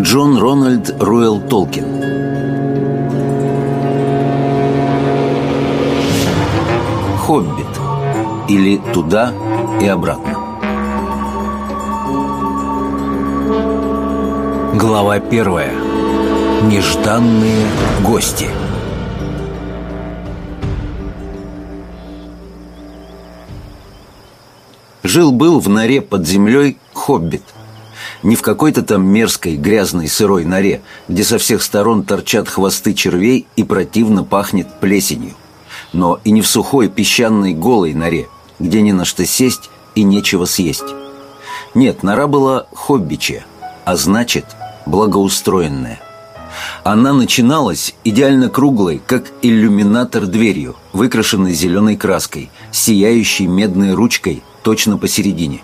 Джон Рональд Руэлл Толкин. Хоббит. Или туда и обратно Глава первая. Нежданные гости Жил-был в норе под землей хоббит не в какой-то там мерзкой, грязной, сырой норе, где со всех сторон торчат хвосты червей и противно пахнет плесенью. Но и не в сухой, песчаной, голой норе, где не на что сесть и нечего съесть. Нет, нора была хоббичья, а значит, благоустроенная. Она начиналась идеально круглой, как иллюминатор дверью, выкрашенной зеленой краской, сияющей медной ручкой точно посередине.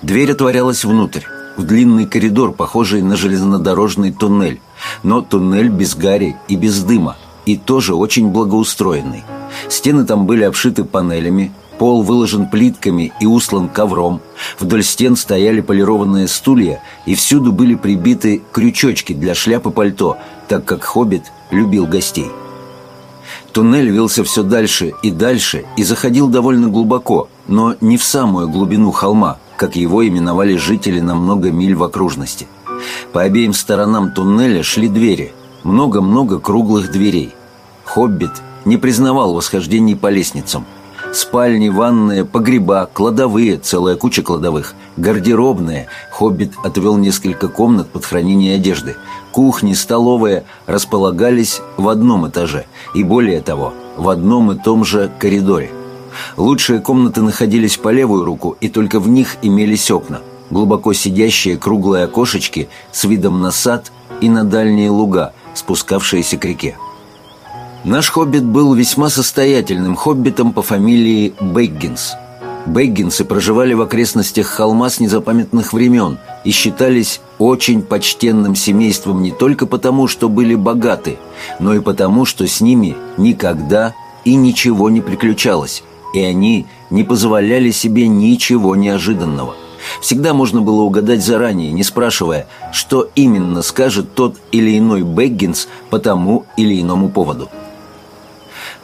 Дверь отворялась внутрь в длинный коридор, похожий на железнодорожный туннель, но туннель без гари и без дыма, и тоже очень благоустроенный. Стены там были обшиты панелями, пол выложен плитками и услан ковром, вдоль стен стояли полированные стулья, и всюду были прибиты крючочки для шляп и пальто, так как хоббит любил гостей. Туннель вился все дальше и дальше и заходил довольно глубоко, но не в самую глубину холма – как его именовали жители на много миль в окружности. По обеим сторонам туннеля шли двери, много-много круглых дверей. Хоббит не признавал восхождений по лестницам. Спальни, ванные, погреба, кладовые, целая куча кладовых, гардеробные. Хоббит отвел несколько комнат под хранение одежды. Кухни, столовая располагались в одном этаже и, более того, в одном и том же коридоре – Лучшие комнаты находились по левую руку, и только в них имелись окна. Глубоко сидящие круглые окошечки с видом на сад и на дальние луга, спускавшиеся к реке. Наш хоббит был весьма состоятельным хоббитом по фамилии Бэггинс. Бэггинсы проживали в окрестностях холма с незапамятных времен и считались очень почтенным семейством не только потому, что были богаты, но и потому, что с ними никогда и ничего не приключалось и они не позволяли себе ничего неожиданного. Всегда можно было угадать заранее, не спрашивая, что именно скажет тот или иной Бэггинс по тому или иному поводу.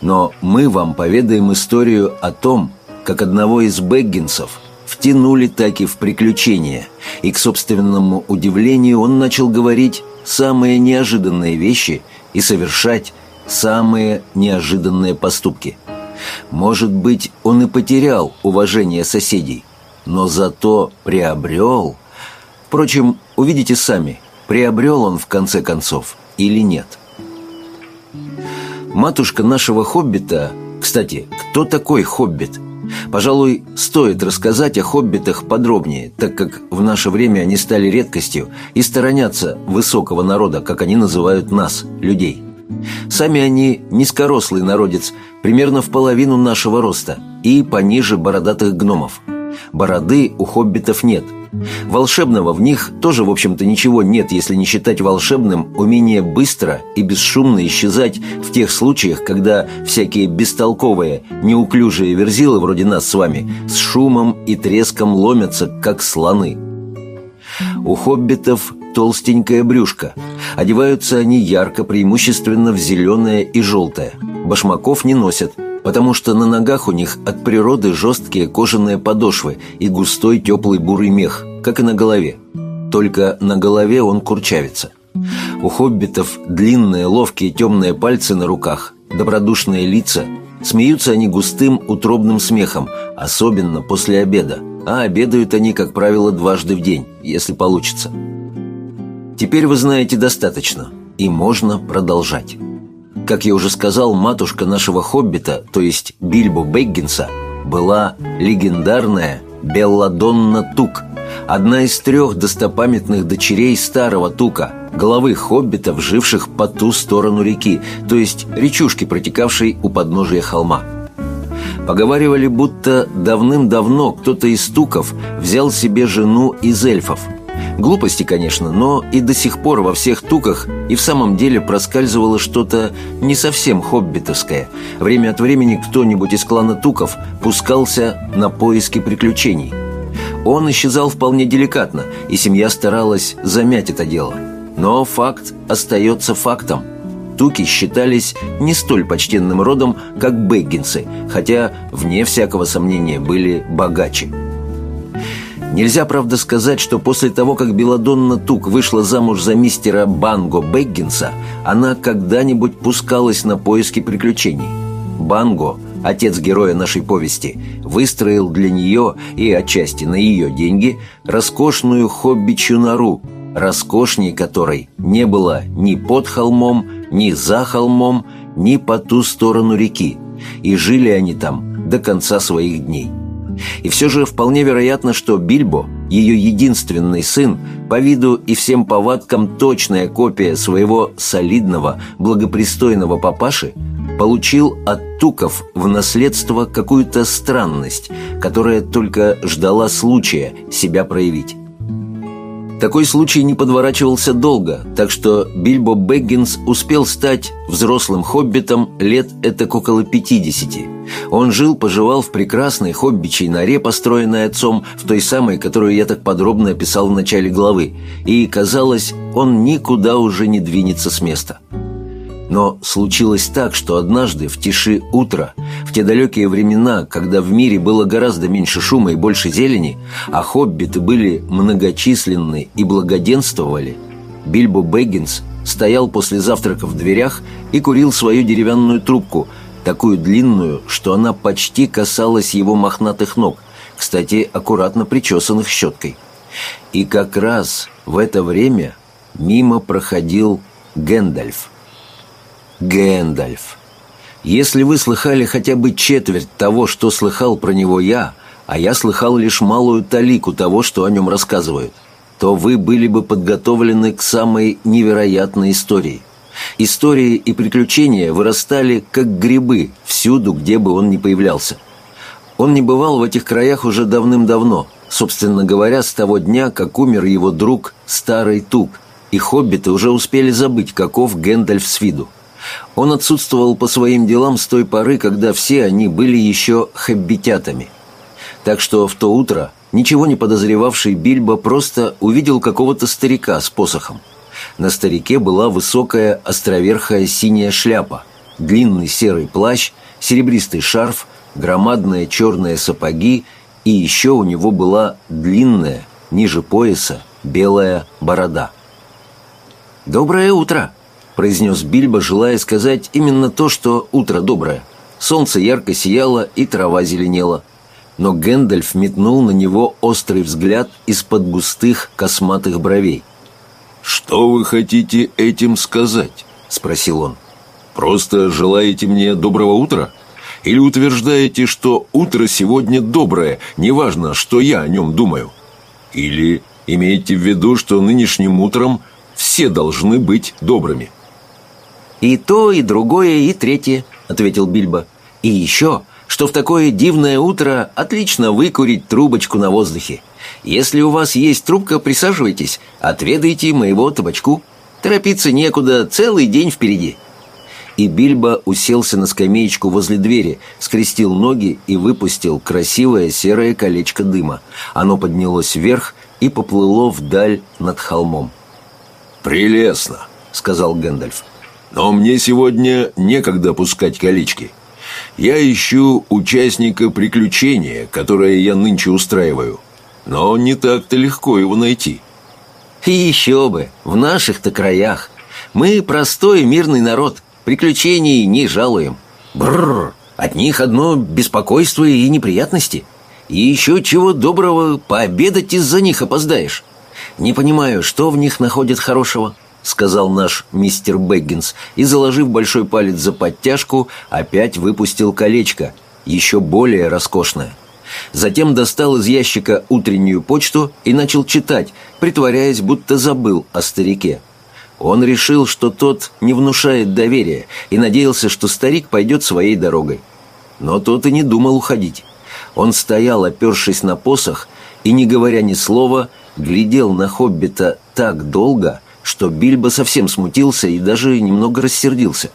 Но мы вам поведаем историю о том, как одного из Бэггинсов втянули таки в приключения, и к собственному удивлению он начал говорить самые неожиданные вещи и совершать самые неожиданные поступки – может быть, он и потерял уважение соседей, но зато приобрел... Впрочем, увидите сами, приобрел он в конце концов или нет. Матушка нашего хоббита... Кстати, кто такой хоббит? Пожалуй, стоит рассказать о хоббитах подробнее, так как в наше время они стали редкостью и сторонятся высокого народа, как они называют нас, людей. Сами они низкорослый народец, примерно в половину нашего роста, и пониже бородатых гномов. Бороды у хоббитов нет. Волшебного в них тоже, в общем-то, ничего нет, если не считать волшебным умение быстро и бесшумно исчезать в тех случаях, когда всякие бестолковые, неуклюжие верзилы вроде нас с вами с шумом и треском ломятся, как слоны. У хоббитов толстенькое брюшко. Одеваются они ярко, преимущественно в зеленое и желтое. Башмаков не носят, потому что на ногах у них от природы жесткие кожаные подошвы и густой теплый бурый мех, как и на голове. Только на голове он курчавится. У хоббитов длинные, ловкие темные пальцы на руках, добродушные лица. Смеются они густым, утробным смехом, особенно после обеда. А обедают они, как правило, дважды в день, если получится. Теперь вы знаете достаточно, и можно продолжать. Как я уже сказал, матушка нашего хоббита, то есть Бильбо Бэггинса, была легендарная Белладонна Тук, одна из трех достопамятных дочерей старого Тука, главы хоббитов, живших по ту сторону реки, то есть речушки, протекавшей у подножия холма. Поговаривали, будто давным-давно кто-то из Туков взял себе жену из эльфов – Глупости, конечно, но и до сих пор во всех туках и в самом деле проскальзывало что-то не совсем хоббитовское. Время от времени кто-нибудь из клана туков пускался на поиски приключений. Он исчезал вполне деликатно, и семья старалась замять это дело. Но факт остается фактом. Туки считались не столь почтенным родом, как бэггинсы, хотя, вне всякого сомнения, были богаче. Нельзя, правда, сказать, что после того, как Беладонна Тук вышла замуж за мистера Банго Бэггинса, она когда-нибудь пускалась на поиски приключений. Банго, отец героя нашей повести, выстроил для нее и отчасти на ее деньги роскошную хоббичью нору, роскошней которой не было ни под холмом, ни за холмом, ни по ту сторону реки, и жили они там до конца своих дней. И все же вполне вероятно, что Бильбо, ее единственный сын, по виду и всем повадкам точная копия своего солидного, благопристойного папаши, получил от туков в наследство какую-то странность, которая только ждала случая себя проявить. Такой случай не подворачивался долго, так что Бильбо Бэггинс успел стать взрослым хоббитом лет этак около 50. Он жил-поживал в прекрасной хоббичьей норе, построенной отцом, в той самой, которую я так подробно описал в начале главы, и, казалось, он никуда уже не двинется с места. Но случилось так, что однажды в тиши утра, в те далекие времена, когда в мире было гораздо меньше шума и больше зелени, а хоббиты были многочисленны и благоденствовали, Бильбо Бэггинс стоял после завтрака в дверях и курил свою деревянную трубку, такую длинную, что она почти касалась его мохнатых ног, кстати, аккуратно причесанных щеткой. И как раз в это время мимо проходил Гэндальф – Гэндальф. Если вы слыхали хотя бы четверть того, что слыхал про него я, а я слыхал лишь малую талику того, что о нем рассказывают, то вы были бы подготовлены к самой невероятной истории. Истории и приключения вырастали, как грибы, всюду, где бы он ни появлялся. Он не бывал в этих краях уже давным-давно, собственно говоря, с того дня, как умер его друг Старый Тук, и хоббиты уже успели забыть, каков Гэндальф с виду. Он отсутствовал по своим делам с той поры, когда все они были еще хоббитятами. Так что в то утро ничего не подозревавший Бильбо просто увидел какого-то старика с посохом. На старике была высокая островерхая синяя шляпа, длинный серый плащ, серебристый шарф, громадные черные сапоги, и еще у него была длинная, ниже пояса, белая борода. «Доброе утро!» Произнес Бильбо, желая сказать именно то, что утро доброе. Солнце ярко сияло и трава зеленела. Но Гэндальф метнул на него острый взгляд из-под густых косматых бровей. «Что вы хотите этим сказать?» – спросил он. «Просто желаете мне доброго утра? Или утверждаете, что утро сегодня доброе, неважно, что я о нем думаю? Или имеете в виду, что нынешним утром все должны быть добрыми?» «И то, и другое, и третье», — ответил Бильбо. «И еще, что в такое дивное утро отлично выкурить трубочку на воздухе. Если у вас есть трубка, присаживайтесь, отведайте моего табачку. Торопиться некуда, целый день впереди». И Бильбо уселся на скамеечку возле двери, скрестил ноги и выпустил красивое серое колечко дыма. Оно поднялось вверх и поплыло вдаль над холмом. «Прелестно», — сказал Гэндальф. Но мне сегодня некогда пускать колечки. Я ищу участника приключения, которое я нынче устраиваю. Но не так-то легко его найти. И еще бы, в наших-то краях. Мы простой мирный народ, приключений не жалуем. Бррр, от них одно беспокойство и неприятности. И еще чего доброго, пообедать из-за них опоздаешь. Не понимаю, что в них находят хорошего сказал наш мистер Бэггинс и, заложив большой палец за подтяжку, опять выпустил колечко, еще более роскошное. Затем достал из ящика утреннюю почту и начал читать, притворяясь, будто забыл о старике. Он решил, что тот не внушает доверия, и надеялся, что старик пойдет своей дорогой. Но тот и не думал уходить. Он стоял, опершись на посох, и, не говоря ни слова, глядел на Хоббита так долго, что Бильбо совсем смутился и даже немного рассердился.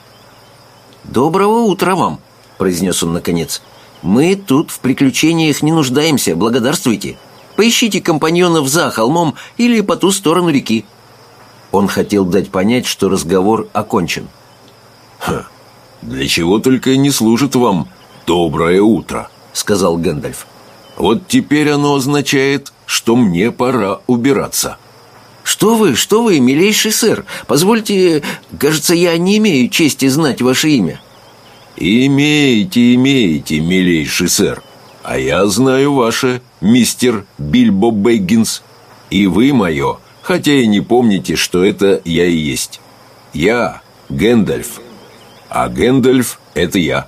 «Доброго утра вам!» – произнес он наконец. «Мы тут в приключениях не нуждаемся, благодарствуйте. Поищите компаньонов за холмом или по ту сторону реки». Он хотел дать понять, что разговор окончен. «Ха, для чего только не служит вам доброе утро», — сказал Гэндальф. «Вот теперь оно означает, что мне пора убираться». «Что вы, что вы, милейший сэр? Позвольте, кажется, я не имею чести знать ваше имя». «Имеете, имеете, милейший сэр. А я знаю ваше, мистер Бильбо Бэггинс. И вы мое, хотя и не помните, что это я и есть. Я Гэндальф. А Гэндальф — это я.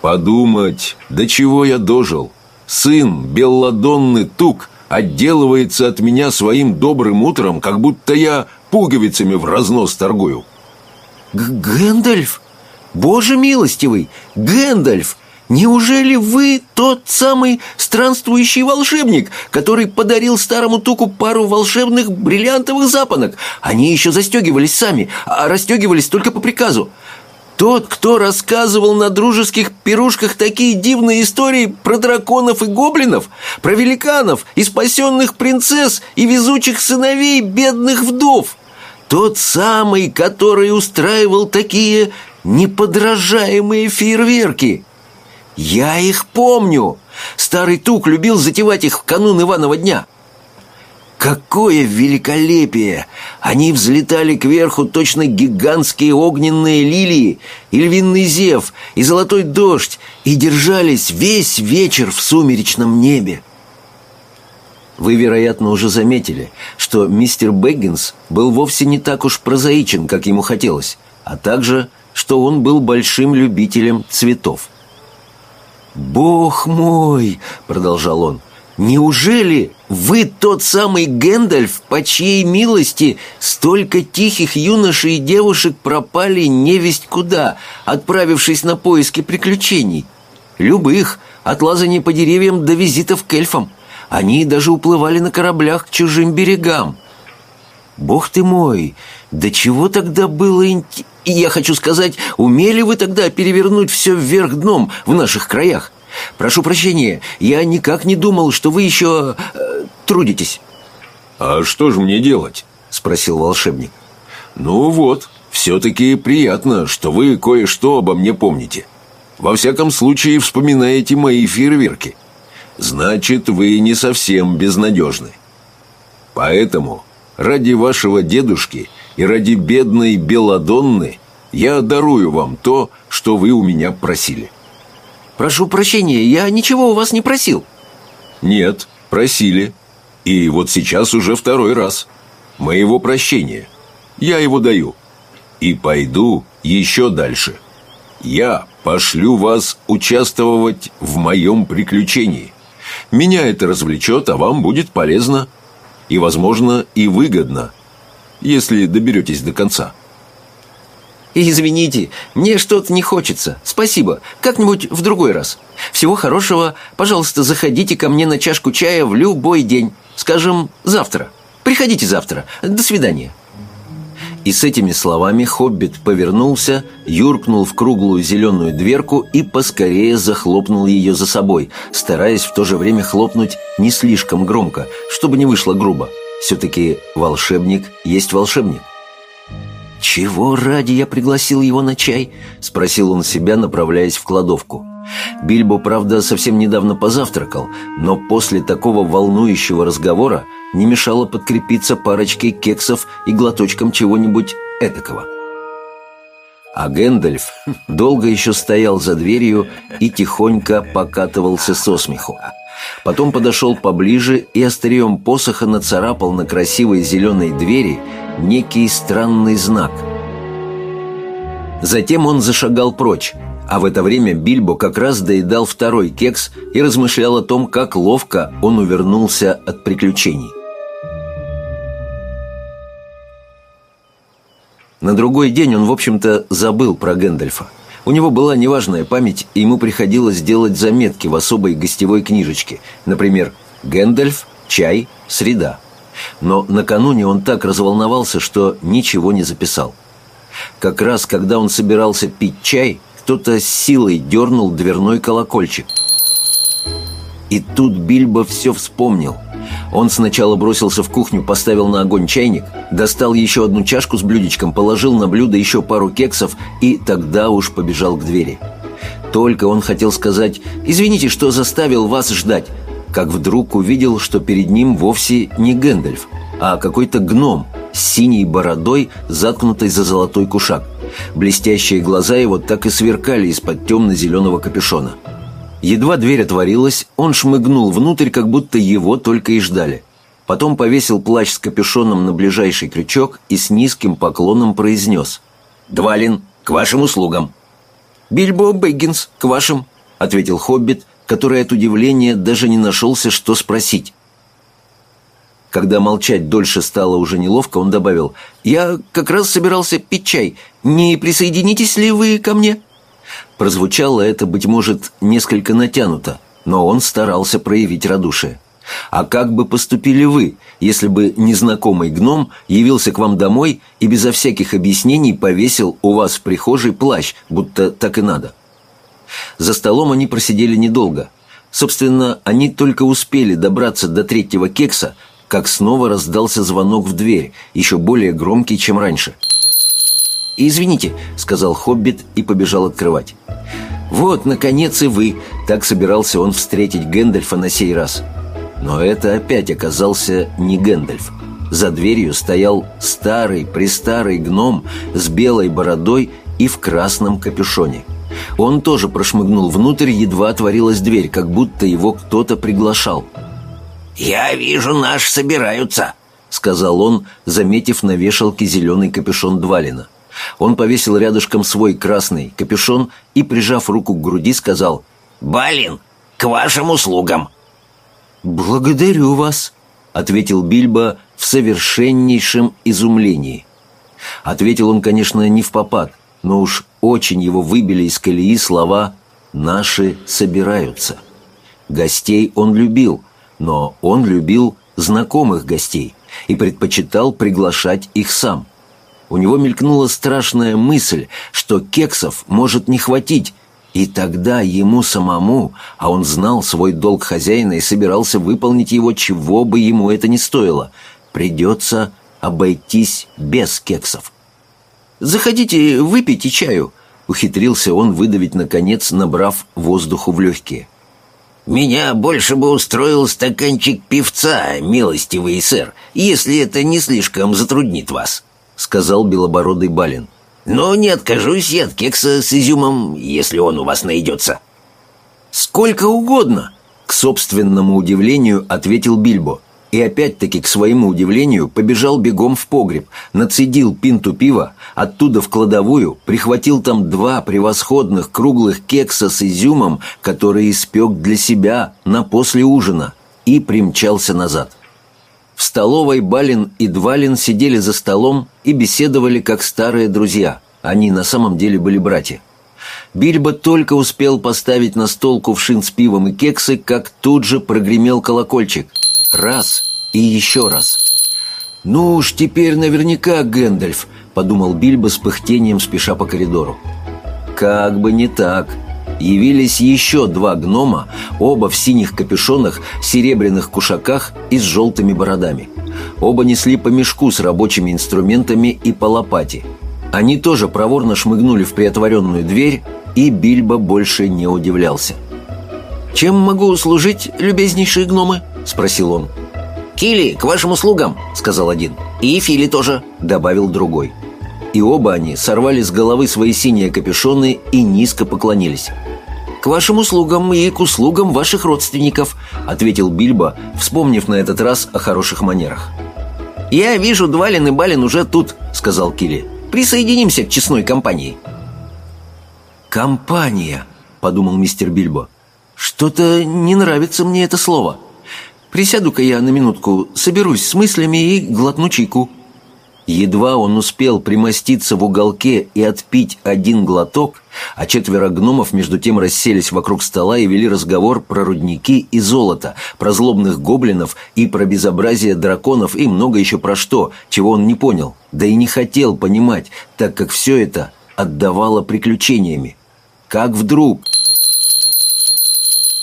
Подумать, до чего я дожил. Сын Белладонны Тук отделывается от меня своим добрым утром, как будто я пуговицами в разнос торгую. Гэндальф? Боже милостивый! Гэндальф! Неужели вы тот самый странствующий волшебник, который подарил старому Туку пару волшебных бриллиантовых запонок? Они еще застегивались сами, а расстегивались только по приказу. Тот, кто рассказывал на дружеских пирушках такие дивные истории про драконов и гоблинов, про великанов и спасенных принцесс и везучих сыновей бедных вдов. Тот самый, который устраивал такие неподражаемые фейерверки. Я их помню. Старый Тук любил затевать их в канун Иванова дня. Какое великолепие! Они взлетали кверху точно гигантские огненные лилии, и львиный зев, и золотой дождь, и держались весь вечер в сумеречном небе. Вы, вероятно, уже заметили, что мистер Бэггинс был вовсе не так уж прозаичен, как ему хотелось, а также, что он был большим любителем цветов. «Бог мой!» — продолжал он. «Неужели вы тот самый Гэндальф, по чьей милости столько тихих юношей и девушек пропали невесть куда, отправившись на поиски приключений? Любых, от лазания по деревьям до визитов к эльфам. Они даже уплывали на кораблях к чужим берегам. Бог ты мой, да чего тогда было интересно? Я хочу сказать, умели вы тогда перевернуть все вверх дном в наших краях? Прошу прощения, я никак не думал, что вы еще э, трудитесь. А что же мне делать? Спросил волшебник. Ну вот, все-таки приятно, что вы кое-что обо мне помните. Во всяком случае, вспоминаете мои фейерверки. Значит, вы не совсем безнадежны. Поэтому ради вашего дедушки и ради бедной Беладонны я дарую вам то, что вы у меня просили. Прошу прощения, я ничего у вас не просил. Нет, просили. И вот сейчас уже второй раз. Моего прощения. Я его даю. И пойду еще дальше. Я пошлю вас участвовать в моем приключении. Меня это развлечет, а вам будет полезно. И, возможно, и выгодно, если доберетесь до конца. Извините, мне что-то не хочется. Спасибо. Как-нибудь в другой раз. Всего хорошего. Пожалуйста, заходите ко мне на чашку чая в любой день. Скажем, завтра. Приходите завтра. До свидания. И с этими словами Хоббит повернулся, юркнул в круглую зеленую дверку и поскорее захлопнул ее за собой, стараясь в то же время хлопнуть не слишком громко, чтобы не вышло грубо. Все-таки волшебник есть волшебник. «Чего ради я пригласил его на чай?» — спросил он себя, направляясь в кладовку. Бильбо, правда, совсем недавно позавтракал, но после такого волнующего разговора не мешало подкрепиться парочкой кексов и глоточком чего-нибудь этакого. А Гэндальф долго еще стоял за дверью и тихонько покатывался со смеху. Потом подошел поближе и острием посоха нацарапал на красивой зеленой двери некий странный знак. Затем он зашагал прочь, а в это время Бильбо как раз доедал второй кекс и размышлял о том, как ловко он увернулся от приключений. На другой день он, в общем-то, забыл про Гэндальфа. У него была неважная память, и ему приходилось делать заметки в особой гостевой книжечке. Например, «Гэндальф чай – среда. Но накануне он так разволновался, что ничего не записал. Как раз, когда он собирался пить чай, кто-то с силой дернул дверной колокольчик. И тут Бильбо все вспомнил. Он сначала бросился в кухню, поставил на огонь чайник, достал еще одну чашку с блюдечком, положил на блюдо еще пару кексов и тогда уж побежал к двери. Только он хотел сказать «Извините, что заставил вас ждать», как вдруг увидел, что перед ним вовсе не Гэндальф, а какой-то гном с синей бородой, заткнутой за золотой кушак. Блестящие глаза его так и сверкали из-под темно-зеленого капюшона. Едва дверь отворилась, он шмыгнул внутрь, как будто его только и ждали. Потом повесил плащ с капюшоном на ближайший крючок и с низким поклоном произнес «Двалин, к вашим услугам!» «Бильбо Бэггинс, к вашим!» — ответил Хоббит, который от удивления даже не нашелся, что спросить. Когда молчать дольше стало уже неловко, он добавил «Я как раз собирался пить чай. Не присоединитесь ли вы ко мне?» Прозвучало это, быть может, несколько натянуто, но он старался проявить радушие. А как бы поступили вы, если бы незнакомый гном явился к вам домой и безо всяких объяснений повесил у вас в прихожей плащ, будто так и надо? За столом они просидели недолго. Собственно, они только успели добраться до третьего кекса, как снова раздался звонок в дверь, еще более громкий, чем раньше. «Извините», — сказал Хоббит и побежал открывать. «Вот, наконец, и вы!» — так собирался он встретить Гэндальфа на сей раз. Но это опять оказался не Гэндальф. За дверью стоял старый-престарый гном с белой бородой и в красном капюшоне. Он тоже прошмыгнул внутрь, едва отворилась дверь, как будто его кто-то приглашал. «Я вижу, наш собираются», — сказал он, заметив на вешалке зеленый капюшон Двалина. Он повесил рядышком свой красный капюшон и, прижав руку к груди, сказал «Балин, к вашим услугам!» «Благодарю вас», — ответил Бильбо в совершеннейшем изумлении. Ответил он, конечно, не в попад, но уж очень его выбили из колеи слова «наши собираются». Гостей он любил, но он любил знакомых гостей и предпочитал приглашать их сам. У него мелькнула страшная мысль, что кексов может не хватить, и тогда ему самому, а он знал свой долг хозяина и собирался выполнить его, чего бы ему это ни стоило, придется обойтись без кексов. «Заходите, выпейте чаю», — ухитрился он выдавить, наконец, набрав воздуху в легкие. «Меня больше бы устроил стаканчик певца, милостивый сэр, если это не слишком затруднит вас», — сказал белобородый Балин. Но не откажусь я от кекса с изюмом, если он у вас найдется». «Сколько угодно!» — к собственному удивлению ответил Бильбо. И опять-таки, к своему удивлению, побежал бегом в погреб, нацедил пинту пива, оттуда в кладовую, прихватил там два превосходных круглых кекса с изюмом, которые испек для себя на после ужина, и примчался назад. В столовой Балин и Двалин сидели за столом и беседовали как старые друзья. Они на самом деле были братья. Бильбо только успел поставить на стол кувшин с пивом и кексы, как тут же прогремел колокольчик. Раз и еще раз. «Ну уж теперь наверняка Гэндальф», — подумал Бильбо с пыхтением, спеша по коридору. «Как бы не так», явились еще два гнома, оба в синих капюшонах, серебряных кушаках и с желтыми бородами. Оба несли по мешку с рабочими инструментами и по лопате. Они тоже проворно шмыгнули в приотворенную дверь, и Бильбо больше не удивлялся. «Чем могу служить, любезнейшие гномы?» – спросил он. «Кили, к вашим услугам!» – сказал один. «И Фили тоже!» – добавил другой. И оба они сорвали с головы свои синие капюшоны и низко поклонились. «К вашим услугам и к услугам ваших родственников», — ответил Бильбо, вспомнив на этот раз о хороших манерах. «Я вижу, Двалин и Балин уже тут», — сказал Килли. «Присоединимся к честной компании». «Компания», — подумал мистер Бильбо. «Что-то не нравится мне это слово. Присяду-ка я на минутку, соберусь с мыслями и глотну чайку». Едва он успел примоститься в уголке и отпить один глоток, а четверо гномов между тем расселись вокруг стола и вели разговор про рудники и золото, про злобных гоблинов и про безобразие драконов и много еще про что, чего он не понял, да и не хотел понимать, так как все это отдавало приключениями. Как вдруг...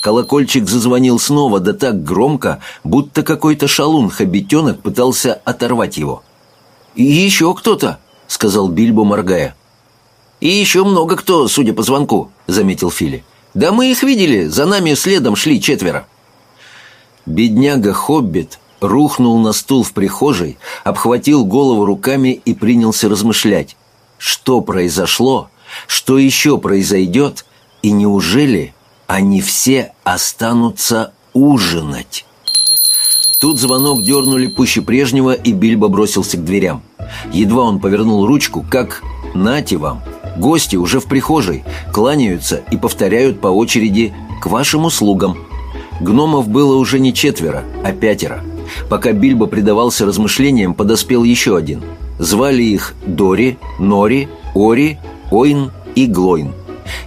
Колокольчик зазвонил снова, да так громко, будто какой-то шалун-хобитенок пытался оторвать его. «И еще кто-то», — сказал Бильбо, моргая. «И еще много кто, судя по звонку», — заметил Фили. «Да мы их видели, за нами следом шли четверо». Бедняга-хоббит рухнул на стул в прихожей, обхватил голову руками и принялся размышлять. Что произошло? Что еще произойдет? И неужели они все останутся ужинать? Тут звонок дернули пуще прежнего, и Бильбо бросился к дверям. Едва он повернул ручку, как «Нате вам!» Гости уже в прихожей, кланяются и повторяют по очереди «К вашим услугам!» Гномов было уже не четверо, а пятеро. Пока Бильбо предавался размышлениям, подоспел еще один. Звали их Дори, Нори, Ори, Ойн и Глойн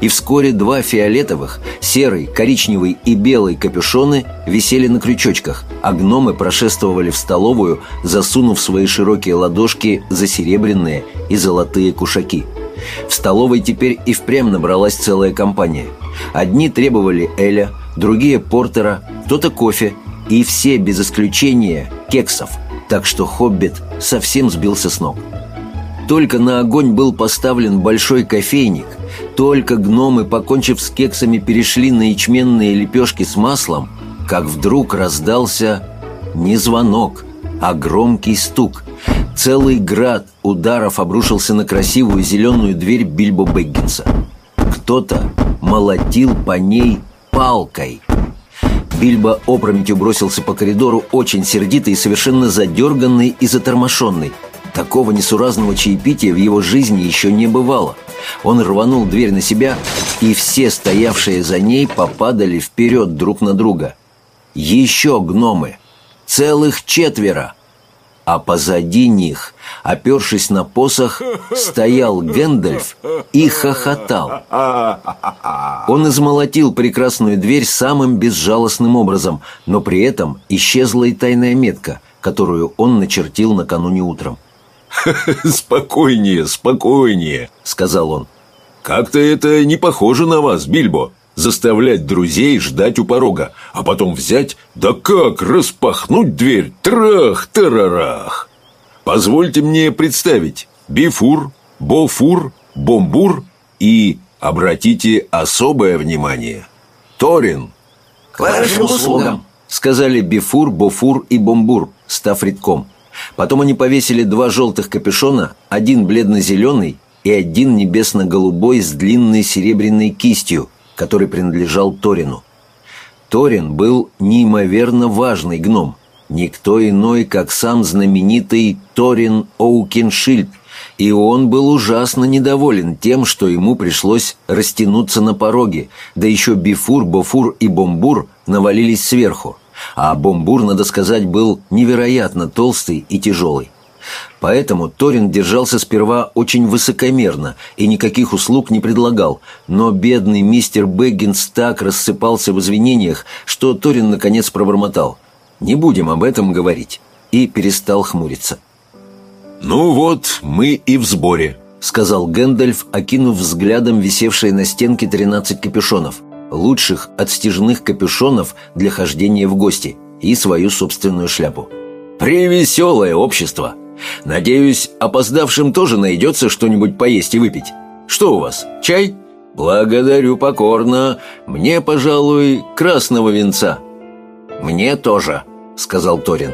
и вскоре два фиолетовых, серый, коричневый и белый капюшоны висели на крючочках, а гномы прошествовали в столовую, засунув свои широкие ладошки за серебряные и золотые кушаки. В столовой теперь и впрямь набралась целая компания. Одни требовали Эля, другие Портера, кто-то кофе, и все без исключения кексов, так что Хоббит совсем сбился с ног. Только на огонь был поставлен большой кофейник – только гномы, покончив с кексами, перешли на ячменные лепешки с маслом, как вдруг раздался не звонок, а громкий стук. Целый град ударов обрушился на красивую зеленую дверь Бильбо Бэггинса. Кто-то молотил по ней палкой. Бильбо опрометью бросился по коридору, очень сердитый и совершенно задерганный и затормошенный. Такого несуразного чаепития в его жизни еще не бывало. Он рванул дверь на себя, и все стоявшие за ней попадали вперед друг на друга. Еще гномы. Целых четверо. А позади них, опершись на посох, стоял Гэндальф и хохотал. Он измолотил прекрасную дверь самым безжалостным образом, но при этом исчезла и тайная метка, которую он начертил накануне утром. «Спокойнее, спокойнее», — сказал он. «Как-то это не похоже на вас, Бильбо. Заставлять друзей ждать у порога, а потом взять, да как, распахнуть дверь, трах-тарарах. Позвольте мне представить, Бифур, Бофур, Бомбур и, обратите особое внимание, Торин». «К вашим услугам», — сказали Бифур, Бофур и Бомбур, став редком. Потом они повесили два желтых капюшона, один бледно-зеленый и один небесно-голубой с длинной серебряной кистью, который принадлежал Торину. Торин был неимоверно важный гном, никто иной, как сам знаменитый Торин Оукеншильд, и он был ужасно недоволен тем, что ему пришлось растянуться на пороге, да еще Бифур, Бофур и Бомбур навалились сверху а бомбур, надо сказать, был невероятно толстый и тяжелый. Поэтому Торин держался сперва очень высокомерно и никаких услуг не предлагал, но бедный мистер Бэггинс так рассыпался в извинениях, что Торин наконец пробормотал «Не будем об этом говорить» и перестал хмуриться. «Ну вот, мы и в сборе», — сказал Гэндальф, окинув взглядом висевшие на стенке тринадцать капюшонов — лучших отстежных капюшонов для хождения в гости и свою собственную шляпу. «Превеселое общество! Надеюсь, опоздавшим тоже найдется что-нибудь поесть и выпить. Что у вас, чай?» «Благодарю покорно. Мне, пожалуй, красного венца». «Мне тоже», — сказал Торин.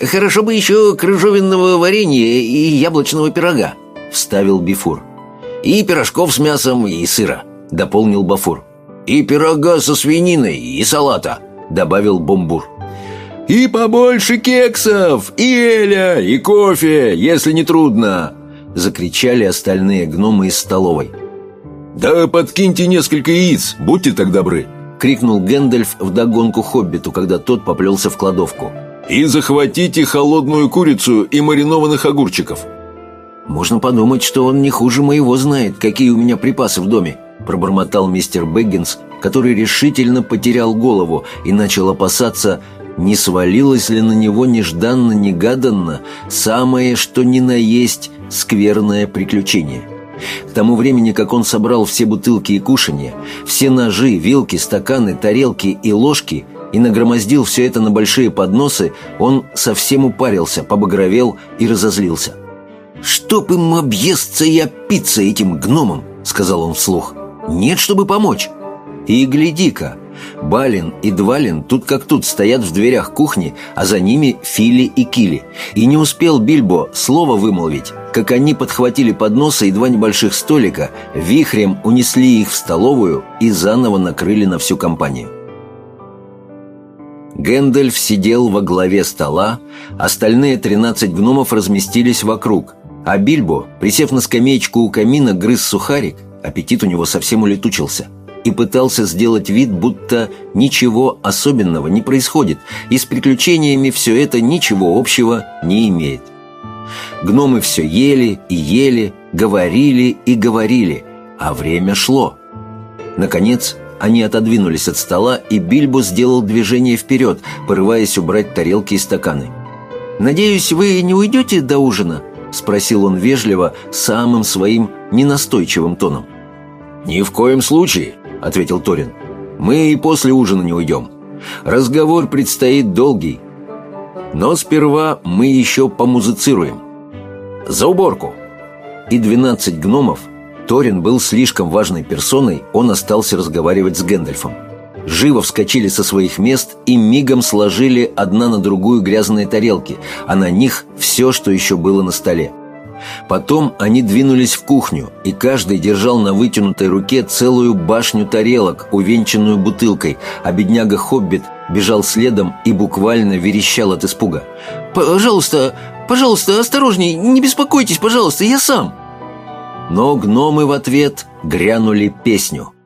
«Хорошо бы еще крыжовенного варенья и яблочного пирога», — вставил Бифур. «И пирожков с мясом, и сыра», — дополнил Бафур. «И пирога со свининой, и салата», — добавил Бомбур. «И побольше кексов, и эля, и кофе, если не трудно!» — закричали остальные гномы из столовой. «Да подкиньте несколько яиц, будьте так добры!» — крикнул Гэндальф вдогонку Хоббиту, когда тот поплелся в кладовку. И захватите холодную курицу и маринованных огурчиков. Можно подумать, что он не хуже моего знает, какие у меня припасы в доме, пробормотал мистер Бэггинс, который решительно потерял голову и начал опасаться, не свалилось ли на него нежданно-негаданно самое, что ни на есть, скверное приключение. К тому времени, как он собрал все бутылки и кушанья, все ножи, вилки, стаканы, тарелки и ложки и нагромоздил все это на большие подносы, он совсем упарился, побагровел и разозлился. «Чтоб им объесться и опиться этим гномом!» — сказал он вслух. «Нет, чтобы помочь!» И гляди-ка, Балин и Двалин тут как тут стоят в дверях кухни, а за ними Фили и Кили. И не успел Бильбо слово вымолвить, как они подхватили подносы и два небольших столика, вихрем унесли их в столовую и заново накрыли на всю компанию. Гэндальф сидел во главе стола, остальные тринадцать гномов разместились вокруг, а Бильбо, присев на скамеечку у камина, грыз сухарик, аппетит у него совсем улетучился – и пытался сделать вид, будто ничего особенного не происходит, и с приключениями все это ничего общего не имеет. Гномы все ели и ели, говорили и говорили, а время шло. Наконец, они отодвинулись от стола, и Бильбо сделал движение вперед, порываясь убрать тарелки и стаканы. «Надеюсь, вы не уйдете до ужина?» — спросил он вежливо, самым своим ненастойчивым тоном. «Ни в коем случае», — ответил Торин. «Мы и после ужина не уйдем. Разговор предстоит долгий. Но сперва мы еще помузицируем. За уборку!» И двенадцать гномов, Торин был слишком важной персоной, он остался разговаривать с Гэндальфом. Живо вскочили со своих мест и мигом сложили одна на другую грязные тарелки, а на них все, что еще было на столе. Потом они двинулись в кухню, и каждый держал на вытянутой руке целую башню тарелок, увенчанную бутылкой, а бедняга-хоббит бежал следом и буквально верещал от испуга. «Пожалуйста, пожалуйста, осторожней, не беспокойтесь, пожалуйста, я сам!» Но гномы в ответ грянули песню –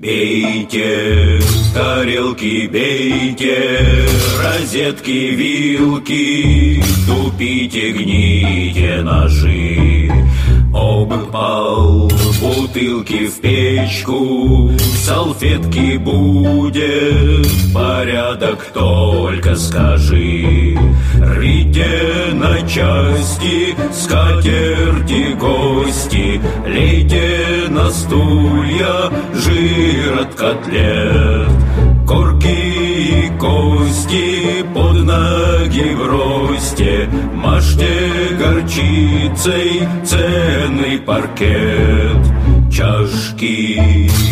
Бейте, тарелки бейте, розетки, вилки, тупите, гните ножи. Об пол, бутылки в печку, салфетки будет, порядок только скажи. Рвите на части, скатерти гости, лейте на стулья, жир от котлет. Кости под ноги бросьте, Мажьте горчицей ценный паркет. Чашки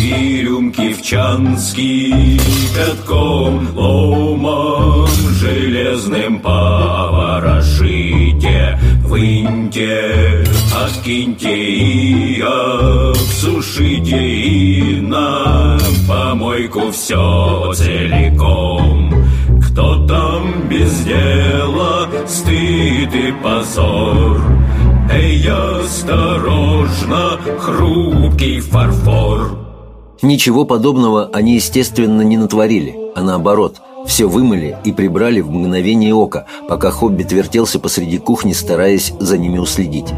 и рюмки в чанский Пятком ломом железным поворошите. Выньте, откиньте и обсушите И на помойку все целиком. Кто там без дела, стыд и позор Эй, осторожно, хрупкий фарфор Ничего подобного они, естественно, не натворили, а наоборот, все вымыли и прибрали в мгновение ока, пока Хоббит вертелся посреди кухни, стараясь за ними уследить.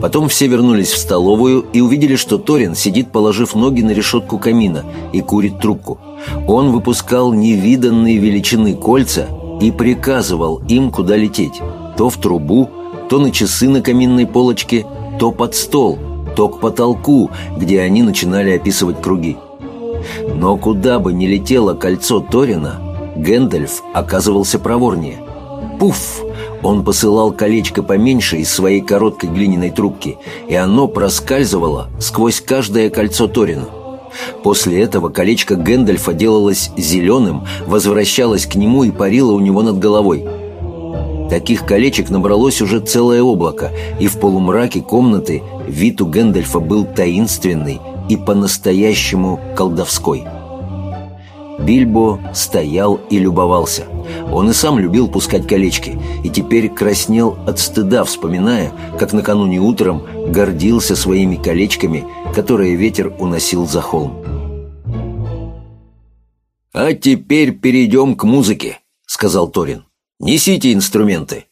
Потом все вернулись в столовую и увидели, что Торин сидит, положив ноги на решетку камина и курит трубку. Он выпускал невиданные величины кольца и приказывал им, куда лететь. То в трубу, то на часы на каминной полочке, то под стол, то к потолку, где они начинали описывать круги. Но куда бы ни летело кольцо Торина, Гэндальф оказывался проворнее. Пуф! Он посылал колечко поменьше из своей короткой глиняной трубки, и оно проскальзывало сквозь каждое кольцо Торина. После этого колечко Гэндальфа делалось зеленым, возвращалось к нему и парило у него над головой – Таких колечек набралось уже целое облако, и в полумраке комнаты вид у Гэндальфа был таинственный и по-настоящему колдовской. Бильбо стоял и любовался. Он и сам любил пускать колечки, и теперь краснел от стыда, вспоминая, как накануне утром гордился своими колечками, которые ветер уносил за холм. «А теперь перейдем к музыке», сказал Торин. «Несите инструменты».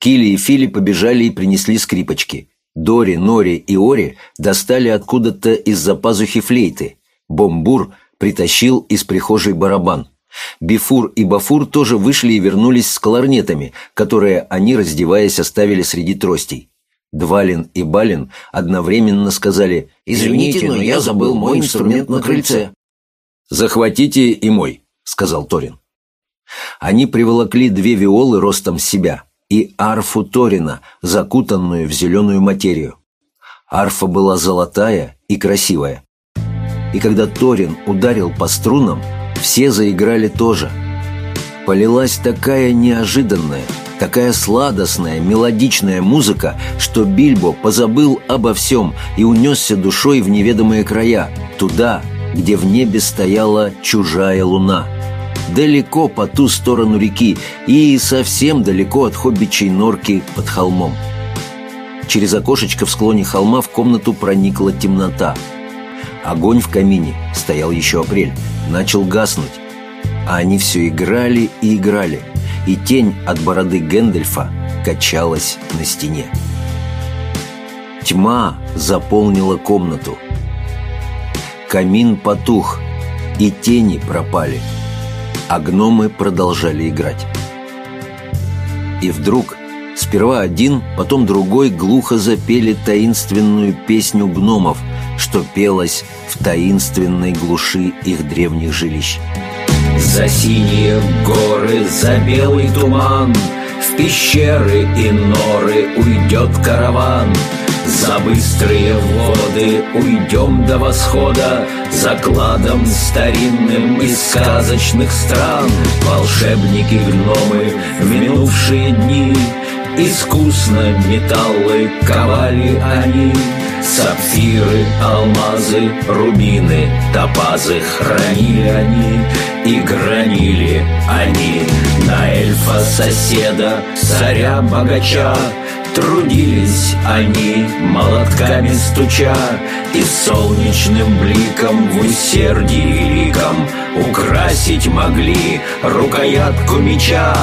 Килли и Фили побежали и принесли скрипочки. Дори, Нори и Ори достали откуда-то из-за пазухи флейты. Бомбур притащил из прихожей барабан. Бифур и Бафур тоже вышли и вернулись с кларнетами, которые они, раздеваясь, оставили среди тростей. Двалин и Балин одновременно сказали «Извините, но я забыл мой инструмент на крыльце». «Захватите и мой», — сказал Торин. Они приволокли две виолы ростом себя и арфу Торина, закутанную в зеленую материю. Арфа была золотая и красивая. И когда Торин ударил по струнам, все заиграли тоже. Полилась такая неожиданная, такая сладостная, мелодичная музыка, что Бильбо позабыл обо всем и унесся душой в неведомые края, туда, где в небе стояла чужая луна. Далеко по ту сторону реки и совсем далеко от хоббичей норки под холмом. Через окошечко в склоне холма в комнату проникла темнота. Огонь в камине, стоял еще апрель, начал гаснуть. А они все играли и играли, и тень от бороды Гэндальфа качалась на стене. Тьма заполнила комнату. Камин потух, и тени пропали, а гномы продолжали играть. И вдруг сперва один, потом другой глухо запели таинственную песню гномов, что пелось в таинственной глуши их древних жилищ. За синие горы, за белый туман В пещеры и норы уйдет караван За быстрые воды уйдем до восхода За кладом старинным из сказочных стран. Волшебники-гномы в минувшие дни Искусно металлы ковали они. Сапфиры, алмазы, рубины, топазы Хранили они и гранили они. На эльфа соседа, царя-богача Трудились они, молотками стуча, И солнечным бликом в усердии ликом. Украсить могли рукоятку меча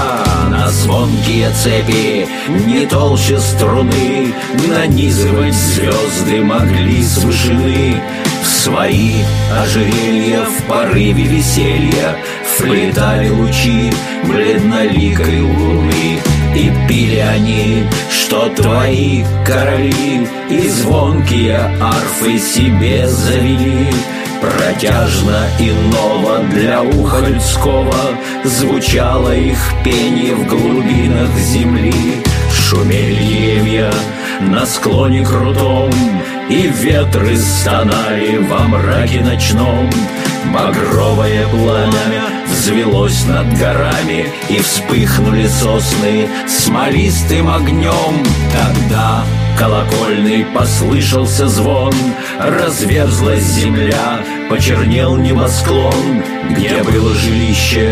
На звонкие цепи, не толще струны. Нанизывать звезды могли с вышины. В свои ожерелья в порыве веселья Вплетали лучи бледноликой луны и пили они, что твои короли И звонкие арфы себе завели. Протяжно и ново для уха людского Звучало их пение в глубинах земли. Шумели деревья на склоне крутом И ветры стонали во мраке ночном. Багровое пламя взвелось над горами И вспыхнули сосны смолистым огнем. Тогда колокольный послышался звон Разверзлась земля, почернел небосклон. Где было жилище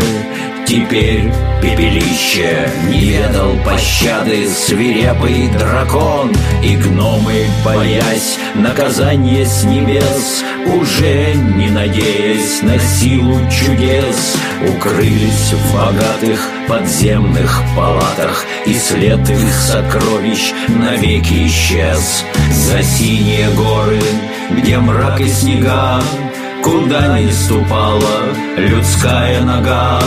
Теперь пепелище не ведал пощады свирепый дракон И гномы, боясь наказания с небес Уже не надеясь на силу чудес Укрылись в богатых подземных палатах И след их сокровищ навеки исчез. За синие горы, где мрак и снега Куда не ступала людская нога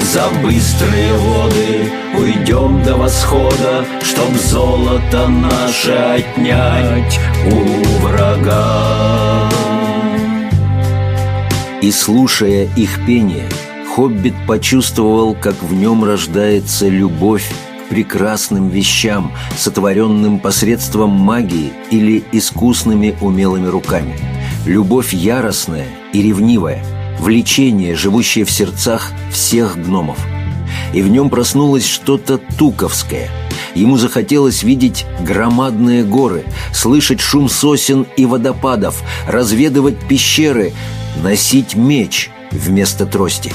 За быстрые воды уйдем до восхода Чтоб золото наше отнять у врага. И слушая их пение, Хоббит почувствовал, как в нем рождается любовь к прекрасным вещам, сотворенным посредством магии или искусными умелыми руками – Любовь яростная и ревнивая, влечение, живущее в сердцах всех гномов. И в нем проснулось что-то туковское. Ему захотелось видеть громадные горы, слышать шум сосен и водопадов, разведывать пещеры, носить меч вместо трости.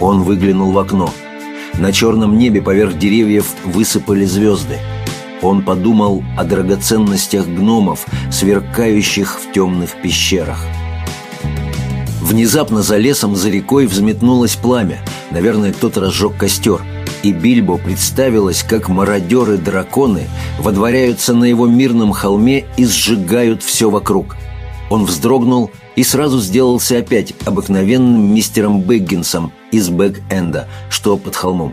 Он выглянул в окно. На черном небе поверх деревьев высыпали звезды – он подумал о драгоценностях гномов, сверкающих в темных пещерах. Внезапно за лесом, за рекой взметнулось пламя. Наверное, кто-то разжег костер. И Бильбо представилось, как мародеры-драконы водворяются на его мирном холме и сжигают все вокруг. Он вздрогнул и сразу сделался опять обыкновенным мистером Бэггинсом из Бэк-Энда, что под холмом.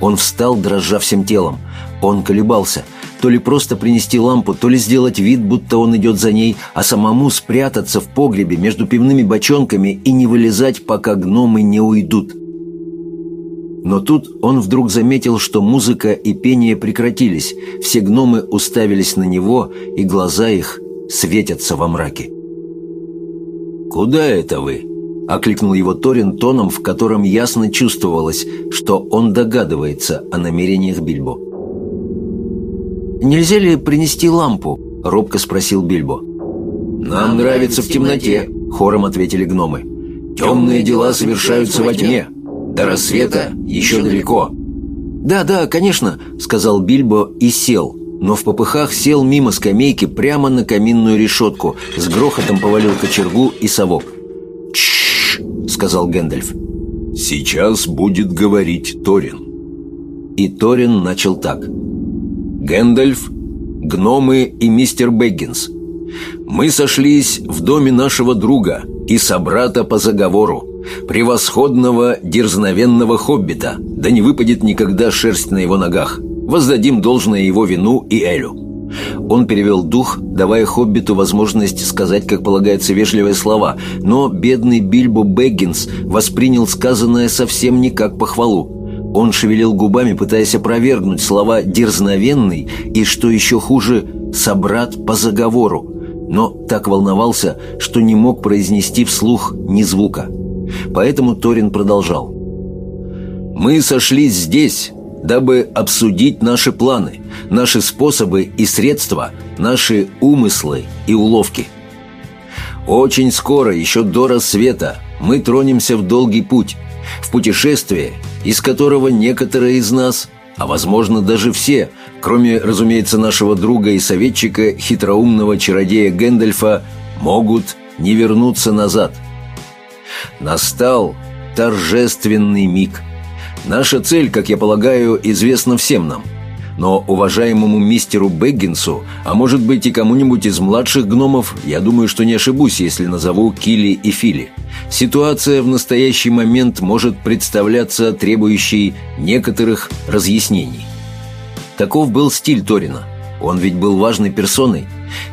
Он встал, дрожа всем телом. Он колебался. То ли просто принести лампу, то ли сделать вид, будто он идет за ней, а самому спрятаться в погребе между пивными бочонками и не вылезать, пока гномы не уйдут. Но тут он вдруг заметил, что музыка и пение прекратились. Все гномы уставились на него, и глаза их светятся во мраке. «Куда это вы?» — окликнул его Торин тоном, в котором ясно чувствовалось, что он догадывается о намерениях Бильбо. «Нельзя ли принести лампу?» — робко спросил Бильбо. «Нам нравится в темноте», — хором ответили гномы. «Темные дела совершаются во тьме. До рассвета еще далеко». «Да, да, конечно», — сказал Бильбо и сел, но в попыхах сел мимо скамейки прямо на каминную решетку, с грохотом повалил кочергу и совок. «Тш!» — сказал Гэндальф. «Сейчас будет говорить Торин». И Торин начал так. Гэндальф, гномы и мистер Бэггинс. Мы сошлись в доме нашего друга и собрата по заговору, превосходного дерзновенного хоббита, да не выпадет никогда шерсть на его ногах. Воздадим должное его вину и элю. Он перевел дух, давая хоббиту возможность сказать, как полагается, вежливые слова, но бедный Бильбо Бэггинс воспринял сказанное совсем не как похвалу. Он шевелил губами, пытаясь опровергнуть слова «дерзновенный» и, что еще хуже, «собрат по заговору», но так волновался, что не мог произнести вслух ни звука. Поэтому Торин продолжал. «Мы сошлись здесь, дабы обсудить наши планы, наши способы и средства, наши умыслы и уловки. Очень скоро, еще до рассвета, мы тронемся в долгий путь, в путешествие, из которого некоторые из нас, а возможно даже все, кроме, разумеется, нашего друга и советчика, хитроумного чародея Гэндальфа, могут не вернуться назад. Настал торжественный миг. Наша цель, как я полагаю, известна всем нам – но уважаемому мистеру Бэггинсу, а может быть и кому-нибудь из младших гномов, я думаю, что не ошибусь, если назову Килли и Фили. Ситуация в настоящий момент может представляться требующей некоторых разъяснений. Таков был стиль Торина. Он ведь был важной персоной.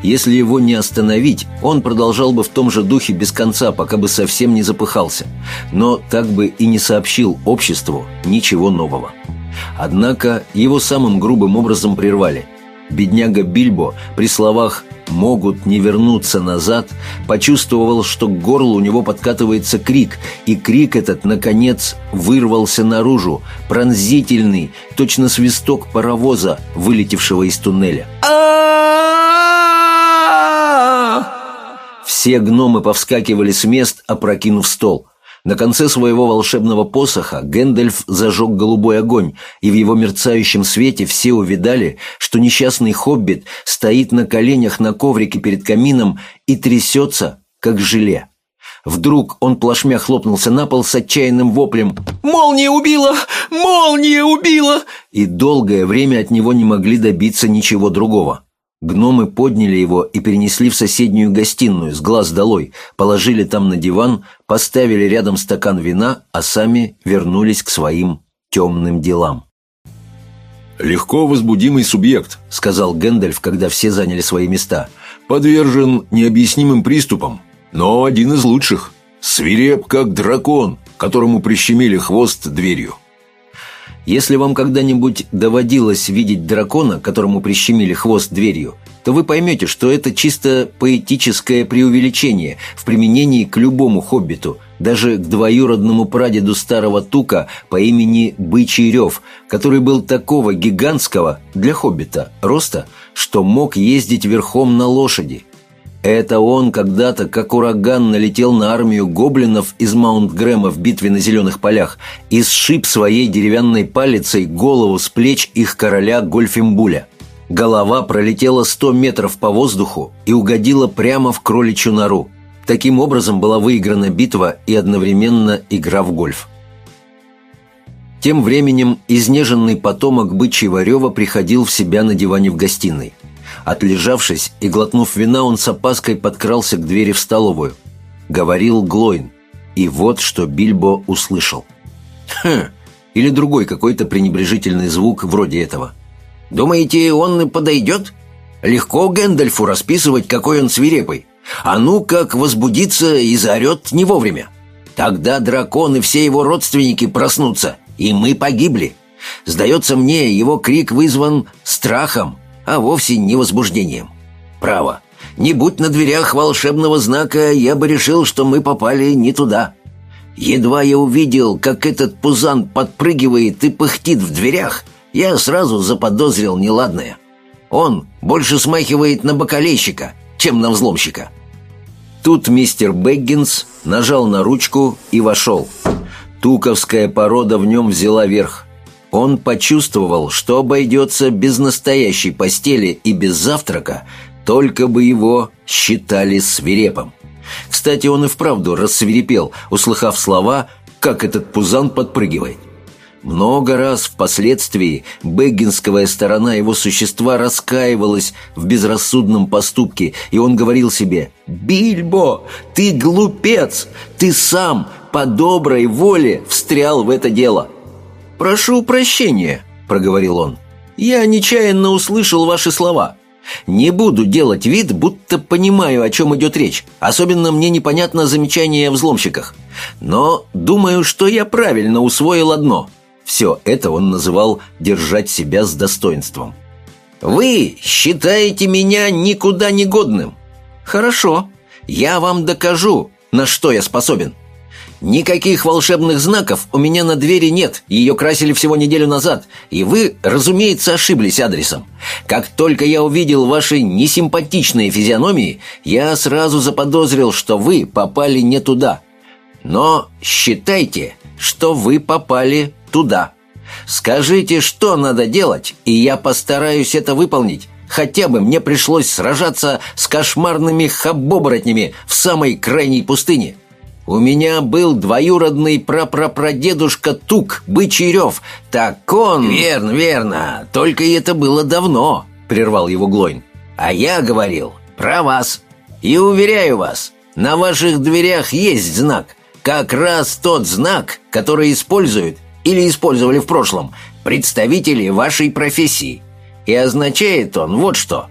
Если его не остановить, он продолжал бы в том же духе без конца, пока бы совсем не запыхался. Но так бы и не сообщил обществу ничего нового. Однако его самым грубым образом прервали. Бедняга Бильбо при словах «могут не вернуться назад» почувствовал, что к горлу у него подкатывается крик, и крик этот, наконец, вырвался наружу, пронзительный, точно свисток паровоза, вылетевшего из туннеля. Все гномы повскакивали с мест, опрокинув стол. На конце своего волшебного посоха Гэндальф зажег голубой огонь, и в его мерцающем свете все увидали, что несчастный хоббит стоит на коленях на коврике перед камином и трясется, как желе. Вдруг он плашмя хлопнулся на пол с отчаянным воплем «Молния убила! Молния убила!» И долгое время от него не могли добиться ничего другого. Гномы подняли его и перенесли в соседнюю гостиную с глаз долой, положили там на диван, поставили рядом стакан вина, а сами вернулись к своим темным делам. «Легко возбудимый субъект», — сказал Гэндальф, когда все заняли свои места. «Подвержен необъяснимым приступам, но один из лучших. Свиреп, как дракон, которому прищемили хвост дверью. Если вам когда-нибудь доводилось видеть дракона, которому прищемили хвост дверью, то вы поймете, что это чисто поэтическое преувеличение в применении к любому хоббиту, даже к двоюродному прадеду старого тука по имени Бычий Рев, который был такого гигантского для хоббита роста, что мог ездить верхом на лошади – это он когда-то, как ураган, налетел на армию гоблинов из Маунт-Грэма в битве на Зеленых полях и сшиб своей деревянной палицей голову с плеч их короля Гольфимбуля. Голова пролетела сто метров по воздуху и угодила прямо в кроличью нору. Таким образом была выиграна битва и одновременно игра в гольф. Тем временем изнеженный потомок бычьего рева приходил в себя на диване в гостиной. Отлежавшись и глотнув вина, он с опаской подкрался к двери в столовую. Говорил Глойн. И вот что Бильбо услышал. «Хм!» Или другой какой-то пренебрежительный звук вроде этого. «Думаете, он подойдет? Легко Гэндальфу расписывать, какой он свирепый. А ну как возбудится и заорет не вовремя. Тогда дракон и все его родственники проснутся, и мы погибли. Сдается мне, его крик вызван страхом, а вовсе не возбуждением. Право, не будь на дверях волшебного знака, я бы решил, что мы попали не туда. Едва я увидел, как этот пузан подпрыгивает и пыхтит в дверях, я сразу заподозрил неладное. Он больше смахивает на бокалейщика, чем на взломщика. Тут мистер Бэггинс нажал на ручку и вошел. Туковская порода в нем взяла верх. Он почувствовал, что обойдется без настоящей постели и без завтрака, только бы его считали свирепым. Кстати, он и вправду рассвирепел, услыхав слова «как этот пузан подпрыгивает». Много раз впоследствии бэггинсковая сторона его существа раскаивалась в безрассудном поступке, и он говорил себе «Бильбо, ты глупец! Ты сам по доброй воле встрял в это дело!» «Прошу прощения», — проговорил он. «Я нечаянно услышал ваши слова. Не буду делать вид, будто понимаю, о чем идет речь. Особенно мне непонятно замечание о взломщиках. Но думаю, что я правильно усвоил одно. Все это он называл «держать себя с достоинством». «Вы считаете меня никуда не годным?» «Хорошо. Я вам докажу, на что я способен. Никаких волшебных знаков у меня на двери нет, ее красили всего неделю назад, и вы, разумеется, ошиблись адресом. Как только я увидел ваши несимпатичные физиономии, я сразу заподозрил, что вы попали не туда. Но считайте, что вы попали туда. Скажите, что надо делать, и я постараюсь это выполнить. Хотя бы мне пришлось сражаться с кошмарными хабоборотнями в самой крайней пустыне. У меня был двоюродный прапрапрадедушка Тук, бычий рев. Так он... Верно, верно. Только это было давно, прервал его Глойн. А я говорил про вас. И уверяю вас, на ваших дверях есть знак. Как раз тот знак, который используют или использовали в прошлом представители вашей профессии. И означает он вот что –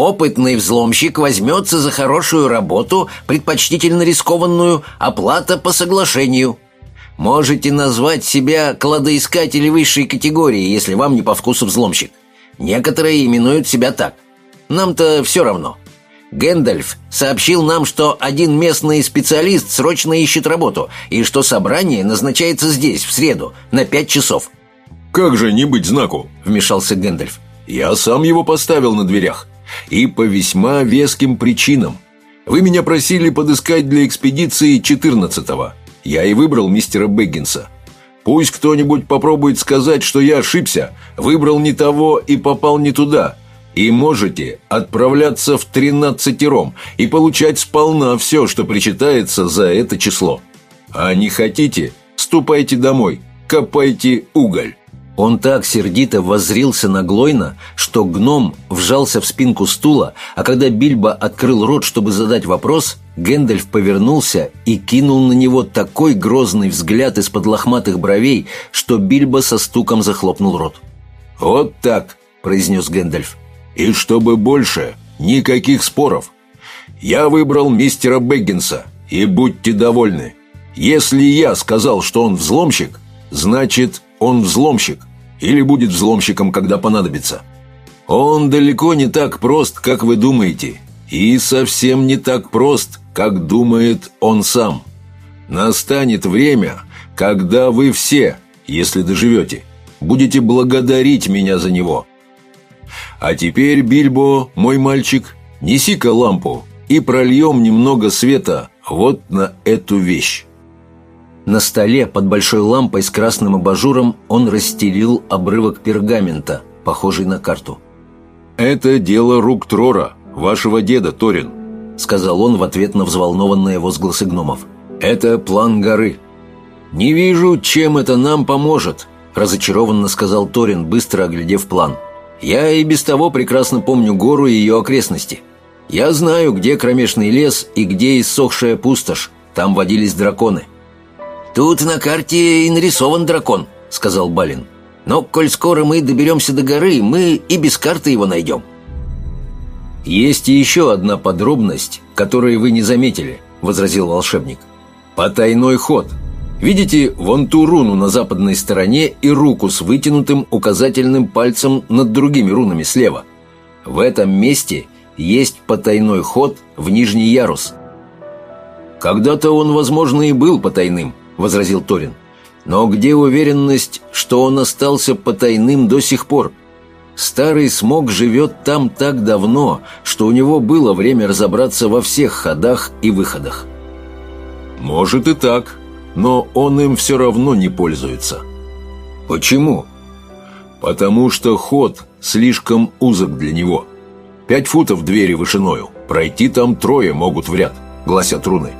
Опытный взломщик возьмется за хорошую работу, предпочтительно рискованную, оплата по соглашению. Можете назвать себя кладоискатели высшей категории, если вам не по вкусу взломщик. Некоторые именуют себя так. Нам-то все равно. Гэндальф сообщил нам, что один местный специалист срочно ищет работу, и что собрание назначается здесь, в среду, на пять часов. «Как же не быть знаку?» – вмешался Гэндальф. «Я сам его поставил на дверях и по весьма веским причинам. Вы меня просили подыскать для экспедиции 14-го. Я и выбрал мистера Бэггинса. Пусть кто-нибудь попробует сказать, что я ошибся, выбрал не того и попал не туда. И можете отправляться в тринадцатером и получать сполна все, что причитается за это число. А не хотите, ступайте домой, копайте уголь. Он так сердито воззрился на Глойна, что гном вжался в спинку стула, а когда Бильбо открыл рот, чтобы задать вопрос, Гэндальф повернулся и кинул на него такой грозный взгляд из-под лохматых бровей, что Бильбо со стуком захлопнул рот. «Вот так», — произнес Гэндальф. «И чтобы больше, никаких споров. Я выбрал мистера Бэггинса, и будьте довольны. Если я сказал, что он взломщик, значит, он взломщик или будет взломщиком, когда понадобится. Он далеко не так прост, как вы думаете, и совсем не так прост, как думает он сам. Настанет время, когда вы все, если доживете, будете благодарить меня за него. А теперь, Бильбо, мой мальчик, неси-ка лампу и прольем немного света вот на эту вещь. На столе под большой лампой с красным абажуром он расстелил обрывок пергамента, похожий на карту. «Это дело рук Трора, вашего деда, Торин», сказал он в ответ на взволнованные возгласы гномов. «Это план горы. Не вижу, чем это нам поможет, — разочарованно сказал Торин, быстро оглядев план. «Я и без того прекрасно помню гору и ее окрестности. Я знаю, где кромешный лес и где иссохшая пустошь. Там водились драконы». «Тут на карте и нарисован дракон», — сказал Балин. «Но, коль скоро мы доберемся до горы, мы и без карты его найдем». «Есть еще одна подробность, которую вы не заметили», — возразил волшебник. «Потайной ход. Видите вон ту руну на западной стороне и руку с вытянутым указательным пальцем над другими рунами слева? В этом месте есть потайной ход в нижний ярус». «Когда-то он, возможно, и был потайным», — возразил Торин. «Но где уверенность, что он остался потайным до сих пор?» Старый смог живет там так давно, что у него было время разобраться во всех ходах и выходах. Может и так, но он им все равно не пользуется. Почему? Потому что ход слишком узок для него. Пять футов двери вышиною, пройти там трое могут в ряд, гласят руны.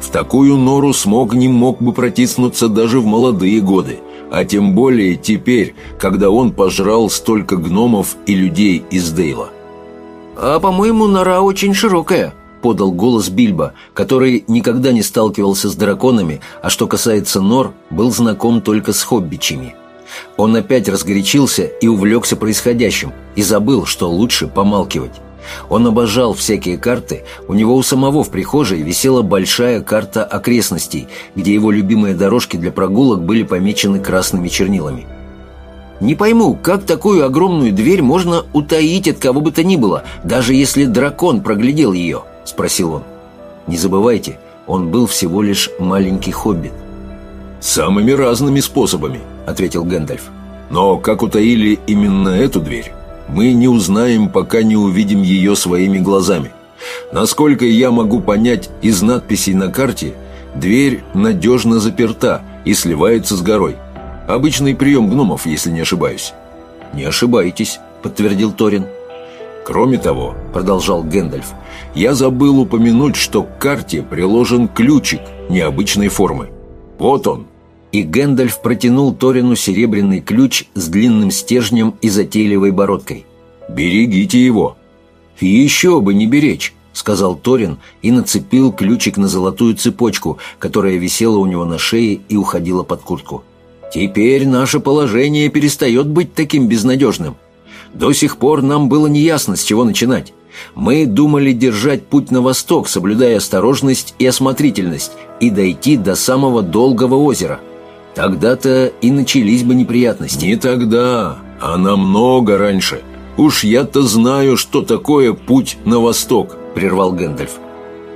В такую нору смог не мог бы протиснуться даже в молодые годы – а тем более теперь, когда он пожрал столько гномов и людей из Дейла. «А, по-моему, нора очень широкая», — подал голос Бильбо, который никогда не сталкивался с драконами, а что касается нор, был знаком только с хоббичами. Он опять разгорячился и увлекся происходящим, и забыл, что лучше помалкивать. Он обожал всякие карты, у него у самого в прихожей висела большая карта окрестностей, где его любимые дорожки для прогулок были помечены красными чернилами. «Не пойму, как такую огромную дверь можно утаить от кого бы то ни было, даже если дракон проглядел ее?» – спросил он. «Не забывайте, он был всего лишь маленький хоббит». «Самыми разными способами», – ответил Гэндальф. «Но как утаили именно эту дверь, мы не узнаем, пока не увидим ее своими глазами. Насколько я могу понять из надписей на карте, дверь надежно заперта и сливается с горой. Обычный прием гномов, если не ошибаюсь. «Не ошибаетесь», — подтвердил Торин. «Кроме того», — продолжал Гэндальф, — «я забыл упомянуть, что к карте приложен ключик необычной формы. Вот он, и Гэндальф протянул Торину серебряный ключ с длинным стержнем и затейливой бородкой. «Берегите его!» «Еще бы не беречь!» — сказал Торин и нацепил ключик на золотую цепочку, которая висела у него на шее и уходила под куртку. «Теперь наше положение перестает быть таким безнадежным. До сих пор нам было неясно, с чего начинать. Мы думали держать путь на восток, соблюдая осторожность и осмотрительность, и дойти до самого долгого озера». Тогда-то и начались бы неприятности. Не тогда, а намного раньше. Уж я-то знаю, что такое путь на восток, прервал Гэндальф.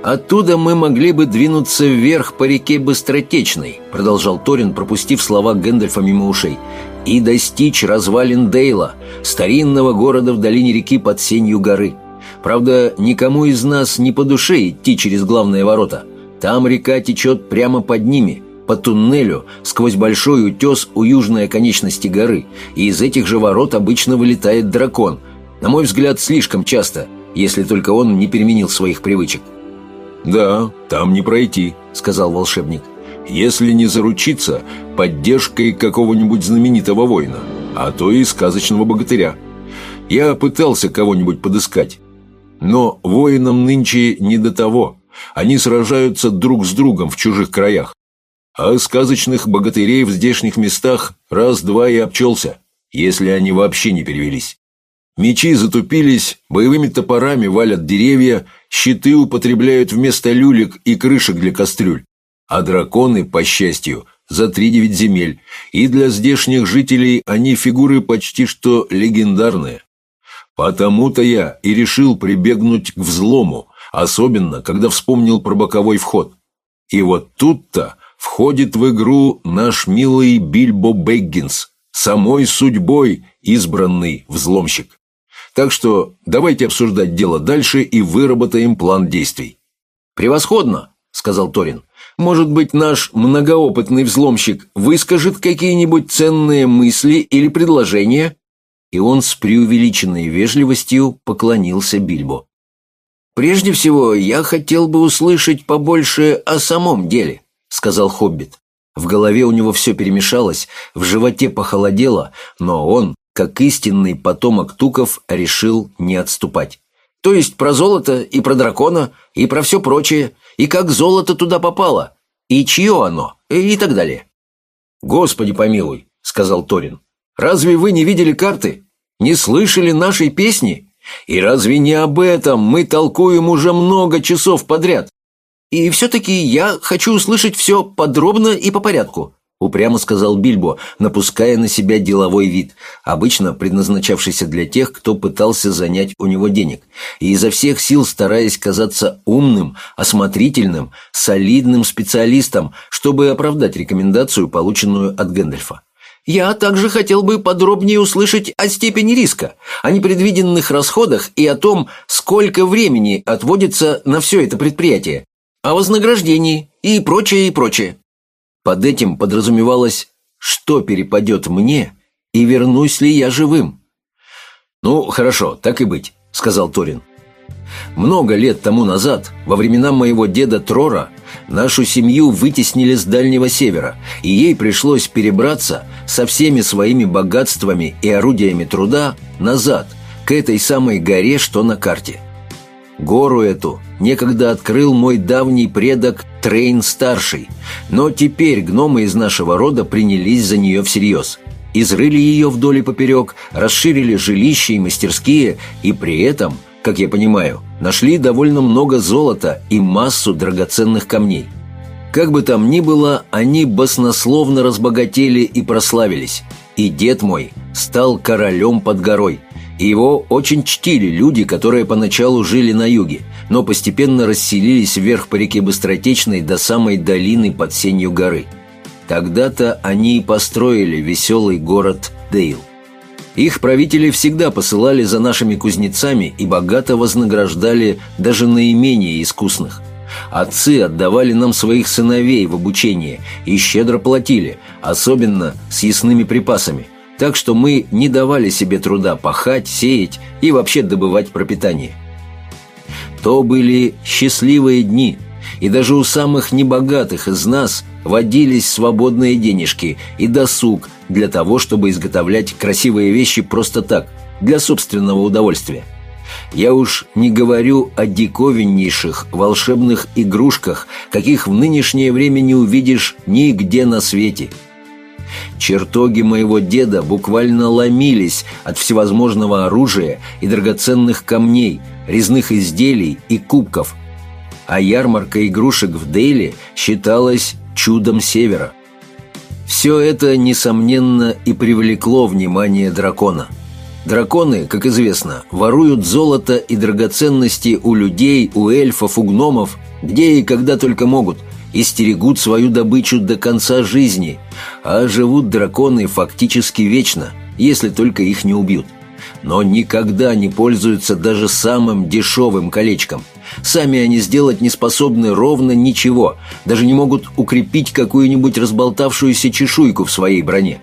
«Оттуда мы могли бы двинуться вверх по реке Быстротечной», продолжал Торин, пропустив слова Гэндальфа мимо ушей, «и достичь развалин Дейла, старинного города в долине реки под сенью горы. Правда, никому из нас не по душе идти через главные ворота. Там река течет прямо под ними, по туннелю сквозь большой утес у южной оконечности горы, и из этих же ворот обычно вылетает дракон. На мой взгляд, слишком часто, если только он не переменил своих привычек. «Да, там не пройти», — сказал волшебник. «Если не заручиться поддержкой какого-нибудь знаменитого воина, а то и сказочного богатыря. Я пытался кого-нибудь подыскать. Но воинам нынче не до того. Они сражаются друг с другом в чужих краях. А сказочных богатырей в здешних местах раз-два и обчелся, если они вообще не перевелись. Мечи затупились, боевыми топорами валят деревья, щиты употребляют вместо люлек и крышек для кастрюль. А драконы, по счастью, за три девять земель, и для здешних жителей они фигуры почти что легендарные. Потому-то я и решил прибегнуть к взлому, особенно, когда вспомнил про боковой вход. И вот тут-то входит в игру наш милый Бильбо Бэггинс, самой судьбой избранный взломщик. Так что давайте обсуждать дело дальше и выработаем план действий. «Превосходно!» — сказал Торин. «Может быть, наш многоопытный взломщик выскажет какие-нибудь ценные мысли или предложения?» И он с преувеличенной вежливостью поклонился Бильбо. «Прежде всего, я хотел бы услышать побольше о самом деле», — сказал Хоббит. В голове у него все перемешалось, в животе похолодело, но он, как истинный потомок туков, решил не отступать. То есть про золото и про дракона, и про все прочее, и как золото туда попало, и чье оно, и так далее. «Господи помилуй», — сказал Торин, — «разве вы не видели карты? Не слышали нашей песни? И разве не об этом мы толкуем уже много часов подряд? И все-таки я хочу услышать все подробно и по порядку», упрямо сказал Бильбо, напуская на себя деловой вид, обычно предназначавшийся для тех, кто пытался занять у него денег, и изо всех сил стараясь казаться умным, осмотрительным, солидным специалистом, чтобы оправдать рекомендацию, полученную от Гэндальфа. Я также хотел бы подробнее услышать о степени риска, о непредвиденных расходах и о том, сколько времени отводится на все это предприятие, о вознаграждении и прочее, и прочее. Под этим подразумевалось, что перепадет мне и вернусь ли я живым. «Ну, хорошо, так и быть», — сказал Торин. Много лет тому назад, во времена моего деда Трора, нашу семью вытеснили с Дальнего Севера, и ей пришлось перебраться со всеми своими богатствами и орудиями труда назад, к этой самой горе, что на карте. Гору эту некогда открыл мой давний предок Трейн-старший, но теперь гномы из нашего рода принялись за нее всерьез. Изрыли ее вдоль и поперек, расширили жилища и мастерские, и при этом, как я понимаю, нашли довольно много золота и массу драгоценных камней. Как бы там ни было, они баснословно разбогатели и прославились, и дед мой стал королем под горой – его очень чтили люди, которые поначалу жили на юге, но постепенно расселились вверх по реке Быстротечной до самой долины под сенью горы. Тогда-то они и построили веселый город Дейл. Их правители всегда посылали за нашими кузнецами и богато вознаграждали даже наименее искусных. Отцы отдавали нам своих сыновей в обучение и щедро платили, особенно с ясными припасами – так что мы не давали себе труда пахать, сеять и вообще добывать пропитание. То были счастливые дни, и даже у самых небогатых из нас водились свободные денежки и досуг для того, чтобы изготовлять красивые вещи просто так, для собственного удовольствия. Я уж не говорю о диковиннейших волшебных игрушках, каких в нынешнее время не увидишь нигде на свете – Чертоги моего деда буквально ломились от всевозможного оружия и драгоценных камней, резных изделий и кубков. А ярмарка игрушек в Дейле считалась чудом севера. Все это, несомненно, и привлекло внимание дракона. Драконы, как известно, воруют золото и драгоценности у людей, у эльфов, у гномов, где и когда только могут – и стерегут свою добычу до конца жизни, а живут драконы фактически вечно, если только их не убьют. Но никогда не пользуются даже самым дешевым колечком. Сами они сделать не способны ровно ничего, даже не могут укрепить какую-нибудь разболтавшуюся чешуйку в своей броне.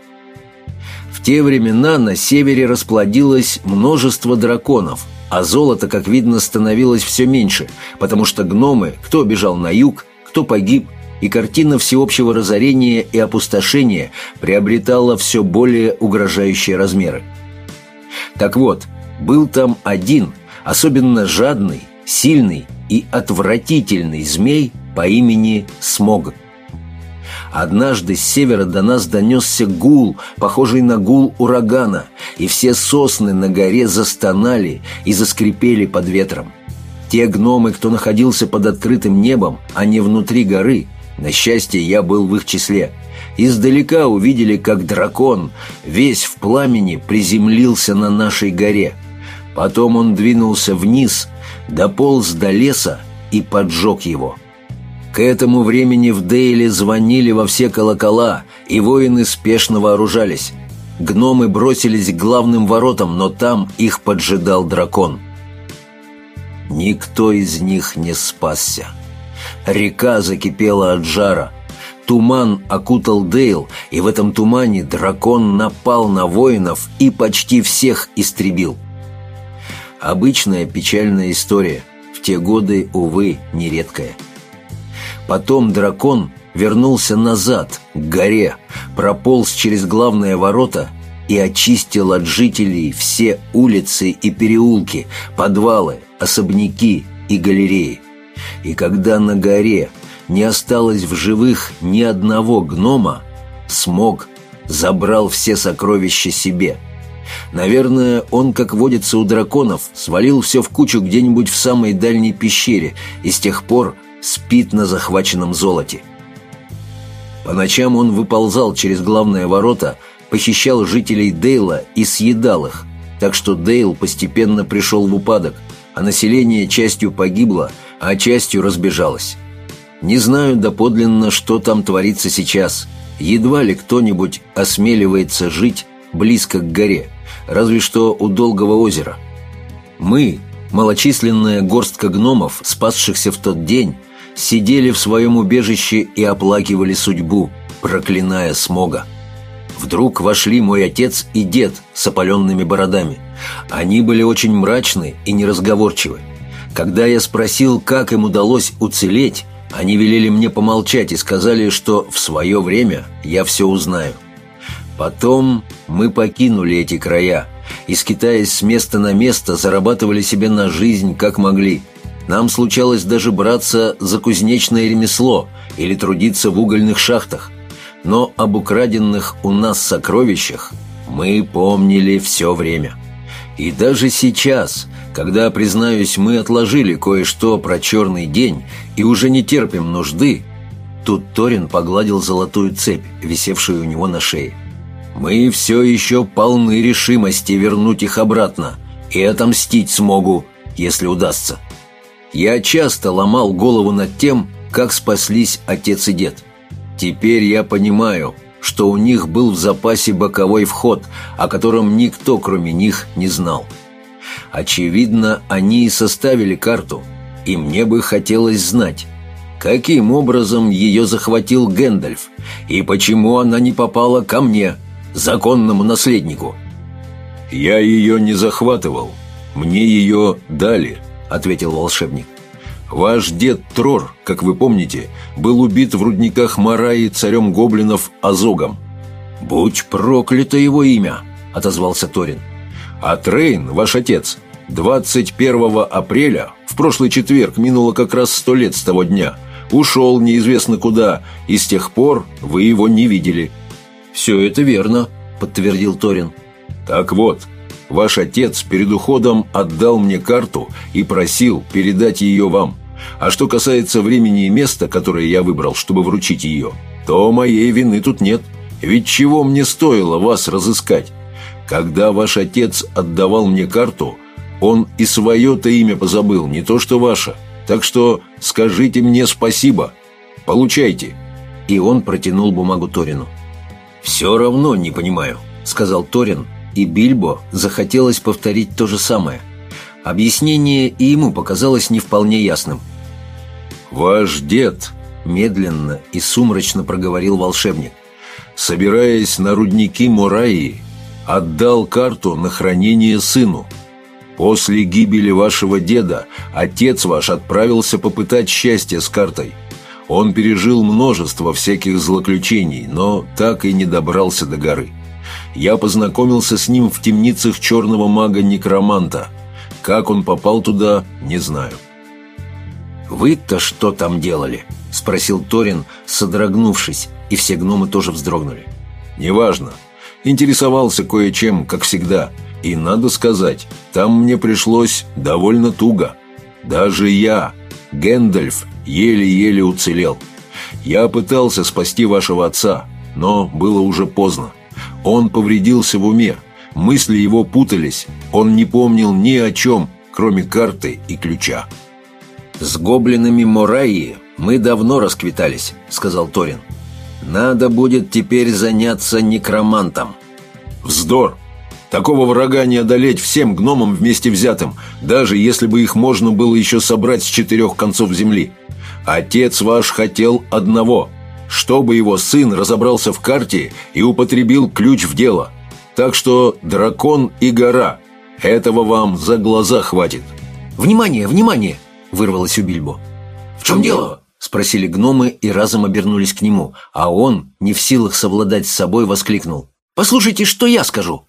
В те времена на севере расплодилось множество драконов, а золота, как видно, становилось все меньше, потому что гномы, кто бежал на юг, кто погиб, и картина всеобщего разорения и опустошения приобретала все более угрожающие размеры. Так вот, был там один, особенно жадный, сильный и отвратительный змей по имени Смог. Однажды с севера до нас донесся гул, похожий на гул урагана, и все сосны на горе застонали и заскрипели под ветром. Те гномы, кто находился под открытым небом, а не внутри горы, на счастье, я был в их числе, издалека увидели, как дракон, весь в пламени, приземлился на нашей горе. Потом он двинулся вниз, дополз до леса и поджег его. К этому времени в Дейле звонили во все колокола, и воины спешно вооружались. Гномы бросились к главным воротам, но там их поджидал дракон. Никто из них не спасся. Река закипела от жара. Туман окутал Дейл, и в этом тумане дракон напал на воинов и почти всех истребил. Обычная печальная история, в те годы, увы, нередкая. Потом дракон, вернулся назад, к горе, прополз через главные ворота и очистил от жителей все улицы и переулки, подвалы, особняки и галереи. И когда на горе не осталось в живых ни одного гнома, смог забрал все сокровища себе. Наверное, он, как водится у драконов, свалил все в кучу где-нибудь в самой дальней пещере и с тех пор спит на захваченном золоте. По ночам он выползал через главные ворота, похищал жителей Дейла и съедал их, так что Дейл постепенно пришел в упадок, а население частью погибло, а частью разбежалось. Не знаю доподлинно, что там творится сейчас. Едва ли кто-нибудь осмеливается жить близко к горе, разве что у Долгого озера. Мы, малочисленная горстка гномов, спасшихся в тот день, сидели в своем убежище и оплакивали судьбу, проклиная смога. Вдруг вошли мой отец и дед с опаленными бородами. Они были очень мрачны и неразговорчивы. Когда я спросил, как им удалось уцелеть, они велели мне помолчать и сказали, что в свое время я все узнаю. Потом мы покинули эти края и, скитаясь с места на место, зарабатывали себе на жизнь как могли. Нам случалось даже браться за кузнечное ремесло или трудиться в угольных шахтах. Но об украденных у нас сокровищах мы помнили все время. И даже сейчас, когда, признаюсь, мы отложили кое-что про черный день и уже не терпим нужды, тут Торин погладил золотую цепь, висевшую у него на шее. Мы все еще полны решимости вернуть их обратно и отомстить смогу, если удастся. Я часто ломал голову над тем, как спаслись отец и дед. Теперь я понимаю, что у них был в запасе боковой вход, о котором никто, кроме них, не знал. Очевидно, они и составили карту, и мне бы хотелось знать, каким образом ее захватил Гэндальф, и почему она не попала ко мне, законному наследнику. «Я ее не захватывал, мне ее дали», — ответил волшебник. Ваш дед Трор, как вы помните, был убит в рудниках Мории царем гоблинов Азогом. «Будь проклято его имя!» — отозвался Торин. «А Трейн, ваш отец, 21 апреля, в прошлый четверг, минуло как раз сто лет с того дня, ушел неизвестно куда, и с тех пор вы его не видели». «Все это верно», — подтвердил Торин. «Так вот, Ваш отец перед уходом отдал мне карту и просил передать ее вам. А что касается времени и места, которое я выбрал, чтобы вручить ее, то моей вины тут нет. Ведь чего мне стоило вас разыскать? Когда ваш отец отдавал мне карту, он и свое-то имя позабыл, не то что ваше. Так что скажите мне спасибо. Получайте». И он протянул бумагу Торину. «Все равно не понимаю», — сказал Торин, и Бильбо захотелось повторить то же самое. Объяснение и ему показалось не вполне ясным. «Ваш дед», — медленно и сумрачно проговорил волшебник, «собираясь на рудники Мураи, отдал карту на хранение сыну. После гибели вашего деда отец ваш отправился попытать счастье с картой. Он пережил множество всяких злоключений, но так и не добрался до горы. Я познакомился с ним в темницах черного мага-некроманта. Как он попал туда, не знаю. «Вы-то что там делали?» – спросил Торин, содрогнувшись, и все гномы тоже вздрогнули. «Неважно. Интересовался кое-чем, как всегда. И, надо сказать, там мне пришлось довольно туго. Даже я, Гэндальф, еле-еле уцелел. Я пытался спасти вашего отца, но было уже поздно. Он повредился в уме, мысли его путались, он не помнил ни о чем, кроме карты и ключа. «С гоблинами Мораи мы давно расквитались», — сказал Торин. «Надо будет теперь заняться некромантом». «Вздор! Такого врага не одолеть всем гномам вместе взятым, даже если бы их можно было еще собрать с четырех концов земли. Отец ваш хотел одного — чтобы его сын разобрался в карте и употребил ключ в дело. Так что дракон и гора. Этого вам за глаза хватит. «Внимание, внимание!» – вырвалось у Бильбо. «В чем дело?» — спросили гномы и разом обернулись к нему, а он, не в силах совладать с собой, воскликнул. «Послушайте, что я скажу!»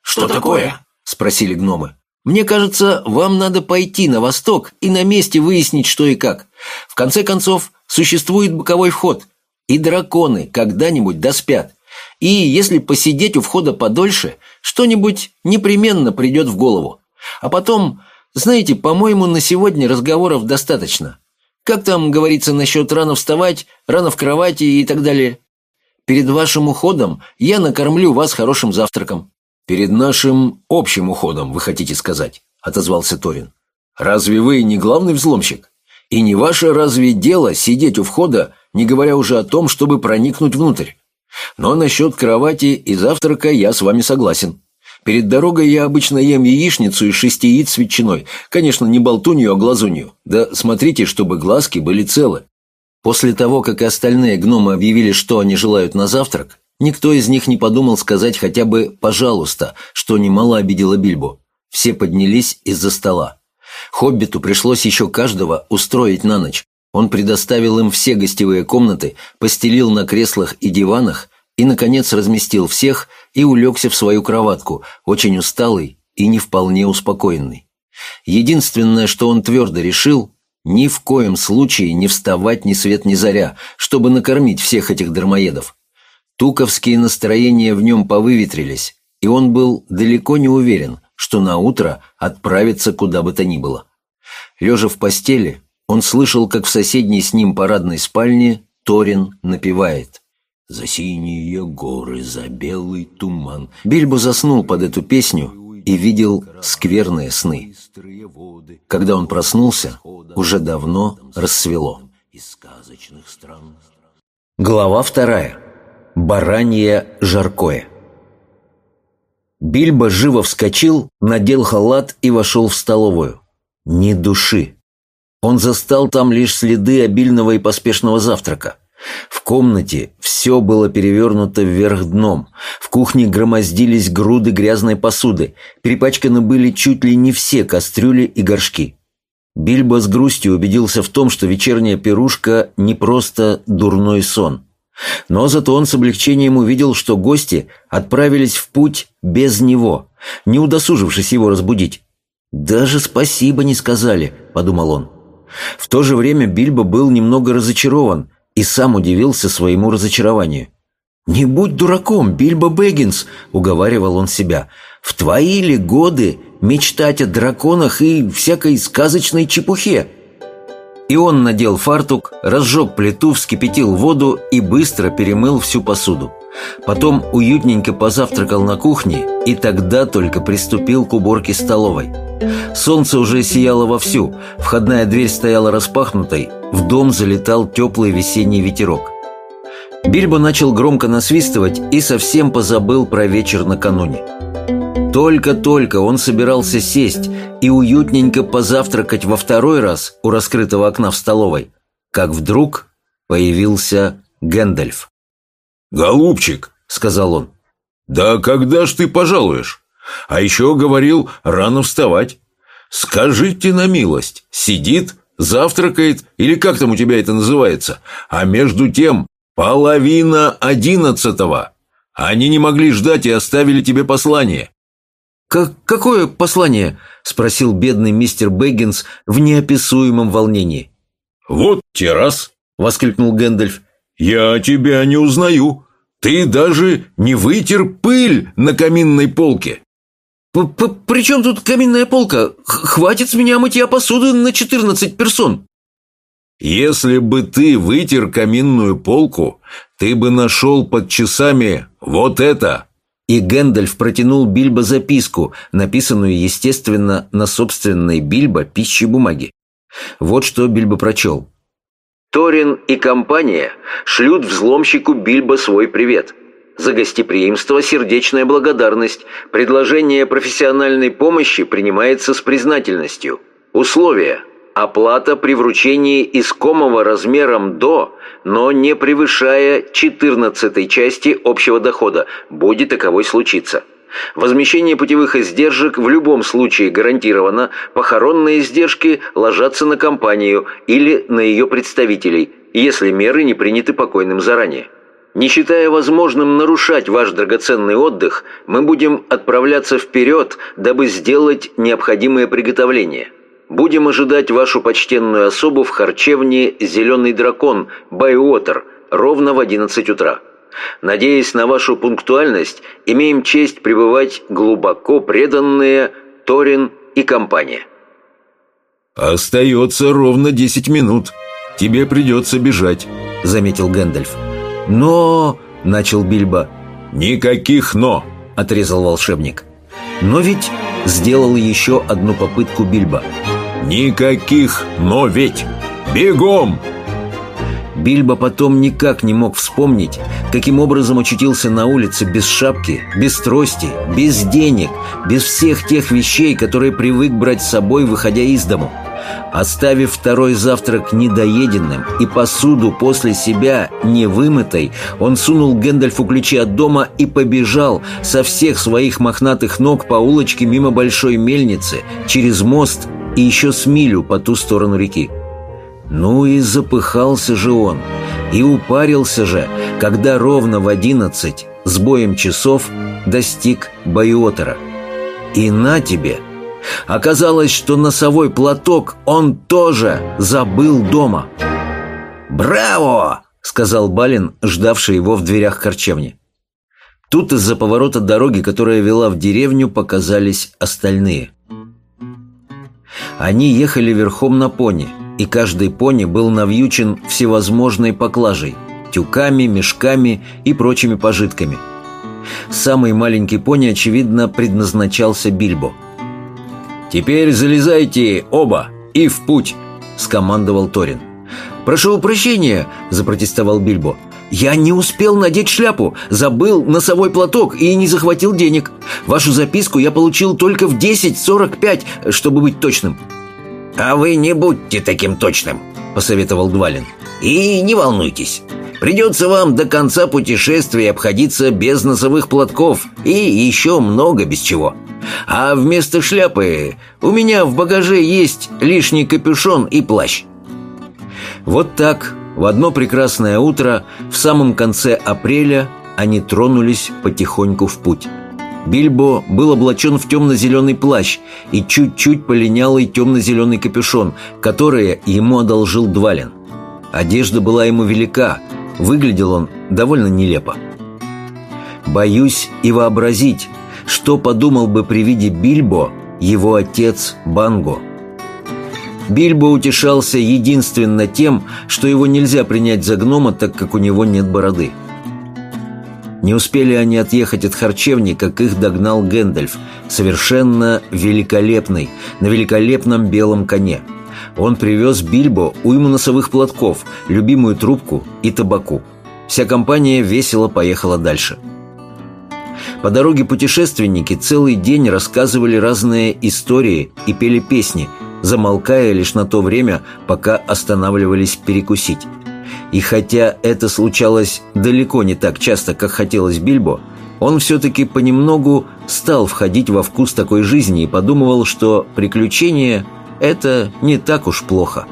«Что такое?» — спросили гномы. «Мне кажется, вам надо пойти на восток и на месте выяснить, что и как. В конце концов, существует боковой вход, и драконы когда-нибудь доспят. И если посидеть у входа подольше, что-нибудь непременно придет в голову. А потом, знаете, по-моему, на сегодня разговоров достаточно. Как там говорится насчет рано вставать, рано в кровати и так далее? Перед вашим уходом я накормлю вас хорошим завтраком. Перед нашим общим уходом, вы хотите сказать, отозвался Торин. Разве вы не главный взломщик? И не ваше разве дело сидеть у входа, не говоря уже о том, чтобы проникнуть внутрь? Но насчет кровати и завтрака я с вами согласен. Перед дорогой я обычно ем яичницу из шести яиц с ветчиной. Конечно, не болтунью, а глазунью. Да смотрите, чтобы глазки были целы. После того, как остальные гномы объявили, что они желают на завтрак, никто из них не подумал сказать хотя бы «пожалуйста», что немало обидело Бильбу. Все поднялись из-за стола. Хоббиту пришлось еще каждого устроить на ночь. Он предоставил им все гостевые комнаты, постелил на креслах и диванах и, наконец, разместил всех и улегся в свою кроватку, очень усталый и не вполне успокоенный. Единственное, что он твердо решил, ни в коем случае не вставать ни свет ни заря, чтобы накормить всех этих дармоедов. Туковские настроения в нем повыветрились, и он был далеко не уверен, что на утро отправится куда бы то ни было. Лежа в постели, он слышал, как в соседней с ним парадной спальне Торин напевает «За синие горы, за белый туман». Бильбо заснул под эту песню и видел скверные сны. Когда он проснулся, уже давно рассвело. Глава вторая. Баранье жаркое. Бильбо живо вскочил, надел халат и вошел в столовую. Ни души. Он застал там лишь следы обильного и поспешного завтрака. В комнате все было перевернуто вверх дном. В кухне громоздились груды грязной посуды. Перепачканы были чуть ли не все кастрюли и горшки. Бильбо с грустью убедился в том, что вечерняя пирушка не просто дурной сон. Но зато он с облегчением увидел, что гости отправились в путь без него, не удосужившись его разбудить. «Даже спасибо не сказали», — подумал он. В то же время Бильбо был немного разочарован и сам удивился своему разочарованию. «Не будь дураком, Бильбо Бэггинс», — уговаривал он себя. «В твои ли годы мечтать о драконах и всякой сказочной чепухе?» И он надел фартук, разжег плиту, вскипятил воду и быстро перемыл всю посуду. Потом уютненько позавтракал на кухне и тогда только приступил к уборке столовой. Солнце уже сияло вовсю, входная дверь стояла распахнутой, в дом залетал теплый весенний ветерок. Бильбо начал громко насвистывать и совсем позабыл про вечер накануне. Только-только он собирался сесть и уютненько позавтракать во второй раз у раскрытого окна в столовой, как вдруг появился Гэндальф. «Голубчик», — сказал он, — «да когда ж ты пожалуешь? А еще говорил рано вставать. Скажите на милость, сидит, завтракает, или как там у тебя это называется, а между тем половина одиннадцатого. Они не могли ждать и оставили тебе послание. «Как, «Какое послание?» – спросил бедный мистер Бэггинс в неописуемом волнении. «Вот те раз!» – воскликнул Гэндальф. «Я тебя не узнаю. Ты даже не вытер пыль на каминной полке». П -п «При чем тут каминная полка? Х Хватит с меня мытья посуды на четырнадцать персон». «Если бы ты вытер каминную полку, ты бы нашел под часами вот это». И Гэндальф протянул Бильбо записку, написанную, естественно, на собственной Бильбо пищей бумаги. Вот что Бильбо прочел. «Торин и компания шлют взломщику Бильбо свой привет. За гостеприимство сердечная благодарность. Предложение профессиональной помощи принимается с признательностью. Условия. Оплата при вручении искомого размером до, но не превышая 14 части общего дохода, будет таковой случиться. Возмещение путевых издержек в любом случае гарантировано, похоронные издержки ложатся на компанию или на ее представителей, если меры не приняты покойным заранее. Не считая возможным нарушать ваш драгоценный отдых, мы будем отправляться вперед, дабы сделать необходимые приготовления. Будем ожидать вашу почтенную особу в харчевне «Зеленый дракон» Байуотер ровно в 11 утра. Надеясь на вашу пунктуальность, имеем честь пребывать глубоко преданные Торин и компания. «Остается ровно десять минут. Тебе придется бежать», — заметил Гэндальф. «Но...» — начал Бильбо. «Никаких «но», — отрезал волшебник. «Но ведь...» — сделал еще одну попытку Бильбо. «Никаких «но ведь». Бегом!» Бильбо потом никак не мог вспомнить, каким образом очутился на улице без шапки, без трости, без денег, без всех тех вещей, которые привык брать с собой, выходя из дому. Оставив второй завтрак недоеденным и посуду после себя невымытой, он сунул Гэндальфу ключи от дома и побежал со всех своих мохнатых ног по улочке мимо большой мельницы, через мост и еще с милю по ту сторону реки. Ну и запыхался же он, и упарился же, когда ровно в одиннадцать с боем часов достиг Байотера. И на тебе! Оказалось, что носовой платок он тоже забыл дома. «Браво!» — сказал Балин, ждавший его в дверях харчевни. Тут из-за поворота дороги, которая вела в деревню, показались остальные. Они ехали верхом на пони — и каждый пони был навьючен всевозможной поклажей – тюками, мешками и прочими пожитками. Самый маленький пони, очевидно, предназначался Бильбо. «Теперь залезайте оба и в путь!» – скомандовал Торин. «Прошу прощения!» – запротестовал Бильбо. «Я не успел надеть шляпу, забыл носовой платок и не захватил денег. Вашу записку я получил только в 10.45, чтобы быть точным». «А вы не будьте таким точным», — посоветовал Двалин. «И не волнуйтесь. Придется вам до конца путешествия обходиться без носовых платков и еще много без чего. А вместо шляпы у меня в багаже есть лишний капюшон и плащ». Вот так, в одно прекрасное утро, в самом конце апреля, они тронулись потихоньку в путь. Бильбо был облачен в темно-зеленый плащ и чуть-чуть полинялый темно-зеленый капюшон, который ему одолжил Двалин. Одежда была ему велика, выглядел он довольно нелепо. Боюсь и вообразить, что подумал бы при виде Бильбо его отец Банго. Бильбо утешался единственно тем, что его нельзя принять за гнома, так как у него нет бороды. Не успели они отъехать от харчевни, как их догнал Гэндальф, совершенно великолепный, на великолепном белом коне. Он привез Бильбо уйму носовых платков, любимую трубку и табаку. Вся компания весело поехала дальше. По дороге путешественники целый день рассказывали разные истории и пели песни, замолкая лишь на то время, пока останавливались перекусить. И хотя это случалось далеко не так часто, как хотелось Бильбо, он все-таки понемногу стал входить во вкус такой жизни и подумывал, что приключения – это не так уж плохо.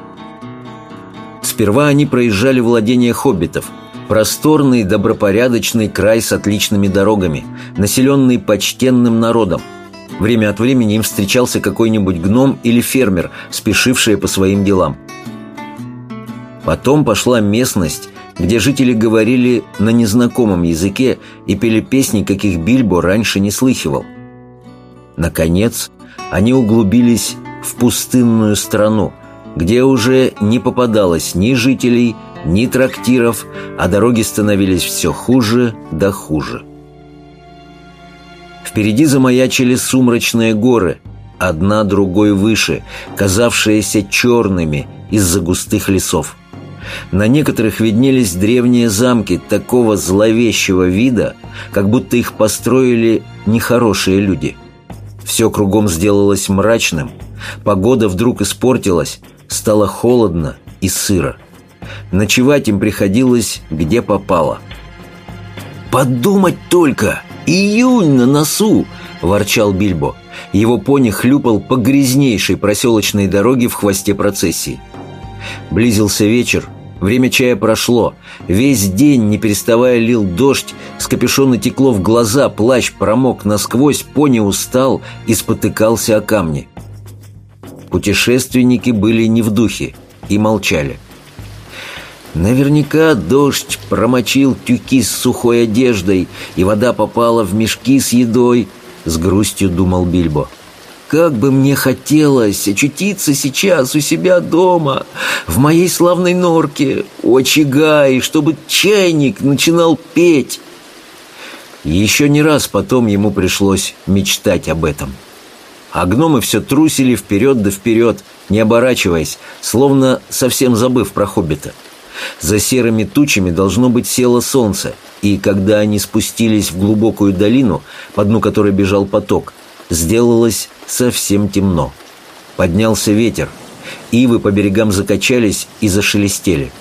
Сперва они проезжали владения хоббитов – просторный, добропорядочный край с отличными дорогами, населенный почтенным народом. Время от времени им встречался какой-нибудь гном или фермер, спешившие по своим делам – Потом пошла местность, где жители говорили на незнакомом языке и пели песни, каких Бильбо раньше не слыхивал. Наконец, они углубились в пустынную страну, где уже не попадалось ни жителей, ни трактиров, а дороги становились все хуже да хуже. Впереди замаячили сумрачные горы, одна другой выше, казавшиеся черными из-за густых лесов. На некоторых виднелись древние замки такого зловещего вида, как будто их построили нехорошие люди. Все кругом сделалось мрачным, погода вдруг испортилась, стало холодно и сыро. Ночевать им приходилось где попало. «Подумать только! «Июнь на носу!» – ворчал Бильбо. Его пони хлюпал по грязнейшей проселочной дороге в хвосте процессии. Близился вечер, время чая прошло. Весь день, не переставая, лил дождь, с капюшона текло в глаза, плащ промок насквозь, пони устал и спотыкался о камни. Путешественники были не в духе и молчали. Наверняка дождь промочил тюки с сухой одеждой, и вода попала в мешки с едой, с грустью думал Бильбо. Как бы мне хотелось очутиться сейчас у себя дома, в моей славной норке, у очага, и чтобы чайник начинал петь. Еще не раз потом ему пришлось мечтать об этом. А гномы все трусили вперед да вперед, не оборачиваясь, словно совсем забыв про хоббита. За серыми тучами должно быть село солнце, и когда они спустились в глубокую долину, по дну которой бежал поток, сделалось совсем темно. Поднялся ветер, ивы по берегам закачались и зашелестели.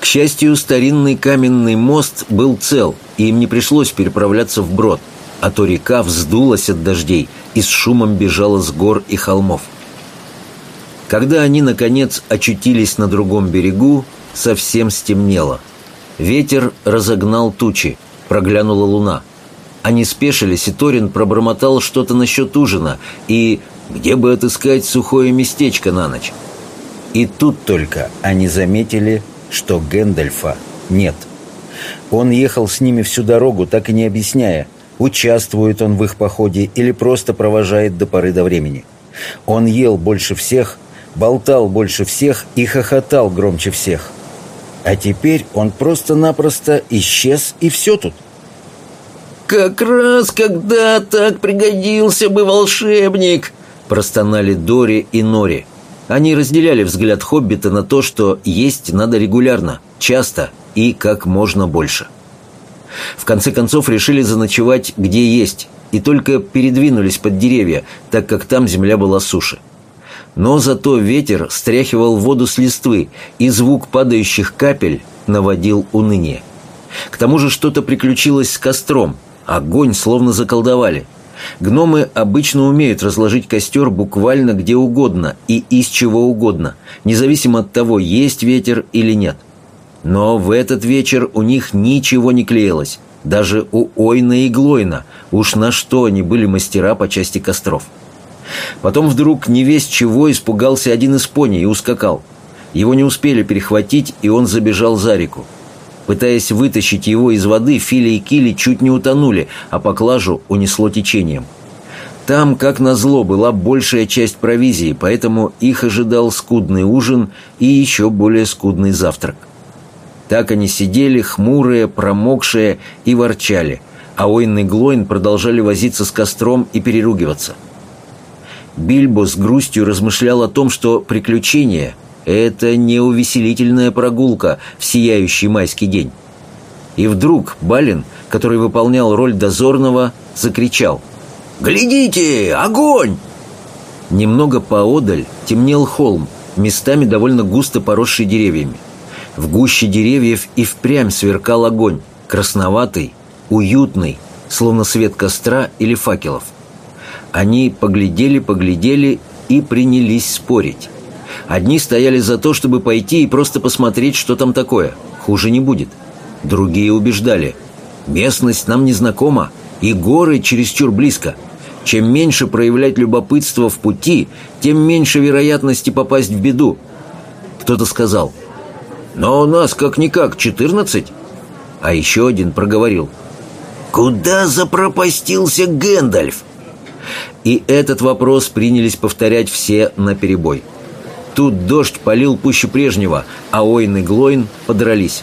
К счастью, старинный каменный мост был цел, и им не пришлось переправляться вброд, а то река вздулась от дождей и с шумом бежала с гор и холмов. Когда они, наконец, очутились на другом берегу, совсем стемнело. Ветер разогнал тучи, проглянула луна. Они спешились, и Торин пробормотал что-то насчет ужина и где бы отыскать сухое местечко на ночь. И тут только они заметили, что Гэндальфа нет. Он ехал с ними всю дорогу, так и не объясняя, участвует он в их походе или просто провожает до поры до времени. Он ел больше всех, болтал больше всех и хохотал громче всех – а теперь он просто-напросто исчез, и все тут. «Как раз когда так пригодился бы волшебник!» Простонали Дори и Нори. Они разделяли взгляд Хоббита на то, что есть надо регулярно, часто и как можно больше. В конце концов решили заночевать где есть, и только передвинулись под деревья, так как там земля была суше. Но зато ветер стряхивал воду с листвы, и звук падающих капель наводил уныние. К тому же что-то приключилось с костром, огонь словно заколдовали. Гномы обычно умеют разложить костер буквально где угодно и из чего угодно, независимо от того, есть ветер или нет. Но в этот вечер у них ничего не клеилось, даже у Ойна и Глойна, уж на что они были мастера по части костров. Потом вдруг не весь чего испугался один из пони и ускакал. Его не успели перехватить, и он забежал за реку. Пытаясь вытащить его из воды, Фили и Кили чуть не утонули, а поклажу унесло течением. Там, как назло, была большая часть провизии, поэтому их ожидал скудный ужин и еще более скудный завтрак. Так они сидели, хмурые, промокшие и ворчали, а Ойн и Глойн продолжали возиться с костром и переругиваться – Бильбо с грустью размышлял о том, что приключение — это не увеселительная прогулка в сияющий майский день. И вдруг Балин, который выполнял роль дозорного, закричал «Глядите! Огонь!» Немного поодаль темнел холм, местами довольно густо поросший деревьями. В гуще деревьев и впрямь сверкал огонь, красноватый, уютный, словно свет костра или факелов – они поглядели-поглядели и принялись спорить. Одни стояли за то, чтобы пойти и просто посмотреть, что там такое. Хуже не будет. Другие убеждали. Местность нам незнакома, и горы чересчур близко. Чем меньше проявлять любопытство в пути, тем меньше вероятности попасть в беду. Кто-то сказал. «Но у нас как-никак четырнадцать». А еще один проговорил. «Куда запропастился Гэндальф? И этот вопрос принялись повторять все наперебой. Тут дождь полил пуще прежнего, а Ойн и Глойн подрались.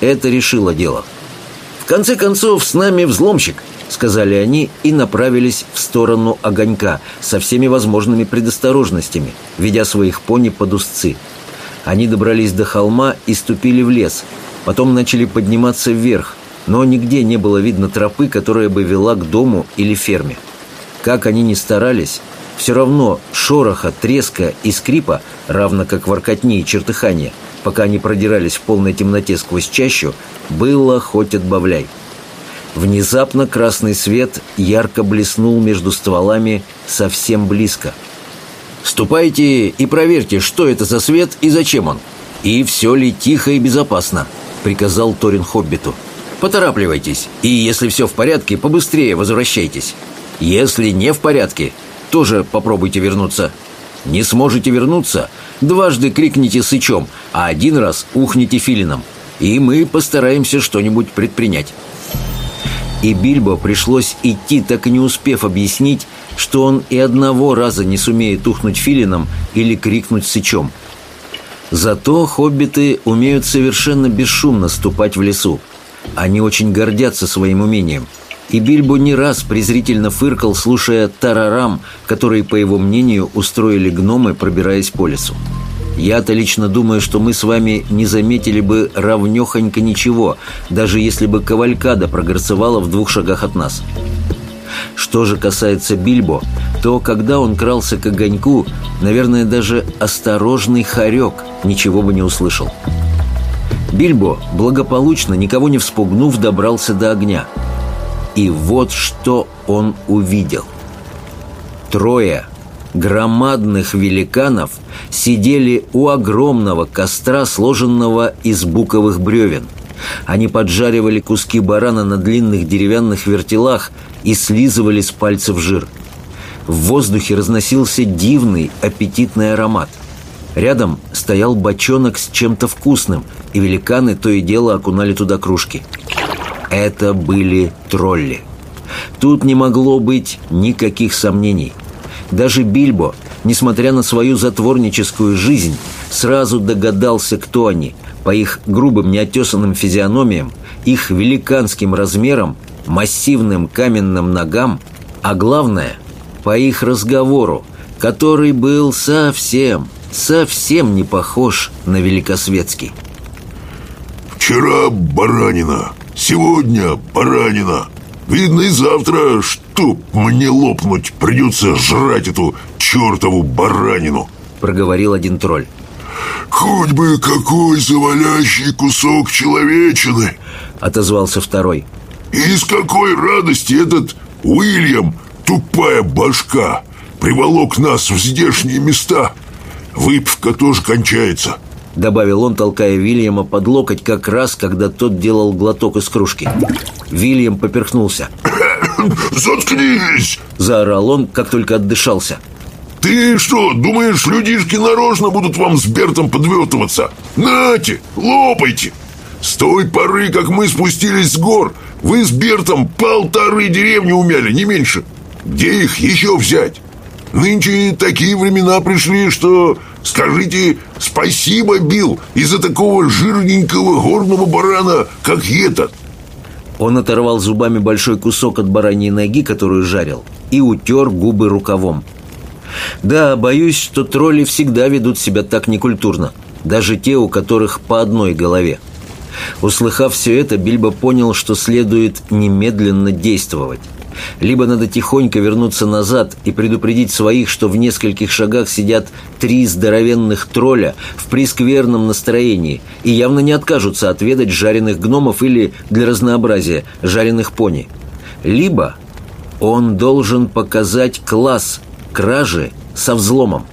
Это решило дело. «В конце концов, с нами взломщик», — сказали они и направились в сторону огонька со всеми возможными предосторожностями, ведя своих пони под узцы. Они добрались до холма и ступили в лес. Потом начали подниматься вверх, но нигде не было видно тропы, которая бы вела к дому или ферме. Как они ни старались, все равно шороха, треска и скрипа, равно как воркотни и чертыхания, пока они продирались в полной темноте сквозь чащу, было хоть отбавляй. Внезапно красный свет ярко блеснул между стволами совсем близко. «Ступайте и проверьте, что это за свет и зачем он, и все ли тихо и безопасно», — приказал Торин Хоббиту. «Поторапливайтесь, и если все в порядке, побыстрее возвращайтесь. Если не в порядке, тоже попробуйте вернуться. Не сможете вернуться, дважды крикните сычом, а один раз ухните филином, и мы постараемся что-нибудь предпринять». И Бильбо пришлось идти, так и не успев объяснить, что он и одного раза не сумеет ухнуть филином или крикнуть сычом. Зато хоббиты умеют совершенно бесшумно ступать в лесу. Они очень гордятся своим умением. И Бильбо не раз презрительно фыркал, слушая тарарам, которые, по его мнению, устроили гномы, пробираясь по лесу. Я-то лично думаю, что мы с вами не заметили бы равнехонько ничего, даже если бы кавалькада прогорцевала в двух шагах от нас. Что же касается Бильбо, то когда он крался к огоньку, наверное, даже осторожный хорек ничего бы не услышал. Бильбо благополучно, никого не вспугнув, добрался до огня. И вот что он увидел. Трое громадных великанов сидели у огромного костра, сложенного из буковых бревен. Они поджаривали куски барана на длинных деревянных вертелах и слизывали с пальцев жир. В воздухе разносился дивный аппетитный аромат. Рядом стоял бочонок с чем-то вкусным, и великаны то и дело окунали туда кружки. Это были тролли. Тут не могло быть никаких сомнений – даже Бильбо, несмотря на свою затворническую жизнь, сразу догадался, кто они, по их грубым неотесанным физиономиям, их великанским размерам, массивным каменным ногам, а главное, по их разговору, который был совсем, совсем не похож на великосветский. «Вчера баранина, сегодня баранина, Видно, и завтра, чтоб мне лопнуть, придется жрать эту чертову баранину. Проговорил один тролль. Хоть бы какой завалящий кусок человечины Отозвался второй. И с какой радости этот Уильям, тупая башка Приволок нас в здешние места. Выпивка тоже кончается Добавил он, толкая Вильяма под локоть как раз, когда тот делал глоток из кружки Вильям поперхнулся «Заткнись!» – заорал он, как только отдышался «Ты что, думаешь, людишки нарочно будут вам с Бертом подвертываться? Нате, лопайте!» С той поры, как мы спустились с гор, вы с Бертом полторы деревни умяли, не меньше. Где их еще взять? Нынче такие времена пришли, что скажите спасибо, Бил, из-за такого жирненького горного барана, как этот. Он оторвал зубами большой кусок от бараньей ноги, которую жарил, и утер губы рукавом. Да, боюсь, что тролли всегда ведут себя так некультурно, даже те, у которых по одной голове. Услыхав все это, Бильбо понял, что следует немедленно действовать. Либо надо тихонько вернуться назад и предупредить своих, что в нескольких шагах сидят три здоровенных тролля в прескверном настроении и явно не откажутся отведать жареных гномов или, для разнообразия, жареных пони. Либо он должен показать класс кражи со взломом.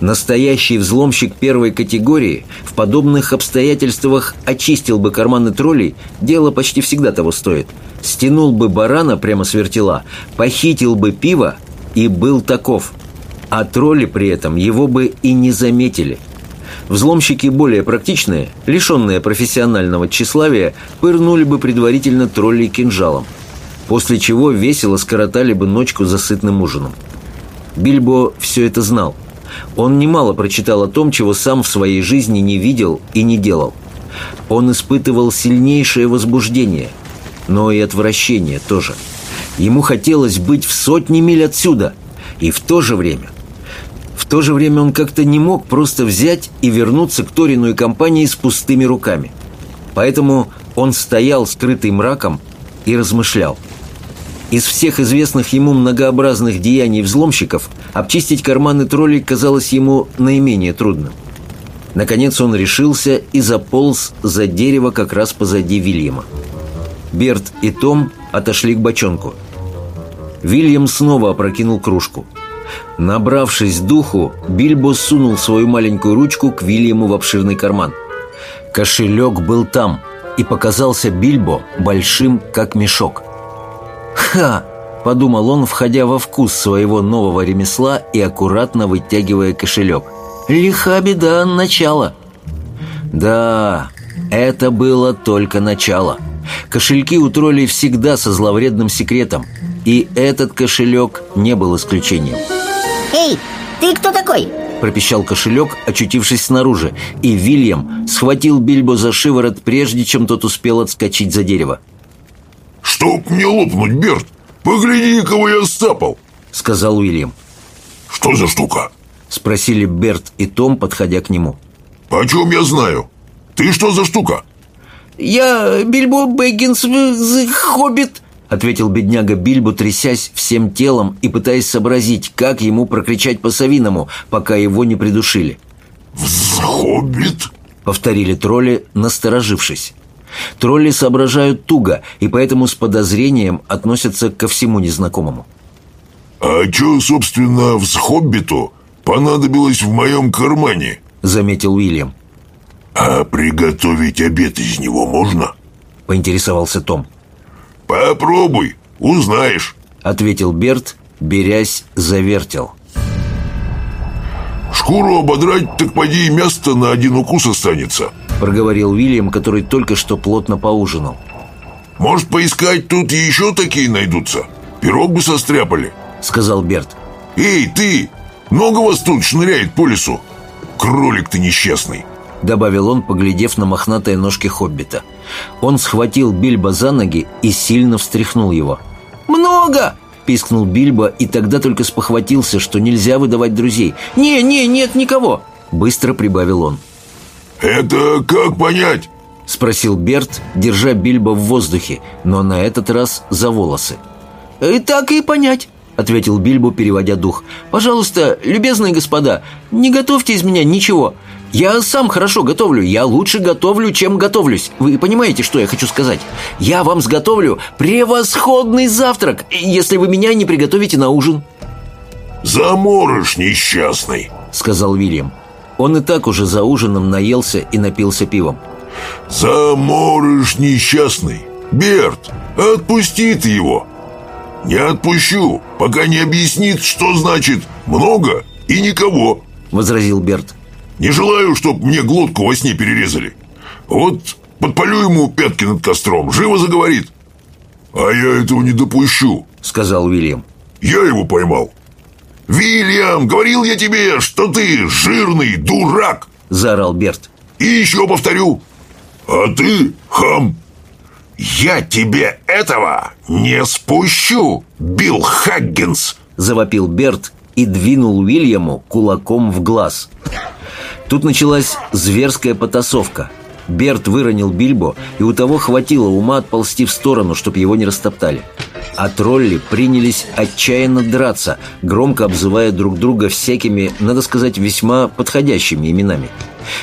Настоящий взломщик первой категории в подобных обстоятельствах очистил бы карманы троллей, дело почти всегда того стоит. Стянул бы барана прямо с вертела, похитил бы пиво и был таков. А тролли при этом его бы и не заметили. Взломщики более практичные, лишенные профессионального тщеславия, пырнули бы предварительно троллей кинжалом, после чего весело скоротали бы ночку за сытным ужином. Бильбо все это знал – он немало прочитал о том, чего сам в своей жизни не видел и не делал. Он испытывал сильнейшее возбуждение, но и отвращение тоже. Ему хотелось быть в сотни миль отсюда, и в то же время... В то же время он как-то не мог просто взять и вернуться к Торину и компании с пустыми руками. Поэтому он стоял, скрытый мраком, и размышлял – из всех известных ему многообразных деяний взломщиков обчистить карманы троллей казалось ему наименее трудным. Наконец он решился и заполз за дерево как раз позади Вильяма. Берт и Том отошли к бочонку. Вильям снова опрокинул кружку. Набравшись духу, Бильбо сунул свою маленькую ручку к Вильяму в обширный карман. Кошелек был там и показался Бильбо большим, как мешок. «Ха!» – подумал он, входя во вкус своего нового ремесла и аккуратно вытягивая кошелек. «Лиха беда начала!» Да, это было только начало. Кошельки у троллей всегда со зловредным секретом, и этот кошелек не был исключением. «Эй, ты кто такой?» пропищал кошелек, очутившись снаружи, и Вильям схватил Бильбо за шиворот, прежде чем тот успел отскочить за дерево. «Чтоб мне лопнуть, Берт! Погляди, кого я стапал!» — сказал Уильям. «Что за штука?» — спросили Берт и Том, подходя к нему. «Почем я знаю? Ты что за штука?» «Я Бильбо Бэггинс, хоббит», — ответил бедняга Бильбо, трясясь всем телом и пытаясь сообразить, как ему прокричать по-совиному, пока его не придушили. «Хоббит?» — повторили тролли, насторожившись. Тролли соображают туго и поэтому с подозрением относятся ко всему незнакомому. «А что, собственно, в «Хоббиту» понадобилось в моем кармане?» — заметил Уильям. «А приготовить обед из него можно?» — поинтересовался Том. «Попробуй, узнаешь», — ответил Берт, берясь за вертел. «Шкуру ободрать, так поди и мясо на один укус останется», — проговорил Уильям, который только что плотно поужинал. «Может, поискать тут еще такие найдутся? Пирог бы состряпали», — сказал Берт. «Эй, ты! Много вас тут шныряет по лесу? Кролик ты несчастный!» Добавил он, поглядев на мохнатые ножки хоббита. Он схватил Бильбо за ноги и сильно встряхнул его. «Много!» — пискнул Бильбо и тогда только спохватился, что нельзя выдавать друзей. «Не, не, нет никого!» — быстро прибавил он. «Это как понять?» — спросил Берт, держа Бильбо в воздухе, но на этот раз за волосы. «И «Так и понять!» — ответил Бильбо, переводя дух. «Пожалуйста, любезные господа, не готовьте из меня ничего. Я сам хорошо готовлю, я лучше готовлю, чем готовлюсь. Вы понимаете, что я хочу сказать? Я вам сготовлю превосходный завтрак, если вы меня не приготовите на ужин». «Заморыш несчастный», — сказал Вильям. Он и так уже за ужином наелся и напился пивом. «Заморыш несчастный! Берт, отпусти ты его!» «Не отпущу, пока не объяснит, что значит «много» и «никого», — возразил Берт. «Не желаю, чтоб мне глотку во сне перерезали. Вот подпалю ему пятки над костром, живо заговорит». «А я этого не допущу», — сказал Уильям. «Я его поймал». «Вильям, говорил я тебе, что ты жирный дурак!» — заорал Берт. «И еще повторю, а ты хам!» «Я тебе этого не спущу, Билл Хаггинс!» Завопил Берт и двинул Уильяму кулаком в глаз. Тут началась зверская потасовка. Берт выронил Бильбо, и у того хватило ума отползти в сторону, чтобы его не растоптали. А тролли принялись отчаянно драться, громко обзывая друг друга всякими, надо сказать, весьма подходящими именами.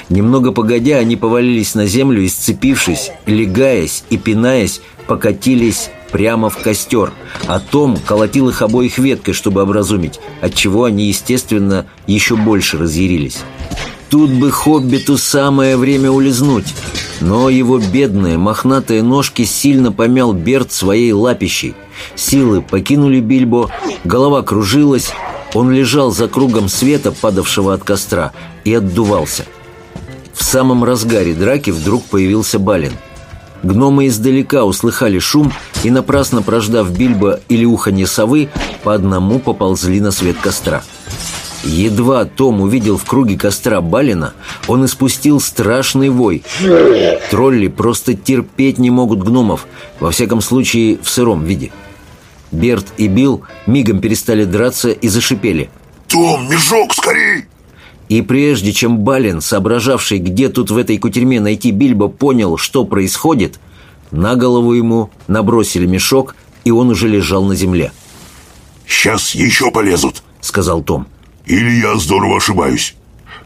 Немного погодя, они повалились на землю и, сцепившись, легаясь и пинаясь, покатились прямо в костер, а Том колотил их обоих веткой, чтобы образумить, отчего они, естественно, еще больше разъярились. Тут бы Хоббиту самое время улизнуть, но его бедные мохнатые ножки сильно помял Берт своей лапищей. Силы покинули Бильбо, голова кружилась, он лежал за кругом света, падавшего от костра, и отдувался. В самом разгаре драки вдруг появился Балин. Гномы издалека услыхали шум и, напрасно прождав Бильбо или уханье совы, по одному поползли на свет костра. Едва Том увидел в круге костра Балина, он испустил страшный вой. Тролли просто терпеть не могут гномов, во всяком случае в сыром виде. Берт и Билл мигом перестали драться и зашипели. «Том, мешок, скорей!» И прежде чем Балин, соображавший, где тут в этой кутерьме найти Бильбо, понял, что происходит, на голову ему набросили мешок, и он уже лежал на земле. «Сейчас еще полезут», — сказал Том. «Или я здорово ошибаюсь.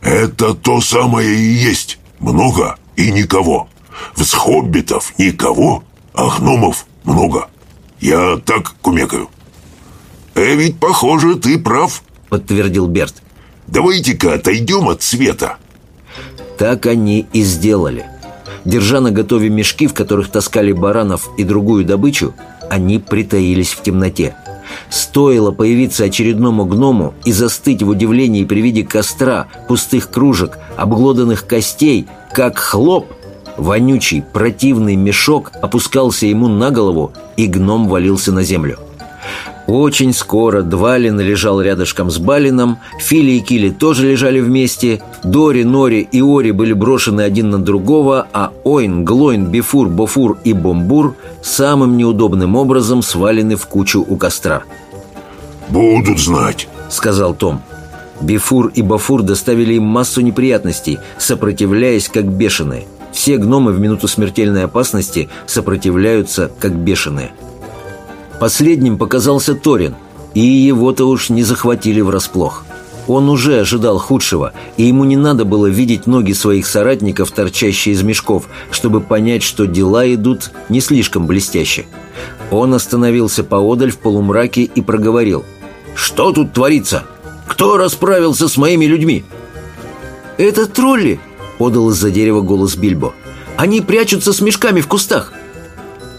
Это то самое и есть. Много и никого. В хоббитов никого, а гномов много». Я так кумекаю. Э, ведь, похоже, ты прав, подтвердил Берт. Давайте-ка отойдем от света. Так они и сделали. Держа на готове мешки, в которых таскали баранов и другую добычу, они притаились в темноте. Стоило появиться очередному гному и застыть в удивлении при виде костра, пустых кружек, обглоданных костей, как хлоп, вонючий, противный мешок опускался ему на голову, и гном валился на землю. Очень скоро Двалин лежал рядышком с Балином, Фили и Кили тоже лежали вместе, Дори, Нори и Ори были брошены один на другого, а Ойн, Глойн, Бифур, Бофур и Бомбур самым неудобным образом свалены в кучу у костра. «Будут знать», — сказал Том. Бифур и Бафур доставили им массу неприятностей, сопротивляясь как бешеные. Все гномы в минуту смертельной опасности сопротивляются как бешеные. Последним показался Торин, и его-то уж не захватили врасплох. Он уже ожидал худшего, и ему не надо было видеть ноги своих соратников, торчащие из мешков, чтобы понять, что дела идут не слишком блестяще. Он остановился поодаль в полумраке и проговорил. «Что тут творится? Кто расправился с моими людьми?» «Это тролли!» — подал из-за дерева голос Бильбо. «Они прячутся с мешками в кустах!»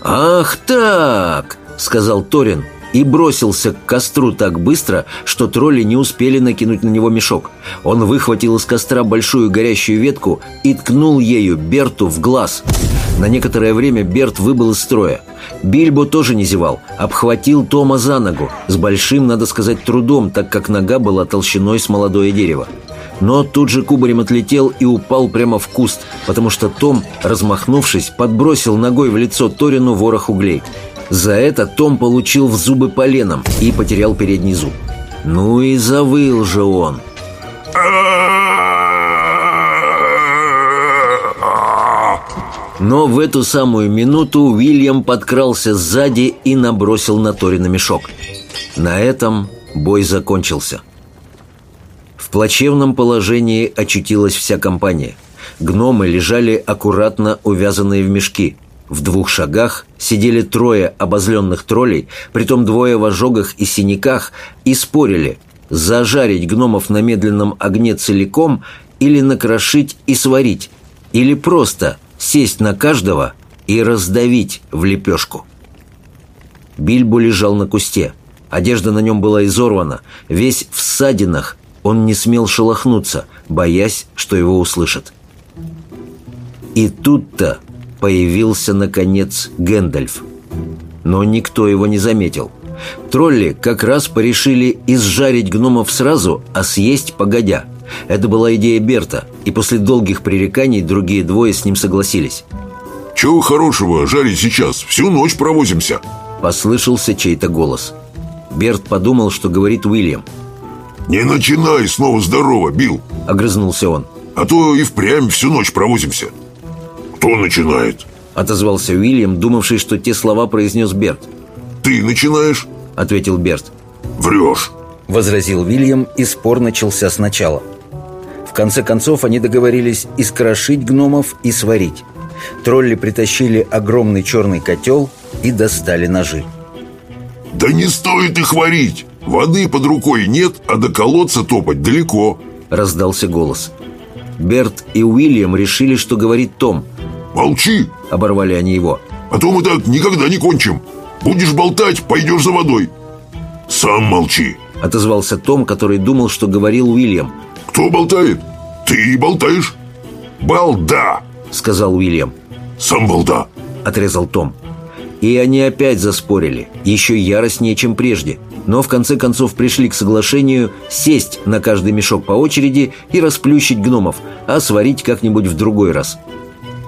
«Ах так!» Сказал Торин и бросился к костру так быстро, что тролли не успели накинуть на него мешок. Он выхватил из костра большую горящую ветку и ткнул ею Берту в глаз. На некоторое время Берт выбыл из строя. Бильбо тоже не зевал, обхватил Тома за ногу, с большим, надо сказать, трудом, так как нога была толщиной с молодое дерево. Но тут же кубарем отлетел и упал прямо в куст, потому что Том, размахнувшись, подбросил ногой в лицо Торину ворох углей. За это Том получил в зубы поленом и потерял передний зуб. Ну и завыл же он. Но в эту самую минуту Уильям подкрался сзади и набросил на Торина мешок. На этом бой закончился. В плачевном положении очутилась вся компания. Гномы лежали аккуратно увязанные в мешки – в двух шагах сидели трое обозленных троллей, притом двое в ожогах и синяках, и спорили, зажарить гномов на медленном огне целиком или накрошить и сварить, или просто сесть на каждого и раздавить в лепешку. Бильбо лежал на кусте. Одежда на нем была изорвана, весь в ссадинах, он не смел шелохнуться, боясь, что его услышат. И тут-то появился, наконец, Гэндальф. Но никто его не заметил. Тролли как раз порешили изжарить гномов сразу, а съесть погодя. Это была идея Берта, и после долгих пререканий другие двое с ним согласились. «Чего хорошего жарить сейчас? Всю ночь провозимся!» Послышался чей-то голос. Берт подумал, что говорит Уильям. «Не начинай снова здорово, Билл!» — огрызнулся он. «А то и впрямь всю ночь провозимся!» «Кто начинает?» Отозвался Уильям, думавший, что те слова произнес Берт. «Ты начинаешь?» Ответил Берт. «Врешь!» Возразил Уильям, и спор начался сначала. В конце концов они договорились искрошить гномов и сварить. Тролли притащили огромный черный котел и достали ножи. «Да не стоит их варить! Воды под рукой нет, а до колодца топать далеко!» Раздался голос. Берт и Уильям решили, что говорит Том – «Молчи!» — оборвали они его. «А то мы так никогда не кончим. Будешь болтать, пойдешь за водой». «Сам молчи!» — отозвался Том, который думал, что говорил Уильям. «Кто болтает? Ты болтаешь!» «Балда!» — сказал Уильям. «Сам балда!» — отрезал Том. И они опять заспорили, еще яростнее, чем прежде. Но в конце концов пришли к соглашению сесть на каждый мешок по очереди и расплющить гномов, а сварить как-нибудь в другой раз.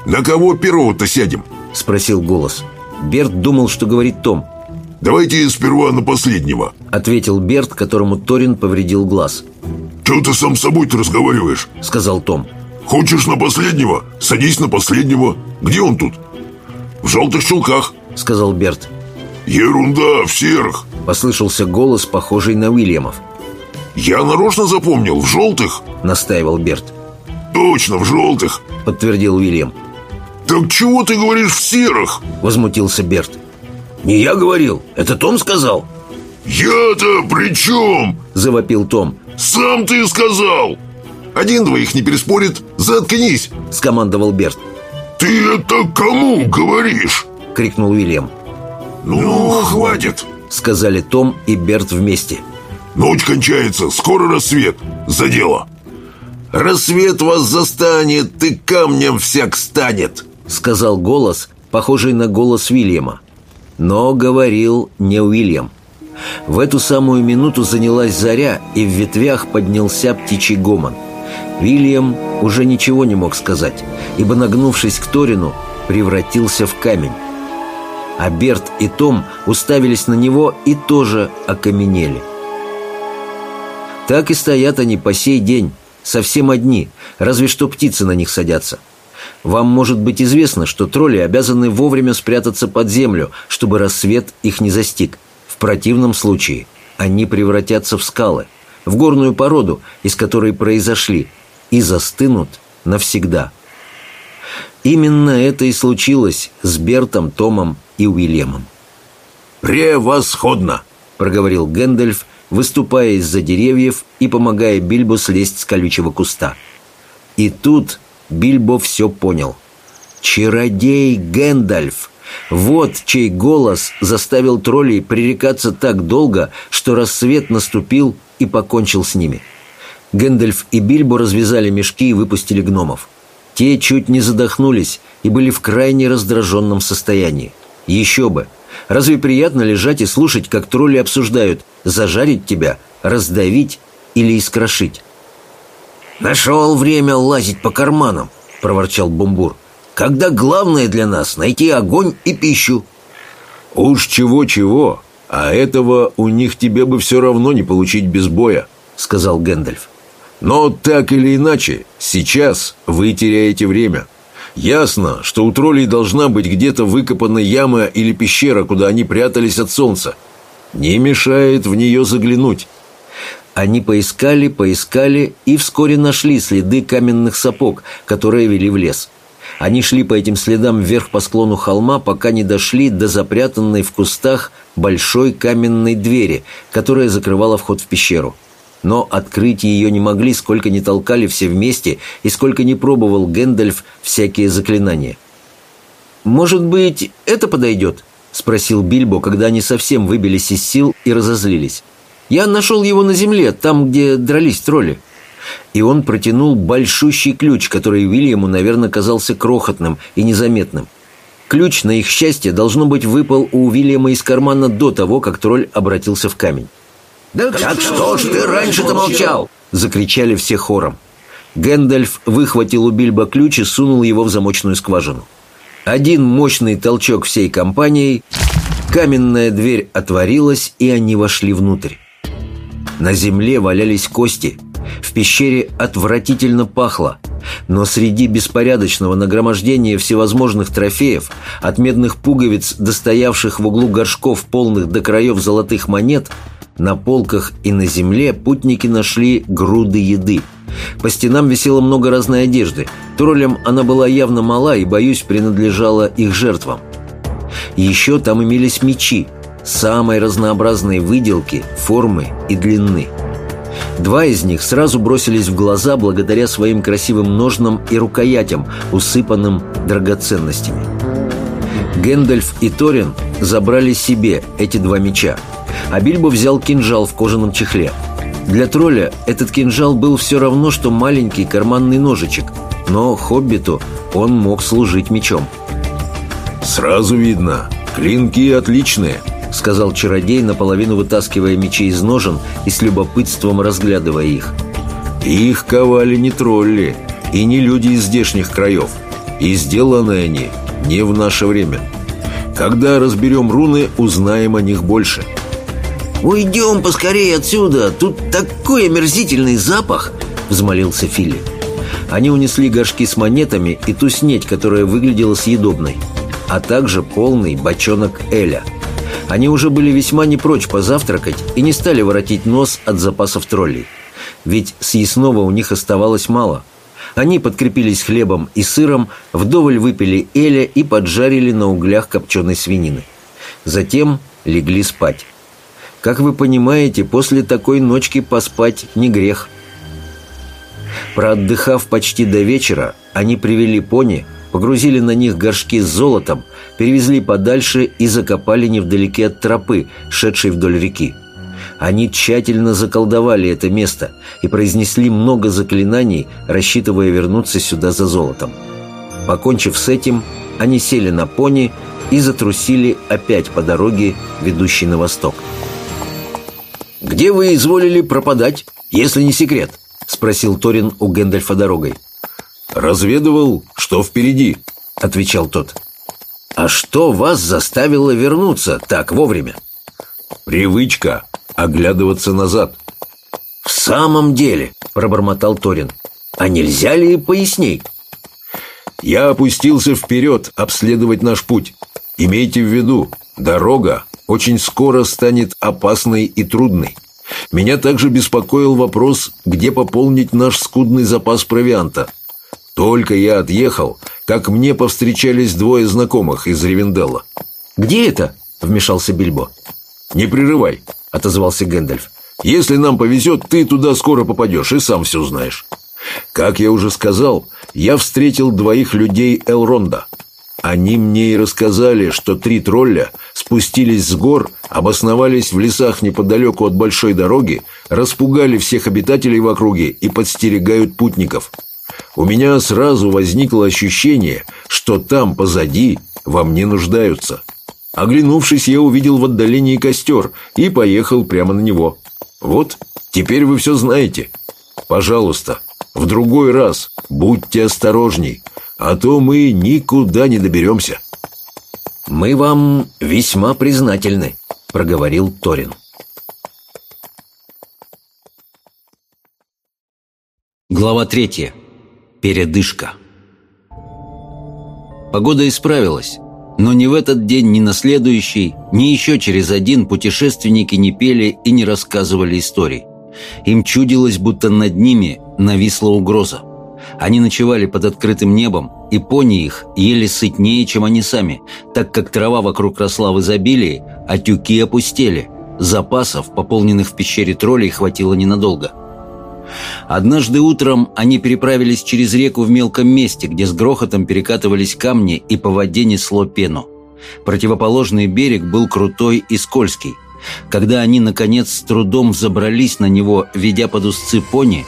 «На кого первого-то сядем?» — спросил голос. Берт думал, что говорит Том. «Давайте сперва на последнего», — ответил Берт, которому Торин повредил глаз. «Чего ты сам с собой-то разговариваешь?» — сказал Том. «Хочешь на последнего? Садись на последнего. Где он тут?» «В желтых чулках», — сказал Берт. «Ерунда, в серых», — послышался голос, похожий на Уильямов. «Я нарочно запомнил, в желтых», — настаивал Берт. «Точно, в желтых», — подтвердил Уильям. «Так чего ты говоришь в серых?» — возмутился Берт. Не я говорил, это Том сказал «Я-то при чем?» – завопил Том. «Сам ты сказал!» «Один двоих не переспорит, заткнись!» – скомандовал Берт. «Ты это кому говоришь?» – крикнул Уильям. «Ну, хватит!» – сказали Том и Берт вместе. «Ночь кончается, скоро рассвет. За дело!» «Рассвет вас застанет, ты камнем всяк станет!» — сказал голос, похожий на голос Уильяма. Но говорил не Уильям. В эту самую минуту занялась заря, и в ветвях поднялся птичий гомон. Уильям уже ничего не мог сказать, ибо, нагнувшись к Торину, превратился в камень. А Берт и Том уставились на него и тоже окаменели. Так и стоят они по сей день, совсем одни, разве что птицы на них садятся. Вам может быть известно, что тролли обязаны вовремя спрятаться под землю, чтобы рассвет их не застиг. В противном случае они превратятся в скалы, в горную породу, из которой произошли, и застынут навсегда. Именно это и случилось с Бертом, Томом и Уильямом. «Превосходно!» — проговорил Гэндальф, выступая из-за деревьев и помогая Бильбо слезть с колючего куста. И тут Бильбо все понял. «Чародей Гэндальф!» Вот чей голос заставил троллей пререкаться так долго, что рассвет наступил и покончил с ними. Гэндальф и Бильбо развязали мешки и выпустили гномов. Те чуть не задохнулись и были в крайне раздраженном состоянии. Еще бы! Разве приятно лежать и слушать, как тролли обсуждают зажарить тебя, раздавить или искрошить? «Нашел время лазить по карманам», — проворчал Бумбур. «Когда главное для нас — найти огонь и пищу». «Уж чего-чего, а этого у них тебе бы все равно не получить без боя», — сказал Гэндальф. «Но так или иначе, сейчас вы теряете время. Ясно, что у троллей должна быть где-то выкопана яма или пещера, куда они прятались от солнца. Не мешает в нее заглянуть. Они поискали, поискали и вскоре нашли следы каменных сапог, которые вели в лес. Они шли по этим следам вверх по склону холма, пока не дошли до запрятанной в кустах большой каменной двери, которая закрывала вход в пещеру но открыть ее не могли, сколько не толкали все вместе и сколько не пробовал Гэндальф всякие заклинания. «Может быть, это подойдет?» — спросил Бильбо, когда они совсем выбились из сил и разозлились. «Я нашел его на земле, там, где дрались тролли». И он протянул большущий ключ, который Уильяму, наверное, казался крохотным и незаметным. Ключ, на их счастье, должно быть, выпал у Уильяма из кармана до того, как тролль обратился в камень. «Да так что ж ты раньше-то молчал?» — закричали все хором. Гэндальф выхватил у Бильбо ключ и сунул его в замочную скважину. Один мощный толчок всей компанией, каменная дверь отворилась, и они вошли внутрь. На земле валялись кости, в пещере отвратительно пахло, но среди беспорядочного нагромождения всевозможных трофеев, от медных пуговиц, достоявших в углу горшков полных до краев золотых монет, на полках и на земле путники нашли груды еды. По стенам висело много разной одежды. Троллям она была явно мала и, боюсь, принадлежала их жертвам. Еще там имелись мечи, самой разнообразной выделки, формы и длины. Два из них сразу бросились в глаза благодаря своим красивым ножнам и рукоятям, усыпанным драгоценностями. Гэндальф и Торин забрали себе эти два меча – а Бильбо взял кинжал в кожаном чехле. Для тролля этот кинжал был все равно, что маленький карманный ножичек, но хоббиту он мог служить мечом. «Сразу видно, клинки отличные», — сказал чародей, наполовину вытаскивая мечи из ножен и с любопытством разглядывая их. «Их ковали не тролли и не люди из здешних краев, и сделаны они не в наше время. Когда разберем руны, узнаем о них больше». «Уйдем поскорее отсюда! Тут такой омерзительный запах!» — взмолился Филли. Они унесли горшки с монетами и ту снеть, которая выглядела съедобной, а также полный бочонок Эля. Они уже были весьма не прочь позавтракать и не стали воротить нос от запасов троллей. Ведь съестного у них оставалось мало. Они подкрепились хлебом и сыром, вдоволь выпили Эля и поджарили на углях копченой свинины. Затем легли спать. Как вы понимаете, после такой ночки поспать не грех. Проотдыхав почти до вечера, они привели пони, погрузили на них горшки с золотом, перевезли подальше и закопали невдалеке от тропы, шедшей вдоль реки. Они тщательно заколдовали это место и произнесли много заклинаний, рассчитывая вернуться сюда за золотом. Покончив с этим, они сели на пони и затрусили опять по дороге, ведущей на восток. «Где вы изволили пропадать, если не секрет?» — спросил Торин у Гэндальфа дорогой. «Разведывал, что впереди», — отвечал тот. «А что вас заставило вернуться так вовремя?» «Привычка оглядываться назад». «В самом деле», — пробормотал Торин, — «а нельзя ли поясней?» «Я опустился вперед обследовать наш путь. Имейте в виду, дорога очень скоро станет опасной и трудной. Меня также беспокоил вопрос, где пополнить наш скудный запас провианта. Только я отъехал, как мне повстречались двое знакомых из Ревенделла. «Где это?» — вмешался Бильбо. «Не прерывай», — отозвался Гэндальф. «Если нам повезет, ты туда скоро попадешь и сам все знаешь». Как я уже сказал, я встретил двоих людей Элронда. Они мне и рассказали, что три тролля спустились с гор, обосновались в лесах неподалеку от большой дороги, распугали всех обитателей в округе и подстерегают путников. У меня сразу возникло ощущение, что там, позади, во мне нуждаются. Оглянувшись, я увидел в отдалении костер и поехал прямо на него. Вот, теперь вы все знаете. Пожалуйста, в другой раз будьте осторожней, а то мы никуда не доберемся». «Мы вам весьма признательны», — проговорил Торин. Глава третья. Передышка. Погода исправилась, но ни в этот день, ни на следующий, ни еще через один путешественники не пели и не рассказывали историй. Им чудилось, будто над ними нависла угроза. Они ночевали под открытым небом, и пони их ели сытнее, чем они сами, так как трава вокруг росла в изобилии, а тюки опустели. Запасов, пополненных в пещере троллей, хватило ненадолго. Однажды утром они переправились через реку в мелком месте, где с грохотом перекатывались камни и по воде несло пену. Противоположный берег был крутой и скользкий. Когда они, наконец, с трудом взобрались на него, ведя под узцы пони,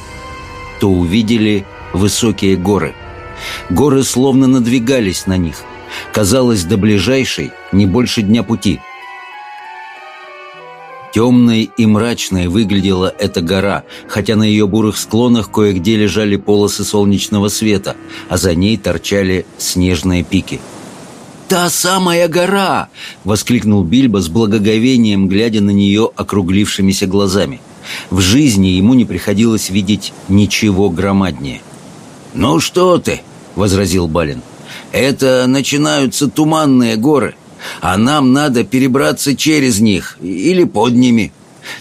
то увидели высокие горы. Горы словно надвигались на них. Казалось, до ближайшей не больше дня пути. Темной и мрачной выглядела эта гора, хотя на ее бурых склонах кое-где лежали полосы солнечного света, а за ней торчали снежные пики. «Та самая гора!» — воскликнул Бильбо с благоговением, глядя на нее округлившимися глазами. В жизни ему не приходилось видеть ничего громаднее. «Ну что ты!» — возразил Балин. «Это начинаются туманные горы, а нам надо перебраться через них или под ними.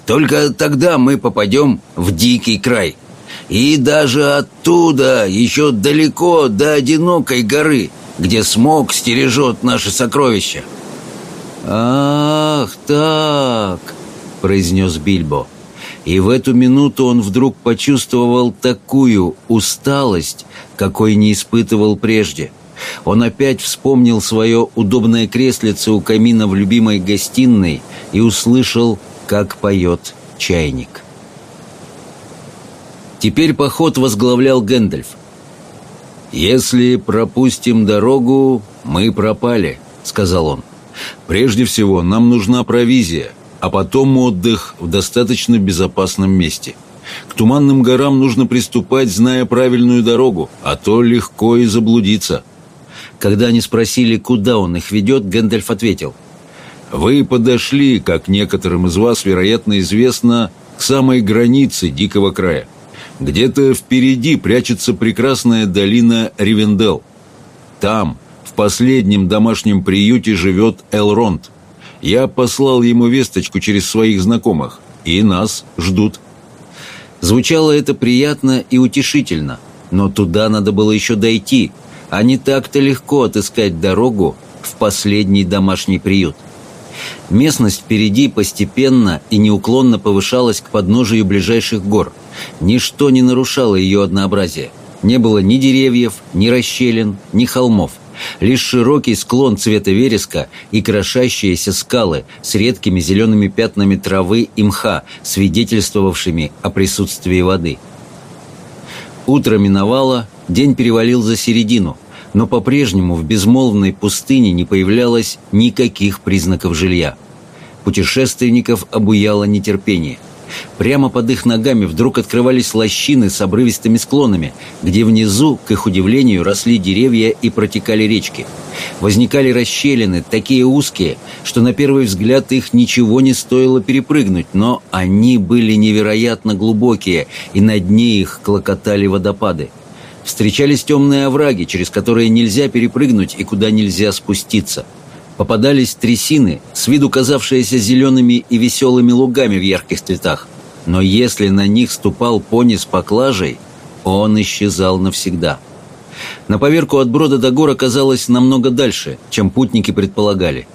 Только тогда мы попадем в дикий край. И даже оттуда, еще далеко до одинокой горы, где смог стережет наши сокровища». «Ах, так!» — произнес Бильбо. И в эту минуту он вдруг почувствовал такую усталость, какой не испытывал прежде. Он опять вспомнил свое удобное креслице у камина в любимой гостиной и услышал, как поет чайник. Теперь поход возглавлял Гэндальф. «Если пропустим дорогу, мы пропали», — сказал он. «Прежде всего, нам нужна провизия — а потом отдых в достаточно безопасном месте. К Туманным горам нужно приступать, зная правильную дорогу, а то легко и заблудиться. Когда они спросили, куда он их ведет, Гэндальф ответил. «Вы подошли, как некоторым из вас, вероятно, известно, к самой границе Дикого края. Где-то впереди прячется прекрасная долина Ривендел. Там, в последнем домашнем приюте, живет Элронд. Я послал ему весточку через своих знакомых, и нас ждут». Звучало это приятно и утешительно, но туда надо было еще дойти, а не так-то легко отыскать дорогу в последний домашний приют. Местность впереди постепенно и неуклонно повышалась к подножию ближайших гор. Ничто не нарушало ее однообразие. Не было ни деревьев, ни расщелин, ни холмов. Лишь широкий склон цвета вереска и крошащиеся скалы с редкими зелеными пятнами травы и мха, свидетельствовавшими о присутствии воды. Утро миновало, день перевалил за середину, но по-прежнему в безмолвной пустыне не появлялось никаких признаков жилья. Путешественников обуяло нетерпение – Прямо под их ногами вдруг открывались лощины с обрывистыми склонами, где внизу, к их удивлению, росли деревья и протекали речки. Возникали расщелины, такие узкие, что на первый взгляд их ничего не стоило перепрыгнуть, но они были невероятно глубокие, и на дне их клокотали водопады. Встречались темные овраги, через которые нельзя перепрыгнуть и куда нельзя спуститься – Попадались трясины, с виду казавшиеся зелеными и веселыми лугами в ярких цветах. Но если на них ступал пони с поклажей, он исчезал навсегда. На поверку от брода до гор оказалось намного дальше, чем путники предполагали.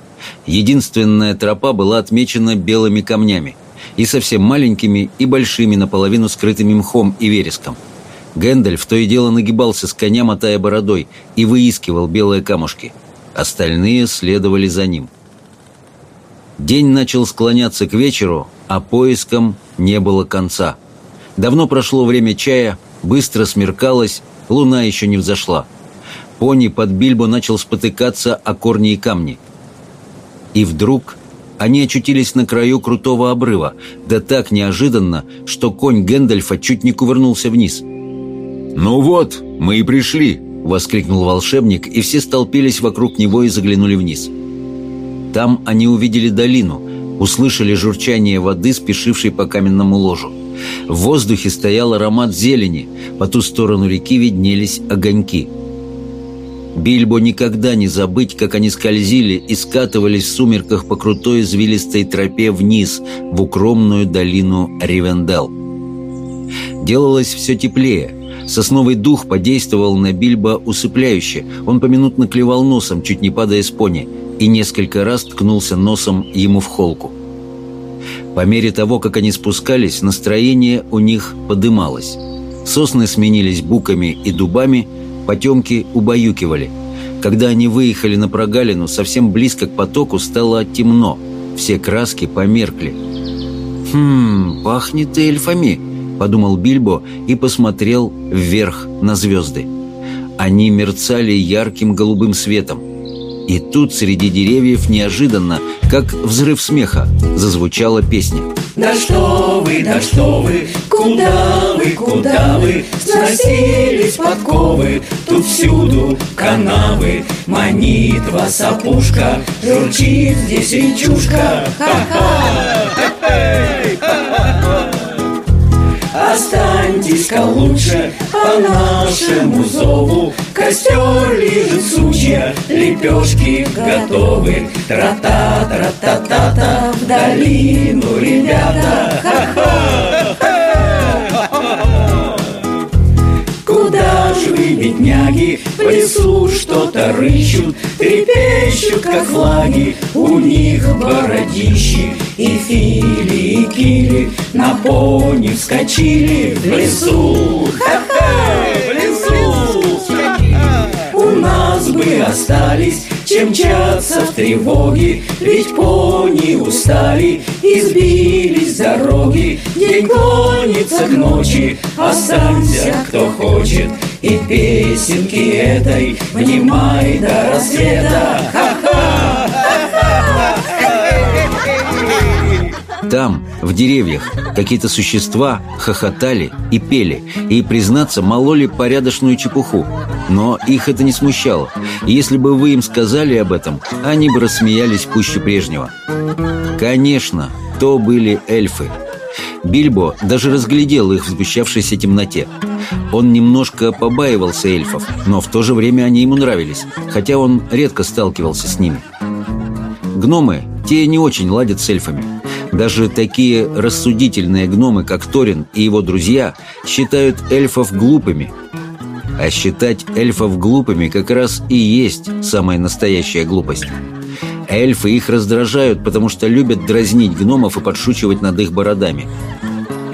Единственная тропа была отмечена белыми камнями, и совсем маленькими, и большими, наполовину скрытыми мхом и вереском. Гэндальф то и дело нагибался с коня, мотая бородой, и выискивал белые камушки – Остальные следовали за ним. День начал склоняться к вечеру, а поискам не было конца. Давно прошло время чая, быстро смеркалось, луна еще не взошла. Пони под Бильбо начал спотыкаться о корни и камни. И вдруг они очутились на краю крутого обрыва, да так неожиданно, что конь Гэндальфа чуть не кувырнулся вниз. «Ну вот, мы и пришли», — воскликнул волшебник, и все столпились вокруг него и заглянули вниз. Там они увидели долину, услышали журчание воды, спешившей по каменному ложу. В воздухе стоял аромат зелени, по ту сторону реки виднелись огоньки. Бильбо никогда не забыть, как они скользили и скатывались в сумерках по крутой извилистой тропе вниз, в укромную долину Ривендел. Делалось все теплее, Сосновый дух подействовал на Бильбо усыпляюще. Он поминутно клевал носом, чуть не падая с пони, и несколько раз ткнулся носом ему в холку. По мере того, как они спускались, настроение у них подымалось. Сосны сменились буками и дубами, потемки убаюкивали. Когда они выехали на прогалину, совсем близко к потоку стало темно. Все краски померкли. «Хм, пахнет эльфами», — подумал Бильбо и посмотрел вверх на звезды. Они мерцали ярким голубым светом. И тут среди деревьев неожиданно, как взрыв смеха, зазвучала песня. Да что вы, да что вы, куда вы, куда вы Сносились подковы, тут всюду канавы Манит вас опушка, журчит здесь речушка Ха-ха! Останьтесь-ка лучше по нашему зову Костер лежит сучья, лепешки готовы Тра-та-тра-та-та-та в долину, ребята Ха-ха! Куда же вы, бедняги, в лесу что-то рыщут Трепещут, как флаги, у них бородищи И фили, и кили. На пони вскочили в лесу. Ха-ха, в лесу нас бы остались чем мчаться в тревоге. Ведь пони устали и сбились с дороги. День клонится к ночи, останься, кто хочет. И песенки этой внимай до рассвета. Ха-ха! Там, в деревьях, какие-то существа хохотали и пели, и, признаться, мололи порядочную чепуху. Но их это не смущало. Если бы вы им сказали об этом, они бы рассмеялись пуще прежнего. Конечно, то были эльфы. Бильбо даже разглядел их в сгущавшейся темноте. Он немножко побаивался эльфов, но в то же время они ему нравились, хотя он редко сталкивался с ними. Гномы, те не очень ладят с эльфами. Даже такие рассудительные гномы, как Торин и его друзья, считают эльфов глупыми. А считать эльфов глупыми как раз и есть самая настоящая глупость. Эльфы их раздражают, потому что любят дразнить гномов и подшучивать над их бородами.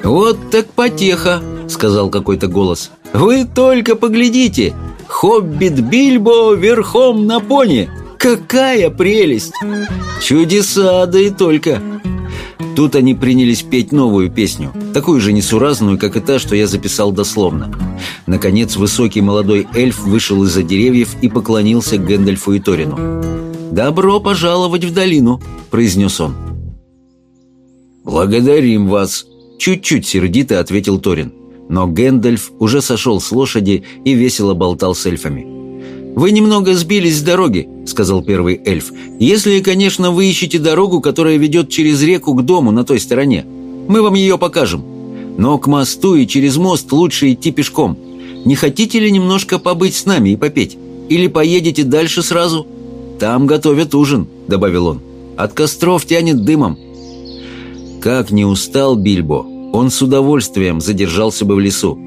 «Вот так потеха!» — сказал какой-то голос. «Вы только поглядите! Хоббит Бильбо верхом на пони! Какая прелесть! Чудеса, да и только!» Тут они принялись петь новую песню, такую же несуразную, как и та, что я записал дословно. Наконец, высокий молодой эльф вышел из-за деревьев и поклонился Гэндальфу и Торину. «Добро пожаловать в долину», — произнес он. «Благодарим вас», — чуть-чуть сердито ответил Торин. Но Гэндальф уже сошел с лошади и весело болтал с эльфами. «Вы немного сбились с дороги», — сказал первый эльф. «Если, конечно, вы ищете дорогу, которая ведет через реку к дому на той стороне. Мы вам ее покажем. Но к мосту и через мост лучше идти пешком. Не хотите ли немножко побыть с нами и попеть? Или поедете дальше сразу?» «Там готовят ужин», — добавил он. «От костров тянет дымом». Как не устал Бильбо, он с удовольствием задержался бы в лесу.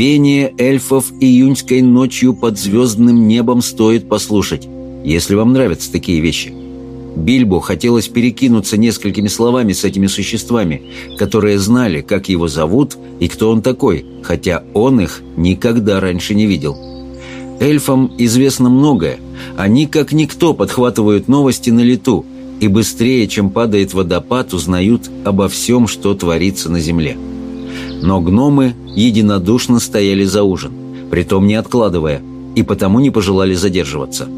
Пение эльфов июньской ночью под звездным небом стоит послушать, если вам нравятся такие вещи. Бильбо хотелось перекинуться несколькими словами с этими существами, которые знали, как его зовут и кто он такой, хотя он их никогда раньше не видел. Эльфам известно многое. Они, как никто, подхватывают новости на лету и быстрее, чем падает водопад, узнают обо всем, что творится на земле. Но гномы единодушно стояли за ужин, притом не откладывая, и потому не пожелали задерживаться.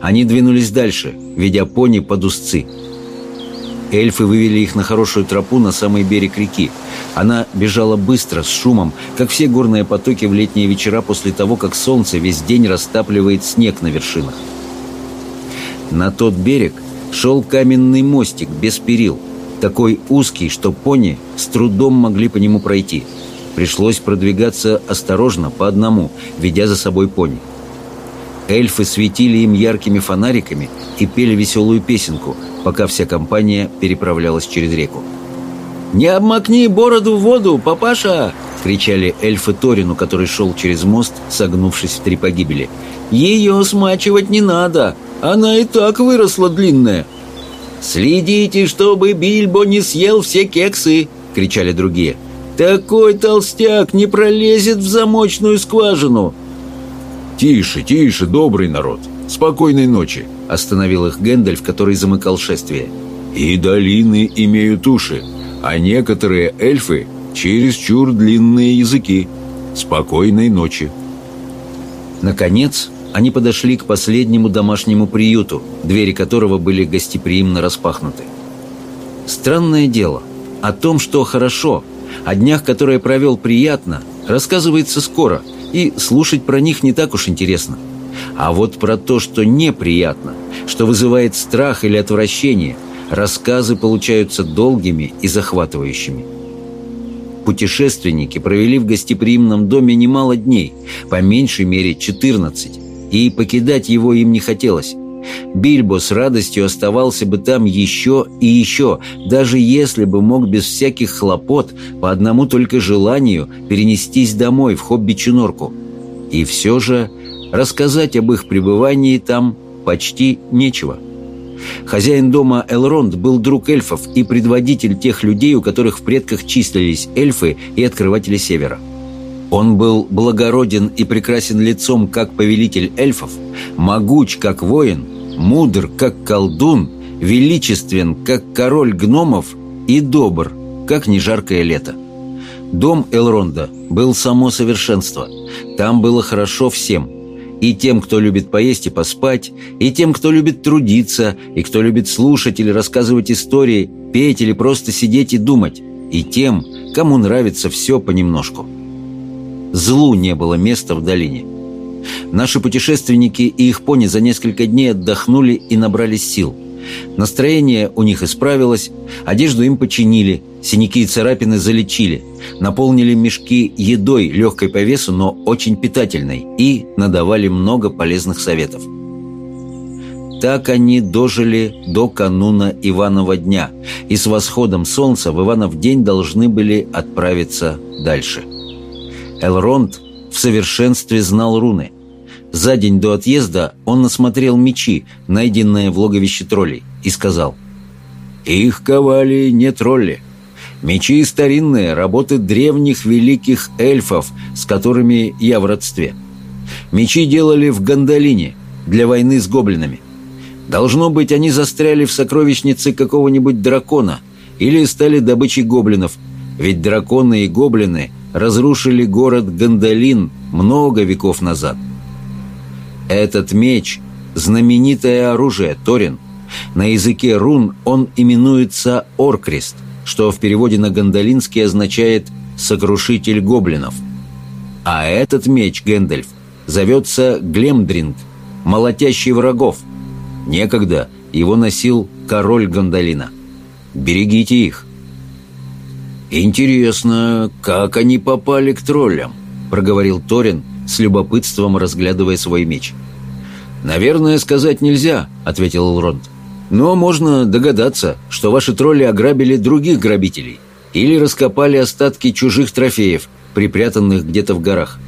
Они двинулись дальше, ведя пони под узцы – Эльфы вывели их на хорошую тропу на самый берег реки. Она бежала быстро, с шумом, как все горные потоки в летние вечера после того, как солнце весь день растапливает снег на вершинах. На тот берег шел каменный мостик без перил, такой узкий, что пони с трудом могли по нему пройти. Пришлось продвигаться осторожно, по одному, ведя за собой пони. Эльфы светили им яркими фонариками и пели веселую песенку – пока вся компания переправлялась через реку. «Не обмакни бороду в воду, папаша!» — кричали эльфы Торину, который шел через мост, согнувшись в три погибели. «Ее смачивать не надо, она и так выросла длинная!» «Следите, чтобы Бильбо не съел все кексы!» — кричали другие. «Такой толстяк не пролезет в замочную скважину!» «Тише, тише, добрый народ! Спокойной ночи!» Остановил их Гэндальф, который замыкал шествие. «И долины имеют уши, а некоторые эльфы чересчур длинные языки. Спокойной ночи!» Наконец, они подошли к последнему домашнему приюту, двери которого были гостеприимно распахнуты. Странное дело, о том, что хорошо, о днях, которые провел приятно, рассказывается скоро, и слушать про них не так уж интересно – а вот про то, что неприятно, что вызывает страх или отвращение, рассказы получаются долгими и захватывающими. Путешественники провели в гостеприимном доме немало дней, по меньшей мере 14, и покидать его им не хотелось. Бильбо с радостью оставался бы там еще и еще, даже если бы мог без всяких хлопот по одному только желанию перенестись домой в хобби-чунорку. И все же Рассказать об их пребывании там почти нечего. Хозяин дома Элронд был друг эльфов и предводитель тех людей, у которых в предках числились эльфы и открыватели Севера. Он был благороден и прекрасен лицом, как повелитель эльфов, могуч, как воин, мудр, как колдун, величествен, как король гномов и добр, как нежаркое лето. Дом Элронда был само совершенство. Там было хорошо всем – и тем, кто любит поесть и поспать, и тем, кто любит трудиться, и кто любит слушать или рассказывать истории, петь или просто сидеть и думать, и тем, кому нравится все понемножку. Злу не было места в долине. Наши путешественники и их пони за несколько дней отдохнули и набрались сил – Настроение у них исправилось, одежду им починили, синяки и царапины залечили, наполнили мешки едой, легкой по весу, но очень питательной, и надавали много полезных советов. Так они дожили до кануна Иванова дня, и с восходом солнца в Иванов день должны были отправиться дальше. Элронд в совершенстве знал руны – За день до отъезда он осмотрел мечи, найденные в логовище троллей, и сказал «Их ковали не тролли. Мечи старинные, работы древних великих эльфов, с которыми я в родстве. Мечи делали в Гандалине для войны с гоблинами. Должно быть, они застряли в сокровищнице какого-нибудь дракона или стали добычей гоблинов, ведь драконы и гоблины разрушили город Гандалин много веков назад. Этот меч – знаменитое оружие Торин. На языке рун он именуется Оркрест, что в переводе на гандалинский означает «сокрушитель гоблинов». А этот меч, Гэндальф, зовется Глемдринг, молотящий врагов. Некогда его носил король Гандалина. Берегите их. «Интересно, как они попали к троллям?» – проговорил Торин, с любопытством разглядывая свой меч. «Наверное, сказать нельзя», — ответил Элронд. «Но можно догадаться, что ваши тролли ограбили других грабителей или раскопали остатки чужих трофеев, припрятанных где-то в горах».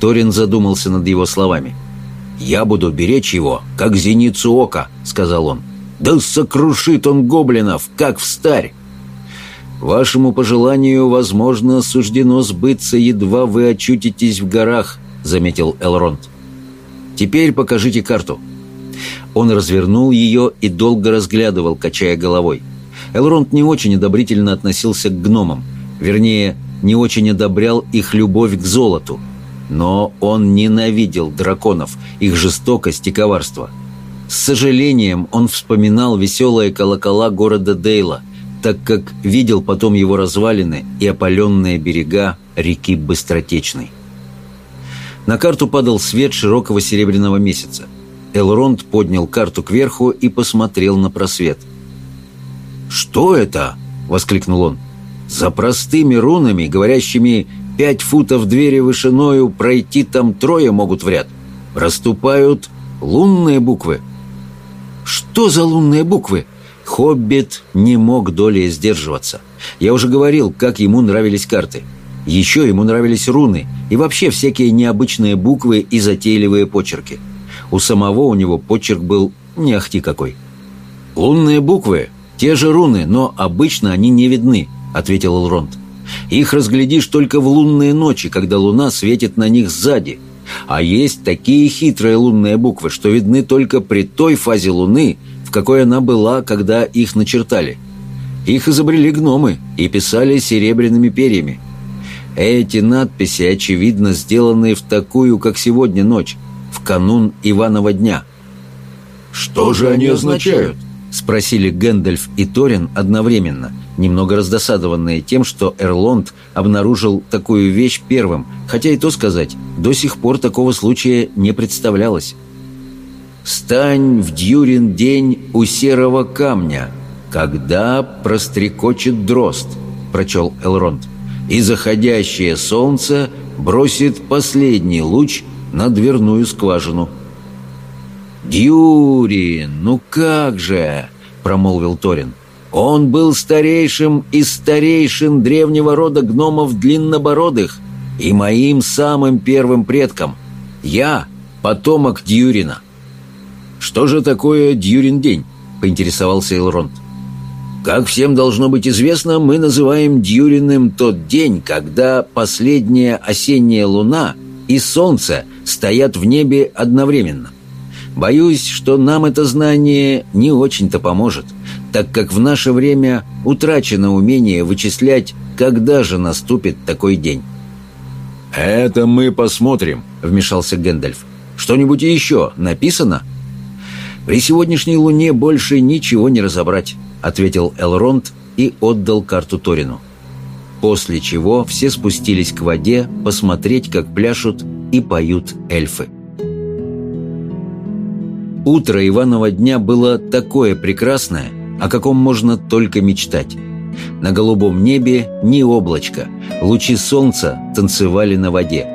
Торин задумался над его словами. «Я буду беречь его, как зеницу ока», — сказал он. «Да сокрушит он гоблинов, как в старь!» «Вашему пожеланию, возможно, суждено сбыться, едва вы очутитесь в горах», — заметил Элронд. «Теперь покажите карту». Он развернул ее и долго разглядывал, качая головой. Элронд не очень одобрительно относился к гномам, вернее, не очень одобрял их любовь к золоту. Но он ненавидел драконов, их жестокость и коварство. С сожалением он вспоминал веселые колокола города Дейла, так как видел потом его развалины и опаленные берега реки Быстротечной. На карту падал свет широкого серебряного месяца. Элронд поднял карту кверху и посмотрел на просвет. «Что это?» — воскликнул он. «За простыми рунами, говорящими пять футов двери вышиною, пройти там трое могут в ряд. Расступают лунные буквы». «Что за лунные буквы?» Хоббит не мог долей сдерживаться. Я уже говорил, как ему нравились карты. Еще ему нравились руны и вообще всякие необычные буквы и затейливые почерки. У самого у него почерк был не ахти какой. «Лунные буквы – те же руны, но обычно они не видны», – ответил Элронд. «Их разглядишь только в лунные ночи, когда луна светит на них сзади. А есть такие хитрые лунные буквы, что видны только при той фазе луны, в какой она была, когда их начертали. Их изобрели гномы и писали серебряными перьями. Эти надписи, очевидно, сделаны в такую, как сегодня, ночь, в канун Иванова дня. «Что же они означают?» — спросили Гэндальф и Торин одновременно, немного раздосадованные тем, что Эрлонд обнаружил такую вещь первым, хотя и то сказать, до сих пор такого случая не представлялось. Стань в дюрин день у серого камня, когда прострекочет дрозд, прочел Элронд, и заходящее солнце бросит последний луч на дверную скважину. «Дьюрин, ну как же!» — промолвил Торин. «Он был старейшим из старейшин древнего рода гномов длиннобородых и моим самым первым предком. Я — потомок Дьюрина». «Что же такое Дьюрин день?» — поинтересовался Элронд. «Как всем должно быть известно, мы называем Дьюриным тот день, когда последняя осенняя луна и солнце стоят в небе одновременно. Боюсь, что нам это знание не очень-то поможет, так как в наше время утрачено умение вычислять, когда же наступит такой день». «Это мы посмотрим», — вмешался Гэндальф. «Что-нибудь еще написано?» «При сегодняшней луне больше ничего не разобрать», — ответил Элронд и отдал карту Торину. После чего все спустились к воде посмотреть, как пляшут и поют эльфы. Утро Иванова дня было такое прекрасное, о каком можно только мечтать. На голубом небе ни облачко, лучи солнца танцевали на воде.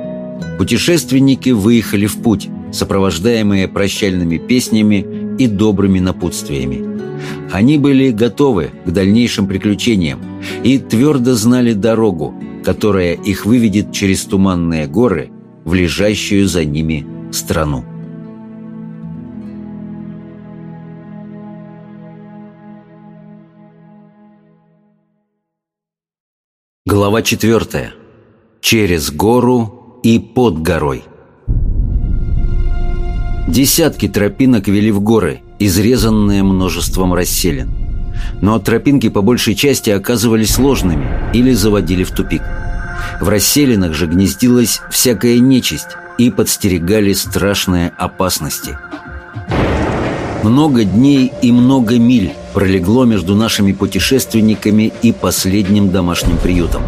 Путешественники выехали в путь, сопровождаемые прощальными песнями и добрыми напутствиями. Они были готовы к дальнейшим приключениям и твердо знали дорогу, которая их выведет через туманные горы в лежащую за ними страну. Глава четвертая. Через гору и под горой. Десятки тропинок вели в горы, изрезанные множеством расселин. Но тропинки по большей части оказывались ложными или заводили в тупик. В расселинах же гнездилась всякая нечисть и подстерегали страшные опасности. Много дней и много миль пролегло между нашими путешественниками и последним домашним приютом.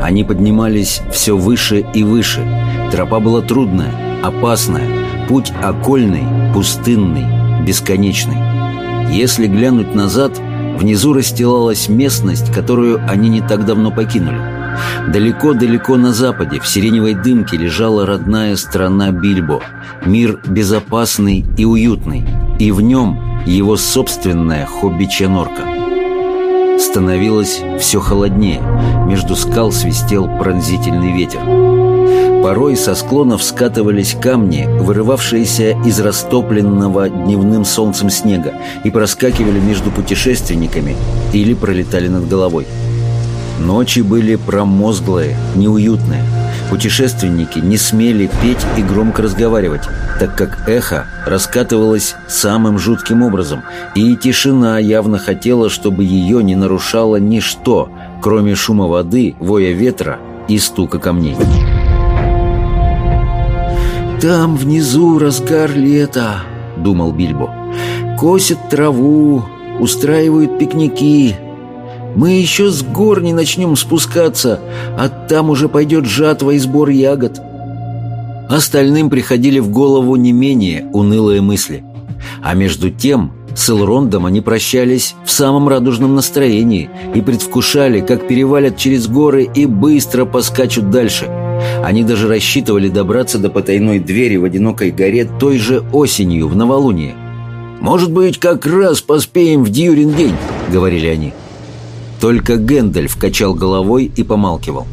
Они поднимались все выше и выше. Тропа была трудная, опасная, путь окольный, пустынный, бесконечный. Если глянуть назад, внизу расстилалась местность, которую они не так давно покинули. Далеко-далеко на западе, в сиреневой дымке, лежала родная страна Бильбо. Мир безопасный и уютный, и в нем его собственная хоббичья норка. Становилось все холоднее, между скал свистел пронзительный ветер. Порой со склонов скатывались камни, вырывавшиеся из растопленного дневным солнцем снега, и проскакивали между путешественниками или пролетали над головой. Ночи были промозглые, неуютные. Путешественники не смели петь и громко разговаривать, так как эхо раскатывалось самым жутким образом, и тишина явно хотела, чтобы ее не нарушало ничто, кроме шума воды, воя ветра и стука камней. «Там внизу разгар лета», — думал Бильбо. «Косят траву, устраивают пикники, мы еще с гор не начнем спускаться, а там уже пойдет жатва и сбор ягод». Остальным приходили в голову не менее унылые мысли. А между тем с Элрондом они прощались в самом радужном настроении и предвкушали, как перевалят через горы и быстро поскачут дальше. Они даже рассчитывали добраться до потайной двери в одинокой горе той же осенью в новолуние. «Может быть, как раз поспеем в Дьюрин день», — говорили они. Только Гэндальф качал головой и помалкивал.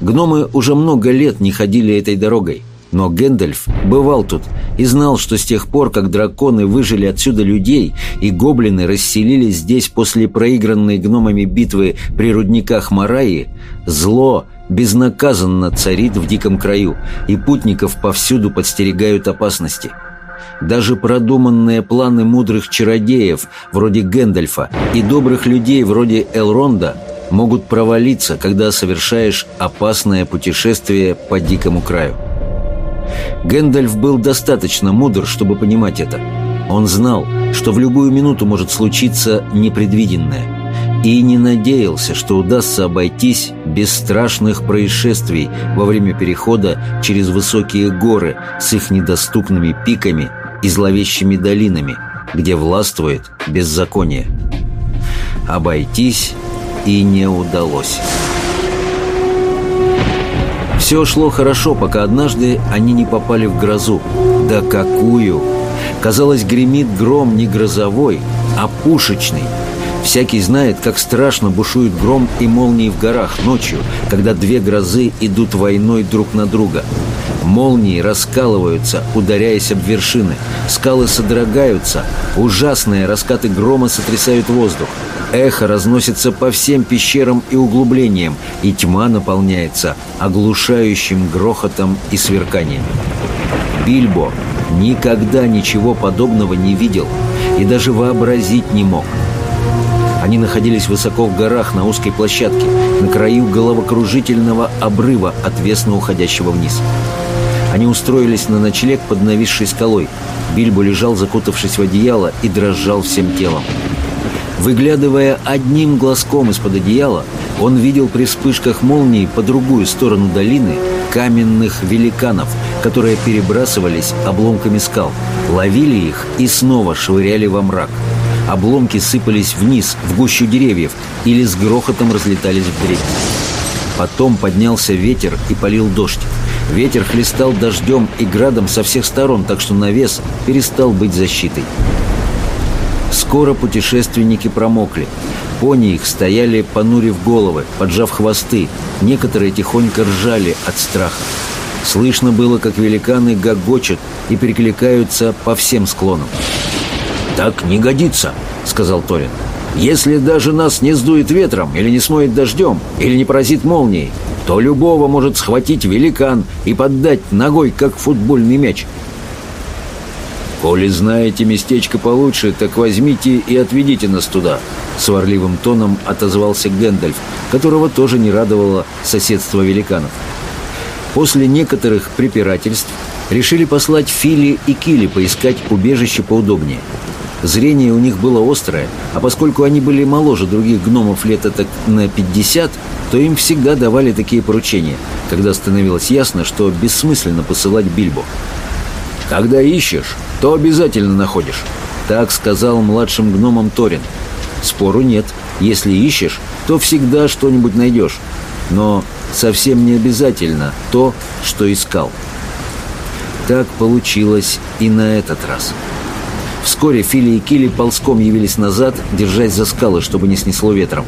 Гномы уже много лет не ходили этой дорогой, но Гэндальф бывал тут и знал, что с тех пор, как драконы выжили отсюда людей и гоблины расселились здесь после проигранной гномами битвы при рудниках Мории, зло безнаказанно царит в диком краю, и путников повсюду подстерегают опасности – даже продуманные планы мудрых чародеев, вроде Гэндальфа, и добрых людей, вроде Элронда, могут провалиться, когда совершаешь опасное путешествие по дикому краю. Гэндальф был достаточно мудр, чтобы понимать это. Он знал, что в любую минуту может случиться непредвиденное – и не надеялся, что удастся обойтись без страшных происшествий во время перехода через высокие горы с их недоступными пиками и зловещими долинами, где властвует беззаконие. Обойтись и не удалось. Все шло хорошо, пока однажды они не попали в грозу. Да какую! Казалось, гремит гром не грозовой, а пушечный – Всякий знает, как страшно бушует гром и молнии в горах ночью, когда две грозы идут войной друг на друга. Молнии раскалываются, ударяясь об вершины. Скалы содрогаются. Ужасные раскаты грома сотрясают воздух. Эхо разносится по всем пещерам и углублениям, и тьма наполняется оглушающим грохотом и сверканием. Бильбо никогда ничего подобного не видел и даже вообразить не мог – они находились высоко в горах на узкой площадке, на краю головокружительного обрыва, отвесно уходящего вниз. Они устроились на ночлег под нависшей скалой. Бильбо лежал, закутавшись в одеяло, и дрожал всем телом. Выглядывая одним глазком из-под одеяла, он видел при вспышках молнии по другую сторону долины каменных великанов, которые перебрасывались обломками скал, ловили их и снова швыряли во мрак – Обломки сыпались вниз, в гущу деревьев, или с грохотом разлетались в дребезги. Потом поднялся ветер и полил дождь. Ветер хлестал дождем и градом со всех сторон, так что навес перестал быть защитой. Скоро путешественники промокли. Пони их стояли, понурив головы, поджав хвосты. Некоторые тихонько ржали от страха. Слышно было, как великаны гогочат и перекликаются по всем склонам. «Так не годится», — сказал Торин. «Если даже нас не сдует ветром, или не смоет дождем, или не поразит молнией, то любого может схватить великан и поддать ногой, как футбольный мяч». «Коли знаете местечко получше, так возьмите и отведите нас туда», — сварливым тоном отозвался Гэндальф, которого тоже не радовало соседство великанов. После некоторых препирательств решили послать Фили и Кили поискать убежище поудобнее. Зрение у них было острое, а поскольку они были моложе других гномов лет так на 50, то им всегда давали такие поручения, когда становилось ясно, что бессмысленно посылать Бильбо. «Когда ищешь, то обязательно находишь», — так сказал младшим гномам Торин. «Спору нет. Если ищешь, то всегда что-нибудь найдешь. Но совсем не обязательно то, что искал». Так получилось и на этот раз. Вскоре Фили и Кили ползком явились назад, держась за скалы, чтобы не снесло ветром.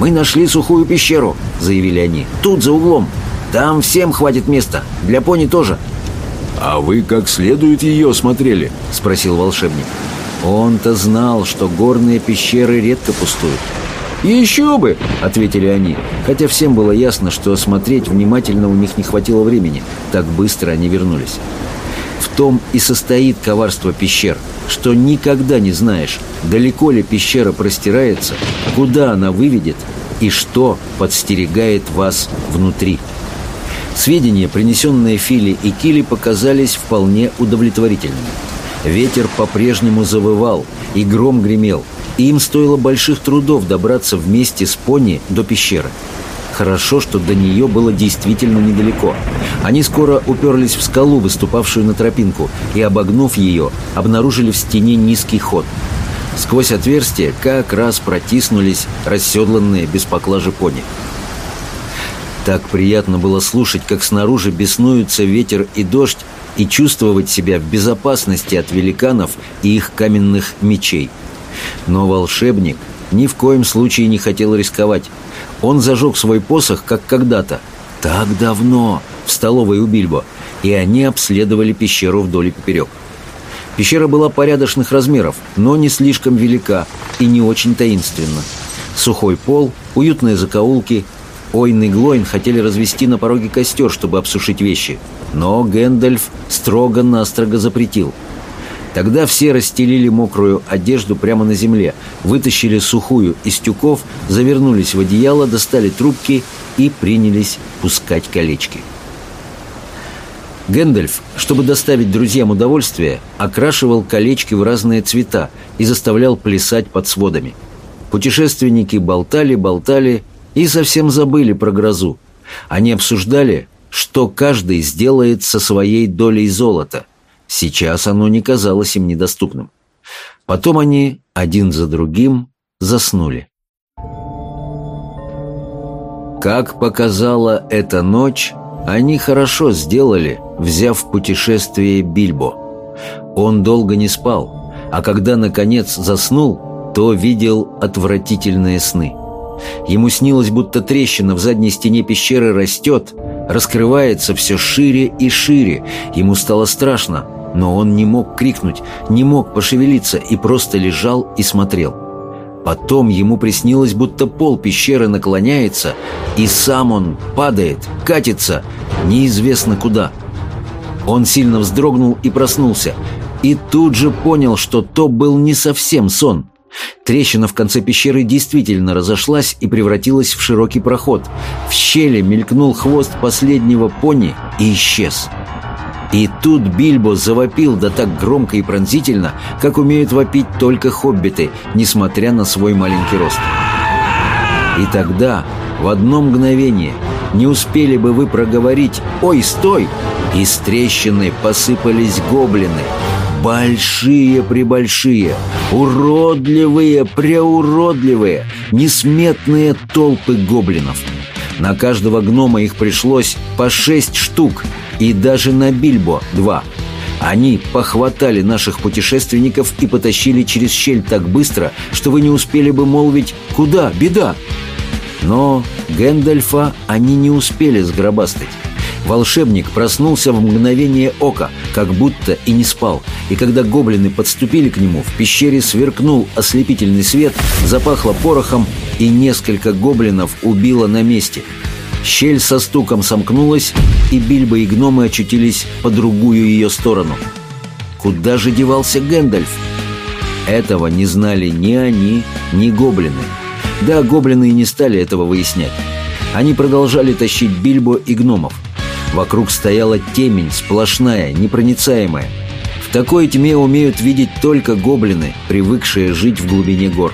«Мы нашли сухую пещеру», — заявили они. «Тут, за углом. Там всем хватит места. Для пони тоже». «А вы как следует ее осмотрели?» — спросил волшебник. Он-то знал, что горные пещеры редко пустуют. «Еще бы!» — ответили они, хотя всем было ясно, что осмотреть внимательно у них не хватило времени. Так быстро они вернулись. В том и состоит коварство пещер, что никогда не знаешь, далеко ли пещера простирается, куда она выведет и что подстерегает вас внутри. Сведения, принесенные Фили и Кили, показались вполне удовлетворительными. Ветер по-прежнему завывал, и гром гремел, им стоило больших трудов добраться вместе с пони до пещеры. Хорошо, что до нее было действительно недалеко. Они скоро уперлись в скалу, выступавшую на тропинку, и, обогнув ее, обнаружили в стене низкий ход. Сквозь отверстие как раз протиснулись расседланные без поклажи пони. Так приятно было слушать, как снаружи беснуются ветер и дождь, и чувствовать себя в безопасности от великанов и их каменных мечей. Но волшебник ни в коем случае не хотел рисковать. Он зажег свой посох, как когда-то, так давно, в столовой у Бильбо, и они обследовали пещеру вдоль и поперек. Пещера была порядочных размеров, но не слишком велика и не очень таинственна. Сухой пол, уютные закоулки. Ойн и Глойн хотели развести на пороге костер, чтобы обсушить вещи, но Гэндальф строго-настрого запретил – Тогда все расстелили мокрую одежду прямо на земле, вытащили сухую из тюков, завернулись в одеяло, достали трубки и принялись пускать колечки. Гэндальф, чтобы доставить друзьям удовольствие, окрашивал колечки в разные цвета и заставлял плясать под сводами. Путешественники болтали, болтали и совсем забыли про грозу. Они обсуждали, что каждый сделает со своей долей золота – Сейчас оно не казалось им недоступным. Потом они один за другим заснули. Как показала эта ночь, они хорошо сделали, взяв в путешествие Бильбо. Он долго не спал, а когда, наконец, заснул, то видел отвратительные сны. Ему снилось, будто трещина в задней стене пещеры растет, раскрывается все шире и шире. Ему стало страшно, но он не мог крикнуть, не мог пошевелиться и просто лежал и смотрел. Потом ему приснилось, будто пол пещеры наклоняется, и сам он падает, катится, неизвестно куда. Он сильно вздрогнул и проснулся, и тут же понял, что то был не совсем сон. Трещина в конце пещеры действительно разошлась и превратилась в широкий проход. В щели мелькнул хвост последнего пони и исчез. И тут Бильбо завопил да так громко и пронзительно, как умеют вопить только хоббиты, несмотря на свой маленький рост. И тогда, в одно мгновение, не успели бы вы проговорить «Ой, стой!» Из трещины посыпались гоблины. Большие-пребольшие, уродливые-преуродливые, несметные толпы гоблинов. На каждого гнома их пришлось по шесть штук – и даже на Бильбо два. Они похватали наших путешественников и потащили через щель так быстро, что вы не успели бы молвить «Куда? Беда!» Но Гэндальфа они не успели сгробастать. Волшебник проснулся в мгновение ока, как будто и не спал. И когда гоблины подступили к нему, в пещере сверкнул ослепительный свет, запахло порохом, и несколько гоблинов убило на месте. Щель со стуком сомкнулась, и Бильбо и гномы очутились по другую ее сторону. Куда же девался Гэндальф? Этого не знали ни они, ни гоблины. Да, гоблины и не стали этого выяснять. Они продолжали тащить Бильбо и гномов. Вокруг стояла темень, сплошная, непроницаемая. В такой тьме умеют видеть только гоблины, привыкшие жить в глубине гор.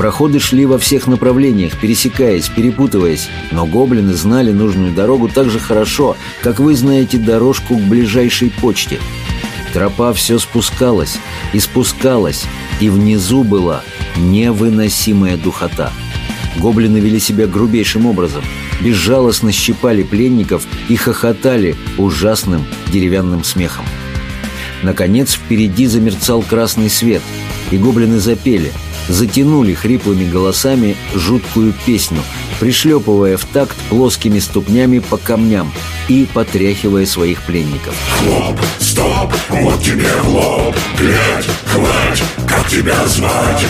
Проходы шли во всех направлениях, пересекаясь, перепутываясь, но гоблины знали нужную дорогу так же хорошо, как вы знаете дорожку к ближайшей почте – Тропа все спускалась и спускалась, и внизу была невыносимая духота. Гоблины вели себя грубейшим образом, безжалостно щипали пленников и хохотали ужасным деревянным смехом. Наконец впереди замерцал красный свет, и гоблины запели, затянули хриплыми голосами жуткую песню, пришлепывая в такт плоскими ступнями по камням и потряхивая своих пленников. Хлоп, стоп, вот тебе в лоб. Глядь, хвать, как тебя звать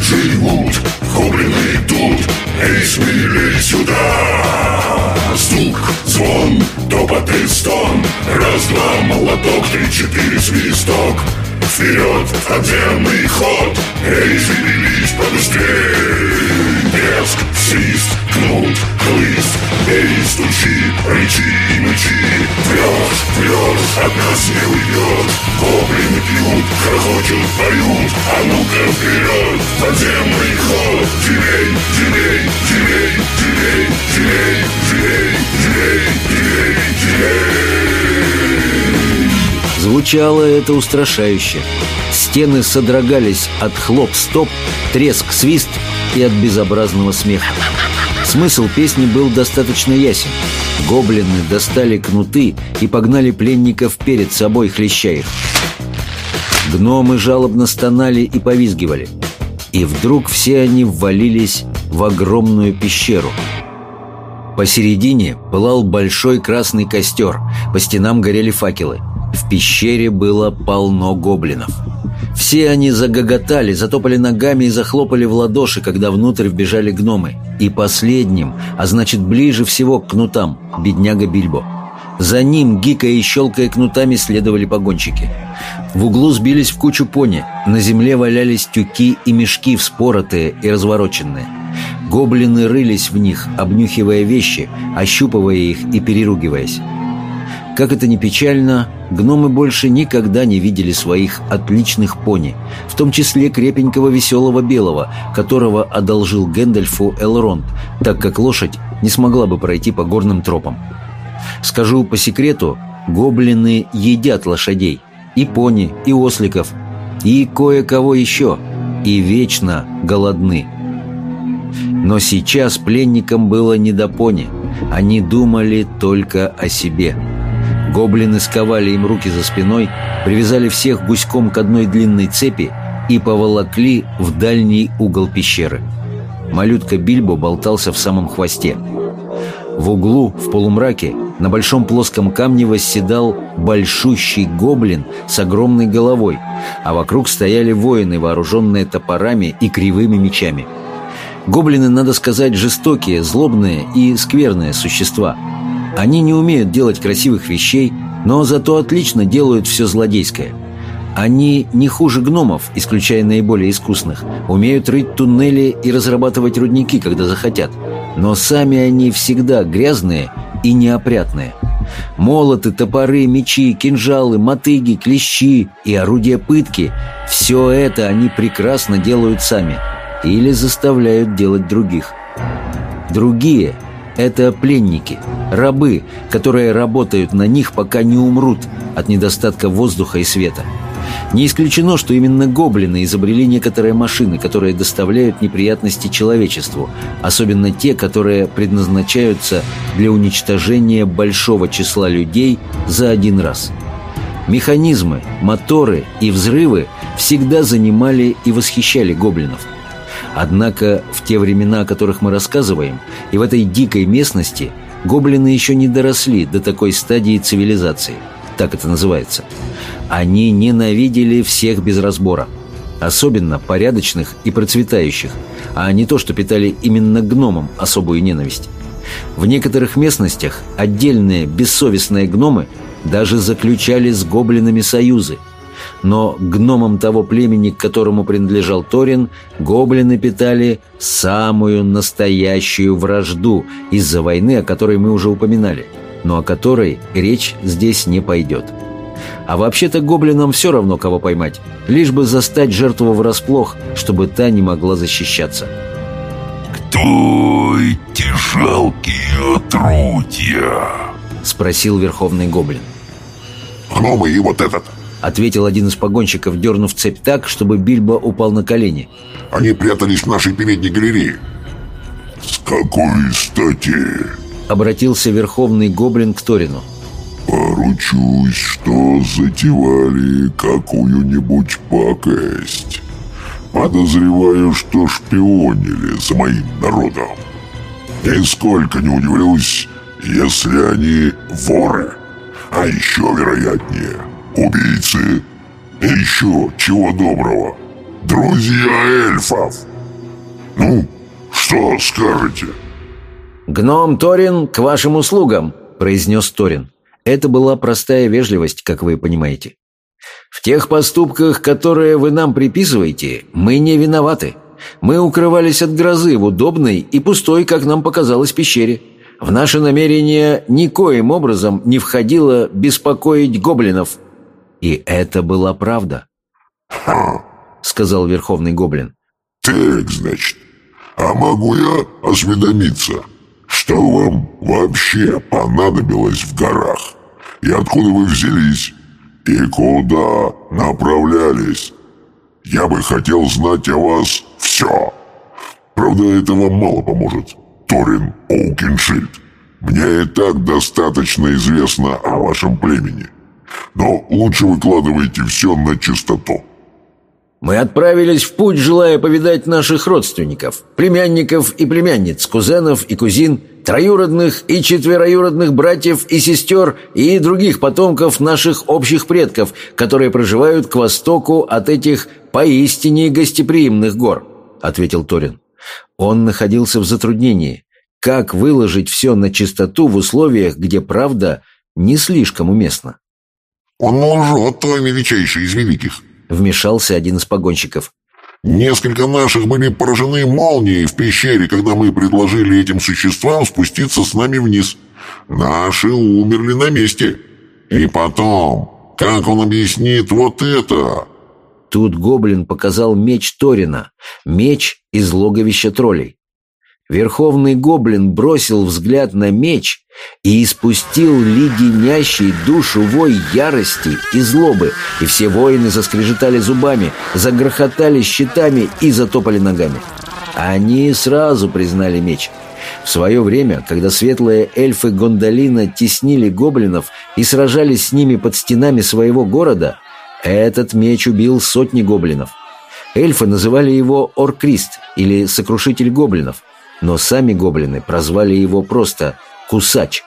Живут гоблины тут Эй, смелей сюда. Стук, звон, топот и стон. Раз-два, молоток, три-четыре, свисток Вперед, подземный ход. Эй, завелись побыстрей Треск, свист, кнут, хлыст. Эй, стучи, рычи и мычи. Врешь, врешь, от нас не уйдет. Гоблины пьют, хохочут, поют. А ну-ка вперед, подземный ход. Живей, живей, живей, живей, живей, живей, живей, живей, живей Звучало это устрашающе. Стены содрогались от хлоп-стоп, треск, свист и от безобразного смеха. Смысл песни был достаточно ясен. Гоблины достали кнуты и погнали пленников перед собой, хлеща их. Гномы жалобно стонали и повизгивали. И вдруг все они ввалились в огромную пещеру. Посередине пылал большой красный костер, по стенам горели факелы. В пещере было полно гоблинов. Все они загоготали, затопали ногами и захлопали в ладоши, когда внутрь вбежали гномы. И последним, а значит ближе всего к кнутам, бедняга Бильбо. За ним, гикая и щелкая кнутами, следовали погонщики. В углу сбились в кучу пони. На земле валялись тюки и мешки, вспоротые и развороченные. Гоблины рылись в них, обнюхивая вещи, ощупывая их и переругиваясь. Как это ни печально, гномы больше никогда не видели своих отличных пони, в том числе крепенького веселого белого, которого одолжил Гэндальфу Элронд, так как лошадь не смогла бы пройти по горным тропам. Скажу по секрету, гоблины едят лошадей, и пони, и осликов, и кое-кого еще, и вечно голодны. Но сейчас пленникам было не до пони, они думали только о себе – Гоблины сковали им руки за спиной, привязали всех гуськом к одной длинной цепи и поволокли в дальний угол пещеры. Малютка Бильбо болтался в самом хвосте. В углу, в полумраке, на большом плоском камне восседал большущий гоблин с огромной головой, а вокруг стояли воины, вооруженные топорами и кривыми мечами. Гоблины, надо сказать, жестокие, злобные и скверные существа – они не умеют делать красивых вещей, но зато отлично делают все злодейское. Они не хуже гномов, исключая наиболее искусных, умеют рыть туннели и разрабатывать рудники, когда захотят. Но сами они всегда грязные и неопрятные. Молоты, топоры, мечи, кинжалы, мотыги, клещи и орудия пытки – все это они прекрасно делают сами или заставляют делать других. Другие – это пленники, рабы, которые работают на них, пока не умрут от недостатка воздуха и света. Не исключено, что именно гоблины изобрели некоторые машины, которые доставляют неприятности человечеству, особенно те, которые предназначаются для уничтожения большого числа людей за один раз. Механизмы, моторы и взрывы всегда занимали и восхищали гоблинов – Однако в те времена, о которых мы рассказываем, и в этой дикой местности гоблины еще не доросли до такой стадии цивилизации. Так это называется. Они ненавидели всех без разбора. Особенно порядочных и процветающих, а не то, что питали именно гномам особую ненависть. В некоторых местностях отдельные бессовестные гномы даже заключали с гоблинами союзы – но гномам того племени, к которому принадлежал Торин, гоблины питали самую настоящую вражду из-за войны, о которой мы уже упоминали, но о которой речь здесь не пойдет. А вообще-то гоблинам все равно, кого поймать, лишь бы застать жертву врасплох, чтобы та не могла защищаться. «Кто эти жалкие отрутья?» — спросил верховный гоблин. «Гномы и вот этот, — ответил один из погонщиков, дернув цепь так, чтобы Бильбо упал на колени. «Они прятались в нашей передней галерее». «С какой стати?» — обратился верховный гоблин к Торину. «Поручусь, что затевали какую-нибудь пакость. Подозреваю, что шпионили за моим народом. Нисколько не удивлюсь, если они воры, а еще вероятнее — убийцы и еще чего доброго. Друзья эльфов. Ну, что скажете? «Гном Торин к вашим услугам», — произнес Торин. Это была простая вежливость, как вы понимаете. «В тех поступках, которые вы нам приписываете, мы не виноваты. Мы укрывались от грозы в удобной и пустой, как нам показалось, пещере. В наше намерение никоим образом не входило беспокоить гоблинов». И это была правда. «Ха!» — сказал Верховный Гоблин. «Так, значит. А могу я осведомиться, что вам вообще понадобилось в горах? И откуда вы взялись? И куда направлялись? Я бы хотел знать о вас все. Правда, это вам мало поможет, Торин Оукиншильд. Мне и так достаточно известно о вашем племени. Но лучше выкладывайте все на чистоту. Мы отправились в путь, желая повидать наших родственников, племянников и племянниц, кузенов и кузин, троюродных и четвероюродных братьев и сестер и других потомков наших общих предков, которые проживают к востоку от этих поистине гостеприимных гор», — ответил Торин. Он находился в затруднении. Как выложить все на чистоту в условиях, где правда не слишком уместна? «Он лжет, твой величайший из великих», — вмешался один из погонщиков. «Несколько наших были поражены молнией в пещере, когда мы предложили этим существам спуститься с нами вниз. Наши умерли на месте. И потом, как он объяснит вот это?» Тут гоблин показал меч Торина, меч из логовища троллей. Верховный гоблин бросил взгляд на меч и испустил леденящий душу вой ярости и злобы, и все воины заскрежетали зубами, загрохотали щитами и затопали ногами. Они сразу признали меч. В свое время, когда светлые эльфы Гондолина теснили гоблинов и сражались с ними под стенами своего города, этот меч убил сотни гоблинов. Эльфы называли его Оркрист или Сокрушитель гоблинов – но сами гоблины прозвали его просто «Кусач».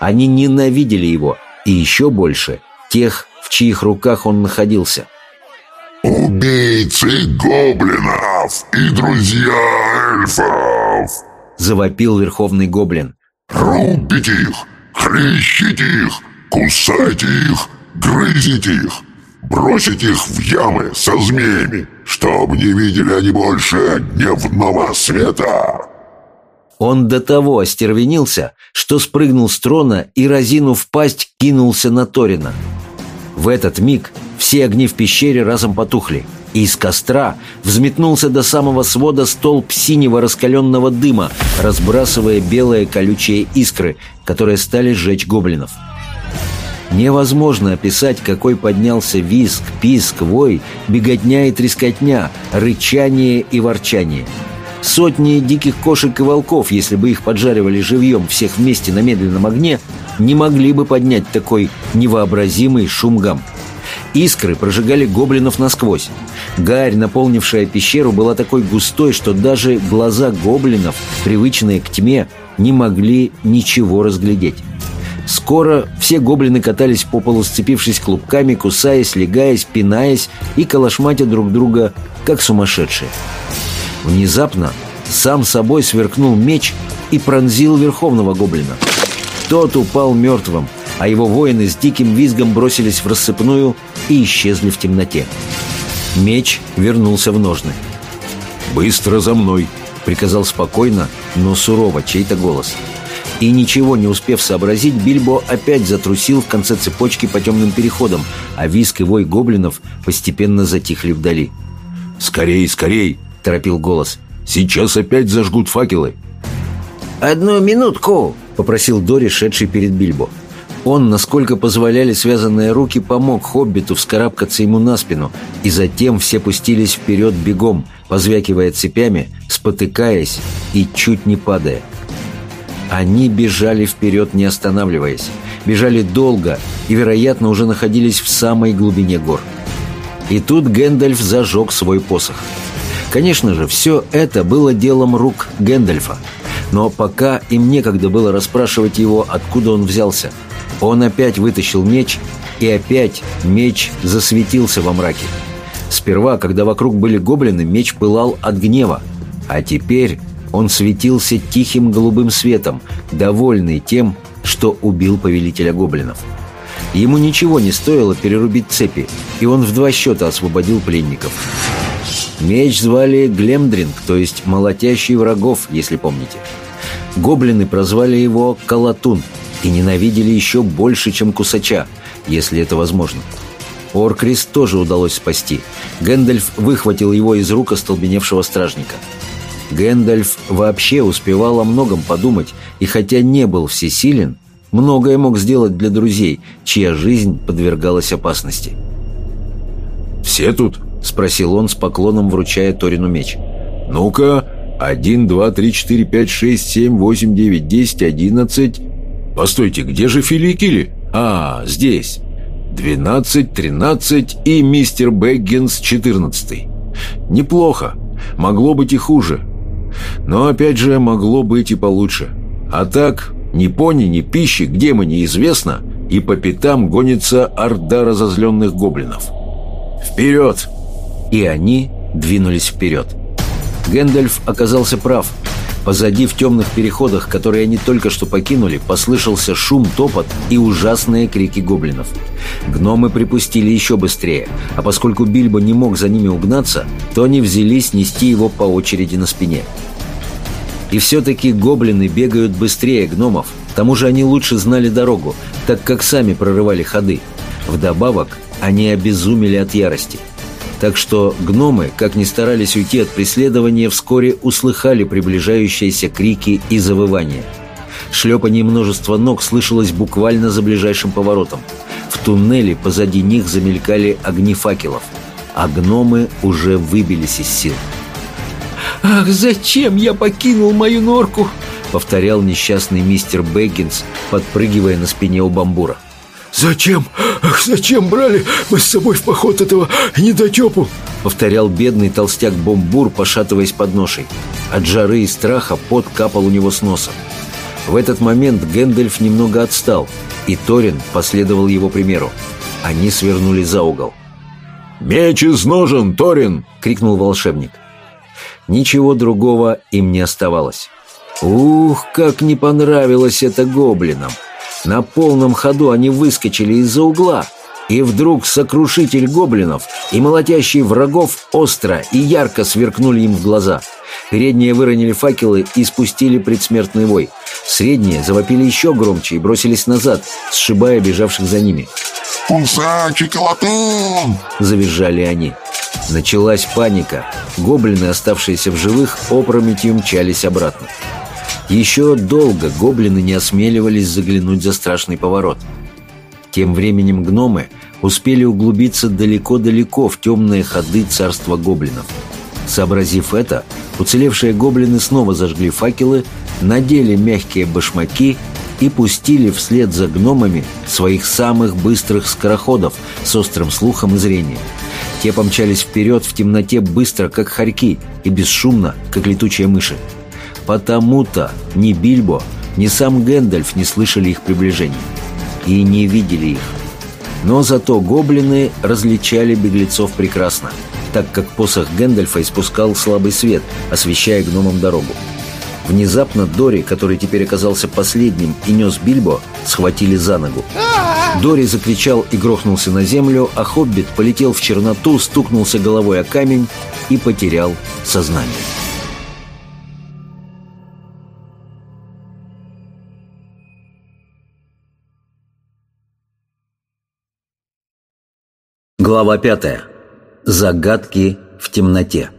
Они ненавидели его, и еще больше тех, в чьих руках он находился. «Убийцы гоблинов и друзья эльфов!» Завопил верховный гоблин. «Рубите их, хлещите их, кусайте их, грызите их, бросите их в ямы со змеями, чтобы не видели они больше дневного света!» Он до того остервенился, что спрыгнул с трона и, разинув пасть, кинулся на Торина. В этот миг все огни в пещере разом потухли, и из костра взметнулся до самого свода столб синего раскаленного дыма, разбрасывая белые колючие искры, которые стали сжечь гоблинов. Невозможно описать, какой поднялся виск, писк, вой, беготня и трескотня, рычание и ворчание – Сотни диких кошек и волков, если бы их поджаривали живьем всех вместе на медленном огне, не могли бы поднять такой невообразимый шум гам. Искры прожигали гоблинов насквозь. Гарь, наполнившая пещеру, была такой густой, что даже глаза гоблинов, привычные к тьме, не могли ничего разглядеть. Скоро все гоблины катались по полу, сцепившись клубками, кусаясь, легаясь, пинаясь и калашматя друг друга, как сумасшедшие. Внезапно сам собой сверкнул меч и пронзил верховного гоблина. Тот упал мертвым, а его воины с диким визгом бросились в рассыпную и исчезли в темноте. Меч вернулся в ножны. «Быстро за мной!» — приказал спокойно, но сурово чей-то голос. И ничего не успев сообразить, Бильбо опять затрусил в конце цепочки по темным переходам, а виск и вой гоблинов постепенно затихли вдали. «Скорей, скорей!» — торопил голос. «Сейчас опять зажгут факелы!» «Одну минутку!» — попросил Дори, шедший перед Бильбо. Он, насколько позволяли связанные руки, помог Хоббиту вскарабкаться ему на спину, и затем все пустились вперед бегом, позвякивая цепями, спотыкаясь и чуть не падая. Они бежали вперед, не останавливаясь. Бежали долго и, вероятно, уже находились в самой глубине гор. И тут Гэндальф зажег свой посох. Конечно же, все это было делом рук Гэндальфа. Но пока им некогда было расспрашивать его, откуда он взялся – он опять вытащил меч, и опять меч засветился во мраке. Сперва, когда вокруг были гоблины, меч пылал от гнева, а теперь он светился тихим голубым светом, довольный тем, что убил повелителя гоблинов. Ему ничего не стоило перерубить цепи, и он в два счета освободил пленников. Меч звали Глемдринг, то есть «молотящий врагов», если помните. Гоблины прозвали его «Колотун», и ненавидели еще больше, чем Кусача, если это возможно. Оркрист тоже удалось спасти. Гэндальф выхватил его из рук остолбеневшего стражника. Гэндальф вообще успевал о многом подумать, и хотя не был всесилен, многое мог сделать для друзей, чья жизнь подвергалась опасности. «Все тут?» — спросил он с поклоном, вручая Торину меч. «Ну-ка, один, два, три, четыре, пять, шесть, семь, восемь, девять, десять, одиннадцать...» Постойте, где же Фили А, здесь. Двенадцать, тринадцать и мистер Бэггинс четырнадцатый. Неплохо. Могло быть и хуже. Но опять же, могло быть и получше. А так, ни пони, ни пищи, где мы, неизвестно, и по пятам гонится орда разозленных гоблинов. Вперед! И они двинулись вперед. Гэндальф оказался прав – Позади в темных переходах, которые они только что покинули, послышался шум, топот и ужасные крики гоблинов. Гномы припустили еще быстрее, а поскольку Бильбо не мог за ними угнаться, то они взялись нести его по очереди на спине. И все-таки гоблины бегают быстрее гномов, к тому же они лучше знали дорогу, так как сами прорывали ходы. Вдобавок, они обезумели от ярости – так что гномы, как ни старались уйти от преследования, вскоре услыхали приближающиеся крики и завывания. Шлепание множества ног слышалось буквально за ближайшим поворотом. В туннеле позади них замелькали огни факелов, а гномы уже выбились из сил. «Ах, зачем я покинул мою норку?» — повторял несчастный мистер Бэггинс, подпрыгивая на спине у бамбура. «Зачем? Ах, зачем брали мы с собой в поход этого недотепу?» Повторял бедный толстяк Бомбур, пошатываясь под ношей. От жары и страха пот капал у него с носа. В этот момент Гэндальф немного отстал, и Торин последовал его примеру. Они свернули за угол. «Меч из ножен, Торин!» — крикнул волшебник. Ничего другого им не оставалось. Ух, как не понравилось это гоблинам! На полном ходу они выскочили из-за угла, и вдруг сокрушитель гоблинов и молотящий врагов остро и ярко сверкнули им в глаза. Передние выронили факелы и спустили предсмертный вой. Средние завопили еще громче и бросились назад, сшибая бежавших за ними. «Кусачий колотун!» – завизжали они. Началась паника. Гоблины, оставшиеся в живых, опрометью мчались обратно. Еще долго гоблины не осмеливались заглянуть за страшный поворот. Тем временем гномы успели углубиться далеко-далеко в темные ходы царства гоблинов. Сообразив это, уцелевшие гоблины снова зажгли факелы, надели мягкие башмаки и пустили вслед за гномами своих самых быстрых скороходов с острым слухом и зрением. Те помчались вперед в темноте быстро, как хорьки, и бесшумно, как летучие мыши. Потому-то ни Бильбо, ни сам Гэндальф не слышали их приближения и не видели их. Но зато гоблины различали беглецов прекрасно, так как посох Гэндальфа испускал слабый свет, освещая гномам дорогу. Внезапно Дори, который теперь оказался последним и нес Бильбо, схватили за ногу. Дори закричал и грохнулся на землю, а Хоббит полетел в черноту, стукнулся головой о камень и потерял сознание. Глава пятая. Загадки в темноте.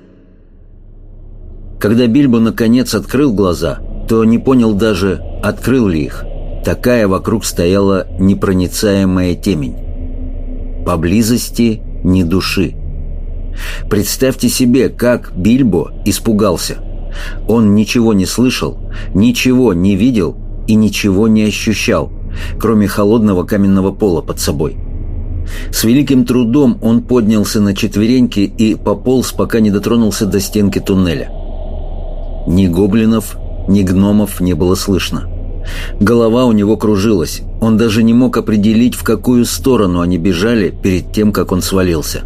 Когда Бильбо наконец открыл глаза, то не понял даже, открыл ли их. Такая вокруг стояла непроницаемая темень. Поблизости ни души. Представьте себе, как Бильбо испугался. Он ничего не слышал, ничего не видел и ничего не ощущал, кроме холодного каменного пола под собой. С великим трудом он поднялся на четвереньки и пополз, пока не дотронулся до стенки туннеля. Ни гоблинов, ни гномов не было слышно. Голова у него кружилась. Он даже не мог определить, в какую сторону они бежали перед тем, как он свалился.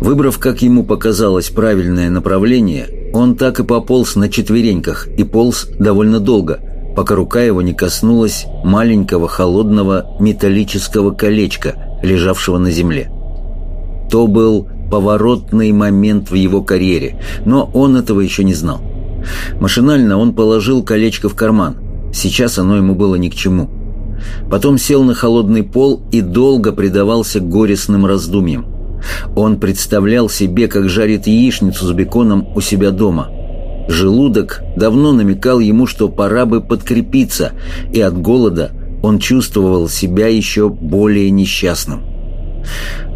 Выбрав, как ему показалось, правильное направление, он так и пополз на четвереньках и полз довольно долго, пока рука его не коснулась маленького холодного металлического колечка, лежавшего на земле. То был поворотный момент в его карьере, но он этого еще не знал. Машинально он положил колечко в карман. Сейчас оно ему было ни к чему. Потом сел на холодный пол и долго предавался горестным раздумьям. Он представлял себе, как жарит яичницу с беконом у себя дома. Желудок давно намекал ему, что пора бы подкрепиться, и от голода он чувствовал себя еще более несчастным.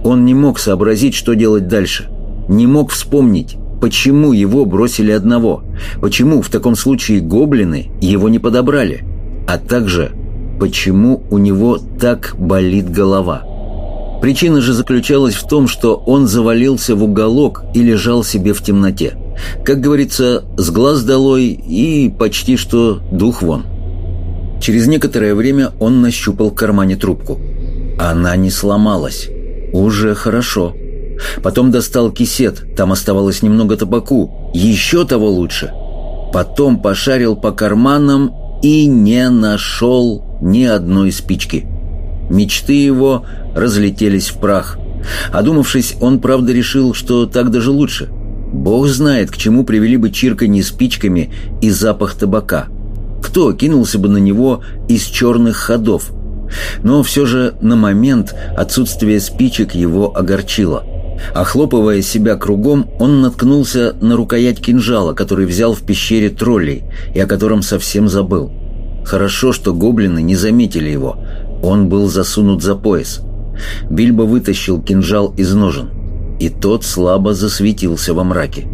Он не мог сообразить, что делать дальше. Не мог вспомнить, Почему его бросили одного? Почему в таком случае гоблины его не подобрали? А также, почему у него так болит голова? Причина же заключалась в том, что он завалился в уголок и лежал себе в темноте. Как говорится, с глаз долой и почти что дух вон. Через некоторое время он нащупал в кармане трубку. Она не сломалась. Уже хорошо. Потом достал кисет, там оставалось немного табаку. Еще того лучше. Потом пошарил по карманам и не нашел ни одной спички. Мечты его разлетелись в прах. Одумавшись, он правда решил, что так даже лучше. Бог знает, к чему привели бы чирканье спичками и запах табака. Кто кинулся бы на него из черных ходов? Но все же на момент отсутствие спичек его огорчило – Охлопывая себя кругом, он наткнулся на рукоять кинжала, который взял в пещере троллей и о котором совсем забыл. Хорошо, что гоблины не заметили его. Он был засунут за пояс. Бильбо вытащил кинжал из ножен, и тот слабо засветился во мраке.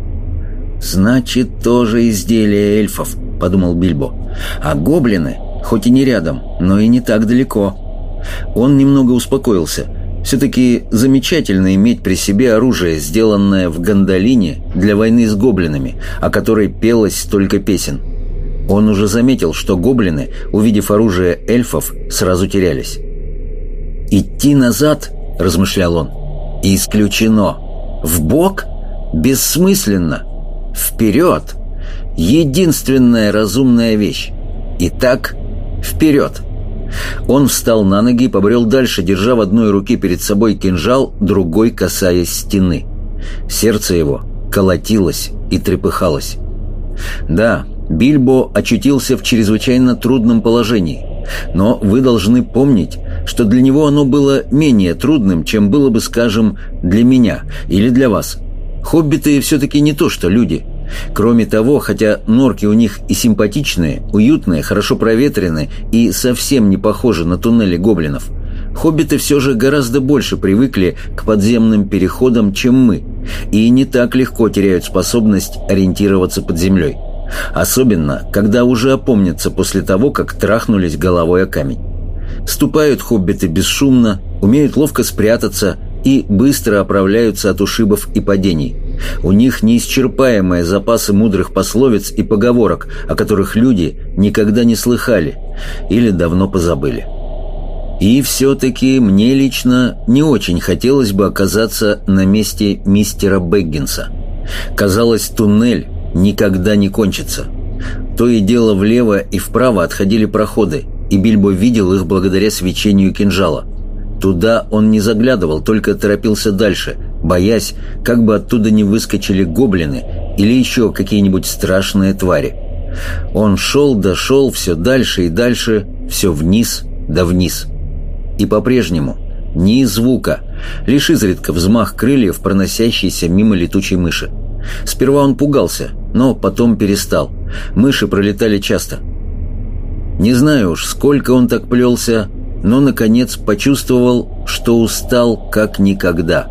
«Значит, тоже изделие эльфов», — подумал Бильбо. «А гоблины, хоть и не рядом, но и не так далеко». Он немного успокоился — все-таки замечательно иметь при себе оружие, сделанное в Гандалине для войны с гоблинами, о которой пелось столько песен. Он уже заметил, что гоблины, увидев оружие эльфов, сразу терялись. «Идти назад», — размышлял он, — «исключено. В бок? Бессмысленно. Вперед! Единственная разумная вещь. Итак, вперед!» Он встал на ноги и побрел дальше, держа в одной руке перед собой кинжал, другой касаясь стены. Сердце его колотилось и трепыхалось. Да, Бильбо очутился в чрезвычайно трудном положении. Но вы должны помнить, что для него оно было менее трудным, чем было бы, скажем, для меня или для вас. Хоббиты все-таки не то, что люди – Кроме того, хотя норки у них и симпатичные, уютные, хорошо проветрены и совсем не похожи на туннели гоблинов, хоббиты все же гораздо больше привыкли к подземным переходам, чем мы, и не так легко теряют способность ориентироваться под землей. Особенно, когда уже опомнятся после того, как трахнулись головой о камень. Ступают хоббиты бесшумно, умеют ловко спрятаться и быстро оправляются от ушибов и падений – У них неисчерпаемые запасы мудрых пословиц и поговорок, о которых люди никогда не слыхали или давно позабыли. И все-таки мне лично не очень хотелось бы оказаться на месте мистера Бэггинса. Казалось, туннель никогда не кончится. То и дело влево и вправо отходили проходы, и Бильбо видел их благодаря свечению кинжала. Туда он не заглядывал, только торопился дальше, боясь, как бы оттуда не выскочили гоблины или еще какие-нибудь страшные твари. Он шел да шел все дальше и дальше, все вниз да вниз. И по-прежнему ни звука, лишь изредка взмах крыльев, проносящийся мимо летучей мыши. Сперва он пугался, но потом перестал. Мыши пролетали часто. Не знаю уж, сколько он так плелся, но, наконец, почувствовал, что устал как никогда.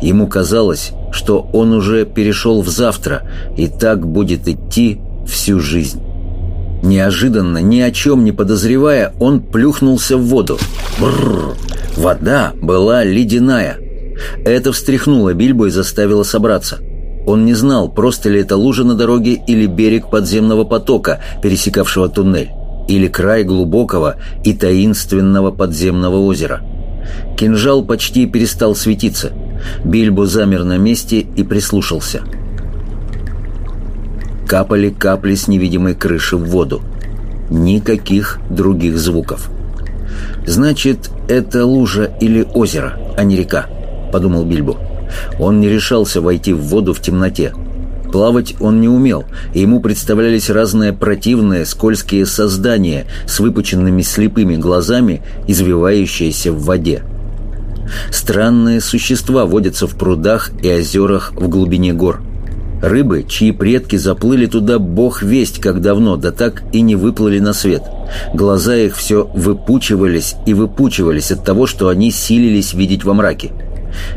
Ему казалось, что он уже перешел в завтра, и так будет идти всю жизнь. Неожиданно, ни о чем не подозревая, он плюхнулся в воду. Бррр! Вода была ледяная. Это встряхнуло Бильбо и заставило собраться. Он не знал, просто ли это лужа на дороге или берег подземного потока, пересекавшего туннель или край глубокого и таинственного подземного озера. Кинжал почти перестал светиться. Бильбо замер на месте и прислушался. Капали капли с невидимой крыши в воду. Никаких других звуков. «Значит, это лужа или озеро, а не река», — подумал Бильбо. Он не решался войти в воду в темноте. Плавать он не умел, и ему представлялись разные противные, скользкие создания с выпученными слепыми глазами, извивающиеся в воде. Странные существа водятся в прудах и озерах в глубине гор. Рыбы, чьи предки заплыли туда бог весть как давно, да так и не выплыли на свет. Глаза их все выпучивались и выпучивались от того, что они силились видеть во мраке.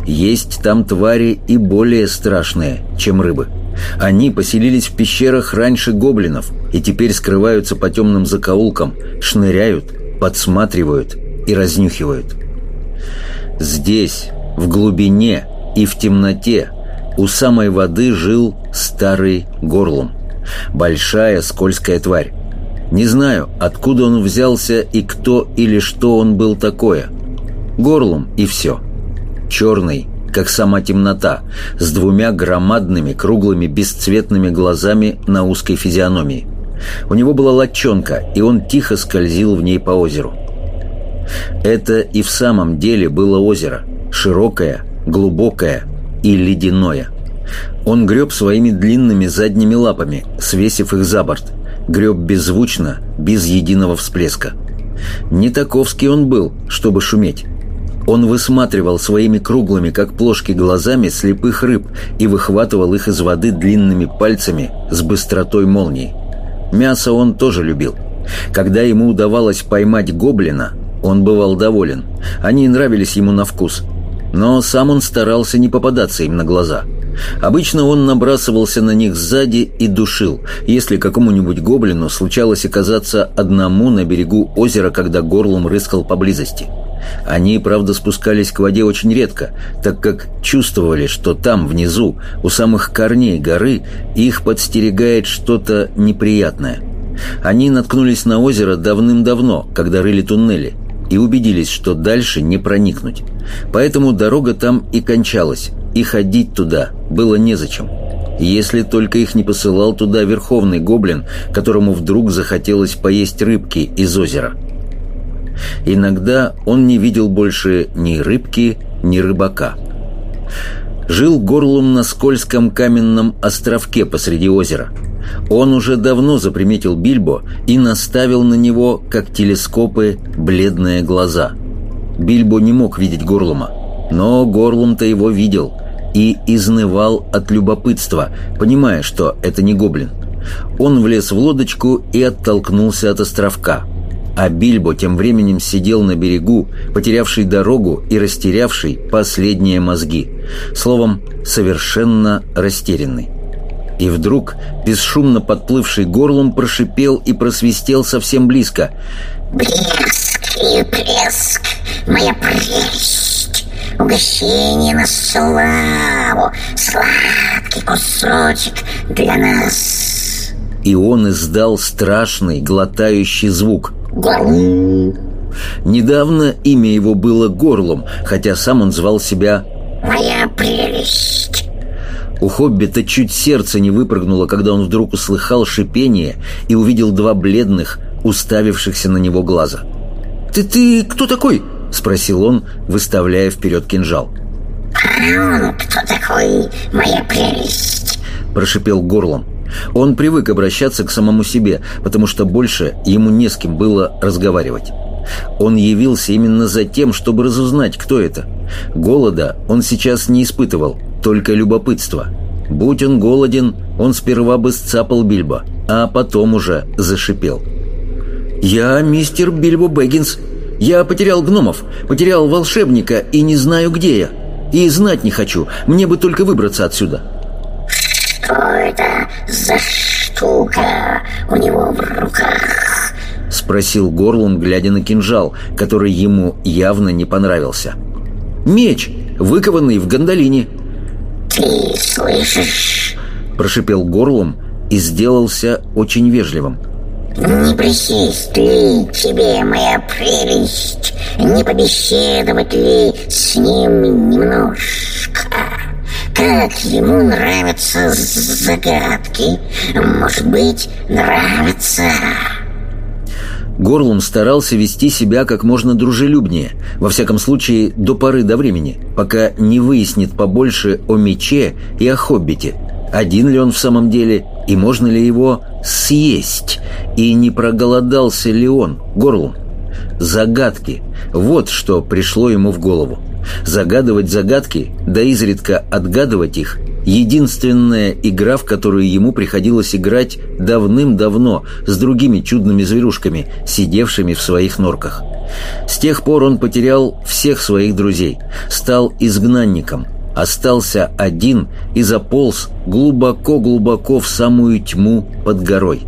Есть там твари и более страшные, чем рыбы. Они поселились в пещерах раньше гоблинов и теперь скрываются по темным закоулкам, шныряют, подсматривают и разнюхивают. Здесь, в глубине и в темноте, у самой воды жил старый горлом. Большая скользкая тварь. Не знаю, откуда он взялся и кто или что он был такое. Горлом и все. Черный, как сама темнота, с двумя громадными, круглыми, бесцветными глазами на узкой физиономии. У него была латчонка, и он тихо скользил в ней по озеру. Это и в самом деле было озеро, широкое, глубокое и ледяное. Он греб своими длинными задними лапами, свесив их за борт, греб беззвучно, без единого всплеска. Не таковский он был, чтобы шуметь. Он высматривал своими круглыми, как плошки, глазами слепых рыб и выхватывал их из воды длинными пальцами с быстротой молнии. Мясо он тоже любил. Когда ему удавалось поймать гоблина, он бывал доволен. Они нравились ему на вкус. Но сам он старался не попадаться им на глаза. Обычно он набрасывался на них сзади и душил, если какому-нибудь гоблину случалось оказаться одному на берегу озера, когда горлом рыскал поблизости. Они, правда, спускались к воде очень редко, так как чувствовали, что там, внизу, у самых корней горы, их подстерегает что-то неприятное. Они наткнулись на озеро давным-давно, когда рыли туннели, и убедились, что дальше не проникнуть. Поэтому дорога там и кончалась, и ходить туда было незачем. Если только их не посылал туда верховный гоблин, которому вдруг захотелось поесть рыбки из озера – Иногда он не видел больше ни рыбки, ни рыбака. Жил горлом на скользком каменном островке посреди озера. Он уже давно заприметил Бильбо и наставил на него, как телескопы, бледные глаза. Бильбо не мог видеть Горлума, но Горлум-то его видел и изнывал от любопытства, понимая, что это не гоблин. Он влез в лодочку и оттолкнулся от островка – а Бильбо тем временем сидел на берегу, потерявший дорогу и растерявший последние мозги. Словом, совершенно растерянный. И вдруг, бесшумно подплывший горлом, прошипел и просвистел совсем близко. «Блеск и блеск, моя прелесть! угощение на славу, сладкий кусочек для нас. И он издал страшный глотающий звук. Горло. Недавно имя его было Горлом, хотя сам он звал себя Моя прелесть. У Хоббита чуть сердце не выпрыгнуло, когда он вдруг услыхал шипение и увидел два бледных, уставившихся на него глаза. «Ты, ты кто такой?» — спросил он, выставляя вперед кинжал. А кто такой, моя прелесть? Прошипел горлом. Он привык обращаться к самому себе, потому что больше ему не с кем было разговаривать. Он явился именно за тем, чтобы разузнать, кто это. Голода он сейчас не испытывал, только любопытство. Будь он голоден, он сперва бы сцапал Бильбо, а потом уже зашипел. «Я мистер Бильбо Бэггинс. Я потерял гномов, потерял волшебника и не знаю, где я. И знать не хочу, мне бы только выбраться отсюда». Что это за штука у него в руках? Спросил Горлум, глядя на кинжал, который ему явно не понравился. «Меч, выкованный в гондолине», Ты слышишь? прошипел Горлум и сделался очень вежливым. Не присесть ли тебе, моя прелесть? Не побеседовать ли с ним немножко? Как ему нравятся загадки? Может быть, нравятся? Горлум старался вести себя как можно дружелюбнее, во всяком случае до поры до времени, пока не выяснит побольше о мече и о хоббите. Один ли он в самом деле, и можно ли его съесть, и не проголодался ли он, Горлум. Загадки – вот что пришло ему в голову. Загадывать загадки, да изредка отгадывать их – единственная игра, в которую ему приходилось играть давным-давно с другими чудными зверушками, сидевшими в своих норках. С тех пор он потерял всех своих друзей, стал изгнанником, остался один и заполз глубоко-глубоко в самую тьму под горой.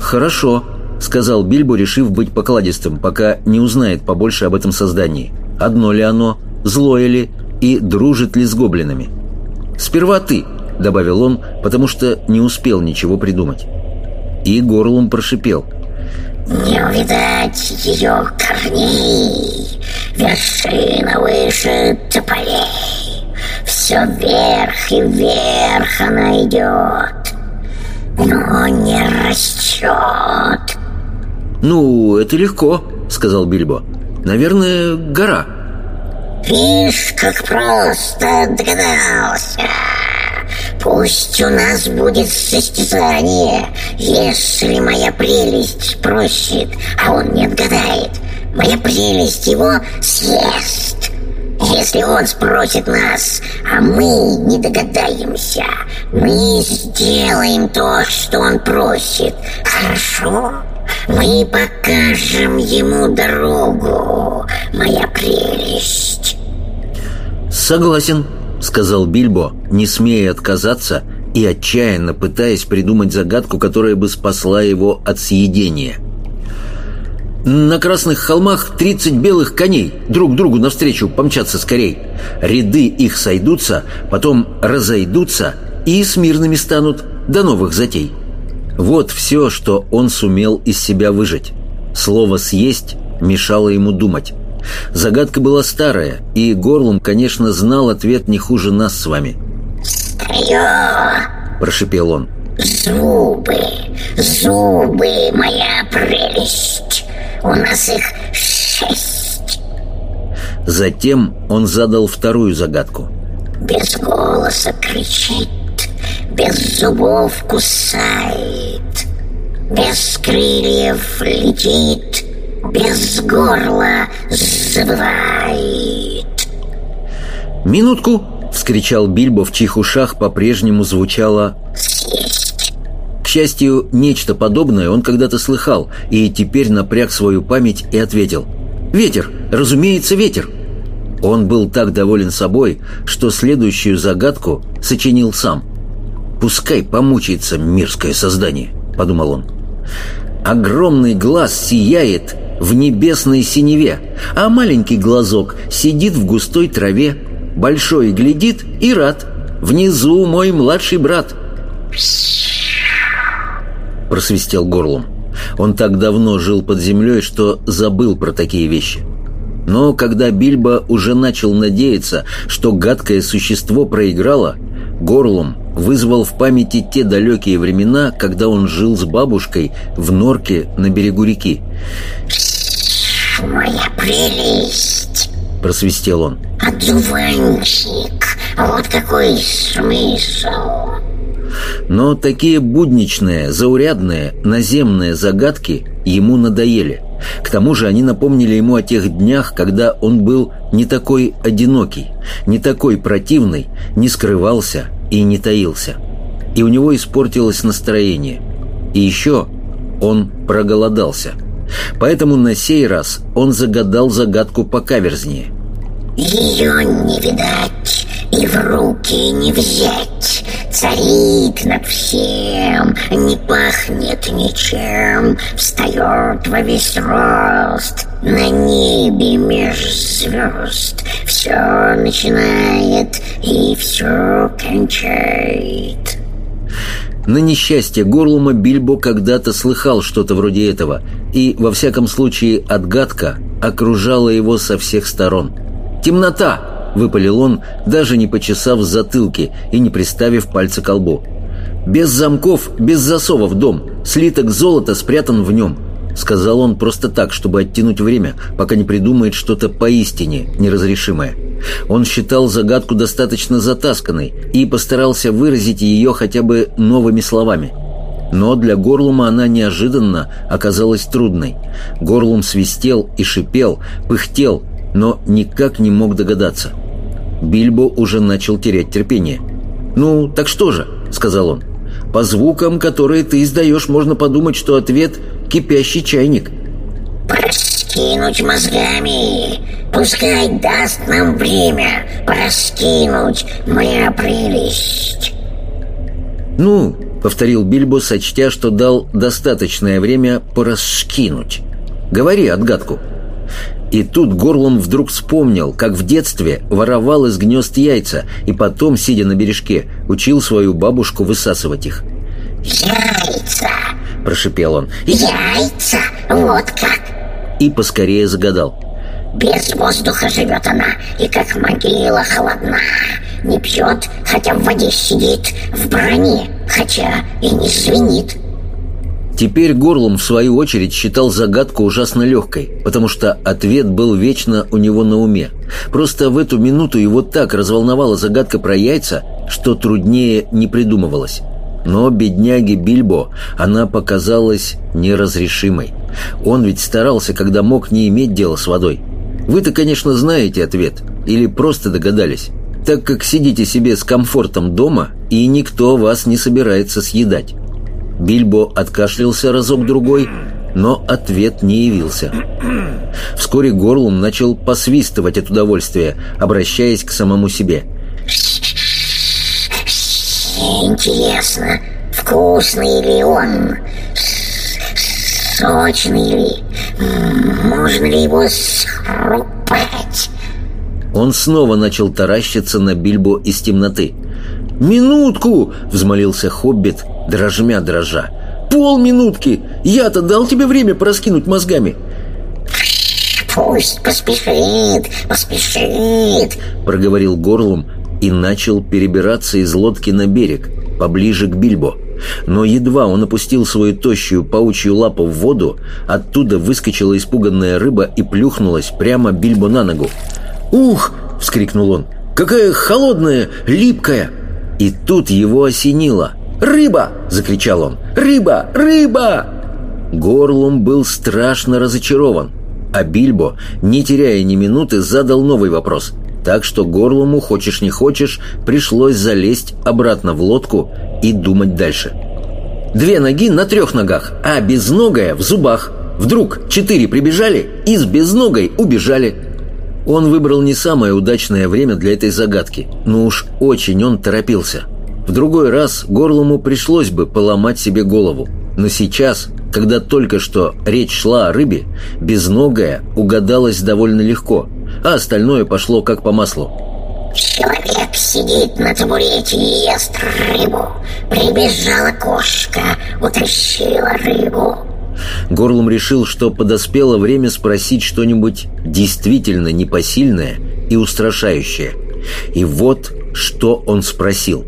«Хорошо», — сказал Бильбо, решив быть покладистым, пока не узнает побольше об этом создании. Одно ли оно, злое ли и дружит ли с гоблинами. «Сперва ты», — добавил он, потому что не успел ничего придумать. И горлом прошипел. Не увидать ее корней, вершина выше тополей. Все вверх и вверх она идет, но не растет. «Ну, это легко», — сказал Бильбо. «Наверное, гора». Видишь, как просто догадался. Пусть у нас будет состязание. Если моя прелесть спросит, а он не отгадает, моя прелесть его съест. Если он спросит нас, а мы не догадаемся, мы сделаем то, что он просит. Хорошо? Мы покажем ему дорогу, моя прелесть. «Согласен», — сказал Бильбо, не смея отказаться и отчаянно пытаясь придумать загадку, которая бы спасла его от съедения. На красных холмах 30 белых коней друг другу навстречу помчатся скорей. Ряды их сойдутся, потом разойдутся и смирными станут до новых затей. Вот все, что он сумел из себя выжить. Слово «съесть» мешало ему думать. Загадка была старая, и Горлум, конечно, знал ответ не хуже нас с вами. Старье, Прошипел он. зубы, зубы, моя прелесть. У нас их шесть. Затем он задал вторую загадку. Без голоса кричит, без зубов кусает, без крыльев летит, без горла забывает. «Минутку!» — вскричал Бильбо, в чьих ушах по-прежнему звучало. К счастью, нечто подобное он когда-то слыхал, и теперь напряг свою память и ответил. «Ветер! Разумеется, ветер!» Он был так доволен собой, что следующую загадку сочинил сам. «Пускай помучается мирское создание», — подумал он. Огромный глаз сияет в небесной синеве, а маленький глазок сидит в густой траве. Большой глядит и рад. Внизу мой младший брат. Просвистел горлом. Он так давно жил под землей, что забыл про такие вещи. Но когда Бильбо уже начал надеяться, что гадкое существо проиграло, горлом вызвал в памяти те далекие времена, когда он жил с бабушкой в норке на берегу реки. «Моя прелесть!» — просвистел он. «Одуванчик! Вот какой смысл!» Но такие будничные, заурядные, наземные загадки ему надоели. К тому же они напомнили ему о тех днях, когда он был не такой одинокий, не такой противный, не скрывался и не таился. И у него испортилось настроение. И еще он проголодался. Поэтому на сей раз он загадал загадку покаверзнее. «Ее не видать и в руки не взять. Царит над всем, не пахнет ничем, встает во весь рост. На небе меж звезд все начинает и все кончает. На несчастье Горлума Бильбо когда-то слыхал что-то вроде этого, и, во всяком случае, отгадка окружала его со всех сторон. «Темнота!» — выпалил он, даже не почесав затылки и не приставив пальца к лбу. «Без замков, без засовов дом, слиток золота спрятан в нем», — сказал он просто так, чтобы оттянуть время, пока не придумает что-то поистине неразрешимое. Он считал загадку достаточно затасканной и постарался выразить ее хотя бы новыми словами. Но для Горлума она неожиданно оказалась трудной. Горлум свистел и шипел, пыхтел, но никак не мог догадаться. Бильбо уже начал терять терпение. «Ну, так что же?» — сказал он. «По звукам, которые ты издаешь, можно подумать, что ответ — кипящий чайник». «Проскинуть мозгами! Пускай даст нам время проскинуть, моя прелесть!» «Ну, — повторил Бильбо, сочтя, что дал достаточное время пораскинуть. «Говори отгадку». И тут горлом вдруг вспомнил, как в детстве воровал из гнезд яйца и потом, сидя на бережке, учил свою бабушку высасывать их. «Яйца!» – прошипел он. «Яйца! Вот как!» И поскорее загадал. «Без воздуха живет она, и как могила холодна. Не пьет, хотя в воде сидит, в броне, хотя и не звенит». Теперь Горлом, в свою очередь, считал загадку ужасно легкой, потому что ответ был вечно у него на уме. Просто в эту минуту его так разволновала загадка про яйца, что труднее не придумывалось. Но бедняге Бильбо она показалась неразрешимой. Он ведь старался, когда мог не иметь дела с водой. Вы-то, конечно, знаете ответ, или просто догадались, так как сидите себе с комфортом дома, и никто вас не собирается съедать. Бильбо откашлялся разок-другой, но ответ не явился. Вскоре горлом начал посвистывать от удовольствия, обращаясь к самому себе. «Интересно, вкусный ли он? Сочный ли? Можно ли его срубать?» Он снова начал таращиться на Бильбо из темноты. «Минутку!» — взмолился Хоббит, дрожмя дрожа. «Полминутки! Я-то дал тебе время пораскинуть мозгами!» «Пусть поспешит, поспешит!» — проговорил горлом и начал перебираться из лодки на берег, поближе к Бильбо. Но едва он опустил свою тощую паучью лапу в воду, оттуда выскочила испуганная рыба и плюхнулась прямо Бильбо на ногу. «Ух!» — вскрикнул он. «Какая холодная, липкая!» И тут его осенило. «Рыба!» — закричал он. «Рыба! Рыба!» Горлум был страшно разочарован, а Бильбо, не теряя ни минуты, задал новый вопрос. Так что Горлуму, хочешь не хочешь, пришлось залезть обратно в лодку и думать дальше. Две ноги на трех ногах, а безногая в зубах. Вдруг четыре прибежали и с безногой убежали. Он выбрал не самое удачное время для этой загадки, но уж очень он торопился. В другой раз горлому пришлось бы поломать себе голову. Но сейчас когда только что речь шла о рыбе, безногая угадалась довольно легко, а остальное пошло как по маслу. Человек сидит на табурете и ест рыбу. Прибежала кошка, утащила рыбу. Горлум решил, что подоспело время спросить что-нибудь действительно непосильное и устрашающее. И вот что он спросил.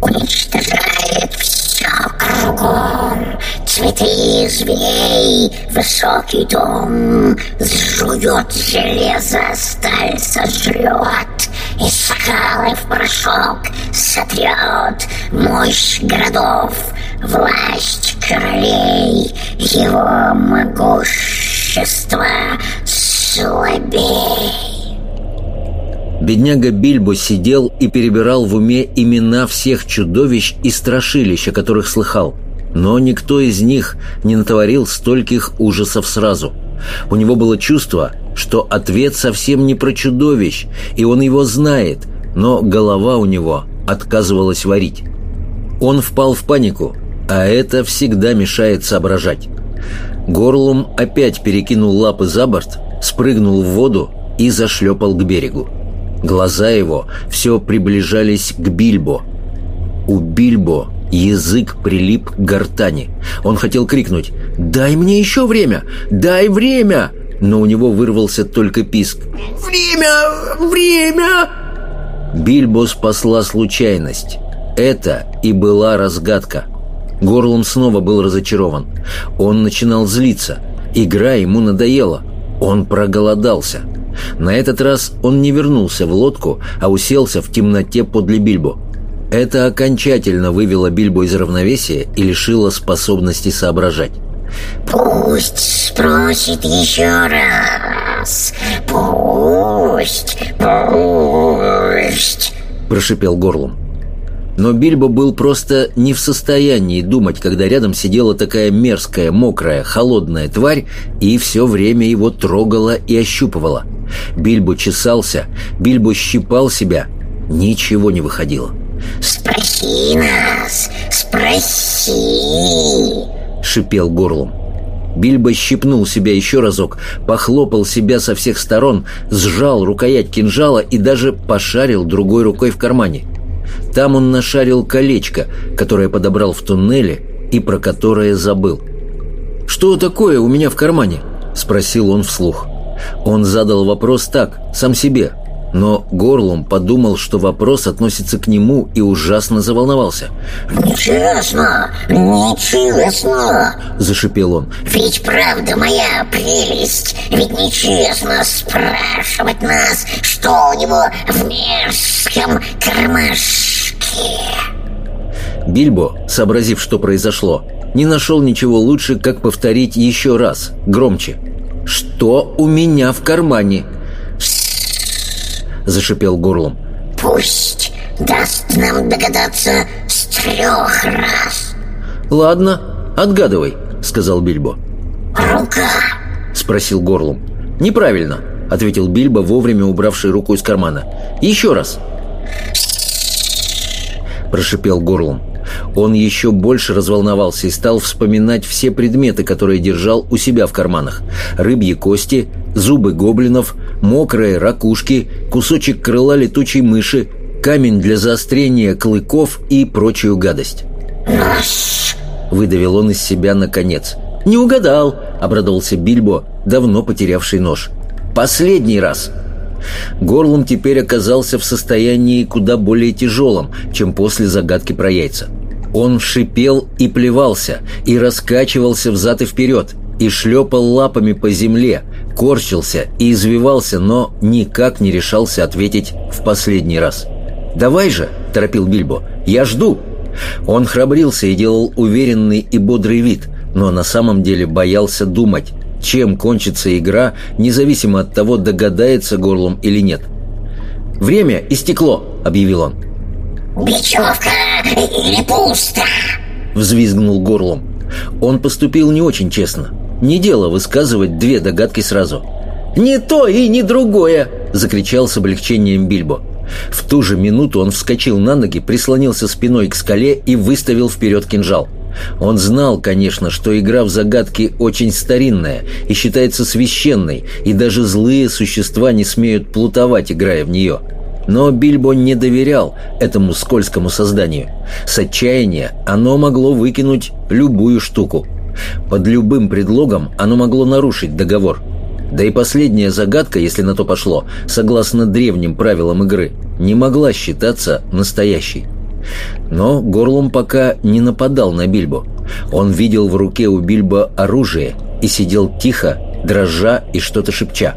Уничтожает все кругом. Цветы зверей, высокий дом, Сжует железо, сталь сожрет, И скалы в порошок сотрет Мощь городов, власть королей, Его могущество слабей. Бедняга Бильбо сидел и перебирал в уме имена всех чудовищ и страшилищ, о которых слыхал. Но никто из них не натворил стольких ужасов сразу. У него было чувство, что ответ совсем не про чудовищ, и он его знает, но голова у него отказывалась варить. Он впал в панику, а это всегда мешает соображать. Горлум опять перекинул лапы за борт, спрыгнул в воду и зашлепал к берегу. Глаза его все приближались к Бильбо. У Бильбо язык прилип к гортани. Он хотел крикнуть «Дай мне еще время! Дай время!» Но у него вырвался только писк «Время! Время!» Бильбо спасла случайность. Это и была разгадка. Горлом снова был разочарован. Он начинал злиться. Игра ему надоела. Он проголодался. На этот раз он не вернулся в лодку, а уселся в темноте подле Бильбо. Это окончательно вывело Бильбо из равновесия и лишило способности соображать. «Пусть спросит еще раз! Пусть! Пусть!» Прошипел горлом. Но Бильбо был просто не в состоянии думать, когда рядом сидела такая мерзкая, мокрая, холодная тварь и все время его трогала и ощупывала. Бильбо чесался, Бильбо щипал себя. Ничего не выходило. «Спроси нас! Спроси!» — шипел горлом. Бильбо щипнул себя еще разок, похлопал себя со всех сторон, сжал рукоять кинжала и даже пошарил другой рукой в кармане. Там он нашарил колечко, которое подобрал в туннеле и про которое забыл. «Что такое у меня в кармане?» — спросил он вслух. Он задал вопрос так, сам себе, но горлом подумал, что вопрос относится к нему и ужасно заволновался. «Нечестно! Нечестно!» – зашипел он. «Ведь правда моя прелесть! Ведь нечестно спрашивать нас, что у него в мерзком кармашке!» Бильбо, сообразив, что произошло, не нашел ничего лучше, как повторить еще раз, громче. «Что у меня в кармане?» — зашипел горлом. «Пусть даст нам догадаться с трех раз». «Ладно, отгадывай», — сказал Бильбо. «Рука?» — спросил горлом. «Неправильно», — ответил Бильбо, вовремя убравший руку из кармана. «Еще раз». Прошипел горлом. Он еще больше разволновался и стал вспоминать все предметы, которые держал у себя в карманах. Рыбьи кости, зубы гоблинов, мокрые ракушки, кусочек крыла летучей мыши, камень для заострения клыков и прочую гадость. Выдавил он из себя наконец. «Не угадал!» — обрадовался Бильбо, давно потерявший нож. «Последний раз!» Горлом теперь оказался в состоянии куда более тяжелом, чем после загадки про яйца. Он шипел и плевался, и раскачивался взад и вперед, и шлепал лапами по земле, корчился и извивался, но никак не решался ответить в последний раз. «Давай же!» – торопил Бильбо. «Я жду!» Он храбрился и делал уверенный и бодрый вид, но на самом деле боялся думать, чем кончится игра, независимо от того, догадается горлом или нет. «Время истекло!» – объявил он. «Бечевка или пусто?» – взвизгнул горлом. Он поступил не очень честно. Не дело высказывать две догадки сразу. «Не то и не другое!» – закричал с облегчением Бильбо. В ту же минуту он вскочил на ноги, прислонился спиной к скале и выставил вперед кинжал. Он знал, конечно, что игра в загадки очень старинная и считается священной, и даже злые существа не смеют плутовать, играя в нее. Но Бильбо не доверял этому скользкому созданию. С отчаяния оно могло выкинуть любую штуку. Под любым предлогом оно могло нарушить договор. Да и последняя загадка, если на то пошло, согласно древним правилам игры, не могла считаться настоящей. Но Горлум пока не нападал на Бильбо. Он видел в руке у Бильбо оружие и сидел тихо, дрожа и что-то шепча.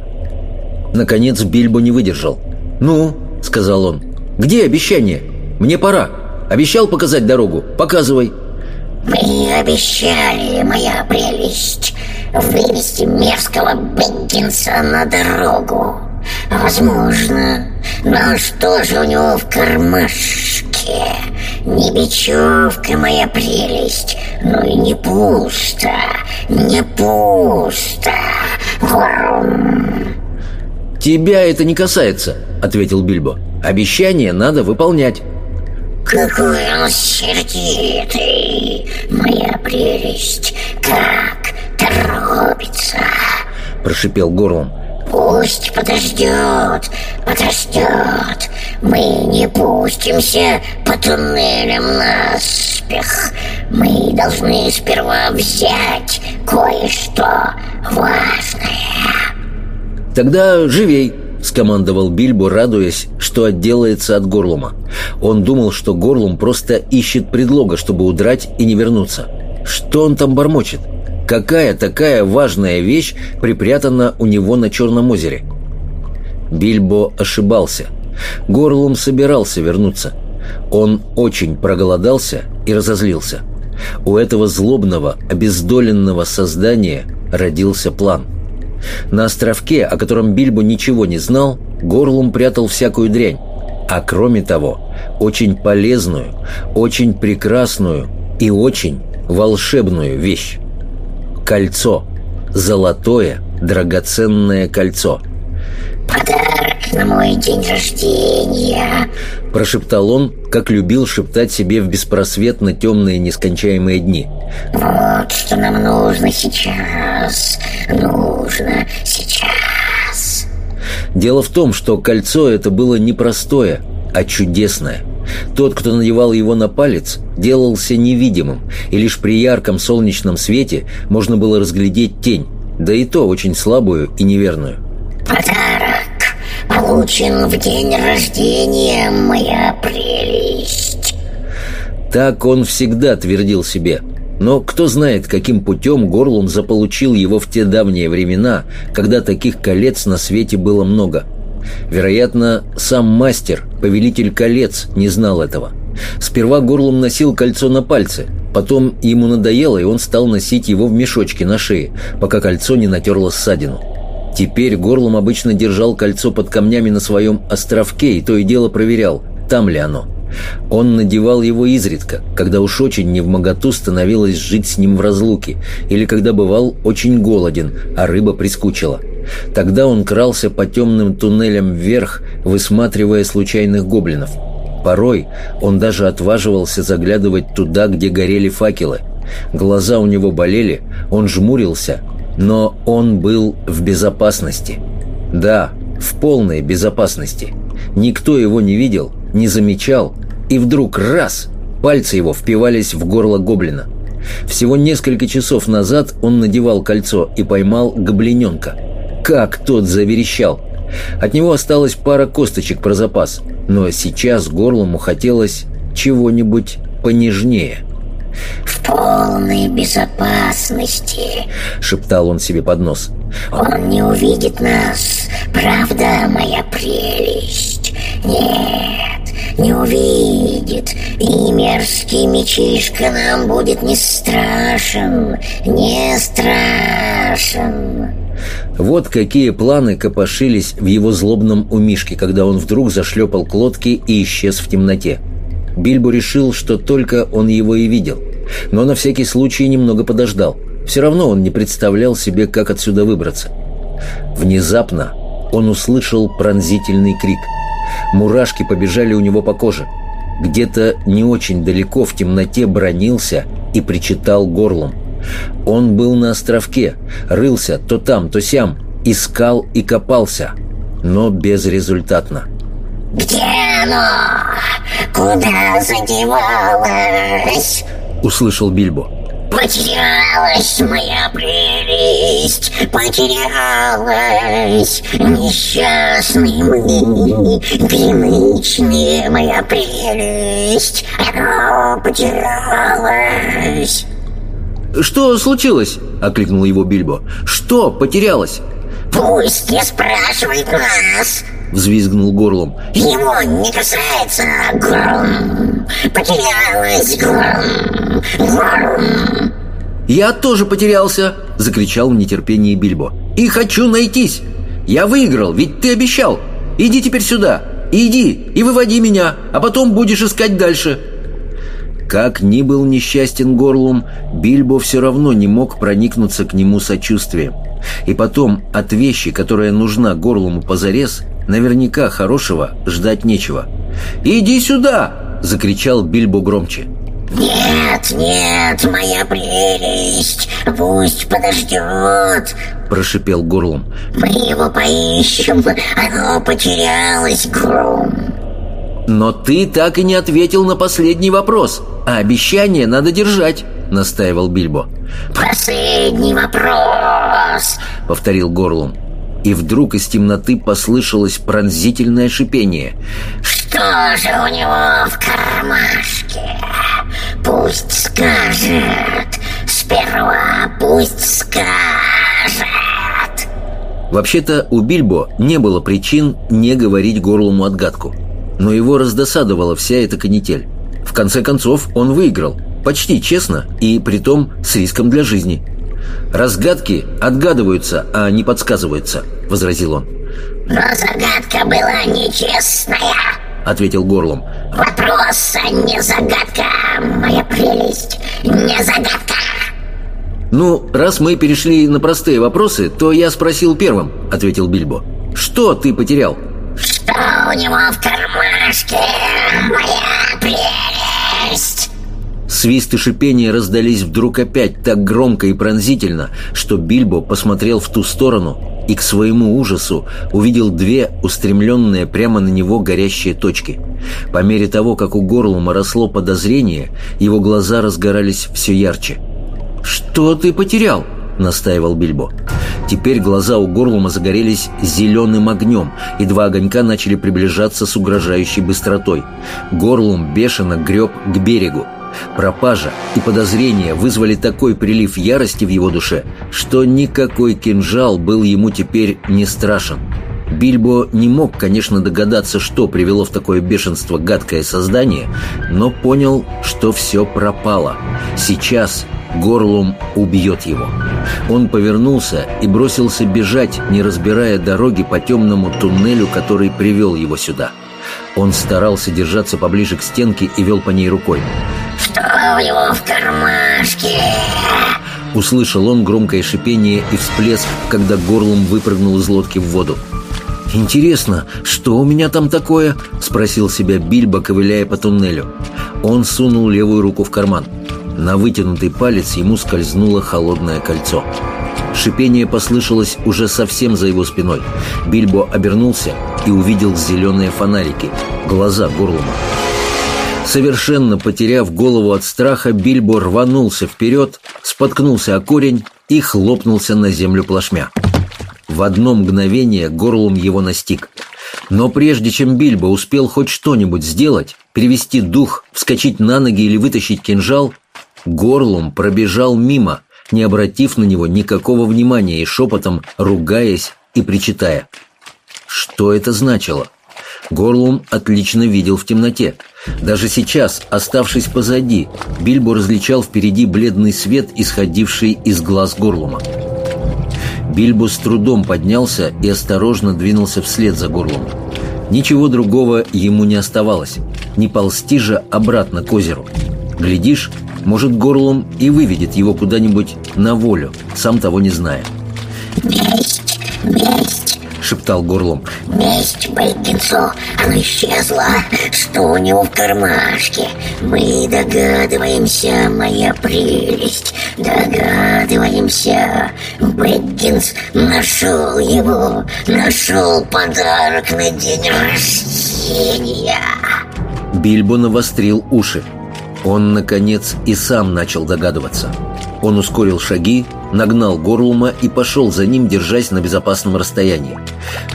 Наконец Бильбо не выдержал. «Ну?» — сказал он. «Где обещание? Мне пора. Обещал показать дорогу? Показывай». «Мы обещали, моя прелесть, вывести мерзкого Бэггинса на дорогу. Возможно. Но что же у него в кармашке? Не бечевка, моя прелесть, но и не пусто, не пусто. Врум. «Тебя это не касается», — ответил Бильбо. «Обещание надо выполнять». Какой он сердитый, моя прелесть, как торопится, прошипел горлом. Пусть подождет, подождет. Мы не пустимся по туннелям наспех. Мы должны сперва взять кое-что важное. «Тогда живей!» — скомандовал Бильбо, радуясь, что отделается от Горлума. Он думал, что Горлум просто ищет предлога, чтобы удрать и не вернуться. Что он там бормочет? Какая такая важная вещь припрятана у него на Черном озере? Бильбо ошибался. Горлум собирался вернуться. Он очень проголодался и разозлился. У этого злобного, обездоленного создания родился план — на островке, о котором Бильбо ничего не знал, Горлум прятал всякую дрянь, а кроме того, очень полезную, очень прекрасную и очень волшебную вещь. Кольцо. Золотое, драгоценное кольцо. «Подарок на мой день рождения!» Прошептал он, как любил шептать себе в беспросветно темные нескончаемые дни. «Вот что нам нужно сейчас! Нужно сейчас!» Дело в том, что кольцо это было не простое, а чудесное. Тот, кто надевал его на палец, делался невидимым, и лишь при ярком солнечном свете можно было разглядеть тень, да и то очень слабую и неверную. «Подарок получен в день рождения, моя прелесть!» Так он всегда твердил себе. Но кто знает, каким путем Горлум заполучил его в те давние времена, когда таких колец на свете было много. Вероятно, сам мастер, повелитель колец, не знал этого. Сперва Горлум носил кольцо на пальце, потом ему надоело, и он стал носить его в мешочке на шее, пока кольцо не натерло ссадину. Теперь горлом обычно держал кольцо под камнями на своем островке и то и дело проверял, там ли оно. Он надевал его изредка, когда уж очень невмоготу становилось жить с ним в разлуке, или когда бывал очень голоден, а рыба прискучила. Тогда он крался по темным туннелям вверх, высматривая случайных гоблинов. Порой он даже отваживался заглядывать туда, где горели факелы. Глаза у него болели, он жмурился, но он был в безопасности. Да, в полной безопасности. Никто его не видел, не замечал, и вдруг раз пальцы его впивались в горло гоблина. Всего несколько часов назад он надевал кольцо и поймал гоблиненка. Как тот заверещал! От него осталась пара косточек про запас, но сейчас горлому хотелось чего-нибудь понежнее – в полной безопасности», — шептал он себе под нос. «Он не увидит нас, правда, моя прелесть? Нет, не увидит, и мерзкий мечишка нам будет не страшен, не страшен». Вот какие планы копошились в его злобном умишке, когда он вдруг зашлепал к лодке и исчез в темноте. Бильбо решил, что только он его и видел. Но на всякий случай немного подождал. Все равно он не представлял себе, как отсюда выбраться. Внезапно он услышал пронзительный крик. Мурашки побежали у него по коже. Где-то не очень далеко в темноте бронился и причитал горлом. Он был на островке, рылся то там, то сям, искал и копался, но безрезультатно. «Где оно? Куда задевалось?» — услышал Бильбо. Потерялась моя прелесть, потерялась Несчастный мне, гремычная моя прелесть Она потерялась «Что случилось?» — окликнул его Бильбо. «Что потерялось?» «Пусть не спрашивает нас!» — взвизгнул горлом. «Его не касается Гром! Потерялась Гром! Гром!» «Я тоже потерялся!» — закричал в нетерпении Бильбо. «И хочу найтись! Я выиграл, ведь ты обещал! Иди теперь сюда! Иди и выводи меня, а потом будешь искать дальше!» Как ни был несчастен горлом, Бильбо все равно не мог проникнуться к нему сочувствием. И потом, от вещи, которая нужна горлому позарез, наверняка хорошего ждать нечего. «Иди сюда!» — закричал Бильбо громче. «Нет, нет, моя прелесть, пусть подождет!» Прошипел горлом. «Мы его поищем, оно потерялось, Гром!» «Но ты так и не ответил на последний вопрос, а обещание надо держать!» Настаивал Бильбо. «Последний вопрос!» Повторил горлом. И вдруг из темноты послышалось пронзительное шипение. «Что же у него в кармашке?» Пусть скажет. Сперва пусть скажет. Вообще-то у Бильбо не было причин не говорить горлому отгадку. Но его раздосадовала вся эта канитель. В конце концов, он выиграл. Почти честно и притом с риском для жизни. «Разгадки отгадываются, а не подсказываются», — возразил он. «Но загадка была нечестная», — ответил горлом. «Вопрос, а не загадка, моя прелесть, не загадка!» «Ну, раз мы перешли на простые вопросы, то я спросил первым», — ответил Бильбо. «Что ты потерял?» «Что у него в кармашке, моя прелесть?» Свист и шипение раздались вдруг опять так громко и пронзительно, что Бильбо посмотрел в ту сторону и к своему ужасу увидел две устремленные прямо на него горящие точки. По мере того, как у Горлума росло подозрение, его глаза разгорались все ярче. «Что ты потерял?» — настаивал Бильбо. Теперь глаза у Горлума загорелись зеленым огнем, и два огонька начали приближаться с угрожающей быстротой. Горлум бешено греб к берегу. Пропажа и подозрения вызвали такой прилив ярости в его душе, что никакой кинжал был ему теперь не страшен. Бильбо не мог, конечно, догадаться, что привело в такое бешенство гадкое создание, но понял, что все пропало. Сейчас Горлум убьет его. Он повернулся и бросился бежать, не разбирая дороги по темному туннелю, который привел его сюда. Он старался держаться поближе к стенке и вел по ней рукой. «Что у него в кармашке?» Услышал он громкое шипение и всплеск, когда горлом выпрыгнул из лодки в воду. «Интересно, что у меня там такое?» – спросил себя Бильбо, ковыляя по туннелю. Он сунул левую руку в карман. На вытянутый палец ему скользнуло холодное кольцо. Шипение послышалось уже совсем за его спиной. Бильбо обернулся и увидел зеленые фонарики, глаза горлума. Совершенно потеряв голову от страха, Бильбо рванулся вперед, споткнулся о корень и хлопнулся на землю плашмя. В одно мгновение горлом его настиг. Но прежде чем Бильбо успел хоть что-нибудь сделать, привести дух, вскочить на ноги или вытащить кинжал, горлом пробежал мимо, не обратив на него никакого внимания и шепотом ругаясь и причитая. Что это значило? Горлум отлично видел в темноте. Даже сейчас, оставшись позади, Бильбо различал впереди бледный свет, исходивший из глаз Горлума. Бильбо с трудом поднялся и осторожно двинулся вслед за Горлумом. Ничего другого ему не оставалось. Не ползти же обратно к озеру. Глядишь, может, Горлум и выведет его куда-нибудь на волю, сам того не зная. «Месть! Месть!» — шептал горлом. «Месть Бэггинсу, она исчезла. Что у него в кармашке? Мы догадываемся, моя прелесть, догадываемся. Бэггинс нашел его, нашел подарок на день рождения». Бильбо навострил уши. Он, наконец, и сам начал догадываться. Он ускорил шаги, нагнал Горлума и пошел за ним, держась на безопасном расстоянии.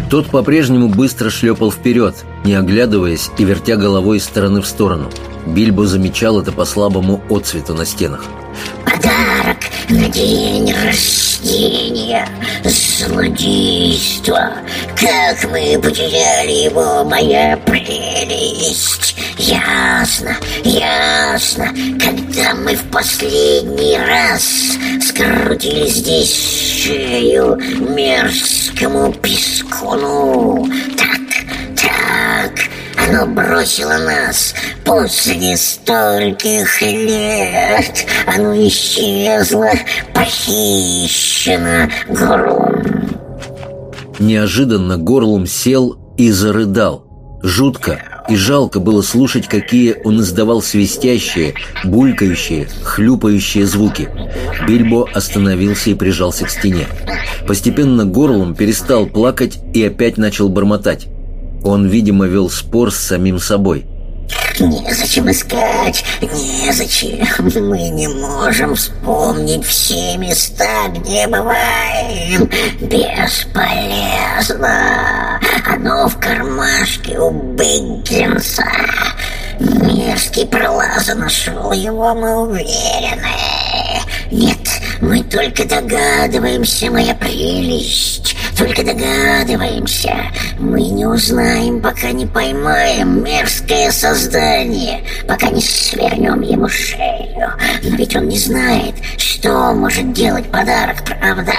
Тот по-прежнему быстро шлепал вперед, не оглядываясь и вертя головой из стороны в сторону. Бильбо замечал это по слабому отцвету на стенах. Подарок на день рождения Злодейство Как мы потеряли его, моя прелесть? Ясно, ясно. Когда мы в последний раз Скрутили здесь шею Мерзкому пескуну так оно бросило нас после стольких лет. Оно исчезло, похищено Горлум. Неожиданно Горлум сел и зарыдал. Жутко и жалко было слушать, какие он издавал свистящие, булькающие, хлюпающие звуки. Бильбо остановился и прижался к стене. Постепенно Горлум перестал плакать и опять начал бормотать. Он, видимо, вел спор с самим собой. Незачем искать, незачем. Мы не можем вспомнить все места, где бываем. Бесполезно. Оно в кармашке у Бэггинса. Мерзкий пролаза нашел его, мы уверены. Нет, мы только догадываемся, моя прелесть. Только догадываемся. Мы не узнаем, пока не поймаем мерзкое создание, пока не свернем ему шею. Но ведь он не знает, что может делать подарок, правда?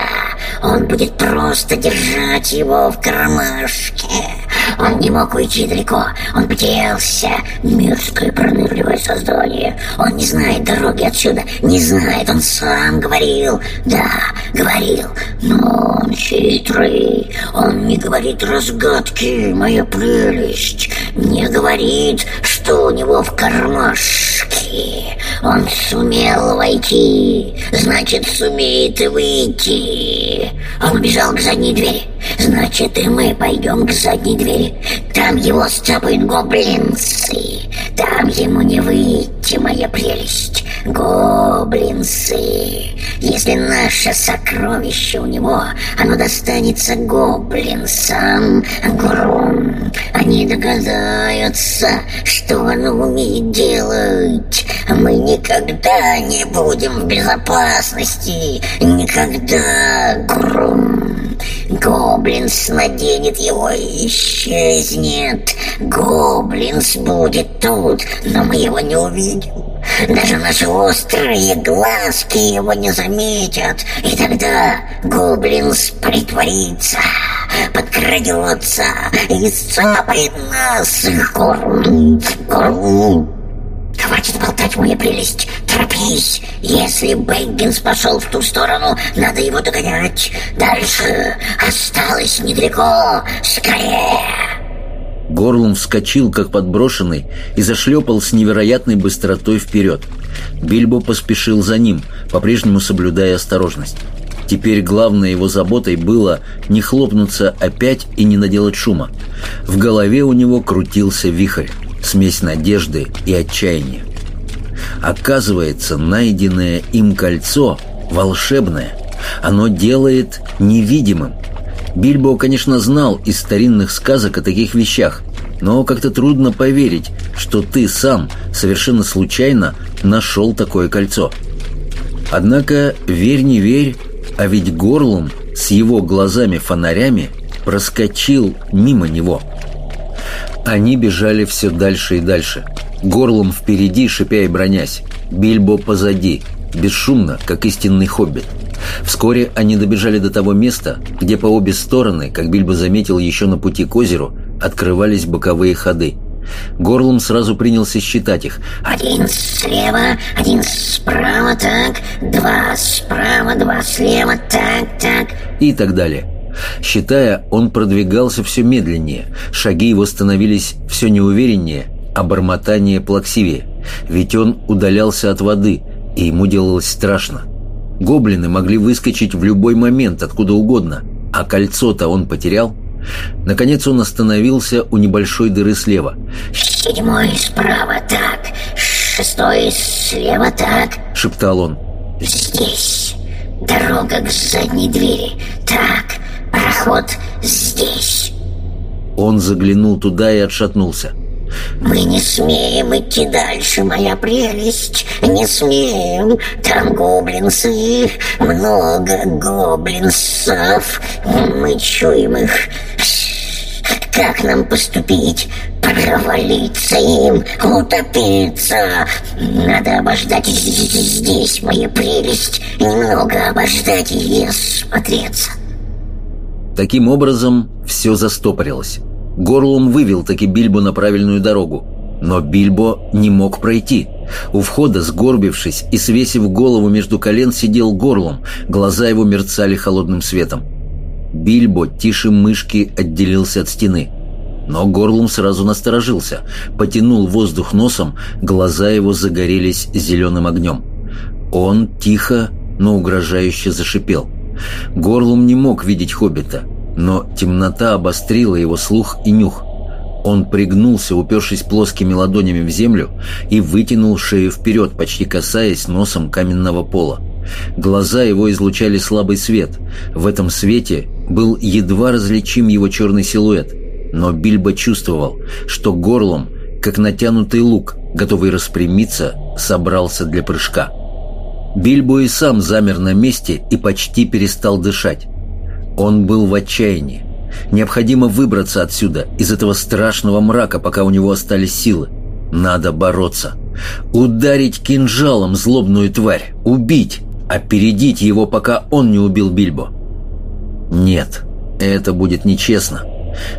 Он будет просто держать его в кармашке. Он не мог уйти далеко. Он потерялся. Мерзкое пронырливое создание. Он не знает дороги отсюда. Не знает. Он сам говорил. Да, говорил. Но он хитрый. Он не говорит разгадки, моя прелесть. Не говорит, что у него в кармашке. Он сумел войти. Значит, сумеет выйти. Он убежал к задней двери. Значит, и мы пойдем к задней двери. Там его сцапают гоблинцы. Там ему не выйти, моя прелесть. Гоблинцы. Если наше сокровище у него, оно достанется гоблинцам. Грум. Они догадаются, что оно умеет делать. Мы никогда не будем в безопасности. Никогда. Грум. Гоблинс наденет его и исчезнет. Гоблинс будет тут, но мы его не увидим. Даже наши острые глазки его не заметят. И тогда Гоблинс притворится, подкрадется и сцапает нас. Горм, горм. Хватит болтать, моя прелесть. Торопись. Если Бэггинс пошел в ту сторону, надо его догонять. Дальше осталось недалеко. Скорее. Горлум вскочил, как подброшенный, и зашлепал с невероятной быстротой вперед. Бильбо поспешил за ним, по-прежнему соблюдая осторожность. Теперь главной его заботой было не хлопнуться опять и не наделать шума. В голове у него крутился вихрь, смесь надежды и отчаяния. Оказывается, найденное им кольцо волшебное. Оно делает невидимым. Бильбо, конечно, знал из старинных сказок о таких вещах, но как-то трудно поверить, что ты сам совершенно случайно нашел такое кольцо. Однако, верь не верь, а ведь горлом с его глазами-фонарями проскочил мимо него. Они бежали все дальше и дальше. Горлом впереди, шипя и бронясь. Бильбо позади, бесшумно, как истинный хоббит. Вскоре они добежали до того места, где по обе стороны, как Бильбо заметил еще на пути к озеру, открывались боковые ходы. Горлом сразу принялся считать их. Один слева, один справа, так, два справа, два слева, так, так. И так далее. Считая, он продвигался все медленнее, шаги его становились все неувереннее, а бормотание плаксивее, ведь он удалялся от воды, и ему делалось страшно. Гоблины могли выскочить в любой момент, откуда угодно, а кольцо-то он потерял. Наконец он остановился у небольшой дыры слева. «Седьмой справа, так. Шестой слева, так», — шептал он. «Здесь. Дорога к задней двери. Так, проход здесь». Он заглянул туда и отшатнулся. «Мы не смеем идти дальше, моя прелесть, не смеем. Там гоблинцы, много гоблинцев. Мы чуем их. Как нам поступить? Провалиться им, утопиться. Надо обождать здесь, моя прелесть. Немного обождать и осмотреться». Таким образом, все застопорилось. Горлум вывел таки Бильбо на правильную дорогу. Но Бильбо не мог пройти. У входа, сгорбившись и свесив голову между колен, сидел горлом. Глаза его мерцали холодным светом. Бильбо тише мышки отделился от стены. Но горлом сразу насторожился. Потянул воздух носом, глаза его загорелись зеленым огнем. Он тихо, но угрожающе зашипел. Горлум не мог видеть хоббита но темнота обострила его слух и нюх. Он пригнулся, упершись плоскими ладонями в землю, и вытянул шею вперед, почти касаясь носом каменного пола. Глаза его излучали слабый свет. В этом свете был едва различим его черный силуэт. Но Бильбо чувствовал, что горлом, как натянутый лук, готовый распрямиться, собрался для прыжка. Бильбо и сам замер на месте и почти перестал дышать. Он был в отчаянии. Необходимо выбраться отсюда, из этого страшного мрака, пока у него остались силы. Надо бороться. Ударить кинжалом злобную тварь. Убить. Опередить его, пока он не убил Бильбо. Нет, это будет нечестно.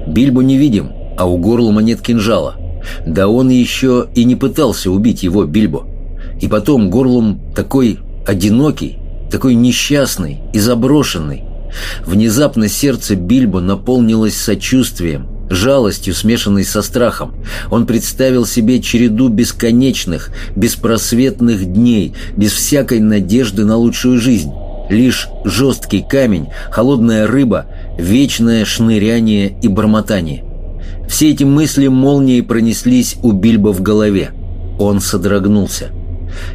Бильбо невидим, а у Горлума нет кинжала. Да он еще и не пытался убить его, Бильбо. И потом Горлум такой одинокий, такой несчастный и заброшенный. Внезапно сердце Бильбо наполнилось сочувствием, жалостью, смешанной со страхом. Он представил себе череду бесконечных, беспросветных дней, без всякой надежды на лучшую жизнь. Лишь жесткий камень, холодная рыба, вечное шныряние и бормотание. Все эти мысли молнией пронеслись у Бильбо в голове. Он содрогнулся.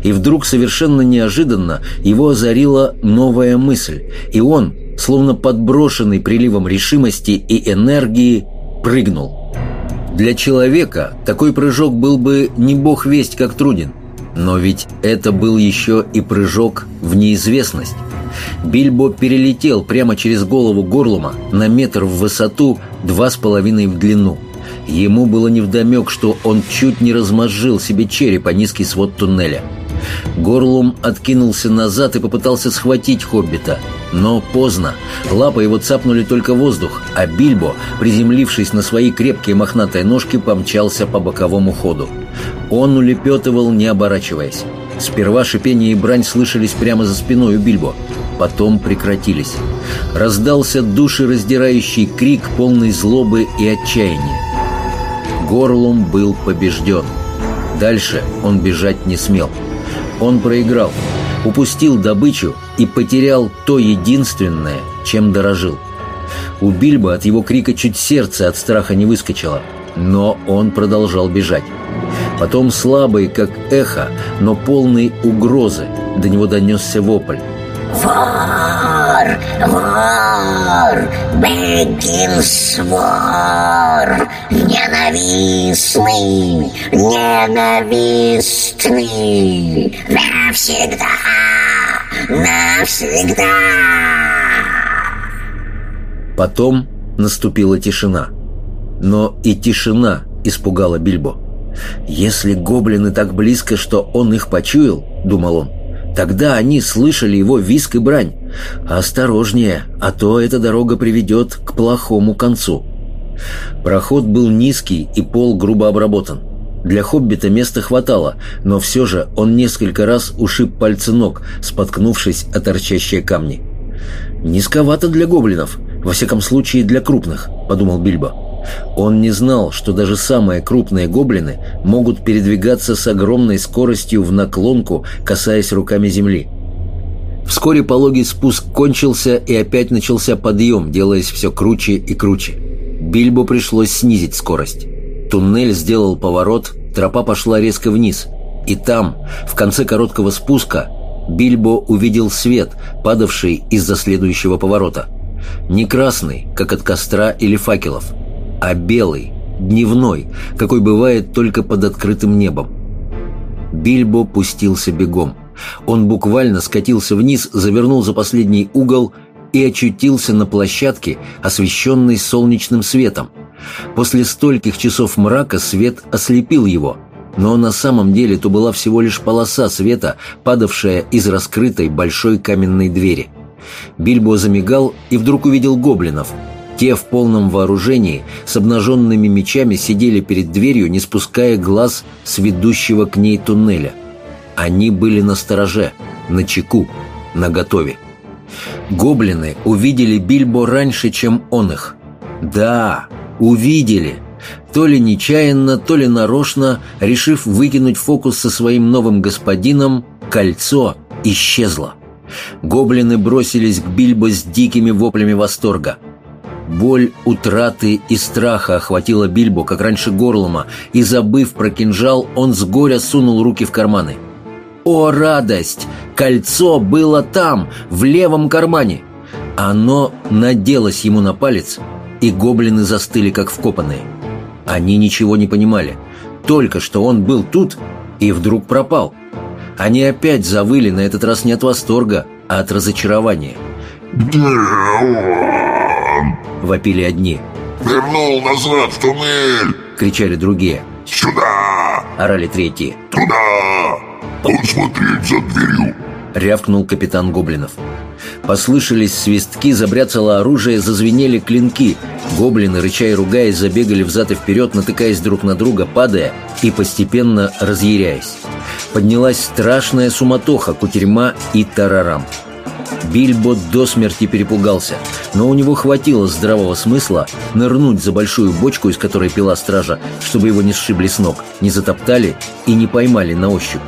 И вдруг совершенно неожиданно его озарила новая мысль, и он, словно подброшенный приливом решимости и энергии, прыгнул. Для человека такой прыжок был бы не бог весть как труден. Но ведь это был еще и прыжок в неизвестность. Бильбо перелетел прямо через голову Горлума на метр в высоту, два с половиной в длину. Ему было невдомек, что он чуть не размозжил себе череп о низкий свод туннеля. Горлум откинулся назад и попытался схватить хоббита. Но поздно. Лапы его цапнули только воздух, а Бильбо, приземлившись на свои крепкие мохнатые ножки, помчался по боковому ходу. Он улепетывал, не оборачиваясь. Сперва шипение и брань слышались прямо за спиной у Бильбо. Потом прекратились. Раздался душераздирающий крик, полный злобы и отчаяния. Горлум был побежден. Дальше он бежать не смел. Он проиграл, упустил добычу и потерял то единственное, чем дорожил. У Бильбо от его крика чуть сердце от страха не выскочило, но он продолжал бежать. Потом слабый, как эхо, но полный угрозы, до него донесся вопль. Вор! Вор! Бэггинс вор! Ненавистный! Ненавистный! Навсегда! Навсегда! Потом наступила тишина. Но и тишина испугала Бильбо. «Если гоблины так близко, что он их почуял», — думал он, Тогда они слышали его виск и брань. «Осторожнее, а то эта дорога приведет к плохому концу». Проход был низкий и пол грубо обработан. Для хоббита места хватало, но все же он несколько раз ушиб пальцы ног, споткнувшись о торчащие камни. Низковато для гоблинов. Во всяком случае, для крупных, подумал Бильбо. Он не знал, что даже самые крупные гоблины могут передвигаться с огромной скоростью в наклонку, касаясь руками земли. Вскоре пологий спуск кончился, и опять начался подъем, делаясь все круче и круче. Бильбо пришлось снизить скорость. Туннель сделал поворот, тропа пошла резко вниз. И там, в конце короткого спуска, Бильбо увидел свет, падавший из-за следующего поворота. Не красный, как от костра или факелов, а белый, дневной, какой бывает только под открытым небом. Бильбо пустился бегом. Он буквально скатился вниз, завернул за последний угол и очутился на площадке, освещенной солнечным светом. После стольких часов мрака свет ослепил его, но на самом деле то была всего лишь полоса света, падавшая из раскрытой большой каменной двери. Бильбо замигал и вдруг увидел гоблинов. Те в полном вооружении, с обнаженными мечами сидели перед дверью, не спуская глаз с ведущего к ней туннеля. Они были на стороже, на чеку, на готове. Гоблины увидели Бильбо раньше, чем он их. Да, увидели. То ли нечаянно, то ли нарочно, решив выкинуть фокус со своим новым господином, кольцо исчезло. Гоблины бросились к Бильбо с дикими воплями восторга. Боль утраты и страха охватила Бильбо, как раньше горлома, и, забыв про кинжал, он с горя сунул руки в карманы. О, радость! Кольцо было там, в левом кармане! Оно наделось ему на палец, и гоблины застыли, как вкопанные. Они ничего не понимали. Только что он был тут и вдруг пропал – они опять завыли, на этот раз не от восторга, а от разочарования. «Где он?» — вопили одни. «Вернул назад в туннель!» — кричали другие. «Сюда!» — орали третьи. «Туда! Посмотреть за дверью!» — рявкнул капитан Гоблинов. Послышались свистки, забряцало оружие, зазвенели клинки. Гоблины, рыча и ругаясь, забегали взад и вперед, натыкаясь друг на друга, падая и постепенно разъяряясь. Поднялась страшная суматоха, кутерьма и тарарам. Бильбо до смерти перепугался, но у него хватило здравого смысла нырнуть за большую бочку, из которой пила стража, чтобы его не сшибли с ног, не затоптали и не поймали на ощупь.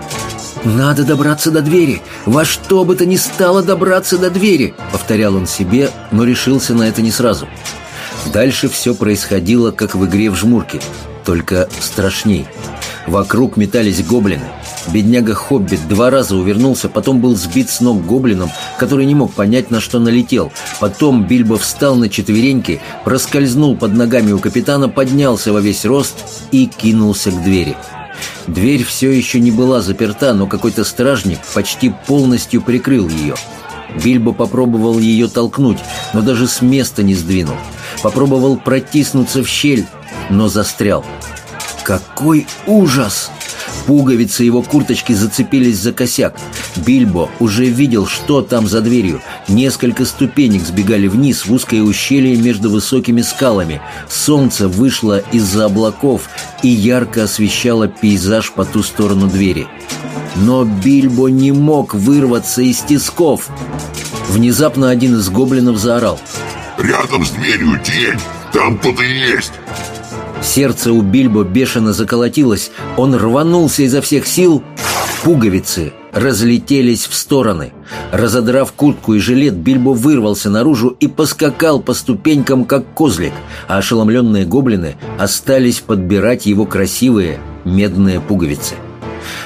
«Надо добраться до двери! Во что бы то ни стало добраться до двери!» — повторял он себе, но решился на это не сразу. Дальше все происходило, как в игре в жмурки, только страшней. Вокруг метались гоблины. Бедняга-хоббит два раза увернулся, потом был сбит с ног гоблином, который не мог понять, на что налетел. Потом Бильбо встал на четвереньки, проскользнул под ногами у капитана, поднялся во весь рост и кинулся к двери. Дверь все еще не была заперта, но какой-то стражник почти полностью прикрыл ее. Бильбо попробовал ее толкнуть, но даже с места не сдвинул. Попробовал протиснуться в щель, но застрял. Какой ужас! Пуговицы его курточки зацепились за косяк. Бильбо уже видел, что там за дверью. Несколько ступенек сбегали вниз в узкое ущелье между высокими скалами. Солнце вышло из-за облаков и ярко освещало пейзаж по ту сторону двери. Но Бильбо не мог вырваться из тисков. Внезапно один из гоблинов заорал. «Рядом с дверью тень! Там кто-то есть!» Сердце у Бильбо бешено заколотилось. Он рванулся изо всех сил. Пуговицы разлетелись в стороны. Разодрав куртку и жилет, Бильбо вырвался наружу и поскакал по ступенькам, как козлик, а ошеломленные гоблины остались подбирать его красивые медные пуговицы.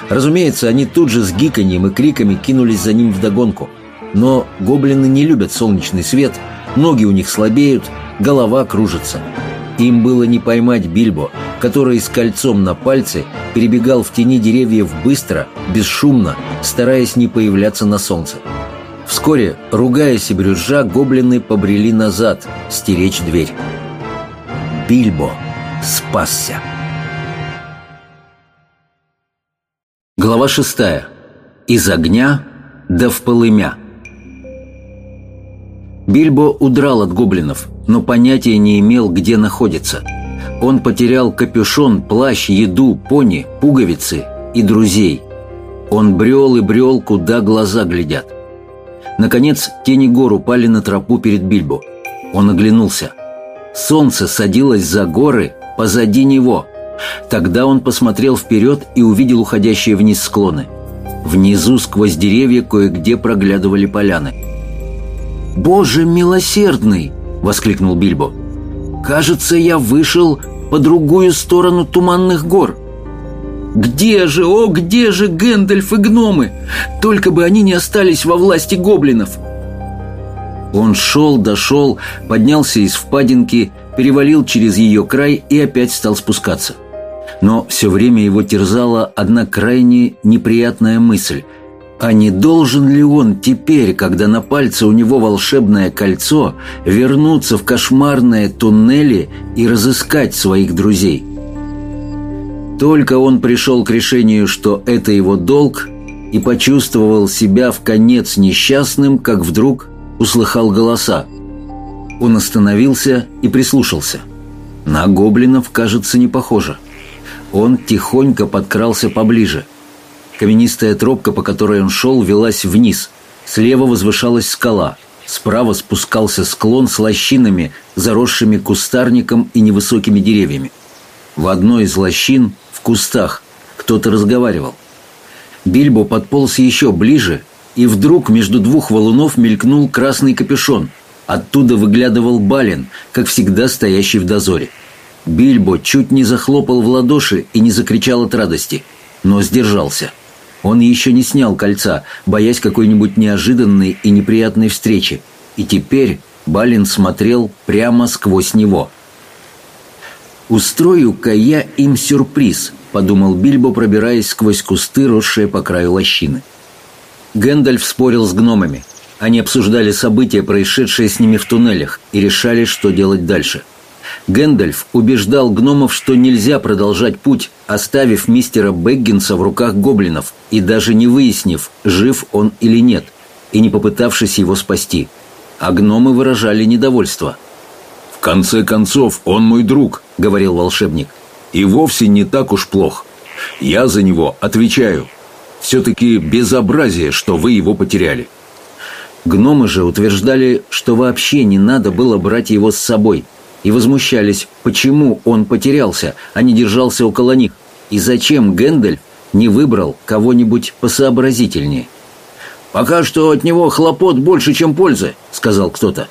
Разумеется, они тут же с гиканьем и криками кинулись за ним вдогонку. Но гоблины не любят солнечный свет, ноги у них слабеют, голова кружится. Им было не поймать Бильбо, который с кольцом на пальце перебегал в тени деревьев быстро, бесшумно, стараясь не появляться на солнце. Вскоре, ругаясь и брюзжа, гоблины побрели назад, стеречь дверь. Бильбо спасся. Глава шестая. Из огня до полымя. Бильбо удрал от гоблинов, но понятия не имел, где находится. Он потерял капюшон, плащ, еду, пони, пуговицы и друзей. Он брел и брел, куда глаза глядят. Наконец, тени гор упали на тропу перед Бильбо. Он оглянулся. Солнце садилось за горы позади него. Тогда он посмотрел вперед и увидел уходящие вниз склоны. Внизу сквозь деревья кое-где проглядывали поляны. «Боже милосердный!» — воскликнул Бильбо. «Кажется, я вышел по другую сторону туманных гор». «Где же, о, где же Гэндальф и гномы? Только бы они не остались во власти гоблинов!» Он шел, дошел, поднялся из впадинки, перевалил через ее край и опять стал спускаться. Но все время его терзала одна крайне неприятная мысль. А не должен ли он теперь, когда на пальце у него волшебное кольцо, вернуться в кошмарные туннели и разыскать своих друзей? Только он пришел к решению, что это его долг, и почувствовал себя в конец несчастным, как вдруг услыхал голоса. Он остановился и прислушался. На гоблинов, кажется, не похоже. Он тихонько подкрался поближе. Каменистая тропка, по которой он шел, велась вниз. Слева возвышалась скала. Справа спускался склон с лощинами, заросшими кустарником и невысокими деревьями. В одной из лощин, в кустах, кто-то разговаривал. Бильбо подполз еще ближе и вдруг между двух валунов мелькнул красный капюшон. Оттуда выглядывал Балин, как всегда стоящий в дозоре. Бильбо чуть не захлопал в ладоши и не закричал от радости, но сдержался. Он еще не снял кольца, боясь какой-нибудь неожиданной и неприятной встречи. И теперь Балин смотрел прямо сквозь него. «Устрою-ка я им сюрприз», — подумал Бильбо, пробираясь сквозь кусты, росшие по краю лощины. Гэндальф спорил с гномами. Они обсуждали события, происшедшие с ними в туннелях, и решали, что делать дальше. Гэндальф убеждал гномов, что нельзя продолжать путь, оставив мистера Бэггинса в руках гоблинов и даже не выяснив, жив он или нет, и не попытавшись его спасти. А гномы выражали недовольство. «В конце концов, он мой друг», — говорил волшебник, — «и вовсе не так уж плох. Я за него отвечаю». Все-таки безобразие, что вы его потеряли. Гномы же утверждали, что вообще не надо было брать его с собой, и возмущались, почему он потерялся, а не держался около них, и зачем Гэндальф не выбрал кого-нибудь посообразительнее. «Пока что от него хлопот больше, чем пользы», — сказал кто-то.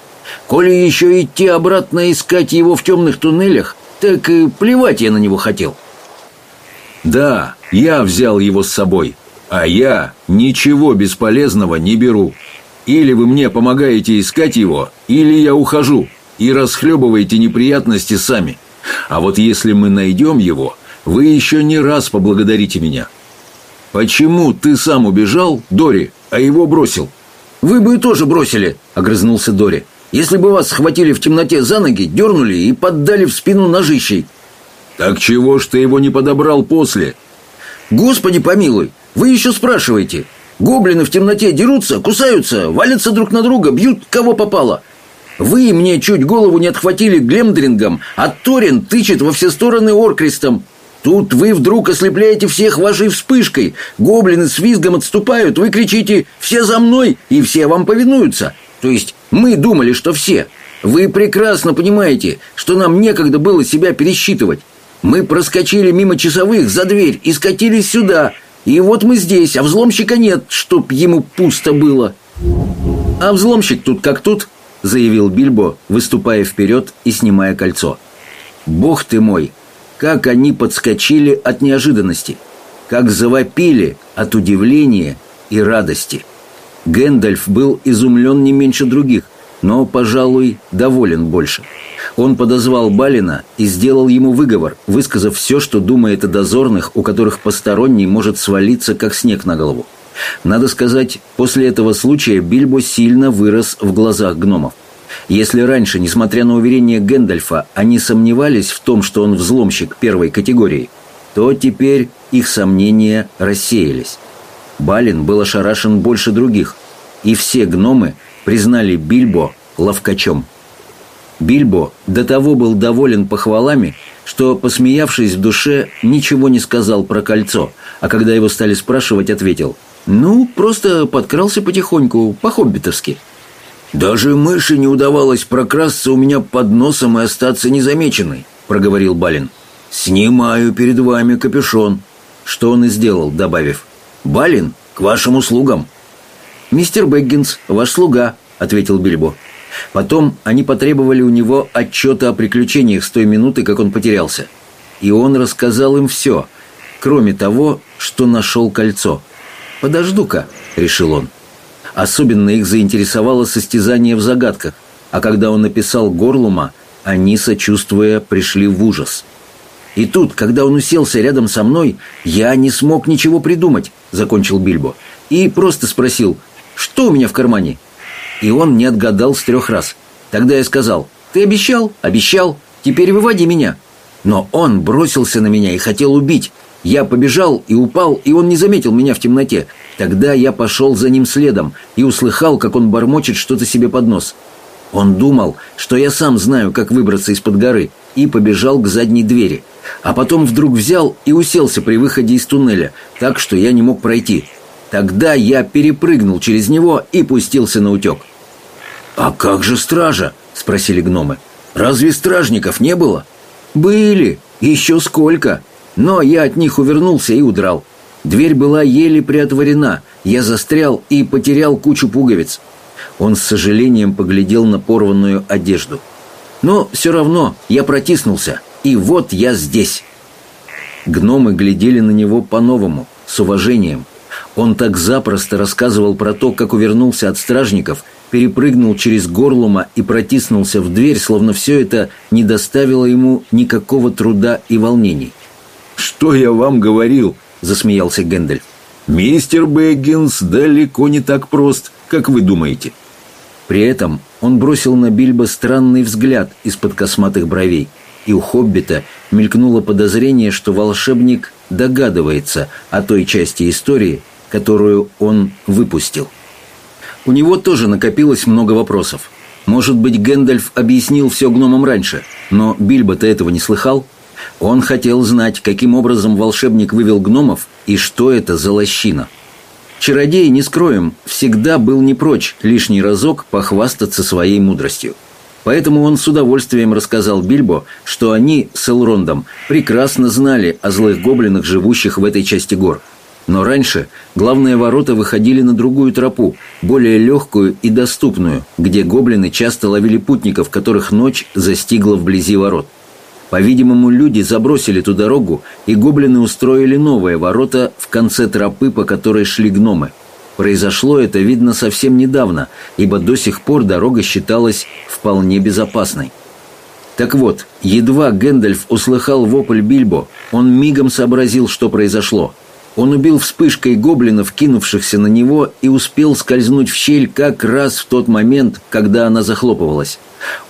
«Коли еще идти обратно искать его в темных туннелях, так и плевать я на него хотел». «Да, я взял его с собой», а я ничего бесполезного не беру. Или вы мне помогаете искать его, или я ухожу и расхлебываете неприятности сами. А вот если мы найдем его, вы еще не раз поблагодарите меня. Почему ты сам убежал, Дори, а его бросил? Вы бы и тоже бросили, огрызнулся Дори. Если бы вас схватили в темноте за ноги, дернули и поддали в спину ножищей. Так чего ж ты его не подобрал после? Господи помилуй, вы еще спрашиваете. Гоблины в темноте дерутся, кусаются, валятся друг на друга, бьют кого попало. Вы мне чуть голову не отхватили глемдрингом, а Торин тычет во все стороны оркрестом. Тут вы вдруг ослепляете всех вашей вспышкой. Гоблины с визгом отступают, вы кричите «все за мной» и все вам повинуются. То есть мы думали, что все. Вы прекрасно понимаете, что нам некогда было себя пересчитывать. Мы проскочили мимо часовых за дверь и скатились сюда, и вот мы здесь, а взломщика нет, чтоб ему пусто было. А взломщик тут как тут, заявил Бильбо, выступая вперед и снимая кольцо. Бог ты мой, как они подскочили от неожиданности, как завопили от удивления и радости. Гэндальф был изумлен не меньше других, но, пожалуй, доволен больше. Он подозвал Балина и сделал ему выговор, высказав все, что думает о дозорных, у которых посторонний может свалиться, как снег на голову. Надо сказать, после этого случая Бильбо сильно вырос в глазах гномов. Если раньше, несмотря на уверение Гэндальфа, они сомневались в том, что он взломщик первой категории, то теперь их сомнения рассеялись. Балин был ошарашен больше других, и все гномы признали Бильбо ловкачом. Бильбо до того был доволен похвалами, что, посмеявшись в душе, ничего не сказал про кольцо, а когда его стали спрашивать, ответил «Ну, просто подкрался потихоньку, по-хоббитовски». «Даже мыши не удавалось прокрасться у меня под носом и остаться незамеченной», — проговорил Балин. «Снимаю перед вами капюшон», что он и сделал, добавив «Балин, к вашим услугам». «Мистер Бэггинс, ваш слуга», — ответил Бильбо. Потом они потребовали у него отчета о приключениях с той минуты, как он потерялся. И он рассказал им все, кроме того, что нашел кольцо. «Подожду-ка», — решил он. Особенно их заинтересовало состязание в загадках, а когда он написал Горлума, они, сочувствуя, пришли в ужас. «И тут, когда он уселся рядом со мной, я не смог ничего придумать», — закончил Бильбо. «И просто спросил, что у меня в кармане?» И он не отгадал с трех раз. Тогда я сказал, «Ты обещал? Обещал. Теперь выводи меня». Но он бросился на меня и хотел убить. Я побежал и упал, и он не заметил меня в темноте. Тогда я пошел за ним следом и услыхал, как он бормочет что-то себе под нос. Он думал, что я сам знаю, как выбраться из-под горы, и побежал к задней двери. А потом вдруг взял и уселся при выходе из туннеля, так что я не мог пройти. Тогда я перепрыгнул через него и пустился на утек. «А как же стража?» — спросили гномы. «Разве стражников не было?» «Были, еще сколько!» Но я от них увернулся и удрал. Дверь была еле приотворена. Я застрял и потерял кучу пуговиц. Он с сожалением поглядел на порванную одежду. Но все равно я протиснулся, и вот я здесь. Гномы глядели на него по-новому, с уважением. Он так запросто рассказывал про то, как увернулся от стражников, перепрыгнул через горлума и протиснулся в дверь, словно все это не доставило ему никакого труда и волнений. «Что я вам говорил?» – засмеялся Гэндальф. «Мистер Бэггинс далеко не так прост, как вы думаете». При этом он бросил на Бильбо странный взгляд из-под косматых бровей, и у Хоббита мелькнуло подозрение, что волшебник догадывается о той части истории, которую он выпустил. У него тоже накопилось много вопросов. Может быть, Гэндальф объяснил все гномам раньше, но Бильбо-то этого не слыхал – он хотел знать, каким образом волшебник вывел гномов и что это за лощина. Чародей, не скроем, всегда был не прочь лишний разок похвастаться своей мудростью. Поэтому он с удовольствием рассказал Бильбо, что они с Элрондом прекрасно знали о злых гоблинах, живущих в этой части гор. Но раньше главные ворота выходили на другую тропу, более легкую и доступную, где гоблины часто ловили путников, которых ночь застигла вблизи ворот. По-видимому, люди забросили ту дорогу, и гоблины устроили новые ворота в конце тропы, по которой шли гномы. Произошло это, видно, совсем недавно, ибо до сих пор дорога считалась вполне безопасной. Так вот, едва Гэндальф услыхал вопль Бильбо, он мигом сообразил, что произошло. Он убил вспышкой гоблинов, кинувшихся на него, и успел скользнуть в щель как раз в тот момент, когда она захлопывалась.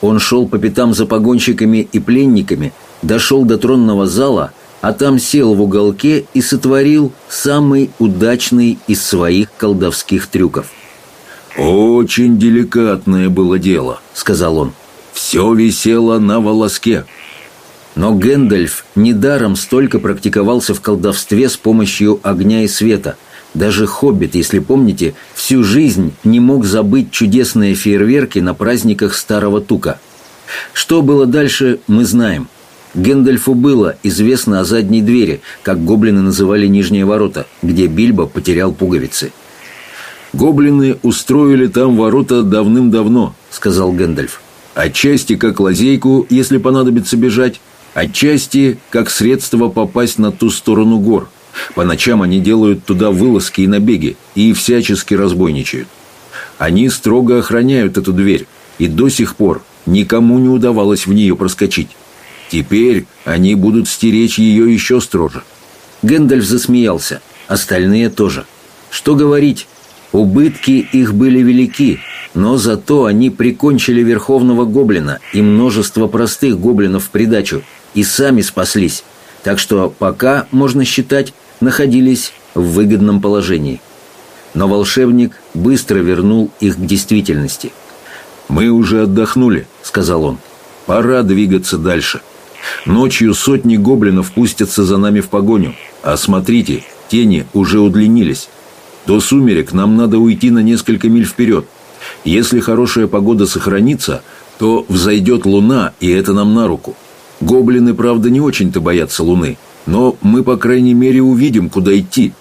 Он шел по пятам за погонщиками и пленниками, дошел до тронного зала, а там сел в уголке и сотворил самый удачный из своих колдовских трюков. «Очень деликатное было дело», — сказал он. «Все висело на волоске». Но Гэндальф недаром столько практиковался в колдовстве с помощью огня и света — даже Хоббит, если помните, всю жизнь не мог забыть чудесные фейерверки на праздниках Старого Тука. Что было дальше, мы знаем. Гэндальфу было известно о задней двери, как гоблины называли нижние ворота, где Бильбо потерял пуговицы. «Гоблины устроили там ворота давным-давно», — сказал Гэндальф. «Отчасти как лазейку, если понадобится бежать, отчасти как средство попасть на ту сторону гор». По ночам они делают туда вылазки и набеги и всячески разбойничают. Они строго охраняют эту дверь, и до сих пор никому не удавалось в нее проскочить. Теперь они будут стеречь ее еще строже. Гэндальф засмеялся, остальные тоже. Что говорить, убытки их были велики, но зато они прикончили Верховного Гоблина и множество простых гоблинов в придачу, и сами спаслись. Так что пока, можно считать, находились в выгодном положении. Но волшебник быстро вернул их к действительности. «Мы уже отдохнули», — сказал он. «Пора двигаться дальше. Ночью сотни гоблинов пустятся за нами в погоню. А смотрите, тени уже удлинились. До сумерек нам надо уйти на несколько миль вперед. Если хорошая погода сохранится, то взойдет луна, и это нам на руку. Гоблины, правда, не очень-то боятся луны, но мы, по крайней мере, увидим, куда идти.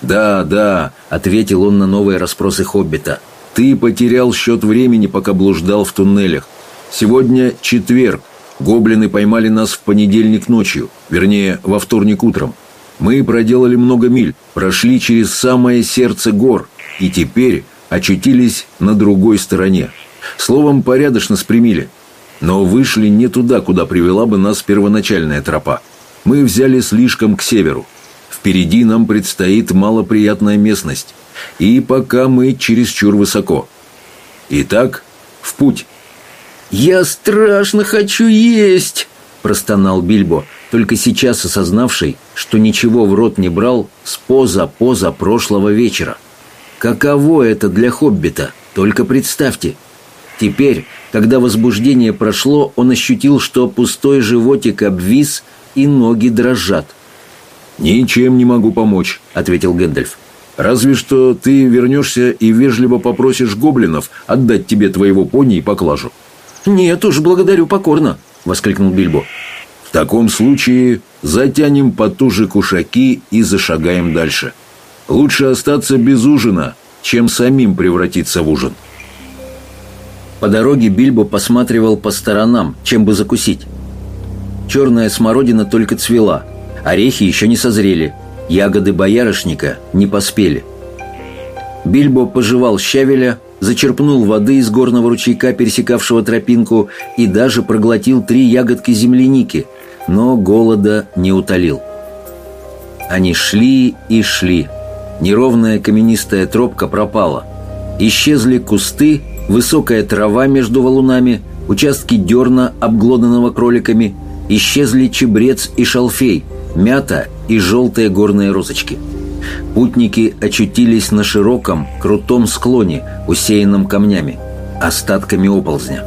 «Да, да», — ответил он на новые расспросы Хоббита. «Ты потерял счет времени, пока блуждал в туннелях. Сегодня четверг. Гоблины поймали нас в понедельник ночью, вернее, во вторник утром. Мы проделали много миль, прошли через самое сердце гор и теперь очутились на другой стороне. Словом, порядочно спрямили. Но вышли не туда, куда привела бы нас первоначальная тропа. Мы взяли слишком к северу. Впереди нам предстоит малоприятная местность. И пока мы чересчур высоко. Итак, в путь. «Я страшно хочу есть!» – простонал Бильбо, только сейчас осознавший, что ничего в рот не брал с поза-поза прошлого вечера. Каково это для хоббита? Только представьте. Теперь, когда возбуждение прошло, он ощутил, что пустой животик обвис и ноги дрожат. «Ничем не могу помочь», — ответил Гэндальф. «Разве что ты вернешься и вежливо попросишь гоблинов отдать тебе твоего пони и поклажу». «Нет уж, благодарю покорно», — воскликнул Бильбо. «В таком случае затянем потуже кушаки и зашагаем дальше. Лучше остаться без ужина, чем самим превратиться в ужин». По дороге Бильбо посматривал по сторонам, чем бы закусить. Черная смородина только цвела, орехи еще не созрели, ягоды боярышника не поспели. Бильбо пожевал щавеля, зачерпнул воды из горного ручейка, пересекавшего тропинку, и даже проглотил три ягодки земляники, но голода не утолил. Они шли и шли. Неровная каменистая тропка пропала. Исчезли кусты, высокая трава между валунами, участки дерна, обглоданного кроликами, исчезли чебрец и шалфей, мята и желтые горные розочки – Путники очутились на широком, крутом склоне, усеянном камнями, остатками оползня.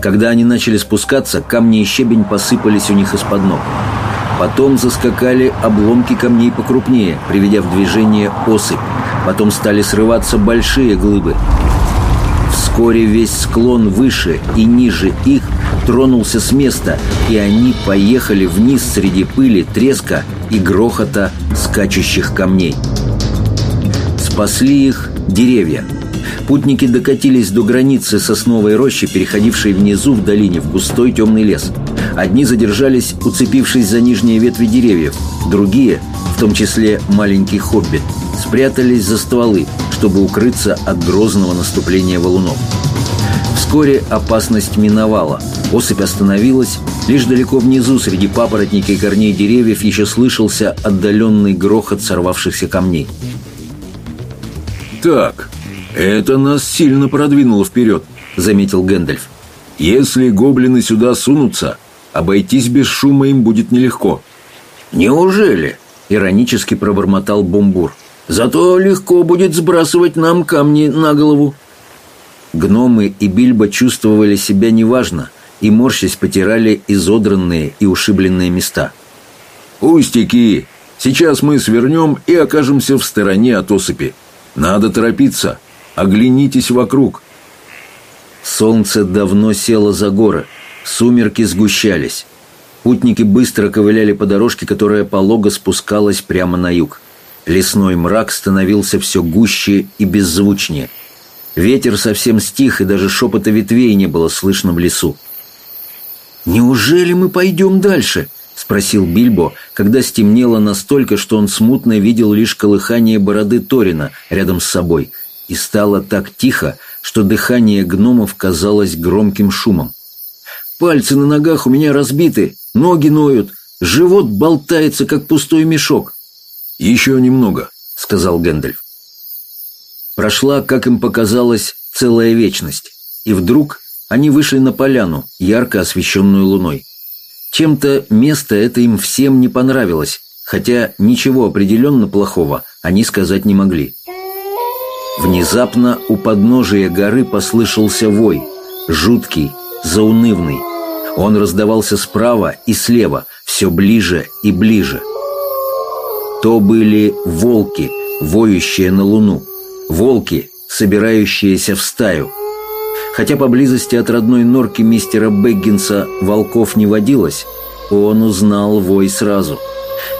Когда они начали спускаться, камни и щебень посыпались у них из-под ног. Потом заскакали обломки камней покрупнее, приведя в движение осыпь. Потом стали срываться большие глыбы. Вскоре весь склон выше и ниже их тронулся с места, и они поехали вниз среди пыли, треска и грохота скачущих камней. Спасли их деревья. Путники докатились до границы сосновой рощи, переходившей внизу в долине в густой темный лес. Одни задержались, уцепившись за нижние ветви деревьев, другие, в том числе маленький хоббит, спрятались за стволы, чтобы укрыться от грозного наступления валунов. Вскоре опасность миновала. Осыпь остановилась. Лишь далеко внизу, среди папоротника и корней деревьев, еще слышался отдаленный грохот сорвавшихся камней. «Так, это нас сильно продвинуло вперед», — заметил Гэндальф. «Если гоблины сюда сунутся, обойтись без шума им будет нелегко». «Неужели?» — иронически пробормотал Бумбур. «Зато легко будет сбрасывать нам камни на голову». Гномы и Бильбо чувствовали себя неважно и, морщась, потирали изодранные и ушибленные места. «Пустяки! Сейчас мы свернем и окажемся в стороне от осыпи. Надо торопиться. Оглянитесь вокруг». Солнце давно село за горы. Сумерки сгущались. Путники быстро ковыляли по дорожке, которая полого спускалась прямо на юг. Лесной мрак становился все гуще и беззвучнее – Ветер совсем стих, и даже шепота ветвей не было слышно в лесу. «Неужели мы пойдем дальше?» — спросил Бильбо, когда стемнело настолько, что он смутно видел лишь колыхание бороды Торина рядом с собой, и стало так тихо, что дыхание гномов казалось громким шумом. «Пальцы на ногах у меня разбиты, ноги ноют, живот болтается, как пустой мешок». «Еще немного», — сказал Гэндальф. Прошла, как им показалось, целая вечность. И вдруг они вышли на поляну, ярко освещенную луной. Чем-то место это им всем не понравилось, хотя ничего определенно плохого они сказать не могли. Внезапно у подножия горы послышался вой, жуткий, заунывный. Он раздавался справа и слева, все ближе и ближе. То были волки, воющие на луну. Волки, собирающиеся в стаю. Хотя поблизости от родной норки мистера Бэггинса волков не водилось, он узнал вой сразу.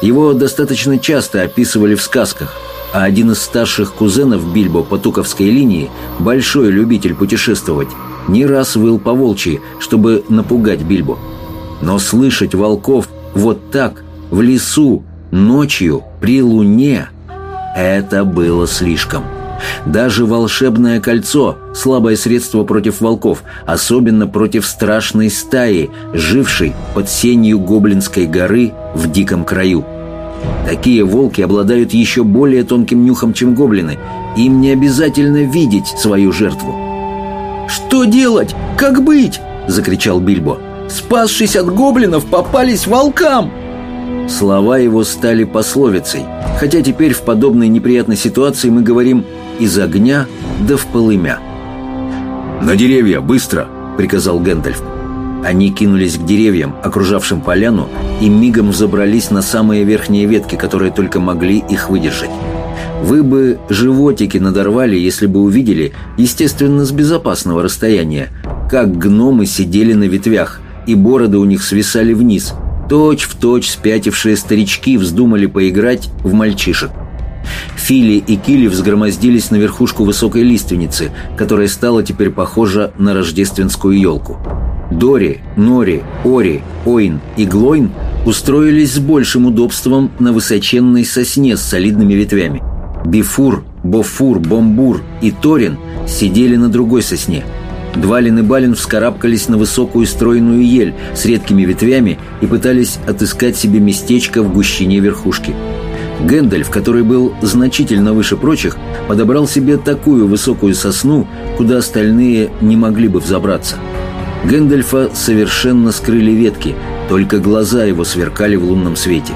Его достаточно часто описывали в сказках, а один из старших кузенов Бильбо по Туковской линии, большой любитель путешествовать, не раз выл по волчьи, чтобы напугать Бильбо. Но слышать волков вот так, в лесу, ночью, при луне, это было слишком. Даже волшебное кольцо – слабое средство против волков, особенно против страшной стаи, жившей под сенью Гоблинской горы в диком краю. Такие волки обладают еще более тонким нюхом, чем гоблины. Им не обязательно видеть свою жертву. «Что делать? Как быть?» – закричал Бильбо. «Спасшись от гоблинов, попались волкам!» Слова его стали пословицей, хотя теперь в подобной неприятной ситуации мы говорим «из огня да в полымя». «На деревья, быстро!» — приказал Гэндальф. Они кинулись к деревьям, окружавшим поляну, и мигом взобрались на самые верхние ветки, которые только могли их выдержать. Вы бы животики надорвали, если бы увидели, естественно, с безопасного расстояния, как гномы сидели на ветвях, и бороды у них свисали вниз – Точь в точь спятившие старички вздумали поиграть в мальчишек. Фили и Кили взгромоздились на верхушку высокой лиственницы, которая стала теперь похожа на рождественскую елку. Дори, Нори, Ори, Ойн и Глойн устроились с большим удобством на высоченной сосне с солидными ветвями. Бифур, Бофур, Бомбур и Торин сидели на другой сосне – Двалин и Балин вскарабкались на высокую стройную ель с редкими ветвями и пытались отыскать себе местечко в гущине верхушки. Гэндальф, который был значительно выше прочих, подобрал себе такую высокую сосну, куда остальные не могли бы взобраться. Гэндальфа совершенно скрыли ветки, только глаза его сверкали в лунном свете.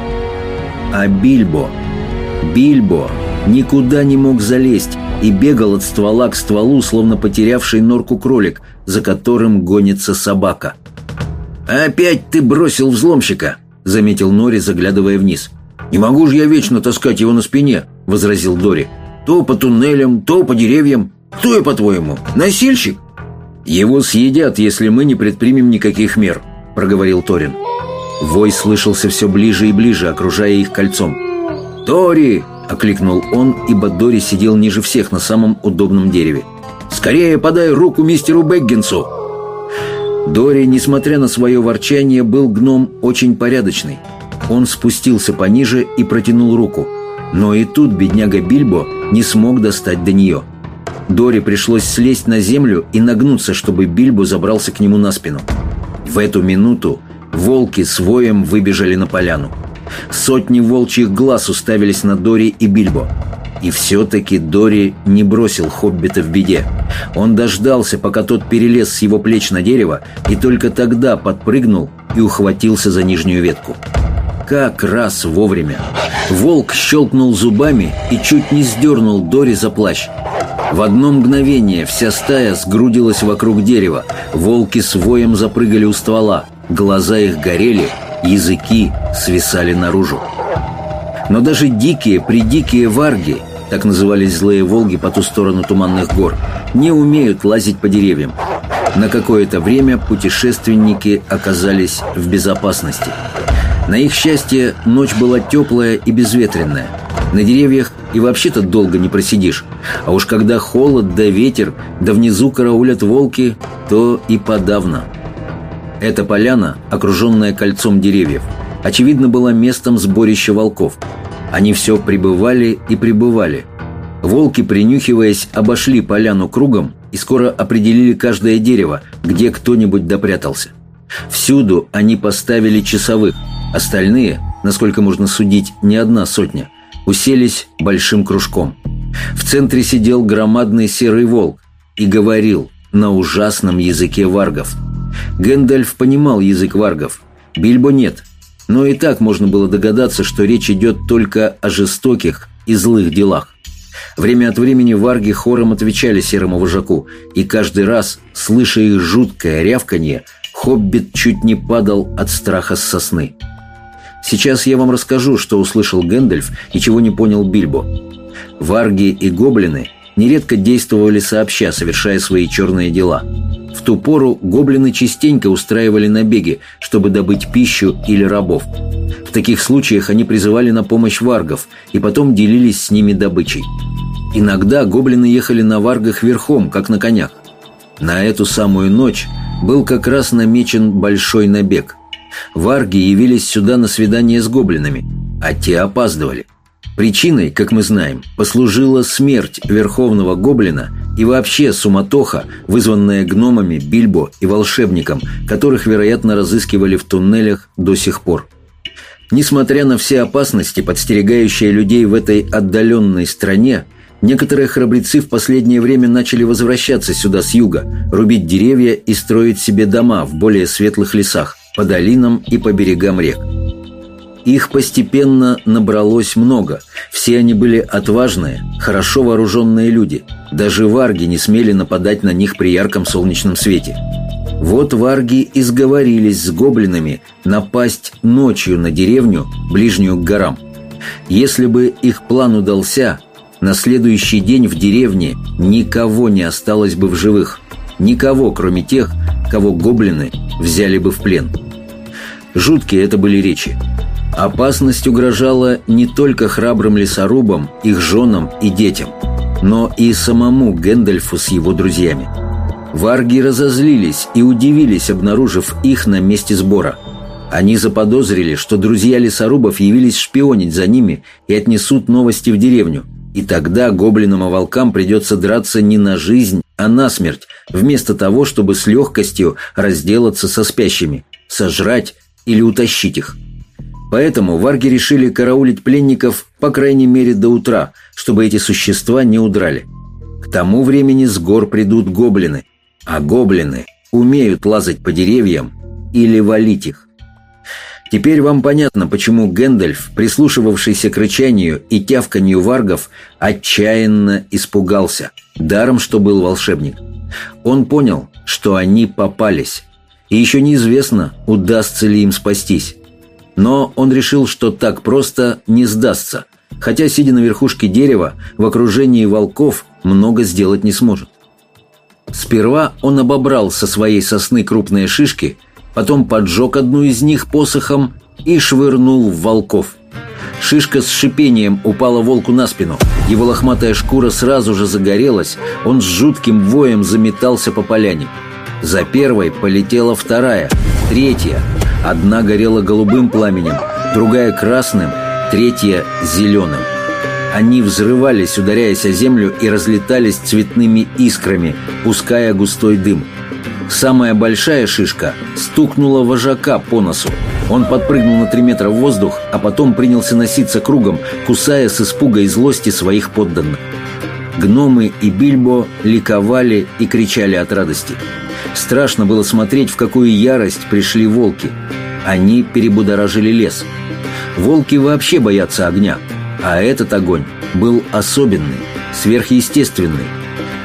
А Бильбо... Бильбо никуда не мог залезть, и бегал от ствола к стволу, словно потерявший норку кролик, за которым гонится собака. «Опять ты бросил взломщика!» — заметил Нори, заглядывая вниз. «Не могу же я вечно таскать его на спине!» — возразил Дори. «То по туннелям, то по деревьям. Кто я, по-твоему, носильщик?» «Его съедят, если мы не предпримем никаких мер», — проговорил Торин. Вой слышался все ближе и ближе, окружая их кольцом. «Тори!» — окликнул он, ибо Дори сидел ниже всех на самом удобном дереве. «Скорее подай руку мистеру Бэггинсу!» Дори, несмотря на свое ворчание, был гном очень порядочный. Он спустился пониже и протянул руку. Но и тут бедняга Бильбо не смог достать до нее. Дори пришлось слезть на землю и нагнуться, чтобы Бильбо забрался к нему на спину. В эту минуту волки с воем выбежали на поляну. Сотни волчьих глаз уставились на Дори и Бильбо. И все-таки Дори не бросил Хоббита в беде. Он дождался, пока тот перелез с его плеч на дерево, и только тогда подпрыгнул и ухватился за нижнюю ветку. Как раз вовремя. Волк щелкнул зубами и чуть не сдернул Дори за плащ. В одно мгновение вся стая сгрудилась вокруг дерева. Волки с воем запрыгали у ствола. Глаза их горели, языки свисали наружу. Но даже дикие, придикие варги, так назывались злые волги по ту сторону туманных гор, не умеют лазить по деревьям. На какое-то время путешественники оказались в безопасности. На их счастье, ночь была теплая и безветренная. На деревьях и вообще-то долго не просидишь. А уж когда холод да ветер, да внизу караулят волки, то и подавно – эта поляна, окруженная кольцом деревьев, очевидно, была местом сборища волков. Они все прибывали и прибывали. Волки, принюхиваясь, обошли поляну кругом и скоро определили каждое дерево, где кто-нибудь допрятался. Всюду они поставили часовых. Остальные, насколько можно судить, не одна сотня, уселись большим кружком. В центре сидел громадный серый волк и говорил на ужасном языке варгов – Гэндальф понимал язык варгов, Бильбо нет. Но и так можно было догадаться, что речь идет только о жестоких и злых делах. Время от времени варги хором отвечали серому вожаку, и каждый раз, слыша их жуткое рявканье, хоббит чуть не падал от страха с сосны. Сейчас я вам расскажу, что услышал Гэндальф и чего не понял Бильбо. Варги и гоблины нередко действовали сообща, совершая свои черные дела. В ту пору гоблины частенько устраивали набеги, чтобы добыть пищу или рабов. В таких случаях они призывали на помощь варгов и потом делились с ними добычей. Иногда гоблины ехали на варгах верхом, как на конях. На эту самую ночь был как раз намечен большой набег. Варги явились сюда на свидание с гоблинами, а те опаздывали. Причиной, как мы знаем, послужила смерть верховного гоблина и вообще суматоха, вызванная гномами, бильбо и волшебником, которых, вероятно, разыскивали в туннелях до сих пор. Несмотря на все опасности, подстерегающие людей в этой отдаленной стране, некоторые храбрецы в последнее время начали возвращаться сюда с юга, рубить деревья и строить себе дома в более светлых лесах, по долинам и по берегам рек. Их постепенно набралось много. Все они были отважные, хорошо вооруженные люди. Даже варги не смели нападать на них при ярком солнечном свете. Вот варги и сговорились с гоблинами напасть ночью на деревню, ближнюю к горам. Если бы их план удался, на следующий день в деревне никого не осталось бы в живых. Никого, кроме тех, кого гоблины взяли бы в плен. Жуткие это были речи. Опасность угрожала не только храбрым лесорубам, их женам и детям, но и самому Гэндальфу с его друзьями. Варги разозлились и удивились, обнаружив их на месте сбора. Они заподозрили, что друзья лесорубов явились шпионить за ними и отнесут новости в деревню. И тогда гоблинам и волкам придется драться не на жизнь, а на смерть, вместо того, чтобы с легкостью разделаться со спящими, сожрать или утащить их. Поэтому варги решили караулить пленников по крайней мере до утра, чтобы эти существа не удрали. К тому времени с гор придут гоблины, а гоблины умеют лазать по деревьям или валить их. Теперь вам понятно, почему Гэндальф, прислушивавшийся к рычанию и тявканью варгов, отчаянно испугался, даром, что был волшебник. Он понял, что они попались, и еще неизвестно, удастся ли им спастись. Но он решил, что так просто не сдастся, хотя, сидя на верхушке дерева, в окружении волков много сделать не сможет. Сперва он обобрал со своей сосны крупные шишки, потом поджег одну из них посохом и швырнул в волков. Шишка с шипением упала волку на спину. Его лохматая шкура сразу же загорелась, он с жутким воем заметался по поляне. За первой полетела вторая, третья. Одна горела голубым пламенем, другая красным, третья зеленым. Они взрывались, ударяясь о землю, и разлетались цветными искрами, пуская густой дым. Самая большая шишка стукнула вожака по носу. Он подпрыгнул на три метра в воздух, а потом принялся носиться кругом, кусая с испуга и злости своих подданных. Гномы и Бильбо ликовали и кричали от радости. Страшно было смотреть, в какую ярость пришли волки. Они перебудоражили лес. Волки вообще боятся огня, а этот огонь был особенный, сверхъестественный.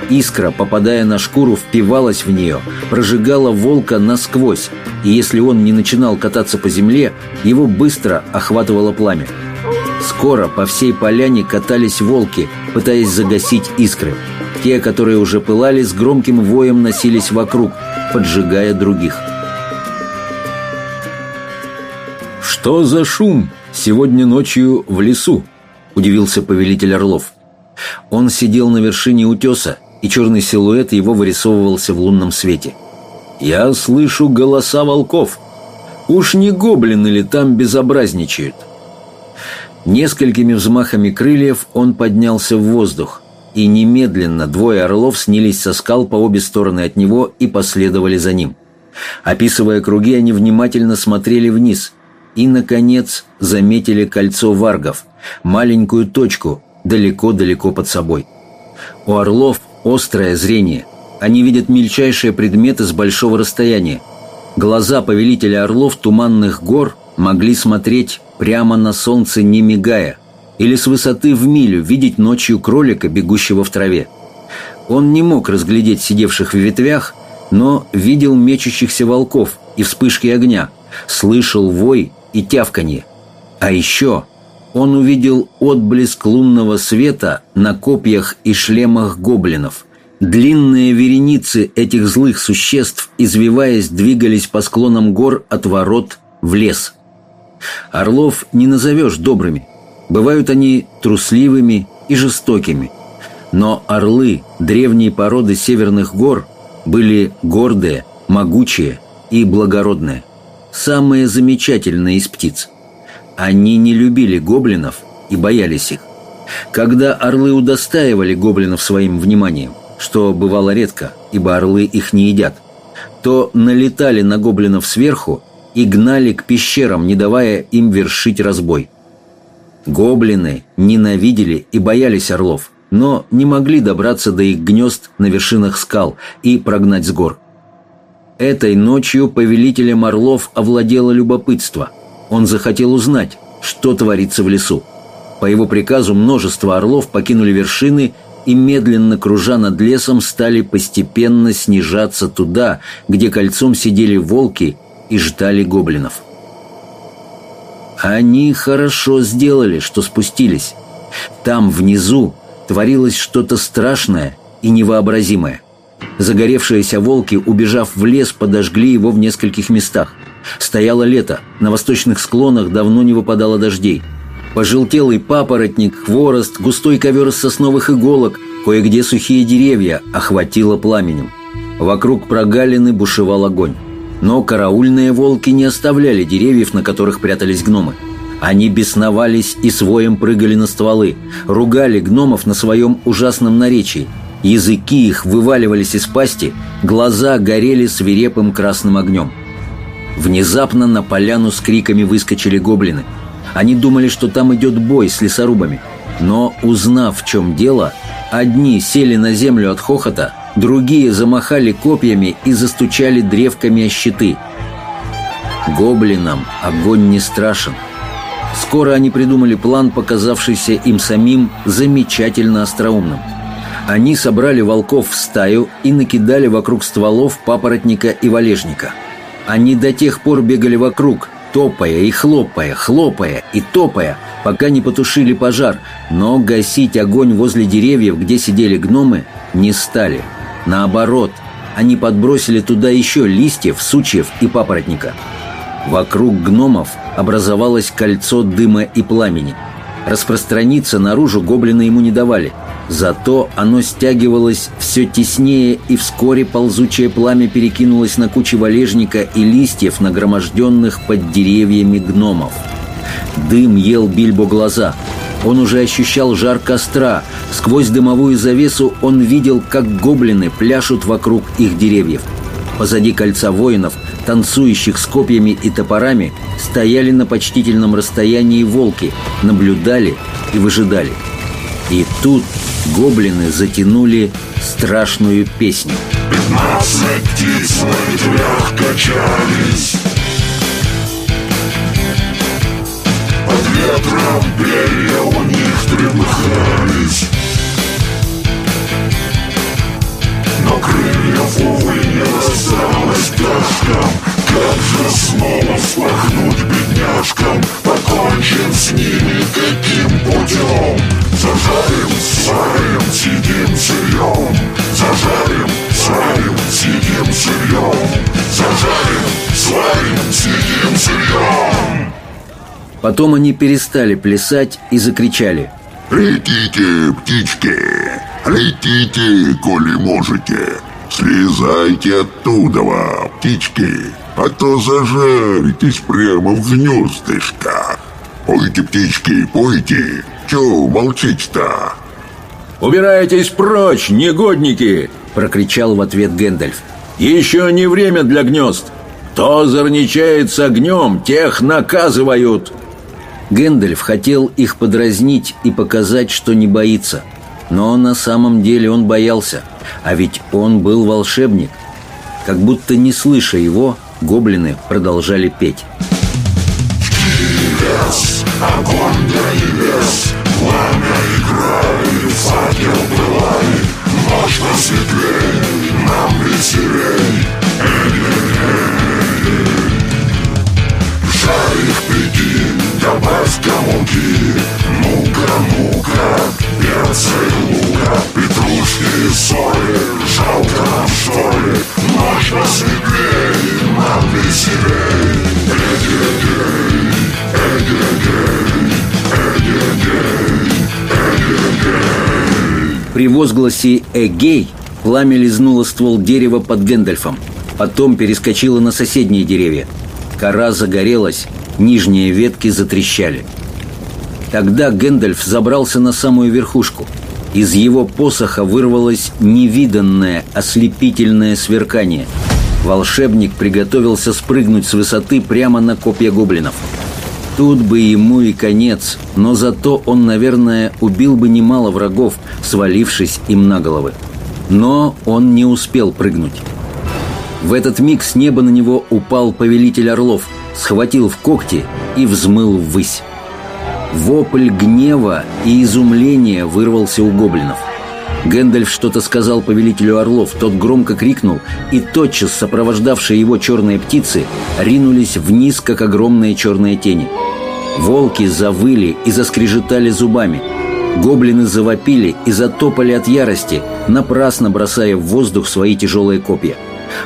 Искра, попадая на шкуру, впивалась в нее, прожигала волка насквозь, и если он не начинал кататься по земле, его быстро охватывало пламя. Скоро по всей поляне катались волки, пытаясь загасить искры. Те, которые уже пылали, с громким воем носились вокруг, поджигая других. «Что за шум сегодня ночью в лесу?» – удивился повелитель Орлов. Он сидел на вершине утеса, и черный силуэт его вырисовывался в лунном свете. «Я слышу голоса волков. Уж не гоблины ли там безобразничают?» Несколькими взмахами крыльев он поднялся в воздух, и немедленно двое орлов снялись со скал по обе стороны от него и последовали за ним. Описывая круги, они внимательно смотрели вниз и, наконец, заметили кольцо варгов, маленькую точку, далеко-далеко под собой. У орлов острое зрение. Они видят мельчайшие предметы с большого расстояния. Глаза повелителя орлов туманных гор могли смотреть прямо на солнце, не мигая – или с высоты в милю видеть ночью кролика, бегущего в траве. Он не мог разглядеть сидевших в ветвях, но видел мечущихся волков и вспышки огня, слышал вой и тявканье. А еще он увидел отблеск лунного света на копьях и шлемах гоблинов. Длинные вереницы этих злых существ, извиваясь, двигались по склонам гор от ворот в лес. Орлов не назовешь добрыми. Бывают они трусливыми и жестокими. Но орлы древней породы северных гор были гордые, могучие и благородные. Самые замечательные из птиц – они не любили гоблинов и боялись их. Когда орлы удостаивали гоблинов своим вниманием, что бывало редко, ибо орлы их не едят, то налетали на гоблинов сверху и гнали к пещерам, не давая им вершить разбой. Гоблины ненавидели и боялись орлов, но не могли добраться до их гнезд на вершинах скал и прогнать с гор. Этой ночью повелителем орлов овладело любопытство – он захотел узнать, что творится в лесу. По его приказу множество орлов покинули вершины и, медленно кружа над лесом, стали постепенно снижаться туда, где кольцом сидели волки и ждали гоблинов. Они хорошо сделали, что спустились. Там, внизу, творилось что-то страшное и невообразимое. Загоревшиеся волки, убежав в лес, подожгли его в нескольких местах. Стояло лето, на восточных склонах давно не выпадало дождей. Пожелтелый папоротник, хворост, густой ковер из сосновых иголок, кое-где сухие деревья охватило пламенем. Вокруг прогалины бушевал огонь. Но караульные волки не оставляли деревьев, на которых прятались гномы. Они бесновались и своем прыгали на стволы, ругали гномов на своем ужасном наречии. Языки их вываливались из пасти, глаза горели свирепым красным огнем. Внезапно на поляну с криками выскочили гоблины. Они думали, что там идет бой с лесорубами. Но, узнав, в чем дело, одни сели на землю от хохота, другие замахали копьями и застучали древками о щиты. Гоблинам огонь не страшен. Скоро они придумали план, показавшийся им самим замечательно остроумным. Они собрали волков в стаю и накидали вокруг стволов папоротника и валежника – они до тех пор бегали вокруг, топая и хлопая, хлопая и топая, пока не потушили пожар, но гасить огонь возле деревьев, где сидели гномы, не стали. Наоборот, они подбросили туда еще листьев, сучьев и папоротника. Вокруг гномов образовалось кольцо дыма и пламени. Распространиться наружу гоблины ему не давали – Зато оно стягивалось все теснее, и вскоре ползучее пламя перекинулось на кучи валежника и листьев, нагроможденных под деревьями гномов. Дым ел Бильбо глаза. Он уже ощущал жар костра. Сквозь дымовую завесу он видел, как гоблины пляшут вокруг их деревьев. Позади кольца воинов, танцующих с копьями и топорами, стояли на почтительном расстоянии волки, наблюдали и выжидали. И тут гоблины затянули страшную. Пятнадцать птиц на ветвях качались ветром перья у них трепыхались Но крыльев, увы, не досталось пташкам Как же снова вспахнуть бедняжкам Покончен с ними каким путем Зажарим, сварим, сидим сырьем Зажарим, сварим, сидим сырьем Зажарим, сварим, сидим сырьем Потом они перестали плясать и закричали Летите, птички, летите, коли можете Слезайте оттуда, птички А то зажаритесь прямо в гнездышках Пойте, птички, пойте Чего молчите-то? «Убирайтесь прочь, негодники!» — прокричал в ответ Гэндальф. «Еще не время для гнезд! Кто зарничает с огнем, тех наказывают!» Гэндальф хотел их подразнить и показать, что не боится. Но на самом деле он боялся, а ведь он был волшебник. Как будто не слыша его, гоблины продолжали петь. Лес, огонь да лес, пламя играет, факел пылает, ночь посветлей, нам При возгласе «Эгей» пламя лизнуло ствол дерева под Гэндальфом. Потом перескочило на соседние деревья. Кора загорелась, нижние ветки затрещали. Тогда Гэндальф забрался на самую верхушку. Из его посоха вырвалось невиданное ослепительное сверкание. Волшебник приготовился спрыгнуть с высоты прямо на копья гоблинов. Тут бы ему и конец, но зато он, наверное, убил бы немало врагов, свалившись им на головы. Но он не успел прыгнуть. В этот миг с неба на него упал повелитель орлов, схватил в когти и взмыл ввысь. Вопль гнева и изумления вырвался у гоблинов. Гэндальф что-то сказал повелителю орлов, тот громко крикнул, и тотчас сопровождавшие его черные птицы ринулись вниз, как огромные черные тени. Волки завыли и заскрежетали зубами. Гоблины завопили и затопали от ярости, напрасно бросая в воздух свои тяжелые копья.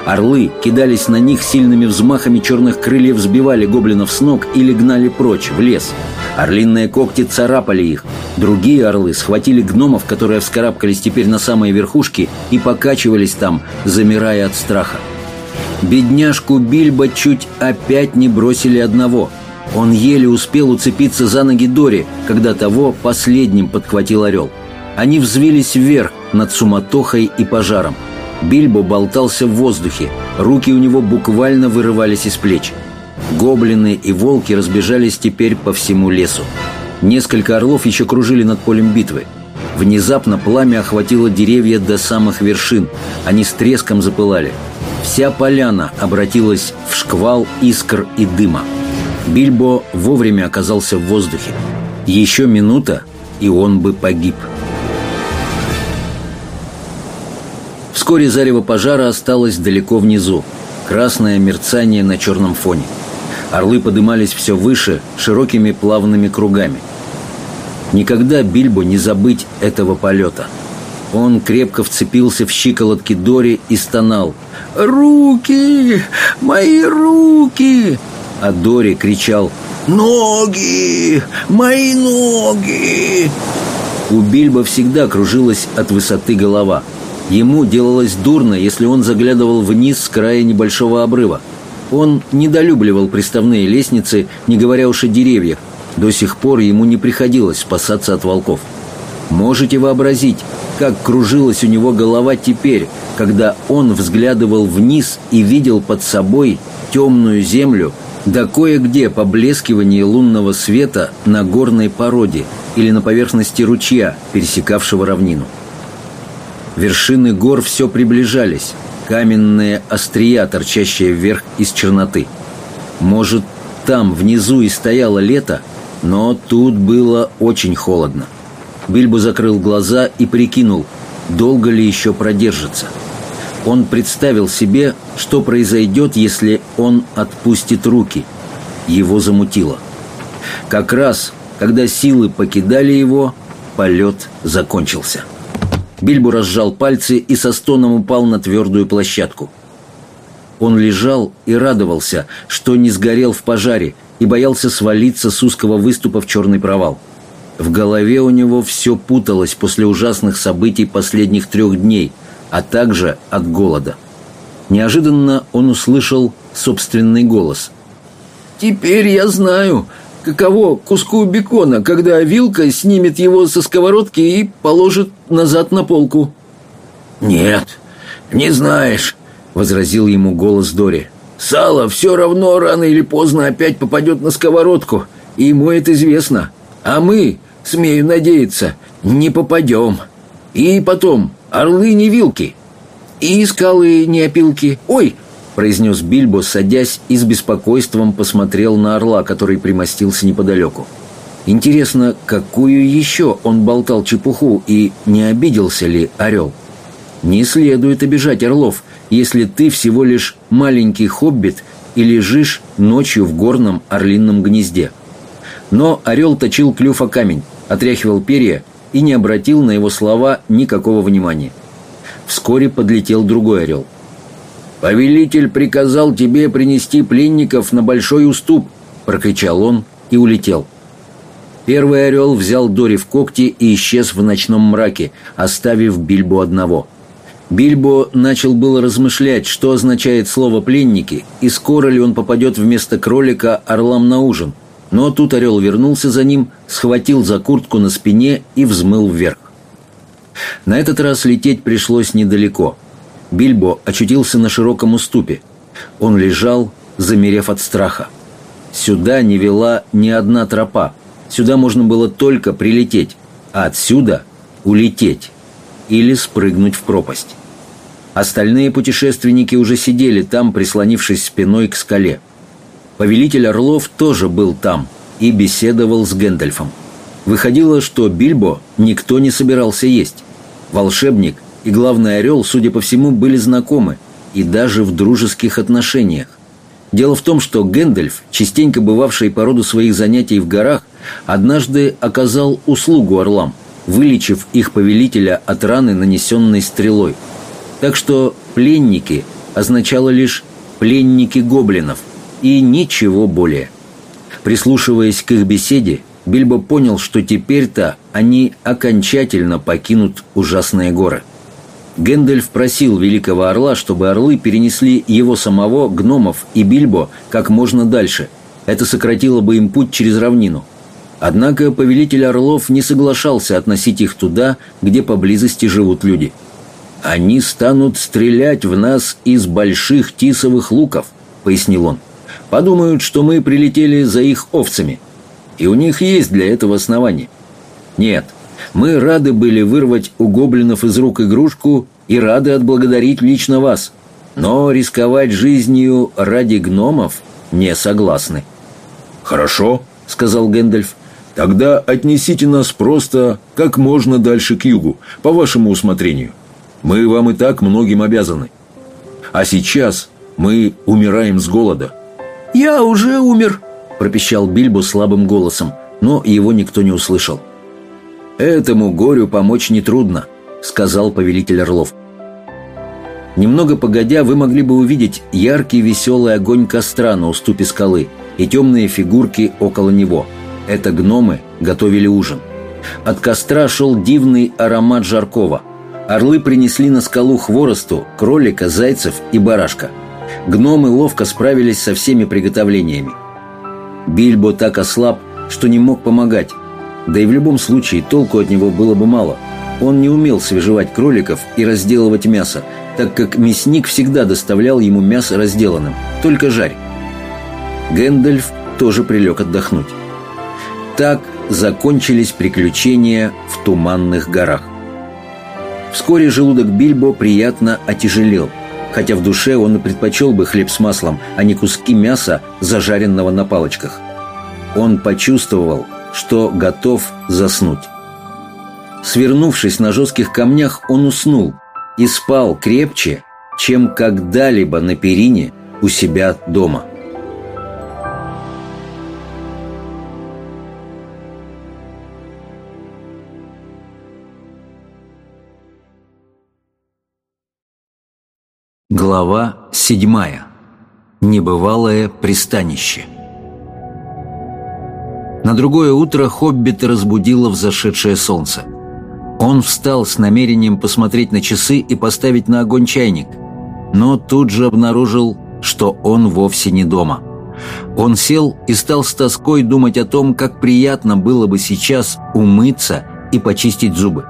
Орлы кидались на них сильными взмахами черных крыльев, сбивали гоблинов с ног или гнали прочь, в лес. Орлиные когти царапали их. Другие орлы схватили гномов, которые вскарабкались теперь на самые верхушки и покачивались там, замирая от страха. Бедняжку Бильбо чуть опять не бросили одного. Он еле успел уцепиться за ноги Дори, когда того последним подхватил орел. Они взвились вверх над суматохой и пожаром. Бильбо болтался в воздухе, руки у него буквально вырывались из плеч. Гоблины и волки разбежались теперь по всему лесу. Несколько орлов еще кружили над полем битвы. Внезапно пламя охватило деревья до самых вершин. Они с треском запылали. Вся поляна обратилась в шквал искр и дыма. Бильбо вовремя оказался в воздухе. Еще минута, и он бы погиб. Вскоре зарево пожара осталось далеко внизу. Красное мерцание на черном фоне. Орлы подымались все выше, широкими плавными кругами. Никогда Бильбо не забыть этого полета. Он крепко вцепился в щиколотки Дори и стонал. «Руки! Мои руки!» А Дори кричал «Ноги! Мои ноги!» У Бильбо всегда кружилась от высоты голова. Ему делалось дурно, если он заглядывал вниз с края небольшого обрыва. Он недолюбливал приставные лестницы, не говоря уж о деревьях. До сих пор ему не приходилось спасаться от волков. Можете вообразить, как кружилась у него голова теперь, когда он взглядывал вниз и видел под собой темную землю, да кое-где поблескивание лунного света на горной породе или на поверхности ручья, пересекавшего равнину. Вершины гор все приближались, каменные острия, торчащие вверх из черноты. Может, там внизу и стояло лето, но тут было очень холодно. Бильбо закрыл глаза и прикинул, долго ли еще продержится. Он представил себе, что произойдет, если он отпустит руки. Его замутило. Как раз, когда силы покидали его, полет закончился. Бильбо разжал пальцы и со стоном упал на твердую площадку. Он лежал и радовался, что не сгорел в пожаре, и боялся свалиться с узкого выступа в черный провал. В голове у него все путалось после ужасных событий последних трех дней, а также от голода. Неожиданно он услышал собственный голос. «Теперь я знаю, каково куску бекона, когда вилка снимет его со сковородки и положит назад на полку. «Нет, не знаешь», — возразил ему голос Дори. «Сало все равно рано или поздно опять попадет на сковородку, и ему это известно. А мы, смею надеяться, не попадем. И потом, орлы не вилки, и скалы не опилки. Ой, произнес Бильбо, садясь и с беспокойством посмотрел на орла, который примостился неподалеку. Интересно, какую еще он болтал чепуху и не обиделся ли орел? Не следует обижать орлов, если ты всего лишь маленький хоббит и лежишь ночью в горном орлином гнезде. Но орел точил клюв о камень, отряхивал перья и не обратил на его слова никакого внимания. Вскоре подлетел другой орел. «Повелитель приказал тебе принести пленников на большой уступ!» — прокричал он и улетел. Первый орел взял Дори в когти и исчез в ночном мраке, оставив Бильбо одного. Бильбо начал было размышлять, что означает слово «пленники», и скоро ли он попадет вместо кролика орлам на ужин. Но тут орел вернулся за ним, схватил за куртку на спине и взмыл вверх. На этот раз лететь пришлось недалеко. Бильбо очутился на широком уступе. Он лежал, замерев от страха. Сюда не вела ни одна тропа. Сюда можно было только прилететь, а отсюда улететь или спрыгнуть в пропасть. Остальные путешественники уже сидели там, прислонившись спиной к скале. Повелитель Орлов тоже был там и беседовал с Гэндальфом. Выходило, что Бильбо никто не собирался есть. Волшебник и главный орел, судя по всему, были знакомы и даже в дружеских отношениях. Дело в том, что Гэндальф, частенько бывавший по роду своих занятий в горах, однажды оказал услугу орлам, вылечив их повелителя от раны, нанесенной стрелой. Так что «пленники» означало лишь «пленники гоблинов» и ничего более. Прислушиваясь к их беседе, Бильбо понял, что теперь-то они окончательно покинут ужасные горы. Гэндальф просил Великого Орла, чтобы орлы перенесли его самого, гномов и Бильбо как можно дальше. Это сократило бы им путь через равнину. Однако повелитель орлов не соглашался относить их туда, где поблизости живут люди. «Они станут стрелять в нас из больших тисовых луков», — пояснил он. «Подумают, что мы прилетели за их овцами» и у них есть для этого основания. Нет, мы рады были вырвать у гоблинов из рук игрушку и рады отблагодарить лично вас. Но рисковать жизнью ради гномов не согласны. «Хорошо», — сказал Гэндальф. «Тогда отнесите нас просто как можно дальше к югу, по вашему усмотрению. Мы вам и так многим обязаны. А сейчас мы умираем с голода». «Я уже умер», пропищал Бильбо слабым голосом, но его никто не услышал. «Этому горю помочь нетрудно», — сказал повелитель Орлов. Немного погодя, вы могли бы увидеть яркий веселый огонь костра на уступе скалы и темные фигурки около него. Это гномы готовили ужин. От костра шел дивный аромат жаркого. Орлы принесли на скалу хворосту, кролика, зайцев и барашка. Гномы ловко справились со всеми приготовлениями. Бильбо так ослаб, что не мог помогать. Да и в любом случае толку от него было бы мало. Он не умел свежевать кроликов и разделывать мясо, так как мясник всегда доставлял ему мясо разделанным, только жарь. Гэндальф тоже прилег отдохнуть. Так закончились приключения в Туманных горах. Вскоре желудок Бильбо приятно отяжелел, хотя в душе он и предпочел бы хлеб с маслом, а не куски мяса, зажаренного на палочках. Он почувствовал, что готов заснуть. Свернувшись на жестких камнях, он уснул и спал крепче, чем когда-либо на перине у себя дома. Глава седьмая. Небывалое пристанище. На другое утро Хоббита разбудило взошедшее солнце. Он встал с намерением посмотреть на часы и поставить на огонь чайник, но тут же обнаружил, что он вовсе не дома. Он сел и стал с тоской думать о том, как приятно было бы сейчас умыться и почистить зубы.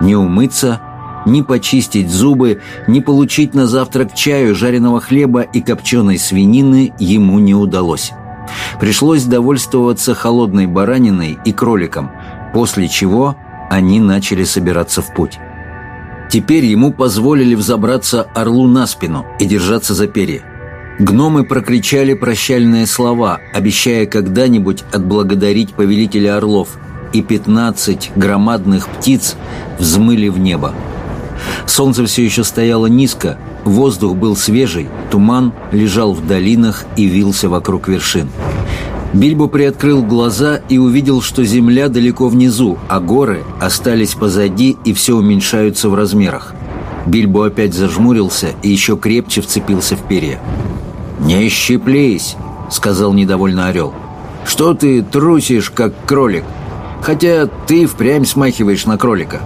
Не умыться – ни почистить зубы, ни получить на завтрак чаю, жареного хлеба и копченой свинины ему не удалось. Пришлось довольствоваться холодной бараниной и кроликом, после чего они начали собираться в путь. Теперь ему позволили взобраться орлу на спину и держаться за перья. Гномы прокричали прощальные слова, обещая когда-нибудь отблагодарить повелителя орлов, и пятнадцать громадных птиц взмыли в небо. Солнце все еще стояло низко, воздух был свежий, туман лежал в долинах и вился вокруг вершин. Бильбо приоткрыл глаза и увидел, что земля далеко внизу, а горы остались позади и все уменьшаются в размерах. Бильбо опять зажмурился и еще крепче вцепился в перья. «Не щиплись!» — сказал недовольно орел. «Что ты трусишь, как кролик? Хотя ты впрямь смахиваешь на кролика.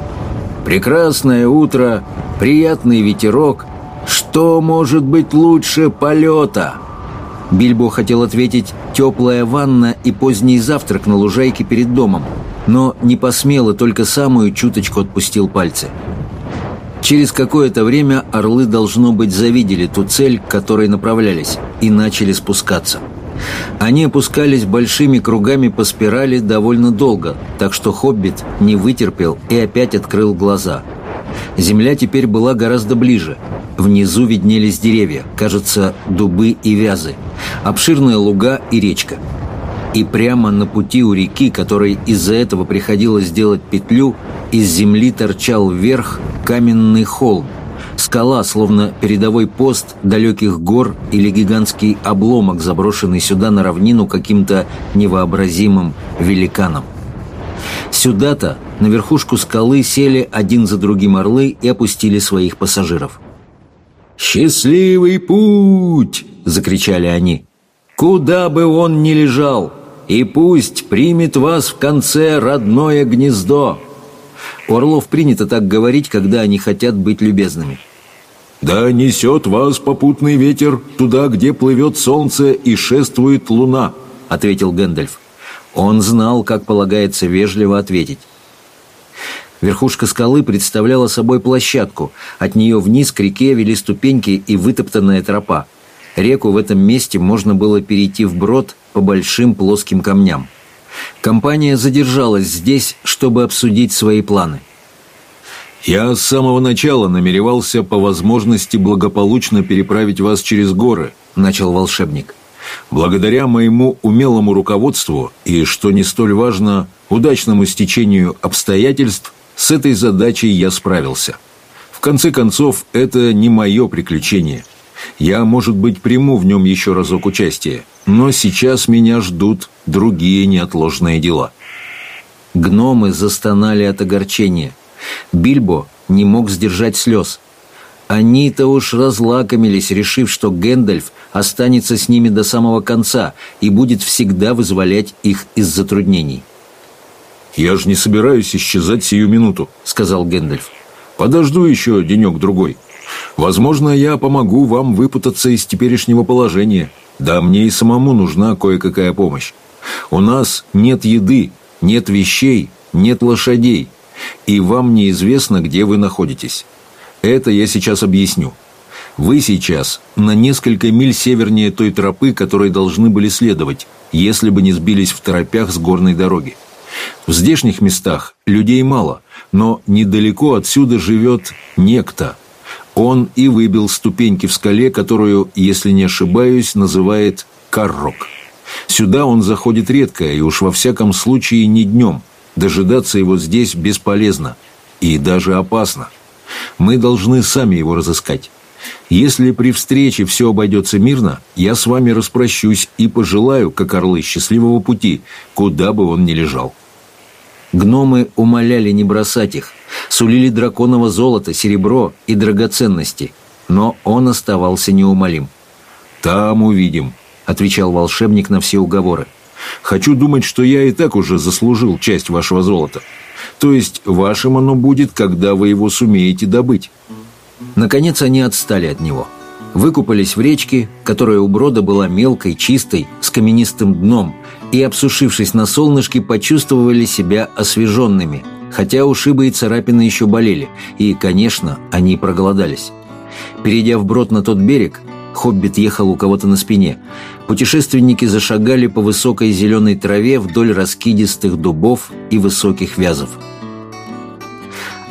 Прекрасное утро, приятный ветерок. Что может быть лучше полета?» Бильбо хотел ответить «теплая ванна и поздний завтрак на лужайке перед домом», но не посмел и только самую чуточку отпустил пальцы. Через какое-то время орлы, должно быть, завидели ту цель, к которой направлялись, и начали спускаться. Они опускались большими кругами по спирали довольно долго, так что Хоббит не вытерпел и опять открыл глаза. Земля теперь была гораздо ближе. Внизу виднелись деревья, кажется, дубы и вязы, обширные луга и речка. И прямо на пути у реки, которой из-за этого приходилось делать петлю, из земли торчал вверх каменный холм, скала, словно передовой пост далеких гор или гигантский обломок, заброшенный сюда на равнину каким-то невообразимым великаном. Сюда-то, на верхушку скалы, сели один за другим орлы и опустили своих пассажиров. «Счастливый путь!» — закричали они. «Куда бы он ни лежал, и пусть примет вас в конце родное гнездо!» У орлов принято так говорить, когда они хотят быть любезными. «Да несет вас попутный ветер туда, где плывет солнце и шествует луна», — ответил Гэндальф. Он знал, как полагается вежливо ответить. Верхушка скалы представляла собой площадку. От нее вниз к реке вели ступеньки и вытоптанная тропа. Реку в этом месте можно было перейти вброд по большим плоским камням. Компания задержалась здесь, чтобы обсудить свои планы. «Я с самого начала намеревался по возможности благополучно переправить вас через горы», — начал волшебник. «Благодаря моему умелому руководству и, что не столь важно, удачному стечению обстоятельств, с этой задачей я справился. В конце концов, это не мое приключение. Я, может быть, приму в нем еще разок участие, но сейчас меня ждут другие неотложные дела. Гномы застонали от огорчения. Бильбо не мог сдержать слез. Они-то уж разлакомились, решив, что Гэндальф останется с ними до самого конца и будет всегда вызволять их из затруднений. «Я же не собираюсь исчезать сию минуту», — сказал Гэндальф. «Подожду еще денек-другой. Возможно, я помогу вам выпутаться из теперешнего положения. Да мне и самому нужна кое-какая помощь. У нас нет еды, нет вещей, нет лошадей, и вам неизвестно, где вы находитесь. Это я сейчас объясню. Вы сейчас на несколько миль севернее той тропы, которой должны были следовать, если бы не сбились в торопях с горной дороги. В здешних местах людей мало, но недалеко отсюда живет некто. Он и выбил ступеньки в скале, которую, если не ошибаюсь, называет Каррок. Сюда он заходит редко, и уж во всяком случае не днем. Дожидаться его здесь бесполезно и даже опасно. Мы должны сами его разыскать. Если при встрече все обойдется мирно, я с вами распрощусь и пожелаю, как орлы, счастливого пути, куда бы он ни лежал. Гномы умоляли не бросать их, сулили драконово золото, серебро и драгоценности, но он оставался неумолим. «Там увидим», — отвечал волшебник на все уговоры. «Хочу думать, что я и так уже заслужил часть вашего золота. То есть вашим оно будет, когда вы его сумеете добыть». Наконец они отстали от него. Выкупались в речке, которая у брода была мелкой, чистой, с каменистым дном, и, обсушившись на солнышке, почувствовали себя освеженными, хотя ушибы и царапины еще болели, и, конечно, они проголодались. Перейдя вброд на тот берег, Хоббит ехал у кого-то на спине. Путешественники зашагали по высокой зеленой траве вдоль раскидистых дубов и высоких вязов.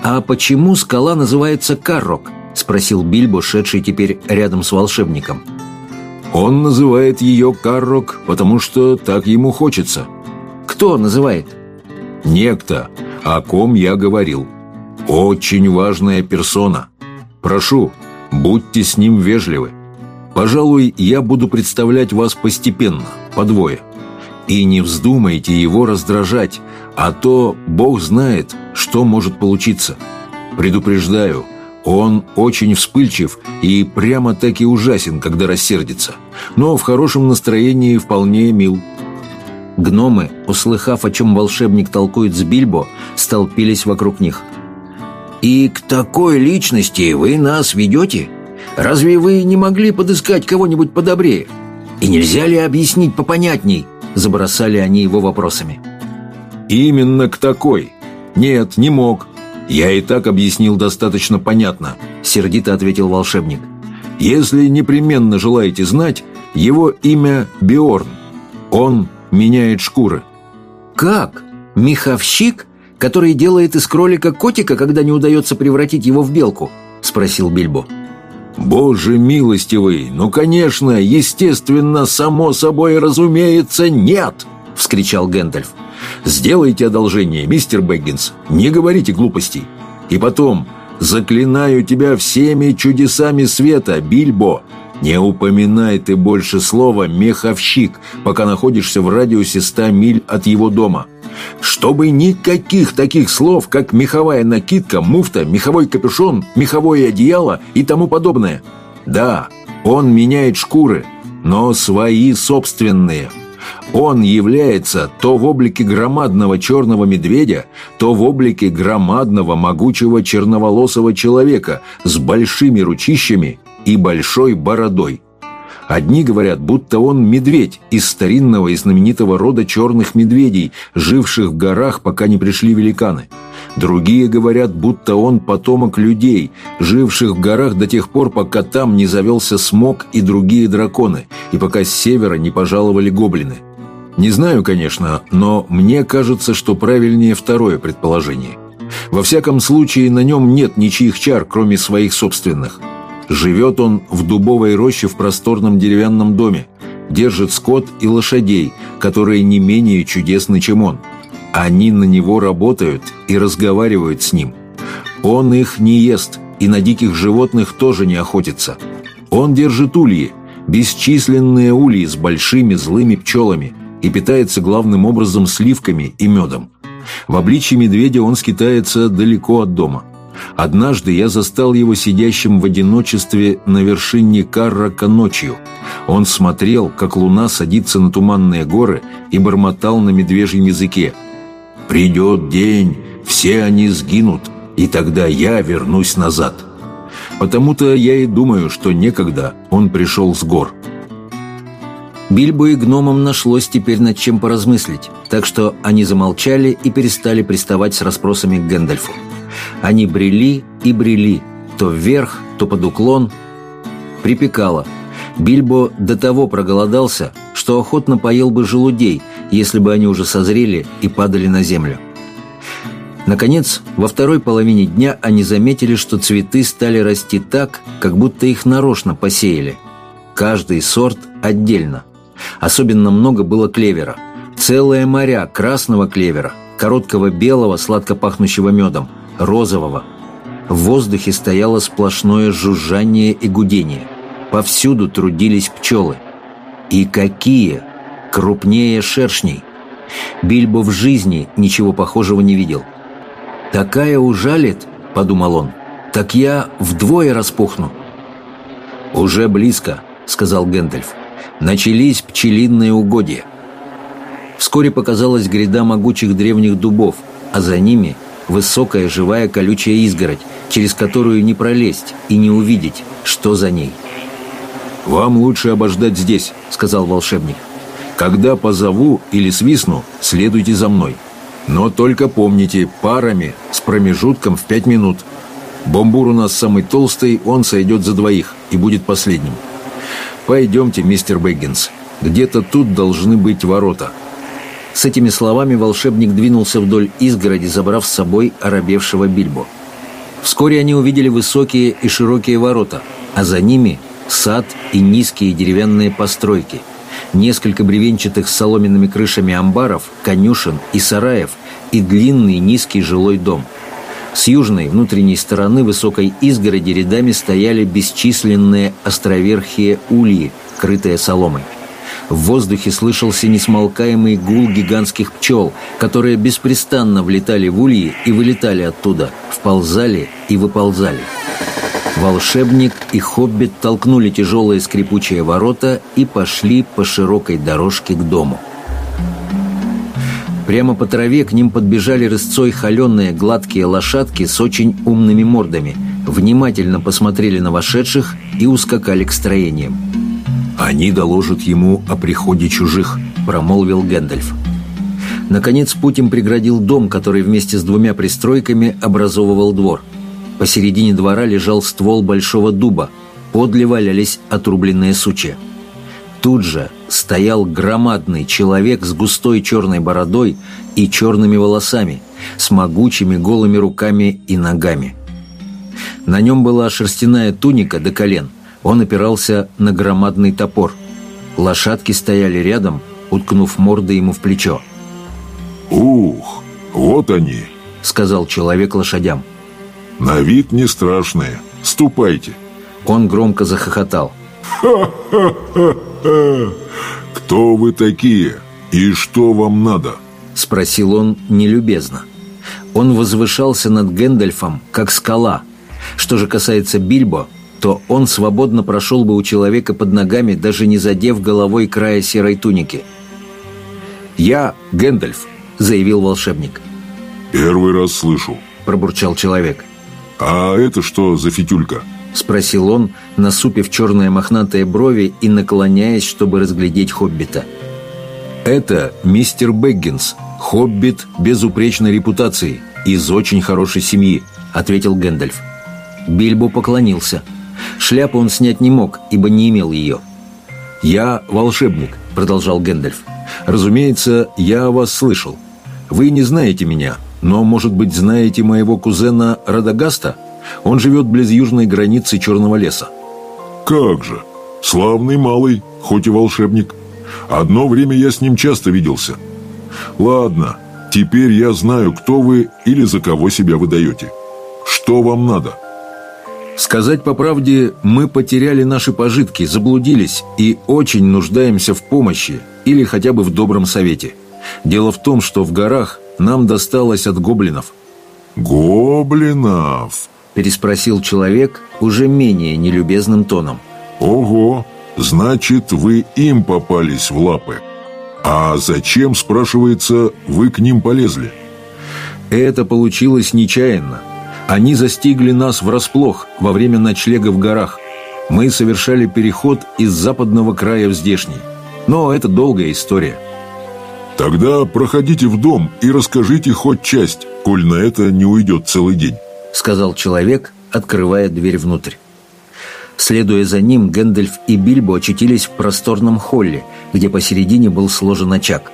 «А почему скала называется Каррок?» — спросил Бильбо, шедший теперь рядом с волшебником. «Он называет ее Каррок, потому что так ему хочется». «Кто называет?» «Некто, о ком я говорил. Очень важная персона. Прошу, будьте с ним вежливы». Пожалуй, я буду представлять вас постепенно, по двое. И не вздумайте его раздражать, а то Бог знает, что может получиться. Предупреждаю, Он очень вспыльчив и прямо-таки ужасен, когда рассердится, но в хорошем настроении вполне мил. Гномы, услыхав, о чем волшебник толкует с Бильбо, столпились вокруг них. «И к такой личности вы нас ведете? Разве вы не могли подыскать кого-нибудь подобрее? И нельзя ли объяснить попонятней?» Забросали они его вопросами. «Именно к такой. Нет, не мог. «Я и так объяснил достаточно понятно», — сердито ответил волшебник. «Если непременно желаете знать, его имя Биорн. Он меняет шкуры». «Как? Меховщик, который делает из кролика котика, когда не удается превратить его в белку?» — спросил Бильбо. «Боже милостивый! Ну, конечно, естественно, само собой, разумеется, нет!» — вскричал Гэндальф. Сделайте одолжение, мистер Бэггинс, не говорите глупостей. И потом, заклинаю тебя всеми чудесами света, Бильбо, не упоминай ты больше слова «меховщик», пока находишься в радиусе ста миль от его дома. Чтобы никаких таких слов, как меховая накидка, муфта, меховой капюшон, меховое одеяло и тому подобное. Да, он меняет шкуры, но свои собственные – он является то в облике громадного черного медведя, то в облике громадного могучего черноволосого человека с большими ручищами и большой бородой. Одни говорят, будто он медведь из старинного и знаменитого рода черных медведей, живших в горах, пока не пришли великаны. Другие говорят, будто он потомок людей, живших в горах до тех пор, пока там не завелся смог и другие драконы, и пока с севера не пожаловали гоблины. Не знаю, конечно, но мне кажется, что правильнее второе предположение. Во всяком случае, на нем нет ничьих чар, кроме своих собственных. Живет он в дубовой роще в просторном деревянном доме, держит скот и лошадей, которые не менее чудесны, чем он. Они на него работают и разговаривают с ним. Он их не ест и на диких животных тоже не охотится. Он держит ульи, бесчисленные ульи с большими злыми пчелами – и питается главным образом сливками и медом. В обличье медведя он скитается далеко от дома. Однажды я застал его сидящим в одиночестве на вершине Каррака ночью. Он смотрел, как луна садится на туманные горы и бормотал на медвежьем языке. «Придет день, все они сгинут, и тогда я вернусь назад». Потому-то я и думаю, что некогда он пришел с гор – Бильбо и гномам нашлось теперь над чем поразмыслить, так что они замолчали и перестали приставать с расспросами к Гэндальфу. Они брели и брели, то вверх, то под уклон. Припекало. Бильбо до того проголодался, что охотно поел бы желудей, если бы они уже созрели и падали на землю. Наконец, во второй половине дня они заметили, что цветы стали расти так, как будто их нарочно посеяли. Каждый сорт отдельно – Особенно много было клевера. Целая моря красного клевера, короткого белого, сладко пахнущего медом, розового. В воздухе стояло сплошное жужжание и гудение. Повсюду трудились пчелы. И какие! Крупнее шершней. Бильбо в жизни ничего похожего не видел. «Такая ужалит», — подумал он, — «так я вдвое распухну». «Уже близко», — сказал Гэндальф начались пчелиные угодья. Вскоре показалась гряда могучих древних дубов, а за ними высокая живая колючая изгородь, через которую не пролезть и не увидеть, что за ней. «Вам лучше обождать здесь», — сказал волшебник. «Когда позову или свистну, следуйте за мной. Но только помните, парами, с промежутком в пять минут. Бомбур у нас самый толстый, он сойдет за двоих и будет последним». «Пойдемте, мистер Бэггинс. Где-то тут должны быть ворота». С этими словами волшебник двинулся вдоль изгороди, забрав с собой оробевшего Бильбо. Вскоре они увидели высокие и широкие ворота, а за ними сад и низкие деревянные постройки, несколько бревенчатых с соломенными крышами амбаров, конюшен и сараев и длинный низкий жилой дом – с южной внутренней стороны высокой изгороди рядами стояли бесчисленные островерхие ульи, крытые соломой. В воздухе слышался несмолкаемый гул гигантских пчел, которые беспрестанно влетали в ульи и вылетали оттуда, вползали и выползали. Волшебник и хоббит толкнули тяжелые скрипучие ворота и пошли по широкой дорожке к дому. Прямо по траве к ним подбежали рысцой холеные гладкие лошадки с очень умными мордами, внимательно посмотрели на вошедших и ускакали к строениям. «Они доложат ему о приходе чужих», — промолвил Гэндальф. Наконец путь им преградил дом, который вместе с двумя пристройками образовывал двор. Посередине двора лежал ствол большого дуба, подле валялись отрубленные сучья. Тут же стоял громадный человек с густой черной бородой и черными волосами, с могучими голыми руками и ногами. На нем была шерстяная туника до колен, он опирался на громадный топор. Лошадки стояли рядом, уткнув морды ему в плечо. «Ух, вот они!» — сказал человек лошадям. «На вид не страшные. Ступайте!» Он громко захохотал. «Ха-ха-ха-ха! Кто вы такие и что вам надо?» — спросил он нелюбезно. Он возвышался над Гэндальфом, как скала. Что же касается Бильбо, то он свободно прошел бы у человека под ногами, даже не задев головой края серой туники. «Я Гэндальф», — заявил волшебник. «Первый раз слышу», — пробурчал человек. «А это что за фитюлька?» — спросил он, насупив черные мохнатые брови и наклоняясь, чтобы разглядеть хоббита. «Это мистер Бэггинс, хоббит безупречной репутации, из очень хорошей семьи», — ответил Гэндальф. Бильбо поклонился — Шляпу он снять не мог, ибо не имел ее. «Я волшебник», — продолжал Гэндальф. «Разумеется, я вас слышал. Вы не знаете меня, но, может быть, знаете моего кузена Радагаста? Он живет близ южной границы Черного леса». «Как же! Славный малый, хоть и волшебник. Одно время я с ним часто виделся. Ладно, теперь я знаю, кто вы или за кого себя выдаете. Что вам надо?» Сказать по правде, мы потеряли наши пожитки, заблудились и очень нуждаемся в помощи или хотя бы в добром совете. Дело в том, что в горах нам досталось от гоблинов. «Гоблинов?» – переспросил человек уже менее нелюбезным тоном. «Ого! Значит, вы им попались в лапы. А зачем, спрашивается, вы к ним полезли?» Это получилось нечаянно – они застигли нас врасплох во время ночлега в горах. Мы совершали переход из западного края в здешний. Но это долгая история. Тогда проходите в дом и расскажите хоть часть, коль на это не уйдет целый день. Сказал человек, открывая дверь внутрь. Следуя за ним, Гэндальф и Бильбо очутились в просторном холле, где посередине был сложен очаг.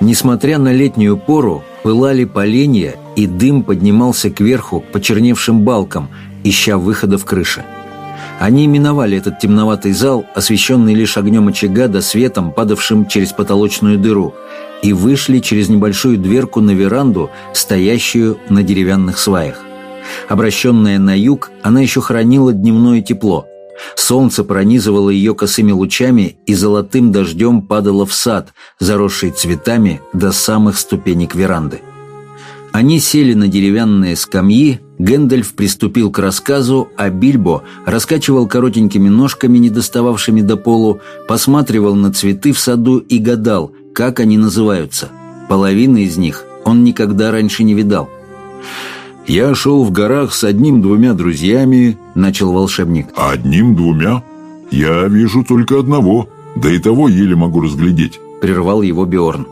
Несмотря на летнюю пору, пылали поленья, и дым поднимался кверху к почерневшим балкам, ища выхода в крыше. Они миновали этот темноватый зал, освещенный лишь огнем очага да светом, падавшим через потолочную дыру, и вышли через небольшую дверку на веранду, стоящую на деревянных сваях. Обращенная на юг, она еще хранила дневное тепло – Солнце пронизывало ее косыми лучами и золотым дождем падало в сад, заросший цветами до самых ступенек веранды. Они сели на деревянные скамьи, Гэндальф приступил к рассказу, а Бильбо раскачивал коротенькими ножками, не достававшими до полу, посматривал на цветы в саду и гадал, как они называются. Половины из них он никогда раньше не видал. «Я шел в горах с одним-двумя друзьями», — начал волшебник. «Одним-двумя? Я вижу только одного, да и того еле могу разглядеть», — прервал его Биорн.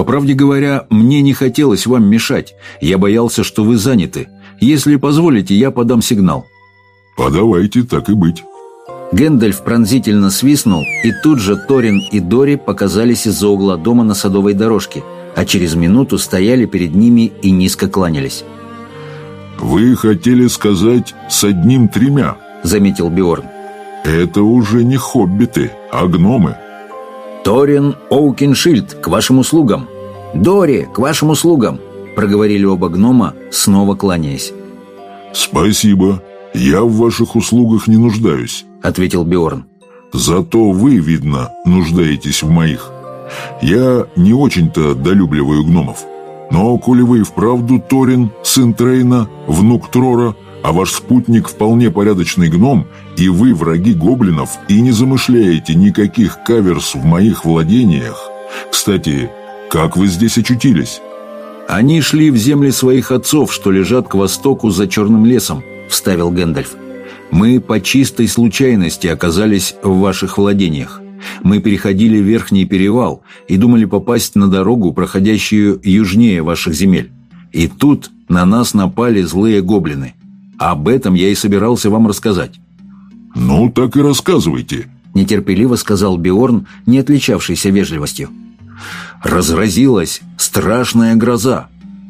«По правде говоря, мне не хотелось вам мешать. Я боялся, что вы заняты. Если позволите, я подам сигнал». «Подавайте, так и быть». Гэндальф пронзительно свистнул, и тут же Торин и Дори показались из-за угла дома на садовой дорожке, а через минуту стояли перед ними и низко кланялись. «Вы хотели сказать «с одним тремя», — заметил Биорн. «Это уже не хоббиты, а гномы». «Торин Оукиншильд, к вашим услугам!» «Дори, к вашим услугам!» — проговорили оба гнома, снова кланяясь. «Спасибо. Я в ваших услугах не нуждаюсь», — ответил Биорн. Зато вы, видно, нуждаетесь в моих. Я не очень-то долюбливаю гномов. Но, коли вы и вправду Торин, сын Трейна, внук Трора, а ваш спутник вполне порядочный гном, и вы враги гоблинов, и не замышляете никаких каверс в моих владениях. Кстати, как вы здесь очутились?» «Они шли в земли своих отцов, что лежат к востоку за черным лесом», — вставил Гэндальф. «Мы по чистой случайности оказались в ваших владениях. Мы переходили Верхний Перевал и думали попасть на дорогу, проходящую южнее ваших земель. И тут на нас напали злые гоблины. Об этом я и собирался вам рассказать». «Ну, так и рассказывайте», — нетерпеливо сказал Биорн, не отличавшийся вежливостью. Разразилась страшная гроза.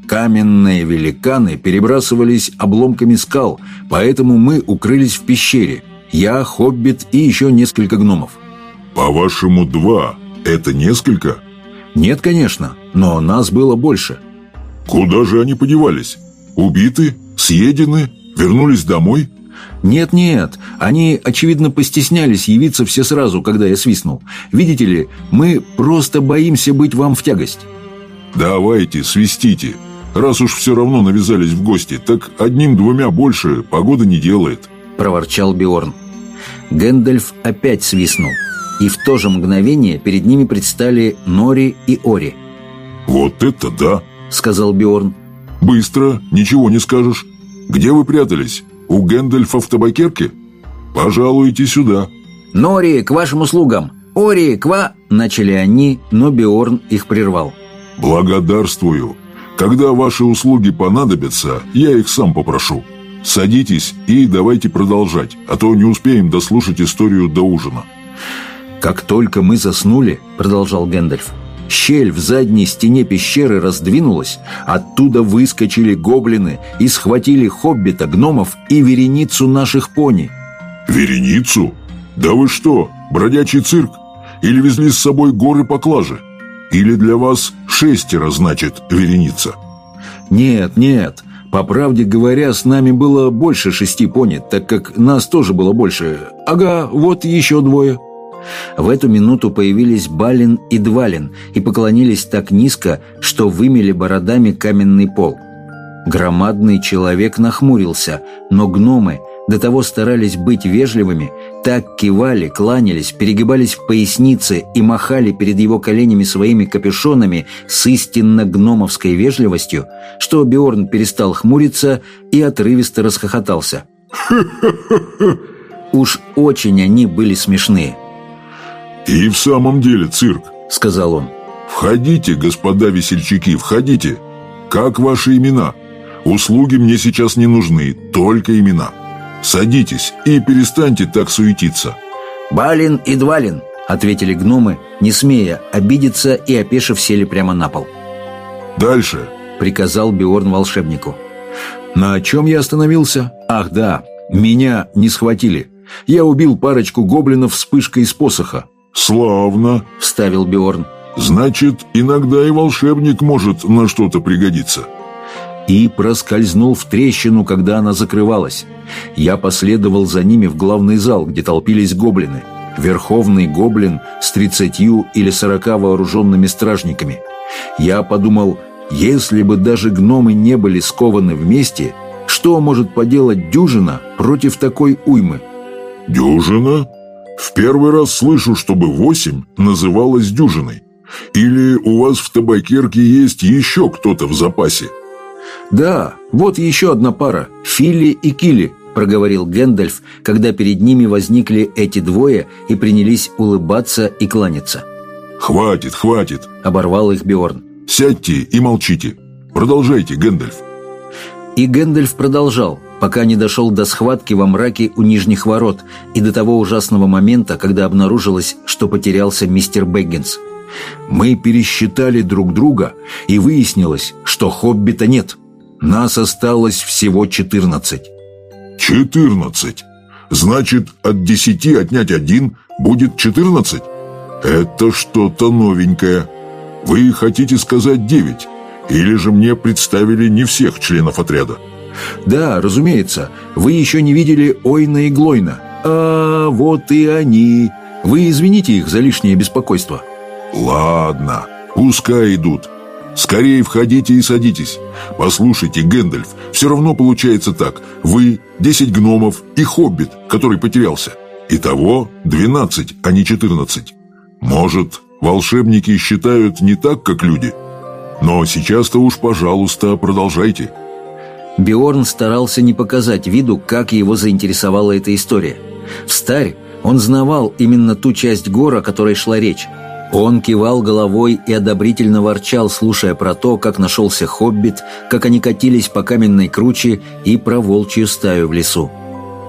Каменные великаны перебрасывались обломками скал, поэтому мы укрылись в пещере. Я, Хоббит и еще несколько гномов. «По-вашему, два – это несколько?» «Нет, конечно, но нас было больше». «Куда же они подевались? Убиты? Съедены? Вернулись домой?» «Нет-нет, они, очевидно, постеснялись явиться все сразу, когда я свистнул. Видите ли, мы просто боимся быть вам в тягость». «Давайте, свистите. Раз уж все равно навязались в гости, так одним-двумя больше погода не делает», — проворчал Биорн. Гэндальф опять свистнул, и в то же мгновение перед ними предстали Нори и Ори. «Вот это да!» — сказал Биорн. «Быстро, ничего не скажешь. Где вы прятались?» У Гэндальфа в табакерке? Пожалуйте сюда. Нори, к вашим услугам. Ори, к ва... Начали они, но Биорн их прервал. Благодарствую. Когда ваши услуги понадобятся, я их сам попрошу. Садитесь и давайте продолжать, а то не успеем дослушать историю до ужина. Как только мы заснули, продолжал Гэндальф, Щель в задней стене пещеры раздвинулась, оттуда выскочили гоблины и схватили хоббита, гномов и вереницу наших пони. «Вереницу? Да вы что, бродячий цирк? Или везли с собой горы поклажи? Или для вас шестеро, значит, вереница?» «Нет, нет, по правде говоря, с нами было больше шести пони, так как нас тоже было больше. Ага, вот еще двое». В эту минуту появились Балин и Двалин и поклонились так низко, что вымели бородами каменный пол. Громадный человек нахмурился, но гномы до того старались быть вежливыми, так кивали, кланялись, перегибались в пояснице и махали перед его коленями своими капюшонами с истинно гномовской вежливостью, что Биорн перестал хмуриться и отрывисто расхохотался. Уж очень они были смешные. «И в самом деле цирк», — сказал он. «Входите, господа весельчаки, входите. Как ваши имена? Услуги мне сейчас не нужны, только имена. Садитесь и перестаньте так суетиться». «Балин и Двалин», — ответили гномы, не смея обидеться и опешив сели прямо на пол. «Дальше», — приказал Биорн волшебнику. «На чем я остановился? Ах, да, меня не схватили. Я убил парочку гоблинов вспышкой из посоха. «Славно», — вставил Биорн. «Значит, иногда и волшебник может на что-то пригодиться». И проскользнул в трещину, когда она закрывалась. Я последовал за ними в главный зал, где толпились гоблины. Верховный гоблин с тридцатью или сорока вооруженными стражниками. Я подумал, если бы даже гномы не были скованы вместе, что может поделать дюжина против такой уймы? «Дюжина?» В первый раз слышу, чтобы восемь называлось дюжиной. Или у вас в табакерке есть еще кто-то в запасе? Да, вот еще одна пара, Фили и Кили, проговорил Гэндальф, когда перед ними возникли эти двое и принялись улыбаться и кланяться. «Хватит, хватит!» – оборвал их Биорн. «Сядьте и молчите. Продолжайте, Гэндальф». И Гэндальф продолжал – пока не дошел до схватки во мраке у нижних ворот и до того ужасного момента, когда обнаружилось, что потерялся мистер Бэггинс. Мы пересчитали друг друга, и выяснилось, что хоббита нет. Нас осталось всего четырнадцать. Четырнадцать? Значит, от десяти отнять один будет четырнадцать? Это что-то новенькое. Вы хотите сказать девять? Или же мне представили не всех членов отряда? Да, разумеется, вы еще не видели Ойна и Глойна. А вот и они. Вы извините их за лишнее беспокойство. Ладно, пускай идут. Скорее входите и садитесь. Послушайте, Гэндальф, все равно получается так. Вы, десять гномов и хоббит, который потерялся. Итого двенадцать, а не четырнадцать. Может, волшебники считают не так, как люди? Но сейчас-то уж, пожалуйста, продолжайте. Биорн старался не показать виду, как его заинтересовала эта история. В старь он знавал именно ту часть гора, о которой шла речь. Он кивал головой и одобрительно ворчал, слушая про то, как нашелся хоббит, как они катились по каменной круче и про волчью стаю в лесу.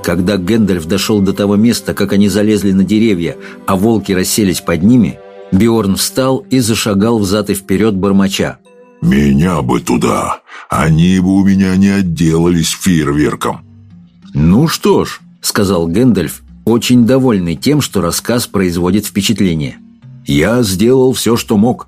Когда Гэндальф дошел до того места, как они залезли на деревья, а волки расселись под ними, Биорн встал и зашагал взад и вперед бормоча. «Меня бы туда! Они бы у меня не отделались фейерверком!» «Ну что ж», — сказал Гэндальф, очень довольный тем, что рассказ производит впечатление. «Я сделал все, что мог.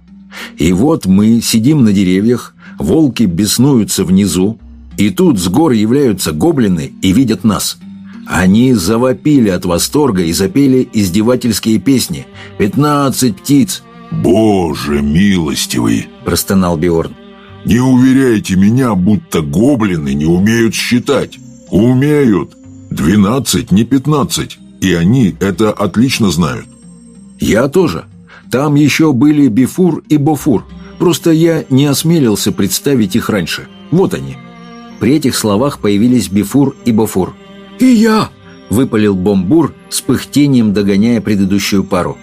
И вот мы сидим на деревьях, волки беснуются внизу, и тут с гор являются гоблины и видят нас. Они завопили от восторга и запели издевательские песни. «Пятнадцать птиц!» «Боже милостивый!» – простонал Биорн. «Не уверяйте меня, будто гоблины не умеют считать. Умеют. Двенадцать, не пятнадцать. И они это отлично знают». «Я тоже. Там еще были Бифур и Бофур. Просто я не осмелился представить их раньше. Вот они». При этих словах появились Бифур и Бофур. «И я!» – выпалил Бомбур с пыхтением, догоняя предыдущую пару.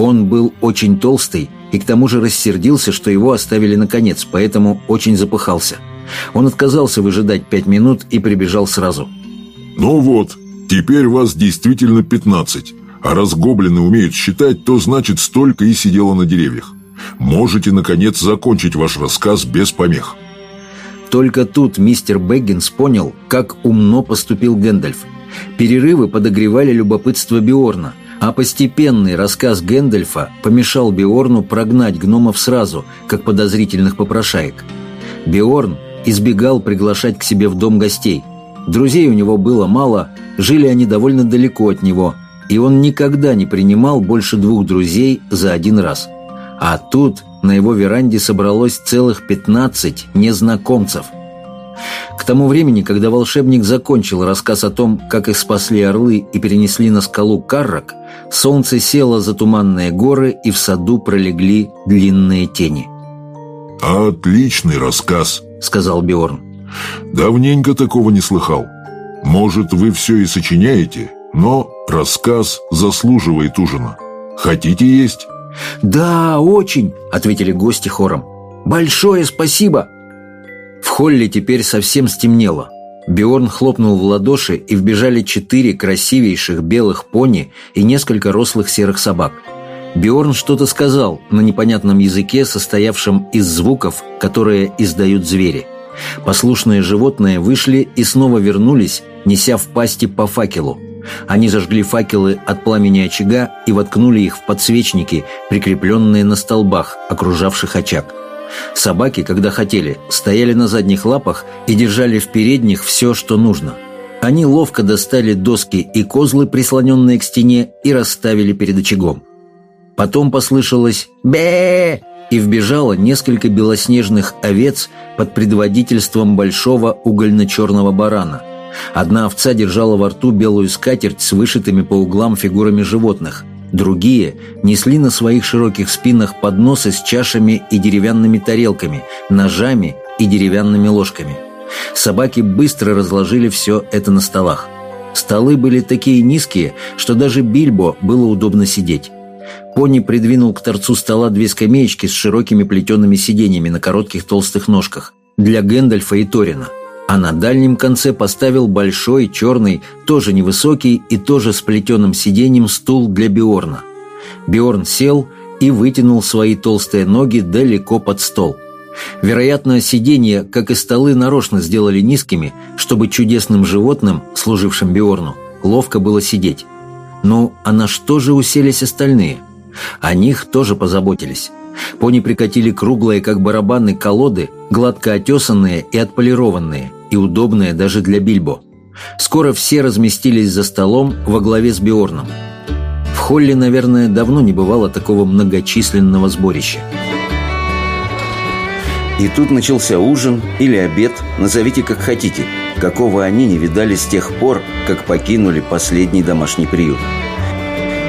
Он был очень толстый и к тому же рассердился, что его оставили наконец, поэтому очень запыхался. Он отказался выжидать пять минут и прибежал сразу. «Ну вот, теперь вас действительно пятнадцать. А раз гоблины умеют считать, то значит столько и сидело на деревьях. Можете, наконец, закончить ваш рассказ без помех». Только тут мистер Бэггинс понял, как умно поступил Гэндальф. Перерывы подогревали любопытство Биорна, а постепенный рассказ Гэндальфа помешал Биорну прогнать гномов сразу, как подозрительных попрошаек. Биорн избегал приглашать к себе в дом гостей. Друзей у него было мало, жили они довольно далеко от него, и он никогда не принимал больше двух друзей за один раз. А тут на его веранде собралось целых пятнадцать незнакомцев – к тому времени, когда волшебник закончил рассказ о том, как их спасли орлы и перенесли на скалу Каррак, солнце село за туманные горы, и в саду пролегли длинные тени. «Отличный рассказ», — сказал Биорн. «Давненько такого не слыхал. Может, вы все и сочиняете, но рассказ заслуживает ужина. Хотите есть?» «Да, очень», — ответили гости хором. «Большое спасибо!» Холле теперь совсем стемнело. Биорн хлопнул в ладоши, и вбежали четыре красивейших белых пони и несколько рослых серых собак. Биорн что-то сказал на непонятном языке, состоявшем из звуков, которые издают звери. Послушные животные вышли и снова вернулись, неся в пасти по факелу. Они зажгли факелы от пламени очага и воткнули их в подсвечники, прикрепленные на столбах, окружавших очаг. Собаки, когда хотели, стояли на задних лапах и держали в передних все, что нужно. Они ловко достали доски и козлы, прислоненные к стене, и расставили перед очагом. Потом послышалось бе и вбежало несколько белоснежных овец под предводительством большого угольно-черного барана. Одна овца держала во рту белую скатерть с вышитыми по углам фигурами животных – Другие несли на своих широких спинах подносы с чашами и деревянными тарелками, ножами и деревянными ложками. Собаки быстро разложили все это на столах. Столы были такие низкие, что даже Бильбо было удобно сидеть. Пони придвинул к торцу стола две скамеечки с широкими плетеными сиденьями на коротких толстых ножках для Гэндальфа и Торина – а на дальнем конце поставил большой, черный, тоже невысокий и тоже с плетеным сиденьем стул для Биорна. Биорн сел и вытянул свои толстые ноги далеко под стол. Вероятно, сиденья, как и столы, нарочно сделали низкими, чтобы чудесным животным, служившим Биорну, ловко было сидеть. Ну, а на что же уселись остальные? О них тоже позаботились. Пони прикатили круглые, как барабаны, колоды, гладко отесанные и отполированные – и удобное даже для Бильбо. Скоро все разместились за столом во главе с Биорном. В Холли, наверное, давно не бывало такого многочисленного сборища. И тут начался ужин или обед, назовите как хотите, какого они не видали с тех пор, как покинули последний домашний приют.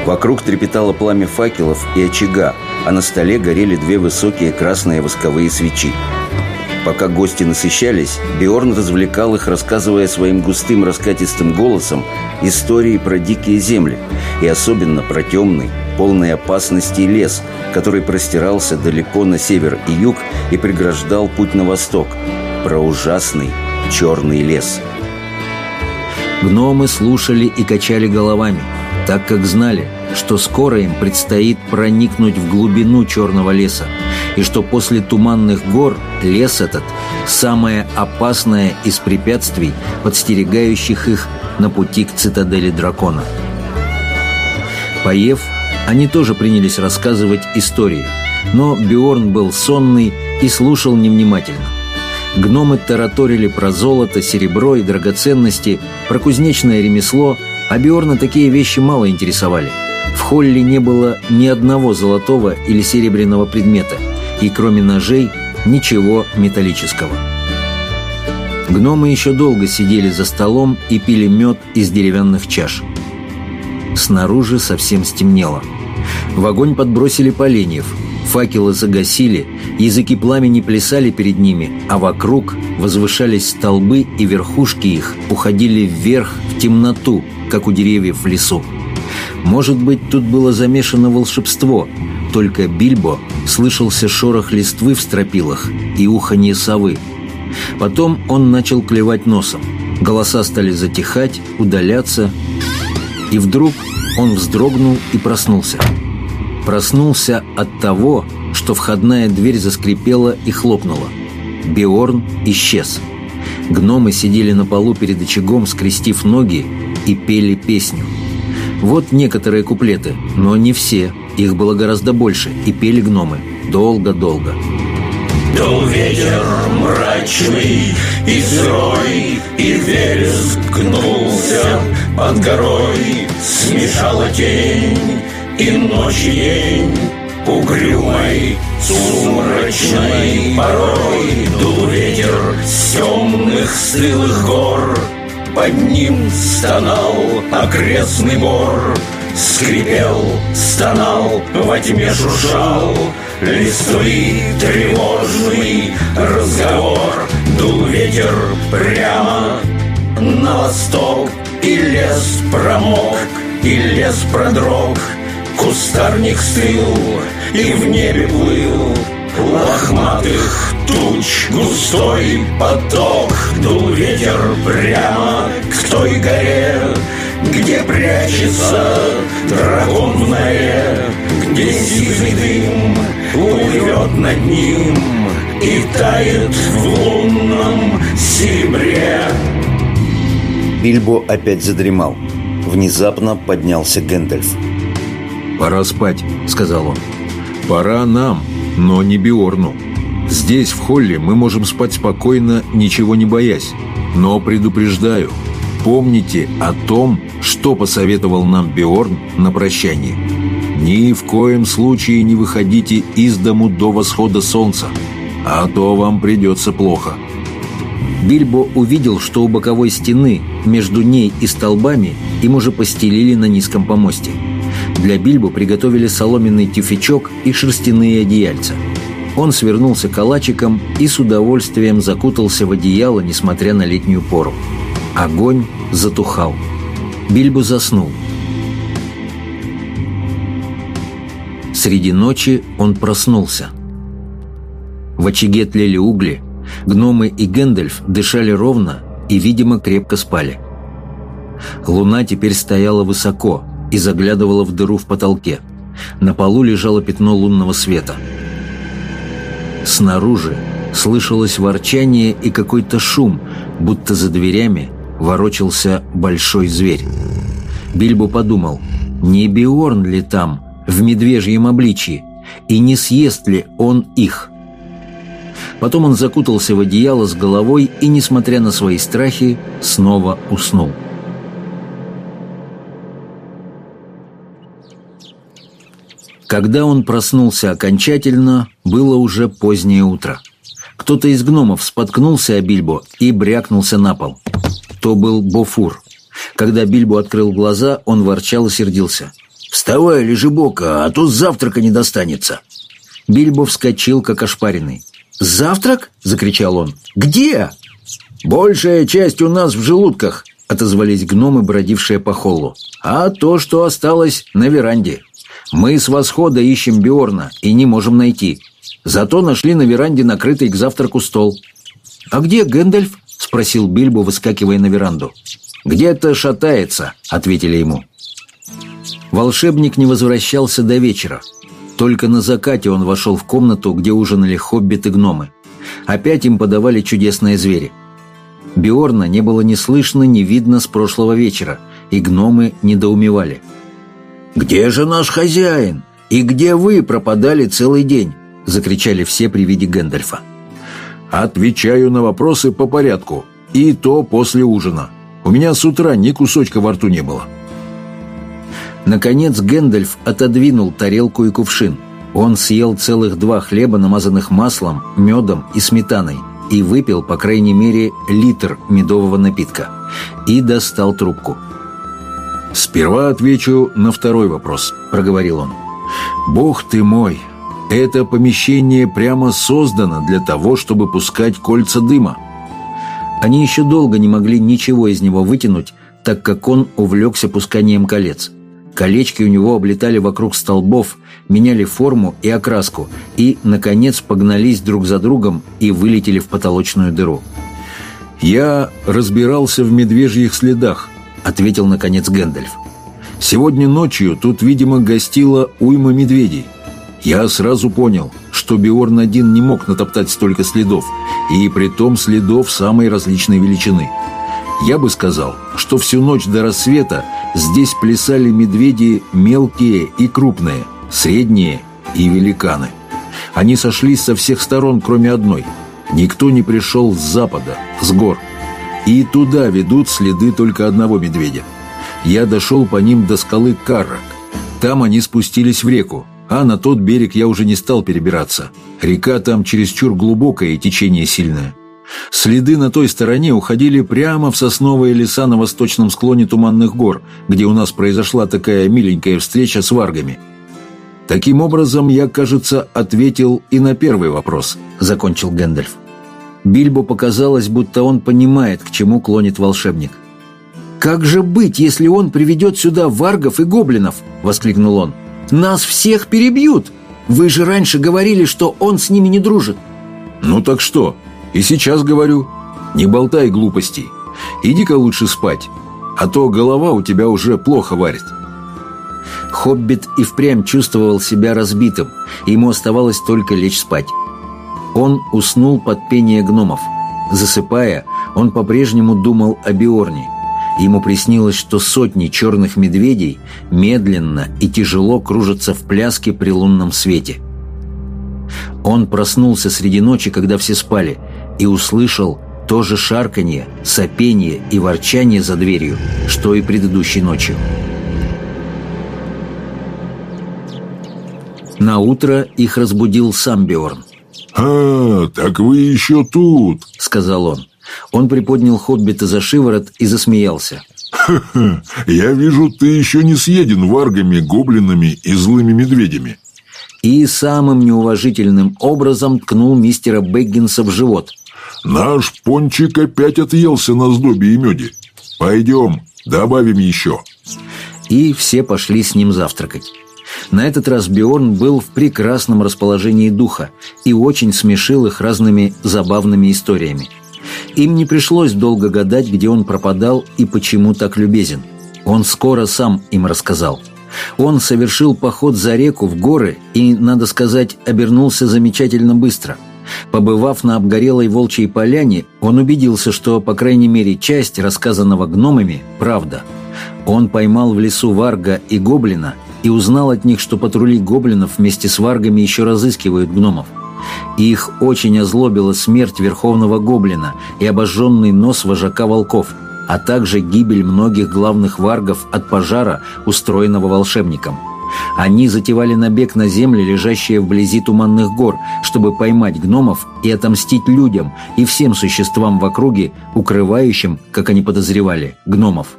Вокруг трепетало пламя факелов и очага, а на столе горели две высокие красные восковые свечи. Пока гости насыщались, Биорн развлекал их, рассказывая своим густым раскатистым голосом истории про дикие земли и особенно про темный, полный опасности лес, который простирался далеко на север и юг и преграждал путь на восток, про ужасный черный лес. Гномы слушали и качали головами, так как знали, что скоро им предстоит проникнуть в глубину черного леса, и что после туманных гор лес этот – самое опасное из препятствий, подстерегающих их на пути к цитадели дракона. Поев, они тоже принялись рассказывать истории, но Биорн был сонный и слушал невнимательно. Гномы тараторили про золото, серебро и драгоценности, про кузнечное ремесло, а Биорна такие вещи мало интересовали. В холле не было ни одного золотого или серебряного предмета, и кроме ножей ничего металлического. Гномы еще долго сидели за столом и пили мед из деревянных чаш. Снаружи совсем стемнело. В огонь подбросили поленьев, факелы загасили, языки пламени плясали перед ними, а вокруг возвышались столбы, и верхушки их уходили вверх в темноту, как у деревьев в лесу. Может быть, тут было замешано волшебство, только Бильбо слышался шорох листвы в стропилах и уханье совы. Потом он начал клевать носом. Голоса стали затихать, удаляться, и вдруг он вздрогнул и проснулся. Проснулся от того, что входная дверь заскрипела и хлопнула. Биорн исчез. Гномы сидели на полу перед очагом, скрестив ноги, и пели песню. Вот некоторые куплеты, но не все. Их было гораздо больше, и пели гномы. Долго-долго. Дул ветер мрачный и сырой, И вереск гнулся под горой, Смешала тень и ночь день Угрюмой, сумрачной порой Дул ветер с темных стылых гор. Под ним стонал окрестный бор Скрипел, стонал, во тьме шуршал Листвы тревожный разговор. Дул ветер прямо на восток И лес промок, и лес продрог Кустарник стыл и в небе плыл Лохматых туч густой поток Дул ветер прямо к той горе Где прячется дракон Где сизый дым плывет над ним И тает в лунном серебре Бильбо опять задремал. Внезапно поднялся Гэндальф. «Пора спать», — сказал он. «Пора нам, но не Биорну. Здесь, в холле, мы можем спать спокойно, ничего не боясь. Но предупреждаю, помните о том, что посоветовал нам Биорн на прощание. Ни в коем случае не выходите из дому до восхода солнца, а то вам придется плохо». Бильбо увидел, что у боковой стены, между ней и столбами, им уже постелили на низком помосте. Для Бильбо приготовили соломенный тюфячок и шерстяные одеяльца. Он свернулся калачиком и с удовольствием закутался в одеяло, несмотря на летнюю пору. Огонь затухал. Бильбо заснул. Среди ночи он проснулся. В очаге тлели угли, гномы и Гэндальф дышали ровно и, видимо, крепко спали. Луна теперь стояла высоко и заглядывала в дыру в потолке. На полу лежало пятно лунного света. Снаружи слышалось ворчание и какой-то шум, будто за дверями ворочался большой зверь. Бильбо подумал, не Биорн ли там, в медвежьем обличье, и не съест ли он их? Потом он закутался в одеяло с головой и, несмотря на свои страхи, снова уснул. Когда он проснулся окончательно, было уже позднее утро. Кто-то из гномов споткнулся о Бильбо и брякнулся на пол. То был Бофур. Когда Бильбо открыл глаза, он ворчал и сердился. «Вставай, лежи бока, а то завтрака не достанется!» Бильбо вскочил, как ошпаренный. «Завтрак?» — закричал он. «Где?» «Большая часть у нас в желудках», — отозвались гномы, бродившие по холлу. «А то, что осталось на веранде. Мы с восхода ищем Биорна и не можем найти. Зато нашли на веранде накрытый к завтраку стол». «А где Гэндальф?» — спросил Бильбо, выскакивая на веранду. «Где-то шатается», — ответили ему. Волшебник не возвращался до вечера. Только на закате он вошел в комнату, где ужинали хоббиты-гномы. Опять им подавали чудесные звери. Биорна не было ни слышно, ни видно с прошлого вечера, и гномы недоумевали. «Где же наш хозяин? И где вы пропадали целый день?» — закричали все при виде Гэндальфа. «Отвечаю на вопросы по порядку, и то после ужина. У меня с утра ни кусочка во рту не было». Наконец Гэндальф отодвинул тарелку и кувшин. Он съел целых два хлеба, намазанных маслом, медом и сметаной, и выпил, по крайней мере, литр медового напитка. И достал трубку. «Сперва отвечу на второй вопрос», — проговорил он. «Бог ты мой! Это помещение прямо создано для того, чтобы пускать кольца дыма». Они еще долго не могли ничего из него вытянуть, так как он увлекся пусканием колец — Колечки у него облетали вокруг столбов, меняли форму и окраску и, наконец, погнались друг за другом и вылетели в потолочную дыру. «Я разбирался в медвежьих следах», — ответил, наконец, Гэндальф. «Сегодня ночью тут, видимо, гостила уйма медведей. Я сразу понял, что Биорн один не мог натоптать столько следов, и при том следов самой различной величины». Я бы сказал, что всю ночь до рассвета здесь плясали медведи мелкие и крупные, средние и великаны. Они сошлись со всех сторон, кроме одной. Никто не пришел с запада, с гор. И туда ведут следы только одного медведя. Я дошел по ним до скалы Каррак. Там они спустились в реку, а на тот берег я уже не стал перебираться. Река там чересчур глубокая и течение сильное. Следы на той стороне уходили прямо в сосновые леса на восточном склоне Туманных гор, где у нас произошла такая миленькая встреча с варгами. Таким образом, я, кажется, ответил и на первый вопрос, закончил Гэндальф. Бильбо показалось, будто он понимает, к чему клонит волшебник. «Как же быть, если он приведет сюда варгов и гоблинов?» — воскликнул он. «Нас всех перебьют! Вы же раньше говорили, что он с ними не дружит!» «Ну так что?» И сейчас говорю, не болтай глупостей. Иди-ка лучше спать, а то голова у тебя уже плохо варит. Хоббит и впрямь чувствовал себя разбитым, ему оставалось только лечь спать. Он уснул под пение гномов. Засыпая, он по-прежнему думал о Биорне. Ему приснилось, что сотни черных медведей медленно и тяжело кружатся в пляске при лунном свете. Он проснулся среди ночи, когда все спали – и услышал то же шарканье, сопение и ворчание за дверью, что и предыдущей ночью. На утро их разбудил сам Биорн. «А, так вы еще тут!» — сказал он. Он приподнял Хоббита за шиворот и засмеялся. «Ха-ха! Я вижу, ты еще не съеден варгами, гоблинами и злыми медведями!» И самым неуважительным образом ткнул мистера Бэггинса в живот. Наш пончик опять отъелся на сдобе и меде. Пойдем, добавим еще. И все пошли с ним завтракать. На этот раз Биорн был в прекрасном расположении духа и очень смешил их разными забавными историями. Им не пришлось долго гадать, где он пропадал и почему так любезен. Он скоро сам им рассказал. Он совершил поход за реку в горы и, надо сказать, обернулся замечательно быстро – Побывав на обгорелой волчьей поляне, он убедился, что, по крайней мере, часть рассказанного гномами – правда. Он поймал в лесу варга и гоблина и узнал от них, что патрули гоблинов вместе с варгами еще разыскивают гномов. Их очень озлобила смерть верховного гоблина и обожженный нос вожака волков, а также гибель многих главных варгов от пожара, устроенного волшебником – Они затевали набег на земли, лежащие вблизи туманных гор, чтобы поймать гномов и отомстить людям и всем существам в округе, укрывающим, как они подозревали, гномов.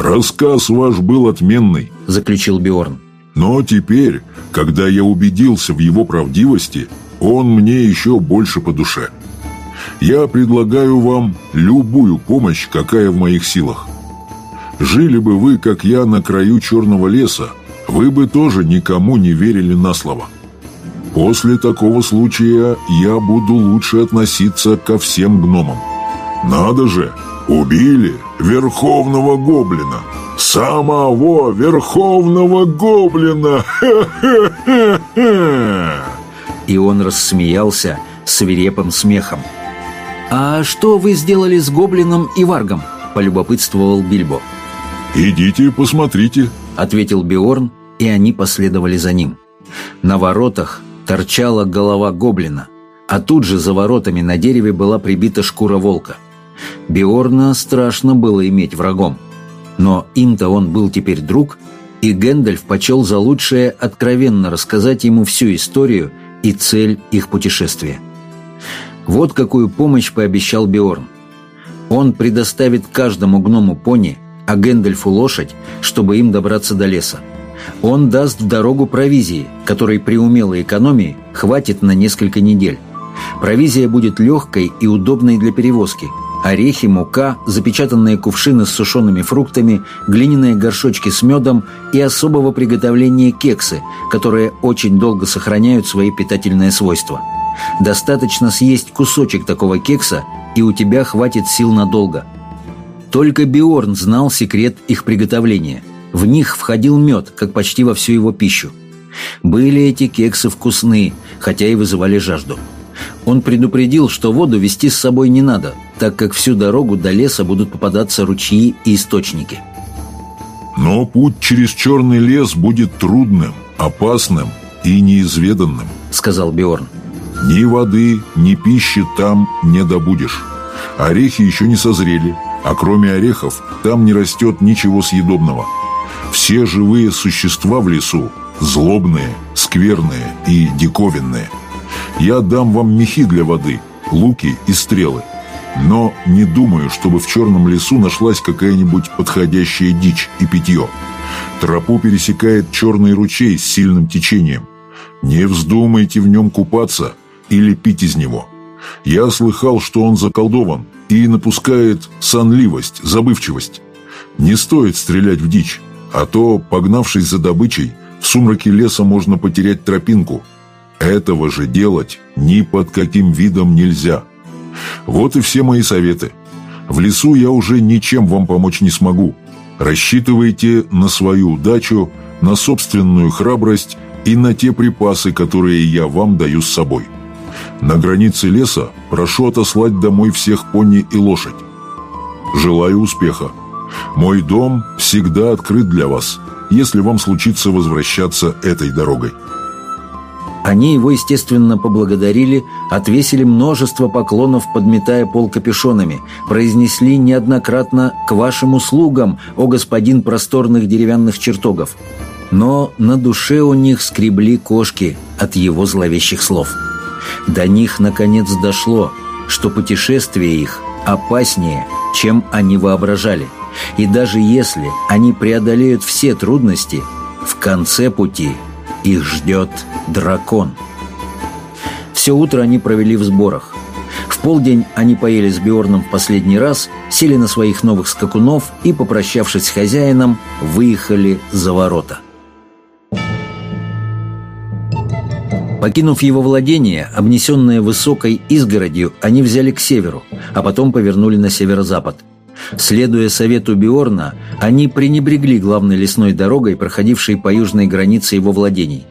«Рассказ ваш был отменный», — заключил Биорн. «Но теперь, когда я убедился в его правдивости, он мне еще больше по душе. Я предлагаю вам любую помощь, какая в моих силах. Жили бы вы, как я, на краю черного леса, вы бы тоже никому не верили на слово. После такого случая я буду лучше относиться ко всем гномам. Надо же, убили верховного гоблина. Самого верховного гоблина! И он рассмеялся свирепым смехом. «А что вы сделали с гоблином и варгом?» – полюбопытствовал Бильбо. «Идите посмотрите», – ответил Биорн, и они последовали за ним. На воротах торчала голова гоблина, а тут же за воротами на дереве была прибита шкура волка. Биорна страшно было иметь врагом. Но им-то он был теперь друг, и Гэндальф почел за лучшее откровенно рассказать ему всю историю и цель их путешествия. Вот какую помощь пообещал Биорн. Он предоставит каждому гному пони, а Гэндальфу лошадь, чтобы им добраться до леса. Он даст в дорогу провизии, которой при умелой экономии хватит на несколько недель. Провизия будет легкой и удобной для перевозки. Орехи, мука, запечатанные кувшины с сушеными фруктами, глиняные горшочки с медом и особого приготовления кексы, которые очень долго сохраняют свои питательные свойства. Достаточно съесть кусочек такого кекса, и у тебя хватит сил надолго. Только Биорн знал секрет их приготовления – в них входил мед, как почти во всю его пищу. Были эти кексы вкусны, хотя и вызывали жажду. Он предупредил, что воду вести с собой не надо, так как всю дорогу до леса будут попадаться ручьи и источники. Но путь через черный лес будет трудным, опасным и неизведанным, сказал Биорн. Ни воды, ни пищи там не добудешь. Орехи еще не созрели, а кроме орехов там не растет ничего съедобного – все живые существа в лесу злобные, скверные и диковинные. Я дам вам мехи для воды, луки и стрелы. Но не думаю, чтобы в черном лесу нашлась какая-нибудь подходящая дичь и питье. Тропу пересекает черный ручей с сильным течением. Не вздумайте в нем купаться или пить из него. Я слыхал, что он заколдован и напускает сонливость, забывчивость. Не стоит стрелять в дичь. А то, погнавшись за добычей, в сумраке леса можно потерять тропинку. Этого же делать ни под каким видом нельзя. Вот и все мои советы. В лесу я уже ничем вам помочь не смогу. Рассчитывайте на свою удачу, на собственную храбрость и на те припасы, которые я вам даю с собой. На границе леса прошу отослать домой всех пони и лошадь. Желаю успеха. Мой дом всегда открыт для вас, если вам случится возвращаться этой дорогой». Они его, естественно, поблагодарили, отвесили множество поклонов, подметая пол капюшонами, произнесли неоднократно «к вашим услугам, о господин просторных деревянных чертогов». Но на душе у них скребли кошки от его зловещих слов. До них, наконец, дошло, что путешествие их опаснее, чем они воображали – и даже если они преодолеют все трудности, в конце пути их ждет дракон. Все утро они провели в сборах. В полдень они поели с Биорном в последний раз, сели на своих новых скакунов и, попрощавшись с хозяином, выехали за ворота. Покинув его владение, обнесенное высокой изгородью, они взяли к северу, а потом повернули на северо-запад – Следуя совету Биорна, они пренебрегли главной лесной дорогой, проходившей по южной границе его владений.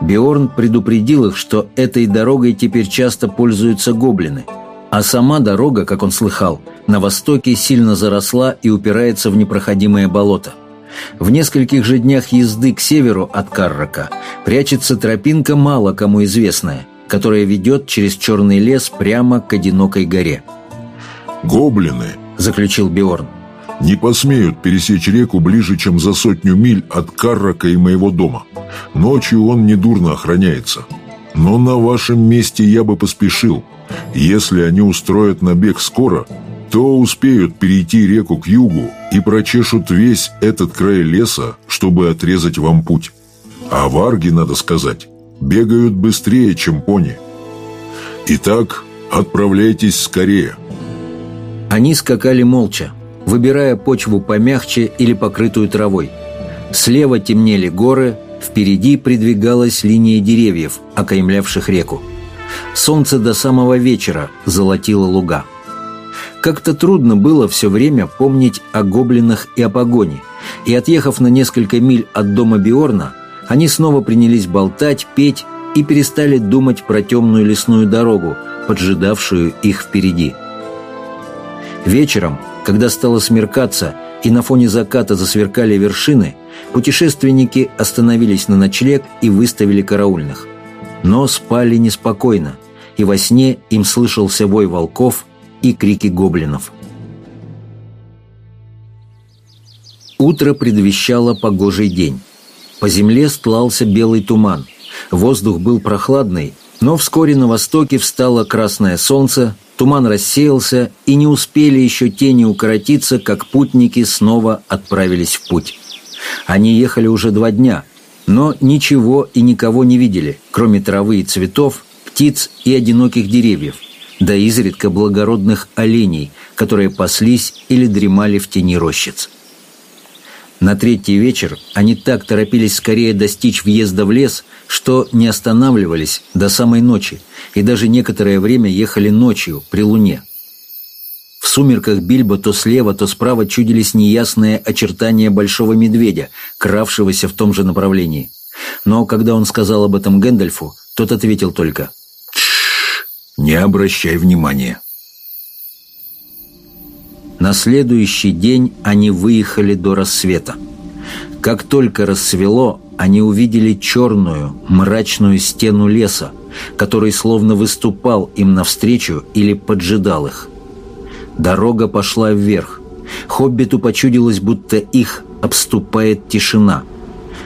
Биорн предупредил их, что этой дорогой теперь часто пользуются гоблины. А сама дорога, как он слыхал, на востоке сильно заросла и упирается в непроходимое болото. В нескольких же днях езды к северу от Каррака прячется тропинка мало кому известная, которая ведет через черный лес прямо к одинокой горе. «Гоблины!» Заключил Биорн. не посмеют пересечь реку ближе, чем за сотню миль от Каррака и моего дома. Ночью он недурно охраняется. Но на вашем месте я бы поспешил. Если они устроят набег скоро, то успеют перейти реку к югу и прочешут весь этот край леса, чтобы отрезать вам путь. А варги, надо сказать, бегают быстрее, чем пони. Итак, отправляйтесь скорее. Они скакали молча, выбирая почву помягче или покрытую травой. Слева темнели горы, впереди придвигалась линия деревьев, окаймлявших реку. Солнце до самого вечера золотило луга. Как-то трудно было все время помнить о гоблинах и о погоне, и, отъехав на несколько миль от дома Биорна, они снова принялись болтать, петь и перестали думать про темную лесную дорогу, поджидавшую их впереди. Вечером, когда стало смеркаться и на фоне заката засверкали вершины, путешественники остановились на ночлег и выставили караульных. Но спали неспокойно, и во сне им слышался вой волков и крики гоблинов. Утро предвещало погожий день. По земле стлался белый туман. Воздух был прохладный, но вскоре на востоке встало красное солнце, туман рассеялся, и не успели еще тени укоротиться, как путники снова отправились в путь. Они ехали уже два дня, но ничего и никого не видели, кроме травы и цветов, птиц и одиноких деревьев, да изредка благородных оленей, которые паслись или дремали в тени рощиц. На третий вечер они так торопились скорее достичь въезда в лес, что не останавливались до самой ночи и даже некоторое время ехали ночью при луне. В сумерках Бильбо то слева, то справа чудились неясные очертания большого медведя, кравшегося в том же направлении. Но когда он сказал об этом Гэндальфу, тот ответил только «Тш, не обращай внимания». На следующий день они выехали до рассвета. Как только рассвело, они увидели черную, мрачную стену леса, который словно выступал им навстречу или поджидал их. Дорога пошла вверх. Хоббиту почудилось, будто их обступает тишина.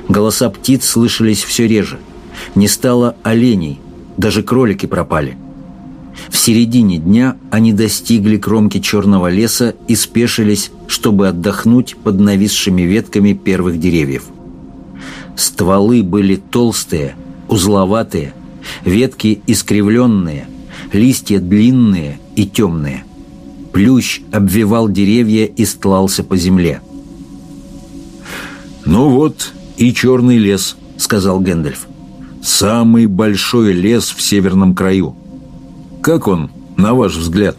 Голоса птиц слышались все реже. Не стало оленей, даже кролики пропали. В середине дня они достигли кромки черного леса и спешились, чтобы отдохнуть под нависшими ветками первых деревьев. Стволы были толстые, узловатые, ветки искривленные, листья длинные и темные. Плющ обвивал деревья и стлался по земле. «Ну вот и черный лес», — сказал Гэндальф. «Самый большой лес в северном краю». Как он, на ваш взгляд?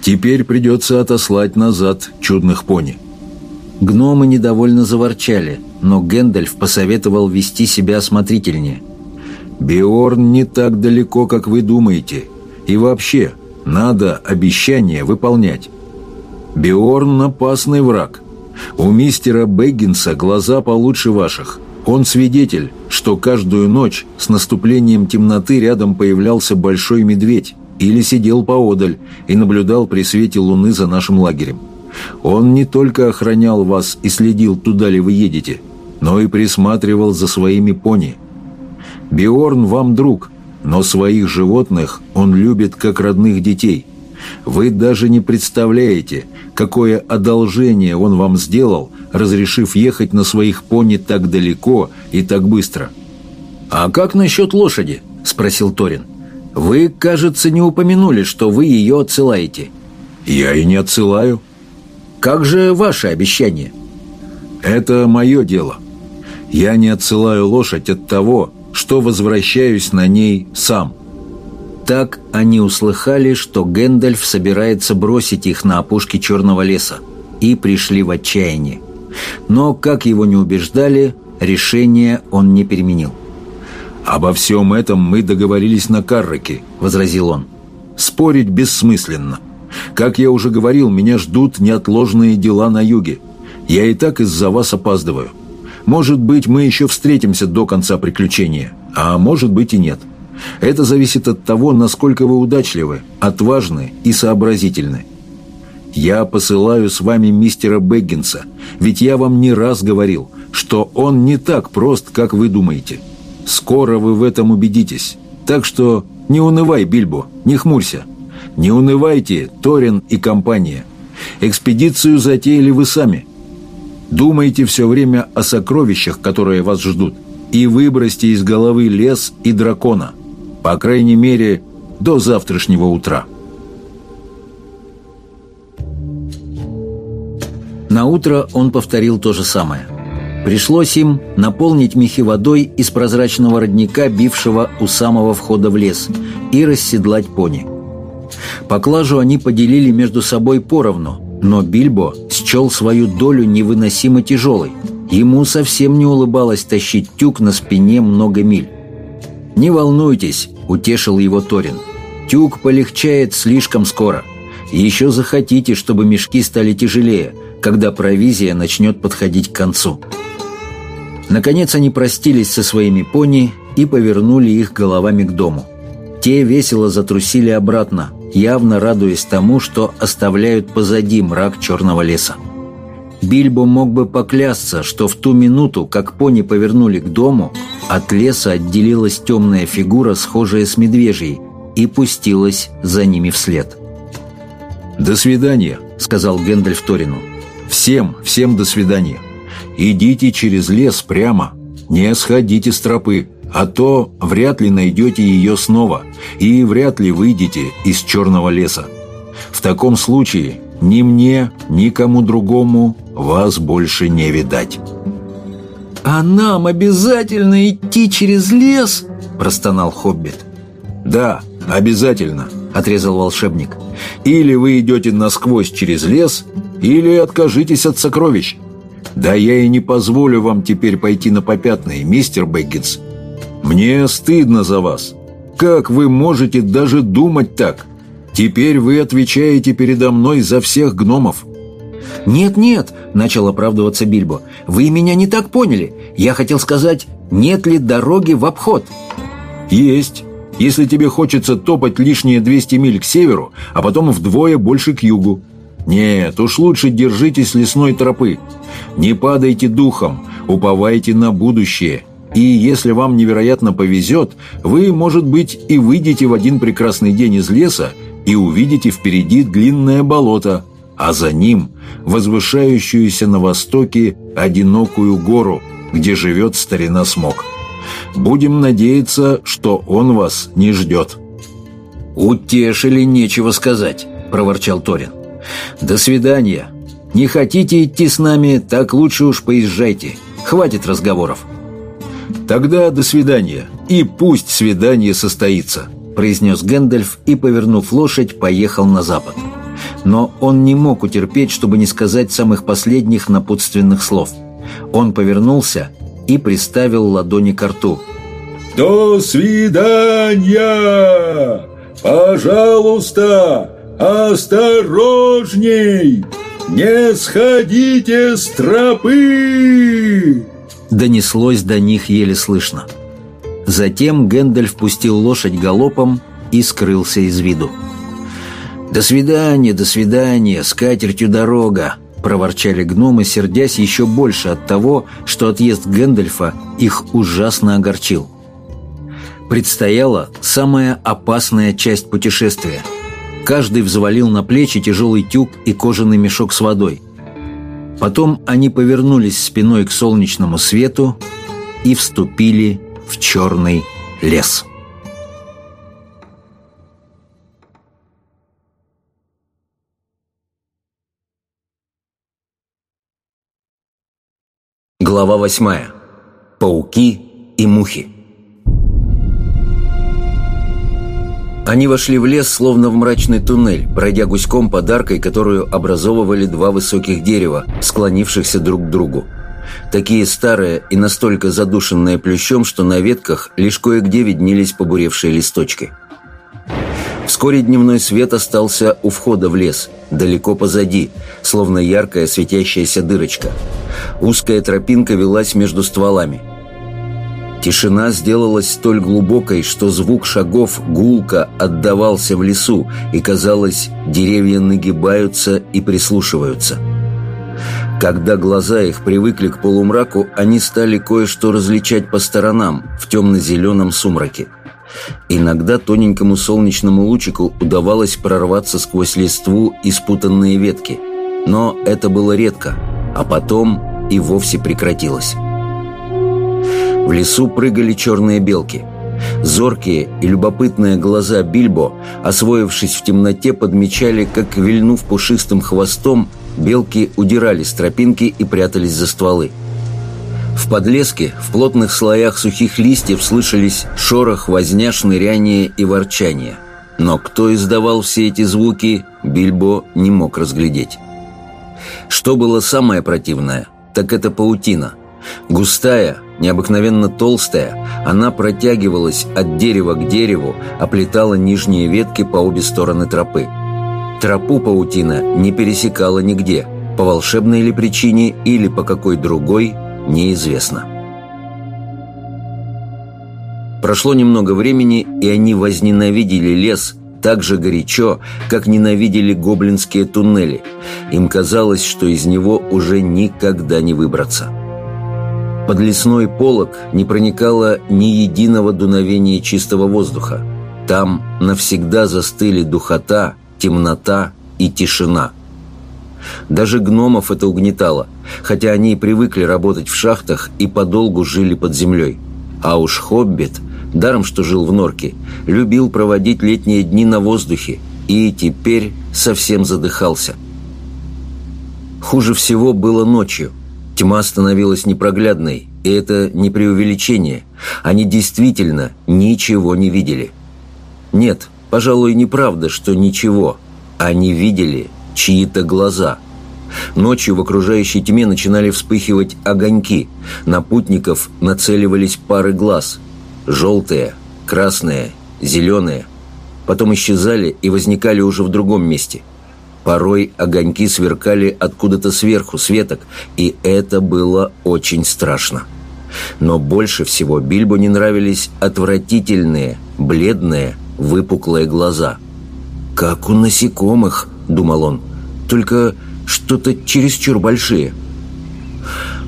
Теперь придется отослать назад чудных пони. Гномы недовольно заворчали, но Гэндальф посоветовал вести себя осмотрительнее. «Биорн не так далеко, как вы думаете. И вообще, надо обещание выполнять. Биорн – опасный враг. У мистера Бэггинса глаза получше ваших. Он свидетель, что каждую ночь с наступлением темноты рядом появлялся большой медведь или сидел поодаль и наблюдал при свете луны за нашим лагерем. Он не только охранял вас и следил, туда ли вы едете, но и присматривал за своими пони. Биорн вам друг, но своих животных он любит как родных детей. Вы даже не представляете, какое одолжение он вам сделал, разрешив ехать на своих пони так далеко и так быстро. «А как насчет лошади?» – спросил Торин. «Вы, кажется, не упомянули, что вы ее отсылаете». «Я и не отсылаю». «Как же ваше обещание?» «Это мое дело. Я не отсылаю лошадь от того, что возвращаюсь на ней сам». Так они услыхали, что Гэндальф собирается бросить их на опушке Черного леса, и пришли в отчаяние. Но, как его не убеждали, решение он не переменил. «Обо всем этом мы договорились на Карраке», — возразил он. «Спорить бессмысленно. Как я уже говорил, меня ждут неотложные дела на юге. Я и так из-за вас опаздываю. Может быть, мы еще встретимся до конца приключения, а может быть и нет». Это зависит от того, насколько вы удачливы, отважны и сообразительны. Я посылаю с вами мистера Бэггинса, ведь я вам не раз говорил, что он не так прост, как вы думаете. Скоро вы в этом убедитесь. Так что не унывай, Бильбо, не хмурься. Не унывайте, Торин и компания. Экспедицию затеяли вы сами. Думайте все время о сокровищах, которые вас ждут, и выбросьте из головы лес и дракона. По крайней мере, до завтрашнего утра. На утро он повторил то же самое. Пришлось им наполнить мехи водой из прозрачного родника, бившего у самого входа в лес, и расседлать пони. Поклажу они поделили между собой поровну, но Бильбо счел свою долю невыносимо тяжелой. Ему совсем не улыбалось тащить тюк на спине много миль. «Не волнуйтесь», — утешил его Торин. «Тюк полегчает слишком скоро. Еще захотите, чтобы мешки стали тяжелее, когда провизия начнет подходить к концу». Наконец они простились со своими пони и повернули их головами к дому. Те весело затрусили обратно, явно радуясь тому, что оставляют позади мрак черного леса. Бильбо мог бы поклясться, что в ту минуту, как пони повернули к дому, от леса отделилась темная фигура, схожая с медвежьей, и пустилась за ними вслед. «До свидания», — сказал Гэндальф Торину. «Всем, всем до свидания». Идите через лес прямо, не сходите с тропы, а то вряд ли найдете ее снова и вряд ли выйдете из черного леса. В таком случае ни мне, ни кому другому вас больше не видать». «А нам обязательно идти через лес?» – простонал Хоббит. «Да, обязательно», – отрезал волшебник. «Или вы идете насквозь через лес, или откажитесь от сокровищ. Да я и не позволю вам теперь пойти на попятные, мистер Бэггинс. Мне стыдно за вас. Как вы можете даже думать так? Теперь вы отвечаете передо мной за всех гномов». «Нет-нет», — начал оправдываться Бильбо, — «вы меня не так поняли. Я хотел сказать, нет ли дороги в обход?» «Есть, если тебе хочется топать лишние 200 миль к северу, а потом вдвое больше к югу. Нет, уж лучше держитесь лесной тропы. Не падайте духом, уповайте на будущее. И если вам невероятно повезет, вы, может быть, и выйдете в один прекрасный день из леса и увидите впереди длинное болото, а за ним возвышающуюся на востоке одинокую гору, где живет старина Смок. Будем надеяться, что он вас не ждет». «Утешили, нечего сказать», — проворчал Торин. «До свидания. Не хотите идти с нами, так лучше уж поезжайте. Хватит разговоров». «Тогда до свидания, и пусть свидание состоится», произнес Гэндальф и, повернув лошадь, поехал на запад. Но он не мог утерпеть, чтобы не сказать самых последних напутственных слов. Он повернулся и приставил ладони к рту. «До свидания! Пожалуйста, осторожней! Не сходите с тропы!» Донеслось до них еле слышно. Затем Гэндальф пустил лошадь галопом и скрылся из виду. «До свидания, до свидания, с катертью дорога!» проворчали гномы, сердясь еще больше от того, что отъезд Гэндальфа их ужасно огорчил. Предстояла самая опасная часть путешествия. Каждый взвалил на плечи тяжелый тюк и кожаный мешок с водой. Потом они повернулись спиной к солнечному свету и вступили в черный лес. Глава восьмая. Пауки и мухи. Они вошли в лес, словно в мрачный туннель, пройдя гуськом под аркой, которую образовывали два высоких дерева, склонившихся друг к другу. Такие старые и настолько задушенные плющом, что на ветках лишь кое-где виднелись побуревшие листочки. Вскоре дневной свет остался у входа в лес, далеко позади, словно яркая светящаяся дырочка. Узкая тропинка велась между стволами. Тишина сделалась столь глубокой, что звук шагов гулко отдавался в лесу, и, казалось, деревья нагибаются и прислушиваются. Когда глаза их привыкли к полумраку, они стали кое-что различать по сторонам в темно-зеленом сумраке. Иногда тоненькому солнечному лучику удавалось прорваться сквозь листву и спутанные ветки. Но это было редко, а потом и вовсе прекратилось. В лесу прыгали черные белки. Зоркие и любопытные глаза Бильбо, освоившись в темноте, подмечали, как, вильнув пушистым хвостом, белки удирали с тропинки и прятались за стволы. В подлеске, в плотных слоях сухих листьев слышались шорох, возня, шныряние и ворчание. Но кто издавал все эти звуки, Бильбо не мог разглядеть. Что было самое противное, так это паутина. Густая, Необыкновенно толстая, она протягивалась от дерева к дереву, оплетала нижние ветки по обе стороны тропы. Тропу паутина не пересекала нигде, по волшебной ли причине или по какой другой, неизвестно. Прошло немного времени, и они возненавидели лес так же горячо, как ненавидели гоблинские туннели. Им казалось, что из него уже никогда не выбраться. Под лесной полог не проникало ни единого дуновения чистого воздуха. Там навсегда застыли духота, темнота и тишина. Даже гномов это угнетало, хотя они и привыкли работать в шахтах и подолгу жили под землей. А уж хоббит, даром что жил в норке, любил проводить летние дни на воздухе и теперь совсем задыхался. Хуже всего было ночью – Тьма становилась непроглядной, и это не преувеличение. Они действительно ничего не видели. Нет, пожалуй, неправда, что ничего. Они видели чьи-то глаза. Ночью в окружающей тьме начинали вспыхивать огоньки. На путников нацеливались пары глаз. Желтые, красные, зеленые. Потом исчезали и возникали уже в другом месте – Порой огоньки сверкали откуда-то сверху, светок, и это было очень страшно. Но больше всего Бильбо не нравились отвратительные, бледные, выпуклые глаза. «Как у насекомых», — думал он, — «только что-то чересчур большие».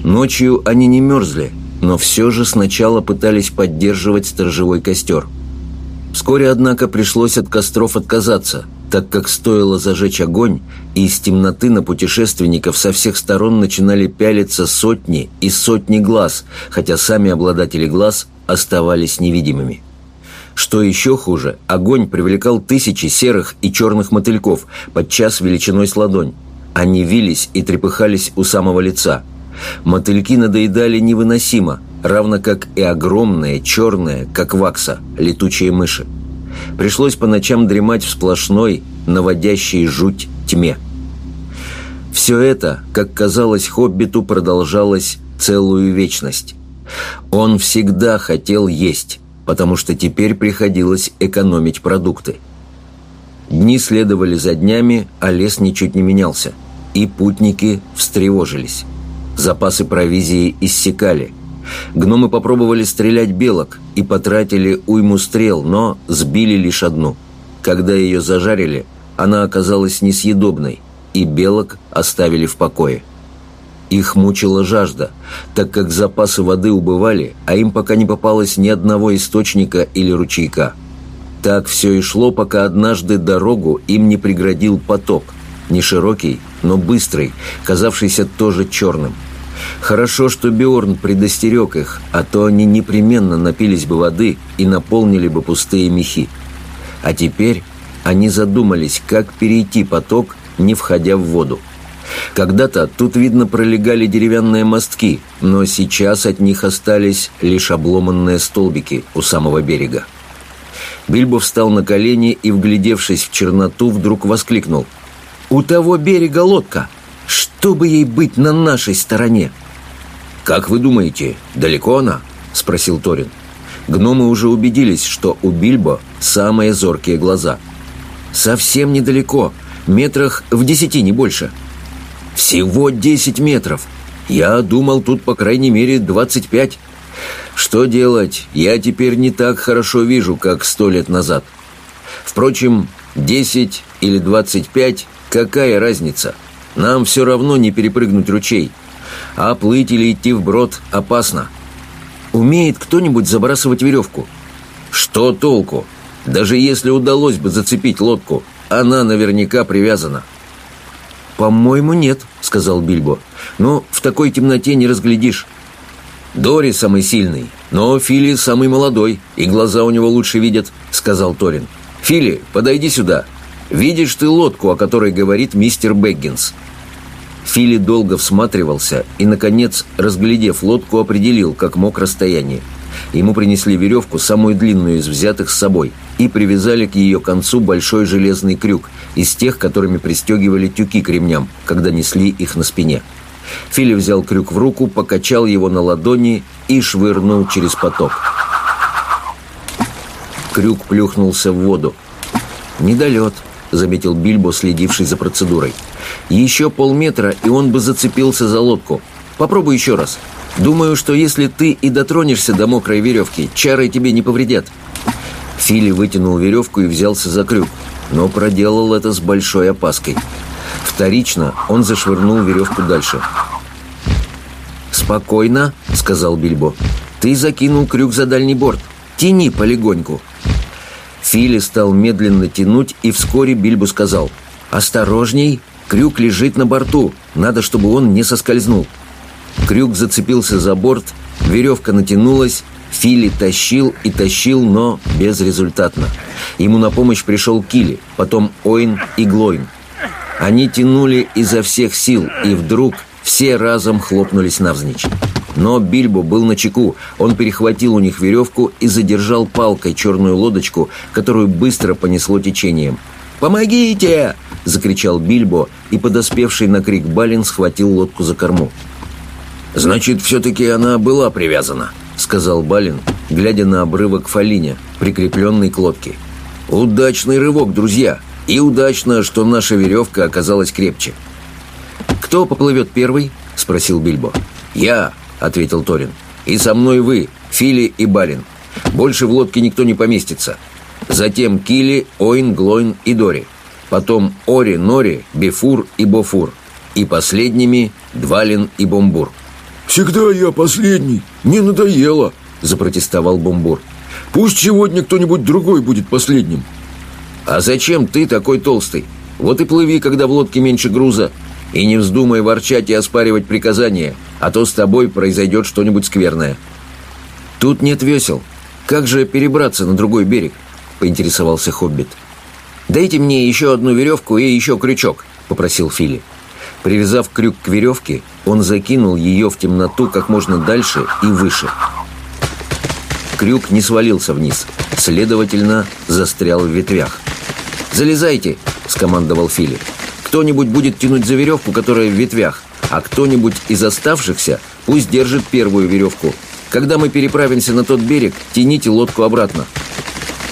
Ночью они не мерзли, но все же сначала пытались поддерживать сторожевой костер. Вскоре, однако, пришлось от костров отказаться — так как стоило зажечь огонь, и из темноты на путешественников со всех сторон начинали пялиться сотни и сотни глаз, хотя сами обладатели глаз оставались невидимыми. Что еще хуже, огонь привлекал тысячи серых и черных мотыльков, подчас величиной с ладонь. Они вились и трепыхались у самого лица. Мотыльки надоедали невыносимо, равно как и огромные, черные, как вакса, летучие мыши. Пришлось по ночам дремать в сплошной, наводящей жуть тьме. Все это, как казалось Хоббиту, продолжалось целую вечность. Он всегда хотел есть, потому что теперь приходилось экономить продукты. Дни следовали за днями, а лес ничуть не менялся, и путники встревожились. Запасы провизии иссякали – Гномы попробовали стрелять белок и потратили уйму стрел, но сбили лишь одну. Когда ее зажарили, она оказалась несъедобной, и белок оставили в покое. Их мучила жажда, так как запасы воды убывали, а им пока не попалось ни одного источника или ручейка. Так все и шло, пока однажды дорогу им не преградил поток, не широкий, но быстрый, казавшийся тоже черным – Хорошо, что Биорн предостерег их, а то они непременно напились бы воды и наполнили бы пустые мехи. А теперь они задумались, как перейти поток, не входя в воду. Когда-то тут, видно, пролегали деревянные мостки, но сейчас от них остались лишь обломанные столбики у самого берега. Бильбо встал на колени и, вглядевшись в черноту, вдруг воскликнул. «У того берега лодка! Чтобы ей быть на нашей стороне!» «Как вы думаете, далеко она?» – спросил Торин. Гномы уже убедились, что у Бильбо самые зоркие глаза. «Совсем недалеко, метрах в десяти, не больше». «Всего десять метров! Я думал, тут по крайней мере двадцать пять. Что делать? Я теперь не так хорошо вижу, как сто лет назад. Впрочем, десять или двадцать пять – какая разница? Нам все равно не перепрыгнуть ручей. А плыть или идти вброд опасно. Умеет кто-нибудь забрасывать веревку? Что толку? Даже если удалось бы зацепить лодку, она наверняка привязана. «По-моему, нет», — сказал Бильбо. «Но в такой темноте не разглядишь». «Дори самый сильный, но Фили самый молодой, и глаза у него лучше видят», — сказал Торин. «Фили, подойди сюда. Видишь ты лодку, о которой говорит мистер Бэггинс?» Фили долго всматривался и, наконец, разглядев лодку, определил, как мог расстояние. Ему принесли веревку, самую длинную из взятых с собой, и привязали к ее концу большой железный крюк из тех, которыми пристегивали тюки к ремням, когда несли их на спине. Фили взял крюк в руку, покачал его на ладони и швырнул через поток. Крюк плюхнулся в воду. «Недолет», — заметил Бильбо, следивший за процедурой. «Еще полметра, и он бы зацепился за лодку. Попробуй еще раз. Думаю, что если ты и дотронешься до мокрой веревки, чары тебе не повредят». Фили вытянул веревку и взялся за крюк, но проделал это с большой опаской. Вторично он зашвырнул веревку дальше. «Спокойно», — сказал Бильбо. «Ты закинул крюк за дальний борт. Тяни полегоньку». Фили стал медленно тянуть, и вскоре Бильбо сказал «Осторожней, крюк лежит на борту, надо, чтобы он не соскользнул». Крюк зацепился за борт, веревка натянулась, Фили тащил и тащил, но безрезультатно. Ему на помощь пришел Кили, потом Ойн и Глойн. Они тянули изо всех сил, и вдруг все разом хлопнулись навзничь. Но Бильбо был на чеку. Он перехватил у них веревку и задержал палкой черную лодочку, которую быстро понесло течением. «Помогите!» – закричал Бильбо, и подоспевший на крик Балин схватил лодку за корму. «Значит, все-таки она была привязана», — сказал Балин, глядя на обрывок фалиня, прикрепленный к лодке. «Удачный рывок, друзья! И удачно, что наша веревка оказалась крепче». «Кто поплывет первый?» — спросил Бильбо. «Я», — ответил Торин. «И со мной вы, Фили и Балин. Больше в лодке никто не поместится. Затем Кили, Ойн, Глойн и Дори. Потом Ори, Нори, Бифур и Бофур. И последними Двалин и Бомбур». «Всегда я последний. Мне надоело», – запротестовал Бомбур. «Пусть сегодня кто-нибудь другой будет последним». «А зачем ты такой толстый? Вот и плыви, когда в лодке меньше груза. И не вздумай ворчать и оспаривать приказания, а то с тобой произойдет что-нибудь скверное». «Тут нет весел. Как же перебраться на другой берег?» – поинтересовался Хоббит. «Дайте мне еще одну веревку и еще крючок», – попросил Фили. Привязав крюк к веревке, он закинул ее в темноту как можно дальше и выше. Крюк не свалился вниз, следовательно, застрял в ветвях. «Залезайте!» – скомандовал Фили. «Кто-нибудь будет тянуть за веревку, которая в ветвях, а кто-нибудь из оставшихся пусть держит первую веревку. Когда мы переправимся на тот берег, тяните лодку обратно».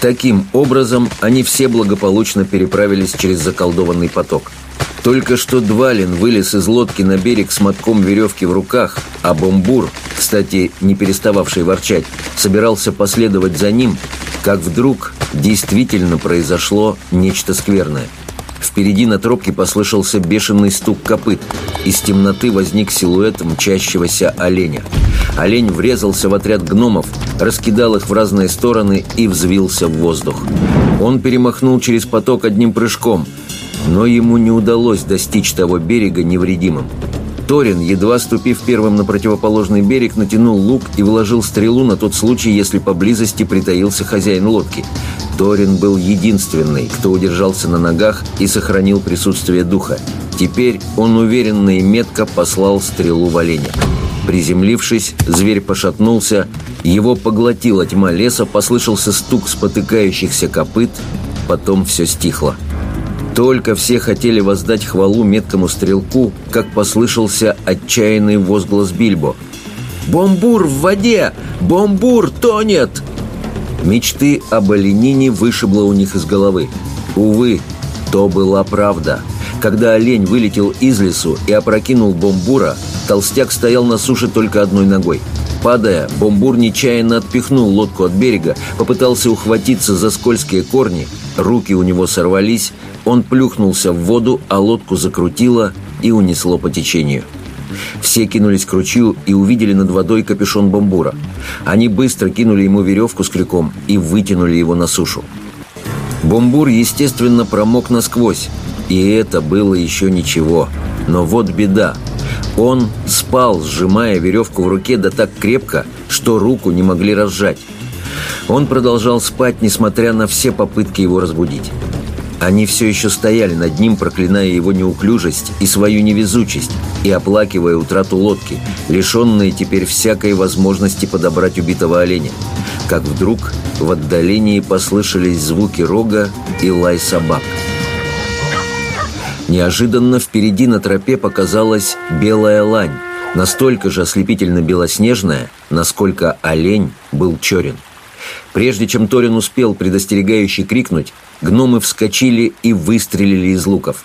Таким образом, они все благополучно переправились через заколдованный поток – только что Двалин вылез из лодки на берег с мотком веревки в руках, а Бомбур, кстати, не перестававший ворчать, собирался последовать за ним, как вдруг действительно произошло нечто скверное. Впереди на тропке послышался бешеный стук копыт. Из темноты возник силуэт мчащегося оленя. Олень врезался в отряд гномов, раскидал их в разные стороны и взвился в воздух. Он перемахнул через поток одним прыжком – но ему не удалось достичь того берега невредимым. Торин, едва ступив первым на противоположный берег, натянул лук и вложил стрелу на тот случай, если поблизости притаился хозяин лодки. Торин был единственный, кто удержался на ногах и сохранил присутствие духа. Теперь он уверенно и метко послал стрелу в оленя. Приземлившись, зверь пошатнулся, его поглотила тьма леса, послышался стук спотыкающихся копыт, потом все стихло. Только все хотели воздать хвалу меткому стрелку, как послышался отчаянный возглас Бильбо. «Бомбур в воде! Бомбур тонет!» Мечты об оленине вышибло у них из головы. Увы, то была правда. Когда олень вылетел из лесу и опрокинул бомбура, толстяк стоял на суше только одной ногой. Падая, бомбур нечаянно отпихнул лодку от берега, попытался ухватиться за скользкие корни, руки у него сорвались, он плюхнулся в воду, а лодку закрутило и унесло по течению. Все кинулись к ручью и увидели над водой капюшон бомбура. Они быстро кинули ему веревку с крюком и вытянули его на сушу. Бомбур, естественно, промок насквозь, и это было еще ничего. Но вот беда. Он спал, сжимая веревку в руке да так крепко, что руку не могли разжать. Он продолжал спать, несмотря на все попытки его разбудить. Они все еще стояли над ним, проклиная его неуклюжесть и свою невезучесть, и оплакивая утрату лодки, лишенные теперь всякой возможности подобрать убитого оленя. Как вдруг в отдалении послышались звуки рога и лай собак. Неожиданно впереди на тропе показалась белая лань, настолько же ослепительно белоснежная, насколько олень был черен. Прежде чем Торин успел предостерегающе крикнуть, гномы вскочили и выстрелили из луков.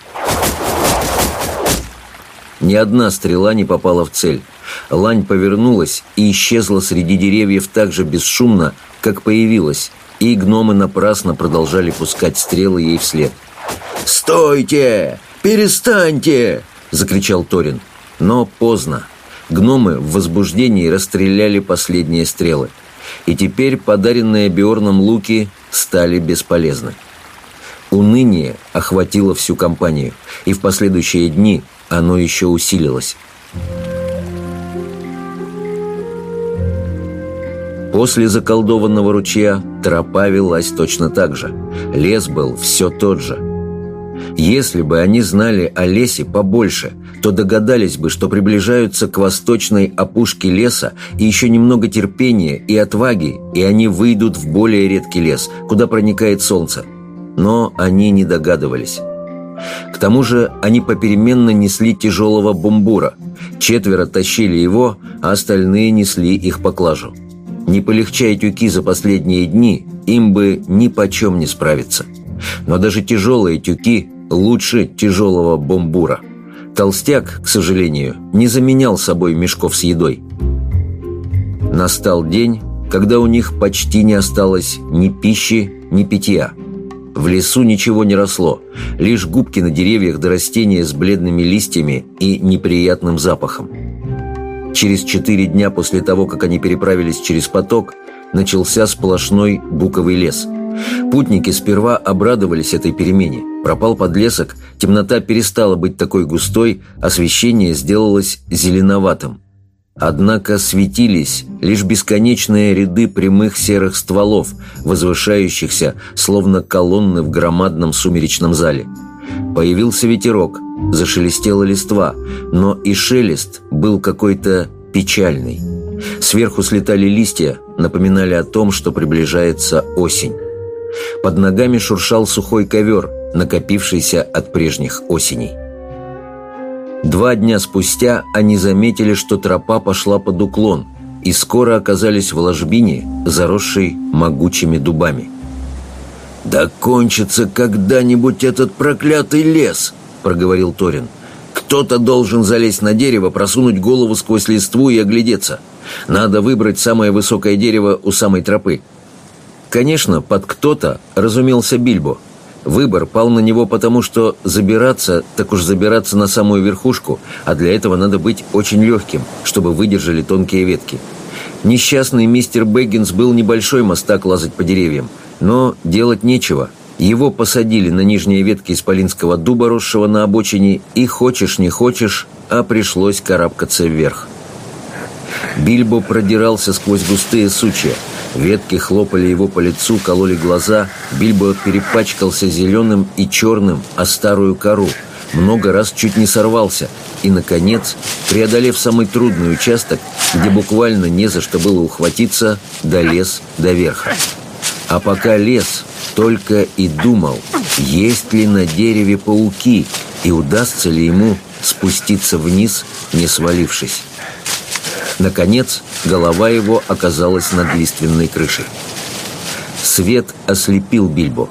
Ни одна стрела не попала в цель. Лань повернулась и исчезла среди деревьев так же бесшумно, как появилась, и гномы напрасно продолжали пускать стрелы ей вслед. «Стойте! Перестаньте!» – закричал Торин. Но поздно. Гномы в возбуждении расстреляли последние стрелы. И теперь подаренные Биорном луки стали бесполезны. Уныние охватило всю компанию, и в последующие дни оно еще усилилось. После заколдованного ручья тропа велась точно так же. Лес был все тот же – если бы они знали о лесе побольше, то догадались бы, что приближаются к восточной опушке леса и еще немного терпения и отваги, и они выйдут в более редкий лес, куда проникает солнце. Но они не догадывались. К тому же они попеременно несли тяжелого бомбура. Четверо тащили его, а остальные несли их поклажу. Не полегчая тюки за последние дни, им бы ни почем не справиться. Но даже тяжелые тюки лучше тяжелого бомбура. Толстяк, к сожалению, не заменял собой мешков с едой. Настал день, когда у них почти не осталось ни пищи, ни питья. В лесу ничего не росло, лишь губки на деревьях до растения с бледными листьями и неприятным запахом. Через четыре дня после того, как они переправились через поток, начался сплошной буковый лес – Путники сперва обрадовались этой перемене. Пропал подлесок, темнота перестала быть такой густой, освещение сделалось зеленоватым. Однако светились лишь бесконечные ряды прямых серых стволов, возвышающихся, словно колонны в громадном сумеречном зале. Появился ветерок, зашелестела листва, но и шелест был какой-то печальный. Сверху слетали листья, напоминали о том, что приближается осень. Под ногами шуршал сухой ковер, накопившийся от прежних осеней. Два дня спустя они заметили, что тропа пошла под уклон, и скоро оказались в ложбине, заросшей могучими дубами. «Да кончится когда-нибудь этот проклятый лес!» — проговорил Торин. «Кто-то должен залезть на дерево, просунуть голову сквозь листву и оглядеться. Надо выбрать самое высокое дерево у самой тропы. Конечно, под кто-то разумелся Бильбо. Выбор пал на него потому, что забираться, так уж забираться на самую верхушку, а для этого надо быть очень легким, чтобы выдержали тонкие ветки. Несчастный мистер Бэггинс был небольшой мостак лазать по деревьям, но делать нечего. Его посадили на нижние ветки исполинского дуба, росшего на обочине, и хочешь не хочешь, а пришлось карабкаться вверх. Бильбо продирался сквозь густые сучья – Ветки хлопали его по лицу, кололи глаза. Бильбо перепачкался зеленым и черным, о старую кору. Много раз чуть не сорвался. И, наконец, преодолев самый трудный участок, где буквально не за что было ухватиться, долез до верха. А пока лез, только и думал, есть ли на дереве пауки и удастся ли ему спуститься вниз, не свалившись. Наконец, голова его оказалась над лиственной крышей. Свет ослепил Бильбо.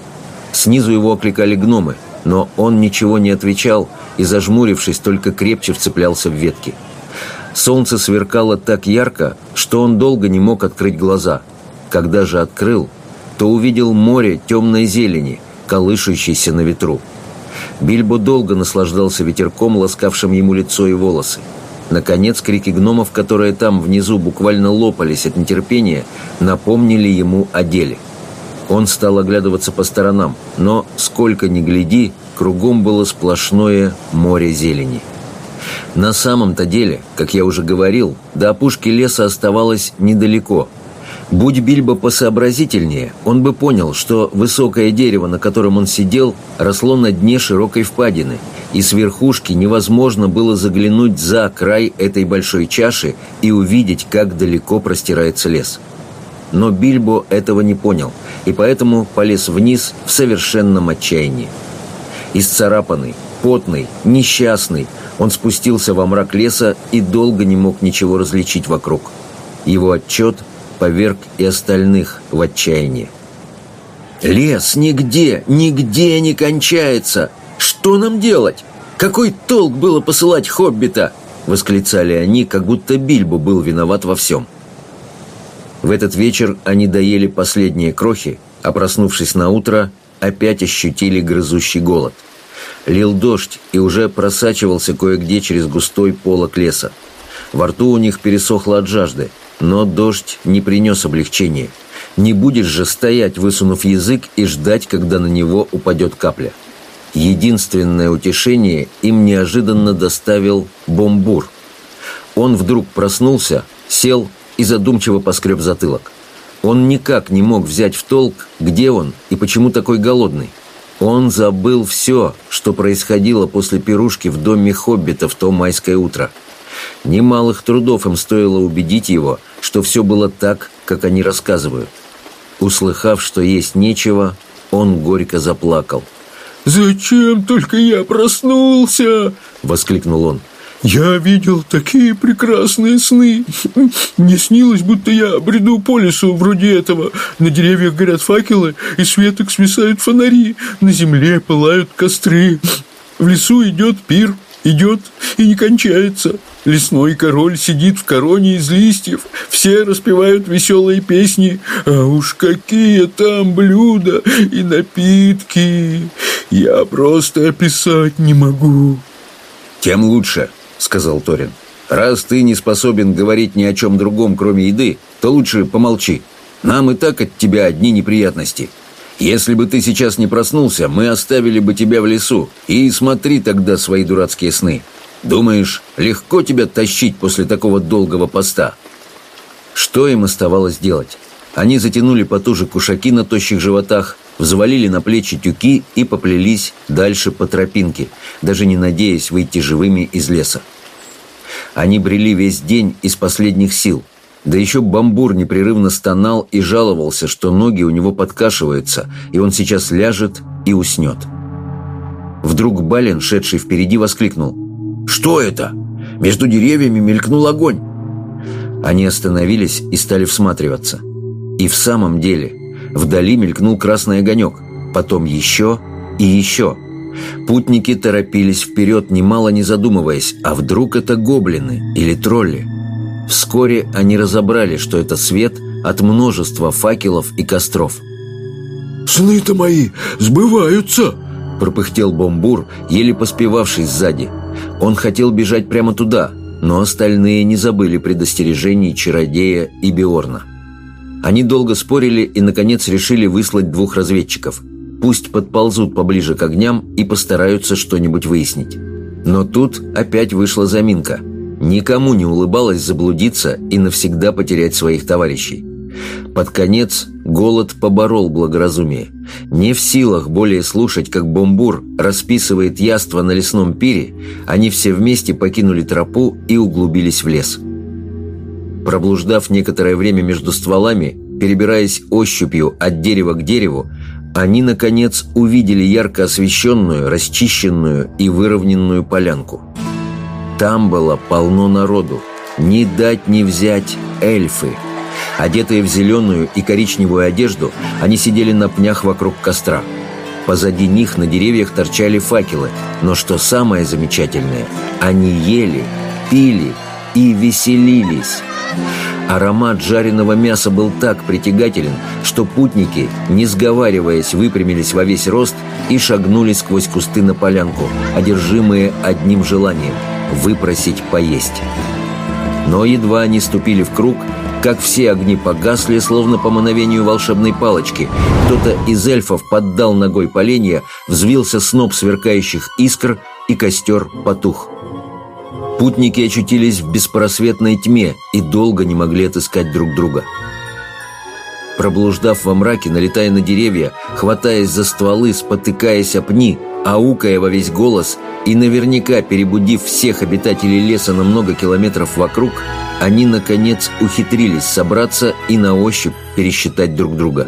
Снизу его окликали гномы, но он ничего не отвечал и, зажмурившись, только крепче вцеплялся в ветки. Солнце сверкало так ярко, что он долго не мог открыть глаза. Когда же открыл, то увидел море темной зелени, колышущейся на ветру. Бильбо долго наслаждался ветерком, ласкавшим ему лицо и волосы. Наконец, крики гномов, которые там внизу буквально лопались от нетерпения, напомнили ему о деле. Он стал оглядываться по сторонам, но, сколько ни гляди, кругом было сплошное море зелени. На самом-то деле, как я уже говорил, до опушки леса оставалось недалеко. Будь Бильбо посообразительнее, он бы понял, что высокое дерево, на котором он сидел, росло на дне широкой впадины, и с верхушки невозможно было заглянуть за край этой большой чаши и увидеть, как далеко простирается лес. Но Бильбо этого не понял, и поэтому полез вниз в совершенном отчаянии. Исцарапанный, потный, несчастный, он спустился во мрак леса и долго не мог ничего различить вокруг. Его отчет поверг и остальных в отчаяние. «Лес нигде, нигде не кончается! Что нам делать? Какой толк было посылать хоббита?» Восклицали они, как будто Бильбо был виноват во всем. В этот вечер они доели последние крохи, а проснувшись на утро, опять ощутили грызущий голод – Лил дождь и уже просачивался кое-где через густой полок леса. Во рту у них пересохло от жажды, но дождь не принес облегчения. Не будешь же стоять, высунув язык, и ждать, когда на него упадет капля. Единственное утешение им неожиданно доставил бомбур. Он вдруг проснулся, сел и задумчиво поскреб затылок. Он никак не мог взять в толк, где он и почему такой голодный. Он забыл все, что происходило после пирушки в доме Хоббита в то майское утро. Немалых трудов им стоило убедить его, что все было так, как они рассказывают. Услыхав, что есть нечего, он горько заплакал. «Зачем только я проснулся?» — воскликнул он. Я видел такие прекрасные сны. Мне снилось, будто я бреду по лесу вроде этого. На деревьях горят факелы, и светок свисают фонари. На земле пылают костры. В лесу идет пир, идет и не кончается. Лесной король сидит в короне из листьев, все распевают веселые песни, а уж какие там блюда и напитки, я просто описать не могу. Тем лучше, — сказал Торин. «Раз ты не способен говорить ни о чем другом, кроме еды, то лучше помолчи. Нам и так от тебя одни неприятности. Если бы ты сейчас не проснулся, мы оставили бы тебя в лесу. И смотри тогда свои дурацкие сны. Думаешь, легко тебя тащить после такого долгого поста?» Что им оставалось делать? Они затянули потуже кушаки на тощих животах, взвалили на плечи тюки и поплелись дальше по тропинке, даже не надеясь выйти живыми из леса. Они брели весь день из последних сил. Да еще бамбур непрерывно стонал и жаловался, что ноги у него подкашиваются, и он сейчас ляжет и уснет. Вдруг Бален, шедший впереди, воскликнул. «Что это? Между деревьями мелькнул огонь!» Они остановились и стали всматриваться. И в самом деле вдали мелькнул красный огонек, потом еще и еще. Путники торопились вперед, немало не задумываясь, а вдруг это гоблины или тролли. Вскоре они разобрали, что это свет от множества факелов и костров. «Сны-то мои сбываются!» – пропыхтел Бомбур, еле поспевавший сзади. Он хотел бежать прямо туда, но остальные не забыли предостережений чародея и Биорна. Они долго спорили и, наконец, решили выслать двух разведчиков. Пусть подползут поближе к огням и постараются что-нибудь выяснить. Но тут опять вышла заминка. Никому не улыбалось заблудиться и навсегда потерять своих товарищей. Под конец голод поборол благоразумие. Не в силах более слушать, как бомбур расписывает яство на лесном пире, они все вместе покинули тропу и углубились в лес. Проблуждав некоторое время между стволами, перебираясь ощупью от дерева к дереву, они, наконец, увидели ярко освещенную, расчищенную и выровненную полянку. Там было полно народу. Не дать не взять эльфы. Одетые в зеленую и коричневую одежду, они сидели на пнях вокруг костра. Позади них на деревьях торчали факелы, но что самое замечательное, они ели, пили и веселились. Аромат жареного мяса был так притягателен, что путники, не сговариваясь, выпрямились во весь рост и шагнули сквозь кусты на полянку, одержимые одним желанием – выпросить поесть. Но едва они ступили в круг, как все огни погасли, словно по мановению волшебной палочки. Кто-то из эльфов поддал ногой поленья, взвился сноп сверкающих искр, и костер потух. Путники очутились в беспросветной тьме и долго не могли отыскать друг друга. Проблуждав во мраке, налетая на деревья, хватаясь за стволы, спотыкаясь о пни, аукая во весь голос и наверняка перебудив всех обитателей леса на много километров вокруг, они, наконец, ухитрились собраться и на ощупь пересчитать друг друга.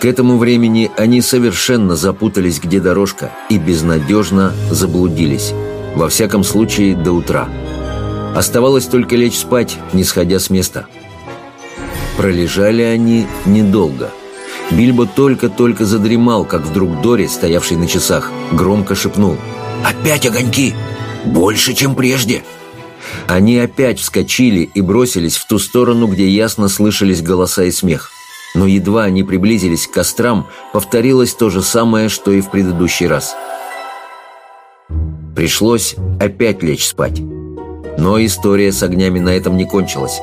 К этому времени они совершенно запутались, где дорожка, и безнадежно заблудились. Во всяком случае, до утра. Оставалось только лечь спать, не сходя с места. Пролежали они недолго. Бильбо только-только задремал, как вдруг Дори, стоявший на часах, громко шепнул. «Опять огоньки! Больше, чем прежде!» Они опять вскочили и бросились в ту сторону, где ясно слышались голоса и смех. Но едва они приблизились к кострам, повторилось то же самое, что и в предыдущий раз – Пришлось опять лечь спать. Но история с огнями на этом не кончилась.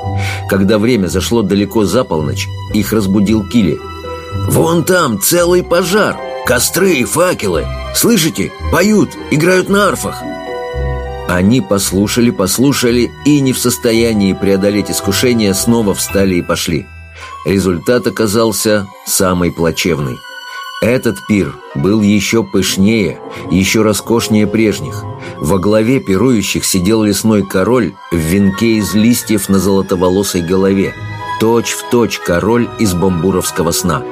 Когда время зашло далеко за полночь, их разбудил Кили. «Вон там целый пожар! Костры и факелы! Слышите? Поют, играют на арфах!» Они послушали, послушали и, не в состоянии преодолеть искушение, снова встали и пошли. Результат оказался самый плачевный – этот пир был еще пышнее, еще роскошнее прежних. Во главе пирующих сидел лесной король в венке из листьев на золотоволосой голове. Точь в точь король из бамбуровского сна.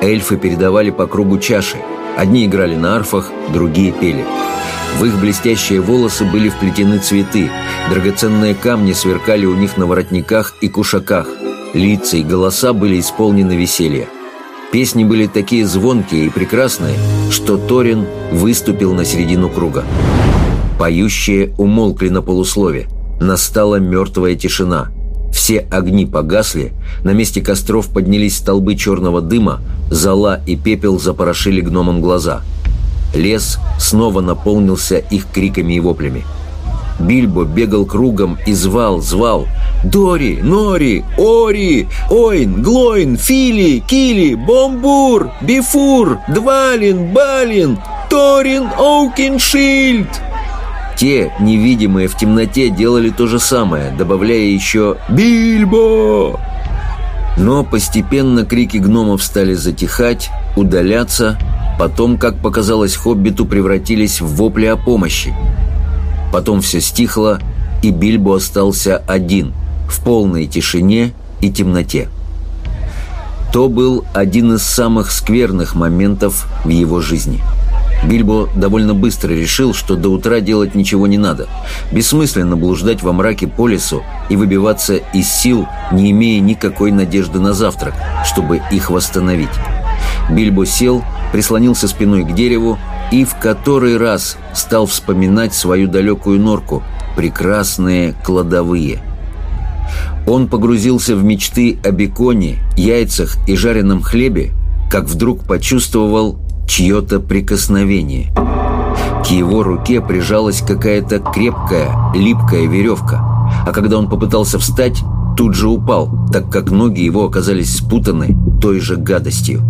Эльфы передавали по кругу чаши. Одни играли на арфах, другие пели. В их блестящие волосы были вплетены цветы. Драгоценные камни сверкали у них на воротниках и кушаках. Лица и голоса были исполнены веселья. Песни были такие звонкие и прекрасные, что Торин выступил на середину круга. Поющие умолкли на полуслове. Настала мертвая тишина. Все огни погасли, на месте костров поднялись столбы черного дыма, зола и пепел запорошили гномам глаза. Лес снова наполнился их криками и воплями. Бильбо бегал кругом и звал, звал. «Дори! Нори! Ори! Ойн! Глойн! Фили! Кили! Бомбур! Бифур! Двалин! Балин! Торин! Оукиншильд!» Те, невидимые в темноте, делали то же самое, добавляя еще «Бильбо!». Но постепенно крики гномов стали затихать, удаляться, потом, как показалось Хоббиту, превратились в вопли о помощи. Потом все стихло, и Бильбо остался один, в полной тишине и темноте. То был один из самых скверных моментов в его жизни. Бильбо довольно быстро решил, что до утра делать ничего не надо. Бессмысленно блуждать во мраке по лесу и выбиваться из сил, не имея никакой надежды на завтрак, чтобы их восстановить. Бильбо сел, прислонился спиной к дереву и в который раз стал вспоминать свою далекую норку, прекрасные кладовые. Он погрузился в мечты о беконе, яйцах и жареном хлебе, как вдруг почувствовал чье-то прикосновение. К его руке прижалась какая-то крепкая, липкая веревка, а когда он попытался встать, тут же упал, так как ноги его оказались спутаны той же гадостью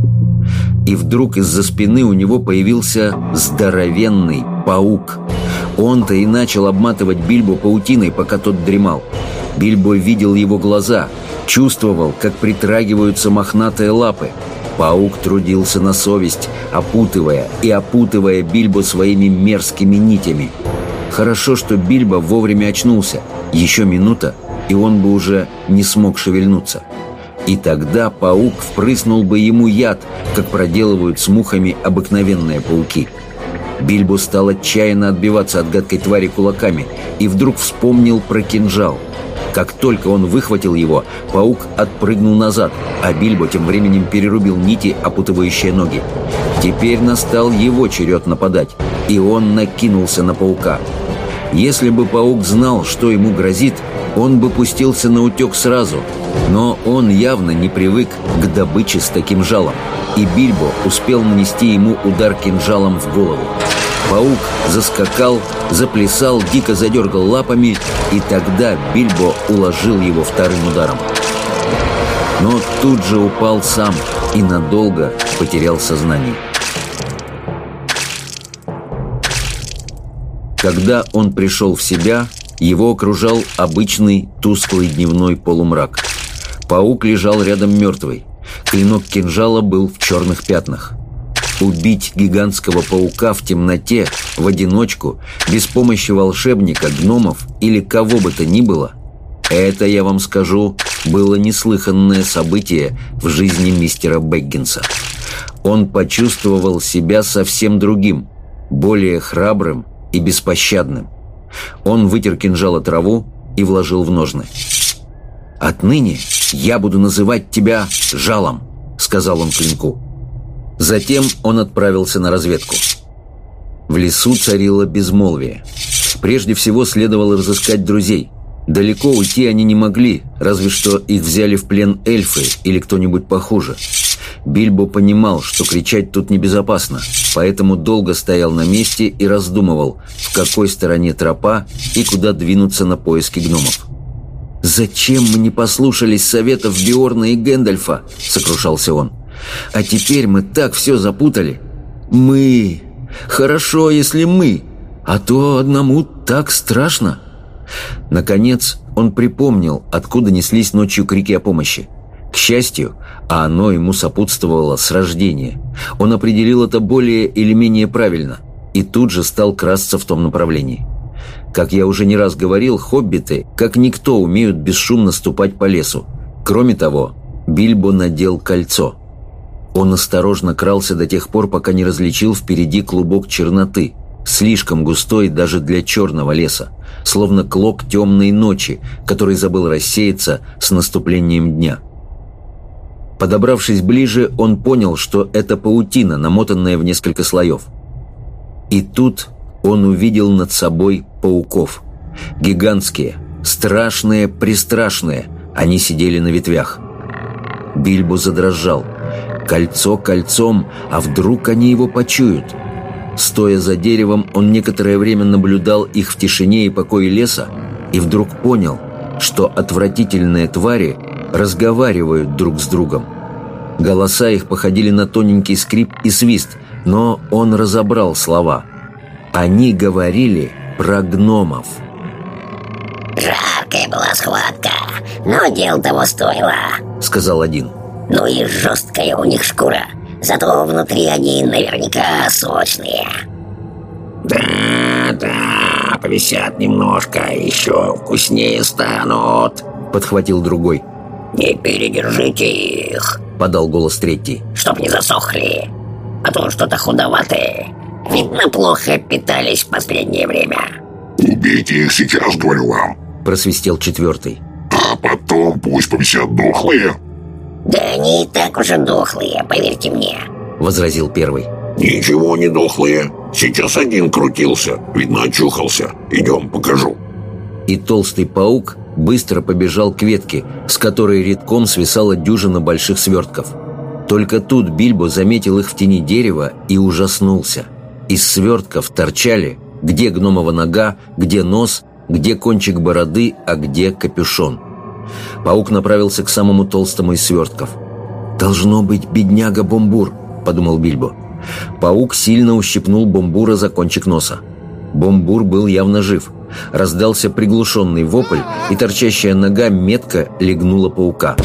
и вдруг из-за спины у него появился здоровенный паук. Он-то и начал обматывать Бильбо паутиной, пока тот дремал. Бильбо видел его глаза, чувствовал, как притрагиваются мохнатые лапы. Паук трудился на совесть, опутывая и опутывая Бильбо своими мерзкими нитями. Хорошо, что Бильбо вовремя очнулся. Еще минута, и он бы уже не смог шевельнуться. И тогда паук впрыснул бы ему яд, как проделывают с мухами обыкновенные пауки. Бильбо стал отчаянно отбиваться от гадкой твари кулаками и вдруг вспомнил про кинжал. Как только он выхватил его, паук отпрыгнул назад, а Бильбо тем временем перерубил нити, опутывающие ноги. Теперь настал его черед нападать, и он накинулся на паука. Если бы паук знал, что ему грозит, он бы пустился на утек сразу. Но он явно не привык к добыче с таким жалом, и Бильбо успел нанести ему удар кинжалом в голову. Паук заскакал, заплясал, дико задергал лапами, и тогда Бильбо уложил его вторым ударом. Но тут же упал сам и надолго потерял сознание. Когда он пришел в себя, его окружал обычный тусклый дневной полумрак. Паук лежал рядом мертвый. Клинок кинжала был в черных пятнах. Убить гигантского паука в темноте, в одиночку, без помощи волшебника, гномов или кого бы то ни было – это, я вам скажу, было неслыханное событие в жизни мистера Бэггинса. Он почувствовал себя совсем другим, более храбрым и беспощадным. Он вытер кинжал траву и вложил в ножны. «Отныне я буду называть тебя Жалом», — сказал он клинку. Затем он отправился на разведку. В лесу царило безмолвие. Прежде всего следовало разыскать друзей. Далеко уйти они не могли, разве что их взяли в плен эльфы или кто-нибудь похуже. Бильбо понимал, что кричать тут небезопасно, поэтому долго стоял на месте и раздумывал, в какой стороне тропа и куда двинуться на поиски гномов. «Зачем мы не послушались советов Биорна и Гэндальфа?» — сокрушался он. «А теперь мы так все запутали. Мы! Хорошо, если мы, а то одному так страшно». Наконец, он припомнил, откуда неслись ночью крики о помощи. К счастью, а оно ему сопутствовало с рождения. Он определил это более или менее правильно и тут же стал красться в том направлении. Как я уже не раз говорил, хоббиты, как никто, умеют бесшумно ступать по лесу. Кроме того, Бильбо надел кольцо. Он осторожно крался до тех пор, пока не различил впереди клубок черноты, слишком густой даже для черного леса, словно клок темной ночи, который забыл рассеяться с наступлением дня. Подобравшись ближе, он понял, что это паутина, намотанная в несколько слоев. И тут он увидел над собой пауков. Гигантские, страшные, пристрашные. Они сидели на ветвях. Бильбо задрожал. Кольцо кольцом, а вдруг они его почуют? Стоя за деревом, он некоторое время наблюдал их в тишине и покое леса и вдруг понял, что отвратительные твари разговаривают друг с другом. Голоса их походили на тоненький скрип и свист, но он разобрал слова. Они говорили про гномов. «Жаркая была схватка, но дел того стоило», — сказал один. «Ну и жесткая у них шкура». Зато внутри они наверняка сочные. Да, да, повисят немножко, еще вкуснее станут, подхватил другой. Не передержите их, подал голос третий, чтоб не засохли. А то что-то худоватые. Видно, плохо питались в последнее время. Убейте их сейчас, говорю вам, просвистел четвертый. А потом пусть повисят дохлые. «Да они и так уже дохлые, поверьте мне», — возразил первый. «Ничего не дохлые. Сейчас один крутился. Видно, очухался. Идем, покажу». И толстый паук быстро побежал к ветке, с которой редком свисала дюжина больших свертков. Только тут Бильбо заметил их в тени дерева и ужаснулся. Из свертков торчали, где гномова нога, где нос, где кончик бороды, а где капюшон. Паук направился к самому толстому из свертков. «Должно быть бедняга Бомбур», — подумал Бильбо. Паук сильно ущипнул Бомбура за кончик носа. Бомбур был явно жив. Раздался приглушенный вопль, и торчащая нога метко легнула паука.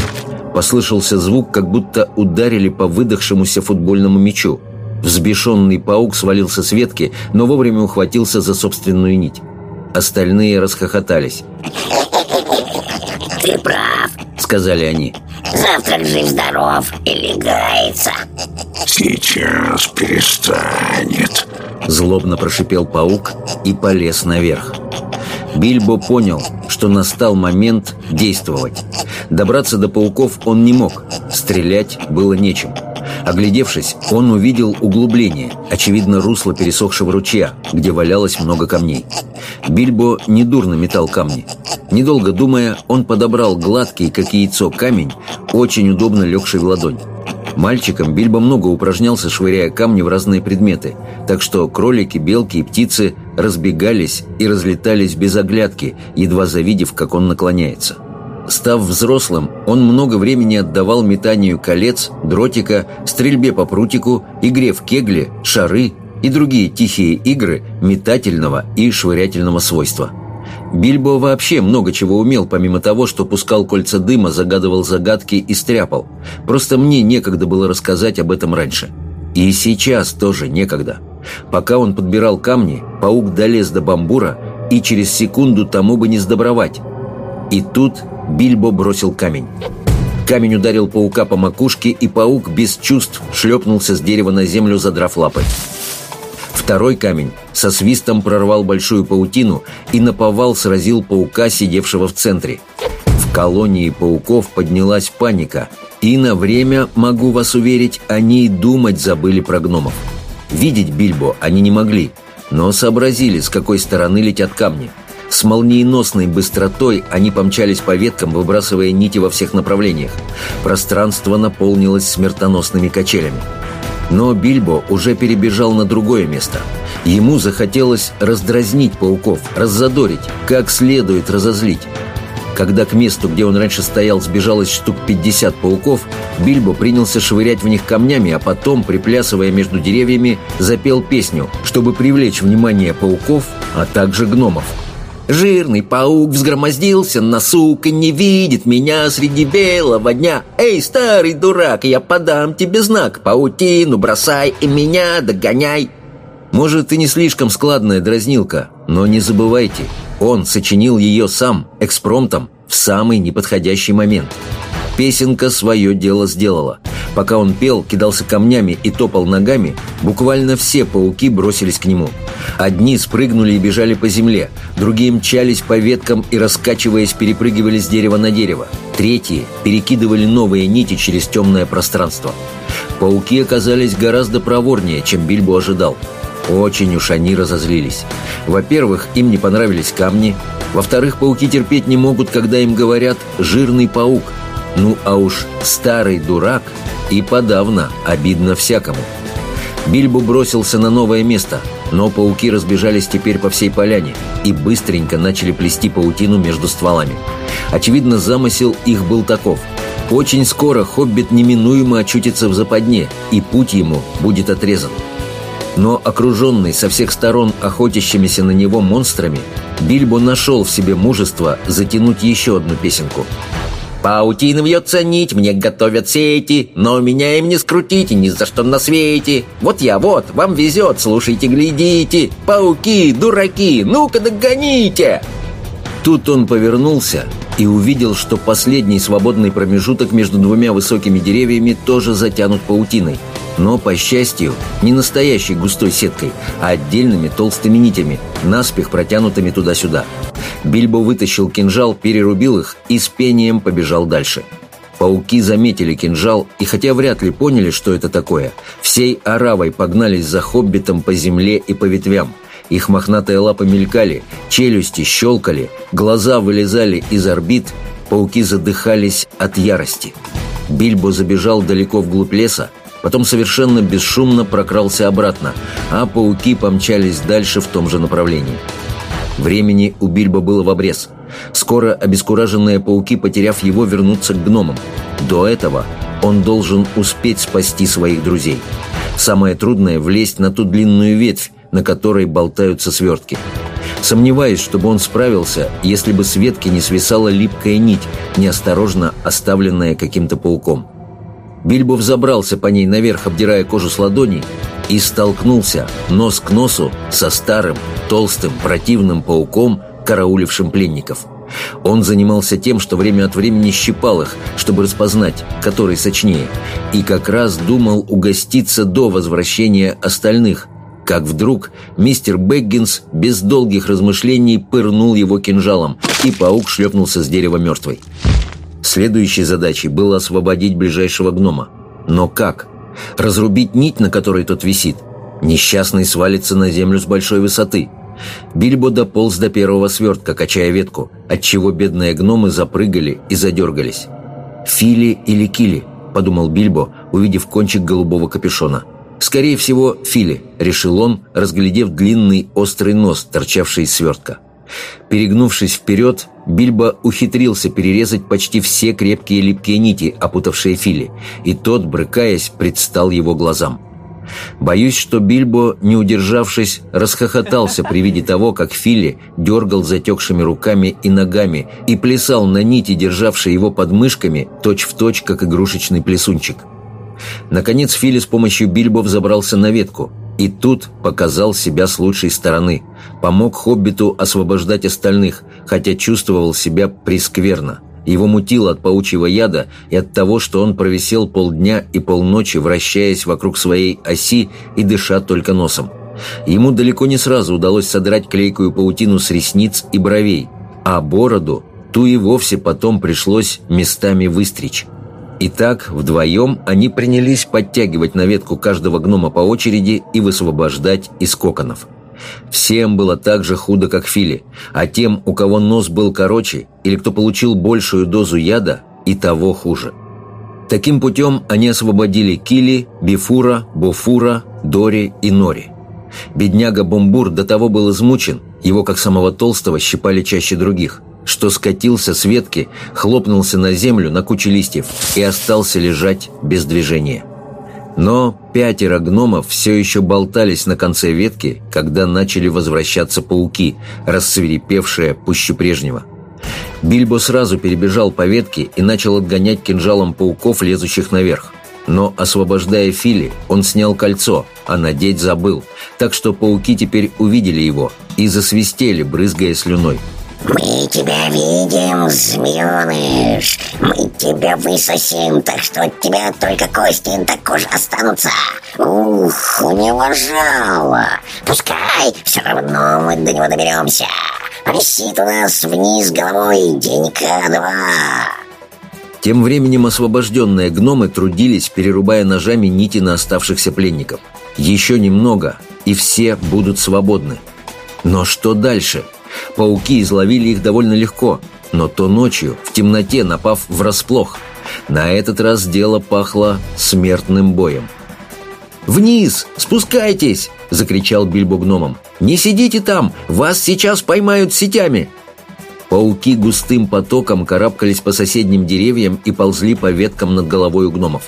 Послышался звук, как будто ударили по выдохшемуся футбольному мячу. Взбешенный паук свалился с ветки, но вовремя ухватился за собственную нить. Остальные расхохотались. «Ты прав», — сказали они. «Завтрак жив-здоров и легается». «Сейчас перестанет», — злобно прошипел паук и полез наверх. Бильбо понял, что настал момент действовать. Добраться до пауков он не мог, стрелять было нечем. Оглядевшись, он увидел углубление, очевидно, русло пересохшего ручья, где валялось много камней. Бильбо недурно метал камни. Недолго думая, он подобрал гладкий, как яйцо, камень, очень удобно легший в ладонь. Мальчиком Бильбо много упражнялся, швыряя камни в разные предметы, так что кролики, белки и птицы разбегались и разлетались без оглядки, едва завидев, как он наклоняется. Став взрослым, он много времени отдавал метанию колец, дротика, стрельбе по прутику, игре в кегле, шары и другие тихие игры метательного и швырятельного свойства. Бильбо вообще много чего умел, помимо того, что пускал кольца дыма, загадывал загадки и стряпал. Просто мне некогда было рассказать об этом раньше. И сейчас тоже некогда. Пока он подбирал камни, паук долез до бамбура, и через секунду тому бы не сдобровать. И тут Бильбо бросил камень. Камень ударил паука по макушке, и паук без чувств шлепнулся с дерева на землю, задрав лапы. Второй камень со свистом прорвал большую паутину и наповал сразил паука, сидевшего в центре. В колонии пауков поднялась паника, и на время, могу вас уверить, они и думать забыли про гномов. Видеть Бильбо они не могли, но сообразили, с какой стороны летят камни – с молниеносной быстротой они помчались по веткам, выбрасывая нити во всех направлениях. Пространство наполнилось смертоносными качелями. Но Бильбо уже перебежал на другое место. Ему захотелось раздразнить пауков, раззадорить, как следует разозлить. Когда к месту, где он раньше стоял, сбежалось штук 50 пауков, Бильбо принялся швырять в них камнями, а потом, приплясывая между деревьями, запел песню, чтобы привлечь внимание пауков, а также гномов – Жирный паук взгромоздился на сук не видит меня среди белого дня. Эй, старый дурак, я подам тебе знак. Паутину бросай и меня догоняй. Может, и не слишком складная дразнилка, но не забывайте, он сочинил ее сам, экспромтом, в самый неподходящий момент. Песенка свое дело сделала. Пока он пел, кидался камнями и топал ногами, буквально все пауки бросились к нему. Одни спрыгнули и бежали по земле, другие мчались по веткам и, раскачиваясь, перепрыгивали с дерева на дерево. Третьи перекидывали новые нити через темное пространство. Пауки оказались гораздо проворнее, чем Бильбо ожидал. Очень уж они разозлились. Во-первых, им не понравились камни. Во-вторых, пауки терпеть не могут, когда им говорят «жирный паук». Ну а уж старый дурак и подавно обидно всякому. Бильбо бросился на новое место, но пауки разбежались теперь по всей поляне и быстренько начали плести паутину между стволами. Очевидно, замысел их был таков. Очень скоро хоббит неминуемо очутится в западне, и путь ему будет отрезан. Но окруженный со всех сторон охотящимися на него монстрами, Бильбо нашел в себе мужество затянуть еще одну песенку – Паутина вьется нить, мне готовят сети, но меня им не скрутите ни за что на свете. Вот я вот, вам везет, слушайте, глядите. Пауки, дураки, ну-ка догоните!» Тут он повернулся и увидел, что последний свободный промежуток между двумя высокими деревьями тоже затянут паутиной. Но, по счастью, не настоящей густой сеткой, а отдельными толстыми нитями, наспех протянутыми туда-сюда. Бильбо вытащил кинжал, перерубил их и с пением побежал дальше. Пауки заметили кинжал, и хотя вряд ли поняли, что это такое, всей оравой погнались за хоббитом по земле и по ветвям. Их мохнатые лапы мелькали, челюсти щелкали, глаза вылезали из орбит, пауки задыхались от ярости. Бильбо забежал далеко вглубь леса, потом совершенно бесшумно прокрался обратно, а пауки помчались дальше в том же направлении. Времени у Бильбо было в обрез. Скоро обескураженные пауки, потеряв его, вернутся к гномам. До этого он должен успеть спасти своих друзей. Самое трудное – влезть на ту длинную ветвь, на которой болтаются свертки. Сомневаюсь, чтобы он справился, если бы с ветки не свисала липкая нить, неосторожно оставленная каким-то пауком. Бильбо взобрался по ней наверх, обдирая кожу с ладоней, и столкнулся нос к носу со старым, толстым, противным пауком, караулившим пленников. Он занимался тем, что время от времени щипал их, чтобы распознать, который сочнее, и как раз думал угоститься до возвращения остальных, как вдруг мистер Бэггинс без долгих размышлений пырнул его кинжалом, и паук шлепнулся с дерева мертвый. Следующей задачей было освободить ближайшего гнома. Но как? Разрубить нить, на которой тот висит. Несчастный свалится на землю с большой высоты. Бильбо дополз до первого свертка, качая ветку, отчего бедные гномы запрыгали и задергались. «Фили или Кили?» – подумал Бильбо, увидев кончик голубого капюшона. «Скорее всего, Фили», – решил он, разглядев длинный острый нос, торчавший из свертка. Перегнувшись вперед, Бильбо ухитрился перерезать почти все крепкие липкие нити, опутавшие Фили, и тот, брыкаясь, предстал его глазам. Боюсь, что Бильбо, не удержавшись, расхохотался при виде того, как Фили дергал затекшими руками и ногами и плясал на нити, державшей его под мышками, точь-в-точь, точь, как игрушечный плесунчик. Наконец Фили с помощью Бильбо взобрался на ветку, и тут показал себя с лучшей стороны. Помог Хоббиту освобождать остальных, хотя чувствовал себя прескверно. Его мутило от паучьего яда и от того, что он провисел полдня и полночи, вращаясь вокруг своей оси и дыша только носом. Ему далеко не сразу удалось содрать клейкую паутину с ресниц и бровей, а бороду ту и вовсе потом пришлось местами выстричь. Итак, вдвоем они принялись подтягивать на ветку каждого гнома по очереди и высвобождать из коконов. Всем было так же худо, как Фили, а тем, у кого нос был короче или кто получил большую дозу яда, и того хуже. Таким путем они освободили Кили, Бифура, Бофура, Дори и Нори. Бедняга Бомбур до того был измучен, его, как самого толстого, щипали чаще других – что скатился с ветки, хлопнулся на землю на куче листьев и остался лежать без движения. Но пятеро гномов все еще болтались на конце ветки, когда начали возвращаться пауки, рассверепевшие пуще прежнего. Бильбо сразу перебежал по ветке и начал отгонять кинжалом пауков, лезущих наверх. Но, освобождая Фили, он снял кольцо, а надеть забыл, так что пауки теперь увидели его и засвистели, брызгая слюной. Мы тебя видим, змееныш. Мы тебя высосим, так что от тебя только кости да кожа останутся. Ух, у него жало. Пускай, все равно мы до него доберемся. Висит у нас вниз головой денька два. Тем временем освобожденные гномы трудились, перерубая ножами нити на оставшихся пленников. Еще немного, и все будут свободны. Но что дальше? — Пауки изловили их довольно легко, но то ночью, в темноте, напав врасплох. На этот раз дело пахло смертным боем. «Вниз! Спускайтесь!» — закричал Бильбо гномом. «Не сидите там! Вас сейчас поймают сетями!» Пауки густым потоком карабкались по соседним деревьям и ползли по веткам над головой у гномов.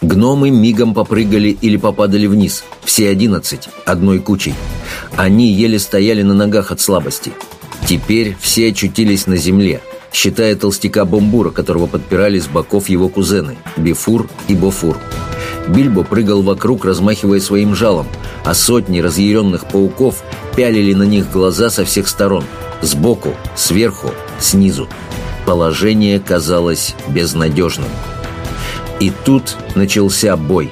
Гномы мигом попрыгали или попадали вниз, все одиннадцать, одной кучей. Они еле стояли на ногах от слабости. Теперь все очутились на земле, считая толстяка Бомбура, которого подпирали с боков его кузены – Бифур и Бофур. Бильбо прыгал вокруг, размахивая своим жалом, а сотни разъяренных пауков пялили на них глаза со всех сторон – сбоку, сверху, снизу. Положение казалось безнадежным. И тут начался бой.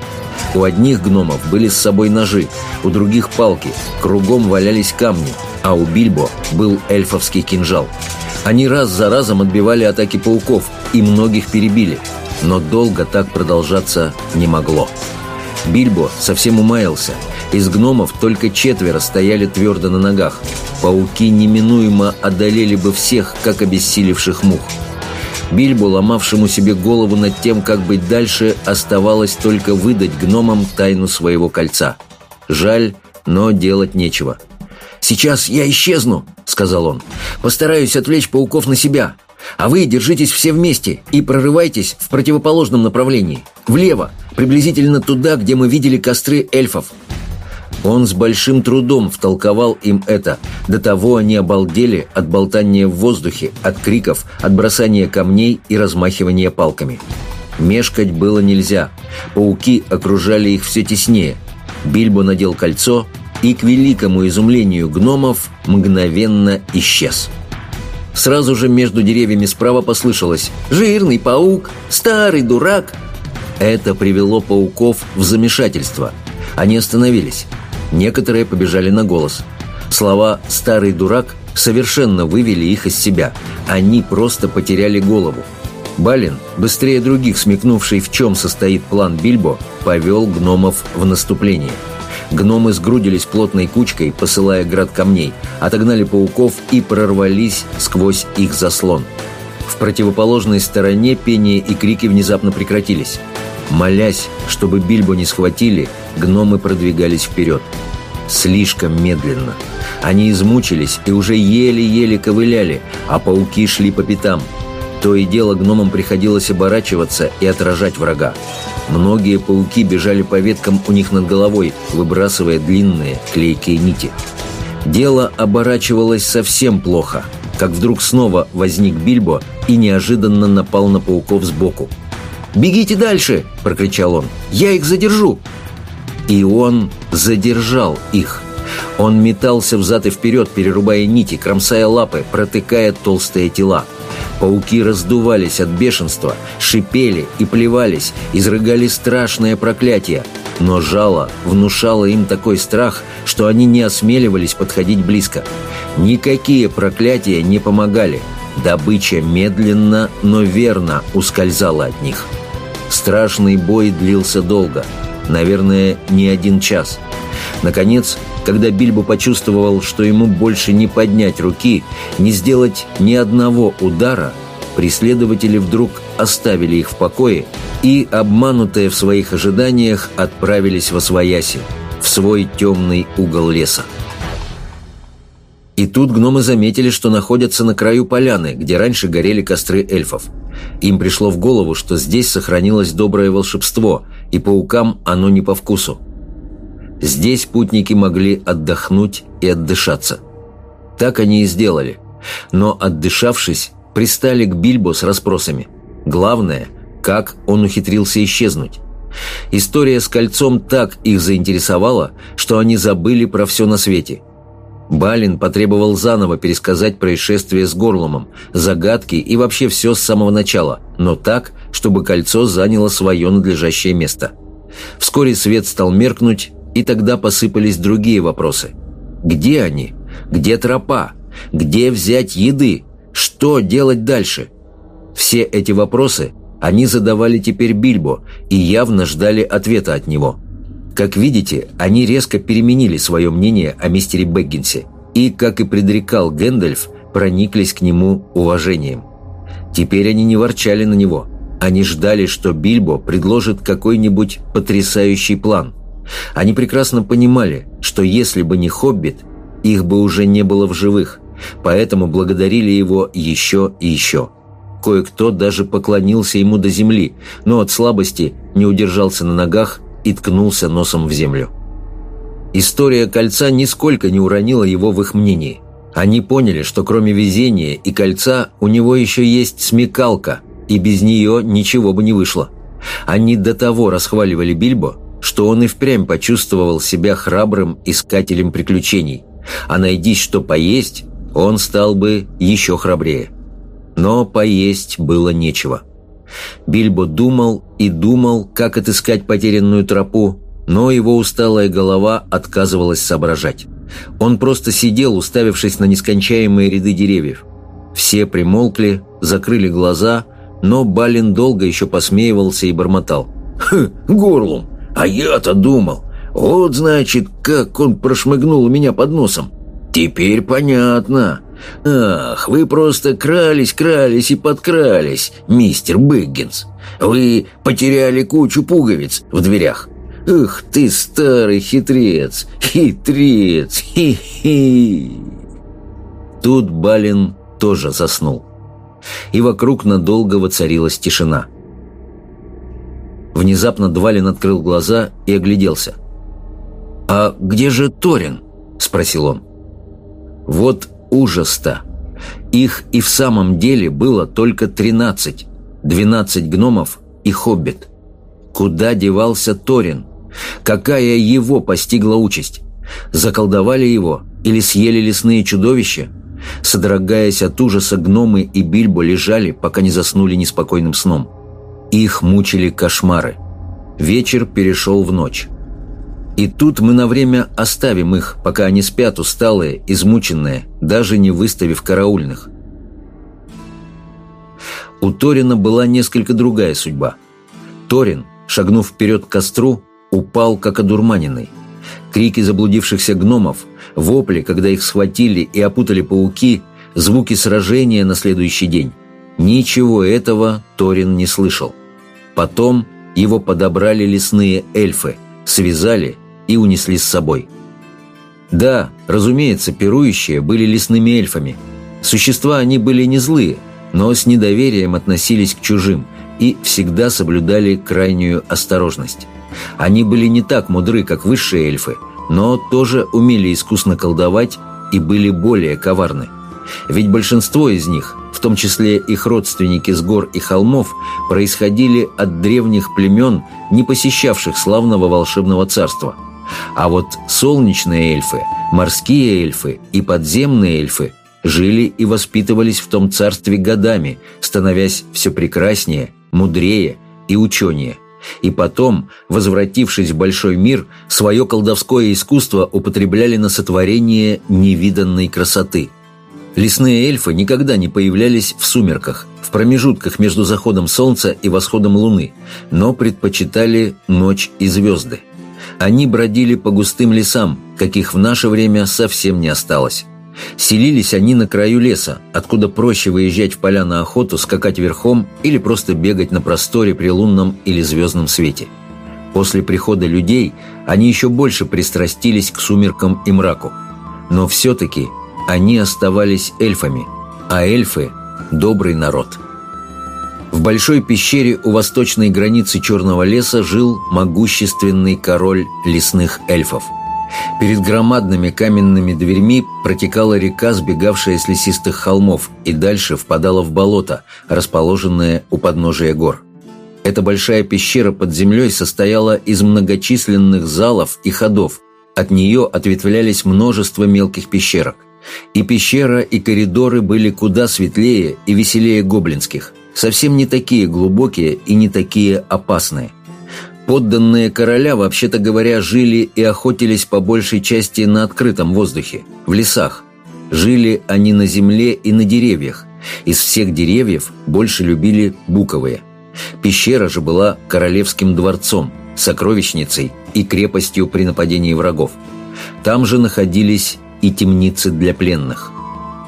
У одних гномов были с собой ножи, у других палки, кругом валялись камни, а у Бильбо был эльфовский кинжал. Они раз за разом отбивали атаки пауков и многих перебили, но долго так продолжаться не могло. Бильбо совсем умаялся. Из гномов только четверо стояли твердо на ногах. Пауки неминуемо одолели бы всех, как обессилевших мух. Бильбо, ломавшему себе голову над тем, как быть дальше, оставалось только выдать гномам тайну своего кольца. Жаль, но делать нечего. «Сейчас я исчезну», — сказал он. «Постараюсь отвлечь пауков на себя. А вы держитесь все вместе и прорывайтесь в противоположном направлении. Влево, приблизительно туда, где мы видели костры эльфов. Он с большим трудом втолковал им это. До того они обалдели от болтания в воздухе, от криков, от бросания камней и размахивания палками. Мешкать было нельзя. Пауки окружали их все теснее. Бильбо надел кольцо и, к великому изумлению гномов, мгновенно исчез. Сразу же между деревьями справа послышалось «Жирный паук! Старый дурак!» Это привело пауков в замешательство. Они остановились. Некоторые побежали на голос. Слова «старый дурак» совершенно вывели их из себя. Они просто потеряли голову. Балин, быстрее других смекнувший, в чем состоит план Бильбо, повел гномов в наступление. Гномы сгрудились плотной кучкой, посылая град камней, отогнали пауков и прорвались сквозь их заслон. В противоположной стороне пение и крики внезапно прекратились. Молясь, чтобы Бильбо не схватили, гномы продвигались вперед. Слишком медленно. Они измучились и уже еле-еле ковыляли, а пауки шли по пятам – то и дело гномам приходилось оборачиваться и отражать врага. Многие пауки бежали по веткам у них над головой, выбрасывая длинные клейкие нити. Дело оборачивалось совсем плохо, как вдруг снова возник Бильбо и неожиданно напал на пауков сбоку. «Бегите дальше!» – прокричал он. «Я их задержу!» И он задержал их. Он метался взад и вперед, перерубая нити, кромсая лапы, протыкая толстые тела – Пауки раздувались от бешенства, шипели и плевались, изрыгали страшное проклятие. Но жало внушало им такой страх, что они не осмеливались подходить близко. Никакие проклятия не помогали. Добыча медленно, но верно ускользала от них. Страшный бой длился долго. Наверное, не один час. Наконец, когда Бильбо почувствовал, что ему больше не поднять руки, не сделать ни одного удара, преследователи вдруг оставили их в покое и, обманутые в своих ожиданиях, отправились во свояси, в свой темный угол леса. И тут гномы заметили, что находятся на краю поляны, где раньше горели костры эльфов. Им пришло в голову, что здесь сохранилось доброе волшебство, и паукам оно не по вкусу. Здесь путники могли отдохнуть и отдышаться. Так они и сделали. Но, отдышавшись, пристали к Бильбо с расспросами. Главное, как он ухитрился исчезнуть. История с кольцом так их заинтересовала, что они забыли про все на свете. Балин потребовал заново пересказать происшествие с Горломом, загадки и вообще все с самого начала, но так, чтобы кольцо заняло свое надлежащее место. Вскоре свет стал меркнуть, и тогда посыпались другие вопросы. Где они? Где тропа? Где взять еды? Что делать дальше? Все эти вопросы они задавали теперь Бильбо и явно ждали ответа от него. Как видите, они резко переменили свое мнение о мистере Бэггинсе и, как и предрекал Гэндальф, прониклись к нему уважением. Теперь они не ворчали на него. Они ждали, что Бильбо предложит какой-нибудь потрясающий план – они прекрасно понимали, что если бы не Хоббит, их бы уже не было в живых, поэтому благодарили его еще и еще. Кое-кто даже поклонился ему до земли, но от слабости не удержался на ногах и ткнулся носом в землю. История кольца нисколько не уронила его в их мнении. Они поняли, что кроме везения и кольца у него еще есть смекалка, и без нее ничего бы не вышло. Они до того расхваливали Бильбо, что он и впрямь почувствовал себя храбрым искателем приключений, а найдись что поесть, он стал бы еще храбрее. Но поесть было нечего. Бильбо думал и думал, как отыскать потерянную тропу, но его усталая голова отказывалась соображать. Он просто сидел, уставившись на нескончаемые ряды деревьев. Все примолкли, закрыли глаза, но Балин долго еще посмеивался и бормотал. «Хм, горлом! А я-то думал, вот значит, как он прошмыгнул у меня под носом. Теперь понятно. Ах, вы просто крались, крались и подкрались, мистер Бэггинс. Вы потеряли кучу пуговиц в дверях. Эх ты, старый хитрец, хитрец, хи-хи. Тут Балин тоже заснул. И вокруг надолго воцарилась тишина. Внезапно Двалин открыл глаза и огляделся. «А где же Торин?» – спросил он. «Вот ужас-то! Их и в самом деле было только тринадцать, двенадцать гномов и хоббит. Куда девался Торин? Какая его постигла участь? Заколдовали его или съели лесные чудовища?» Содрогаясь от ужаса, гномы и Бильбо лежали, пока не заснули неспокойным сном. Их мучили кошмары. Вечер перешел в ночь. И тут мы на время оставим их, пока они спят усталые, измученные, даже не выставив караульных. У Торина была несколько другая судьба. Торин, шагнув вперед к костру, упал как одурманенный. Крики заблудившихся гномов, вопли, когда их схватили и опутали пауки, звуки сражения на следующий день. Ничего этого Торин не слышал. Потом его подобрали лесные эльфы, связали и унесли с собой. Да, разумеется, пирующие были лесными эльфами. Существа они были не злые, но с недоверием относились к чужим и всегда соблюдали крайнюю осторожность. Они были не так мудры, как высшие эльфы, но тоже умели искусно колдовать и были более коварны. Ведь большинство из них, в том числе их родственники с гор и холмов, происходили от древних племен, не посещавших славного волшебного царства. А вот солнечные эльфы, морские эльфы и подземные эльфы жили и воспитывались в том царстве годами, становясь все прекраснее, мудрее и ученее. И потом, возвратившись в большой мир, свое колдовское искусство употребляли на сотворение невиданной красоты – Лесные эльфы никогда не появлялись в сумерках, в промежутках между заходом солнца и восходом луны, но предпочитали ночь и звезды. Они бродили по густым лесам, каких в наше время совсем не осталось. Селились они на краю леса, откуда проще выезжать в поля на охоту, скакать верхом или просто бегать на просторе при лунном или звездном свете. После прихода людей они еще больше пристрастились к сумеркам и мраку. Но все-таки они оставались эльфами, а эльфы – добрый народ. В большой пещере у восточной границы Черного леса жил могущественный король лесных эльфов. Перед громадными каменными дверьми протекала река, сбегавшая с лесистых холмов, и дальше впадала в болото, расположенное у подножия гор. Эта большая пещера под землей состояла из многочисленных залов и ходов. От нее ответвлялись множество мелких пещерок. И пещера, и коридоры были куда светлее и веселее гоблинских, совсем не такие глубокие и не такие опасные. Подданные короля, вообще-то говоря, жили и охотились по большей части на открытом воздухе, в лесах. Жили они на земле и на деревьях. Из всех деревьев больше любили буковые. Пещера же была королевским дворцом, сокровищницей и крепостью при нападении врагов. Там же находились и темницы для пленных.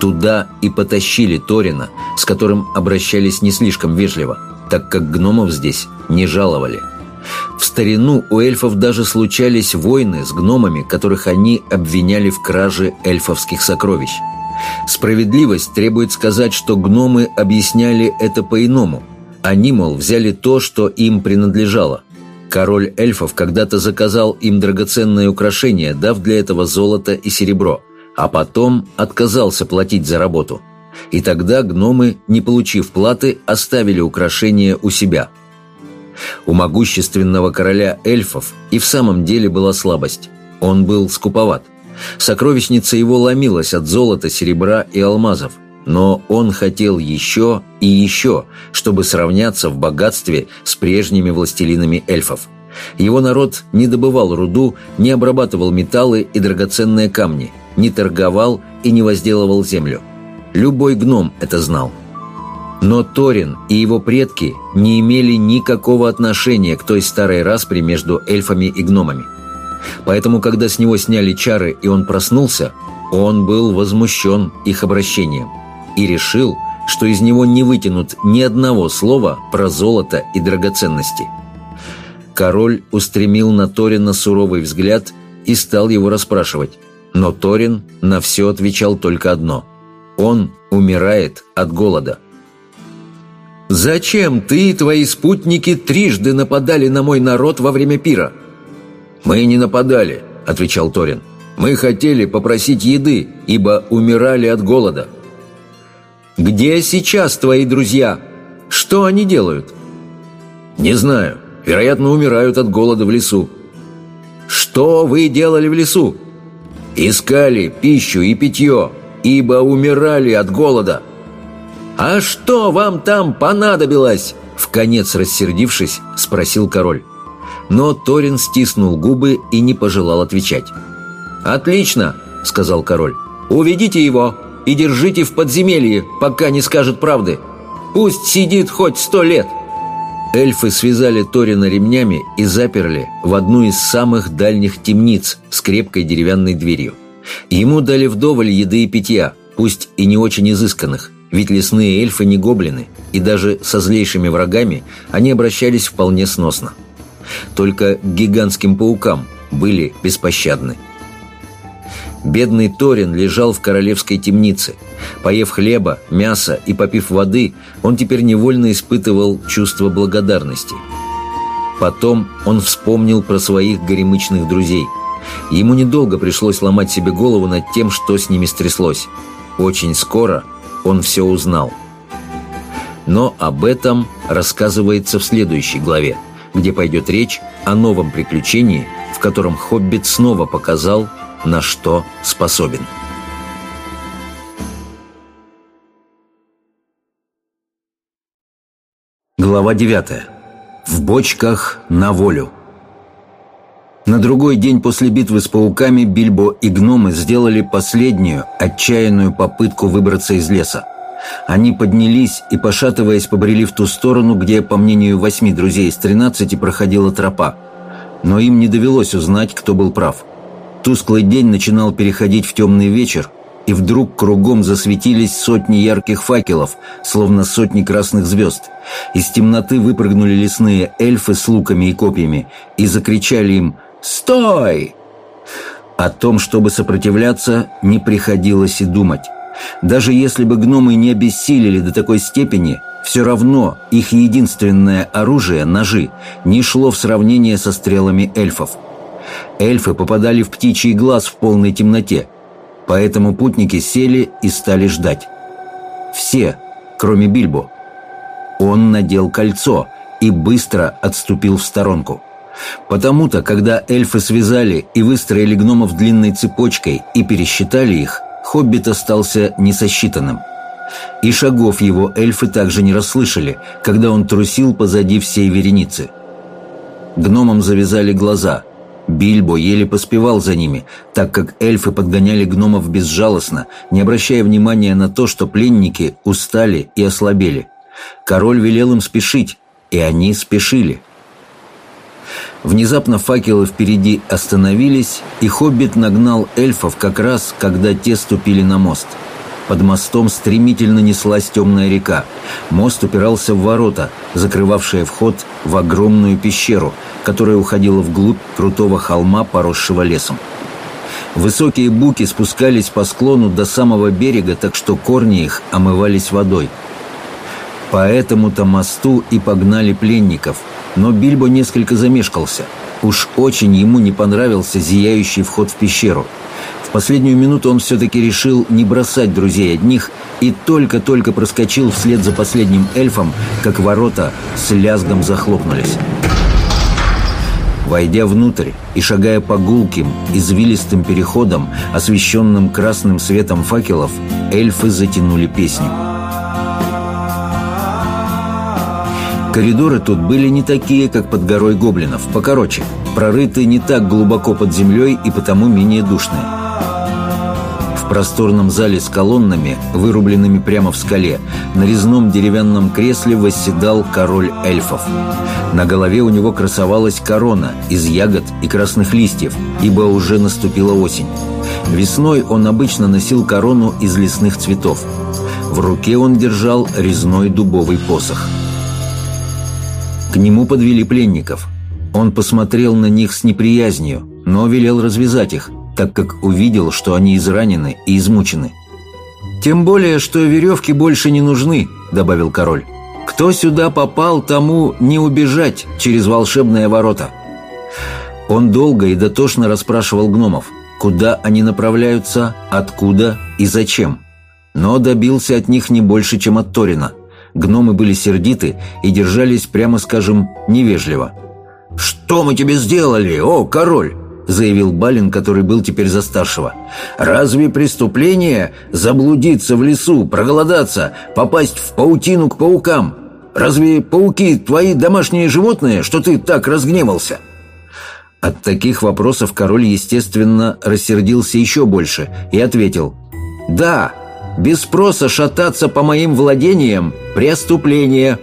Туда и потащили Торина, с которым обращались не слишком вежливо, так как гномов здесь не жаловали. В старину у эльфов даже случались войны с гномами, которых они обвиняли в краже эльфовских сокровищ. Справедливость требует сказать, что гномы объясняли это по-иному. Они, мол, взяли то, что им принадлежало. Король эльфов когда-то заказал им драгоценное украшение, дав для этого золото и серебро, а потом отказался платить за работу. И тогда гномы, не получив платы, оставили украшение у себя. У могущественного короля эльфов и в самом деле была слабость. Он был скуповат. Сокровищница его ломилась от золота, серебра и алмазов – но он хотел еще и еще, чтобы сравняться в богатстве с прежними властелинами эльфов. Его народ не добывал руду, не обрабатывал металлы и драгоценные камни, не торговал и не возделывал землю. Любой гном это знал. Но Торин и его предки не имели никакого отношения к той старой распри между эльфами и гномами. Поэтому, когда с него сняли чары и он проснулся, он был возмущен их обращением – и решил, что из него не вытянут ни одного слова про золото и драгоценности. Король устремил на Торина суровый взгляд и стал его расспрашивать. Но Торин на все отвечал только одно. Он умирает от голода. «Зачем ты и твои спутники трижды нападали на мой народ во время пира?» «Мы не нападали», — отвечал Торин. «Мы хотели попросить еды, ибо умирали от голода». «Где сейчас твои друзья? Что они делают?» «Не знаю. Вероятно, умирают от голода в лесу». «Что вы делали в лесу?» «Искали пищу и питье, ибо умирали от голода». «А что вам там понадобилось?» В конец рассердившись, спросил король. Но Торин стиснул губы и не пожелал отвечать. «Отлично!» — сказал король. «Уведите его!» и держите в подземелье, пока не скажет правды. Пусть сидит хоть сто лет!» Эльфы связали Торина ремнями и заперли в одну из самых дальних темниц с крепкой деревянной дверью. Ему дали вдоволь еды и питья, пусть и не очень изысканных, ведь лесные эльфы не гоблины, и даже со злейшими врагами они обращались вполне сносно. Только гигантским паукам были беспощадны. Бедный Торин лежал в королевской темнице. Поев хлеба, мяса и попив воды, он теперь невольно испытывал чувство благодарности. Потом он вспомнил про своих горемычных друзей. Ему недолго пришлось ломать себе голову над тем, что с ними стряслось. Очень скоро он все узнал. Но об этом рассказывается в следующей главе, где пойдет речь о новом приключении, в котором Хоббит снова показал, на что способен. Глава 9. В бочках на волю. На другой день после битвы с пауками Бильбо и гномы сделали последнюю, отчаянную попытку выбраться из леса. Они поднялись и, пошатываясь, побрели в ту сторону, где, по мнению восьми друзей из тринадцати, проходила тропа. Но им не довелось узнать, кто был прав. Тусклый день начинал переходить в темный вечер, и вдруг кругом засветились сотни ярких факелов, словно сотни красных звезд. Из темноты выпрыгнули лесные эльфы с луками и копьями и закричали им «Стой!». О том, чтобы сопротивляться, не приходилось и думать. Даже если бы гномы не обессилели до такой степени, все равно их единственное оружие, ножи, не шло в сравнение со стрелами эльфов. Эльфы попадали в птичий глаз в полной темноте, поэтому путники сели и стали ждать. Все, кроме Бильбо. Он надел кольцо и быстро отступил в сторонку. Потому-то, когда эльфы связали и выстроили гномов длинной цепочкой и пересчитали их, Хоббит остался несосчитанным. И шагов его эльфы также не расслышали, когда он трусил позади всей вереницы. Гномам завязали глаза, Бильбо еле поспевал за ними, так как эльфы подгоняли гномов безжалостно, не обращая внимания на то, что пленники устали и ослабели. Король велел им спешить, и они спешили. Внезапно факелы впереди остановились, и Хоббит нагнал эльфов как раз, когда те ступили на мост – под мостом стремительно неслась темная река. Мост упирался в ворота, закрывавшие вход в огромную пещеру, которая уходила вглубь крутого холма, поросшего лесом. Высокие буки спускались по склону до самого берега, так что корни их омывались водой. По этому-то мосту и погнали пленников, но Бильбо несколько замешкался. Уж очень ему не понравился зияющий вход в пещеру – в последнюю минуту он все-таки решил не бросать друзей одних и только-только проскочил вслед за последним эльфом, как ворота с лязгом захлопнулись. Войдя внутрь и шагая по гулким, извилистым переходам, освещенным красным светом факелов, эльфы затянули песню. Коридоры тут были не такие, как под горой гоблинов, покороче, прорыты не так глубоко под землей и потому менее душные. В просторном зале с колоннами, вырубленными прямо в скале, на резном деревянном кресле восседал король эльфов. На голове у него красовалась корона из ягод и красных листьев, ибо уже наступила осень. Весной он обычно носил корону из лесных цветов. В руке он держал резной дубовый посох. К нему подвели пленников. Он посмотрел на них с неприязнью, но велел развязать их, так как увидел, что они изранены и измучены. «Тем более, что веревки больше не нужны», — добавил король. «Кто сюда попал, тому не убежать через волшебные ворота». Он долго и дотошно расспрашивал гномов, куда они направляются, откуда и зачем. Но добился от них не больше, чем от Торина. Гномы были сердиты и держались, прямо скажем, невежливо. «Что мы тебе сделали, о, король?» Заявил Балин, который был теперь за старшего. «Разве преступление заблудиться в лесу, проголодаться, попасть в паутину к паукам? Разве пауки твои домашние животные, что ты так разгневался?» От таких вопросов король, естественно, рассердился еще больше и ответил «Да, Без спроса шататься по моим владениям – преступление.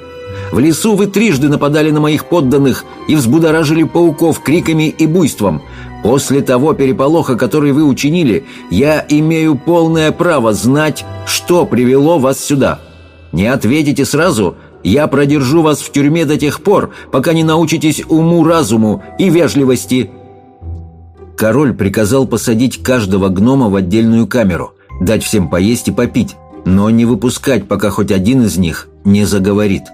В лесу вы трижды нападали на моих подданных и взбудоражили пауков криками и буйством. После того переполоха, который вы учинили, я имею полное право знать, что привело вас сюда. Не ответите сразу, я продержу вас в тюрьме до тех пор, пока не научитесь уму-разуму и вежливости». Король приказал посадить каждого гнома в отдельную камеру, дать всем поесть и попить, но не выпускать, пока хоть один из них не заговорит.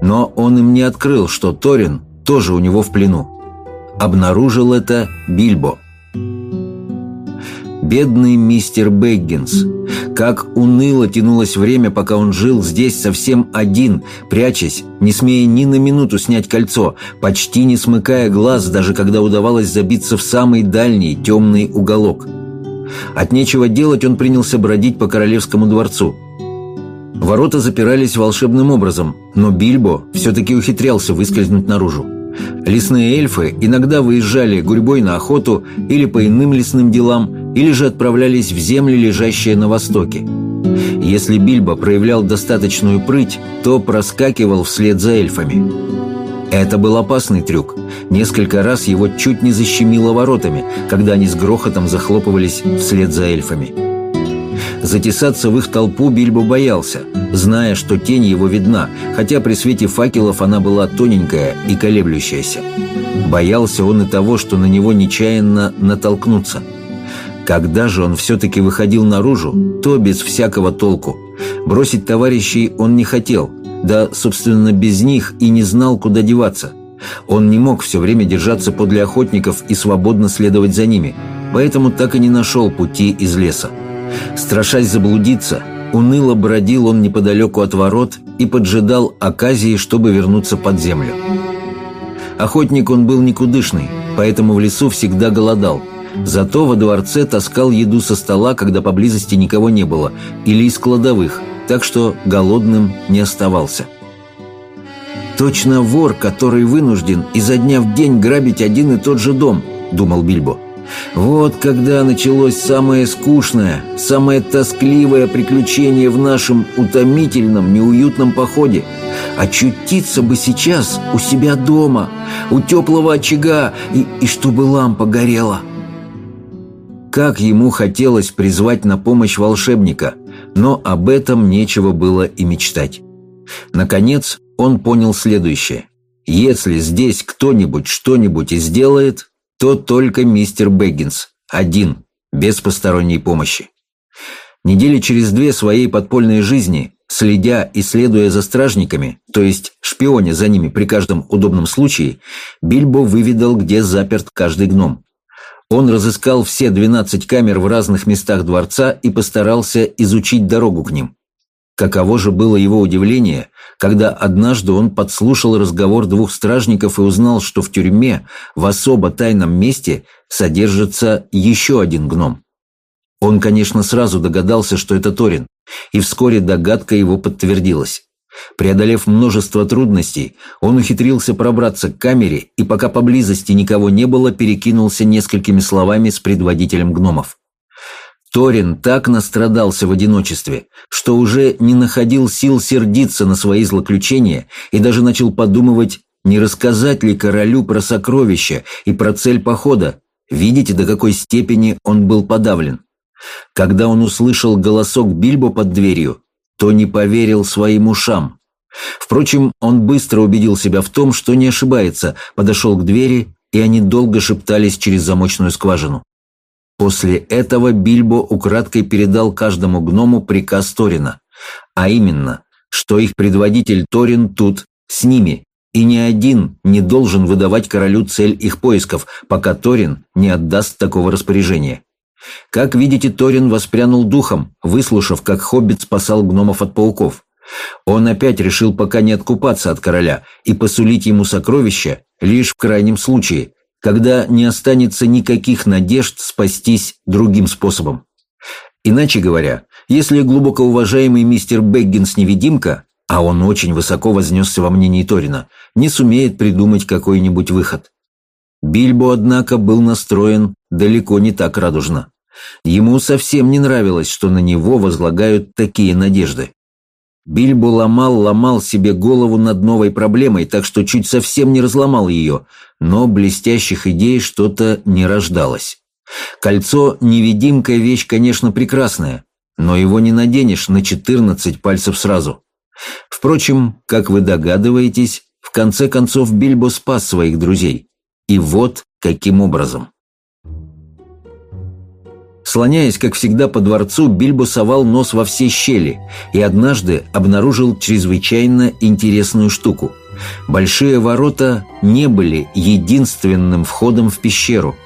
Но он им не открыл, что Торин тоже у него в плену. Обнаружил это Бильбо. Бедный мистер Бэггинс. Как уныло тянулось время, пока он жил здесь совсем один, прячась, не смея ни на минуту снять кольцо, почти не смыкая глаз, даже когда удавалось забиться в самый дальний темный уголок. От нечего делать он принялся бродить по королевскому дворцу. Ворота запирались волшебным образом, но Бильбо все-таки ухитрялся выскользнуть наружу. Лесные эльфы иногда выезжали гурьбой на охоту или по иным лесным делам, или же отправлялись в земли, лежащие на востоке. Если Бильбо проявлял достаточную прыть, то проскакивал вслед за эльфами. Это был опасный трюк. Несколько раз его чуть не защемило воротами, когда они с грохотом захлопывались вслед за эльфами. Затесаться в их толпу Бильбо боялся, зная, что тень его видна, хотя при свете факелов она была тоненькая и колеблющаяся. Боялся он и того, что на него нечаянно натолкнутся. Когда же он все-таки выходил наружу, то без всякого толку. Бросить товарищей он не хотел, да, собственно, без них и не знал, куда деваться. Он не мог все время держаться подле охотников и свободно следовать за ними, поэтому так и не нашел пути из леса. Страшась заблудиться, уныло бродил он неподалеку от ворот и поджидал оказии, чтобы вернуться под землю. Охотник он был никудышный, поэтому в лесу всегда голодал. Зато во дворце таскал еду со стола, когда поблизости никого не было, или из кладовых, так что голодным не оставался. «Точно вор, который вынужден изо дня в день грабить один и тот же дом», — думал Бильбо. Вот когда началось самое скучное, самое тоскливое приключение в нашем утомительном, неуютном походе. Очутиться бы сейчас у себя дома, у теплого очага, и, и чтобы лампа горела. Как ему хотелось призвать на помощь волшебника, но об этом нечего было и мечтать. Наконец, он понял следующее. Если здесь кто-нибудь что-нибудь и сделает, то только мистер Бэггинс, один, без посторонней помощи. Недели через две своей подпольной жизни, следя и следуя за стражниками, то есть шпионя за ними при каждом удобном случае, Бильбо выведал, где заперт каждый гном. Он разыскал все 12 камер в разных местах дворца и постарался изучить дорогу к ним. Каково же было его удивление, когда однажды он подслушал разговор двух стражников и узнал, что в тюрьме в особо тайном месте содержится еще один гном. Он, конечно, сразу догадался, что это Торин, и вскоре догадка его подтвердилась. Преодолев множество трудностей, он ухитрился пробраться к камере и, пока поблизости никого не было, перекинулся несколькими словами с предводителем гномов. Торин так настрадался в одиночестве, что уже не находил сил сердиться на свои злоключения и даже начал подумывать, не рассказать ли королю про сокровища и про цель похода. Видите, до какой степени он был подавлен. Когда он услышал голосок Бильбо под дверью, то не поверил своим ушам. Впрочем, он быстро убедил себя в том, что не ошибается, подошел к двери, и они долго шептались через замочную скважину. После этого Бильбо украдкой передал каждому гному приказ Торина, а именно, что их предводитель Торин тут, с ними, и ни один не должен выдавать королю цель их поисков, пока Торин не отдаст такого распоряжения. Как видите, Торин воспрянул духом, выслушав, как хоббит спасал гномов от пауков. Он опять решил пока не откупаться от короля и посулить ему сокровища лишь в крайнем случае, когда не останется никаких надежд спастись другим способом. Иначе говоря, если глубоко уважаемый мистер Бэггинс невидимка, а он очень высоко вознесся во мнении Торина, не сумеет придумать какой-нибудь выход. Бильбо, однако, был настроен далеко не так радужно. Ему совсем не нравилось, что на него возлагают такие надежды. Бильбо ломал-ломал себе голову над новой проблемой, так что чуть совсем не разломал ее, но блестящих идей что-то не рождалось. Кольцо – невидимкая вещь, конечно, прекрасная, но его не наденешь на 14 пальцев сразу. Впрочем, как вы догадываетесь, в конце концов Бильбо спас своих друзей. И вот каким образом. Слоняясь, как всегда, по дворцу, Бильбо совал нос во все щели и однажды обнаружил чрезвычайно интересную штуку. Большие ворота не были единственным входом в пещеру.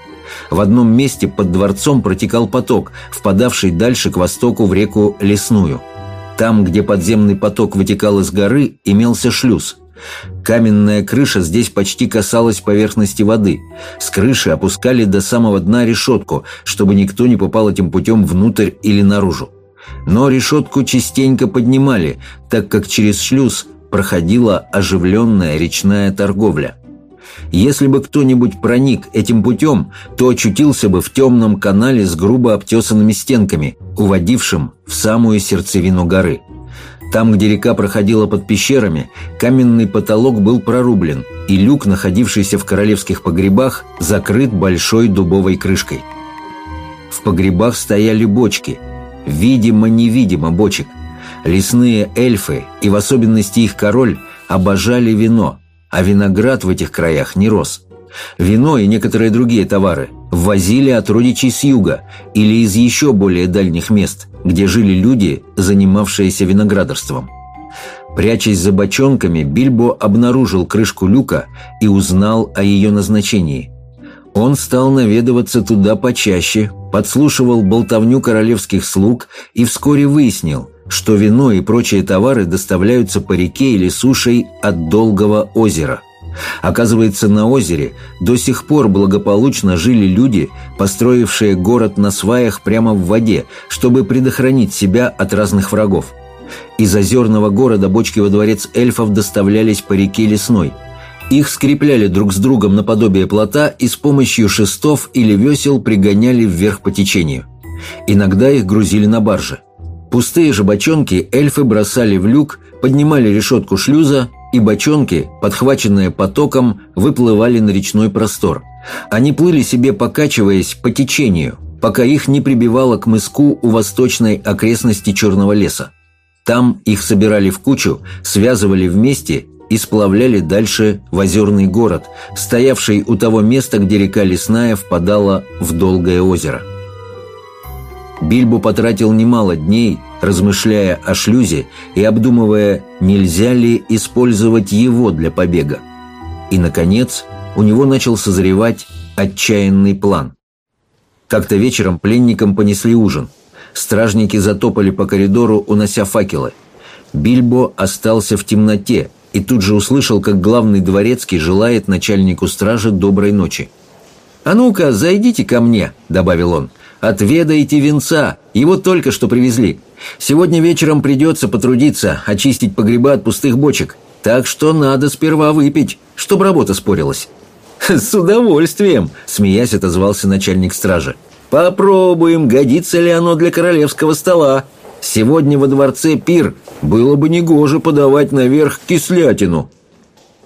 В одном месте под дворцом протекал поток, впадавший дальше к востоку в реку Лесную. Там, где подземный поток вытекал из горы, имелся шлюз – Каменная крыша здесь почти касалась поверхности воды. С крыши опускали до самого дна решетку, чтобы никто не попал этим путем внутрь или наружу. Но решетку частенько поднимали, так как через шлюз проходила оживленная речная торговля. Если бы кто-нибудь проник этим путем, то очутился бы в темном канале с грубо обтесанными стенками, уводившим в самую сердцевину горы – там, где река проходила под пещерами, каменный потолок был прорублен, и люк, находившийся в королевских погребах, закрыт большой дубовой крышкой. В погребах стояли бочки, видимо-невидимо бочек. Лесные эльфы, и в особенности их король, обожали вино, а виноград в этих краях не рос – Вино и некоторые другие товары ввозили от родичей с юга или из еще более дальних мест, где жили люди, занимавшиеся виноградарством. Прячась за бочонками, Бильбо обнаружил крышку люка и узнал о ее назначении. Он стал наведываться туда почаще, подслушивал болтовню королевских слуг и вскоре выяснил, что вино и прочие товары доставляются по реке или сушей от Долгого озера – Оказывается, на озере до сих пор благополучно жили люди, построившие город на сваях прямо в воде, чтобы предохранить себя от разных врагов. Из озерного города бочки во дворец эльфов доставлялись по реке Лесной. Их скрепляли друг с другом наподобие плота и с помощью шестов или весел пригоняли вверх по течению. Иногда их грузили на барже. Пустые же бочонки эльфы бросали в люк, поднимали решетку шлюза и бочонки, подхваченные потоком, выплывали на речной простор. Они плыли себе, покачиваясь по течению, пока их не прибивало к мыску у восточной окрестности Черного леса. Там их собирали в кучу, связывали вместе и сплавляли дальше в озерный город, стоявший у того места, где река Лесная впадала в Долгое озеро. Бильбо потратил немало дней, размышляя о шлюзе и обдумывая, нельзя ли использовать его для побега. И, наконец, у него начал созревать отчаянный план. Как-то вечером пленникам понесли ужин. Стражники затопали по коридору, унося факелы. Бильбо остался в темноте и тут же услышал, как главный дворецкий желает начальнику стражи доброй ночи. «А ну-ка, зайдите ко мне», — добавил он. Отведайте венца, его только что привезли. Сегодня вечером придется потрудиться, очистить погреба от пустых бочек. Так что надо сперва выпить, чтобы работа спорилась». «С удовольствием», — смеясь отозвался начальник стражи. «Попробуем, годится ли оно для королевского стола. Сегодня во дворце пир, было бы негоже подавать наверх кислятину».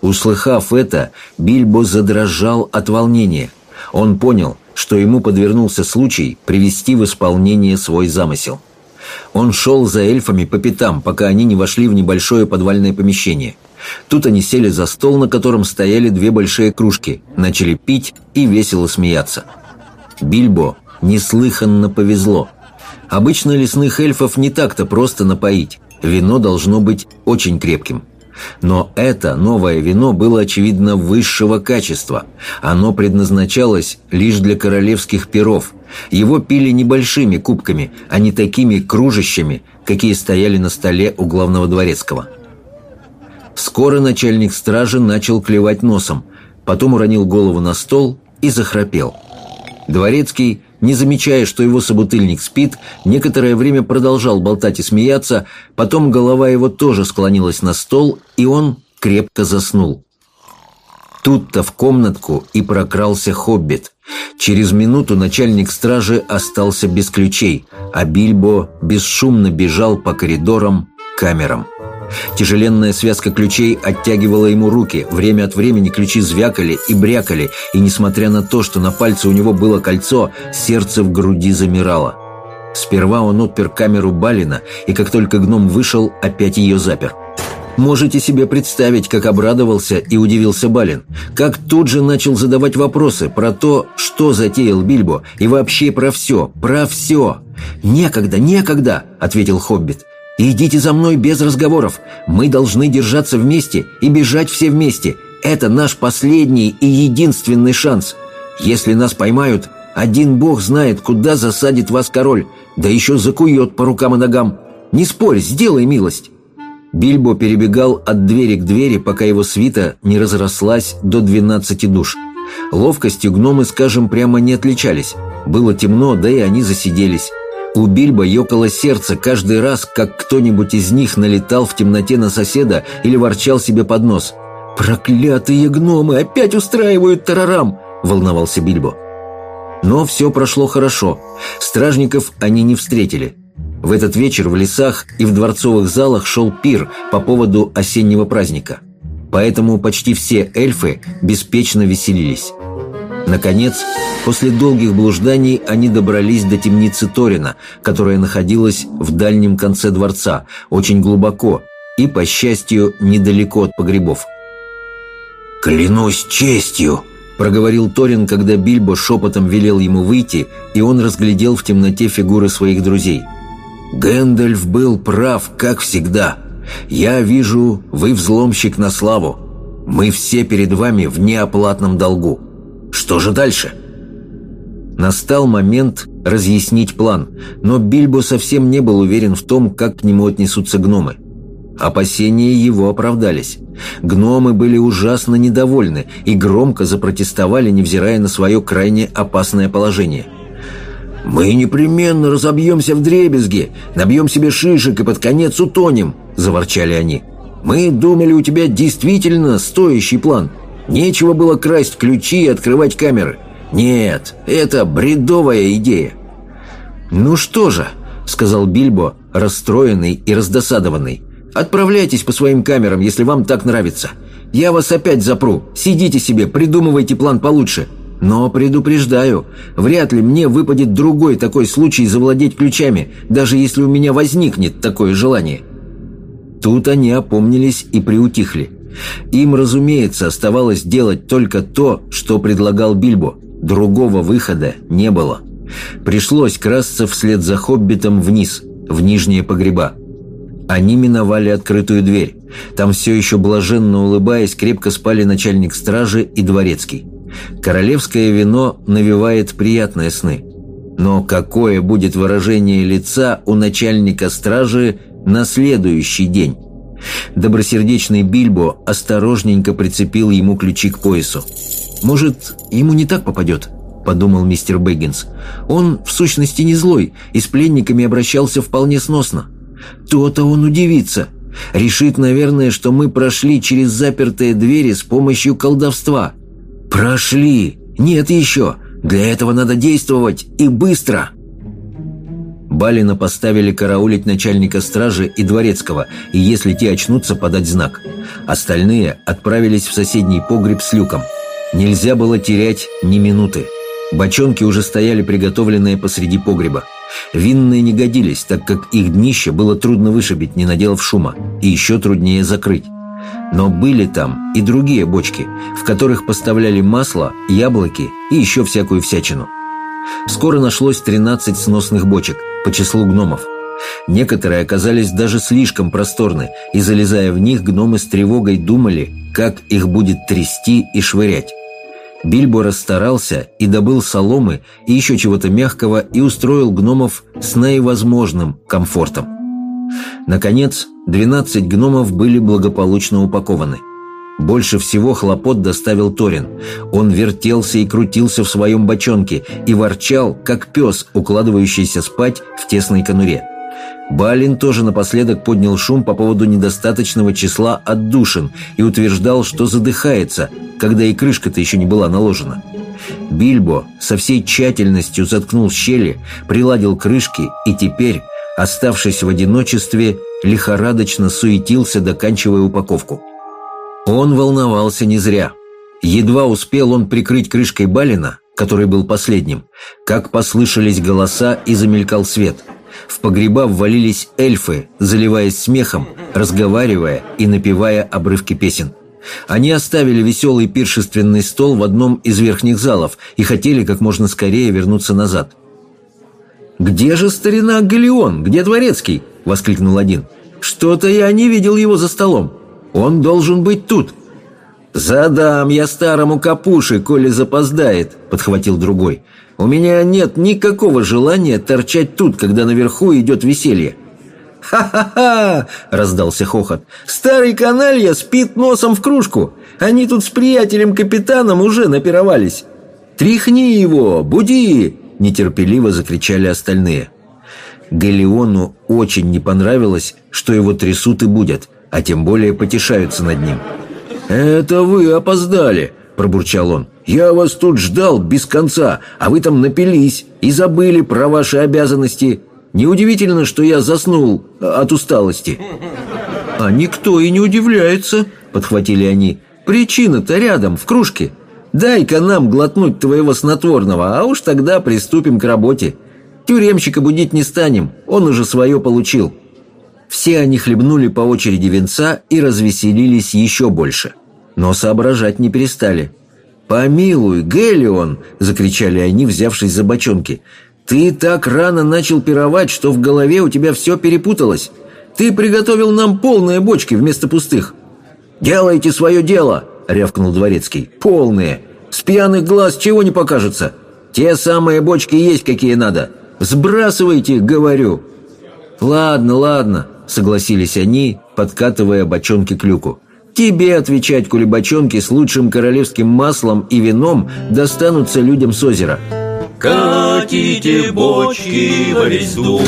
Услыхав это, Бильбо задрожал от волнения. Он понял, что ему подвернулся случай привести в исполнение свой замысел. Он шел за эльфами по пятам, пока они не вошли в небольшое подвальное помещение. Тут они сели за стол, на котором стояли две большие кружки, начали пить и весело смеяться. Бильбо неслыханно повезло. Обычно лесных эльфов не так-то просто напоить. Вино должно быть очень крепким. Но это новое вино было, очевидно, высшего качества. Оно предназначалось лишь для королевских перов. Его пили небольшими кубками, а не такими кружащими, какие стояли на столе у главного дворецкого. Скоро начальник стражи начал клевать носом, потом уронил голову на стол и захрапел. Дворецкий не замечая, что его собутыльник спит, некоторое время продолжал болтать и смеяться, потом голова его тоже склонилась на стол, и он крепко заснул. Тут-то в комнатку и прокрался хоббит. Через минуту начальник стражи остался без ключей, а Бильбо бесшумно бежал по коридорам, камерам. Тяжеленная связка ключей оттягивала ему руки. Время от времени ключи звякали и брякали, и несмотря на то, что на пальце у него было кольцо, сердце в груди замирало. Сперва он отпер камеру Балина, и как только гном вышел, опять ее запер. Можете себе представить, как обрадовался и удивился Балин, как тут же начал задавать вопросы про то, что затеял Бильбо, и вообще про все, про все. «Некогда, некогда!» — ответил Хоббит. «Идите за мной без разговоров. Мы должны держаться вместе и бежать все вместе. Это наш последний и единственный шанс. Если нас поймают, один бог знает, куда засадит вас король, да еще закует по рукам и ногам. Не спорь, сделай милость». Бильбо перебегал от двери к двери, пока его свита не разрослась до 12 душ. Ловкостью гномы, скажем, прямо не отличались. Было темно, да и они засиделись. У Бильбо ёкало сердце каждый раз, как кто-нибудь из них налетал в темноте на соседа или ворчал себе под нос. «Проклятые гномы опять устраивают тарарам!» – волновался Бильбо. Но все прошло хорошо. Стражников они не встретили. В этот вечер в лесах и в дворцовых залах шел пир по поводу осеннего праздника. Поэтому почти все эльфы беспечно веселились. Наконец, после долгих блужданий они добрались до темницы Торина, которая находилась в дальнем конце дворца, очень глубоко и, по счастью, недалеко от погребов. «Клянусь честью!» — проговорил Торин, когда Бильбо шепотом велел ему выйти, и он разглядел в темноте фигуры своих друзей. «Гэндальф был прав, как всегда. Я вижу, вы взломщик на славу. Мы все перед вами в неоплатном долгу. Что же дальше?» Настал момент разъяснить план, но Бильбо совсем не был уверен в том, как к нему отнесутся гномы. Опасения его оправдались. Гномы были ужасно недовольны и громко запротестовали, невзирая на свое крайне опасное положение. «Мы непременно разобьемся в дребезги, набьем себе шишек и под конец утонем», – заворчали они. «Мы думали, у тебя действительно стоящий план. Нечего было красть ключи и открывать камеры. Нет, это бредовая идея». «Ну что же», — сказал Бильбо, расстроенный и раздосадованный. «Отправляйтесь по своим камерам, если вам так нравится. Я вас опять запру. Сидите себе, придумывайте план получше. Но предупреждаю, вряд ли мне выпадет другой такой случай завладеть ключами, даже если у меня возникнет такое желание». Тут они опомнились и приутихли. Им, разумеется, оставалось делать только то, что предлагал Бильбо. Другого выхода не было. Пришлось красться вслед за хоббитом вниз, в нижние погреба. Они миновали открытую дверь. Там все еще блаженно улыбаясь, крепко спали начальник стражи и дворецкий. Королевское вино навевает приятные сны. Но какое будет выражение лица у начальника стражи на следующий день? Добросердечный Бильбо осторожненько прицепил ему ключи к поясу. «Может, ему не так попадет?» – подумал мистер Бэггинс. «Он, в сущности, не злой, и с пленниками обращался вполне сносно. То-то он удивится. Решит, наверное, что мы прошли через запертые двери с помощью колдовства. Прошли! Нет еще! Для этого надо действовать и быстро!» Балина поставили караулить начальника стражи и дворецкого, и если те очнутся, подать знак. Остальные отправились в соседний погреб с люком. Нельзя было терять ни минуты. Бочонки уже стояли приготовленные посреди погреба. Винные не годились, так как их днище было трудно вышибить, не наделав шума, и еще труднее закрыть. Но были там и другие бочки, в которых поставляли масло, яблоки и еще всякую всячину. Скоро нашлось 13 сносных бочек по числу гномов. Некоторые оказались даже слишком просторны, и, залезая в них, гномы с тревогой думали, как их будет трясти и швырять. Бильбо расстарался и добыл соломы и еще чего-то мягкого и устроил гномов с наивозможным комфортом. Наконец, 12 гномов были благополучно упакованы – больше всего хлопот доставил Торин. Он вертелся и крутился в своем бочонке и ворчал, как пес, укладывающийся спать в тесной конуре. Балин тоже напоследок поднял шум по поводу недостаточного числа отдушин и утверждал, что задыхается, когда и крышка-то еще не была наложена. Бильбо со всей тщательностью заткнул щели, приладил крышки и теперь, оставшись в одиночестве, лихорадочно суетился, доканчивая упаковку. Он волновался не зря. Едва успел он прикрыть крышкой Балина, который был последним, как послышались голоса и замелькал свет. В погреба ввалились эльфы, заливаясь смехом, разговаривая и напевая обрывки песен. Они оставили веселый пиршественный стол в одном из верхних залов и хотели как можно скорее вернуться назад. «Где же старина Галеон? Где Дворецкий?» — воскликнул один. «Что-то я не видел его за столом. Он должен быть тут». «Задам я старому капуши, коли запоздает», — подхватил другой. «У меня нет никакого желания торчать тут, когда наверху идет веселье». «Ха-ха-ха!» — раздался хохот. «Старый каналья спит носом в кружку. Они тут с приятелем-капитаном уже напировались». «Тряхни его! Буди!» — нетерпеливо закричали остальные. Галеону очень не понравилось, что его трясут и будят, а тем более потешаются над ним. «Это вы опоздали», — пробурчал он. «Я вас тут ждал без конца, а вы там напились и забыли про ваши обязанности. Неудивительно, что я заснул от усталости». «А никто и не удивляется», — подхватили они. «Причина-то рядом, в кружке. Дай-ка нам глотнуть твоего снотворного, а уж тогда приступим к работе. Тюремщика будить не станем, он уже свое получил». Все они хлебнули по очереди венца и развеселились еще больше. Но соображать не перестали. «Помилуй, Гелион!» — закричали они, взявшись за бочонки. «Ты так рано начал пировать, что в голове у тебя все перепуталось. Ты приготовил нам полные бочки вместо пустых». «Делайте свое дело!» — рявкнул дворецкий. «Полные! С пьяных глаз чего не покажется? Те самые бочки есть, какие надо. Сбрасывайте, говорю!» «Ладно, ладно», — согласились они, подкатывая бочонки к люку. «Тебе отвечать, коли бочонки с лучшим королевским маслом и вином достанутся людям с озера». Катите бочки во весь дом,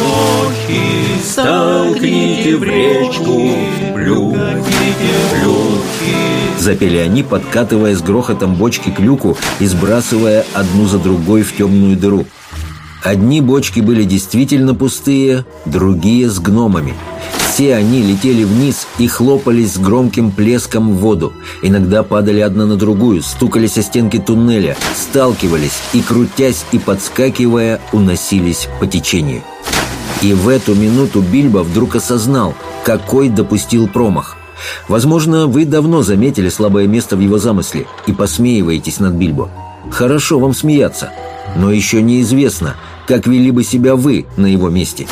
бочки, столкните в речку, плюхните, плюхи. Запели они, подкатывая с грохотом бочки к люку и сбрасывая одну за другой в темную дыру. Одни бочки были действительно пустые, другие с гномами. Все они летели вниз и хлопались с громким плеском в воду. Иногда падали одна на другую, стукались о стенки туннеля, сталкивались и, крутясь и подскакивая, уносились по течению. И в эту минуту Бильбо вдруг осознал, какой допустил промах. Возможно, вы давно заметили слабое место в его замысле и посмеиваетесь над Бильбо. Хорошо вам смеяться, но еще неизвестно – как вели бы себя вы на его месте.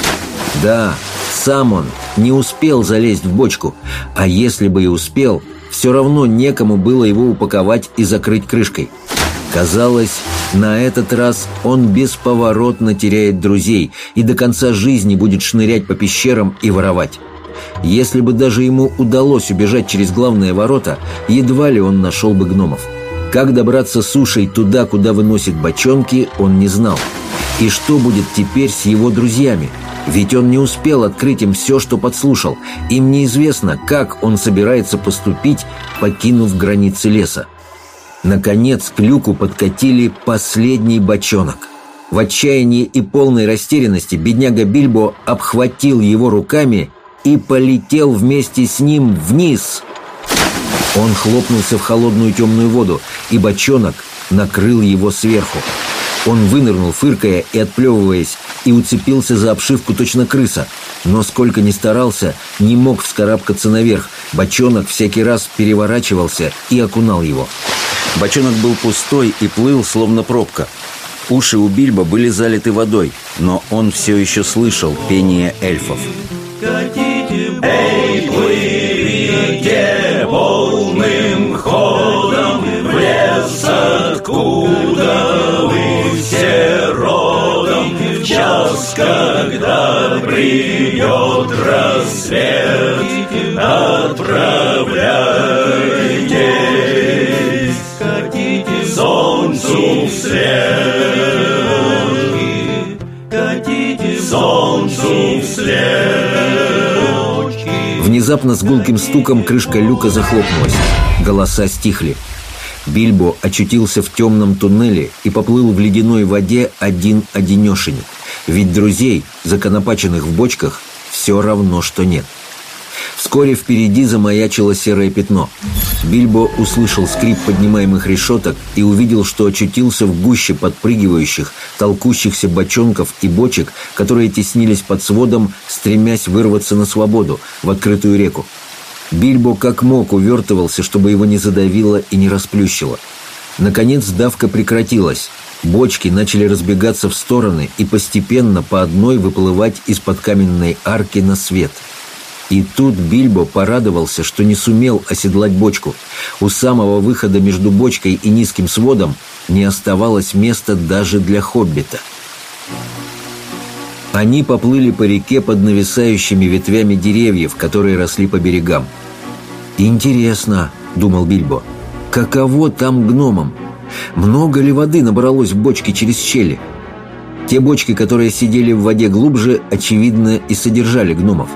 Да, сам он не успел залезть в бочку, а если бы и успел, все равно некому было его упаковать и закрыть крышкой. Казалось, на этот раз он бесповоротно теряет друзей и до конца жизни будет шнырять по пещерам и воровать. Если бы даже ему удалось убежать через главные ворота, едва ли он нашел бы гномов. Как добраться сушей туда, куда выносит бочонки, он не знал. И что будет теперь с его друзьями? Ведь он не успел открыть им все, что подслушал. Им неизвестно, как он собирается поступить, покинув границы леса. Наконец к люку подкатили последний бочонок. В отчаянии и полной растерянности бедняга Бильбо обхватил его руками и полетел вместе с ним вниз. Он хлопнулся в холодную темную воду, и бочонок накрыл его сверху. Он вынырнул, фыркая и отплевываясь, и уцепился за обшивку точно крыса. Но сколько ни старался, не мог вскарабкаться наверх. Бочонок всякий раз переворачивался и окунал его. Бочонок был пустой и плыл, словно пробка. Уши у Бильбо были залиты водой, но он все еще слышал пение эльфов. Эй, час, когда придет рассвет Отправляйтесь солнцу вслед солнцу вслед. Внезапно с гулким стуком крышка люка захлопнулась. Голоса стихли. Бильбо очутился в темном туннеле и поплыл в ледяной воде один-одинешенек. Ведь друзей, законопаченных в бочках, все равно, что нет. Вскоре впереди замаячило серое пятно. Бильбо услышал скрип поднимаемых решеток и увидел, что очутился в гуще подпрыгивающих, толкущихся бочонков и бочек, которые теснились под сводом, стремясь вырваться на свободу, в открытую реку. Бильбо как мог увертывался, чтобы его не задавило и не расплющило. Наконец давка прекратилась. Бочки начали разбегаться в стороны и постепенно по одной выплывать из-под каменной арки на свет – и тут Бильбо порадовался, что не сумел оседлать бочку. У самого выхода между бочкой и низким сводом не оставалось места даже для хоббита. Они поплыли по реке под нависающими ветвями деревьев, которые росли по берегам. «Интересно», — думал Бильбо, — «каково там гномам? Много ли воды набралось в бочке через щели?» Те бочки, которые сидели в воде глубже, очевидно, и содержали гномов.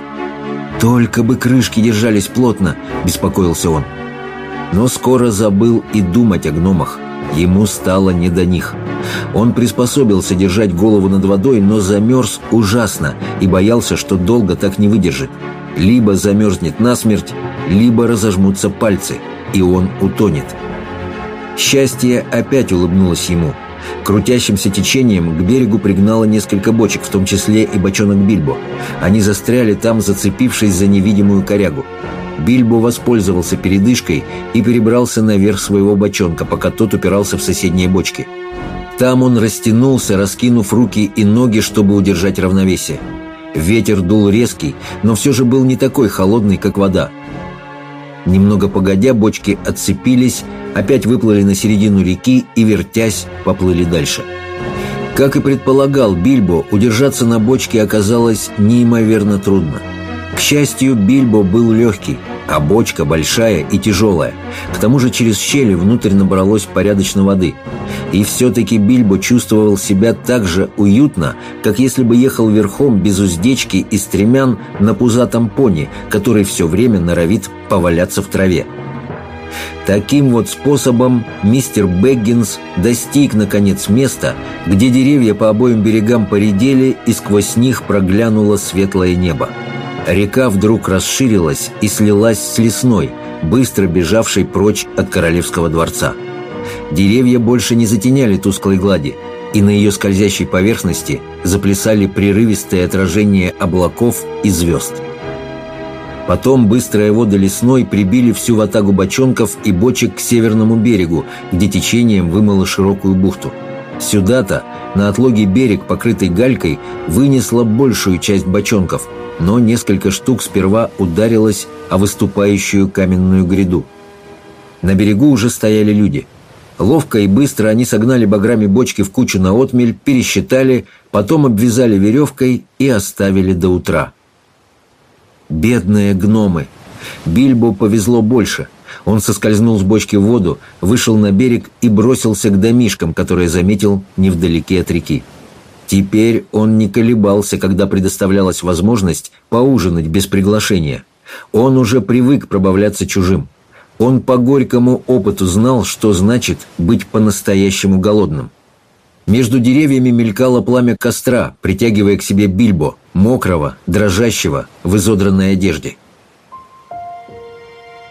«Только бы крышки держались плотно», — беспокоился он. Но скоро забыл и думать о гномах. Ему стало не до них. Он приспособился держать голову над водой, но замерз ужасно и боялся, что долго так не выдержит. Либо замерзнет насмерть, либо разожмутся пальцы, и он утонет. Счастье опять улыбнулось ему — Крутящимся течением к берегу пригнало несколько бочек, в том числе и бочонок Бильбо. Они застряли там, зацепившись за невидимую корягу. Бильбо воспользовался передышкой и перебрался наверх своего бочонка, пока тот упирался в соседние бочки. Там он растянулся, раскинув руки и ноги, чтобы удержать равновесие. Ветер дул резкий, но все же был не такой холодный, как вода. Немного погодя, бочки отцепились, опять выплыли на середину реки и, вертясь, поплыли дальше. Как и предполагал Бильбо, удержаться на бочке оказалось неимоверно трудно. К счастью, Бильбо был легкий – а бочка большая и тяжелая. К тому же через щели внутрь набралось порядочно воды. И все-таки Бильбо чувствовал себя так же уютно, как если бы ехал верхом без уздечки и стремян на пузатом пони, который все время норовит поваляться в траве. Таким вот способом мистер Бэггинс достиг, наконец, места, где деревья по обоим берегам поредели и сквозь них проглянуло светлое небо. Река вдруг расширилась и слилась с лесной, быстро бежавшей прочь от королевского дворца. Деревья больше не затеняли тусклой глади, и на ее скользящей поверхности заплясали прерывистые отражения облаков и звезд. Потом быстрые воды лесной прибили всю ватагу бочонков и бочек к северному берегу, где течением вымыло широкую бухту. Сюда-то, на отлоге берег, покрытый галькой, вынесло большую часть бочонков – но несколько штук сперва ударилось о выступающую каменную гряду. На берегу уже стояли люди. Ловко и быстро они согнали баграми бочки в кучу на отмель, пересчитали, потом обвязали веревкой и оставили до утра. Бедные гномы! Бильбо повезло больше. Он соскользнул с бочки в воду, вышел на берег и бросился к домишкам, которые заметил невдалеке от реки. Теперь он не колебался, когда предоставлялась возможность поужинать без приглашения. Он уже привык пробавляться чужим. Он по горькому опыту знал, что значит быть по-настоящему голодным. Между деревьями мелькало пламя костра, притягивая к себе Бильбо, мокрого, дрожащего, в изодранной одежде.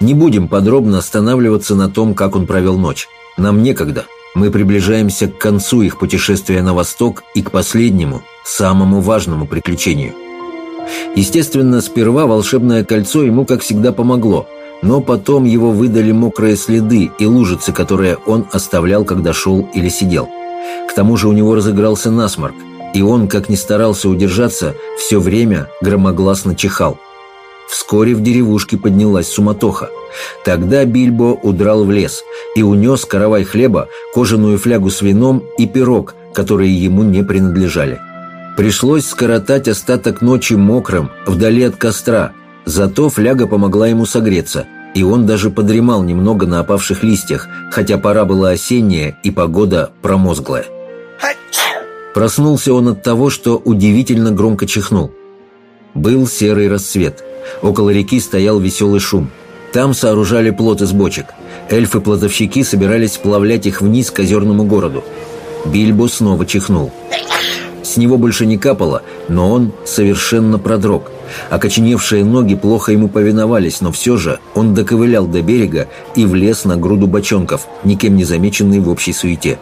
Не будем подробно останавливаться на том, как он провел ночь. Нам некогда. Мы приближаемся к концу их путешествия на восток и к последнему, самому важному приключению. Естественно, сперва волшебное кольцо ему, как всегда, помогло, но потом его выдали мокрые следы и лужицы, которые он оставлял, когда шел или сидел. К тому же у него разыгрался насморк, и он, как ни старался удержаться, все время громогласно чихал. Вскоре в деревушке поднялась суматоха. Тогда Бильбо удрал в лес и унес каравай хлеба, кожаную флягу с вином и пирог, которые ему не принадлежали. Пришлось скоротать остаток ночи мокрым, вдали от костра, зато фляга помогла ему согреться, и он даже подремал немного на опавших листьях, хотя пора была осенняя и погода промозглая. Проснулся он от того, что удивительно громко чихнул. Был серый рассвет. Около реки стоял веселый шум. Там сооружали плот из бочек. Эльфы-плотовщики собирались сплавлять их вниз к озерному городу. Бильбо снова чихнул. С него больше не капало, но он совершенно продрог. Окоченевшие ноги плохо ему повиновались, но все же он доковылял до берега и влез на груду бочонков, никем не замеченный в общей суете.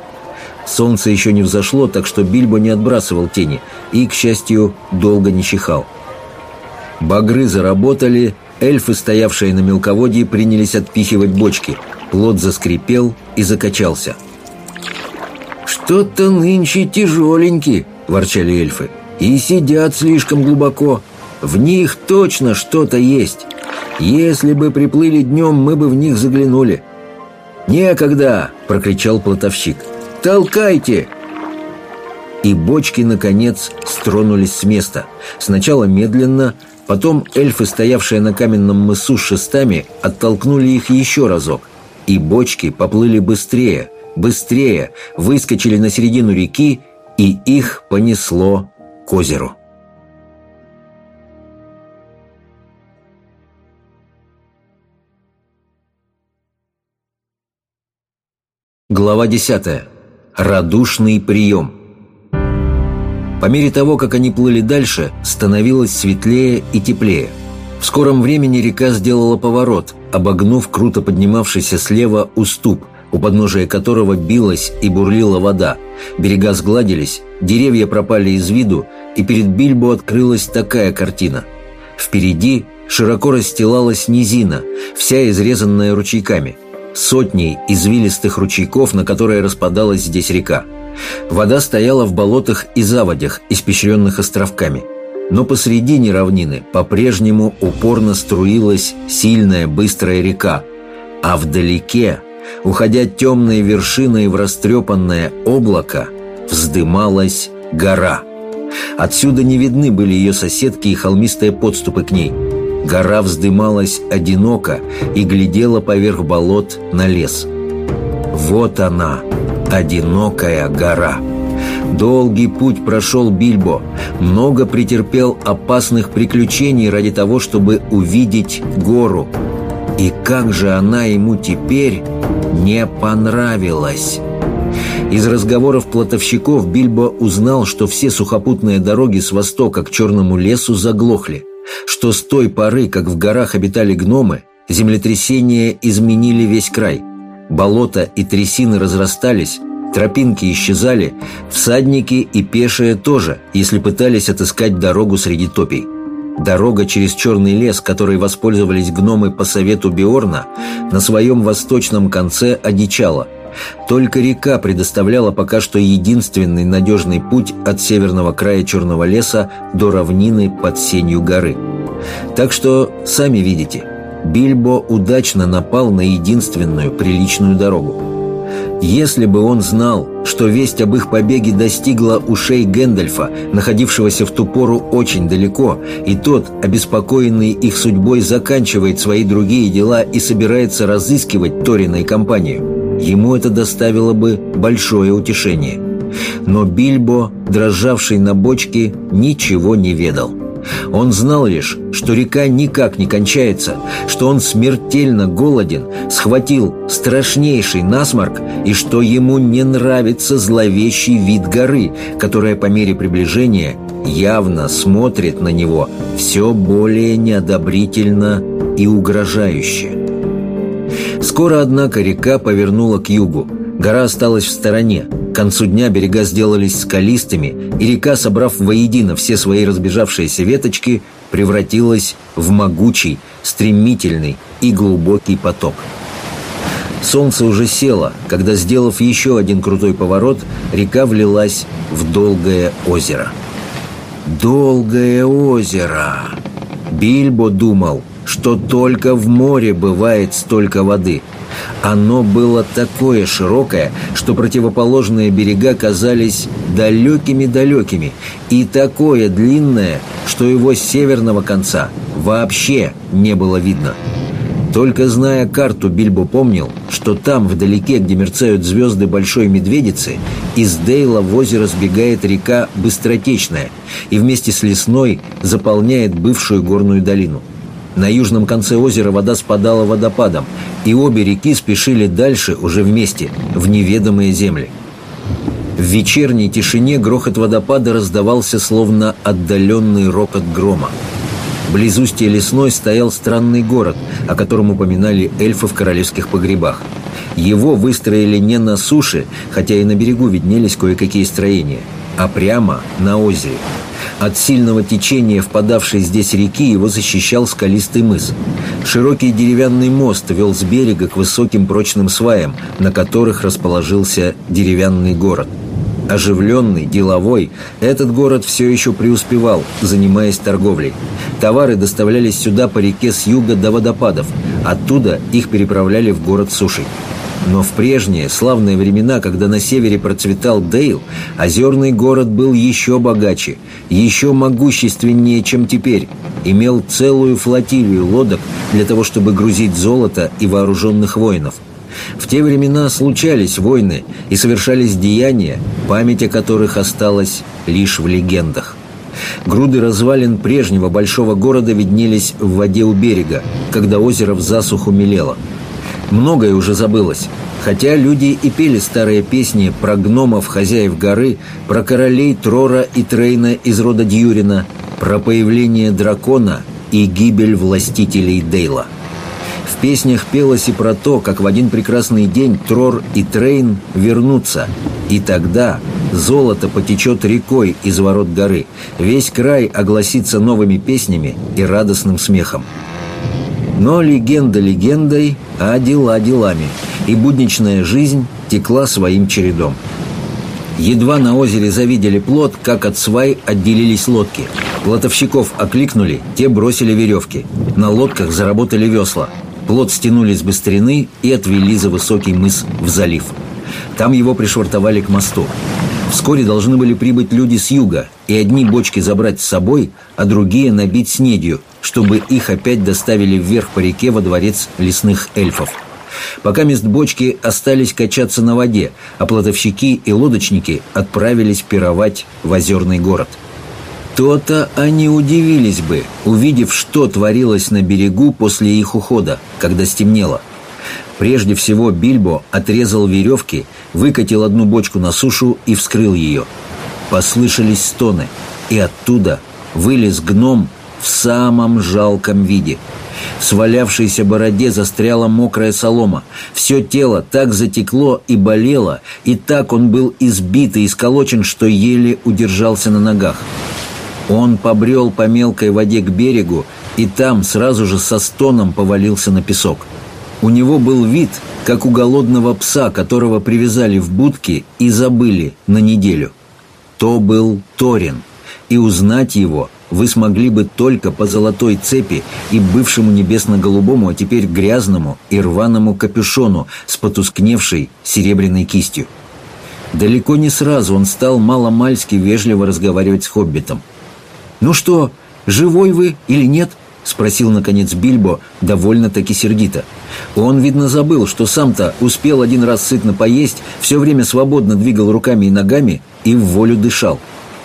Солнце еще не взошло, так что Бильбо не отбрасывал тени и, к счастью, долго не чихал. Багры заработали, эльфы, стоявшие на мелководье, принялись отпихивать бочки. Плот заскрипел и закачался. «Что-то нынче тяжеленький», — ворчали эльфы, — «и сидят слишком глубоко. В них точно что-то есть. Если бы приплыли днем, мы бы в них заглянули». «Некогда!» — прокричал плотовщик. «Толкайте!» И бочки, наконец, стронулись с места. Сначала медленно, потом эльфы, стоявшие на каменном мысу с шестами, оттолкнули их еще разок. И бочки поплыли быстрее, быстрее, выскочили на середину реки, и их понесло к озеру. Глава 10. Радушный прием. По мере того, как они плыли дальше, становилось светлее и теплее. В скором времени река сделала поворот, обогнув круто поднимавшийся слева уступ, у подножия которого билась и бурлила вода. Берега сгладились, деревья пропали из виду, и перед Бильбо открылась такая картина. Впереди широко расстилалась низина, вся изрезанная ручейками – сотней извилистых ручейков, на которые распадалась здесь река. Вода стояла в болотах и заводях, испещренных островками. Но посредине равнины по-прежнему упорно струилась сильная быстрая река, а вдалеке, уходя темной вершиной в растрепанное облако, вздымалась гора. Отсюда не видны были ее соседки и холмистые подступы к ней – Гора вздымалась одиноко и глядела поверх болот на лес. Вот она, одинокая гора. Долгий путь прошел Бильбо, много претерпел опасных приключений ради того, чтобы увидеть гору. И как же она ему теперь не понравилась! Из разговоров плотовщиков Бильбо узнал, что все сухопутные дороги с востока к Черному лесу заглохли что с той поры, как в горах обитали гномы, землетрясения изменили весь край. Болота и трясины разрастались, тропинки исчезали, всадники и пешие тоже, если пытались отыскать дорогу среди топий. Дорога через черный лес, которой воспользовались гномы по совету Биорна, на своем восточном конце одичала. Только река предоставляла пока что единственный надежный путь от северного края черного леса до равнины под сенью горы. Так что, сами видите, Бильбо удачно напал на единственную приличную дорогу. Если бы он знал, что весть об их побеге достигла ушей Гэндальфа, находившегося в ту пору очень далеко, и тот, обеспокоенный их судьбой, заканчивает свои другие дела и собирается разыскивать Торина и компанию, ему это доставило бы большое утешение. Но Бильбо, дрожавший на бочке, ничего не ведал. Он знал лишь, что река никак не кончается, что он смертельно голоден, схватил страшнейший насморк и что ему не нравится зловещий вид горы, которая по мере приближения явно смотрит на него все более неодобрительно и угрожающе. Скоро, однако, река повернула к югу. Гора осталась в стороне, концу дня берега сделались скалистыми, и река, собрав воедино все свои разбежавшиеся веточки, превратилась в могучий, стремительный и глубокий поток. Солнце уже село, когда, сделав еще один крутой поворот, река влилась в долгое озеро. Долгое озеро! Бильбо думал, что только в море бывает столько воды – оно было такое широкое, что противоположные берега казались далекими-далекими, и такое длинное, что его северного конца вообще не было видно. Только зная карту, Бильбо помнил, что там, вдалеке, где мерцают звезды Большой Медведицы, из Дейла в озеро сбегает река Быстротечная и вместе с Лесной заполняет бывшую горную долину. На южном конце озера вода спадала водопадом, и обе реки спешили дальше уже вместе, в неведомые земли. В вечерней тишине грохот водопада раздавался словно отдаленный рокот грома. Близ устья лесной стоял странный город, о котором упоминали эльфы в королевских погребах. Его выстроили не на суше, хотя и на берегу виднелись кое-какие строения, а прямо на озере. От сильного течения впадавшей здесь реки его защищал скалистый мыс. Широкий деревянный мост вел с берега к высоким прочным сваям, на которых расположился деревянный город – Оживленный, деловой, этот город все еще преуспевал, занимаясь торговлей. Товары доставлялись сюда по реке с юга до водопадов. Оттуда их переправляли в город сушей. Но в прежние славные времена, когда на севере процветал Дейл, озерный город был еще богаче, еще могущественнее, чем теперь. Имел целую флотилию лодок для того, чтобы грузить золото и вооруженных воинов – в те времена случались войны и совершались деяния, память о которых осталась лишь в легендах. Груды развалин прежнего большого города виднелись в воде у берега, когда озеро в засуху мелело. Многое уже забылось, хотя люди и пели старые песни про гномов хозяев горы, про королей Трора и Трейна из рода Дьюрина, про появление дракона и гибель властителей Дейла – песнях пелось и про то, как в один прекрасный день Трор и Трейн вернутся. И тогда золото потечет рекой из ворот горы. Весь край огласится новыми песнями и радостным смехом. Но легенда легендой, а дела делами. И будничная жизнь текла своим чередом. Едва на озере завидели плот, как от свай отделились лодки. Плотовщиков окликнули, те бросили веревки. На лодках заработали весла – Плот стянули с быстрины и отвели за высокий мыс в залив. Там его пришвартовали к мосту. Вскоре должны были прибыть люди с юга и одни бочки забрать с собой, а другие набить снедью, чтобы их опять доставили вверх по реке во дворец лесных эльфов. Пока мест бочки остались качаться на воде, а плотовщики и лодочники отправились пировать в озерный город – то-то они удивились бы, увидев, что творилось на берегу после их ухода, когда стемнело. Прежде всего Бильбо отрезал веревки, выкатил одну бочку на сушу и вскрыл ее. Послышались стоны, и оттуда вылез гном в самом жалком виде. В свалявшейся бороде застряла мокрая солома. Все тело так затекло и болело, и так он был избит и исколочен, что еле удержался на ногах. Он побрел по мелкой воде к берегу и там сразу же со стоном повалился на песок. У него был вид, как у голодного пса, которого привязали в будке и забыли на неделю. То был Торин, и узнать его вы смогли бы только по золотой цепи и бывшему небесно-голубому, а теперь грязному и рваному капюшону с потускневшей серебряной кистью. Далеко не сразу он стал маломальски вежливо разговаривать с хоббитом. «Ну что, живой вы или нет?» — спросил, наконец, Бильбо, довольно-таки сердито. Он, видно, забыл, что сам-то успел один раз сытно поесть, все время свободно двигал руками и ногами и в волю дышал.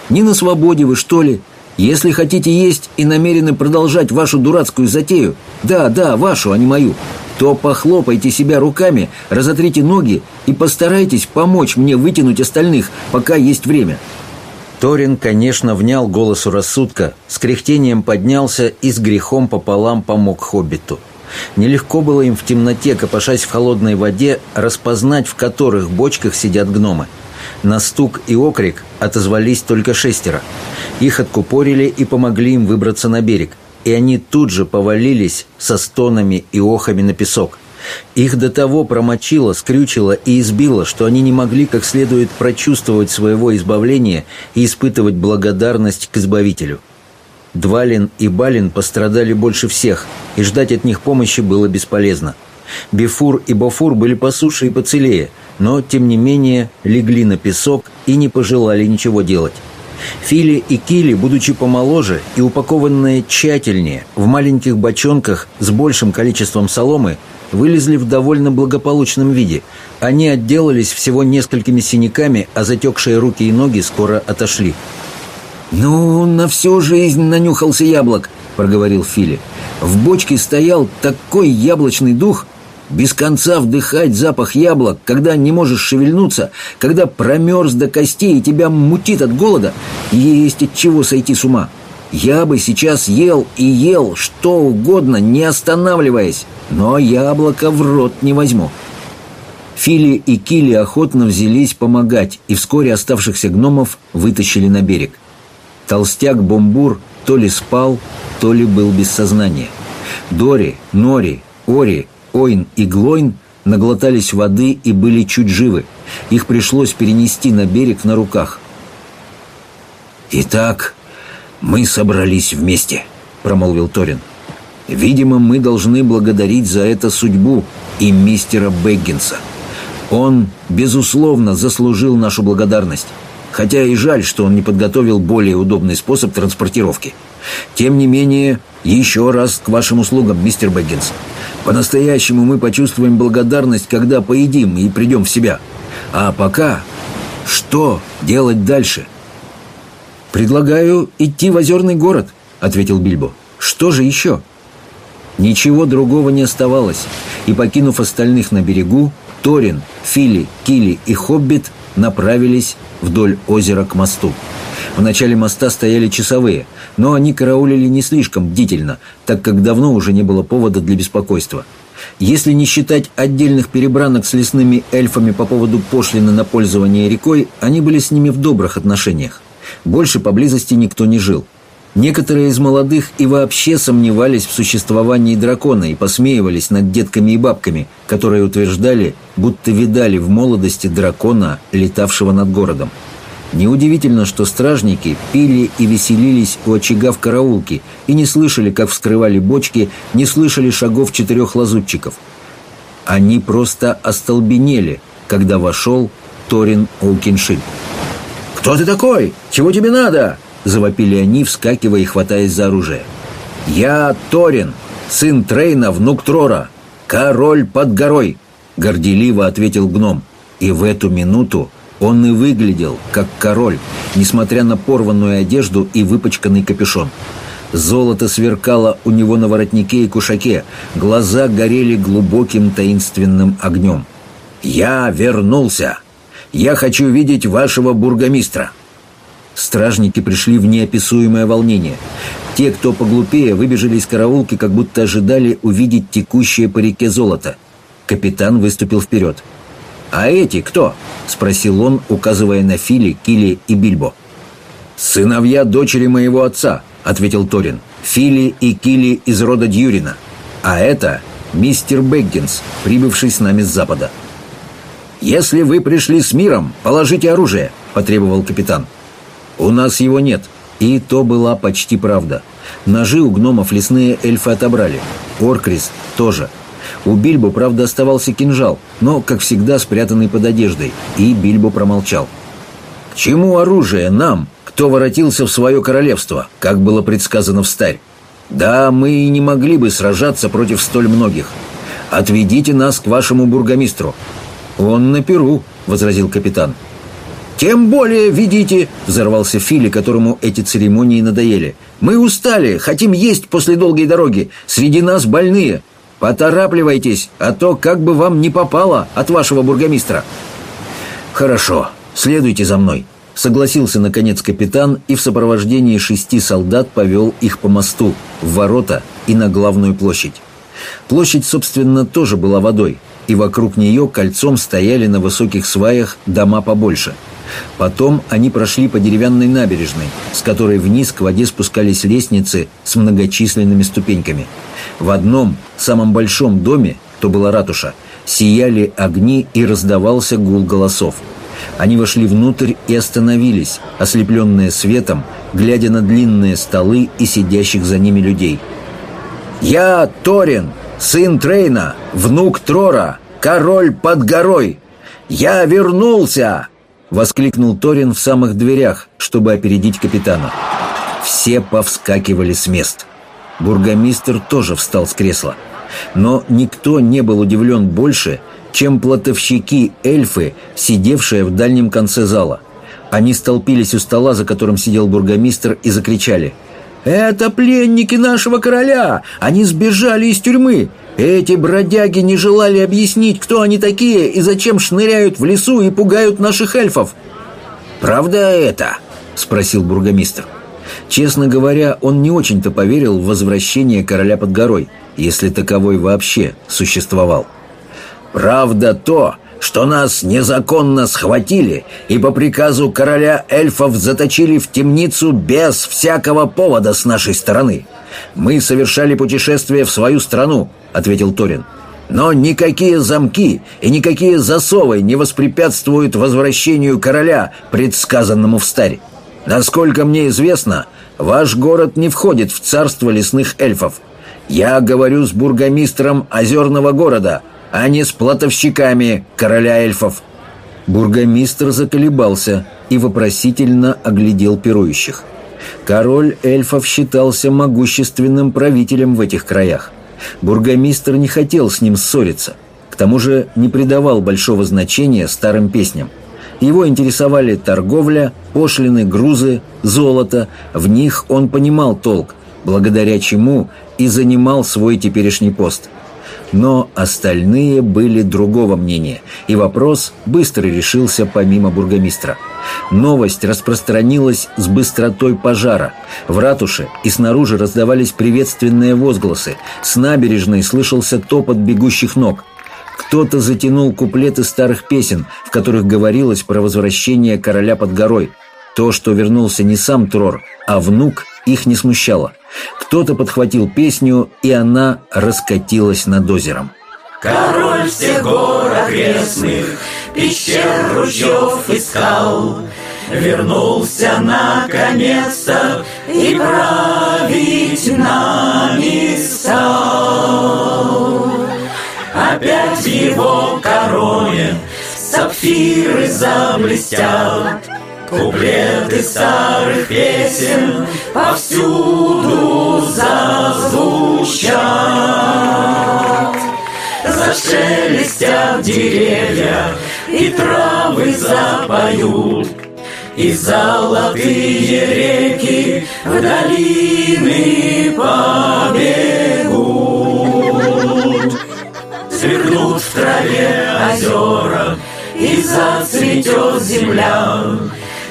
«Не на свободе вы, что ли? Если хотите есть и намерены продолжать вашу дурацкую затею, да, да, вашу, а не мою, то похлопайте себя руками, разотрите ноги и постарайтесь помочь мне вытянуть остальных, пока есть время». Торин, конечно, внял голосу рассудка, с кряхтением поднялся и с грехом пополам помог хоббиту. Нелегко было им в темноте, копошась в холодной воде, распознать, в которых бочках сидят гномы. На стук и окрик отозвались только шестеро. Их откупорили и помогли им выбраться на берег, и они тут же повалились со стонами и охами на песок – их до того промочило, скрючило и избило, что они не могли как следует прочувствовать своего избавления и испытывать благодарность к Избавителю. Двалин и Балин пострадали больше всех, и ждать от них помощи было бесполезно. Бифур и Бофур были по суше и поцелее, но, тем не менее, легли на песок и не пожелали ничего делать. Фили и Кили, будучи помоложе и упакованные тщательнее, в маленьких бочонках с большим количеством соломы, вылезли в довольно благополучном виде. Они отделались всего несколькими синяками, а затекшие руки и ноги скоро отошли. «Ну, на всю жизнь нанюхался яблок», — проговорил Фили. «В бочке стоял такой яблочный дух, без конца вдыхать запах яблок, когда не можешь шевельнуться, когда промерз до костей и тебя мутит от голода, есть от чего сойти с ума. Я бы сейчас ел и ел что угодно, не останавливаясь, но яблоко в рот не возьму». Фили и Кили охотно взялись помогать, и вскоре оставшихся гномов вытащили на берег. Толстяк Бомбур то ли спал, то ли был без сознания. Дори, Нори, Ори, Ойн и Глойн наглотались воды и были чуть живы. Их пришлось перенести на берег на руках. «Итак, мы собрались вместе», — промолвил Торин. «Видимо, мы должны благодарить за это судьбу и мистера Бэггинса. Он, безусловно, заслужил нашу благодарность. Хотя и жаль, что он не подготовил более удобный способ транспортировки. Тем не менее, еще раз к вашим услугам, мистер Бэггинс. По-настоящему мы почувствуем благодарность, когда поедим и придем в себя. А пока, что делать дальше? «Предлагаю идти в озерный город», — ответил Бильбо. «Что же еще?» Ничего другого не оставалось, и, покинув остальных на берегу, Торин, Фили, Кили и Хоббит направились вдоль озера к мосту. В начале моста стояли часовые, но они караулили не слишком бдительно, так как давно уже не было повода для беспокойства. Если не считать отдельных перебранок с лесными эльфами по поводу пошлины на пользование рекой, они были с ними в добрых отношениях. Больше поблизости никто не жил. Некоторые из молодых и вообще сомневались в существовании дракона и посмеивались над детками и бабками, которые утверждали, будто видали в молодости дракона, летавшего над городом. Неудивительно, что стражники пили и веселились у очага в караулке и не слышали, как вскрывали бочки, не слышали шагов четырех лазутчиков. Они просто остолбенели, когда вошел Торин Оукиншиль. «Кто ты такой? Чего тебе надо?» Завопили они, вскакивая и хватаясь за оружие. «Я Торин, сын Трейна, внук Трора, король под горой!» Горделиво ответил гном. И в эту минуту он и выглядел, как король, несмотря на порванную одежду и выпачканный капюшон. Золото сверкало у него на воротнике и кушаке, глаза горели глубоким таинственным огнем. «Я вернулся! Я хочу видеть вашего бургомистра!» Стражники пришли в неописуемое волнение. Те, кто поглупее, выбежали из караулки, как будто ожидали увидеть текущее по реке золото. Капитан выступил вперед. «А эти кто?» — спросил он, указывая на Фили, Кили и Бильбо. «Сыновья дочери моего отца», — ответил Торин. «Фили и Кили из рода Дьюрина. А это мистер Бэггинс, прибывший с нами с запада». «Если вы пришли с миром, положите оружие», — потребовал капитан. «У нас его нет». И то была почти правда. Ножи у гномов лесные эльфы отобрали. Оркрис тоже. У Бильбо, правда, оставался кинжал, но, как всегда, спрятанный под одеждой. И Бильбо промолчал. «К чему оружие нам, кто воротился в свое королевство, как было предсказано в старь? Да, мы и не могли бы сражаться против столь многих. Отведите нас к вашему бургомистру». «Он на Перу», — возразил капитан. «Тем более, видите», — взорвался Фили, которому эти церемонии надоели. «Мы устали, хотим есть после долгой дороги. Среди нас больные. Поторапливайтесь, а то как бы вам не попало от вашего бургомистра». «Хорошо, следуйте за мной», — согласился, наконец, капитан и в сопровождении шести солдат повел их по мосту, в ворота и на главную площадь. Площадь, собственно, тоже была водой, и вокруг нее кольцом стояли на высоких сваях дома побольше — Потом они прошли по деревянной набережной, с которой вниз к воде спускались лестницы с многочисленными ступеньками. В одном, самом большом доме, то была ратуша, сияли огни и раздавался гул голосов. Они вошли внутрь и остановились, ослепленные светом, глядя на длинные столы и сидящих за ними людей. «Я Торин, сын Трейна, внук Трора, король под горой! Я вернулся!» — воскликнул Торин в самых дверях, чтобы опередить капитана. Все повскакивали с мест. Бургомистр тоже встал с кресла. Но никто не был удивлен больше, чем платовщики-эльфы, сидевшие в дальнем конце зала. Они столпились у стола, за которым сидел бургомистр, и закричали «Это пленники нашего короля! Они сбежали из тюрьмы! Эти бродяги не желали объяснить, кто они такие и зачем шныряют в лесу и пугают наших эльфов!» «Правда это?» — спросил бургомистр. Честно говоря, он не очень-то поверил в возвращение короля под горой, если таковой вообще существовал. «Правда то, что нас незаконно схватили и по приказу короля эльфов заточили в темницу без всякого повода с нашей стороны. Мы совершали путешествие в свою страну», — ответил Торин. «Но никакие замки и никакие засовы не воспрепятствуют возвращению короля, предсказанному в старе. Насколько мне известно, ваш город не входит в царство лесных эльфов. Я говорю с бургомистром озерного города — а не с платовщиками короля эльфов». Бургомистр заколебался и вопросительно оглядел пирующих. Король эльфов считался могущественным правителем в этих краях. Бургомистр не хотел с ним ссориться. К тому же не придавал большого значения старым песням. Его интересовали торговля, пошлины, грузы, золото. В них он понимал толк, благодаря чему и занимал свой теперешний пост – но остальные были другого мнения, и вопрос быстро решился помимо бургомистра. Новость распространилась с быстротой пожара. В ратуше и снаружи раздавались приветственные возгласы. С набережной слышался топот бегущих ног. Кто-то затянул куплеты старых песен, в которых говорилось про возвращение короля под горой. То, что вернулся не сам Трор, а внук, их не смущало. Кто-то подхватил песню, и она раскатилась над озером. Король всех гор окрестных, пещер, ручьев и скал, Вернулся наконец-то и править нами стал. Опять в его короне сапфиры заблестят, Куплеты старых песен повсюду зазвучат. Зашелестят деревья и травы запоют, И золотые реки в долины побегут. Свернут в траве озера, и зацветет земля,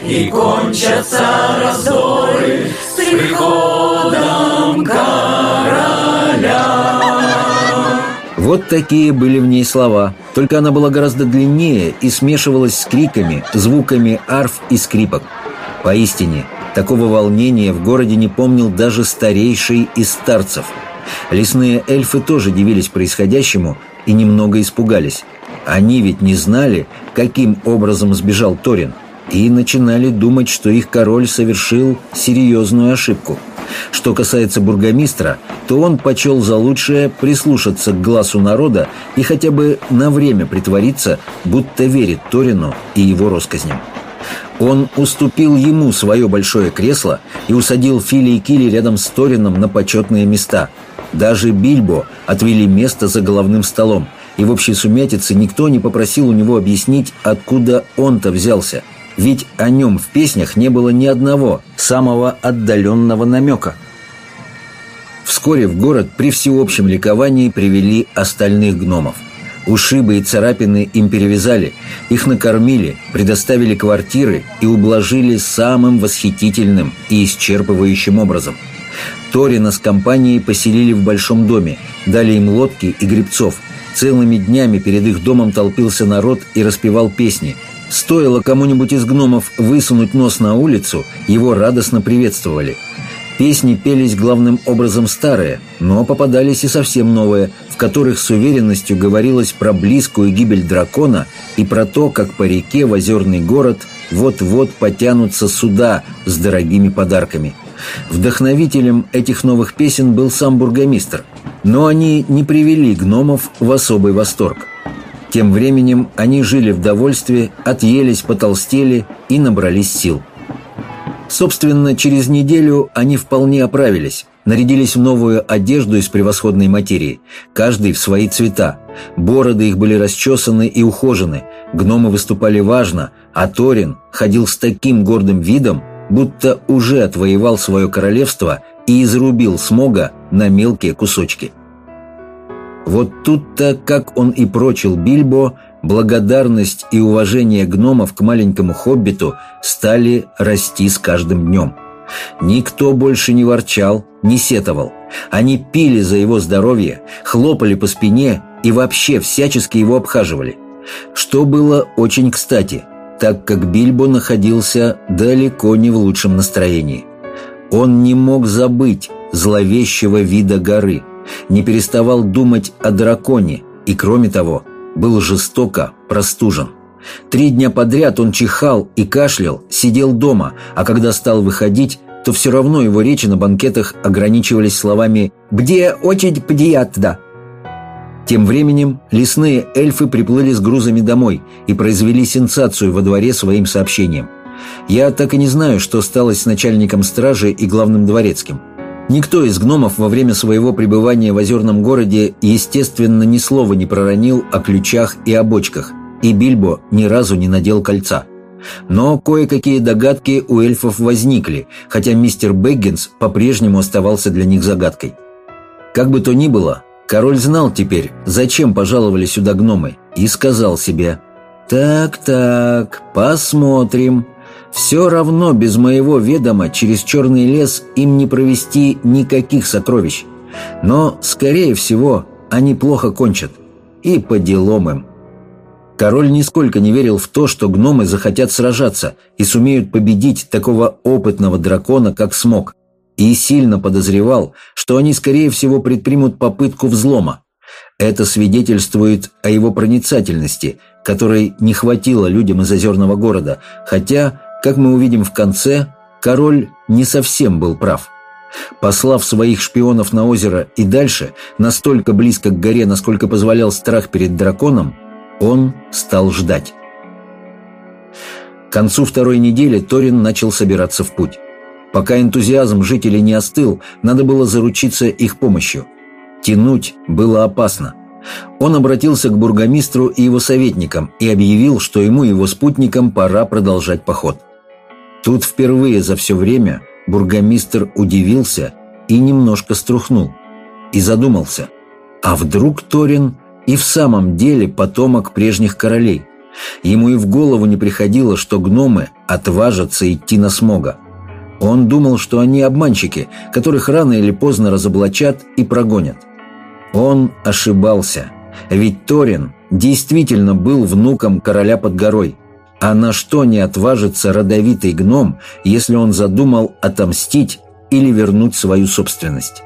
и кончатся раздоры с приходом короля. Вот такие были в ней слова, только она была гораздо длиннее и смешивалась с криками, звуками арф и скрипок. Поистине, такого волнения в городе не помнил даже старейший из старцев. Лесные эльфы тоже дивились происходящему и немного испугались. Они ведь не знали, каким образом сбежал Торин – и начинали думать, что их король совершил серьезную ошибку. Что касается бургомистра, то он почел за лучшее прислушаться к глазу народа и хотя бы на время притвориться, будто верит Торину и его россказням. Он уступил ему свое большое кресло и усадил Фили и Кили рядом с Торином на почетные места. Даже Бильбо отвели место за головным столом, и в общей сумятице никто не попросил у него объяснить, откуда он-то взялся – ведь о нем в песнях не было ни одного самого отдаленного намека. Вскоре в город при всеобщем ликовании привели остальных гномов. Ушибы и царапины им перевязали, их накормили, предоставили квартиры и ублажили самым восхитительным и исчерпывающим образом. Торина с компанией поселили в большом доме, дали им лодки и грибцов. Целыми днями перед их домом толпился народ и распевал песни – Стоило кому-нибудь из гномов высунуть нос на улицу, его радостно приветствовали. Песни пелись главным образом старые, но попадались и совсем новые, в которых с уверенностью говорилось про близкую гибель дракона и про то, как по реке в озерный город вот-вот потянутся суда с дорогими подарками. Вдохновителем этих новых песен был сам бургомистр, но они не привели гномов в особый восторг – Тем временем они жили в довольстве, отъелись, потолстели и набрались сил. Собственно, через неделю они вполне оправились, нарядились в новую одежду из превосходной материи, каждый в свои цвета. Бороды их были расчесаны и ухожены, гномы выступали важно, а Торин ходил с таким гордым видом, будто уже отвоевал свое королевство и изрубил смога на мелкие кусочки. Вот тут-то, как он и прочил Бильбо, благодарность и уважение гномов к маленькому хоббиту стали расти с каждым днем. Никто больше не ворчал, не сетовал. Они пили за его здоровье, хлопали по спине и вообще всячески его обхаживали. Что было очень кстати, так как Бильбо находился далеко не в лучшем настроении. Он не мог забыть зловещего вида горы – не переставал думать о драконе и, кроме того, был жестоко простужен. Три дня подряд он чихал и кашлял, сидел дома, а когда стал выходить, то все равно его речи на банкетах ограничивались словами «Бде очень да». Тем временем лесные эльфы приплыли с грузами домой и произвели сенсацию во дворе своим сообщением. Я так и не знаю, что стало с начальником стражи и главным дворецким – Никто из гномов во время своего пребывания в озерном городе, естественно, ни слова не проронил о ключах и о бочках, и Бильбо ни разу не надел кольца. Но кое-какие догадки у эльфов возникли, хотя мистер Бэггинс по-прежнему оставался для них загадкой. Как бы то ни было, король знал теперь, зачем пожаловали сюда гномы, и сказал себе «Так-так, посмотрим». Все равно без моего ведома через черный лес им не провести никаких сокровищ. Но, скорее всего, они плохо кончат. И по делам им. Король нисколько не верил в то, что гномы захотят сражаться и сумеют победить такого опытного дракона, как Смог, и сильно подозревал, что они, скорее всего, предпримут попытку взлома. Это свидетельствует о его проницательности, которой не хватило людям из озерного города, хотя как мы увидим в конце, король не совсем был прав. Послав своих шпионов на озеро и дальше, настолько близко к горе, насколько позволял страх перед драконом, он стал ждать. К концу второй недели Торин начал собираться в путь. Пока энтузиазм жителей не остыл, надо было заручиться их помощью. Тянуть было опасно. Он обратился к бургомистру и его советникам и объявил, что ему и его спутникам пора продолжать поход. Тут впервые за все время бургомистр удивился и немножко струхнул. И задумался, а вдруг Торин и в самом деле потомок прежних королей? Ему и в голову не приходило, что гномы отважатся идти на смога. Он думал, что они обманщики, которых рано или поздно разоблачат и прогонят. Он ошибался, ведь Торин действительно был внуком короля под горой – а на что не отважится родовитый гном, если он задумал отомстить или вернуть свою собственность?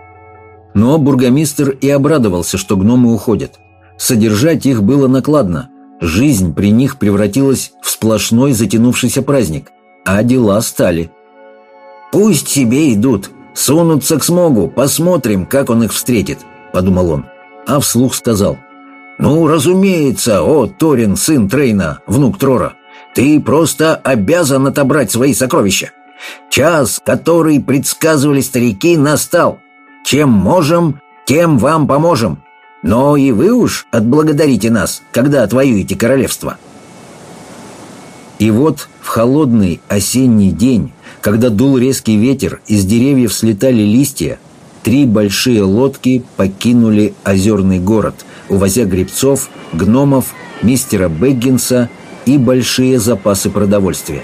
Но бургомистр и обрадовался, что гномы уходят. Содержать их было накладно. Жизнь при них превратилась в сплошной затянувшийся праздник, а дела стали. «Пусть себе идут, сунутся к смогу, посмотрим, как он их встретит», — подумал он. А вслух сказал. «Ну, разумеется, о, Торин, сын Трейна, внук Трора. Ты просто обязан отобрать свои сокровища. Час, который предсказывали старики, настал. Чем можем, тем вам поможем. Но и вы уж отблагодарите нас, когда отвоюете королевство». И вот в холодный осенний день, когда дул резкий ветер, из деревьев слетали листья, три большие лодки покинули озерный город, увозя гребцов, гномов, мистера Бэггинса и большие запасы продовольствия.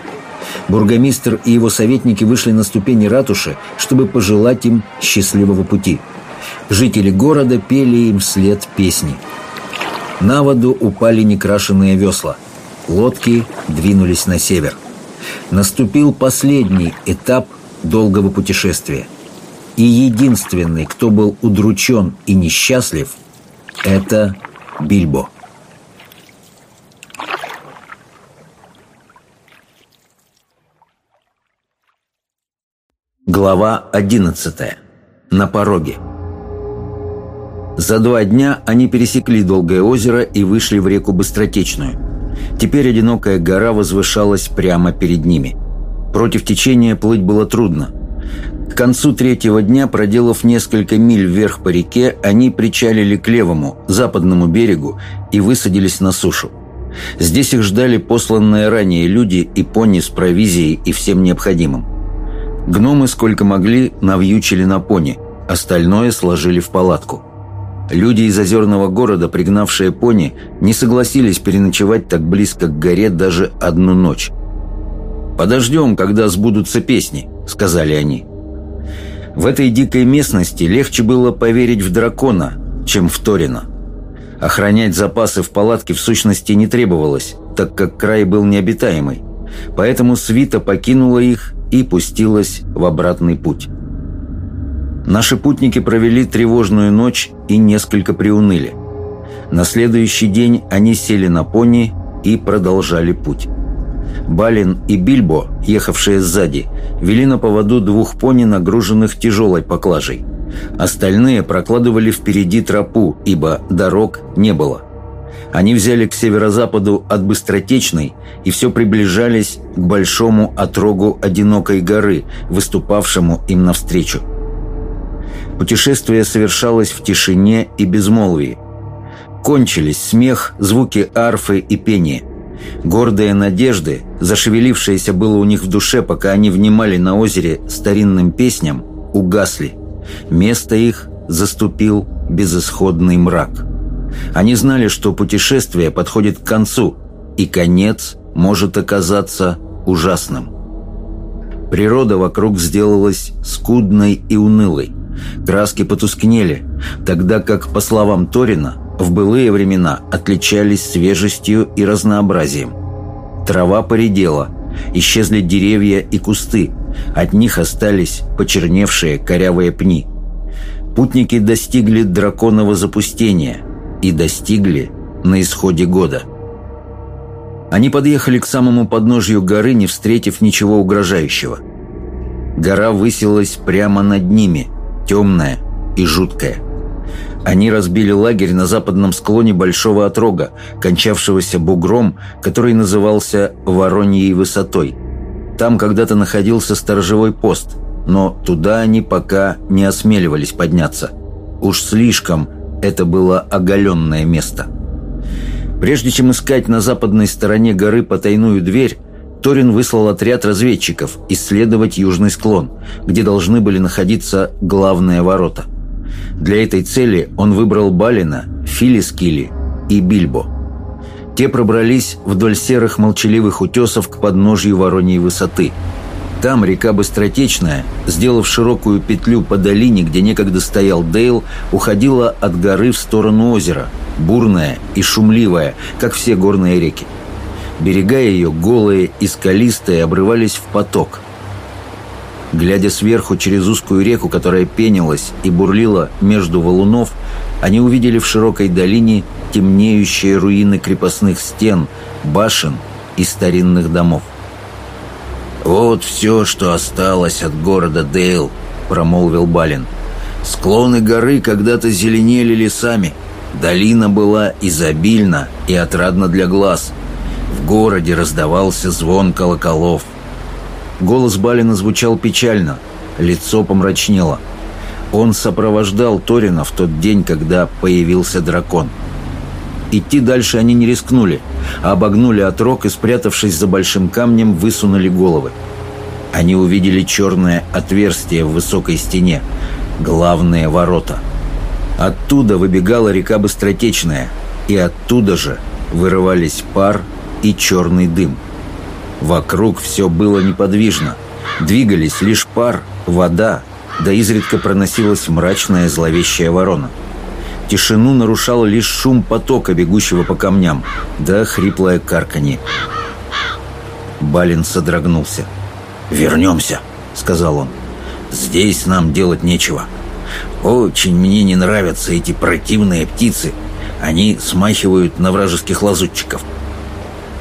Бургомистр и его советники вышли на ступени ратуши, чтобы пожелать им счастливого пути. Жители города пели им вслед песни. На воду упали некрашенные весла. Лодки двинулись на север. Наступил последний этап долгого путешествия. И единственный, кто был удручен и несчастлив, это Бильбо. Глава 11. На пороге. За два дня они пересекли Долгое озеро и вышли в реку Быстротечную. Теперь одинокая гора возвышалась прямо перед ними. Против течения плыть было трудно. К концу третьего дня, проделав несколько миль вверх по реке, они причалили к левому, западному берегу и высадились на сушу. Здесь их ждали посланные ранее люди и пони с провизией и всем необходимым. Гномы сколько могли навьючили на пони, остальное сложили в палатку. Люди из озерного города, пригнавшие пони, не согласились переночевать так близко к горе даже одну ночь. «Подождем, когда сбудутся песни», — сказали они. В этой дикой местности легче было поверить в дракона, чем в Торина. Охранять запасы в палатке в сущности не требовалось, так как край был необитаемый. Поэтому свита покинула их и пустилась в обратный путь. Наши путники провели тревожную ночь и несколько приуныли. На следующий день они сели на пони и продолжали путь. Балин и Бильбо, ехавшие сзади, вели на поводу двух пони, нагруженных тяжелой поклажей. Остальные прокладывали впереди тропу, ибо дорог не было. Они взяли к северо-западу от Быстротечной и все приближались к большому отрогу одинокой горы, выступавшему им навстречу. Путешествие совершалось в тишине и безмолвии. Кончились смех, звуки арфы и пения – Гордые надежды, зашевелившиеся было у них в душе, пока они внимали на озере старинным песням, угасли. Место их заступил безысходный мрак. Они знали, что путешествие подходит к концу, и конец может оказаться ужасным. Природа вокруг сделалась скудной и унылой. Краски потускнели, тогда как, по словам Торина, в былые времена отличались свежестью и разнообразием. Трава поредела, исчезли деревья и кусты, от них остались почерневшие корявые пни. Путники достигли драконового запустения и достигли на исходе года. Они подъехали к самому подножью горы, не встретив ничего угрожающего. Гора высилась прямо над ними, темная и жуткая. Они разбили лагерь на западном склоне Большого Отрога, кончавшегося бугром, который назывался Вороньей высотой. Там когда-то находился сторожевой пост, но туда они пока не осмеливались подняться. Уж слишком это было оголенное место. Прежде чем искать на западной стороне горы потайную дверь, Торин выслал отряд разведчиков исследовать южный склон, где должны были находиться главные ворота – для этой цели он выбрал Балина, Филискили и Бильбо. Те пробрались вдоль серых молчаливых утесов к подножью Вороньей высоты. Там река Быстротечная, сделав широкую петлю по долине, где некогда стоял Дейл, уходила от горы в сторону озера, бурная и шумливая, как все горные реки. Берега ее, голые и скалистые, обрывались в поток – Глядя сверху через узкую реку, которая пенилась и бурлила между валунов, они увидели в широкой долине темнеющие руины крепостных стен, башен и старинных домов. «Вот все, что осталось от города Дейл», — промолвил Балин. «Склоны горы когда-то зеленели лесами. Долина была изобильна и отрадна для глаз. В городе раздавался звон колоколов. Голос Балина звучал печально, лицо помрачнело. Он сопровождал Торина в тот день, когда появился дракон. Идти дальше они не рискнули, а обогнули отрог и, спрятавшись за большим камнем, высунули головы. Они увидели черное отверстие в высокой стене, главные ворота. Оттуда выбегала река Быстротечная, и оттуда же вырывались пар и черный дым – Вокруг все было неподвижно. Двигались лишь пар, вода, да изредка проносилась мрачная зловещая ворона. Тишину нарушал лишь шум потока, бегущего по камням, да хриплое карканье. Балин содрогнулся. «Вернемся», — сказал он. «Здесь нам делать нечего. Очень мне не нравятся эти противные птицы. Они смахивают на вражеских лазутчиков».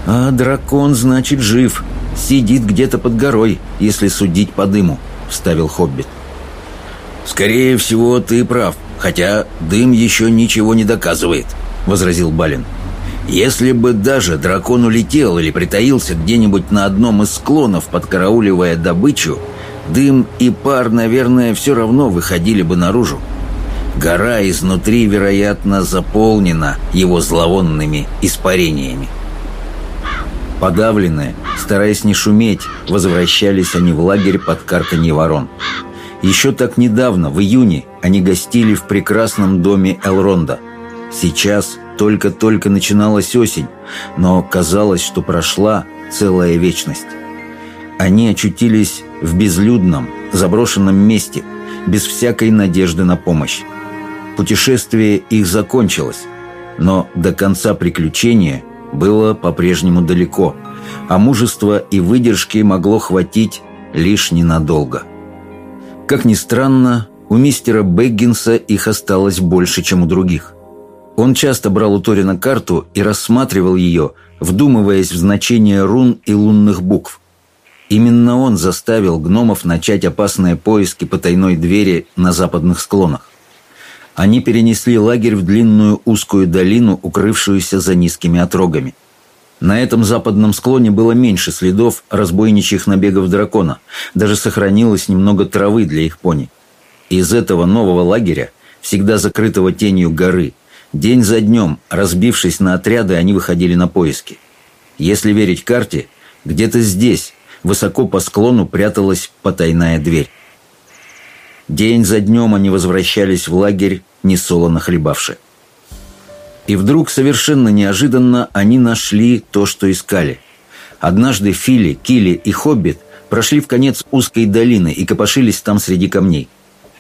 «А дракон, значит, жив. Сидит где-то под горой, если судить по дыму», — вставил Хоббит. «Скорее всего, ты прав, Хотя дым еще ничего не доказывает, возразил Балин. Если бы даже дракон улетел или притаился где-нибудь на одном из склонов, подкарауливая добычу, дым и пар, наверное, все равно выходили бы наружу. Гора изнутри, вероятно, заполнена его зловонными испарениями. Подавленные, стараясь не шуметь, возвращались они в лагерь под карканье ворон. Еще так недавно, в июне, они гостили в прекрасном доме Элронда. Сейчас только-только начиналась осень, но казалось, что прошла целая вечность. Они очутились в безлюдном, заброшенном месте, без всякой надежды на помощь. Путешествие их закончилось, но до конца приключения – было по-прежнему далеко, а мужества и выдержки могло хватить лишь ненадолго. Как ни странно, у мистера Бэггинса их осталось больше, чем у других. Он часто брал у Торина карту и рассматривал ее, вдумываясь в значение рун и лунных букв. Именно он заставил гномов начать опасные поиски потайной двери на западных склонах. Они перенесли лагерь в длинную узкую долину, укрывшуюся за низкими отрогами. На этом западном склоне было меньше следов разбойничьих набегов дракона. Даже сохранилось немного травы для их пони. Из этого нового лагеря, всегда закрытого тенью горы, день за днем, разбившись на отряды, они выходили на поиски. Если верить карте, где-то здесь, высоко по склону, пряталась потайная дверь. День за днем они возвращались в лагерь, несолоно хлебавши. И вдруг, совершенно неожиданно, они нашли то, что искали. Однажды Фили, Кили и Хоббит прошли в конец узкой долины и копошились там среди камней.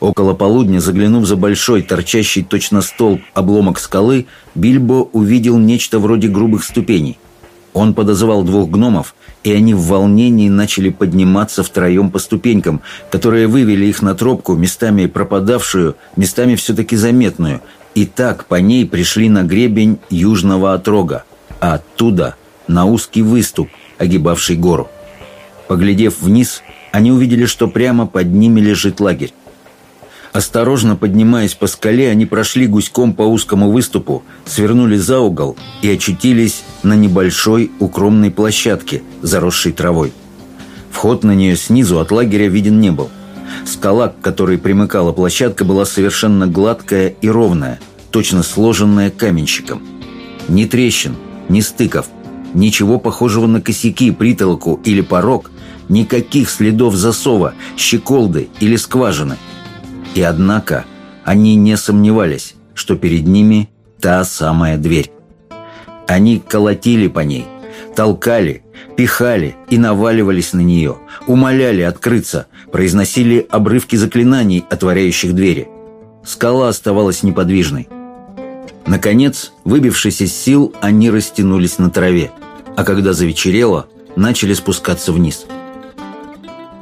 Около полудня, заглянув за большой, торчащий точно столб обломок скалы, Бильбо увидел нечто вроде грубых ступеней. Он подозывал двух гномов, и они в волнении начали подниматься втроем по ступенькам, которые вывели их на тропку, местами пропадавшую, местами все-таки заметную, и так по ней пришли на гребень южного отрога, а оттуда на узкий выступ, огибавший гору. Поглядев вниз, они увидели, что прямо под ними лежит лагерь. Осторожно поднимаясь по скале, они прошли гуськом по узкому выступу, свернули за угол и очутились на небольшой укромной площадке, заросшей травой. Вход на нее снизу от лагеря виден не был. Скала, к которой примыкала площадка, была совершенно гладкая и ровная, точно сложенная каменщиком. Ни трещин, ни стыков, ничего похожего на косяки, притолоку или порог, никаких следов засова, щеколды или скважины – и однако они не сомневались, что перед ними та самая дверь. Они колотили по ней, толкали, пихали и наваливались на нее, умоляли открыться, произносили обрывки заклинаний, отворяющих двери. Скала оставалась неподвижной. Наконец, выбившись из сил, они растянулись на траве, а когда завечерело, начали спускаться вниз.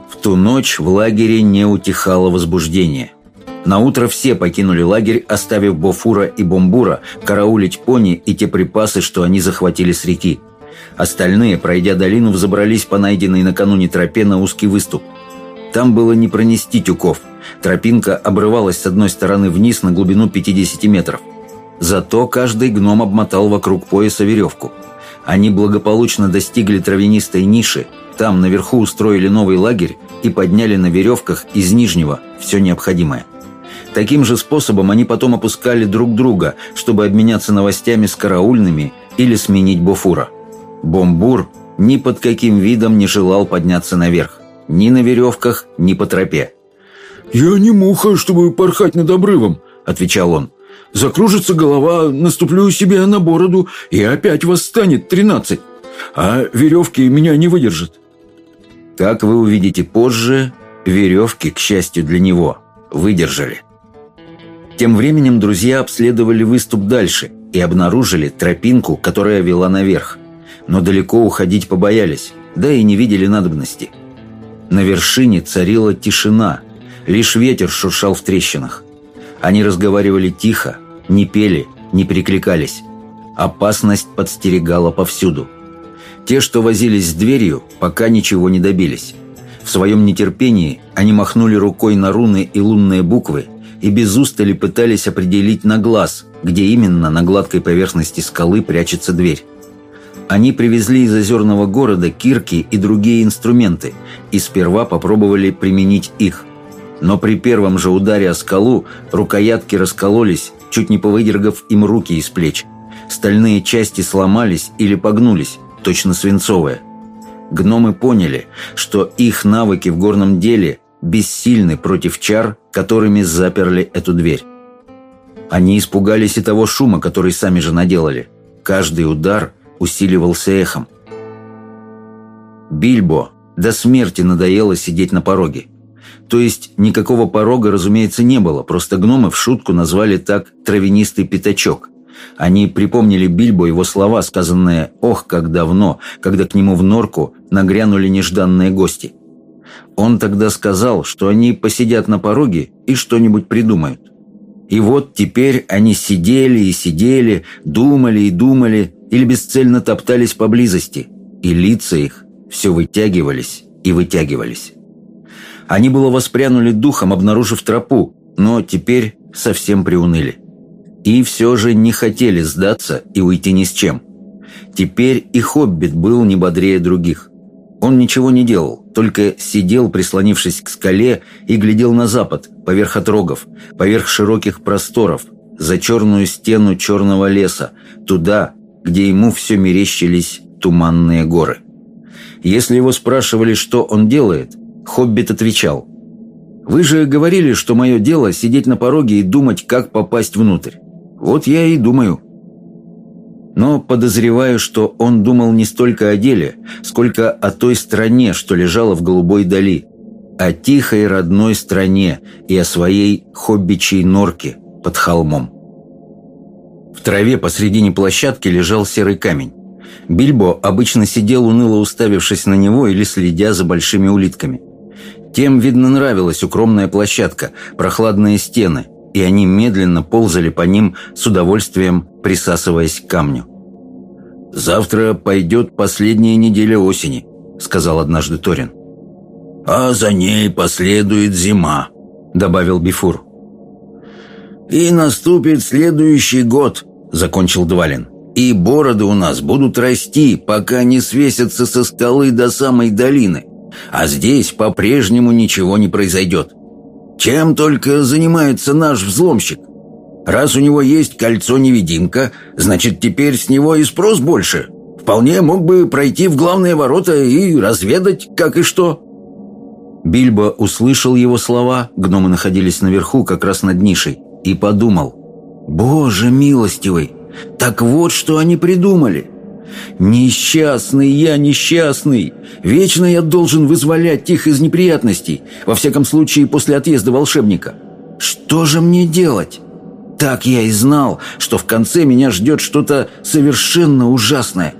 В ту ночь в лагере не утихало возбуждение – на утро все покинули лагерь, оставив Бофура и Бомбура караулить пони и те припасы, что они захватили с реки. Остальные, пройдя долину, взобрались по найденной накануне тропе на узкий выступ. Там было не пронести тюков. Тропинка обрывалась с одной стороны вниз на глубину 50 метров. Зато каждый гном обмотал вокруг пояса веревку. Они благополучно достигли травянистой ниши, там наверху устроили новый лагерь и подняли на веревках из нижнего все необходимое. Таким же способом они потом опускали друг друга, чтобы обменяться новостями с караульными или сменить Бофура. Бомбур ни под каким видом не желал подняться наверх. Ни на веревках, ни по тропе. «Я не муха, чтобы порхать над обрывом», — отвечал он. «Закружится голова, наступлю себе на бороду, и опять восстанет тринадцать. А веревки меня не выдержат». Как вы увидите позже, веревки, к счастью для него, выдержали. Тем временем друзья обследовали выступ дальше и обнаружили тропинку, которая вела наверх. Но далеко уходить побоялись, да и не видели надобности. На вершине царила тишина, лишь ветер шуршал в трещинах. Они разговаривали тихо, не пели, не перекликались. Опасность подстерегала повсюду. Те, что возились с дверью, пока ничего не добились. В своем нетерпении они махнули рукой на руны и лунные буквы и без устали пытались определить на глаз, где именно на гладкой поверхности скалы прячется дверь. Они привезли из озерного города кирки и другие инструменты и сперва попробовали применить их. Но при первом же ударе о скалу рукоятки раскололись, чуть не повыдергав им руки из плеч. Стальные части сломались или погнулись, точно свинцовые. Гномы поняли, что их навыки в горном деле бессильны против чар, которыми заперли эту дверь. Они испугались и того шума, который сами же наделали. Каждый удар усиливался эхом. Бильбо до смерти надоело сидеть на пороге. То есть никакого порога, разумеется, не было, просто гномы в шутку назвали так травянистый пятачок. Они припомнили Бильбо его слова, сказанные «ох, как давно», когда к нему в норку нагрянули нежданные гости – он тогда сказал, что они посидят на пороге и что-нибудь придумают. И вот теперь они сидели и сидели, думали и думали, или бесцельно топтались поблизости, и лица их все вытягивались и вытягивались. Они было воспрянули духом, обнаружив тропу, но теперь совсем приуныли. И все же не хотели сдаться и уйти ни с чем. Теперь и Хоббит был не бодрее других. Он ничего не делал, только сидел, прислонившись к скале, и глядел на запад, поверх отрогов, поверх широких просторов, за черную стену черного леса, туда, где ему все мерещились туманные горы. Если его спрашивали, что он делает, Хоббит отвечал, «Вы же говорили, что мое дело сидеть на пороге и думать, как попасть внутрь. Вот я и думаю». Но подозреваю, что он думал не столько о деле, сколько о той стране, что лежала в голубой дали, о тихой родной стране и о своей хоббичьей норке под холмом. В траве посредине площадки лежал серый камень. Бильбо обычно сидел уныло уставившись на него или следя за большими улитками. Тем, видно, нравилась укромная площадка, прохладные стены, и они медленно ползали по ним с удовольствием, присасываясь к камню. «Завтра пойдет последняя неделя осени», — сказал однажды Торин. «А за ней последует зима», — добавил Бифур. «И наступит следующий год», — закончил Двалин. «И бороды у нас будут расти, пока не свесятся со скалы до самой долины. А здесь по-прежнему ничего не произойдет. Чем только занимается наш взломщик? Раз у него есть кольцо-невидимка, значит, теперь с него и спрос больше. Вполне мог бы пройти в главные ворота и разведать, как и что». Бильбо услышал его слова, гномы находились наверху, как раз над нишей, и подумал, «Боже милостивый, так вот что они придумали! Несчастный я, несчастный! Вечно я должен вызволять их из неприятностей, во всяком случае после отъезда волшебника. Что же мне делать?» Так я и знал, что в конце меня ждет что-то совершенно ужасное.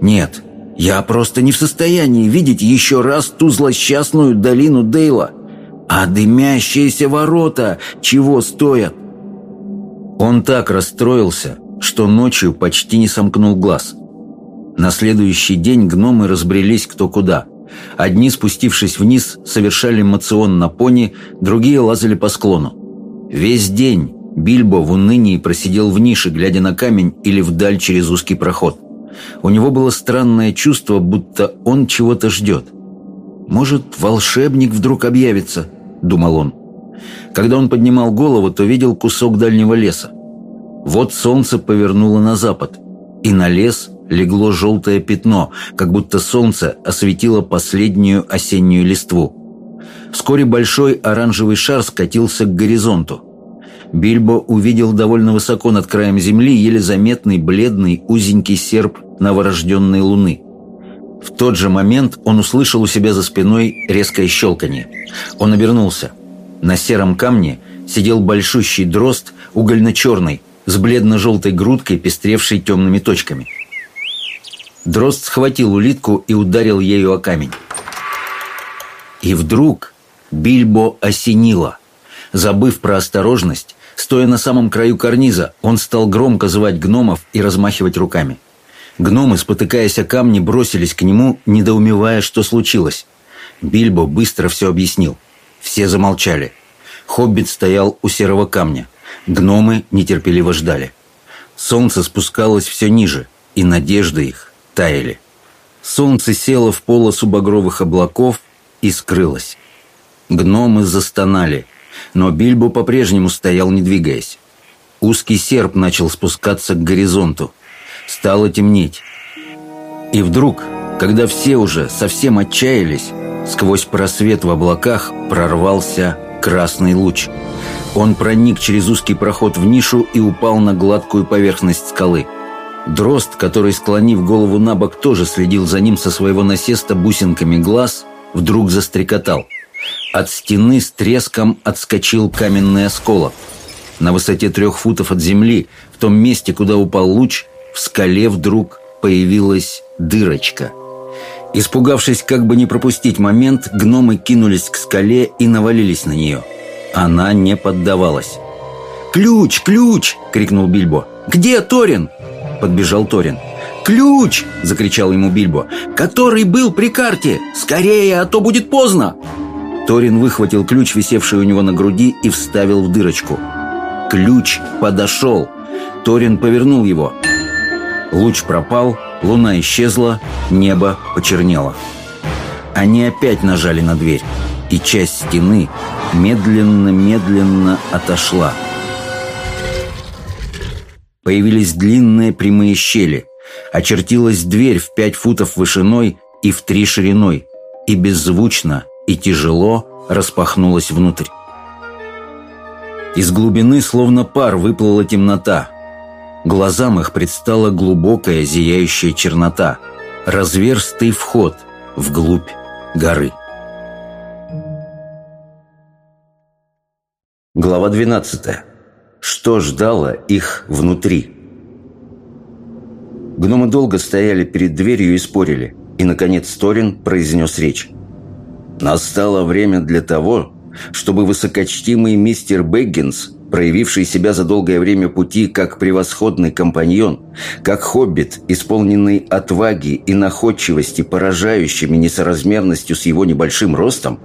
Нет, я просто не в состоянии видеть еще раз ту злосчастную долину Дейла. А дымящиеся ворота чего стоят? Он так расстроился, что ночью почти не сомкнул глаз. На следующий день гномы разбрелись кто куда. Одни, спустившись вниз, совершали мацион на пони, другие лазали по склону. Весь день Бильбо в унынии просидел в нише, глядя на камень или вдаль через узкий проход. У него было странное чувство, будто он чего-то ждет. «Может, волшебник вдруг объявится?» – думал он. Когда он поднимал голову, то видел кусок дальнего леса. Вот солнце повернуло на запад, и на лес легло желтое пятно, как будто солнце осветило последнюю осеннюю листву. Вскоре большой оранжевый шар скатился к горизонту. Бильбо увидел довольно высоко над краем земли еле заметный бледный узенький серп новорожденной луны. В тот же момент он услышал у себя за спиной резкое щелканье. Он обернулся. На сером камне сидел большущий дрозд, угольно-черный, с бледно-желтой грудкой, пестревшей темными точками. Дрозд схватил улитку и ударил ею о камень. И вдруг Бильбо осенило. Забыв про осторожность, Стоя на самом краю карниза, он стал громко звать гномов и размахивать руками. Гномы, спотыкаясь о камни, бросились к нему, недоумевая, что случилось. Бильбо быстро все объяснил. Все замолчали. Хоббит стоял у серого камня. Гномы нетерпеливо ждали. Солнце спускалось все ниже, и надежды их таяли. Солнце село в полосу багровых облаков и скрылось. Гномы застонали, но Бильбо по-прежнему стоял, не двигаясь. Узкий серп начал спускаться к горизонту. Стало темнеть. И вдруг, когда все уже совсем отчаялись, сквозь просвет в облаках прорвался красный луч. Он проник через узкий проход в нишу и упал на гладкую поверхность скалы. Дрозд, который, склонив голову на бок, тоже следил за ним со своего насеста бусинками глаз, вдруг застрекотал. От стены с треском отскочил каменный осколок. На высоте трех футов от земли, в том месте, куда упал луч, в скале вдруг появилась дырочка. Испугавшись, как бы не пропустить момент, гномы кинулись к скале и навалились на нее. Она не поддавалась. «Ключ! Ключ!» — крикнул Бильбо. «Где Торин?» Подбежал Торин. «Ключ!» — закричал ему Бильбо. «Который был при карте! Скорее, а то будет поздно!» Торин выхватил ключ, висевший у него на груди, и вставил в дырочку. Ключ подошел. Торин повернул его. Луч пропал, луна исчезла, небо почернело. Они опять нажали на дверь, и часть стены медленно-медленно отошла. Появились длинные прямые щели. Очертилась дверь в пять футов вышиной и в три шириной, и беззвучно, и тяжело распахнулась внутрь. Из глубины словно пар выплыла темнота. Глазам их предстала глубокая зияющая чернота, разверстый вход вглубь горы. Глава 12. Что ждало их внутри? Гномы долго стояли перед дверью и спорили, и, наконец, Торин произнес речь. Настало время для того, чтобы высокочтимый мистер Бэггинс, проявивший себя за долгое время пути как превосходный компаньон, как хоббит, исполненный отваги и находчивости, поражающими несоразмерностью с его небольшим ростом,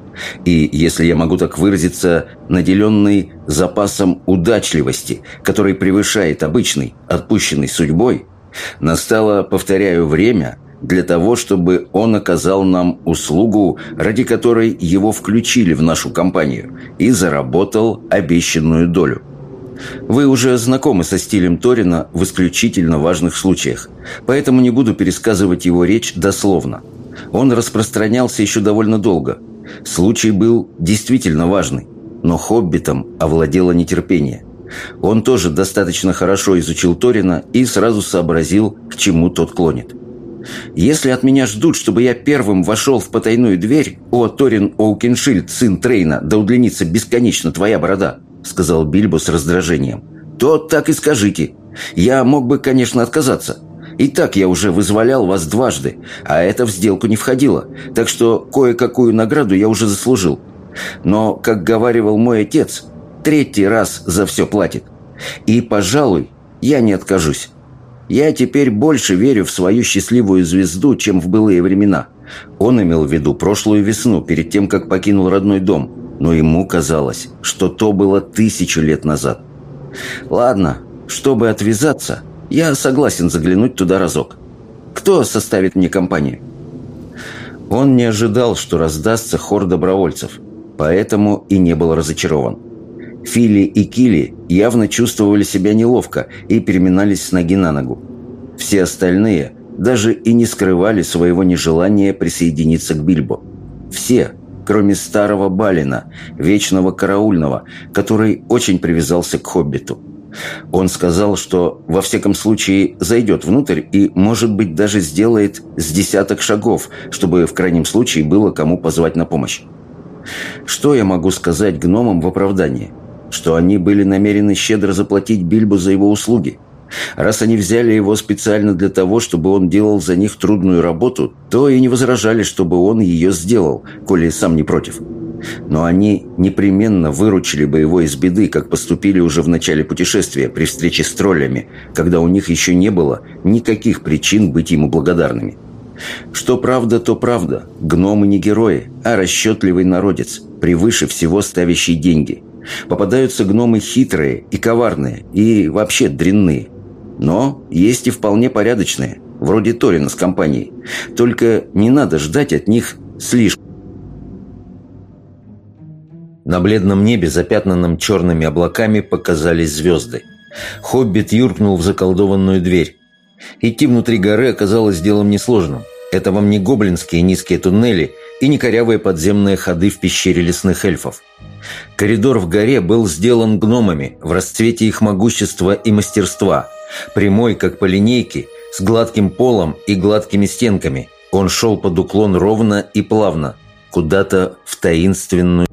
и, если я могу так выразиться, наделенный запасом удачливости, который превышает обычный, отпущенный судьбой, настало, повторяю, время – для того, чтобы он оказал нам услугу, ради которой его включили в нашу компанию, и заработал обещанную долю. Вы уже знакомы со стилем Торина в исключительно важных случаях, поэтому не буду пересказывать его речь дословно. Он распространялся еще довольно долго. Случай был действительно важный, но хоббитом овладело нетерпение. Он тоже достаточно хорошо изучил Торина и сразу сообразил, к чему тот клонит. Если от меня ждут, чтобы я первым вошел в потайную дверь, о, Торин Оукеншильд, сын Трейна, да удлинится бесконечно твоя борода, сказал Бильбо с раздражением, то так и скажите. Я мог бы, конечно, отказаться. И так я уже вызволял вас дважды, а это в сделку не входило, так что кое-какую награду я уже заслужил. Но, как говаривал мой отец, третий раз за все платит. И, пожалуй, я не откажусь. Я теперь больше верю в свою счастливую звезду, чем в былые времена. Он имел в виду прошлую весну, перед тем, как покинул родной дом. Но ему казалось, что то было тысячу лет назад. Ладно, чтобы отвязаться, я согласен заглянуть туда разок. Кто составит мне компанию? Он не ожидал, что раздастся хор добровольцев, поэтому и не был разочарован. Фили и Кили явно чувствовали себя неловко и переминались с ноги на ногу. Все остальные даже и не скрывали своего нежелания присоединиться к Бильбо. Все, кроме старого Балина, вечного караульного, который очень привязался к Хоббиту. Он сказал, что во всяком случае зайдет внутрь и, может быть, даже сделает с десяток шагов, чтобы в крайнем случае было кому позвать на помощь. Что я могу сказать гномам в оправдании? Что они были намерены щедро заплатить Бильбу за его услуги. Раз они взяли его специально для того, чтобы он делал за них трудную работу, то и не возражали, чтобы он ее сделал, коли сам не против. Но они непременно выручили бы его из беды, как поступили уже в начале путешествия при встрече с троллями, когда у них еще не было никаких причин быть ему благодарными. Что правда, то правда. Гномы не герои, а расчетливый народец, превыше всего ставящий деньги – Попадаются гномы хитрые и коварные, и вообще дрянные. Но есть и вполне порядочные, вроде Торина с компанией. Только не надо ждать от них слишком. На бледном небе, запятнанном черными облаками, показались звезды. Хоббит юркнул в заколдованную дверь. Идти внутри горы оказалось делом несложным. Это вам не гоблинские низкие туннели и не корявые подземные ходы в пещере лесных эльфов. Коридор в горе был сделан гномами в расцвете их могущества и мастерства. Прямой, как по линейке, с гладким полом и гладкими стенками. Он шел под уклон ровно и плавно, куда-то в таинственную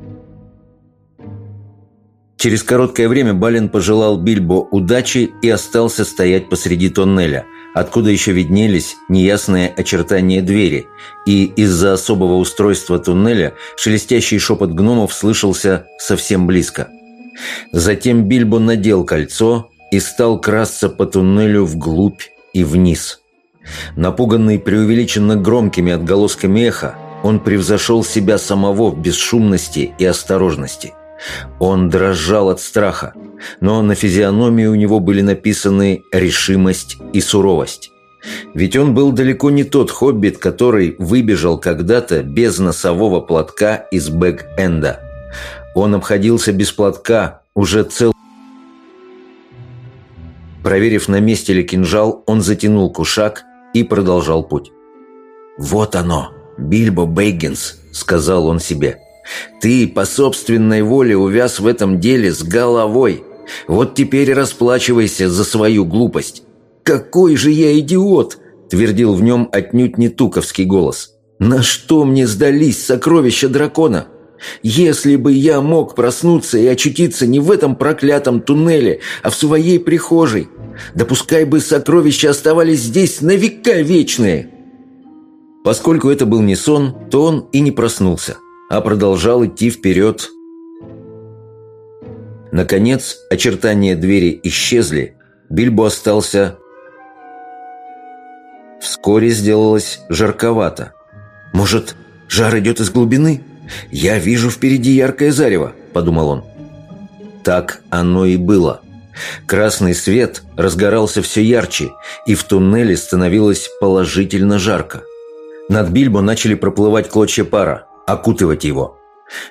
Через короткое время Балин пожелал Бильбо удачи и остался стоять посреди тоннеля, откуда еще виднелись неясные очертания двери, и из-за особого устройства туннеля шелестящий шепот гномов слышался совсем близко. Затем Бильбо надел кольцо и стал красться по туннелю вглубь и вниз. Напуганный преувеличенно громкими отголосками эха, он превзошел себя самого в бесшумности и осторожности – он дрожал от страха, но на физиономии у него были написаны решимость и суровость. Ведь он был далеко не тот хоббит, который выбежал когда-то без носового платка из Бэг-Энда. Он обходился без платка уже цел... Проверив, на месте ли кинжал, он затянул кушак и продолжал путь. «Вот оно, Бильбо Бэггинс», — сказал он себе. Ты по собственной воле увяз в этом деле с головой. Вот теперь расплачивайся за свою глупость. «Какой же я идиот!» – твердил в нем отнюдь не туковский голос. «На что мне сдались сокровища дракона? Если бы я мог проснуться и очутиться не в этом проклятом туннеле, а в своей прихожей, да бы сокровища оставались здесь на века вечные!» Поскольку это был не сон, то он и не проснулся а продолжал идти вперед. Наконец, очертания двери исчезли, Бильбо остался... Вскоре сделалось жарковато. «Может, жар идет из глубины? Я вижу впереди яркое зарево», — подумал он. Так оно и было. Красный свет разгорался все ярче, и в туннеле становилось положительно жарко. Над Бильбо начали проплывать клочья пара окутывать его.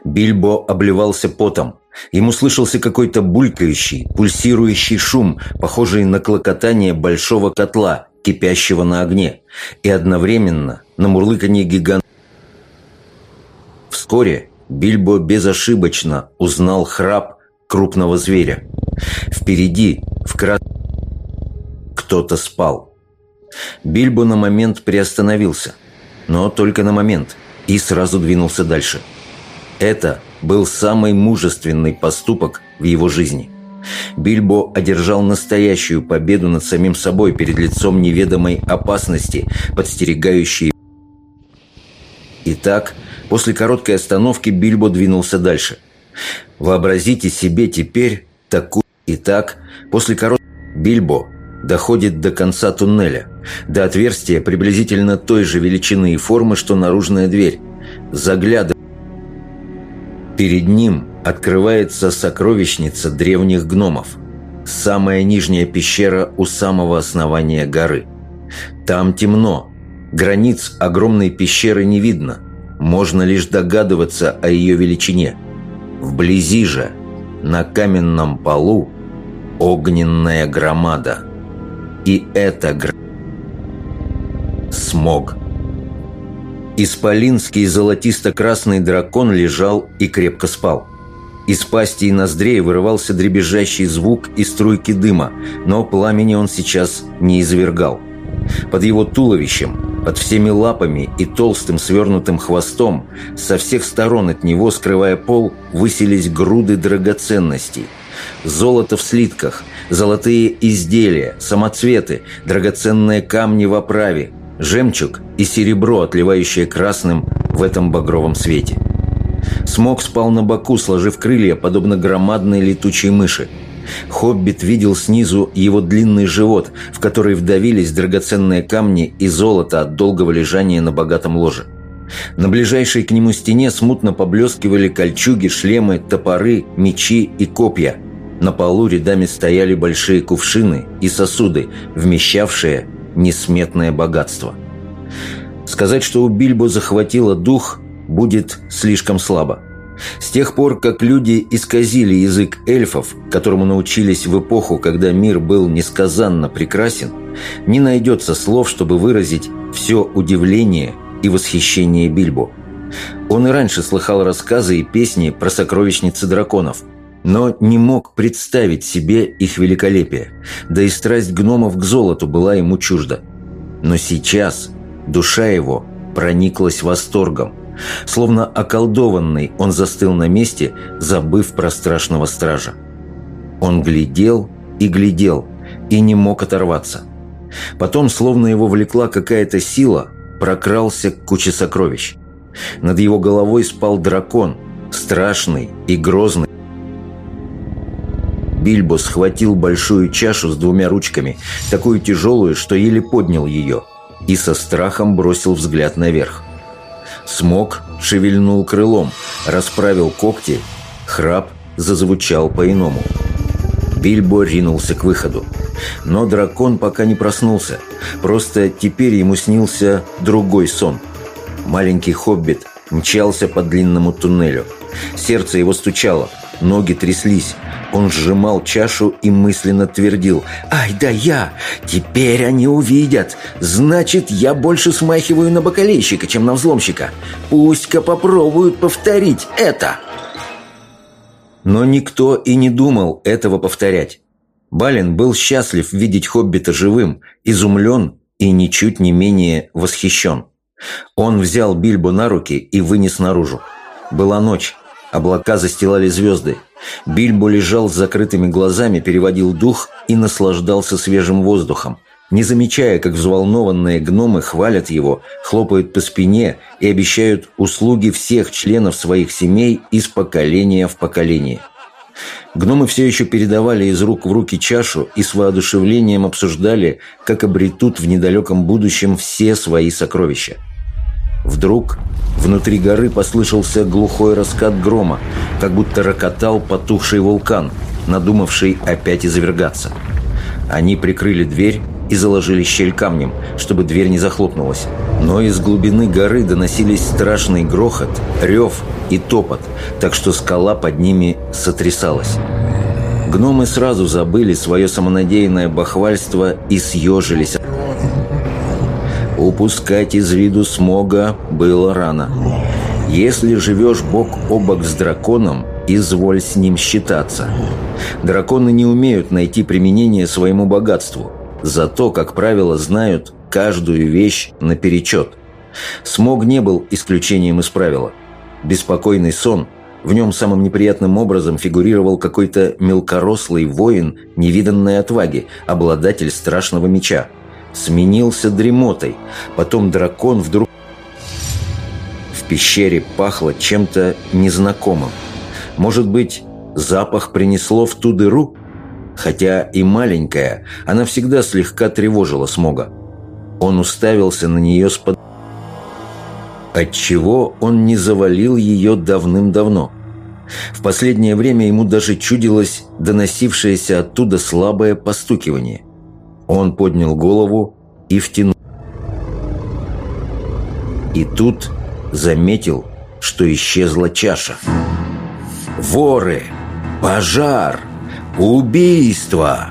Бильбо обливался потом. Ему слышался какой-то булькающий, пульсирующий шум, похожий на клокотание большого котла, кипящего на огне, и одновременно на мурлыканье гиганта. Вскоре Бильбо безошибочно узнал храп крупного зверя. Впереди, в крат... кто-то спал. Бильбо на момент приостановился, но только на момент – и сразу двинулся дальше. Это был самый мужественный поступок в его жизни. Бильбо одержал настоящую победу над самим собой перед лицом неведомой опасности, подстерегающей. Итак, после короткой остановки Бильбо двинулся дальше. Вообразите себе теперь такую... Итак, после короткой... Бильбо доходит до конца туннеля, до отверстия приблизительно той же величины и формы, что наружная дверь. Заглядывая. Перед ним открывается сокровищница древних гномов. Самая нижняя пещера у самого основания горы. Там темно. Границ огромной пещеры не видно. Можно лишь догадываться о ее величине. Вблизи же, на каменном полу, огненная громада – и это гр... Смог. Исполинский золотисто-красный дракон лежал и крепко спал. Из пасти и ноздрей вырывался дребезжащий звук и струйки дыма, но пламени он сейчас не извергал. Под его туловищем, под всеми лапами и толстым свернутым хвостом, со всех сторон от него, скрывая пол, высились груды драгоценностей. Золото в слитках, золотые изделия, самоцветы, драгоценные камни в оправе, жемчуг и серебро, отливающее красным в этом багровом свете. Смог спал на боку, сложив крылья, подобно громадной летучей мыши. Хоббит видел снизу его длинный живот, в который вдавились драгоценные камни и золото от долгого лежания на богатом ложе. На ближайшей к нему стене смутно поблескивали кольчуги, шлемы, топоры, мечи и копья. На полу рядами стояли большие кувшины и сосуды, вмещавшие несметное богатство. Сказать, что у Бильбо захватило дух, будет слишком слабо. С тех пор, как люди исказили язык эльфов, которому научились в эпоху, когда мир был несказанно прекрасен, не найдется слов, чтобы выразить все удивление и восхищение Бильбо. Он и раньше слыхал рассказы и песни про сокровищницы драконов, но не мог представить себе их великолепие, да и страсть гномов к золоту была ему чужда. Но сейчас душа его прониклась восторгом. Словно околдованный, он застыл на месте, забыв про страшного стража. Он глядел и глядел, и не мог оторваться. Потом, словно его влекла какая-то сила, прокрался к куче сокровищ. Над его головой спал дракон, страшный и грозный. Бильбо схватил большую чашу с двумя ручками, такую тяжелую, что еле поднял ее, и со страхом бросил взгляд наверх. Смог шевельнул крылом, расправил когти, храп зазвучал по-иному. Бильбо ринулся к выходу. Но дракон пока не проснулся. Просто теперь ему снился другой сон. Маленький хоббит мчался по длинному туннелю. Сердце его стучало, ноги тряслись. Он сжимал чашу и мысленно твердил «Ай да я! Теперь они увидят! Значит, я больше смахиваю на бокалейщика, чем на взломщика! Пусть-ка попробуют повторить это!» Но никто и не думал этого повторять. Балин был счастлив видеть Хоббита живым, изумлен и ничуть не менее восхищен. Он взял Бильбо на руки и вынес наружу. Была ночь, облака застилали звезды. Бильбо лежал с закрытыми глазами, переводил дух и наслаждался свежим воздухом, не замечая, как взволнованные гномы хвалят его, хлопают по спине и обещают услуги всех членов своих семей из поколения в поколение. Гномы все еще передавали из рук в руки чашу и с воодушевлением обсуждали, как обретут в недалеком будущем все свои сокровища. Вдруг внутри горы послышался глухой раскат грома, как будто рокотал потухший вулкан, надумавший опять извергаться. Они прикрыли дверь и заложили щель камнем, чтобы дверь не захлопнулась. Но из глубины горы доносились страшный грохот, рев и топот, так что скала под ними сотрясалась. Гномы сразу забыли свое самонадеянное бахвальство и съежились. Упускать из виду смога было рано. Если живешь бок о бок с драконом, изволь с ним считаться. Драконы не умеют найти применение своему богатству – Зато, как правило, знают каждую вещь наперечет. Смог не был исключением из правила. Беспокойный сон – в нем самым неприятным образом фигурировал какой-то мелкорослый воин невиданной отваги, обладатель страшного меча. Сменился дремотой. Потом дракон вдруг... В пещере пахло чем-то незнакомым. Может быть, запах принесло в ту дыру? Хотя и маленькая, она всегда слегка тревожила Смога. Он уставился на нее с под... Отчего он не завалил ее давным-давно? В последнее время ему даже чудилось доносившееся оттуда слабое постукивание. Он поднял голову и втянул. И тут заметил, что исчезла чаша. «Воры! Пожар!» Убийство!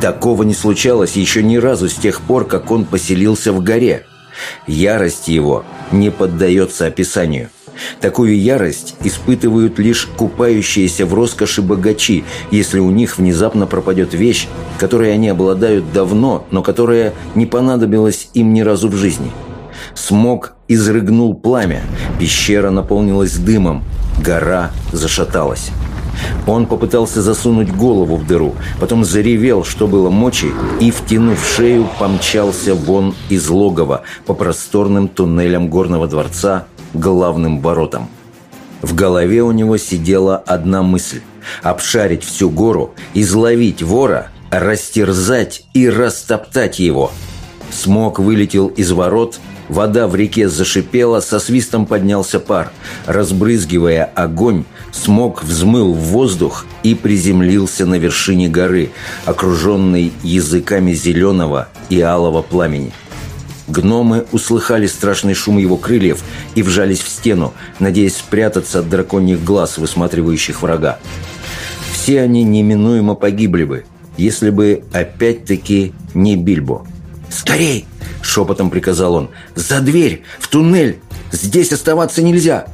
Такого не случалось еще ни разу с тех пор, как он поселился в горе. Ярость его не поддается описанию. Такую ярость испытывают лишь купающиеся в роскоши богачи, если у них внезапно пропадет вещь, которой они обладают давно, но которая не понадобилась им ни разу в жизни. Смог изрыгнул пламя, пещера наполнилась дымом, гора зашаталась. Он попытался засунуть голову в дыру, потом заревел, что было мочи, и, втянув шею, помчался вон из логова по просторным туннелям горного дворца главным воротам. В голове у него сидела одна мысль – обшарить всю гору, изловить вора, растерзать и растоптать его. Смог вылетел из ворот Вода в реке зашипела, со свистом поднялся пар. Разбрызгивая огонь, смог взмыл в воздух и приземлился на вершине горы, окруженный языками зеленого и алого пламени. Гномы услыхали страшный шум его крыльев и вжались в стену, надеясь спрятаться от драконьих глаз, высматривающих врага. Все они неминуемо погибли бы, если бы опять-таки не Бильбо. «Скорей!» – шепотом приказал он. «За дверь! В туннель! Здесь оставаться нельзя!»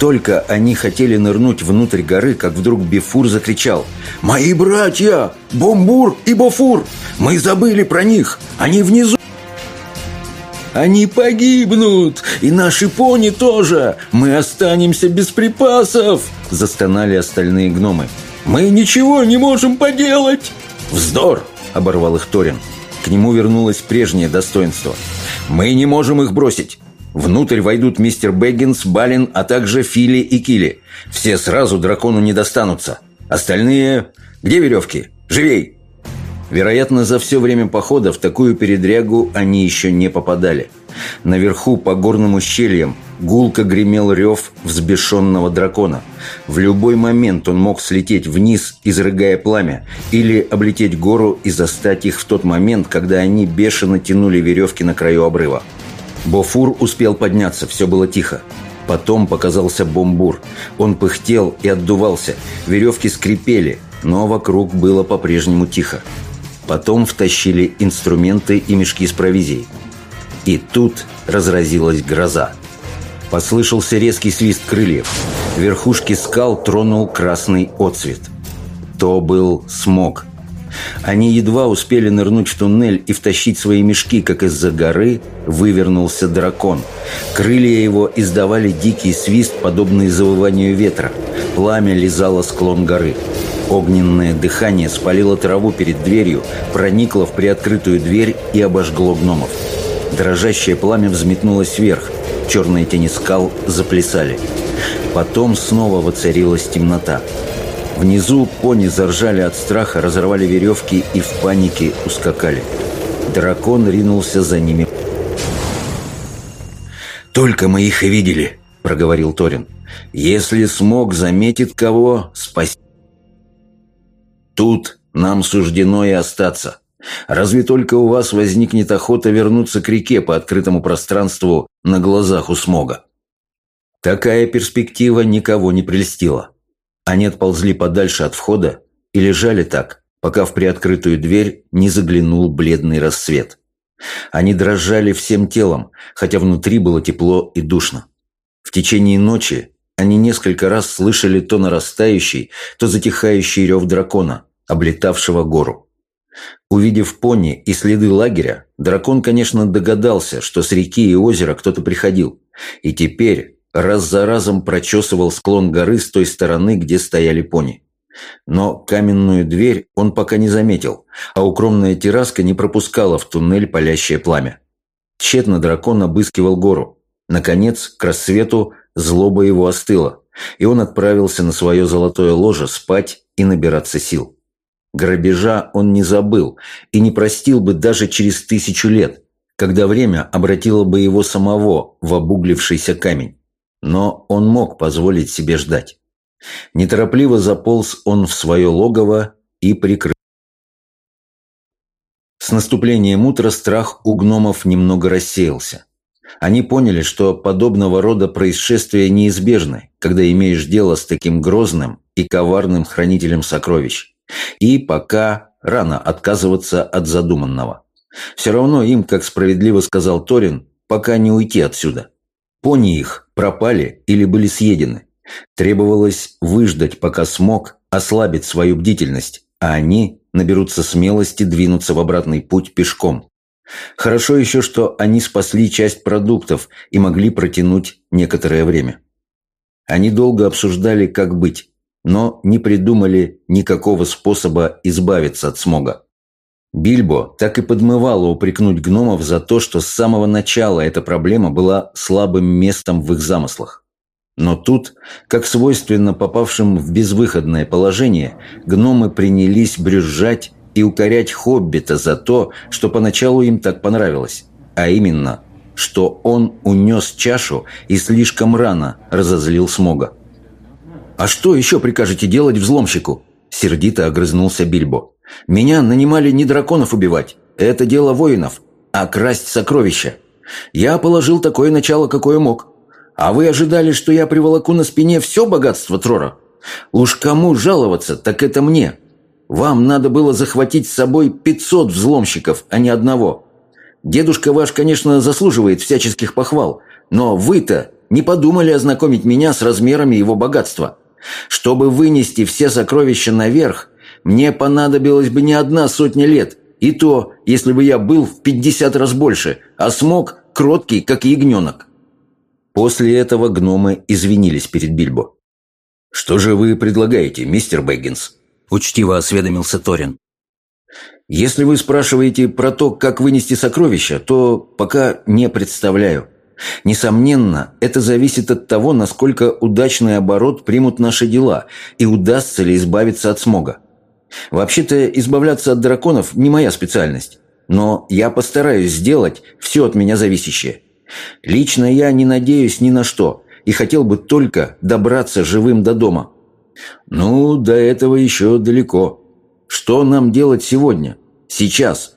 Только они хотели нырнуть внутрь горы, как вдруг Бифур закричал. «Мои братья! Бомбур и Бофур! Мы забыли про них! Они внизу!» «Они погибнут! И наши пони тоже! Мы останемся без припасов!» Застонали остальные гномы. «Мы ничего не можем поделать!» «Вздор!» – оборвал их Торин. К нему вернулось прежнее достоинство. «Мы не можем их бросить. Внутрь войдут мистер Бэггинс, Балин, а также Фили и Кили. Все сразу дракону не достанутся. Остальные... Где веревки? Живей!» Вероятно, за все время похода в такую передрягу они еще не попадали. Наверху по горным ущельям гулко гремел рев взбешенного дракона. В любой момент он мог слететь вниз, изрыгая пламя, или облететь гору и застать их в тот момент, когда они бешено тянули веревки на краю обрыва. Бофур успел подняться, все было тихо. Потом показался бомбур. Он пыхтел и отдувался, веревки скрипели, но вокруг было по-прежнему тихо. Потом втащили инструменты и мешки с провизией. И тут разразилась гроза. Послышался резкий свист крыльев. Верхушки скал тронул красный отцвет. То был смог. Они едва успели нырнуть в туннель и втащить свои мешки, как из-за горы вывернулся дракон. Крылья его издавали дикий свист, подобный завыванию ветра. Пламя лизало склон горы. Огненное дыхание спалило траву перед дверью, проникло в приоткрытую дверь и обожгло гномов. Дрожащее пламя взметнулось вверх, черные тени скал заплясали. Потом снова воцарилась темнота. Внизу пони заржали от страха, разорвали веревки и в панике ускакали. Дракон ринулся за ними. «Только мы их и видели», — проговорил Торин. «Если смог заметит кого, спасти». Тут нам суждено и остаться. Разве только у вас возникнет охота вернуться к реке по открытому пространству на глазах у смога. Такая перспектива никого не прельстила. Они отползли подальше от входа и лежали так, пока в приоткрытую дверь не заглянул бледный рассвет. Они дрожали всем телом, хотя внутри было тепло и душно. В течение ночи они несколько раз слышали то нарастающий, то затихающий рев дракона, облетавшего гору. Увидев пони и следы лагеря, дракон, конечно, догадался, что с реки и озера кто-то приходил, и теперь раз за разом прочесывал склон горы с той стороны, где стояли пони. Но каменную дверь он пока не заметил, а укромная терраска не пропускала в туннель палящее пламя. Тщетно дракон обыскивал гору. Наконец, к рассвету злоба его остыла, и он отправился на свое золотое ложе спать и набираться сил. Грабежа он не забыл и не простил бы даже через тысячу лет, когда время обратило бы его самого в обуглившийся камень. Но он мог позволить себе ждать. Неторопливо заполз он в свое логово и прикрыл. С наступлением утра страх у гномов немного рассеялся. Они поняли, что подобного рода происшествия неизбежны, когда имеешь дело с таким грозным и коварным хранителем сокровищ. И пока рано отказываться от задуманного. Все равно им, как справедливо сказал Торин, пока не уйти отсюда. Пони их пропали или были съедены. Требовалось выждать, пока смог ослабить свою бдительность, а они наберутся смелости двинуться в обратный путь пешком. Хорошо еще, что они спасли часть продуктов и могли протянуть некоторое время. Они долго обсуждали, как быть но не придумали никакого способа избавиться от смога. Бильбо так и подмывало упрекнуть гномов за то, что с самого начала эта проблема была слабым местом в их замыслах. Но тут, как свойственно попавшим в безвыходное положение, гномы принялись брюзжать и укорять Хоббита за то, что поначалу им так понравилось, а именно что он унес чашу и слишком рано разозлил Смога. «А что еще прикажете делать взломщику?» Сердито огрызнулся Бильбо. «Меня нанимали не драконов убивать. Это дело воинов. А красть сокровища. Я положил такое начало, какое мог. А вы ожидали, что я приволоку на спине все богатство Трора? Уж кому жаловаться, так это мне. Вам надо было захватить с собой 500 взломщиков, а не одного. Дедушка ваш, конечно, заслуживает всяческих похвал, но вы-то не подумали ознакомить меня с размерами его богатства. Чтобы вынести все сокровища наверх, мне понадобилось бы не одна сотня лет, и то, если бы я был в 50 раз больше, а смог кроткий, как ягненок. После этого гномы извинились перед Бильбо. «Что же вы предлагаете, мистер Бэггинс?» – учтиво осведомился Торин. «Если вы спрашиваете про то, как вынести сокровища, то пока не представляю. Несомненно, это зависит от того, насколько удачный оборот примут наши дела и удастся ли избавиться от смога. Вообще-то избавляться от драконов не моя специальность, но я постараюсь сделать все от меня зависящее. Лично я не надеюсь ни на что и хотел бы только добраться живым до дома. Ну, до этого еще далеко. Что нам делать сегодня? Сейчас?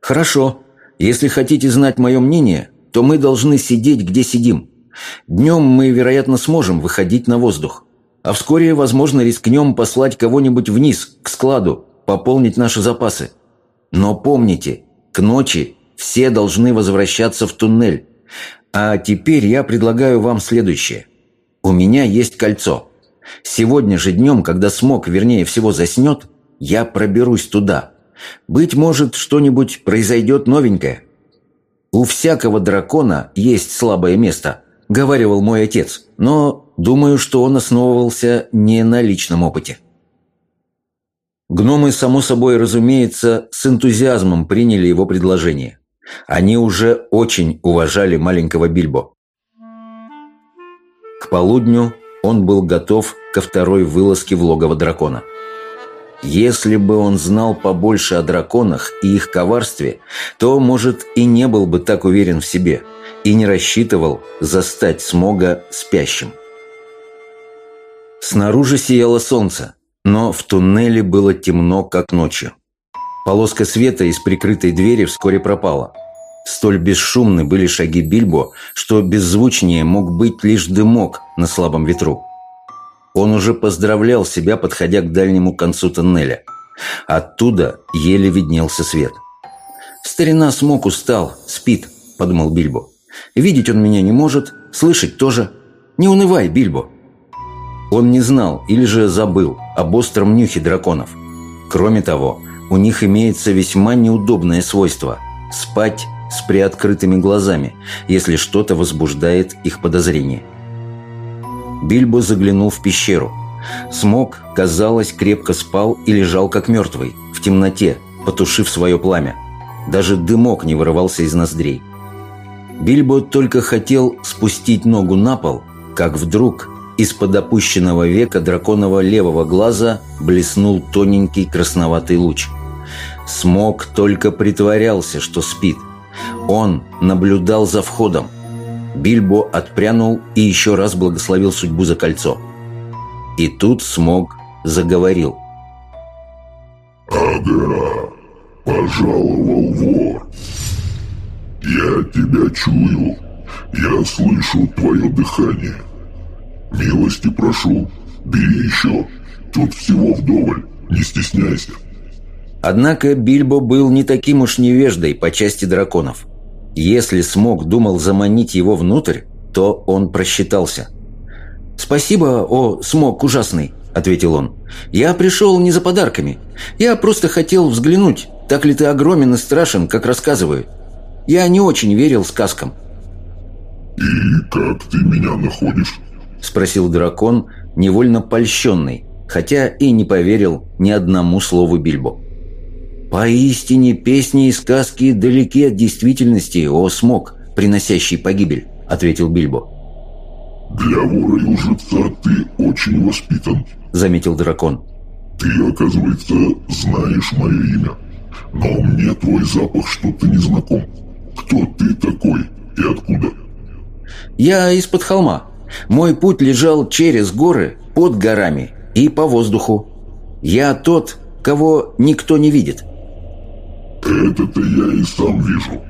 Хорошо. Если хотите знать мое мнение, то мы должны сидеть, где сидим. Днем мы, вероятно, сможем выходить на воздух. А вскоре, возможно, рискнем послать кого-нибудь вниз, к складу, пополнить наши запасы. Но помните, к ночи все должны возвращаться в туннель. А теперь я предлагаю вам следующее. У меня есть кольцо. Сегодня же днем, когда смог, вернее всего, заснет, я проберусь туда. Быть может, что-нибудь произойдет новенькое. «У всякого дракона есть слабое место», — говаривал мой отец, но думаю, что он основывался не на личном опыте. Гномы, само собой разумеется, с энтузиазмом приняли его предложение. Они уже очень уважали маленького Бильбо. К полудню он был готов ко второй вылазке в логово дракона – если бы он знал побольше о драконах и их коварстве, то, может, и не был бы так уверен в себе и не рассчитывал застать Смога спящим. Снаружи сияло солнце, но в туннеле было темно, как ночью. Полоска света из прикрытой двери вскоре пропала. Столь бесшумны были шаги Бильбо, что беззвучнее мог быть лишь дымок на слабом ветру. Он уже поздравлял себя, подходя к дальнему концу тоннеля. Оттуда еле виднелся свет. «Старина смог устал, спит», — подумал Бильбо. «Видеть он меня не может, слышать тоже. Не унывай, Бильбо». Он не знал или же забыл об остром нюхе драконов. Кроме того, у них имеется весьма неудобное свойство – спать с приоткрытыми глазами, если что-то возбуждает их подозрение. Бильбо заглянул в пещеру. Смог, казалось, крепко спал и лежал как мертвый, в темноте, потушив свое пламя. Даже дымок не вырывался из ноздрей. Бильбо только хотел спустить ногу на пол, как вдруг из-под опущенного века драконового левого глаза блеснул тоненький красноватый луч. Смог только притворялся, что спит. Он наблюдал за входом, Бильбо отпрянул и еще раз благословил судьбу за кольцо. И тут Смог заговорил. «Ага, пожаловал вор. Я тебя чую, я слышу твое дыхание. Милости прошу, бери еще, тут всего вдоволь, не стесняйся». Однако Бильбо был не таким уж невеждой по части драконов – если Смог думал заманить его внутрь, то он просчитался. «Спасибо, о, Смог ужасный», — ответил он. «Я пришел не за подарками. Я просто хотел взглянуть, так ли ты огромен и страшен, как рассказывают. Я не очень верил сказкам». «И как ты меня находишь?» — спросил дракон, невольно польщенный, хотя и не поверил ни одному слову Бильбо. «Поистине песни и сказки далеки от действительности, о смог, приносящий погибель», — ответил Бильбо. «Для вора и лжеца ты очень воспитан», — заметил дракон. «Ты, оказывается, знаешь мое имя, но мне твой запах что-то не знаком. Кто ты такой И откуда? Я из-под холма. Мой путь лежал через горы, под горами и по воздуху. Я тот, кого никто не видит. Это-то я и сам вижу.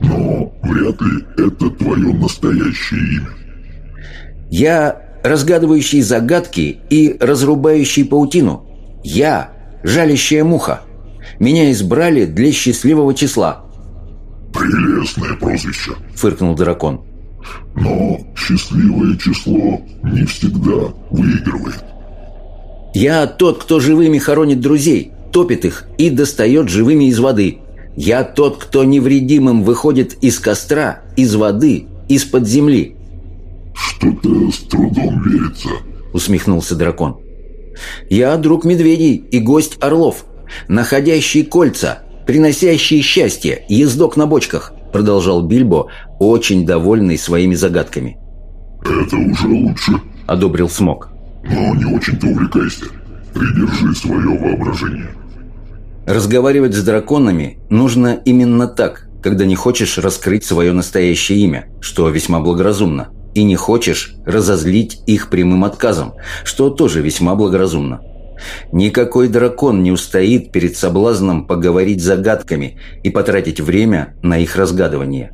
Но вряд ли это твое настоящее имя. Я разгадывающий загадки и разрубающий паутину. Я жалящая муха. Меня избрали для счастливого числа. Прелестное прозвище, фыркнул дракон. Но счастливое число не всегда выигрывает. Я тот, кто живыми хоронит друзей, топит их и достает живыми из воды. Я тот, кто невредимым выходит из костра, из воды, из-под земли. «Что-то с трудом верится», — усмехнулся дракон. «Я друг медведей и гость орлов, находящий кольца, приносящий счастье, ездок на бочках», — продолжал Бильбо, очень довольный своими загадками. «Это уже лучше», — одобрил Смок. «Но не очень-то увлекайся. Придержи свое воображение». Разговаривать с драконами нужно именно так, когда не хочешь раскрыть свое настоящее имя, что весьма благоразумно, и не хочешь разозлить их прямым отказом, что тоже весьма благоразумно. Никакой дракон не устоит перед соблазном поговорить загадками и потратить время на их разгадывание.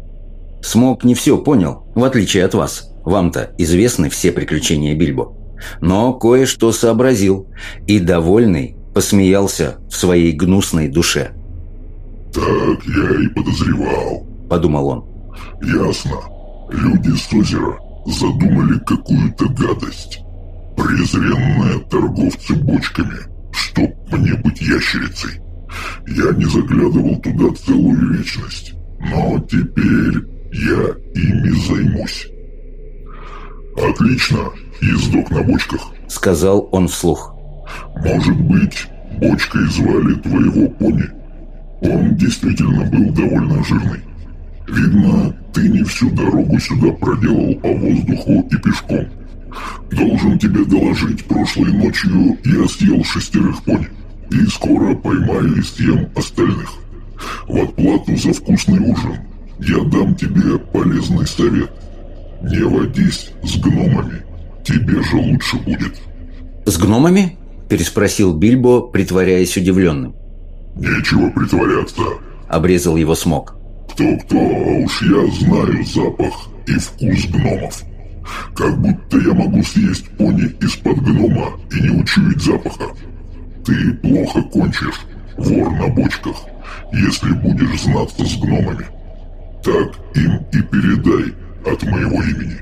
Смог не все понял, в отличие от вас. Вам-то известны все приключения Бильбо. Но кое-что сообразил, и довольный посмеялся в своей гнусной душе. «Так я и подозревал», — подумал он. «Ясно. Люди с озера задумали какую-то гадость. Презренные торговцы бочками, чтоб мне быть ящерицей. Я не заглядывал туда целую вечность, но теперь я ими займусь». «Отлично, ездок на бочках», — сказал он вслух. «Может быть, бочкой звали твоего пони? Он действительно был довольно жирный. Видно, ты не всю дорогу сюда проделал по воздуху и пешком. Должен тебе доложить, прошлой ночью я съел шестерых пони, и скоро поймаю и съем остальных. В отплату за вкусный ужин я дам тебе полезный совет. Не водись с гномами, тебе же лучше будет. С гномами? Переспросил Бильбо, притворяясь удивленным. «Нечего притворяться», — обрезал его смог. «Кто-кто, а уж я знаю запах и вкус гномов. Как будто я могу съесть пони из-под гнома и не учуять запаха. Ты плохо кончишь, вор на бочках, если будешь знаться с гномами. Так им и передай от моего имени».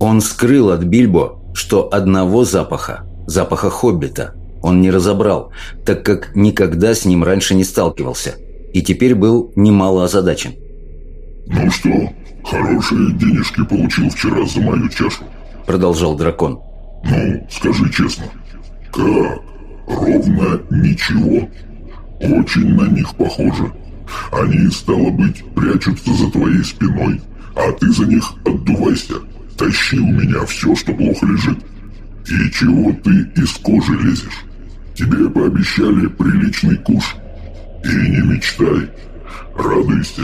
Он скрыл от Бильбо, что одного запаха запаха хоббита он не разобрал, так как никогда с ним раньше не сталкивался, и теперь был немало озадачен. «Ну что, хорошие денежки получил вчера за мою чашу?» Продолжал дракон. «Ну, скажи честно, как? Ровно ничего? Очень на них похоже. Они, стало быть, прячутся за твоей спиной, а ты за них отдувайся. Тащи у меня все, что плохо лежит. «И чего ты из кожи лезешь? Тебе пообещали приличный куш. И не мечтай, радуйся,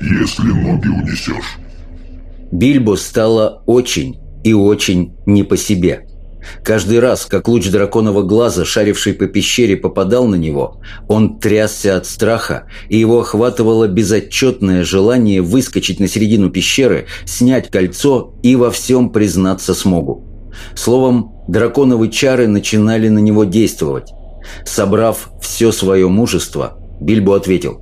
если ноги унесешь». Бильбо стало очень и очень не по себе. Каждый раз, как луч драконового глаза, шаривший по пещере, попадал на него, он трясся от страха, и его охватывало безотчетное желание выскочить на середину пещеры, снять кольцо и во всем признаться смогу. Словом, драконовые чары начинали на него действовать. Собрав все свое мужество, Бильбо ответил.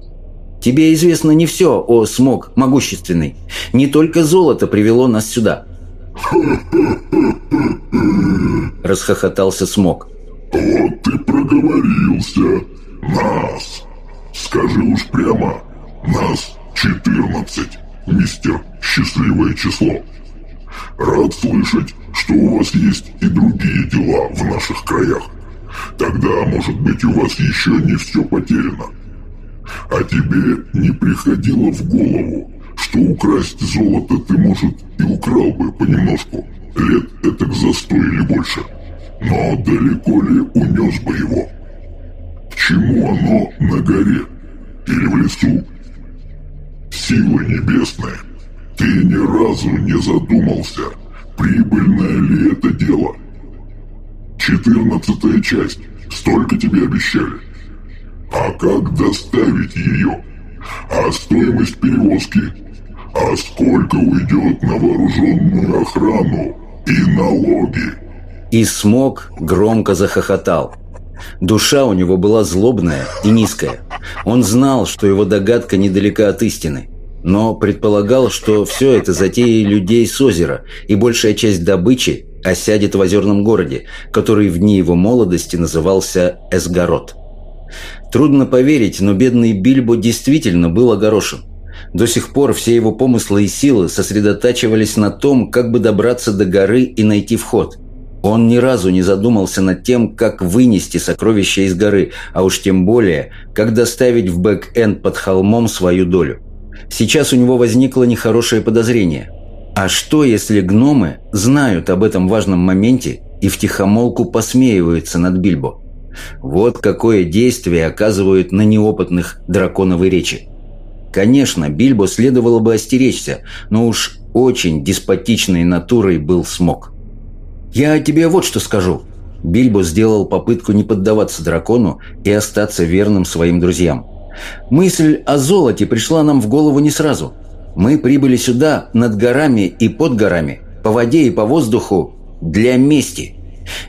«Тебе известно не все, о смог могущественный. Не только золото привело нас сюда». Расхохотался смог. «Вот ты проговорился. Нас. Скажи уж прямо. Нас четырнадцать, мистер Счастливое число. Рад слышать, что у вас есть и другие дела в наших краях. Тогда, может быть, у вас еще не все потеряно. А тебе не приходило в голову, что украсть золото ты, может, и украл бы понемножку, лет этак за сто или больше. Но далеко ли унес бы его? К чему оно на горе или в лесу? Силы небесные Ты ни разу не задумался, прибыльное ли это дело? Четырнадцатая часть. Столько тебе обещали. А как доставить ее? А стоимость перевозки? А сколько уйдет на вооруженную охрану и налоги? И Смог громко захохотал. Душа у него была злобная и низкая. Он знал, что его догадка недалека от истины, но предполагал, что все это затеи людей с озера, и большая часть добычи осядет в озерном городе, который в дни его молодости назывался Эсгарот. Трудно поверить, но бедный Бильбо действительно был огорошен. До сих пор все его помыслы и силы сосредотачивались на том, как бы добраться до горы и найти вход. Он ни разу не задумался над тем, как вынести сокровища из горы, а уж тем более, как доставить в Бэг-Энд под холмом свою долю. Сейчас у него возникло нехорошее подозрение. А что, если гномы знают об этом важном моменте и втихомолку посмеиваются над Бильбо? Вот какое действие оказывают на неопытных драконовой речи. Конечно, Бильбо следовало бы остеречься, но уж очень деспотичной натурой был смог. «Я тебе вот что скажу». Бильбо сделал попытку не поддаваться дракону и остаться верным своим друзьям. «Мысль о золоте пришла нам в голову не сразу. Мы прибыли сюда над горами и под горами, по воде и по воздуху для мести».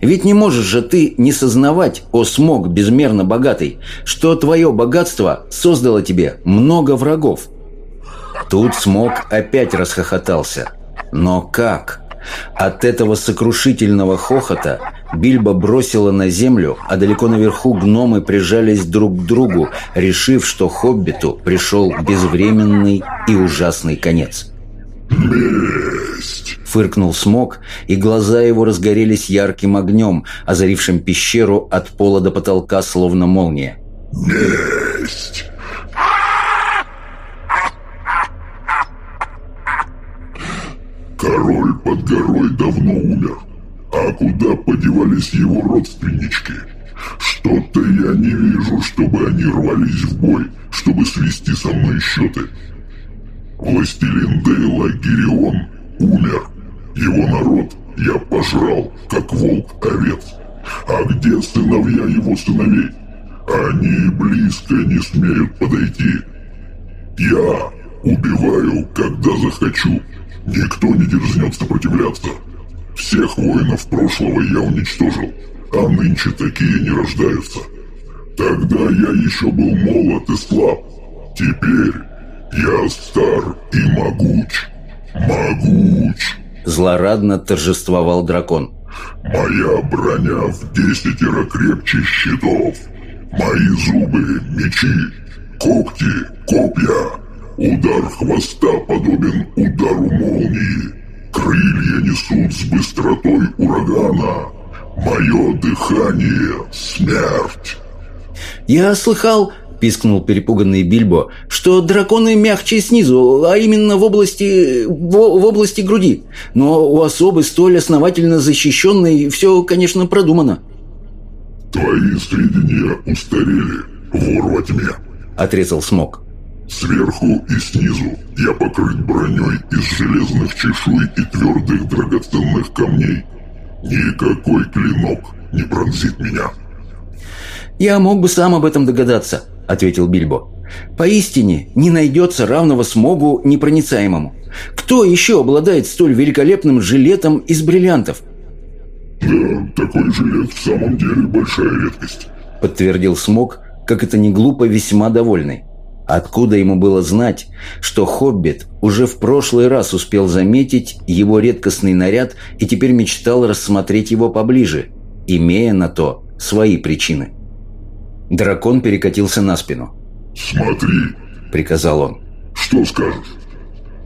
Ведь не можешь же ты не сознавать, о смог безмерно богатый, что твое богатство создало тебе много врагов. Тут смог опять расхохотался. Но как? От этого сокрушительного хохота Бильбо бросила на землю, а далеко наверху гномы прижались друг к другу, решив, что хоббиту пришел безвременный и ужасный конец. Месть! Фыркнул смог, и глаза его разгорелись ярким огнем, озарившим пещеру от пола до потолка, словно молния. Месть! Король под горой давно умер. А куда подевались его родственнички? Что-то я не вижу, чтобы они рвались в бой, чтобы свести со мной счеты. Властелин Дейла Гирион умер. Его народ я пожрал, как волк овец. А где сыновья его сыновей? Они близко не смеют подойти. Я убиваю, когда захочу. Никто не дерзнет сопротивляться. Всех воинов прошлого я уничтожил, а нынче такие не рождаются. Тогда я еще был молод и слаб. Теперь я стар и могуч. Могуч. Злорадно торжествовал дракон. Моя броня в десятеро крепче щитов. Мои зубы — мечи, когти — копья. Удар хвоста подобен удару молнии. Крылья несут с быстротой урагана. Мое дыхание — смерть. «Я слыхал, — пискнул перепуганный Бильбо, — что драконы мягче снизу, а именно в области... в, в области груди. Но у особы столь основательно защищенной все, конечно, продумано». «Твои сведения устарели, вор во тьме», — отрезал Смок. «Сверху и снизу я покрыт броней из железных чешуй и твердых драгоценных камней. Никакой клинок не пронзит меня». «Я мог бы сам об этом догадаться», — ответил Бильбо. «Поистине не найдется равного смогу непроницаемому. Кто еще обладает столь великолепным жилетом из бриллиантов?» «Да, такой жилет в самом деле большая редкость», — подтвердил Смог, как это не глупо, весьма довольный. Откуда ему было знать, что Хоббит уже в прошлый раз успел заметить его редкостный наряд и теперь мечтал рассмотреть его поближе, имея на то свои причины? Дракон перекатился на спину. «Смотри», — приказал он. «Что скажешь?»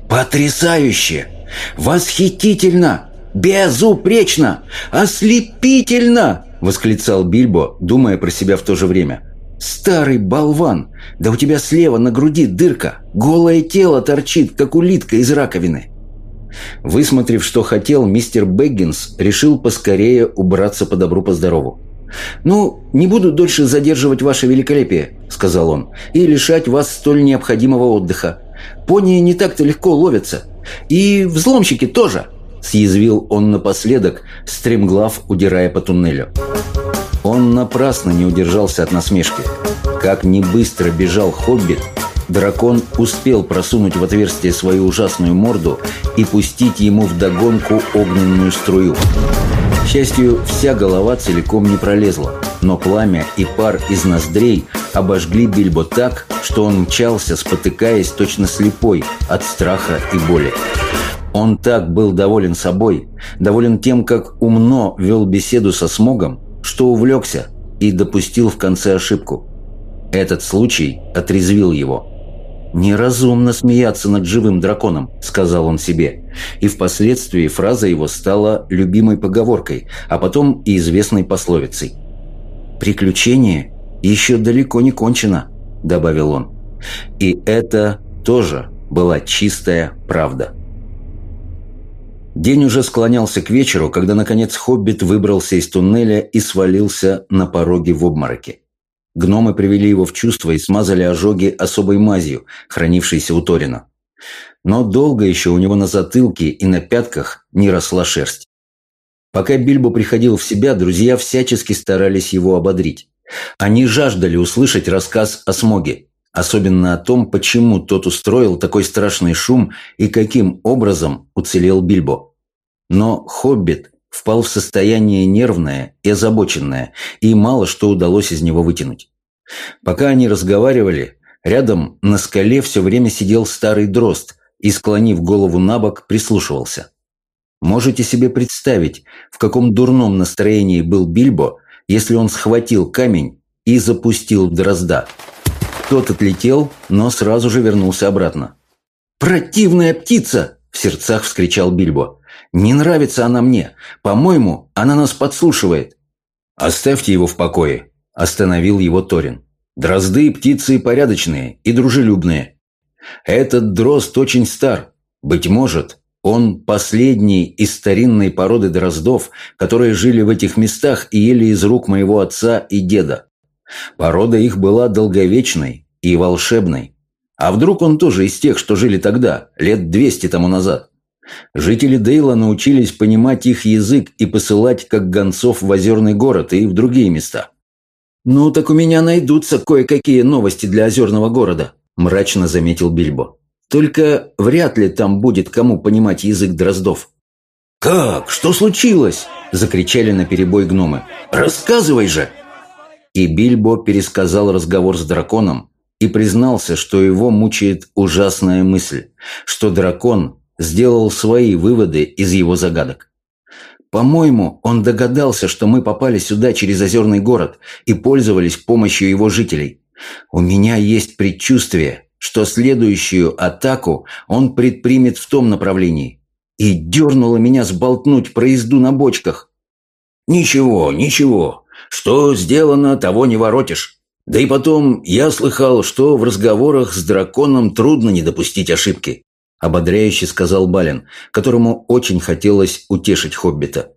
«Потрясающе! Восхитительно! Безупречно! Ослепительно!» — восклицал Бильбо, думая про себя в то же время. «Старый болван! Да у тебя слева на груди дырка! Голое тело торчит, как улитка из раковины!» Высмотрев, что хотел, мистер Бэггинс решил поскорее убраться по добру, по здорову. «Ну, не буду дольше задерживать ваше великолепие», — сказал он, «и лишать вас столь необходимого отдыха. Пони не так-то легко ловятся. И взломщики тоже!» Съязвил он напоследок, стремглав, удирая по туннелю. Он напрасно не удержался от насмешки. Как не быстро бежал Хоббит, дракон успел просунуть в отверстие свою ужасную морду и пустить ему вдогонку огненную струю. К счастью, вся голова целиком не пролезла, но пламя и пар из ноздрей обожгли Бильбо так, что он мчался, спотыкаясь точно слепой от страха и боли. Он так был доволен собой, доволен тем, как умно вел беседу со Смогом, что увлекся и допустил в конце ошибку. Этот случай отрезвил его. «Неразумно смеяться над живым драконом», — сказал он себе. И впоследствии фраза его стала любимой поговоркой, а потом и известной пословицей. «Приключение еще далеко не кончено», — добавил он. И это тоже была чистая правда. День уже склонялся к вечеру, когда, наконец, Хоббит выбрался из туннеля и свалился на пороге в обмороке. Гномы привели его в чувство и смазали ожоги особой мазью, хранившейся у Торина. Но долго еще у него на затылке и на пятках не росла шерсть. Пока Бильбо приходил в себя, друзья всячески старались его ободрить. Они жаждали услышать рассказ о Смоге, особенно о том, почему тот устроил такой страшный шум и каким образом уцелел Бильбо. Но Хоббит впал в состояние нервное и озабоченное, и мало что удалось из него вытянуть. Пока они разговаривали, рядом на скале все время сидел старый дрозд и, склонив голову на бок, прислушивался. Можете себе представить, в каком дурном настроении был Бильбо, если он схватил камень и запустил дрозда. Тот отлетел, но сразу же вернулся обратно. «Противная птица!» – в сердцах вскричал Бильбо. «Не нравится она мне. По-моему, она нас подслушивает». «Оставьте его в покое», – остановил его Торин. «Дрозды – птицы порядочные и дружелюбные. Этот дрозд очень стар. Быть может, он последний из старинной породы дроздов, которые жили в этих местах и ели из рук моего отца и деда. Порода их была долговечной и волшебной. А вдруг он тоже из тех, что жили тогда, лет двести тому назад? Жители Дейла научились понимать их язык и посылать как гонцов в Озерный город и в другие места. «Ну, так у меня найдутся кое-какие новости для Озерного города», – мрачно заметил Бильбо. «Только вряд ли там будет кому понимать язык дроздов». «Как? Что случилось?» – закричали на перебой гномы. «Рассказывай же!» И Бильбо пересказал разговор с драконом и признался, что его мучает ужасная мысль, что дракон сделал свои выводы из его загадок. По-моему, он догадался, что мы попали сюда через озерный город и пользовались помощью его жителей. У меня есть предчувствие, что следующую атаку он предпримет в том направлении. И дернуло меня сболтнуть про езду на бочках. «Ничего, ничего. Что сделано, того не воротишь. Да и потом, я слыхал, что в разговорах с драконом трудно не допустить ошибки», — ободряюще сказал Балин, которому очень хотелось утешить Хоббита.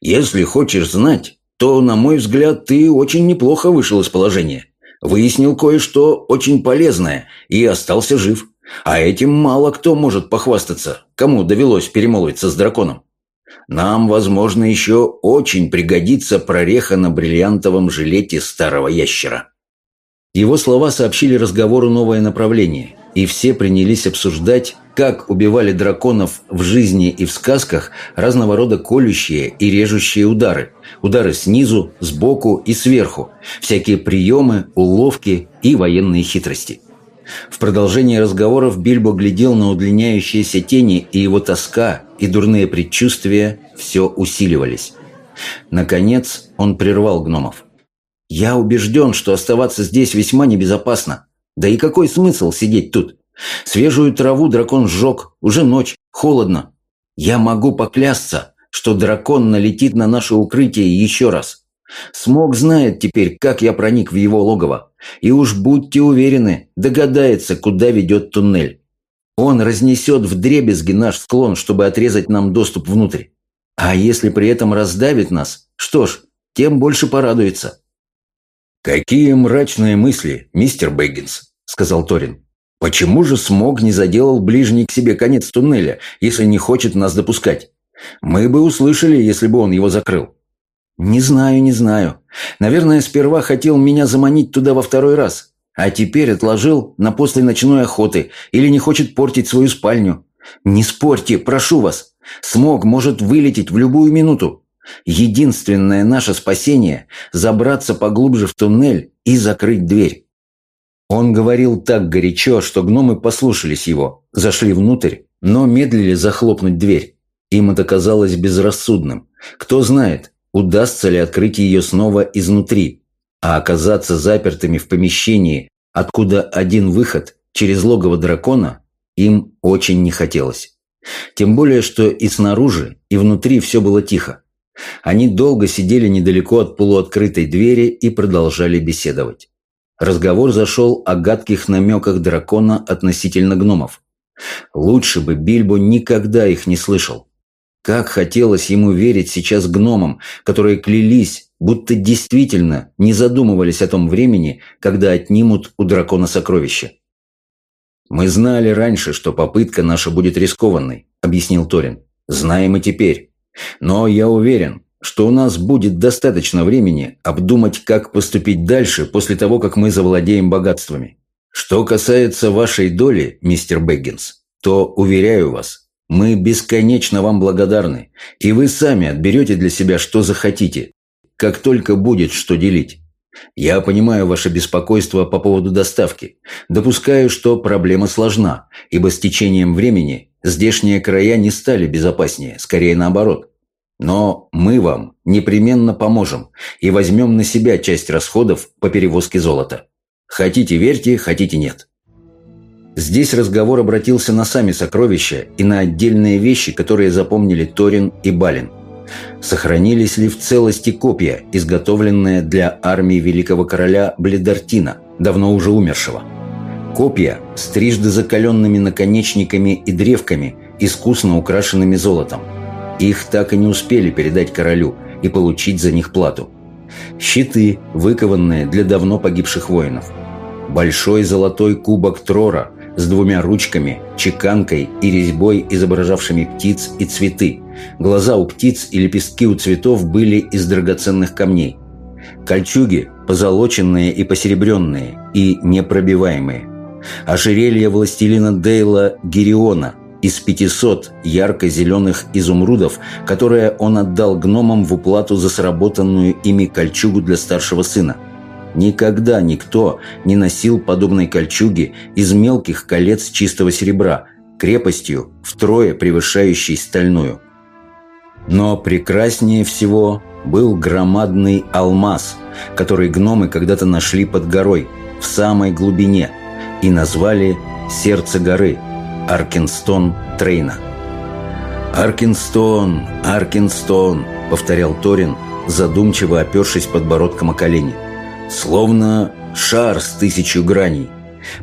«Если хочешь знать, то, на мой взгляд, ты очень неплохо вышел из положения. Выяснил кое-что очень полезное и остался жив. А этим мало кто может похвастаться, кому довелось перемолвиться с драконом. Нам, возможно, еще очень пригодится прореха на бриллиантовом жилете старого ящера». Его слова сообщили разговору новое направление, и все принялись обсуждать, как убивали драконов в жизни и в сказках разного рода колющие и режущие удары. Удары снизу, сбоку и сверху, всякие приемы, уловки и военные хитрости. В продолжении разговоров Бильбо глядел на удлиняющиеся тени, и его тоска и дурные предчувствия все усиливались. Наконец он прервал гномов. «Я убежден, что оставаться здесь весьма небезопасно. Да и какой смысл сидеть тут? Свежую траву дракон сжег, уже ночь, холодно. Я могу поклясться, что дракон налетит на наше укрытие еще раз. Смог знает теперь, как я проник в его логово. И уж будьте уверены, догадается, куда ведет туннель. Он разнесет в дребезги наш склон, чтобы отрезать нам доступ внутрь. А если при этом раздавит нас, что ж, тем больше порадуется. «Какие мрачные мысли, мистер Бэггинс», — сказал Торин. Почему же смог не заделал ближний к себе конец туннеля, если не хочет нас допускать? Мы бы услышали, если бы он его закрыл. Не знаю, не знаю. Наверное, сперва хотел меня заманить туда во второй раз, а теперь отложил на после ночной охоты или не хочет портить свою спальню. Не спорьте, прошу вас. Смог может вылететь в любую минуту. Единственное наше спасение – забраться поглубже в туннель и закрыть дверь. Он говорил так горячо, что гномы послушались его, зашли внутрь, но медлили захлопнуть дверь. Им это казалось безрассудным. Кто знает, удастся ли открыть ее снова изнутри, а оказаться запертыми в помещении, откуда один выход через логово дракона, им очень не хотелось. Тем более, что и снаружи, и внутри все было тихо. Они долго сидели недалеко от полуоткрытой двери и продолжали беседовать. Разговор зашел о гадких намеках дракона относительно гномов. Лучше бы Бильбо никогда их не слышал. Как хотелось ему верить сейчас гномам, которые клялись, будто действительно не задумывались о том времени, когда отнимут у дракона сокровища. «Мы знали раньше, что попытка наша будет рискованной», — объяснил Торин. «Знаем и теперь. Но я уверен, что у нас будет достаточно времени обдумать, как поступить дальше после того, как мы завладеем богатствами. Что касается вашей доли, мистер Бэггинс, то, уверяю вас, мы бесконечно вам благодарны, и вы сами отберете для себя, что захотите, как только будет что делить. Я понимаю ваше беспокойство по поводу доставки. Допускаю, что проблема сложна, ибо с течением времени здешние края не стали безопаснее, скорее наоборот. Но мы вам непременно поможем и возьмем на себя часть расходов по перевозке золота. Хотите верьте, хотите нет. Здесь разговор обратился на сами сокровища и на отдельные вещи, которые запомнили Торин и Балин. Сохранились ли в целости копья, изготовленные для армии великого короля Бледартина, давно уже умершего? Копья с трижды закаленными наконечниками и древками, искусно украшенными золотом – их так и не успели передать королю и получить за них плату. Щиты, выкованные для давно погибших воинов. Большой золотой кубок Трора с двумя ручками, чеканкой и резьбой, изображавшими птиц и цветы. Глаза у птиц и лепестки у цветов были из драгоценных камней. Кольчуги, позолоченные и посеребренные, и непробиваемые. Ожерелье властелина Дейла Гириона – из 500 ярко-зеленых изумрудов, которые он отдал гномам в уплату за сработанную ими кольчугу для старшего сына. Никогда никто не носил подобной кольчуги из мелких колец чистого серебра, крепостью втрое превышающей стальную. Но прекраснее всего был громадный алмаз, который гномы когда-то нашли под горой, в самой глубине, и назвали «Сердце горы», Аркинстон Трейна. «Аркинстон, Аркинстон», — повторял Торин, задумчиво опершись подбородком о колени. «Словно шар с тысячу граней.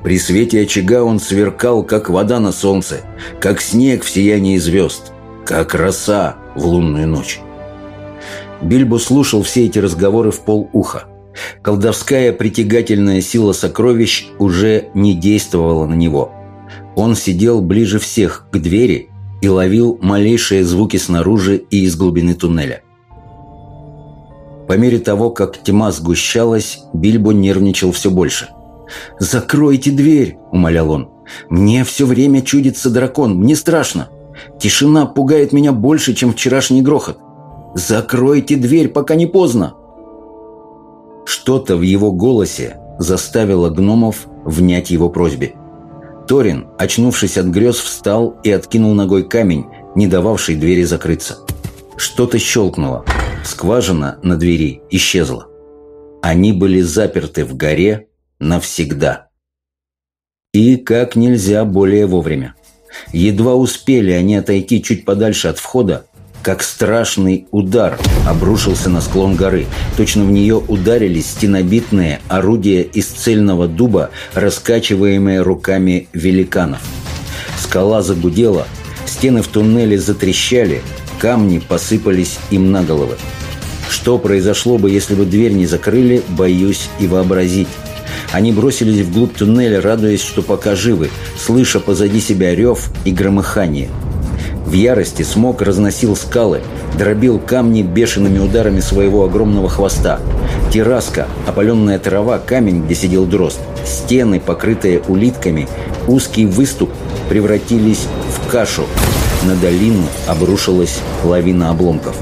При свете очага он сверкал, как вода на солнце, как снег в сиянии звезд, как роса в лунную ночь». Бильбо слушал все эти разговоры в полуха. Колдовская притягательная сила сокровищ уже не действовала на него — он сидел ближе всех к двери и ловил малейшие звуки снаружи и из глубины туннеля. По мере того, как тьма сгущалась, Бильбо нервничал все больше. «Закройте дверь!» – умолял он. «Мне все время чудится дракон, мне страшно. Тишина пугает меня больше, чем вчерашний грохот. Закройте дверь, пока не поздно!» Что-то в его голосе заставило гномов внять его просьбе. Торин, очнувшись от грез, встал и откинул ногой камень, не дававший двери закрыться. Что-то щелкнуло. Скважина на двери исчезла. Они были заперты в горе навсегда. И как нельзя более вовремя. Едва успели они отойти чуть подальше от входа, как страшный удар обрушился на склон горы. Точно в нее ударились стенобитные орудия из цельного дуба, раскачиваемые руками великанов. Скала загудела, стены в туннеле затрещали, камни посыпались им на головы. Что произошло бы, если бы дверь не закрыли, боюсь и вообразить. Они бросились вглубь туннеля, радуясь, что пока живы, слыша позади себя рев и громыхание. В ярости смог разносил скалы, дробил камни бешеными ударами своего огромного хвоста. Терраска, опаленная трава, камень, где сидел дрозд, стены, покрытые улитками, узкий выступ превратились в кашу. На долину обрушилась лавина обломков.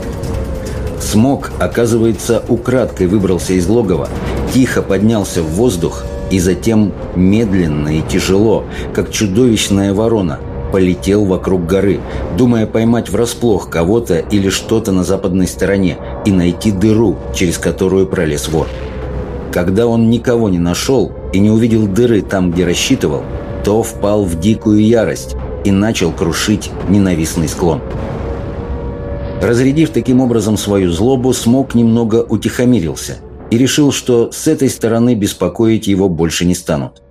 Смог, оказывается, украдкой выбрался из логова, тихо поднялся в воздух и затем медленно и тяжело, как чудовищная ворона, полетел вокруг горы, думая поймать врасплох кого-то или что-то на западной стороне и найти дыру, через которую пролез вор. Когда он никого не нашел и не увидел дыры там, где рассчитывал, то впал в дикую ярость и начал крушить ненавистный склон. Разрядив таким образом свою злобу, Смок немного утихомирился и решил, что с этой стороны беспокоить его больше не станут.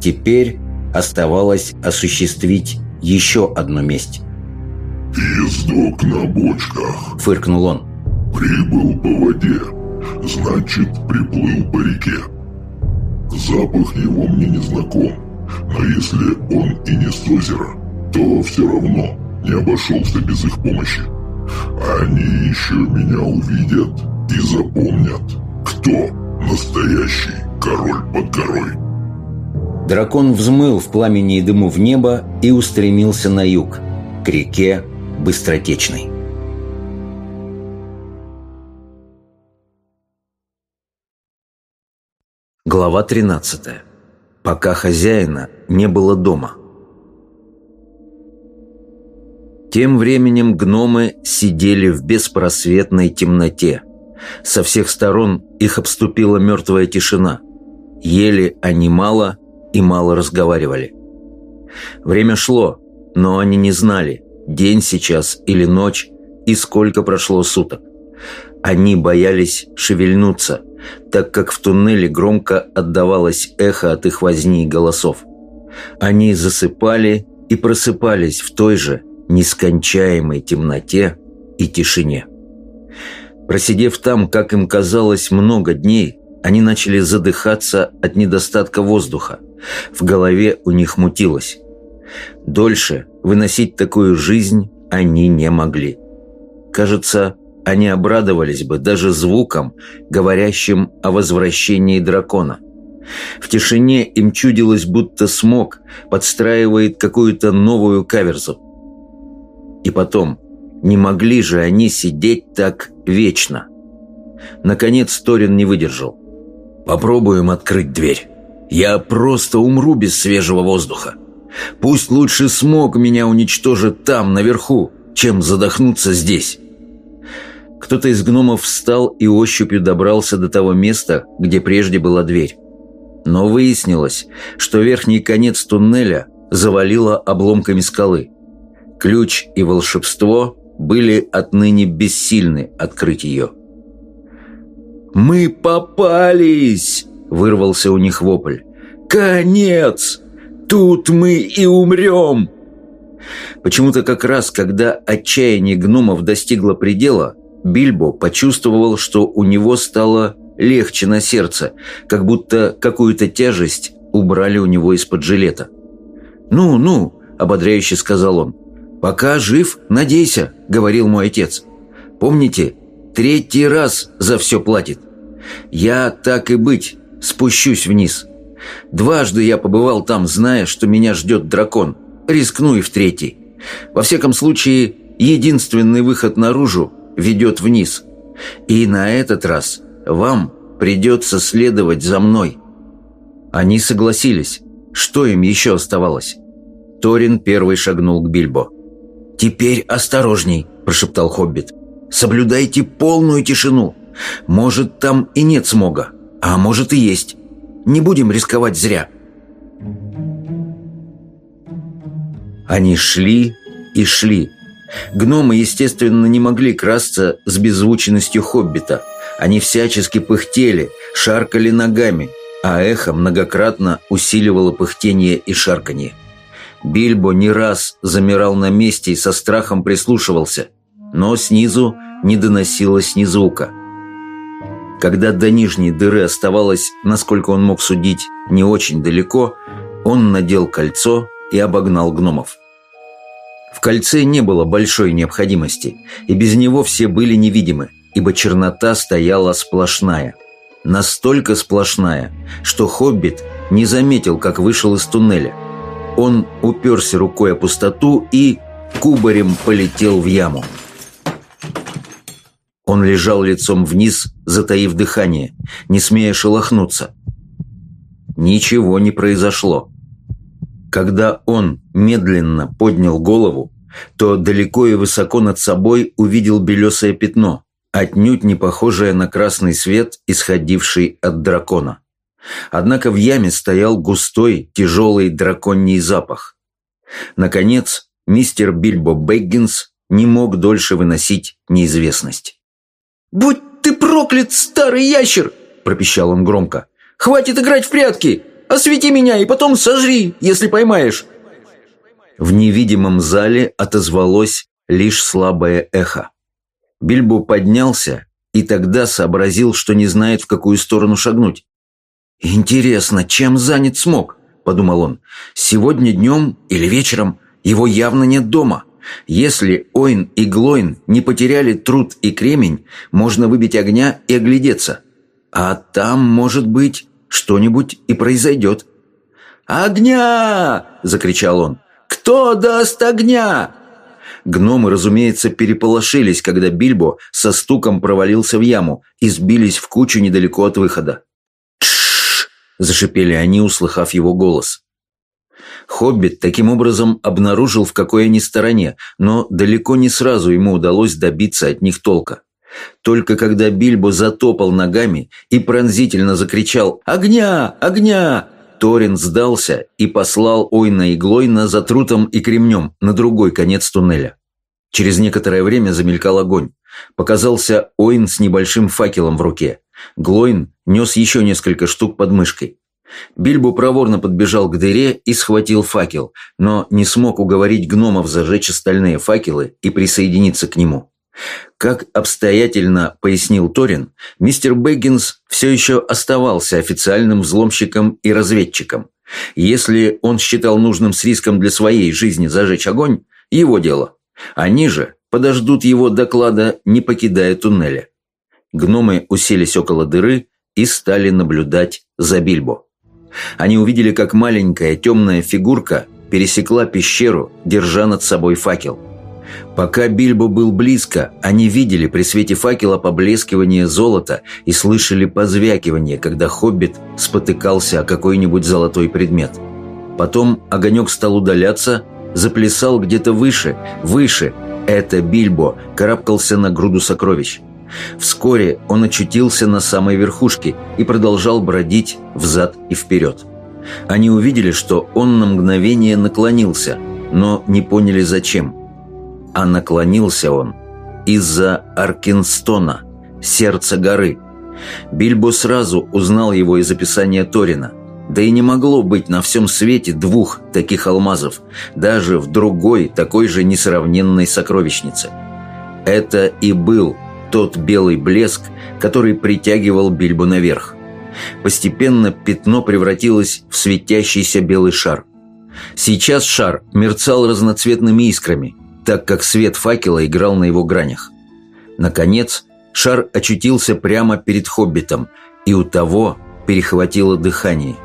Теперь оставалось осуществить еще одну месть. «Ездок на бочках», — фыркнул он. «Прибыл по воде, значит, приплыл по реке. Запах его мне не знаком, но если он и не с озера, то все равно не обошелся без их помощи. Они еще меня увидят и запомнят, кто настоящий король под горой. Дракон взмыл в пламени и дыму в небо и устремился на юг, к реке Быстротечной. Глава 13. Пока хозяина не было дома – Тем временем гномы сидели в беспросветной темноте. Со всех сторон их обступила мертвая тишина. Ели они мало и мало разговаривали. Время шло, но они не знали, день сейчас или ночь, и сколько прошло суток. Они боялись шевельнуться, так как в туннеле громко отдавалось эхо от их возни и голосов. Они засыпали и просыпались в той же, нескончаемой темноте и тишине. Просидев там, как им казалось, много дней, они начали задыхаться от недостатка воздуха. В голове у них мутилось. Дольше выносить такую жизнь они не могли. Кажется, они обрадовались бы даже звукам, говорящим о возвращении дракона. В тишине им чудилось, будто смог подстраивает какую-то новую каверзу. И потом, не могли же они сидеть так вечно. Наконец Торин не выдержал. «Попробуем открыть дверь. Я просто умру без свежего воздуха. Пусть лучше смог меня уничтожит там, наверху, чем задохнуться здесь». Кто-то из гномов встал и ощупью добрался до того места, где прежде была дверь. Но выяснилось, что верхний конец туннеля завалило обломками скалы – Ключ и волшебство были отныне бессильны открыть ее. «Мы попались!» — вырвался у них вопль. «Конец! Тут мы и умрем!» Почему-то как раз, когда отчаяние гномов достигло предела, Бильбо почувствовал, что у него стало легче на сердце, как будто какую-то тяжесть убрали у него из-под жилета. «Ну, ну!» — ободряюще сказал он. «Пока жив, надейся», — говорил мой отец. «Помните, третий раз за все платит. Я, так и быть, спущусь вниз. Дважды я побывал там, зная, что меня ждет дракон. Рискну и в третий. Во всяком случае, единственный выход наружу ведет вниз. И на этот раз вам придется следовать за мной». Они согласились. Что им еще оставалось? Торин первый шагнул к Бильбо. «Теперь осторожней», – прошептал Хоббит. «Соблюдайте полную тишину. Может, там и нет смога, а может и есть. Не будем рисковать зря». Они шли и шли. Гномы, естественно, не могли красться с беззвучностью Хоббита. Они всячески пыхтели, шаркали ногами, а эхо многократно усиливало пыхтение и шарканье. Бильбо не раз замирал на месте и со страхом прислушивался, но снизу не доносилось ни звука. Когда до нижней дыры оставалось, насколько он мог судить, не очень далеко, он надел кольцо и обогнал гномов. В кольце не было большой необходимости, и без него все были невидимы, ибо чернота стояла сплошная. Настолько сплошная, что хоббит не заметил, как вышел из туннеля. Он уперся рукой о пустоту и кубарем полетел в яму. Он лежал лицом вниз, затаив дыхание, не смея шелохнуться. Ничего не произошло. Когда он медленно поднял голову, то далеко и высоко над собой увидел белесое пятно, отнюдь не похожее на красный свет, исходивший от дракона. Однако в яме стоял густой, тяжелый драконий запах. Наконец, мистер Бильбо Бэггинс не мог дольше выносить неизвестность. «Будь ты проклят, старый ящер!» – пропищал он громко. «Хватит играть в прятки! Освети меня и потом сожри, если поймаешь!» В невидимом зале отозвалось лишь слабое эхо. Бильбо поднялся и тогда сообразил, что не знает, в какую сторону шагнуть. «Интересно, чем занят смог?» – подумал он. «Сегодня днем или вечером его явно нет дома. Если Ойн и Глойн не потеряли труд и кремень, можно выбить огня и оглядеться. А там, может быть, что-нибудь и произойдет. «Огня!» – закричал он. «Кто даст огня?» Гномы, разумеется, переполошились, когда Бильбо со стуком провалился в яму и сбились в кучу недалеко от выхода. «Тш!» – зашипели они, услыхав его голос. Хоббит таким образом обнаружил, в какой они стороне, но далеко не сразу ему удалось добиться от них толка. Только когда Бильбо затопал ногами и пронзительно закричал «Огня! Огня!», Торин сдался и послал Ойна и Глойна за трутом и кремнем на другой конец туннеля. Через некоторое время замелькал огонь. Показался Ойн с небольшим факелом в руке. Глойн нес еще несколько штук под мышкой. Бильбо проворно подбежал к дыре и схватил факел, но не смог уговорить гномов зажечь остальные факелы и присоединиться к нему. Как обстоятельно пояснил Торин, мистер Бэггинс все еще оставался официальным взломщиком и разведчиком. Если он считал нужным с риском для своей жизни зажечь огонь, его дело. Они же подождут его доклада, не покидая туннеля. Гномы уселись около дыры и стали наблюдать за Бильбо. Они увидели, как маленькая темная фигурка пересекла пещеру, держа над собой факел. Пока Бильбо был близко, они видели при свете факела поблескивание золота и слышали позвякивание, когда хоббит спотыкался о какой-нибудь золотой предмет. Потом огонек стал удаляться, заплясал где-то выше, выше. Это Бильбо карабкался на груду сокровищ. Вскоре он очутился на самой верхушке и продолжал бродить взад и вперед. Они увидели, что он на мгновение наклонился, но не поняли зачем. А наклонился он из-за Аркинстона, сердца горы. Бильбо сразу узнал его из описания Торина. Да и не могло быть на всем свете двух таких алмазов, даже в другой, такой же несравненной сокровищнице. Это и был тот белый блеск, который притягивал Бильбо наверх. Постепенно пятно превратилось в светящийся белый шар. Сейчас шар мерцал разноцветными искрами, так как свет факела играл на его гранях. Наконец, шар очутился прямо перед хоббитом, и у того перехватило дыхание.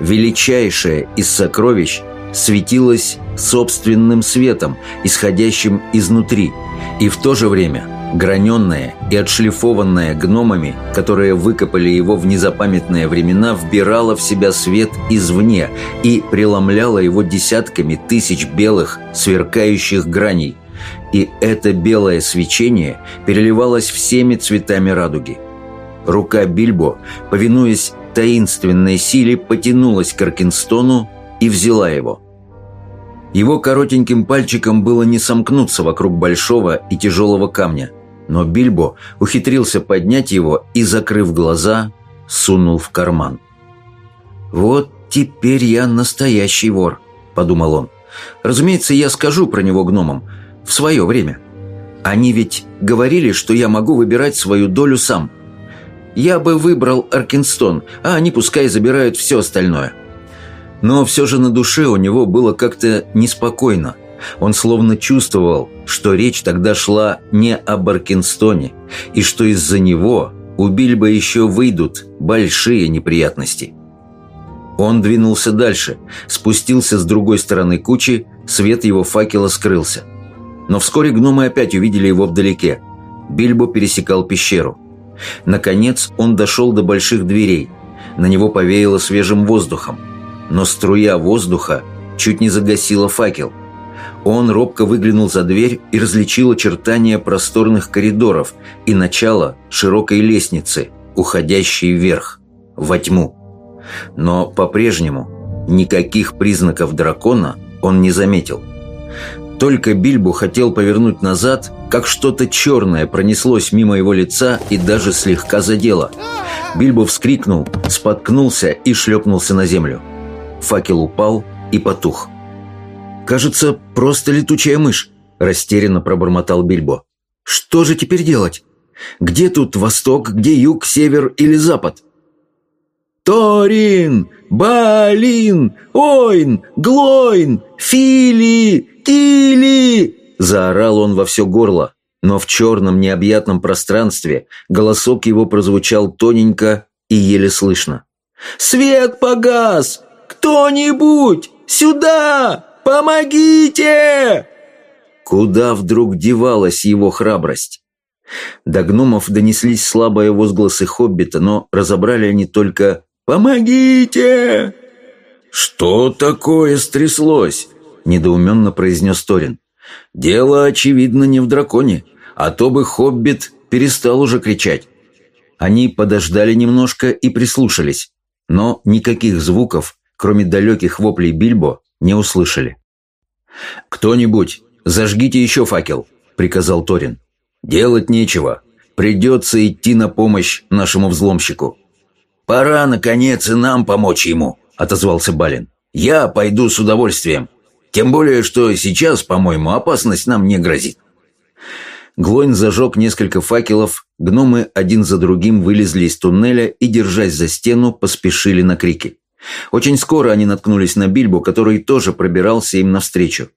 Величайшее из сокровищ светилось собственным светом, исходящим изнутри, и в то же время – Граненное и отшлифованное гномами, которые выкопали его в незапамятные времена, вбирало в себя свет извне и преломляло его десятками тысяч белых, сверкающих граней. И это белое свечение переливалось всеми цветами радуги. Рука Бильбо, повинуясь таинственной силе, потянулась к Аркинстону и взяла его – его коротеньким пальчиком было не сомкнуться вокруг большого и тяжелого камня – но Бильбо ухитрился поднять его и, закрыв глаза, сунул в карман. «Вот теперь я настоящий вор», — подумал он. «Разумеется, я скажу про него гномам. В свое время. Они ведь говорили, что я могу выбирать свою долю сам. Я бы выбрал Аркинстон, а они пускай забирают все остальное». Но все же на душе у него было как-то неспокойно. Он словно чувствовал, что речь тогда шла не об Аркинстоне, и что из-за него у Бильбо еще выйдут большие неприятности. Он двинулся дальше, спустился с другой стороны кучи, свет его факела скрылся. Но вскоре гномы опять увидели его вдалеке. Бильбо пересекал пещеру. Наконец он дошел до больших дверей. На него повеяло свежим воздухом. Но струя воздуха чуть не загасила факел. Он робко выглянул за дверь и различил очертания просторных коридоров и начало широкой лестницы, уходящей вверх, во тьму. Но по-прежнему никаких признаков дракона он не заметил. Только Бильбу хотел повернуть назад, как что-то черное пронеслось мимо его лица и даже слегка задело. Бильбо вскрикнул, споткнулся и шлепнулся на землю. Факел упал и потух. «Кажется, просто летучая мышь», – растерянно пробормотал Бильбо. «Что же теперь делать? Где тут восток, где юг, север или запад?» «Торин! Балин! Ойн! Глойн! Фили! Кили!» Заорал он во все горло, но в черном необъятном пространстве голосок его прозвучал тоненько и еле слышно. «Свет погас! Кто-нибудь! Сюда! Помогите!» Куда вдруг девалась его храбрость? До гномов донеслись слабые возгласы хоббита, но разобрали они только «Помогите!» «Что такое стряслось?» – недоуменно произнес Торин. «Дело, очевидно, не в драконе, а то бы хоббит перестал уже кричать». Они подождали немножко и прислушались, но никаких звуков, кроме далеких воплей Бильбо, не услышали. «Кто-нибудь, зажгите еще факел», – приказал Торин. «Делать нечего. Придется идти на помощь нашему взломщику». «Пора, наконец, и нам помочь ему», — отозвался Балин. «Я пойду с удовольствием. Тем более, что сейчас, по-моему, опасность нам не грозит». Глойн зажег несколько факелов, гномы один за другим вылезли из туннеля и, держась за стену, поспешили на крики. Очень скоро они наткнулись на Бильбу, который тоже пробирался им навстречу.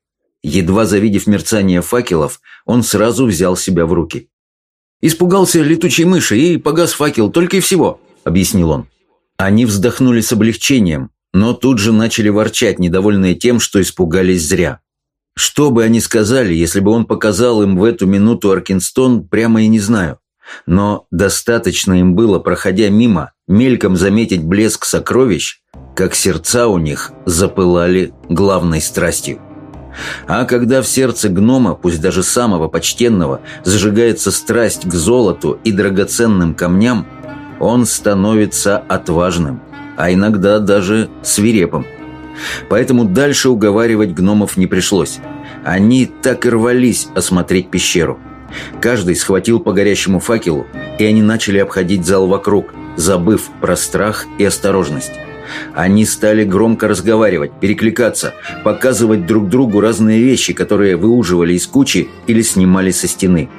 Едва завидев мерцание факелов, он сразу взял себя в руки. «Испугался летучей мыши и погас факел, только и всего», объяснил он. Они вздохнули с облегчением, но тут же начали ворчать, недовольные тем, что испугались зря. Что бы они сказали, если бы он показал им в эту минуту Аркинстон, прямо и не знаю. Но достаточно им было, проходя мимо, мельком заметить блеск сокровищ, как сердца у них запылали главной страстью. А когда в сердце гнома, пусть даже самого почтенного, зажигается страсть к золоту и драгоценным камням, он становится отважным, а иногда даже свирепым. Поэтому дальше уговаривать гномов не пришлось. Они так и рвались осмотреть пещеру. Каждый схватил по горящему факелу, и они начали обходить зал вокруг, забыв про страх и осторожность. Они стали громко разговаривать, перекликаться, показывать друг другу разные вещи, которые выуживали из кучи или снимали со стены.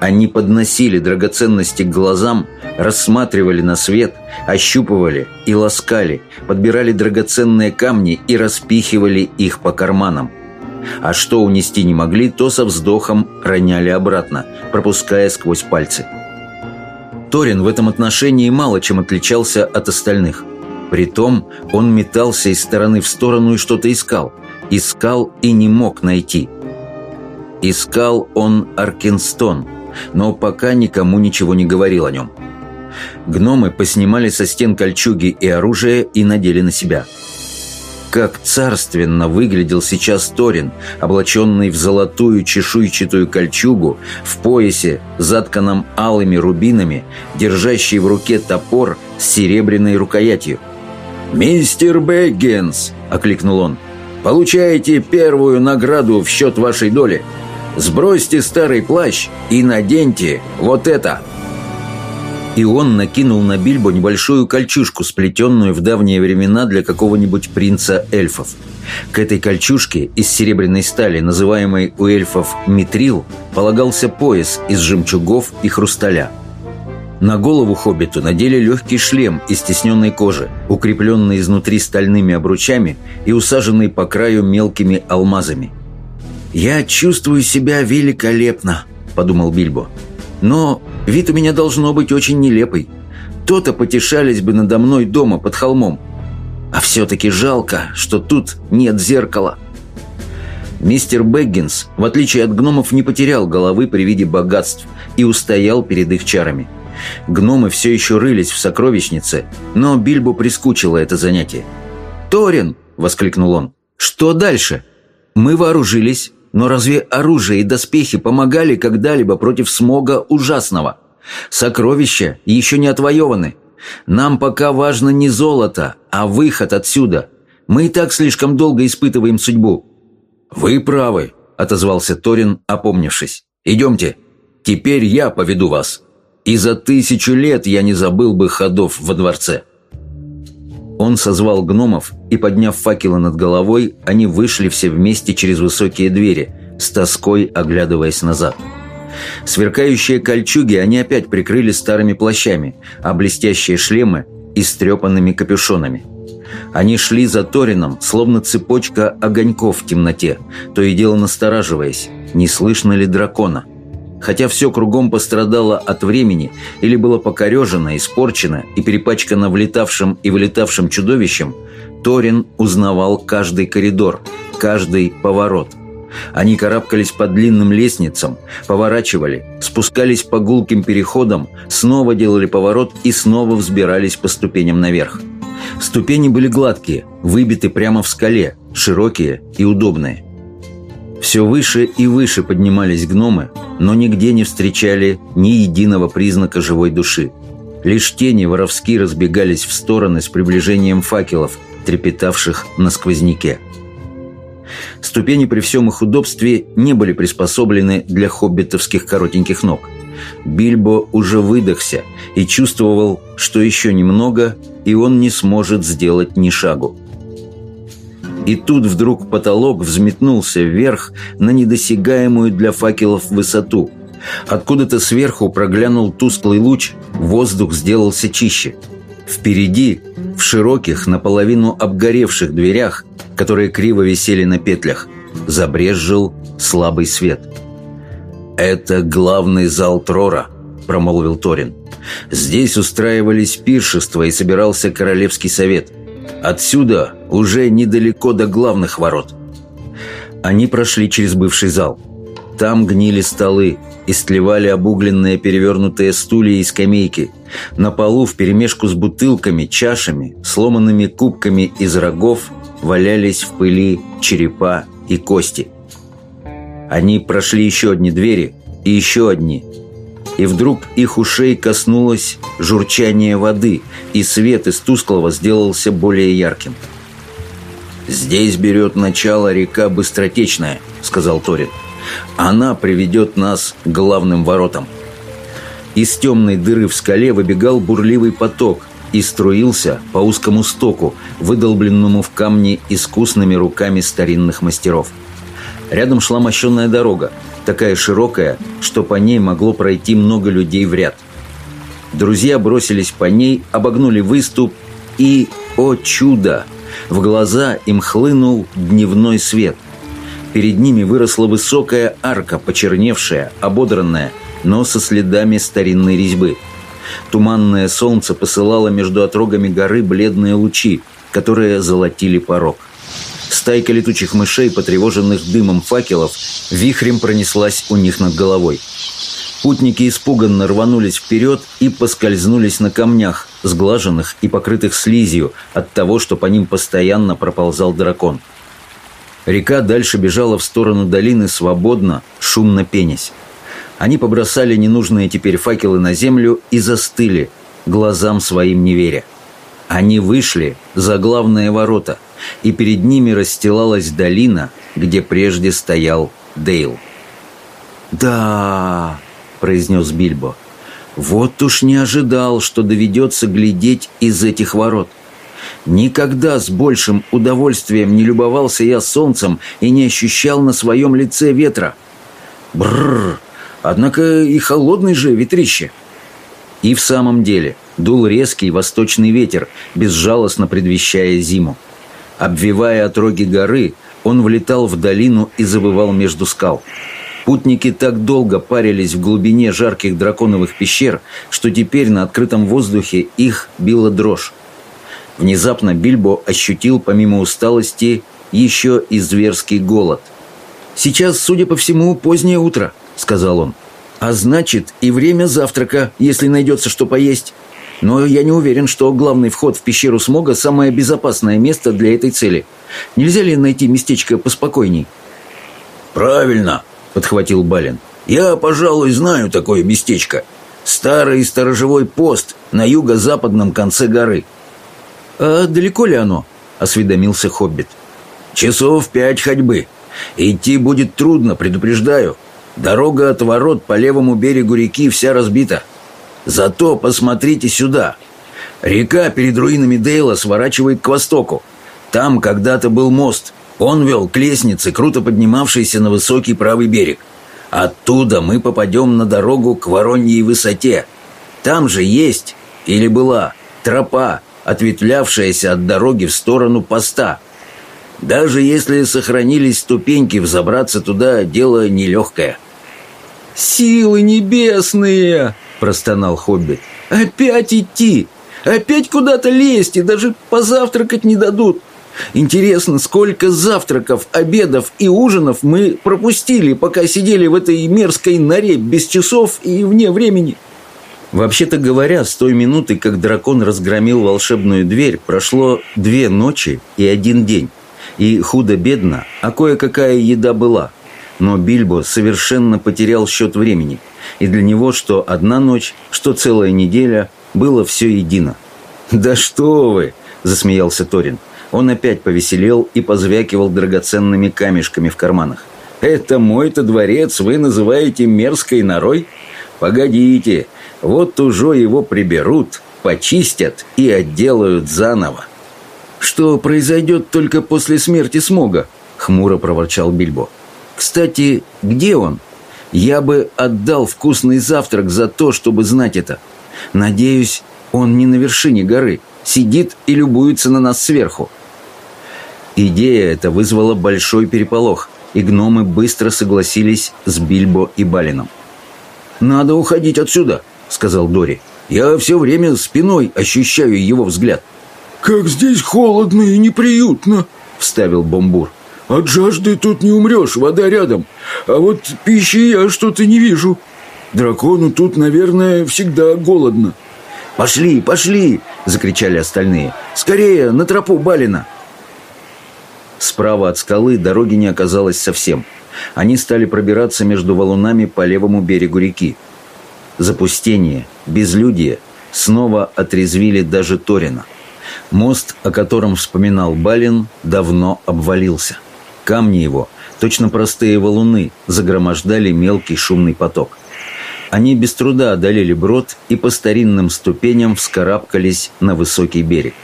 Они подносили драгоценности к глазам, рассматривали на свет, ощупывали и ласкали, подбирали драгоценные камни и распихивали их по карманам. А что унести не могли, то со вздохом роняли обратно, пропуская сквозь пальцы. Торин в этом отношении мало чем отличался от остальных. Притом он метался из стороны в сторону и что-то искал. Искал и не мог найти. Искал он Аркинстон, но пока никому ничего не говорил о нем. Гномы поснимали со стен кольчуги и оружие и надели на себя. Как царственно выглядел сейчас Торин, облаченный в золотую чешуйчатую кольчугу, в поясе, затканном алыми рубинами, держащий в руке топор с серебряной рукоятью. «Мистер Бэггинс!» — окликнул он. «Получаете первую награду в счет вашей доли. Сбросьте старый плащ и наденьте вот это!» И он накинул на Бильбо небольшую кольчужку, сплетенную в давние времена для какого-нибудь принца эльфов. К этой кольчужке из серебряной стали, называемой у эльфов митрил, полагался пояс из жемчугов и хрусталя. На голову хоббиту надели легкий шлем из стесненной кожи, укрепленный изнутри стальными обручами и усаженный по краю мелкими алмазами. «Я чувствую себя великолепно», — подумал Бильбо. «Но вид у меня должно быть очень нелепый. То-то потешались бы надо мной дома под холмом. А все-таки жалко, что тут нет зеркала». Мистер Бэггинс, в отличие от гномов, не потерял головы при виде богатств и устоял перед их чарами. Гномы все еще рылись в сокровищнице, но Бильбу прискучило это занятие. «Торин!» — воскликнул он. «Что дальше? Мы вооружились, но разве оружие и доспехи помогали когда-либо против смога ужасного? Сокровища еще не отвоеваны. Нам пока важно не золото, а выход отсюда. Мы и так слишком долго испытываем судьбу». «Вы правы», — отозвался Торин, опомнившись. «Идемте. Теперь я поведу вас» и за тысячу лет я не забыл бы ходов во дворце. Он созвал гномов, и, подняв факелы над головой, они вышли все вместе через высокие двери, с тоской оглядываясь назад. Сверкающие кольчуги они опять прикрыли старыми плащами, а блестящие шлемы – истрепанными капюшонами. Они шли за Торином, словно цепочка огоньков в темноте, то и дело настораживаясь, не слышно ли дракона – Хотя все кругом пострадало от времени или было покорежено, испорчено и перепачкано влетавшим и вылетавшим чудовищем, Торин узнавал каждый коридор, каждый поворот. Они карабкались по длинным лестницам, поворачивали, спускались по гулким переходам, снова делали поворот и снова взбирались по ступеням наверх. Ступени были гладкие, выбиты прямо в скале, широкие и удобные. Все выше и выше поднимались гномы, но нигде не встречали ни единого признака живой души. Лишь тени воровски разбегались в стороны с приближением факелов, трепетавших на сквозняке. Ступени при всем их удобстве не были приспособлены для хоббитовских коротеньких ног. Бильбо уже выдохся и чувствовал, что еще немного, и он не сможет сделать ни шагу. И тут вдруг потолок взметнулся вверх на недосягаемую для факелов высоту. Откуда-то сверху проглянул тусклый луч, воздух сделался чище. Впереди, в широких, наполовину обгоревших дверях, которые криво висели на петлях, забрезжил слабый свет. «Это главный зал Трора», — промолвил Торин. «Здесь устраивались пиршества и собирался Королевский совет. Отсюда уже недалеко до главных ворот. Они прошли через бывший зал. Там гнили столы, истлевали обугленные перевернутые стулья и скамейки. На полу вперемешку с бутылками, чашами, сломанными кубками из рогов валялись в пыли черепа и кости. Они прошли еще одни двери и еще одни – и вдруг их ушей коснулось журчание воды, и свет из тусклого сделался более ярким. «Здесь берет начало река Быстротечная», — сказал Торин. «Она приведет нас к главным воротам». Из темной дыры в скале выбегал бурливый поток и струился по узкому стоку, выдолбленному в камне искусными руками старинных мастеров. Рядом шла мощенная дорога, такая широкая, что по ней могло пройти много людей в ряд. Друзья бросились по ней, обогнули выступ и, о чудо, в глаза им хлынул дневной свет. Перед ними выросла высокая арка, почерневшая, ободранная, но со следами старинной резьбы. Туманное солнце посылало между отрогами горы бледные лучи, которые золотили порог. Стайка летучих мышей, потревоженных дымом факелов, вихрем пронеслась у них над головой. Путники испуганно рванулись вперед и поскользнулись на камнях, сглаженных и покрытых слизью от того, что по ним постоянно проползал дракон. Река дальше бежала в сторону долины свободно, шумно пенясь. Они побросали ненужные теперь факелы на землю и застыли, глазам своим не веря. Они вышли за главные ворота – и перед ними расстилалась долина, где прежде стоял Дейл. «Да!» – произнес Бильбо. «Вот уж не ожидал, что доведется глядеть из этих ворот. Никогда с большим удовольствием не любовался я солнцем и не ощущал на своем лице ветра. Бррр! Однако и холодный же ветрище!» И в самом деле дул резкий восточный ветер, безжалостно предвещая зиму. Обвивая отроги горы, он влетал в долину и забывал между скал. Путники так долго парились в глубине жарких драконовых пещер, что теперь на открытом воздухе их била дрожь. Внезапно Бильбо ощутил, помимо усталости, еще и зверский голод. «Сейчас, судя по всему, позднее утро», — сказал он. «А значит, и время завтрака, если найдется что поесть. Но я не уверен, что главный вход в пещеру Смога – самое безопасное место для этой цели. Нельзя ли найти местечко поспокойней?» «Правильно», – подхватил Балин. «Я, пожалуй, знаю такое местечко. Старый сторожевой пост на юго-западном конце горы». «А далеко ли оно?» – осведомился Хоббит. «Часов пять ходьбы. Идти будет трудно, предупреждаю. Дорога от ворот по левому берегу реки вся разбита. Зато посмотрите сюда. Река перед руинами Дейла сворачивает к востоку. Там когда-то был мост. Он вел к лестнице, круто поднимавшейся на высокий правый берег. Оттуда мы попадем на дорогу к Вороньей высоте. Там же есть, или была, тропа, ответвлявшаяся от дороги в сторону поста. Даже если сохранились ступеньки, взобраться туда дело нелегкое. «Силы небесные!» – простонал Хоббит. «Опять идти! Опять куда-то лезть и даже позавтракать не дадут! Интересно, сколько завтраков, обедов и ужинов мы пропустили, пока сидели в этой мерзкой норе без часов и вне времени?» Вообще-то говоря, с той минуты, как дракон разгромил волшебную дверь, прошло две ночи и один день. И худо-бедно, а кое-какая еда была. Но Бильбо совершенно потерял счет времени. И для него что одна ночь, что целая неделя, было все едино. «Да что вы!» – засмеялся Торин. Он опять повеселел и позвякивал драгоценными камешками в карманах. «Это мой-то дворец вы называете мерзкой норой? Погодите, вот уже его приберут, почистят и отделают заново». «Что произойдет только после смерти Смога?» — хмуро проворчал Бильбо. «Кстати, где он? Я бы отдал вкусный завтрак за то, чтобы знать это. Надеюсь, он не на вершине горы, сидит и любуется на нас сверху». Идея эта вызвала большой переполох, и гномы быстро согласились с Бильбо и Балином. «Надо уходить отсюда», — сказал Дори. «Я все время спиной ощущаю его взгляд». «Как здесь холодно и неприютно», — вставил Бомбур. «От жажды тут не умрешь, вода рядом. А вот пищи я что-то не вижу. Дракону тут, наверное, всегда голодно». «Пошли, пошли!» — закричали остальные. «Скорее, на тропу Балина!» Справа от скалы дороги не оказалось совсем. Они стали пробираться между валунами по левому берегу реки. Запустение, безлюдие снова отрезвили даже Торина. Мост, о котором вспоминал Балин, давно обвалился. Камни его, точно простые валуны, загромождали мелкий шумный поток. Они без труда одолели брод и по старинным ступеням вскарабкались на высокий берег.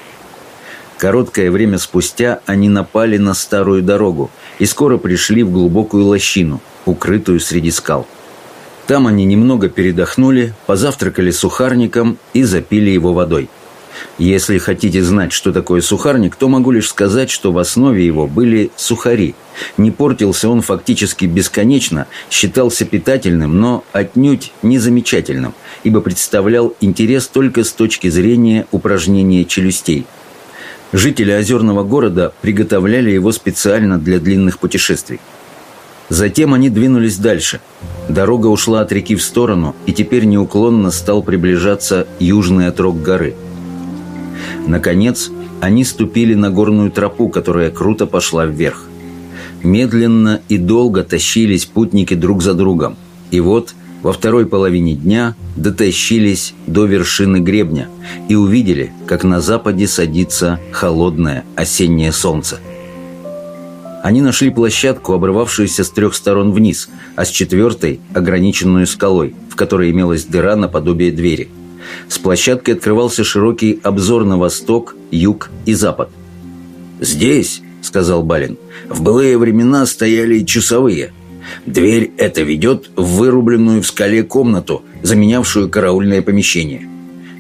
Короткое время спустя они напали на старую дорогу и скоро пришли в глубокую лощину, укрытую среди скал. Там они немного передохнули, позавтракали сухарником и запили его водой. Если хотите знать, что такое сухарник, то могу лишь сказать, что в основе его были сухари. Не портился он фактически бесконечно, считался питательным, но отнюдь не замечательным, ибо представлял интерес только с точки зрения упражнения челюстей – Жители озерного города приготовляли его специально для длинных путешествий. Затем они двинулись дальше. Дорога ушла от реки в сторону, и теперь неуклонно стал приближаться южный отрог горы. Наконец, они ступили на горную тропу, которая круто пошла вверх. Медленно и долго тащились путники друг за другом. И вот во второй половине дня дотащились до вершины гребня и увидели, как на западе садится холодное осеннее солнце. Они нашли площадку, обрывавшуюся с трех сторон вниз, а с четвертой – ограниченную скалой, в которой имелась дыра наподобие двери. С площадкой открывался широкий обзор на восток, юг и запад. «Здесь», – сказал Балин, – «в былые времена стояли часовые – Дверь эта ведет в вырубленную в скале комнату, заменявшую караульное помещение.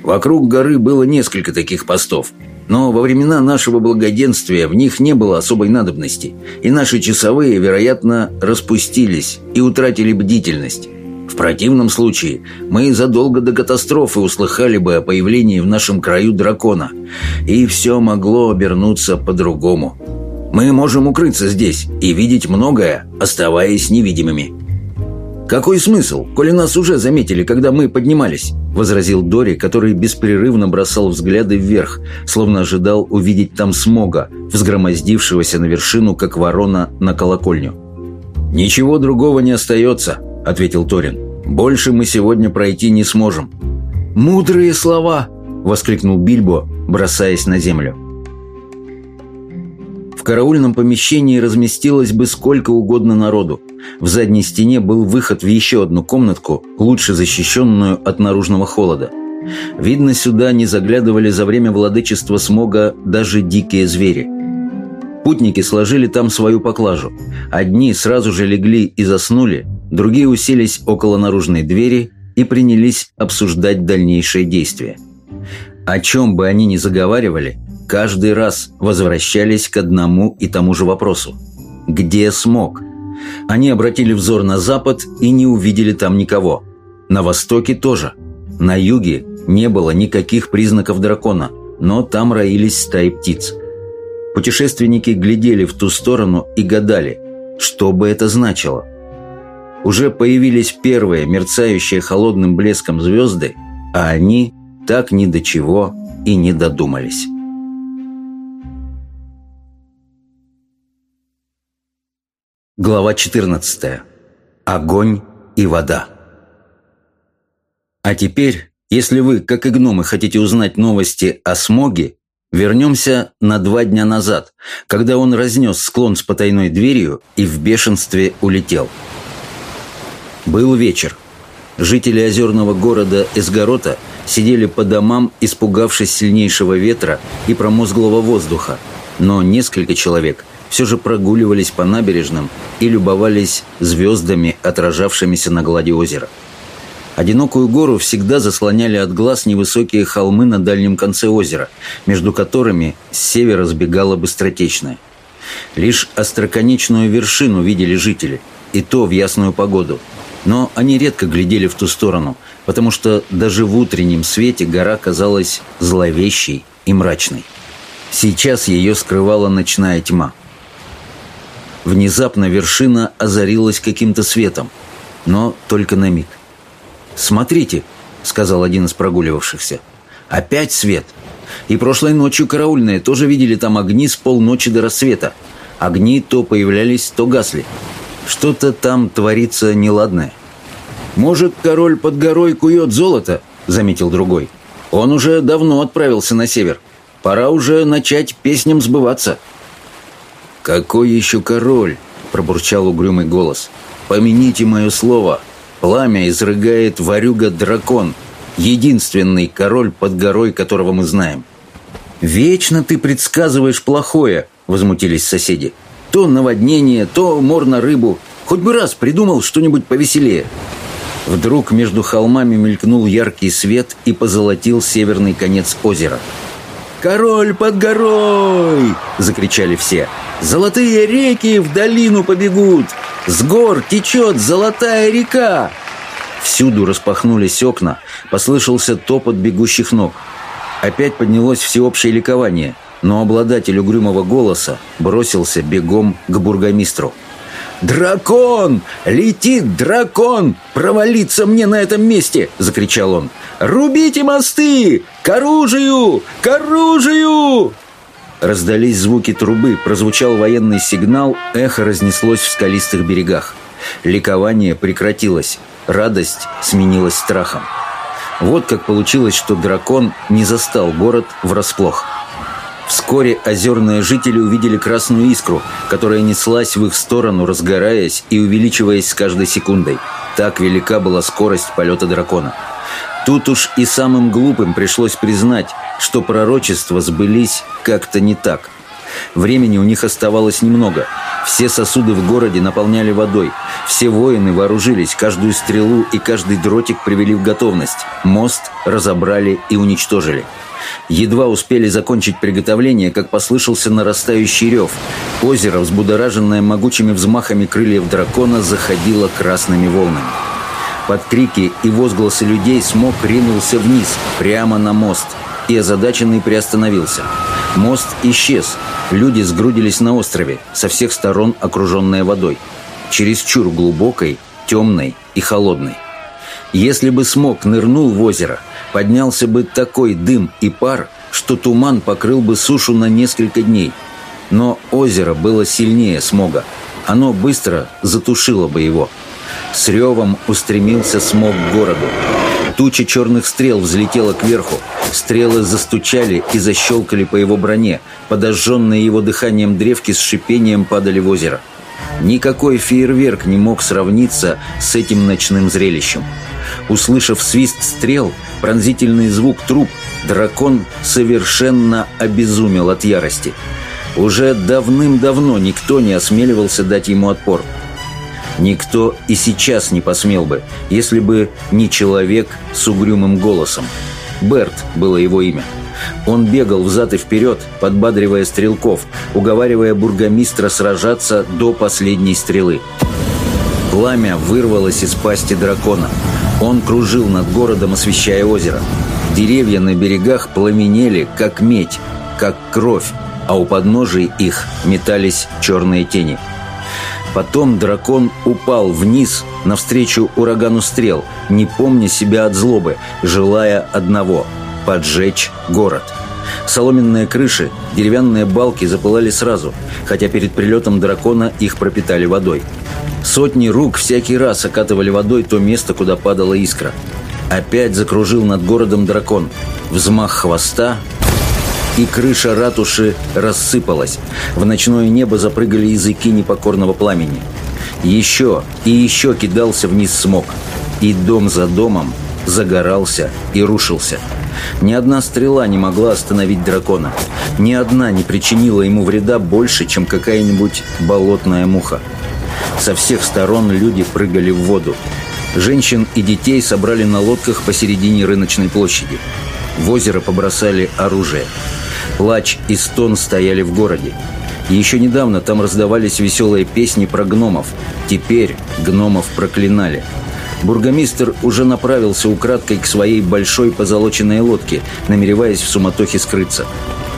Вокруг горы было несколько таких постов, но во времена нашего благоденствия в них не было особой надобности, и наши часовые, вероятно, распустились и утратили бдительность. В противном случае мы задолго до катастрофы услыхали бы о появлении в нашем краю дракона, и все могло обернуться по-другому. Мы можем укрыться здесь и видеть многое, оставаясь невидимыми. «Какой смысл, коли нас уже заметили, когда мы поднимались?» — возразил Дори, который беспрерывно бросал взгляды вверх, словно ожидал увидеть там смога, взгромоздившегося на вершину, как ворона на колокольню. «Ничего другого не остается», — ответил Торин. «Больше мы сегодня пройти не сможем». «Мудрые слова!» — воскликнул Бильбо, бросаясь на землю. В караульном помещении разместилось бы сколько угодно народу. В задней стене был выход в еще одну комнатку, лучше защищенную от наружного холода. Видно, сюда не заглядывали за время владычества смога даже дикие звери. Путники сложили там свою поклажу. Одни сразу же легли и заснули, другие уселись около наружной двери и принялись обсуждать дальнейшие действия. О чем бы они ни заговаривали, каждый раз возвращались к одному и тому же вопросу. Где смог? Они обратили взор на запад и не увидели там никого. На востоке тоже. На юге не было никаких признаков дракона, но там роились стаи птиц. Путешественники глядели в ту сторону и гадали, что бы это значило. Уже появились первые, мерцающие холодным блеском звезды, а они так ни до чего и не додумались. Глава 14. Огонь и вода. А теперь, если вы, как и гномы, хотите узнать новости о смоге, вернемся на два дня назад, когда он разнес склон с потайной дверью и в бешенстве улетел. Был вечер. Жители озерного города Эсгорота сидели по домам, испугавшись сильнейшего ветра и промозглого воздуха, но несколько человек – все же прогуливались по набережным и любовались звездами, отражавшимися на глади озера. Одинокую гору всегда заслоняли от глаз невысокие холмы на дальнем конце озера, между которыми с севера сбегала быстротечная. Лишь остроконечную вершину видели жители, и то в ясную погоду. Но они редко глядели в ту сторону, потому что даже в утреннем свете гора казалась зловещей и мрачной. Сейчас ее скрывала ночная тьма – Внезапно вершина озарилась каким-то светом, но только на миг. «Смотрите», — сказал один из прогуливавшихся, — «опять свет. И прошлой ночью караульные тоже видели там огни с полночи до рассвета. Огни то появлялись, то гасли. Что-то там творится неладное». «Может, король под горой кует золото?» — заметил другой. «Он уже давно отправился на север. Пора уже начать песням сбываться». «Какой еще король?» – пробурчал угрюмый голос. «Помяните мое слово. Пламя изрыгает варюга-дракон, единственный король под горой, которого мы знаем». «Вечно ты предсказываешь плохое», – возмутились соседи. «То наводнение, то мор на рыбу. Хоть бы раз придумал что-нибудь повеселее». Вдруг между холмами мелькнул яркий свет и позолотил северный конец озера. «Король под горой!» – закричали все. Золотые реки в долину побегут! С гор течет золотая река!» Всюду распахнулись окна, послышался топот бегущих ног. Опять поднялось всеобщее ликование, но обладатель угрюмого голоса бросился бегом к бургомистру. «Дракон! Летит дракон! Провалиться мне на этом месте!» — закричал он. «Рубите мосты! К оружию! К оружию!» Раздались звуки трубы, прозвучал военный сигнал, эхо разнеслось в скалистых берегах. Ликование прекратилось, радость сменилась страхом. Вот как получилось, что дракон не застал город врасплох. Вскоре озерные жители увидели красную искру, которая неслась в их сторону, разгораясь и увеличиваясь с каждой секундой. Так велика была скорость полета дракона. Тут уж и самым глупым пришлось признать, что пророчества сбылись как-то не так. Времени у них оставалось немного. Все сосуды в городе наполняли водой. Все воины вооружились, каждую стрелу и каждый дротик привели в готовность. Мост разобрали и уничтожили. Едва успели закончить приготовление, как послышался нарастающий рев. Озеро, взбудораженное могучими взмахами крыльев дракона, заходило красными волнами. Под крики и возгласы людей смог ринулся вниз, прямо на мост, и озадаченный приостановился. Мост исчез. Люди сгрудились на острове, со всех сторон окруженная водой. Чересчур глубокой, темной и холодной. Если бы смог нырнул в озеро – поднялся бы такой дым и пар, что туман покрыл бы сушу на несколько дней. Но озеро было сильнее смога. Оно быстро затушило бы его. С ревом устремился смог к городу. Туча черных стрел взлетела кверху. Стрелы застучали и защелкали по его броне. Подожженные его дыханием древки с шипением падали в озеро. Никакой фейерверк не мог сравниться с этим ночным зрелищем. Услышав свист стрел, пронзительный звук труп, дракон совершенно обезумел от ярости. Уже давным-давно никто не осмеливался дать ему отпор. Никто и сейчас не посмел бы, если бы не человек с угрюмым голосом. Берт было его имя. Он бегал взад и вперед, подбадривая стрелков, уговаривая бургомистра сражаться до последней стрелы. Пламя вырвалось из пасти дракона. Он кружил над городом, освещая озеро. Деревья на берегах пламенели, как медь, как кровь, а у подножий их метались черные тени. Потом дракон упал вниз навстречу урагану стрел, не помня себя от злобы, желая одного – поджечь город. Соломенные крыши, деревянные балки запылали сразу, хотя перед прилетом дракона их пропитали водой. Сотни рук всякий раз окатывали водой то место, куда падала искра. Опять закружил над городом дракон. Взмах хвоста, и крыша ратуши рассыпалась. В ночное небо запрыгали языки непокорного пламени. Еще и еще кидался вниз смог. И дом за домом загорался и рушился. Ни одна стрела не могла остановить дракона. Ни одна не причинила ему вреда больше, чем какая-нибудь болотная муха. Со всех сторон люди прыгали в воду. Женщин и детей собрали на лодках посередине рыночной площади. В озеро побросали оружие. Плач и стон стояли в городе. Еще недавно там раздавались веселые песни про гномов. Теперь гномов проклинали. Бургомистр уже направился украдкой к своей большой позолоченной лодке, намереваясь в суматохе скрыться.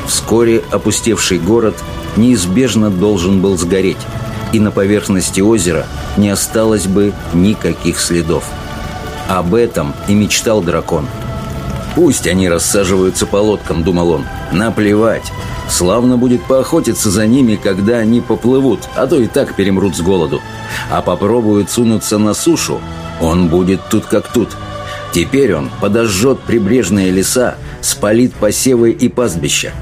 Вскоре опустевший город неизбежно должен был сгореть и на поверхности озера не осталось бы никаких следов. Об этом и мечтал дракон. «Пусть они рассаживаются по лодкам», — думал он. «Наплевать. Славно будет поохотиться за ними, когда они поплывут, а то и так перемрут с голоду. А попробуют сунуться на сушу, он будет тут как тут. Теперь он подожжет прибрежные леса, спалит посевы и пастбища.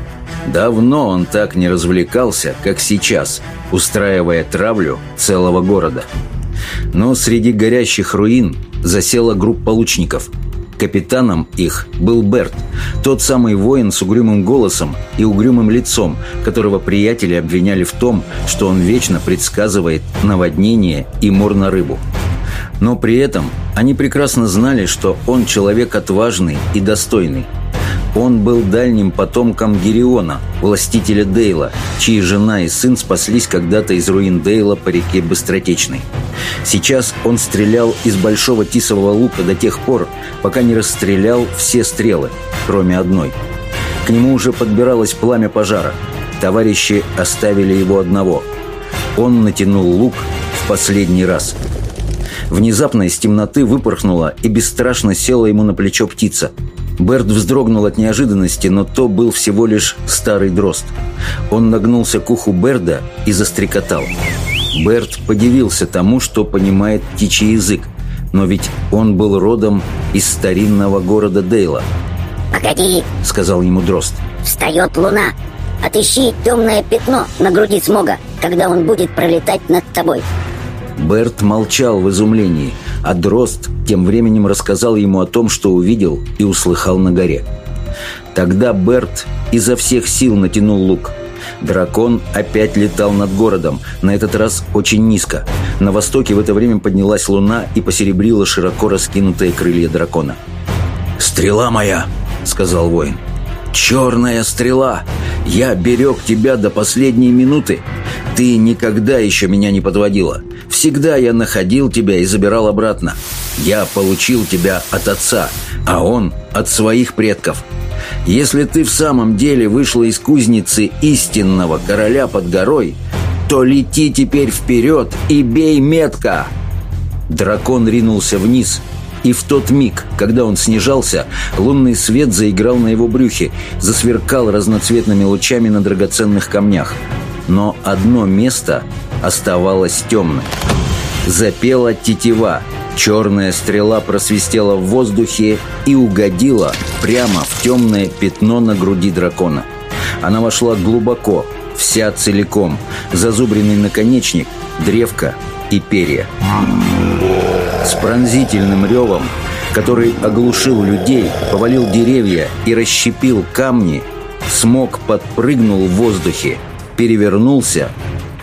Давно он так не развлекался, как сейчас, устраивая травлю целого города. Но среди горящих руин засела группа лучников. Капитаном их был Берт, тот самый воин с угрюмым голосом и угрюмым лицом, которого приятели обвиняли в том, что он вечно предсказывает наводнение и мор на рыбу. Но при этом они прекрасно знали, что он человек отважный и достойный – он был дальним потомком Гериона, властителя Дейла, чьи жена и сын спаслись когда-то из руин Дейла по реке Быстротечной. Сейчас он стрелял из большого тисового лука до тех пор, пока не расстрелял все стрелы, кроме одной. К нему уже подбиралось пламя пожара. Товарищи оставили его одного. Он натянул лук в последний раз. Внезапно из темноты выпорхнула и бесстрашно села ему на плечо птица – Берт вздрогнул от неожиданности, но то был всего лишь старый дрозд. Он нагнулся к уху Берда и застрекотал. Берт подивился тому, что понимает птичий язык, но ведь он был родом из старинного города Дейла. «Погоди!» — сказал ему дрозд. «Встает луна! Отыщи темное пятно на груди смога, когда он будет пролетать над тобой!» Берт молчал в изумлении, а Дрозд тем временем рассказал ему о том, что увидел и услыхал на горе. Тогда Берт изо всех сил натянул лук. Дракон опять летал над городом, на этот раз очень низко. На востоке в это время поднялась луна и посеребрила широко раскинутые крылья дракона. «Стрела моя!» — сказал воин. «Черная стрела! Я берег тебя до последней минуты. Ты никогда еще меня не подводила. Всегда я находил тебя и забирал обратно. Я получил тебя от отца, а он от своих предков. Если ты в самом деле вышла из кузницы истинного короля под горой, то лети теперь вперед и бей метко!» Дракон ринулся вниз, и в тот миг, когда он снижался, лунный свет заиграл на его брюхе, засверкал разноцветными лучами на драгоценных камнях. Но одно место оставалось темным. Запела тетива, черная стрела просвистела в воздухе и угодила прямо в темное пятно на груди дракона. Она вошла глубоко, вся целиком, зазубренный наконечник, древко и перья. С пронзительным ревом, который оглушил людей, повалил деревья и расщепил камни, смог подпрыгнул в воздухе, перевернулся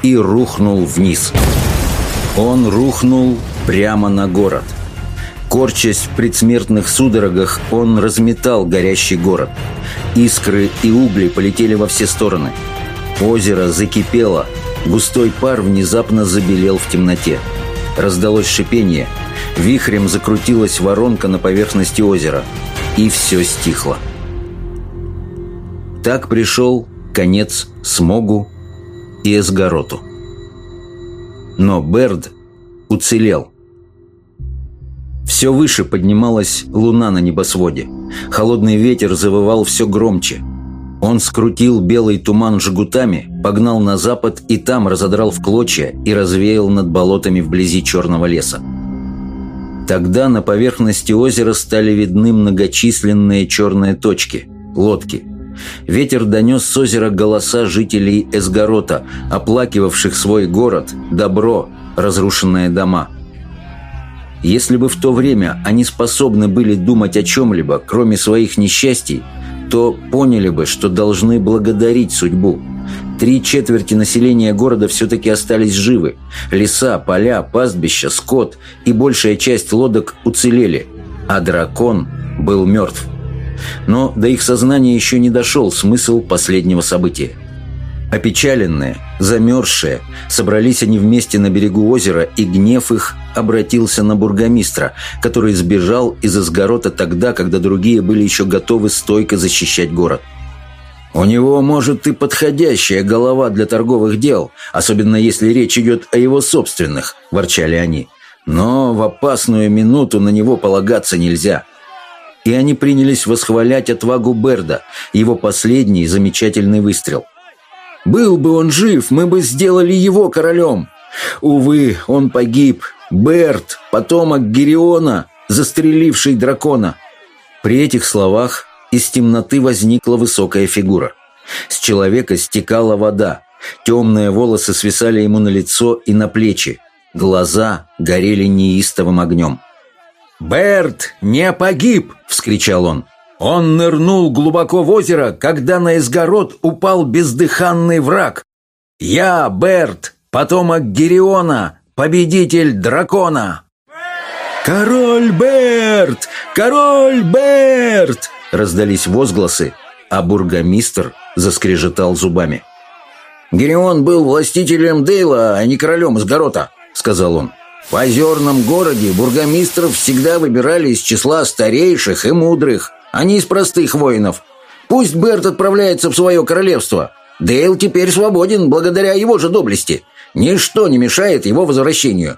и рухнул вниз. Он рухнул прямо на город. Корчась в предсмертных судорогах, он разметал горящий город. Искры и угли полетели во все стороны. Озеро закипело, густой пар внезапно забелел в темноте. Раздалось шипение, вихрем закрутилась воронка на поверхности озера, и все стихло. Так пришел конец Смогу и Эсгароту. Но Берд уцелел. Все выше поднималась луна на небосводе. Холодный ветер завывал все громче. Он скрутил белый туман жгутами, погнал на запад и там разодрал в клочья и развеял над болотами вблизи черного леса. Тогда на поверхности озера стали видны многочисленные черные точки – лодки – Ветер донес с озера голоса жителей Эсгорота, оплакивавших свой город, добро, разрушенные дома. Если бы в то время они способны были думать о чем-либо, кроме своих несчастий, то поняли бы, что должны благодарить судьбу. Три четверти населения города все-таки остались живы. Леса, поля, пастбища, скот и большая часть лодок уцелели, а дракон был мертв. Но до их сознания еще не дошел смысл последнего события. Опечаленные, замерзшие, собрались они вместе на берегу озера, и гнев их обратился на бургомистра, который сбежал из Изгорота тогда, когда другие были еще готовы стойко защищать город. «У него, может, и подходящая голова для торговых дел, особенно если речь идет о его собственных», – ворчали они. «Но в опасную минуту на него полагаться нельзя и они принялись восхвалять отвагу Берда, его последний замечательный выстрел. «Был бы он жив, мы бы сделали его королем!» Увы, он погиб. Берт, потомок Гериона, застреливший дракона. При этих словах из темноты возникла высокая фигура. С человека стекала вода. Темные волосы свисали ему на лицо и на плечи. Глаза горели неистовым огнем. «Берт не погиб!» — вскричал он. «Он нырнул глубоко в озеро, когда на изгород упал бездыханный враг. Я, Берт, потомок Гериона, победитель дракона!» «Король Берт! Король Берт!» Раздались возгласы, а бургомистр заскрежетал зубами. «Герион был властителем Дейла, а не королем Изгорота», — сказал он. В озерном городе бургомистров всегда выбирали из числа старейших и мудрых, а не из простых воинов. Пусть Берт отправляется в свое королевство. Дейл теперь свободен благодаря его же доблести. Ничто не мешает его возвращению.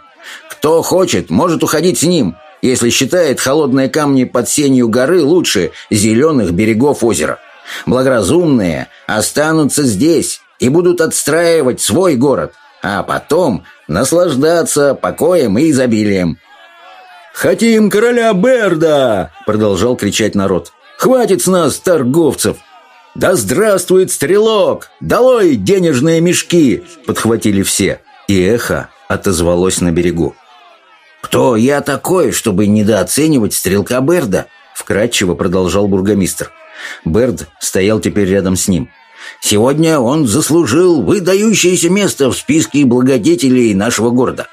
Кто хочет, может уходить с ним, если считает холодные камни под сенью горы лучше зеленых берегов озера. Благоразумные останутся здесь и будут отстраивать свой город, а потом наслаждаться покоем и изобилием. «Хотим короля Берда!» — продолжал кричать народ. «Хватит с нас торговцев!» «Да здравствует стрелок! Долой денежные мешки!» — подхватили все, и эхо отозвалось на берегу. «Кто я такой, чтобы недооценивать стрелка Берда?» — вкратчиво продолжал бургомистр. Берд стоял теперь рядом с ним. Сегодня он заслужил выдающееся место в списке благодетелей нашего города.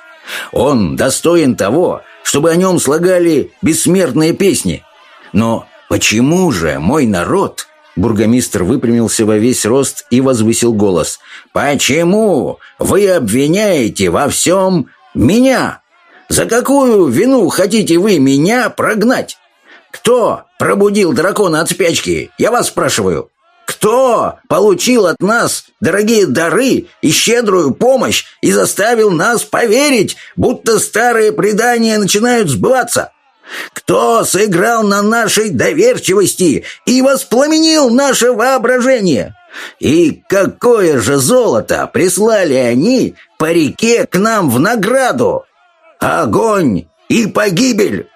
Он достоин того, чтобы о нем слагали бессмертные песни. Но почему же мой народ Бургомистр выпрямился во весь рост и возвысил голос. «Почему вы обвиняете во всем меня? За какую вину хотите вы меня прогнать? Кто пробудил дракона от спячки? Я вас спрашиваю. Кто получил от нас дорогие дары и щедрую помощь и заставил нас поверить, будто старые предания начинают сбываться?» Кто сыграл на нашей доверчивости и воспламенил наше воображение? И какое же золото прислали они по реке к нам в награду? Огонь и погибель!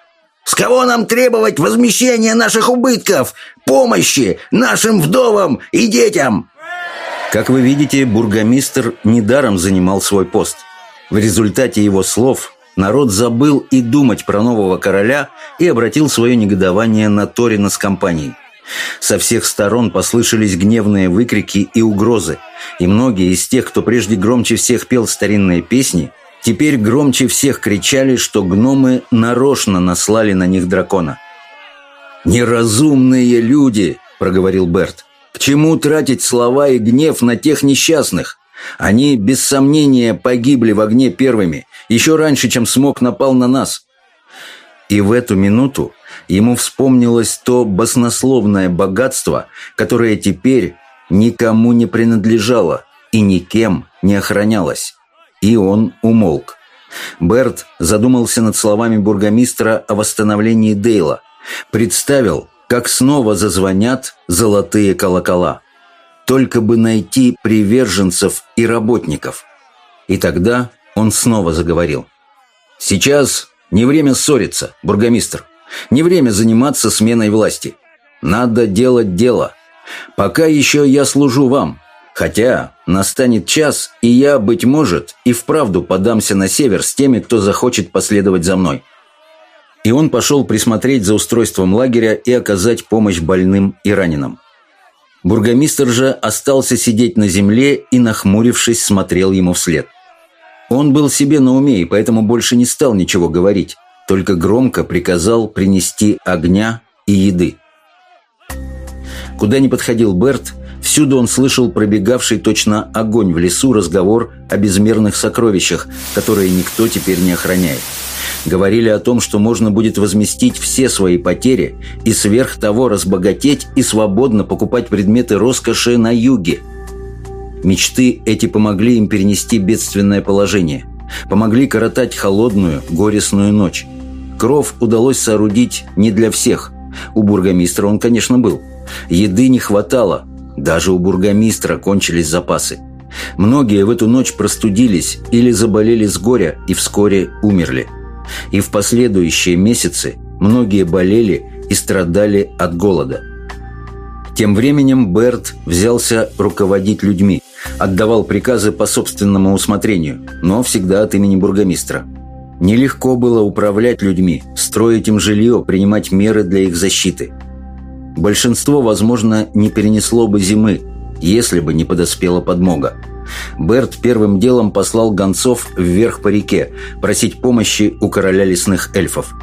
С кого нам требовать возмещения наших убытков, помощи нашим вдовам и детям?» Как вы видите, бургомистр недаром занимал свой пост. В результате его слов народ забыл и думать про нового короля и обратил свое негодование на Торина с компанией. Со всех сторон послышались гневные выкрики и угрозы, и многие из тех, кто прежде громче всех пел старинные песни, теперь громче всех кричали, что гномы нарочно наслали на них дракона. «Неразумные люди!» – проговорил Берт. «К чему тратить слова и гнев на тех несчастных? Они, без сомнения, погибли в огне первыми, еще раньше, чем смог напал на нас. И в эту минуту ему вспомнилось то баснословное богатство, которое теперь никому не принадлежало и никем не охранялось. И он умолк. Берт задумался над словами бургомистра о восстановлении Дейла. Представил, как снова зазвонят золотые колокола. Только бы найти приверженцев и работников. И тогда он снова заговорил. «Сейчас не время ссориться, бургомистр. Не время заниматься сменой власти. Надо делать дело. Пока еще я служу вам. Хотя настанет час, и я, быть может, и вправду подамся на север с теми, кто захочет последовать за мной». И он пошел присмотреть за устройством лагеря и оказать помощь больным и раненым. Бургомистр же остался сидеть на земле и, нахмурившись, смотрел ему вслед. Он был себе на уме и поэтому больше не стал ничего говорить, только громко приказал принести огня и еды. Куда ни подходил Берт, всюду он слышал пробегавший точно огонь в лесу разговор о безмерных сокровищах, которые никто теперь не охраняет. Говорили о том, что можно будет возместить все свои потери и сверх того разбогатеть и свободно покупать предметы роскоши на юге – Мечты эти помогли им перенести бедственное положение. Помогли коротать холодную, горестную ночь. Кров удалось соорудить не для всех. У бургомистра он, конечно, был. Еды не хватало. Даже у бургомистра кончились запасы. Многие в эту ночь простудились или заболели с горя и вскоре умерли. И в последующие месяцы многие болели и страдали от голода. Тем временем Берт взялся руководить людьми – отдавал приказы по собственному усмотрению, но всегда от имени бургомистра. Нелегко было управлять людьми, строить им жилье, принимать меры для их защиты. Большинство, возможно, не перенесло бы зимы, если бы не подоспела подмога. Берт первым делом послал гонцов вверх по реке, просить помощи у короля лесных эльфов.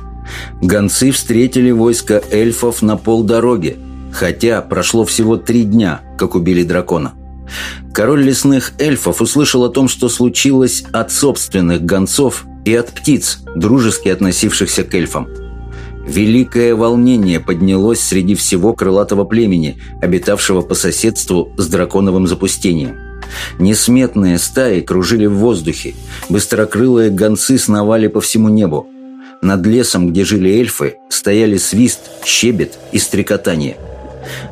Гонцы встретили войско эльфов на полдороге, хотя прошло всего три дня, как убили дракона. Король лесных эльфов услышал о том, что случилось от собственных гонцов и от птиц, дружески относившихся к эльфам. Великое волнение поднялось среди всего крылатого племени, обитавшего по соседству с драконовым запустением. Несметные стаи кружили в воздухе, быстрокрылые гонцы сновали по всему небу. Над лесом, где жили эльфы, стояли свист, щебет и стрекотание –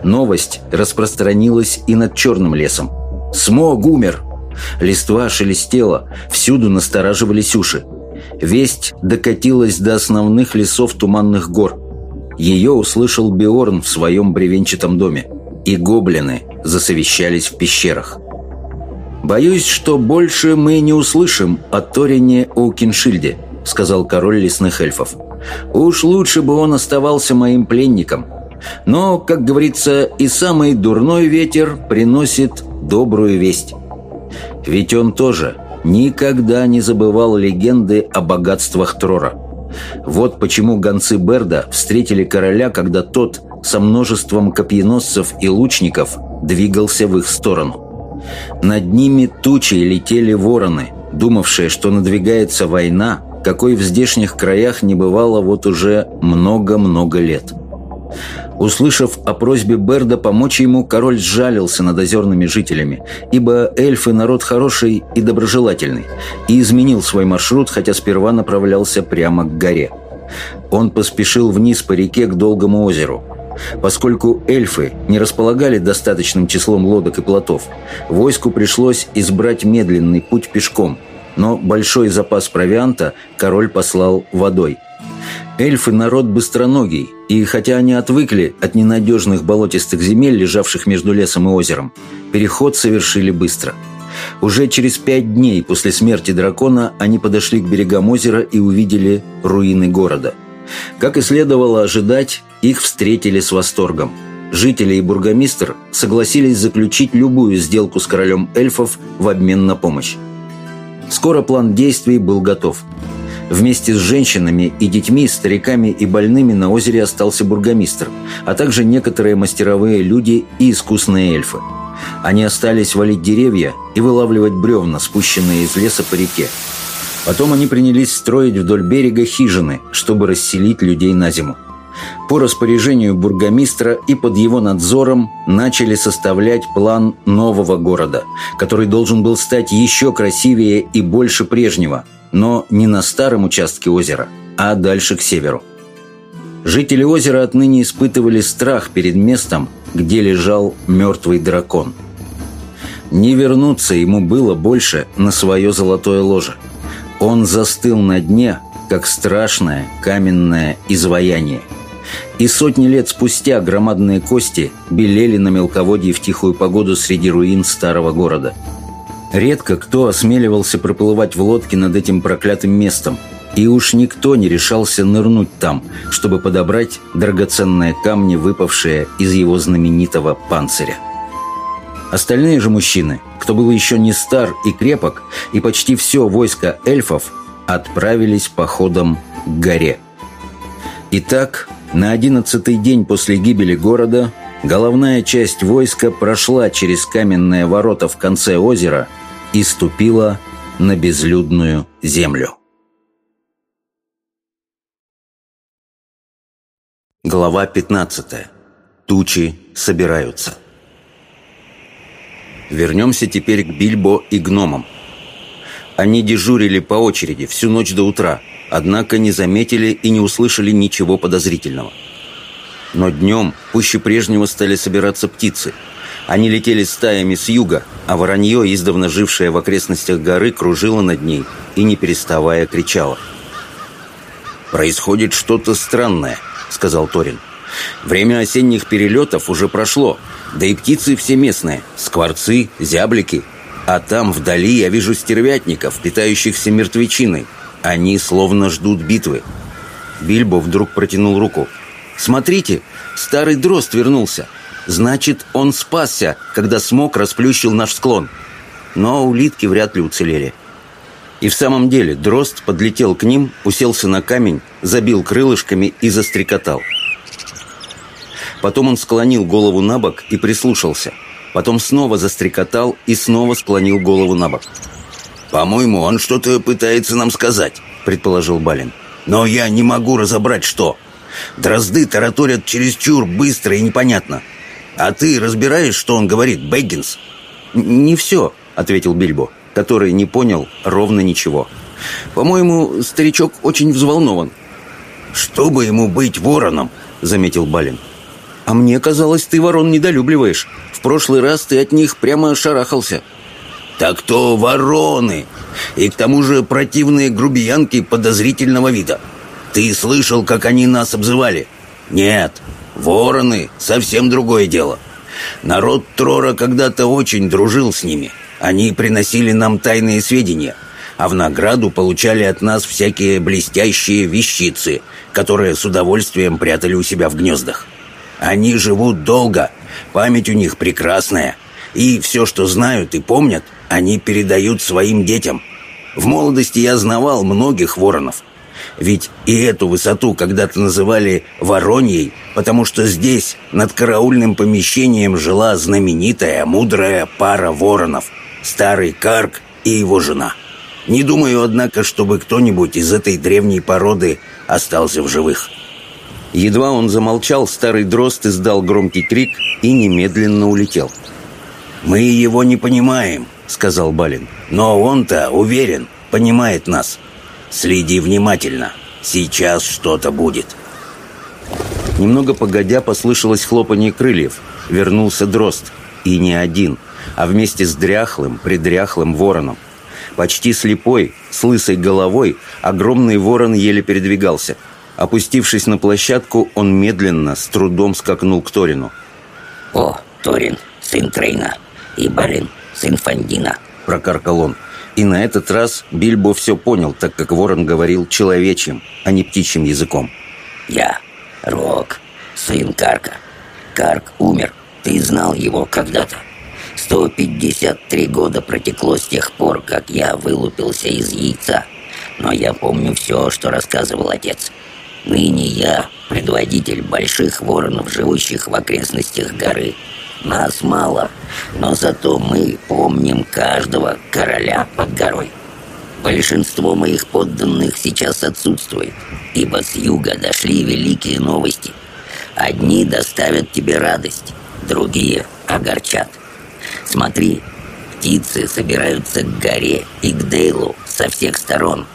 Новость распространилась и над черным лесом. Смог умер. Листва шелестела, всюду настораживались уши. Весть докатилась до основных лесов туманных гор. Ее услышал Биорн в своем бревенчатом доме. И гоблины засовещались в пещерах. «Боюсь, что больше мы не услышим о Торине Оукиншильде», сказал король лесных эльфов. «Уж лучше бы он оставался моим пленником». Но, как говорится, и самый дурной ветер приносит добрую весть. Ведь он тоже никогда не забывал легенды о богатствах Трора. Вот почему гонцы Берда встретили короля, когда тот со множеством копьеносцев и лучников двигался в их сторону. Над ними тучей летели вороны, думавшие, что надвигается война, какой в здешних краях не бывало вот уже много-много лет. Услышав о просьбе Берда помочь ему, король сжалился над озерными жителями, ибо эльфы – народ хороший и доброжелательный, и изменил свой маршрут, хотя сперва направлялся прямо к горе. Он поспешил вниз по реке к Долгому озеру. Поскольку эльфы не располагали достаточным числом лодок и плотов, войску пришлось избрать медленный путь пешком, но большой запас провианта король послал водой – Эльфы – народ быстроногий, и хотя они отвыкли от ненадежных болотистых земель, лежавших между лесом и озером, переход совершили быстро. Уже через пять дней после смерти дракона они подошли к берегам озера и увидели руины города. Как и следовало ожидать, их встретили с восторгом. Жители и бургомистр согласились заключить любую сделку с королем эльфов в обмен на помощь. Скоро план действий был готов – Вместе с женщинами и детьми, стариками и больными на озере остался бургомистр, а также некоторые мастеровые люди и искусные эльфы. Они остались валить деревья и вылавливать бревна, спущенные из леса по реке. Потом они принялись строить вдоль берега хижины, чтобы расселить людей на зиму. По распоряжению бургомистра и под его надзором начали составлять план нового города, который должен был стать еще красивее и больше прежнего – но не на старом участке озера, а дальше к северу. Жители озера отныне испытывали страх перед местом, где лежал мертвый дракон. Не вернуться ему было больше на свое золотое ложе. Он застыл на дне, как страшное каменное изваяние. И сотни лет спустя громадные кости белели на мелководье в тихую погоду среди руин старого города – Редко кто осмеливался проплывать в лодке над этим проклятым местом, и уж никто не решался нырнуть там, чтобы подобрать драгоценные камни, выпавшие из его знаменитого панциря. Остальные же мужчины, кто был еще не стар и крепок, и почти все войско эльфов, отправились походом к горе. Итак, на одиннадцатый день после гибели города головная часть войска прошла через каменные ворота в конце озера и ступила на безлюдную землю. Глава 15. Тучи собираются. Вернемся теперь к Бильбо и гномам. Они дежурили по очереди всю ночь до утра, однако не заметили и не услышали ничего подозрительного. Но днем пуще прежнего стали собираться птицы – они летели стаями с юга, а воронье, издавна жившее в окрестностях горы, кружило над ней и, не переставая, кричало. «Происходит что-то странное», — сказал Торин. «Время осенних перелетов уже прошло, да и птицы все местные, скворцы, зяблики. А там, вдали, я вижу стервятников, питающихся мертвечиной. Они словно ждут битвы». Бильбо вдруг протянул руку. «Смотрите, старый дрозд вернулся. Значит, он спасся, когда смог расплющил наш склон. Но улитки вряд ли уцелели. И в самом деле дрозд подлетел к ним, уселся на камень, забил крылышками и застрекотал. Потом он склонил голову на бок и прислушался. Потом снова застрекотал и снова склонил голову на бок. «По-моему, он что-то пытается нам сказать», — предположил Балин. «Но я не могу разобрать, что. Дрозды тараторят чересчур быстро и непонятно. «А ты разбираешь, что он говорит, Бэггинс?» «Не все», — ответил Бильбо, который не понял ровно ничего. «По-моему, старичок очень взволнован». «Чтобы ему быть вороном», — заметил Балин. «А мне казалось, ты ворон недолюбливаешь. В прошлый раз ты от них прямо шарахался». «Так то вороны! И к тому же противные грубиянки подозрительного вида. Ты слышал, как они нас обзывали?» «Нет, Вороны — совсем другое дело. Народ Трора когда-то очень дружил с ними. Они приносили нам тайные сведения, а в награду получали от нас всякие блестящие вещицы, которые с удовольствием прятали у себя в гнездах. Они живут долго, память у них прекрасная. И все, что знают и помнят, они передают своим детям. В молодости я знавал многих воронов. Ведь и эту высоту когда-то называли Вороньей, потому что здесь, над караульным помещением, жила знаменитая, мудрая пара воронов — старый Карк и его жена. Не думаю, однако, чтобы кто-нибудь из этой древней породы остался в живых. Едва он замолчал, старый дрозд издал громкий крик и немедленно улетел. «Мы его не понимаем», — сказал Балин. «Но он-то, уверен, понимает нас. Следи внимательно. Сейчас что-то будет». Немного погодя послышалось хлопанье крыльев. Вернулся дрозд. И не один, а вместе с дряхлым, предряхлым вороном. Почти слепой, с лысой головой, огромный ворон еле передвигался. Опустившись на площадку, он медленно, с трудом скакнул к Торину. «О, Торин, сын Трейна, и Балин, сын Фандина», — прокаркал он. И на этот раз Бильбо все понял, так как ворон говорил человечьим, а не птичьим языком. «Я, Рок, сын Карка. Карк умер, ты знал его когда-то. 153 года протекло с тех пор, как я вылупился из яйца. Но я помню все, что рассказывал отец. Ныне я предводитель больших воронов, живущих в окрестностях горы. Нас мало, но зато мы помним каждого короля под горой. Большинство моих подданных сейчас отсутствует, ибо с юга дошли великие новости. Одни доставят тебе радость, другие огорчат. Смотри, птицы собираются к горе и к Дейлу со всех сторон,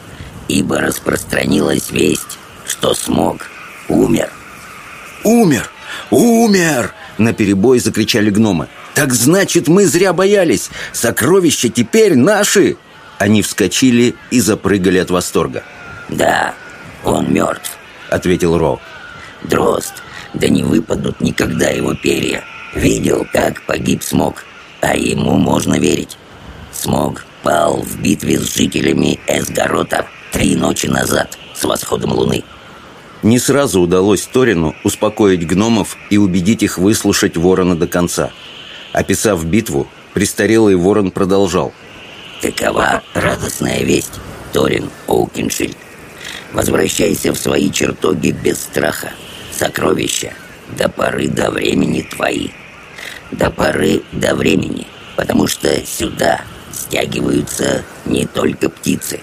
ибо распространилась весть, что смог умер. «Умер! Умер!» — наперебой закричали гномы. «Так значит, мы зря боялись! Сокровища теперь наши!» Они вскочили и запрыгали от восторга. «Да, он мертв», — ответил Ро. «Дрозд, да не выпадут никогда его перья. Видел, как погиб Смог, а ему можно верить. Смог пал в битве с жителями Эсгорота три ночи назад с восходом луны. Не сразу удалось Торину успокоить гномов и убедить их выслушать ворона до конца. Описав битву, престарелый ворон продолжал. «Такова радостная весть, Торин Оукиншиль. Возвращайся в свои чертоги без страха. Сокровища до поры до времени твои. До поры до времени, потому что сюда стягиваются не только птицы.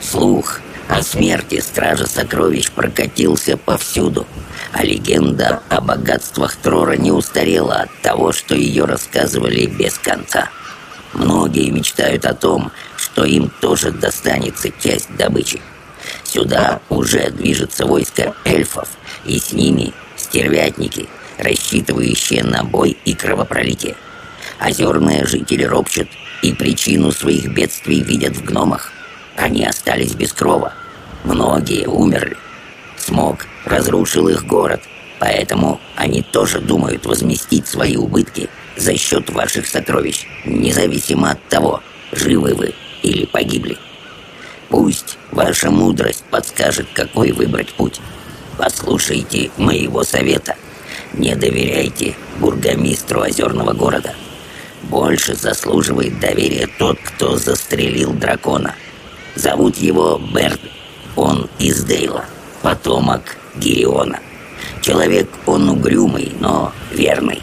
Слух о смерти Стража Сокровищ прокатился повсюду, а легенда о богатствах Трора не устарела от того, что ее рассказывали без конца. Многие мечтают о том, что им тоже достанется часть добычи. Сюда уже движется войско эльфов, и с ними стервятники, рассчитывающие на бой и кровопролитие. Озерные жители ропчут и причину своих бедствий видят в гномах. Они остались без крова, Многие умерли. Смог разрушил их город, поэтому они тоже думают возместить свои убытки за счет ваших сокровищ, независимо от того, живы вы или погибли. Пусть ваша мудрость подскажет, какой выбрать путь. Послушайте моего совета. Не доверяйте бургомистру озерного города. Больше заслуживает доверия тот, кто застрелил дракона. Зовут его Берт он из Дейла, потомок Гириона. Человек он угрюмый, но верный.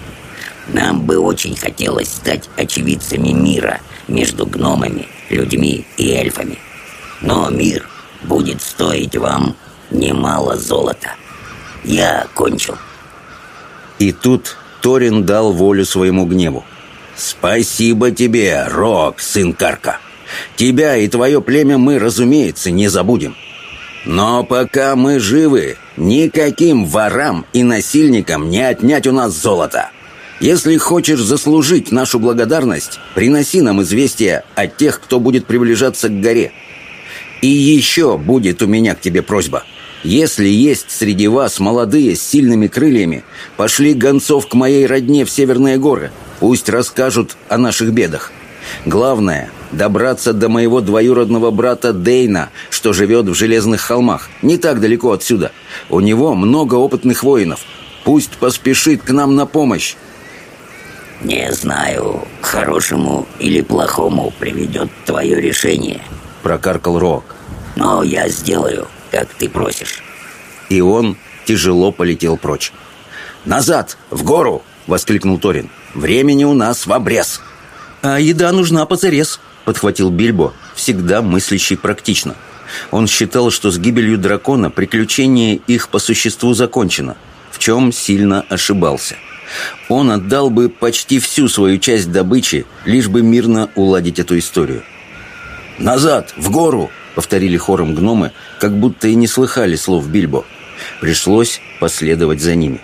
Нам бы очень хотелось стать очевидцами мира между гномами, людьми и эльфами. Но мир будет стоить вам немало золота. Я кончил. И тут Торин дал волю своему гневу. «Спасибо тебе, Рок, сын Карка. Тебя и твое племя мы, разумеется, не забудем. Но пока мы живы, никаким ворам и насильникам не отнять у нас золото. Если хочешь заслужить нашу благодарность, приноси нам известие о тех, кто будет приближаться к горе. И еще будет у меня к тебе просьба. Если есть среди вас молодые с сильными крыльями, пошли гонцов к моей родне в Северные горы. Пусть расскажут о наших бедах. Главное — добраться до моего двоюродного брата Дейна, что живет в Железных холмах, не так далеко отсюда. У него много опытных воинов. Пусть поспешит к нам на помощь. Не знаю, к хорошему или плохому приведет твое решение. Прокаркал Рок. Но я сделаю, как ты просишь. И он тяжело полетел прочь. «Назад! В гору!» — воскликнул Торин. «Времени у нас в обрез!» «А еда нужна позарез!» — подхватил Бильбо, всегда мыслящий практично. Он считал, что с гибелью дракона приключение их по существу закончено, в чем сильно ошибался. Он отдал бы почти всю свою часть добычи, лишь бы мирно уладить эту историю. «Назад! В гору!» — повторили хором гномы, как будто и не слыхали слов Бильбо. Пришлось последовать за ними.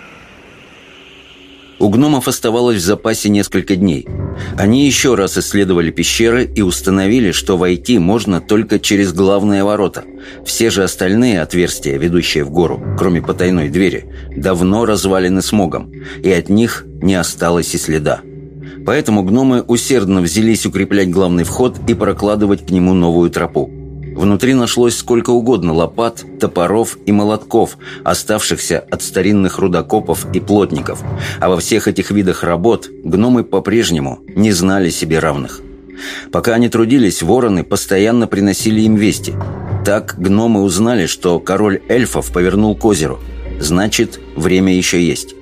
У гномов оставалось в запасе несколько дней. Они еще раз исследовали пещеры и установили, что войти можно только через главные ворота. Все же остальные отверстия, ведущие в гору, кроме потайной двери, давно развалены смогом, и от них не осталось и следа. Поэтому гномы усердно взялись укреплять главный вход и прокладывать к нему новую тропу. Внутри нашлось сколько угодно лопат, топоров и молотков, оставшихся от старинных рудокопов и плотников. А во всех этих видах работ гномы по-прежнему не знали себе равных. Пока они трудились, вороны постоянно приносили им вести. Так гномы узнали, что король эльфов повернул к озеру. Значит, время еще есть.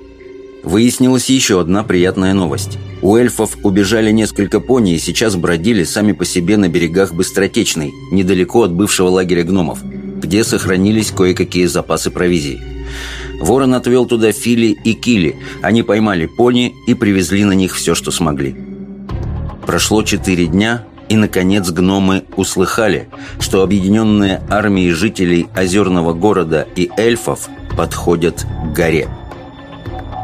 Выяснилась еще одна приятная новость. У эльфов убежали несколько пони и сейчас бродили сами по себе на берегах Быстротечной, недалеко от бывшего лагеря гномов, где сохранились кое-какие запасы провизии. Ворон отвел туда Фили и Кили. Они поймали пони и привезли на них все, что смогли. Прошло четыре дня, и, наконец, гномы услыхали, что объединенные армии жителей озерного города и эльфов подходят к горе.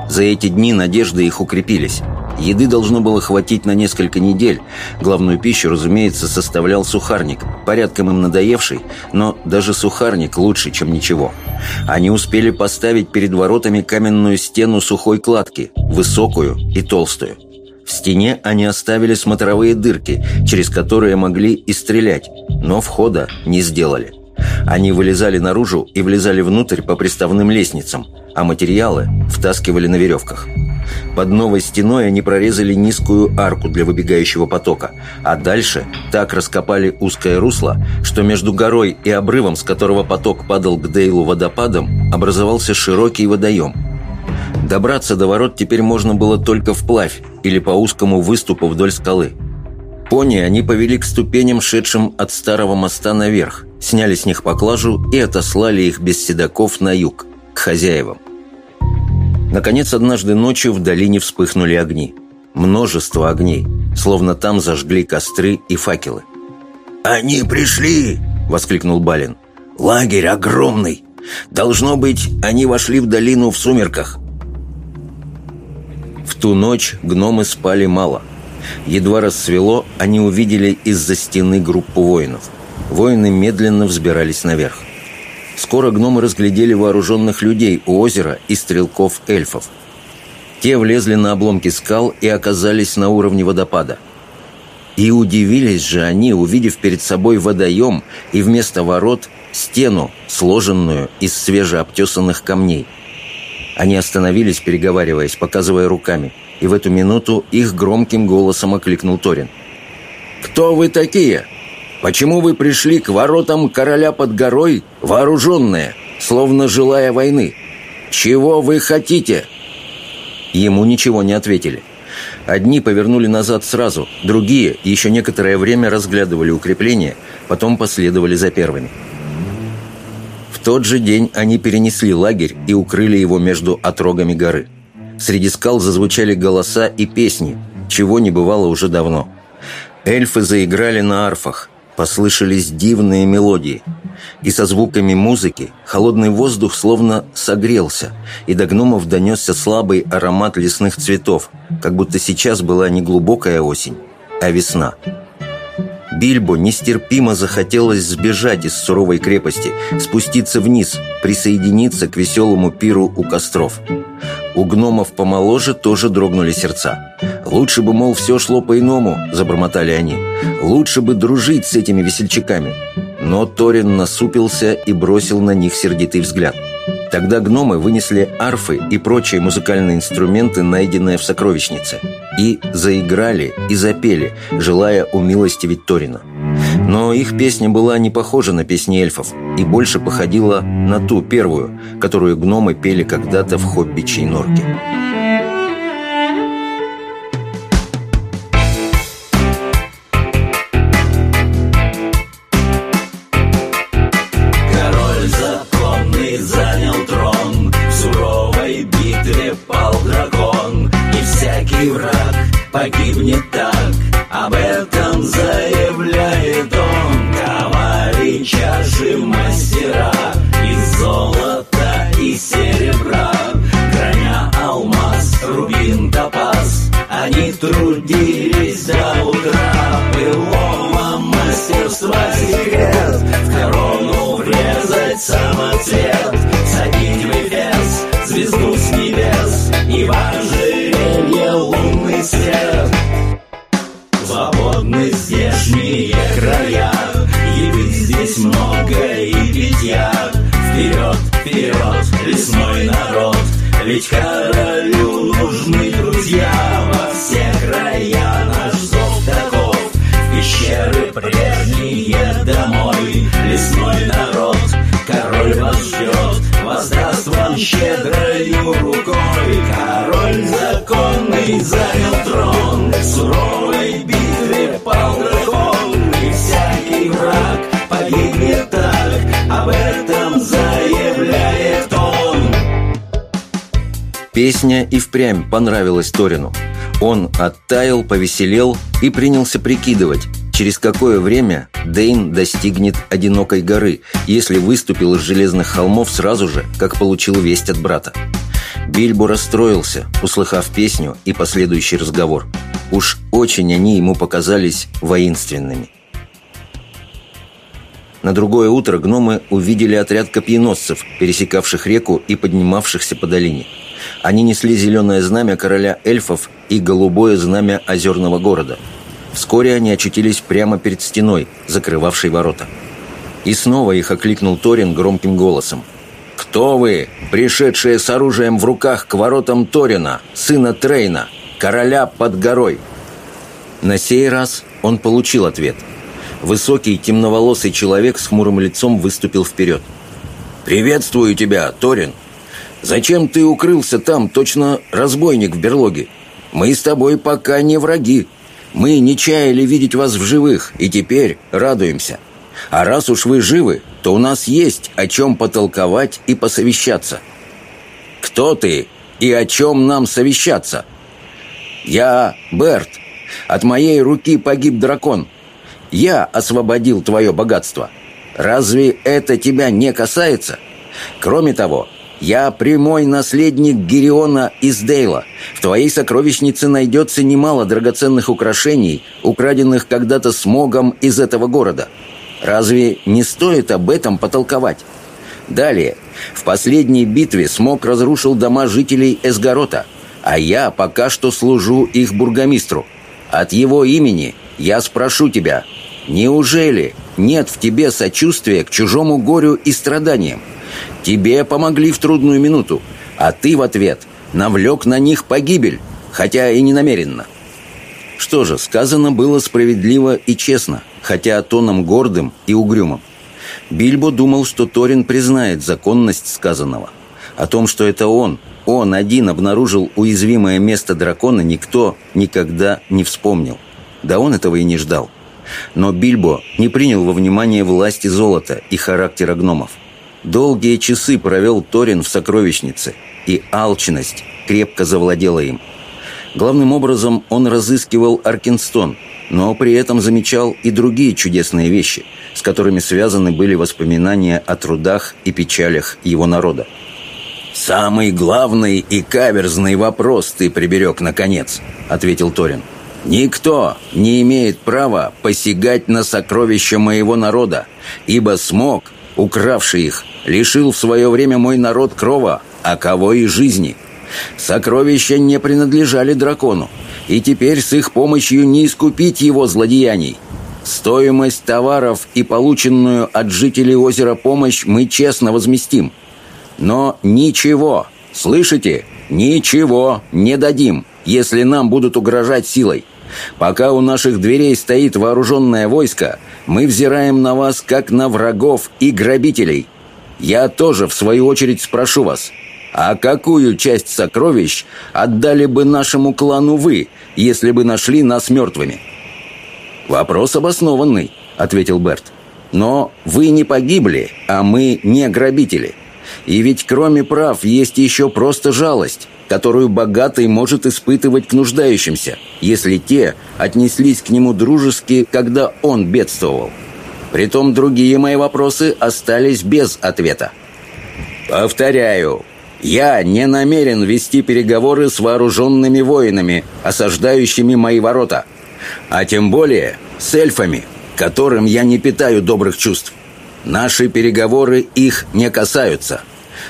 За эти дни надежды их укрепились. Еды должно было хватить на несколько недель. Главную пищу, разумеется, составлял сухарник, порядком им надоевший, но даже сухарник лучше, чем ничего. Они успели поставить перед воротами каменную стену сухой кладки, высокую и толстую. В стене они оставили смотровые дырки, через которые могли и стрелять, но входа не сделали. Они вылезали наружу и влезали внутрь по приставным лестницам, а материалы втаскивали на веревках. Под новой стеной они прорезали низкую арку для выбегающего потока, а дальше так раскопали узкое русло, что между горой и обрывом, с которого поток падал к Дейлу водопадом, образовался широкий водоем. Добраться до ворот теперь можно было только вплавь или по узкому выступу вдоль скалы. Пони они повели к ступеням, шедшим от старого моста наверх, сняли с них поклажу и отослали их без седаков на юг, к хозяевам. Наконец, однажды ночью в долине вспыхнули огни. Множество огней, словно там зажгли костры и факелы. «Они пришли!» — воскликнул Балин. «Лагерь огромный! Должно быть, они вошли в долину в сумерках!» В ту ночь гномы спали мало. Едва рассвело, они увидели из-за стены группу воинов. Воины медленно взбирались наверх. Скоро гномы разглядели вооруженных людей у озера и стрелков-эльфов. Те влезли на обломки скал и оказались на уровне водопада. И удивились же они, увидев перед собой водоем и вместо ворот стену, сложенную из свежеобтесанных камней. Они остановились, переговариваясь, показывая руками, и в эту минуту их громким голосом окликнул Торин. «Кто вы такие?» Почему вы пришли к воротам короля под горой, вооруженные, словно желая войны? Чего вы хотите?» Ему ничего не ответили. Одни повернули назад сразу, другие еще некоторое время разглядывали укрепления, потом последовали за первыми. В тот же день они перенесли лагерь и укрыли его между отрогами горы. Среди скал зазвучали голоса и песни, чего не бывало уже давно. Эльфы заиграли на арфах, послышались дивные мелодии. И со звуками музыки холодный воздух словно согрелся, и до гномов донесся слабый аромат лесных цветов, как будто сейчас была не глубокая осень, а весна. Бильбо нестерпимо захотелось сбежать из суровой крепости, спуститься вниз, присоединиться к веселому пиру у костров. У гномов помоложе тоже дрогнули сердца. «Лучше бы, мол, все шло по-иному», — забормотали они. «Лучше бы дружить с этими весельчаками». Но Торин насупился и бросил на них сердитый взгляд. Тогда гномы вынесли арфы и прочие музыкальные инструменты, найденные в сокровищнице, и заиграли и запели, желая умилостивить Торина. Но их песня была не похожа на песни эльфов и больше походила на ту первую, которую гномы пели когда-то в хоббичьей норке. Погибнет так. Об этом заявляет он Ковали чаши мастера. Из золота и серебра Граня алмаз, рубин, топаз. Они трудились до утра. Былого мастерства секрет. В корону врезать самоцвет Ведь королю нужны друзья Во все края наш зов таков Пещеры прежние домой. Лесной народ, король вас ждет. Воздаст вам щедрою рукой. Король законный занял трон Песня и впрямь понравилась Торину. Он оттаял, повеселел и принялся прикидывать, через какое время Дейн достигнет одинокой горы, если выступил из железных холмов сразу же, как получил весть от брата. Бильбо расстроился, услыхав песню и последующий разговор. Уж очень они ему показались воинственными. На другое утро гномы увидели отряд копьеносцев, пересекавших реку и поднимавшихся по долине. Они несли зеленое знамя короля эльфов и голубое знамя озерного города – Вскоре они очутились прямо перед стеной, закрывавшей ворота. И снова их окликнул Торин громким голосом. «Кто вы, пришедшие с оружием в руках к воротам Торина, сына Трейна, короля под горой?» На сей раз он получил ответ. Высокий темноволосый человек с хмурым лицом выступил вперед. «Приветствую тебя, Торин! Зачем ты укрылся там, точно разбойник в берлоге? Мы с тобой пока не враги, мы не чаяли видеть вас в живых, и теперь радуемся. А раз уж вы живы, то у нас есть о чем потолковать и посовещаться. Кто ты и о чем нам совещаться? Я Берт. От моей руки погиб дракон. Я освободил твое богатство. Разве это тебя не касается? Кроме того, я прямой наследник Гериона из Дейла. В твоей сокровищнице найдется немало драгоценных украшений, украденных когда-то смогом из этого города. Разве не стоит об этом потолковать? Далее. В последней битве смог разрушил дома жителей Эсгорота, а я пока что служу их бургомистру. От его имени я спрошу тебя, неужели нет в тебе сочувствия к чужому горю и страданиям? Тебе помогли в трудную минуту, а ты в ответ навлек на них погибель, хотя и не намеренно. Что же, сказано было справедливо и честно, хотя тоном гордым и угрюмым. Бильбо думал, что Торин признает законность сказанного. О том, что это он, он один обнаружил уязвимое место дракона, никто никогда не вспомнил. Да он этого и не ждал. Но Бильбо не принял во внимание власти золота и характера гномов. Долгие часы провел Торин в сокровищнице, и алчность крепко завладела им. Главным образом он разыскивал Аркинстон, но при этом замечал и другие чудесные вещи, с которыми связаны были воспоминания о трудах и печалях его народа. «Самый главный и каверзный вопрос ты приберег, наконец», — ответил Торин. «Никто не имеет права посягать на сокровища моего народа, ибо смог укравший их, лишил в свое время мой народ крова, а кого и жизни. Сокровища не принадлежали дракону, и теперь с их помощью не искупить его злодеяний. Стоимость товаров и полученную от жителей озера помощь мы честно возместим. Но ничего, слышите, ничего не дадим, если нам будут угрожать силой. Пока у наших дверей стоит вооруженное войско, мы взираем на вас, как на врагов и грабителей. Я тоже, в свою очередь, спрошу вас, а какую часть сокровищ отдали бы нашему клану вы, если бы нашли нас мертвыми?» «Вопрос обоснованный», — ответил Берт. «Но вы не погибли, а мы не грабители. И ведь кроме прав есть еще просто жалость, которую богатый может испытывать к нуждающимся, если те отнеслись к нему дружески, когда он бедствовал. Притом другие мои вопросы остались без ответа. Повторяю, я не намерен вести переговоры с вооруженными воинами, осаждающими мои ворота, а тем более с эльфами, которым я не питаю добрых чувств. Наши переговоры их не касаются.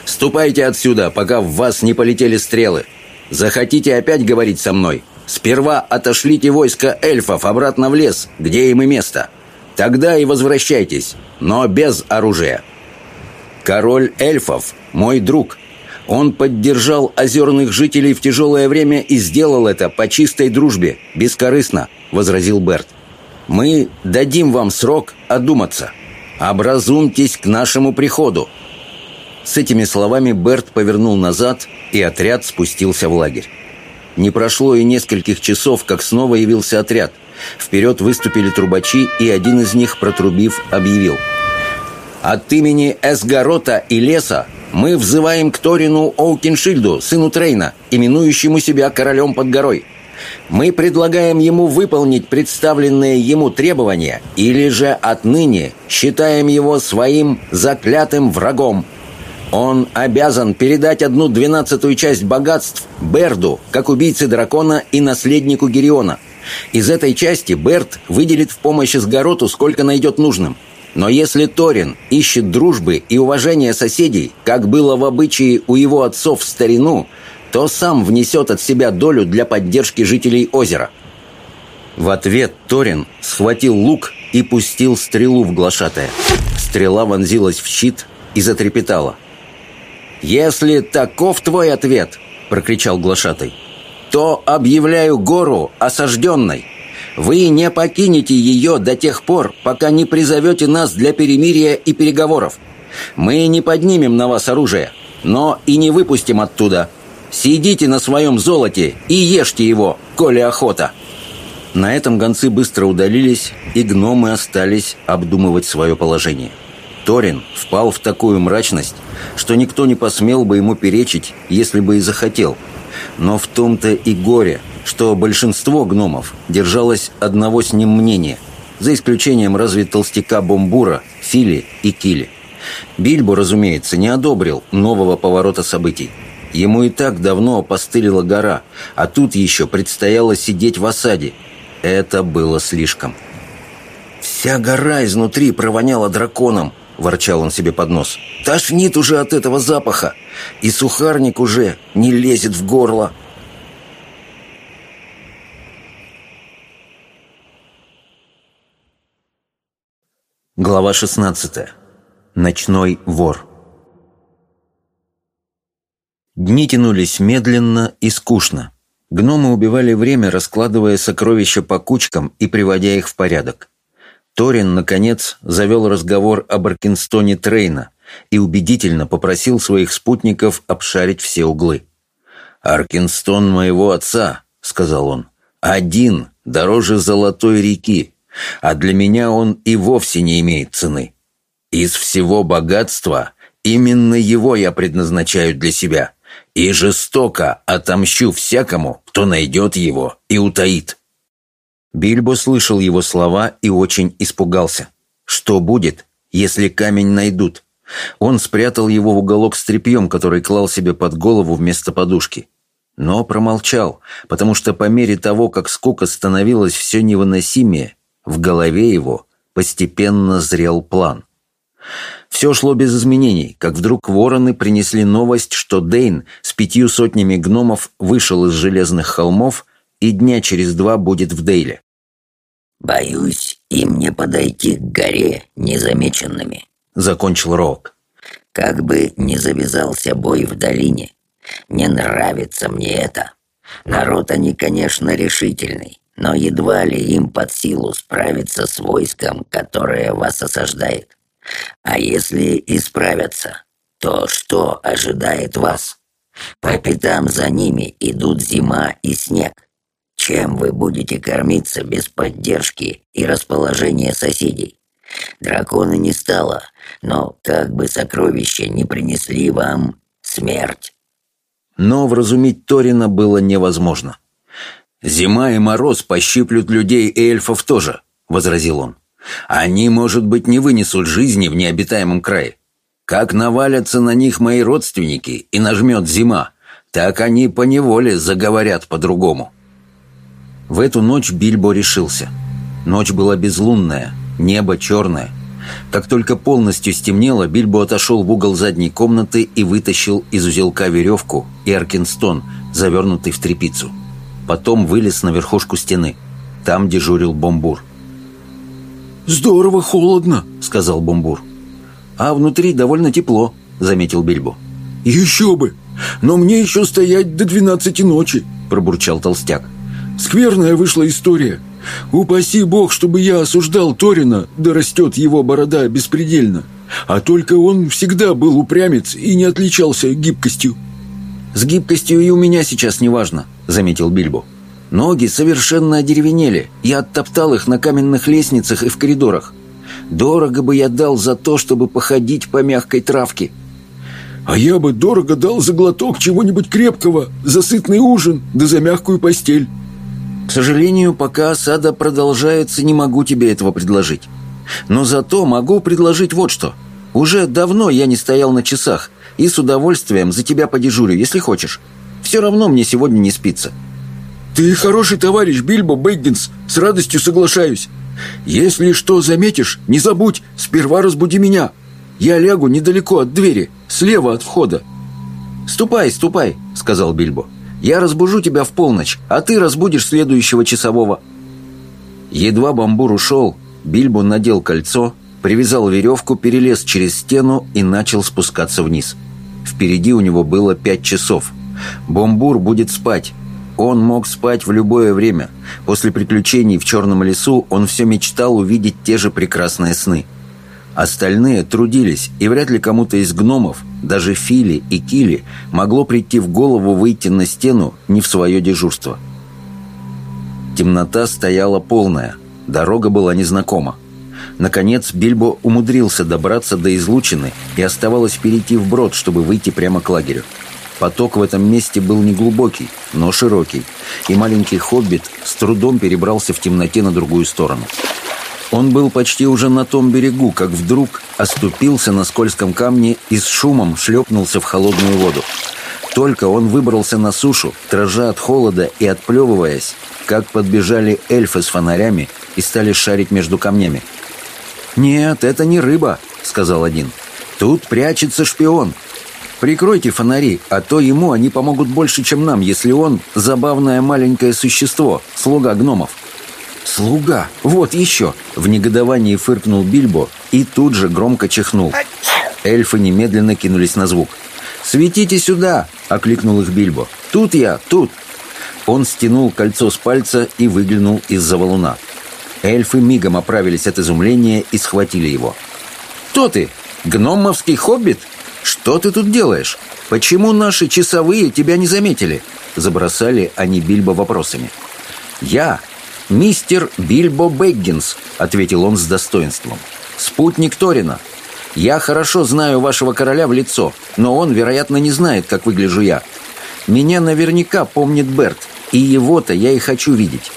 Ступайте отсюда, пока в вас не полетели стрелы. Захотите опять говорить со мной? Сперва отошлите войско эльфов обратно в лес, где им и место. Тогда и возвращайтесь, но без оружия. Король эльфов – мой друг. Он поддержал озерных жителей в тяжелое время и сделал это по чистой дружбе, бескорыстно, возразил Берт. Мы дадим вам срок одуматься. Образумьтесь к нашему приходу. С этими словами Берт повернул назад, и отряд спустился в лагерь. Не прошло и нескольких часов, как снова явился отряд. Вперед выступили трубачи, и один из них, протрубив, объявил. «От имени Эсгарота и Леса мы взываем к Торину Оукиншильду, сыну Трейна, именующему себя королем под горой. Мы предлагаем ему выполнить представленные ему требования или же отныне считаем его своим заклятым врагом – он обязан передать одну двенадцатую часть богатств Берду, как убийце дракона и наследнику Гериона. Из этой части Берд выделит в помощь Сгароту сколько найдет нужным. Но если Торин ищет дружбы и уважения соседей, как было в обычае у его отцов в старину, то сам внесет от себя долю для поддержки жителей озера. В ответ Торин схватил лук и пустил стрелу в глашатая. Стрела вонзилась в щит и затрепетала – «Если таков твой ответ», — прокричал глашатай, «то объявляю гору осажденной. Вы не покинете ее до тех пор, пока не призовете нас для перемирия и переговоров. Мы не поднимем на вас оружие, но и не выпустим оттуда. Сидите на своем золоте и ешьте его, коли охота». На этом гонцы быстро удалились, и гномы остались обдумывать свое положение. Торин впал в такую мрачность, что никто не посмел бы ему перечить, если бы и захотел. Но в том-то и горе, что большинство гномов держалось одного с ним мнения, за исключением разве толстяка Бомбура, Фили и Кили. Бильбо, разумеется, не одобрил нового поворота событий. Ему и так давно опостылила гора, а тут еще предстояло сидеть в осаде. Это было слишком. Вся гора изнутри провоняла драконом, ворчал он себе под нос. «Тошнит уже от этого запаха, и сухарник уже не лезет в горло». Глава 16. Ночной вор. Дни тянулись медленно и скучно. Гномы убивали время, раскладывая сокровища по кучкам и приводя их в порядок. Торин, наконец, завел разговор об Аркинстоне Трейна и убедительно попросил своих спутников обшарить все углы. «Аркинстон моего отца», — сказал он, — «один дороже золотой реки, а для меня он и вовсе не имеет цены. Из всего богатства именно его я предназначаю для себя» и жестоко отомщу всякому, кто найдет его и утаит. Бильбо слышал его слова и очень испугался. Что будет, если камень найдут? Он спрятал его в уголок с тряпьем, который клал себе под голову вместо подушки. Но промолчал, потому что по мере того, как скука становилась все невыносимее, в голове его постепенно зрел план. Все шло без изменений, как вдруг вороны принесли новость, что Дейн с пятью сотнями гномов вышел из железных холмов и дня через два будет в Дейле. «Боюсь, Им не подойти к горе незамеченными», — закончил Рок. «Как бы не завязался бой в долине, не нравится мне это. Народ они, конечно, решительный, но едва ли им под силу справиться с войском, которое вас осаждает. А если и справятся, то что ожидает вас? По пятам за ними идут зима и снег. Чем вы будете кормиться без поддержки и расположения соседей? Дракона не стало, но как бы сокровища не принесли вам смерть. Но вразумить Торина было невозможно. «Зима и мороз пощиплют людей и эльфов тоже», — возразил он. «Они, может быть, не вынесут жизни в необитаемом крае. Как навалятся на них мои родственники и нажмет зима, так они поневоле заговорят по-другому». В эту ночь Бильбо решился. Ночь была безлунная, небо черное. Как только полностью стемнело, Бильбо отошел в угол задней комнаты и вытащил из узелка веревку и аркинстон, завернутый в тряпицу. Потом вылез на верхушку стены. Там дежурил Бомбур. «Здорово холодно», — сказал Бомбур. «А внутри довольно тепло», — заметил Бильбо. «Еще бы! Но мне еще стоять до двенадцати ночи», — пробурчал толстяк. «Скверная вышла история. Упаси бог, чтобы я осуждал Торина, да растет его борода беспредельно. А только он всегда был упрямец и не отличался гибкостью». «С гибкостью и у меня сейчас не важно», — заметил Бильбо. «Ноги совершенно одеревенели. Я оттоптал их на каменных лестницах и в коридорах. Дорого бы я дал за то, чтобы походить по мягкой травке». «А я бы дорого дал за глоток чего-нибудь крепкого, за сытный ужин, да за мягкую постель». К сожалению, пока осада продолжается, не могу тебе этого предложить. Но зато могу предложить вот что. Уже давно я не стоял на часах, и с удовольствием за тебя подежурю, если хочешь. Все равно мне сегодня не спится». «Ты хороший товарищ, Бильбо Бэггинс, с радостью соглашаюсь. Если что заметишь, не забудь, сперва разбуди меня. Я лягу недалеко от двери, слева от входа». «Ступай, ступай», — сказал Бильбо. Я разбужу тебя в полночь, а ты разбудишь следующего часового». Едва бамбур ушел, Бильбо надел кольцо, привязал веревку, перелез через стену и начал спускаться вниз. Впереди у него было пять часов. Бомбур будет спать. Он мог спать в любое время. После приключений в Черном лесу он все мечтал увидеть те же прекрасные сны. Остальные трудились, и вряд ли кому-то из гномов, даже Фили и Кили, могло прийти в голову выйти на стену не в свое дежурство. Темнота стояла полная, дорога была незнакома. Наконец Бильбо умудрился добраться до излучины и оставалось перейти вброд, чтобы выйти прямо к лагерю. Поток в этом месте был неглубокий, но широкий, и маленький хоббит с трудом перебрался в темноте на другую сторону. Он был почти уже на том берегу, как вдруг оступился на скользком камне и с шумом шлепнулся в холодную воду. Только он выбрался на сушу, дрожа от холода и отплевываясь, как подбежали эльфы с фонарями и стали шарить между камнями. «Нет, это не рыба», — сказал один. «Тут прячется шпион. Прикройте фонари, а то ему они помогут больше, чем нам, если он — забавное маленькое существо, слуга гномов». «Слуга! Вот еще!» В негодовании фыркнул Бильбо и тут же громко чихнул. Эльфы немедленно кинулись на звук. «Светите сюда!» — окликнул их Бильбо. «Тут я, тут!» Он стянул кольцо с пальца и выглянул из-за валуна. Эльфы мигом оправились от изумления и схватили его. «Кто ты? Гномовский хоббит? Что ты тут делаешь? Почему наши часовые тебя не заметили?» Забросали они Бильбо вопросами. «Я «Мистер Бильбо Бэггинс», — ответил он с достоинством. «Спутник Торина. Я хорошо знаю вашего короля в лицо, но он, вероятно, не знает, как выгляжу я. Меня наверняка помнит Берт, и его-то я и хочу видеть».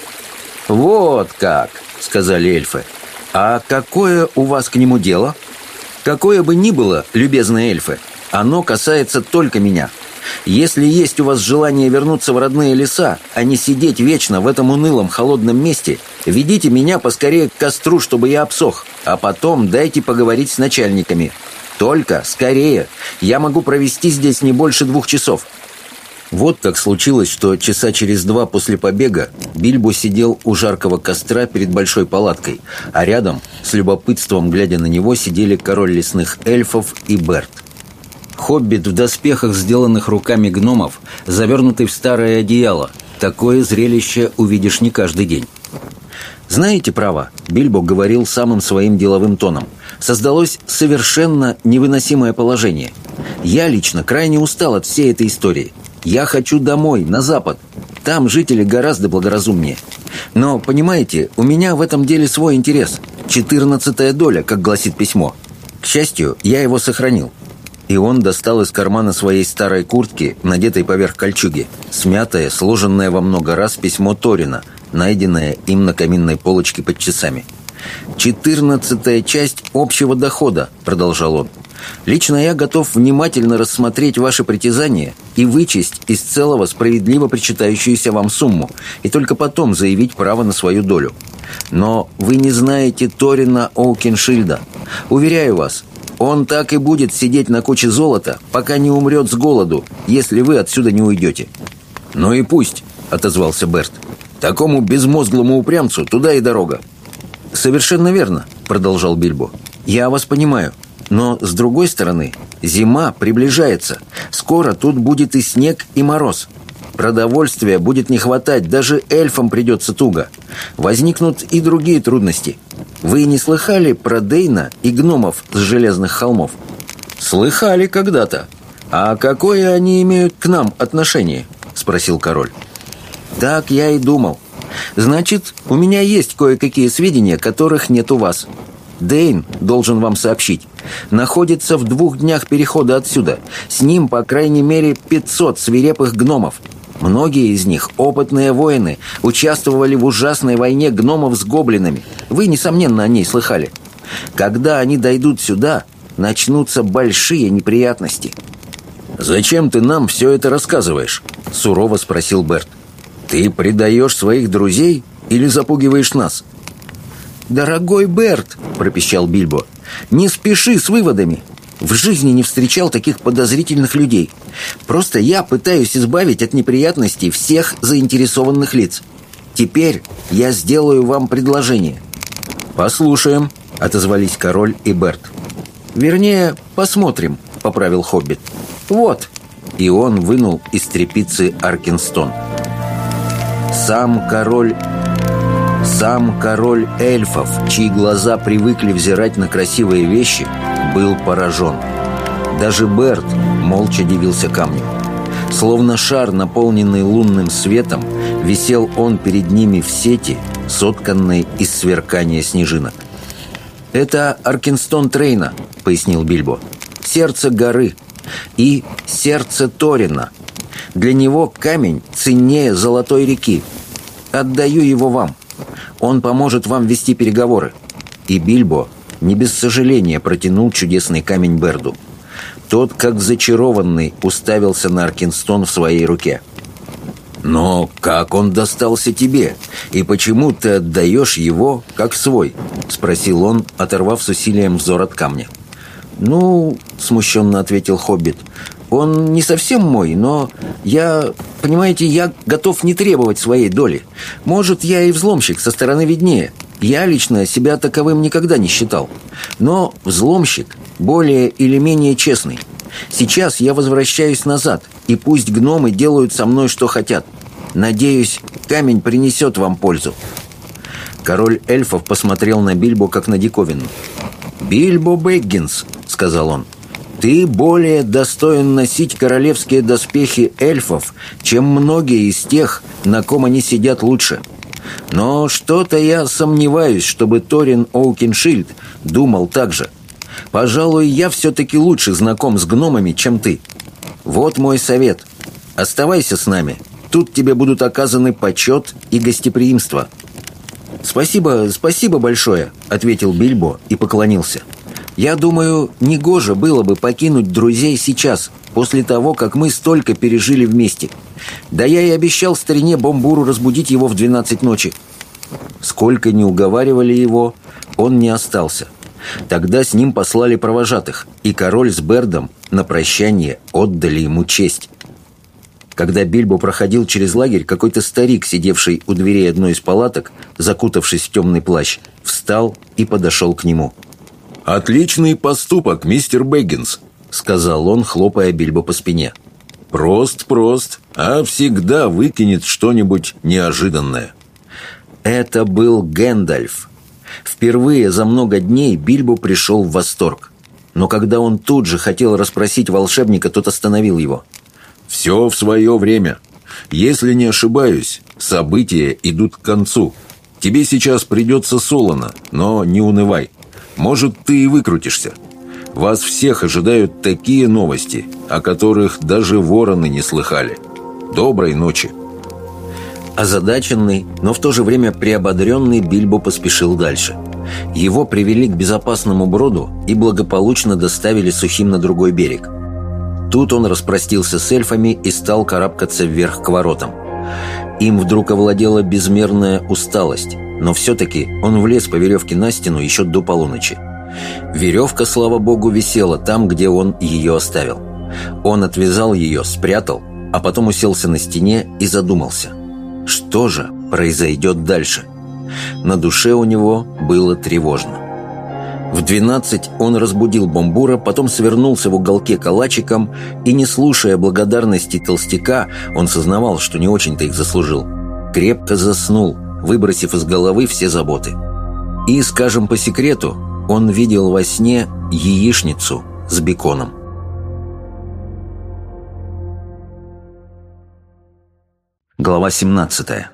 «Вот как», — сказали эльфы. «А какое у вас к нему дело?» «Какое бы ни было, любезные эльфы, оно касается только меня». Если есть у вас желание вернуться в родные леса, а не сидеть вечно в этом унылом холодном месте, ведите меня поскорее к костру, чтобы я обсох, а потом дайте поговорить с начальниками. Только скорее. Я могу провести здесь не больше двух часов». Вот как случилось, что часа через два после побега Бильбо сидел у жаркого костра перед большой палаткой, а рядом, с любопытством глядя на него, сидели король лесных эльфов и Берт. Хоббит в доспехах, сделанных руками гномов, завернутый в старое одеяло. Такое зрелище увидишь не каждый день. «Знаете, право», — Бильбо говорил самым своим деловым тоном, «создалось совершенно невыносимое положение. Я лично крайне устал от всей этой истории. Я хочу домой, на запад. Там жители гораздо благоразумнее. Но, понимаете, у меня в этом деле свой интерес. Четырнадцатая доля, как гласит письмо. К счастью, я его сохранил. И он достал из кармана своей старой куртки, надетой поверх кольчуги, смятое, сложенное во много раз письмо Торина, найденное им на каминной полочке под часами. «Четырнадцатая часть общего дохода», — продолжал он. Лично я готов внимательно рассмотреть ваши притязания и вычесть из целого справедливо причитающуюся вам сумму, и только потом заявить право на свою долю. Но вы не знаете Торина Оукеншильда. Уверяю вас, он так и будет сидеть на куче золота, пока не умрет с голоду, если вы отсюда не уйдете». «Ну и пусть», — отозвался Берт. «Такому безмозглому упрямцу туда и дорога». «Совершенно верно», — продолжал Бильбо. «Я вас понимаю. Но, с другой стороны, зима приближается. Скоро тут будет и снег, и мороз. Продовольствия будет не хватать, даже эльфам придется туго. Возникнут и другие трудности. Вы не слыхали про Дейна и гномов с железных холмов? Слыхали когда-то. А какое они имеют к нам отношение? Спросил король. Так я и думал. Значит, у меня есть кое-какие сведения, которых нет у вас. Дейн должен вам сообщить. Находится в двух днях перехода отсюда. С ним, по крайней мере, 500 свирепых гномов. Многие из них, опытные воины, участвовали в ужасной войне гномов с гоблинами. Вы, несомненно, о ней слыхали. Когда они дойдут сюда, начнутся большие неприятности. «Зачем ты нам все это рассказываешь?» – сурово спросил Берт. «Ты предаешь своих друзей или запугиваешь нас?» «Дорогой Берт!» – пропищал Бильбо. «Не спеши с выводами. В жизни не встречал таких подозрительных людей. Просто я пытаюсь избавить от неприятностей всех заинтересованных лиц. Теперь я сделаю вам предложение». «Послушаем», — отозвались король и Берт. «Вернее, посмотрим», — поправил Хоббит. «Вот». И он вынул из трепицы Аркинстон. Сам король сам король эльфов, чьи глаза привыкли взирать на красивые вещи, был поражен. Даже Берт молча дивился камню. Словно шар, наполненный лунным светом, висел он перед ними в сети, сотканной из сверкания снежинок. «Это Аркинстон Трейна», — пояснил Бильбо. «Сердце горы и сердце Торина. Для него камень ценнее золотой реки. Отдаю его вам. Он поможет вам вести переговоры». И Бильбо не без сожаления протянул чудесный камень Берду. Тот, как зачарованный, уставился на Аркинстон в своей руке. «Но как он достался тебе? И почему ты отдаешь его как свой?» — спросил он, оторвав с усилием взор от камня. «Ну, — смущенно ответил Хоббит, — он не совсем мой, но я, понимаете, я готов не требовать своей доли. Может, я и взломщик, со стороны виднее. Я лично себя таковым никогда не считал. Но взломщик более или менее честный. Сейчас я возвращаюсь назад, и пусть гномы делают со мной, что хотят. Надеюсь, камень принесет вам пользу». Король эльфов посмотрел на Бильбо, как на диковину. «Бильбо Бэггинс», — сказал он, — «ты более достоин носить королевские доспехи эльфов, чем многие из тех, на ком они сидят лучше. Но что-то я сомневаюсь, чтобы Торин Оукеншильд думал так же. Пожалуй, я все-таки лучше знаком с гномами, чем ты. Вот мой совет. Оставайся с нами. Тут тебе будут оказаны почет и гостеприимство». «Спасибо, спасибо большое», — ответил Бильбо и поклонился. «Я думаю, негоже было бы покинуть друзей сейчас, после того, как мы столько пережили вместе. Да я и обещал старине Бомбуру разбудить его в двенадцать ночи». Сколько не уговаривали его, он не остался. Тогда с ним послали провожатых, и король с Бердом на прощание отдали ему честь. Когда Бильбо проходил через лагерь, какой-то старик, сидевший у дверей одной из палаток, закутавшись в темный плащ, встал и подошел к нему. «Отличный поступок, мистер Бэггинс», — сказал он, хлопая Бильбо по спине. «Прост-прост, а всегда выкинет что-нибудь неожиданное». Это был Гэндальф. Впервые за много дней Бильбо пришел в восторг. Но когда он тут же хотел расспросить волшебника, тот остановил его. «Все в свое время. Если не ошибаюсь, события идут к концу. Тебе сейчас придется солоно, но не унывай. Может, ты и выкрутишься. Вас всех ожидают такие новости, о которых даже вороны не слыхали. Доброй ночи!» Озадаченный, но в то же время приободренный Бильбо поспешил дальше. Его привели к безопасному броду и благополучно доставили сухим на другой берег. Тут он распростился с эльфами и стал карабкаться вверх к воротам. Им вдруг овладела безмерная усталость, но все-таки он влез по веревке на стену еще до полуночи. Веревка, слава богу, висела там, где он ее оставил. Он отвязал ее, спрятал, а потом уселся на стене и задумался – что же произойдет дальше? На душе у него было тревожно. В двенадцать он разбудил Бомбура, потом свернулся в уголке калачиком и, не слушая благодарности толстяка, он сознавал, что не очень-то их заслужил, крепко заснул, выбросив из головы все заботы. И, скажем по секрету, он видел во сне яичницу с беконом. Глава 17.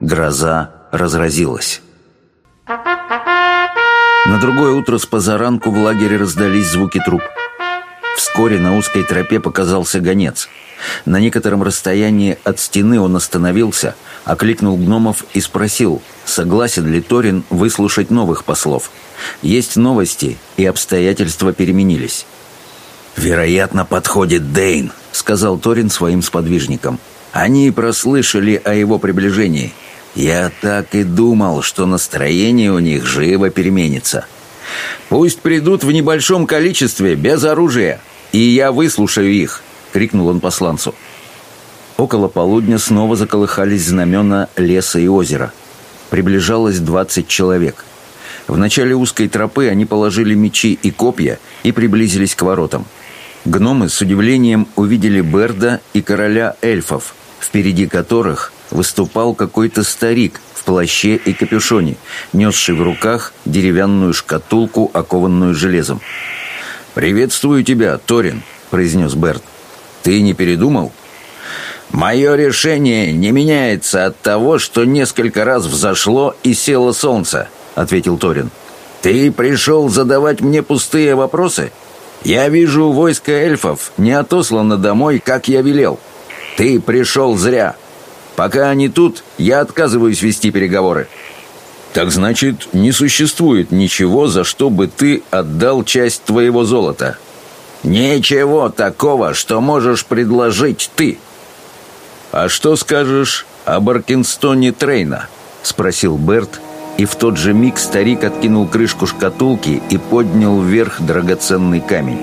Гроза разразилась. На другое утро с позаранку в лагере раздались звуки труп. Вскоре на узкой тропе показался гонец. На некотором расстоянии от стены он остановился, окликнул гномов и спросил, согласен ли Торин выслушать новых послов. Есть новости, и обстоятельства переменились. «Вероятно, подходит Дейн», — сказал Торин своим сподвижникам. Они прослышали о его приближении. Я так и думал, что настроение у них живо переменится. «Пусть придут в небольшом количестве, без оружия, и я выслушаю их!» — крикнул он посланцу. Около полудня снова заколыхались знамена леса и озера. Приближалось двадцать человек. В начале узкой тропы они положили мечи и копья и приблизились к воротам. Гномы с удивлением увидели Берда и короля эльфов, впереди которых выступал какой-то старик в плаще и капюшоне, несший в руках деревянную шкатулку, окованную железом. «Приветствую тебя, Торин», — произнес Берт. «Ты не передумал?» «Мое решение не меняется от того, что несколько раз взошло и село солнце», — ответил Торин. «Ты пришел задавать мне пустые вопросы? Я вижу, войско эльфов не отослано домой, как я велел». Ты пришел зря. Пока они тут, я отказываюсь вести переговоры. Так значит, не существует ничего, за что бы ты отдал часть твоего золота. Ничего такого, что можешь предложить ты. А что скажешь об Аркинстоне Трейна? Спросил Берт, и в тот же миг старик откинул крышку шкатулки и поднял вверх драгоценный камень.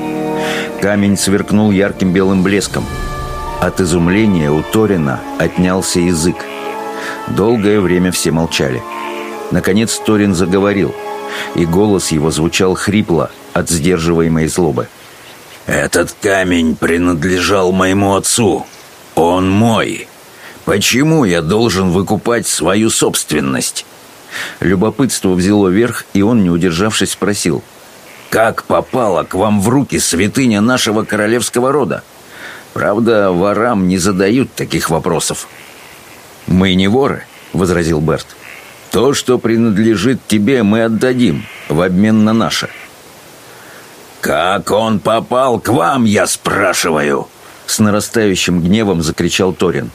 Камень сверкнул ярким белым блеском – от изумления у Торина отнялся язык. Долгое время все молчали. Наконец Торин заговорил, и голос его звучал хрипло от сдерживаемой злобы. «Этот камень принадлежал моему отцу. Он мой. Почему я должен выкупать свою собственность?» Любопытство взяло верх, и он, не удержавшись, спросил. «Как попала к вам в руки святыня нашего королевского рода?» Правда, ворам не задают таких вопросов. «Мы не воры», — возразил Берт. «То, что принадлежит тебе, мы отдадим в обмен на наше». «Как он попал к вам, я спрашиваю?» С нарастающим гневом закричал Торин.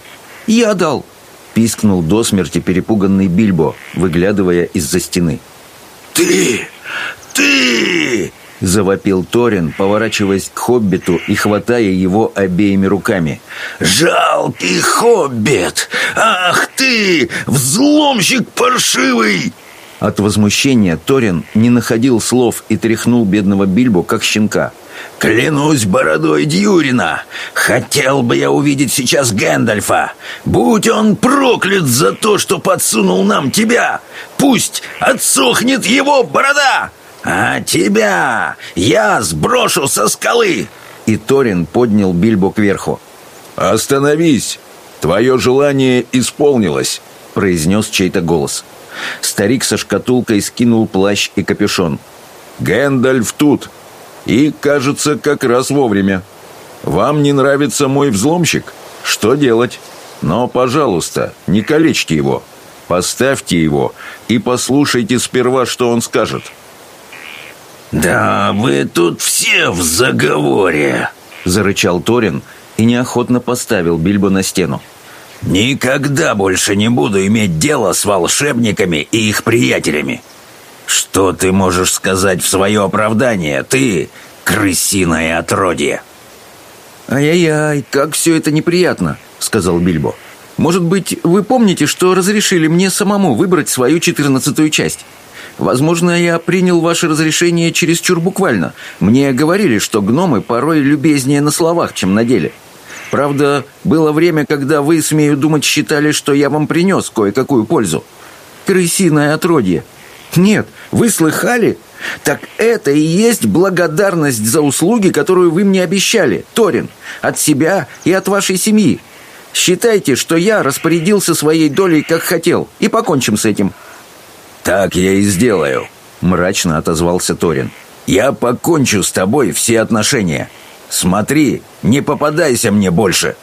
«Я дал!» — пискнул до смерти перепуганный Бильбо, выглядывая из-за стены. «Ты! Ты!» — завопил Торин, поворачиваясь к хоббиту и хватая его обеими руками. «Жалкий хоббит! Ах ты, взломщик паршивый!» От возмущения Торин не находил слов и тряхнул бедного Бильбо, как щенка. «Клянусь бородой Дьюрина! Хотел бы я увидеть сейчас Гэндальфа! Будь он проклят за то, что подсунул нам тебя! Пусть отсохнет его борода! А тебя я сброшу со скалы!» И Торин поднял Бильбо кверху. «Остановись! Твое желание исполнилось!» произнес чей-то голос. Старик со шкатулкой скинул плащ и капюшон. «Гэндальф тут! И, кажется, как раз вовремя. Вам не нравится мой взломщик? Что делать? Но, пожалуйста, не калечьте его. Поставьте его и послушайте сперва, что он скажет». «Да вы тут все в заговоре!» — зарычал Торин и неохотно поставил Бильбо на стену. Никогда больше не буду иметь дело с волшебниками и их приятелями. Что ты можешь сказать в свое оправдание, ты, крысиное отродье?» «Ай-яй-яй, как все это неприятно», — сказал Бильбо. «Может быть, вы помните, что разрешили мне самому выбрать свою четырнадцатую часть? Возможно, я принял ваше разрешение чересчур буквально. Мне говорили, что гномы порой любезнее на словах, чем на деле». Правда, было время, когда вы, смею думать, считали, что я вам принес кое-какую пользу. Крысиное отродье. Нет, вы слыхали? Так это и есть благодарность за услуги, которую вы мне обещали, Торин, от себя и от вашей семьи. Считайте, что я распорядился своей долей, как хотел, и покончим с этим». «Так я и сделаю», — мрачно отозвался Торин. «Я покончу с тобой все отношения». «Смотри, не попадайся мне больше!»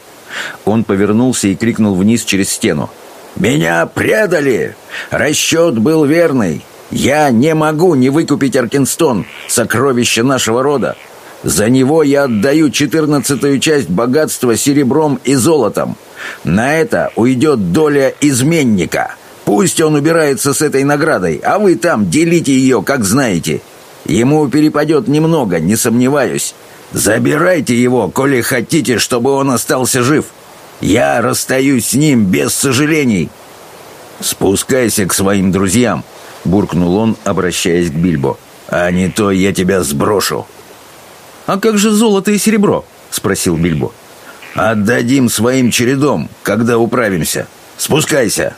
Он повернулся и крикнул вниз через стену. «Меня предали! Расчет был верный! Я не могу не выкупить Аркинстон, сокровище нашего рода! За него я отдаю четырнадцатую часть богатства серебром и золотом! На это уйдет доля изменника! Пусть он убирается с этой наградой, а вы там делите ее, как знаете! Ему перепадет немного, не сомневаюсь!» Забирайте его, коли хотите, чтобы он остался жив. Я расстаюсь с ним без сожалений. Спускайся к своим друзьям, буркнул он, обращаясь к Бильбо. А не то я тебя сброшу. А как же золото и серебро? спросил Бильбо. Отдадим своим чередом, когда управимся. Спускайся.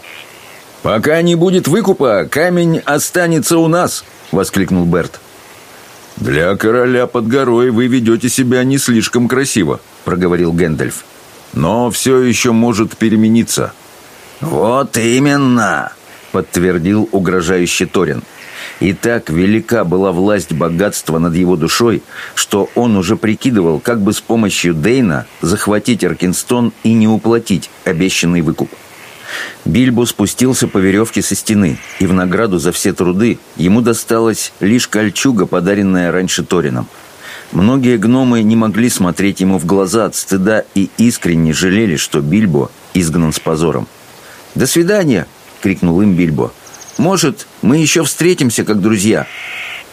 Пока не будет выкупа, камень останется у нас, воскликнул Берт. «Для короля под горой вы ведете себя не слишком красиво», — проговорил Гэндальф. «Но все еще может перемениться». «Вот именно», — подтвердил угрожающий Торин. И так велика была власть богатства над его душой, что он уже прикидывал, как бы с помощью Дейна захватить Аркинстон и не уплатить обещанный выкуп. Бильбо спустился по веревке со стены, и в награду за все труды ему досталась лишь кольчуга, подаренная раньше Торином. Многие гномы не могли смотреть ему в глаза от стыда и искренне жалели, что Бильбо изгнан с позором. «До свидания!» — крикнул им Бильбо. «Может, мы еще встретимся, как друзья?»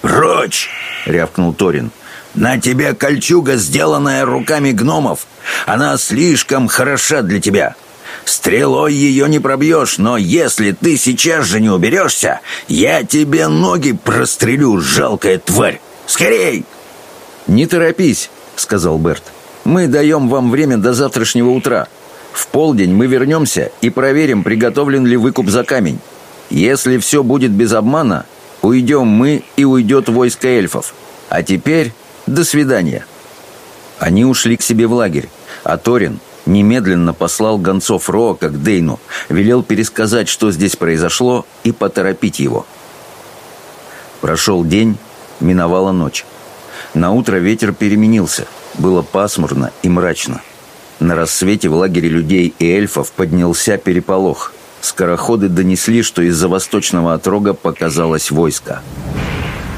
«Прочь!» — рявкнул Торин. «На тебе кольчуга, сделанная руками гномов. Она слишком хороша для тебя. Стрелой ее не пробьешь, но если ты сейчас же не уберешься, я тебе ноги прострелю, жалкая тварь! Скорей!» «Не торопись», — сказал Берт. «Мы даем вам время до завтрашнего утра. В полдень мы вернемся и проверим, приготовлен ли выкуп за камень. Если все будет без обмана, уйдем мы и уйдет войско эльфов. А теперь до свидания». Они ушли к себе в лагерь, а Торин немедленно послал гонцов Роака к Дейну, велел пересказать, что здесь произошло, и поторопить его. Прошел день, миновала ночь. На утро ветер переменился, было пасмурно и мрачно. На рассвете в лагере людей и эльфов поднялся переполох. Скороходы донесли, что из-за восточного отрога показалось войско.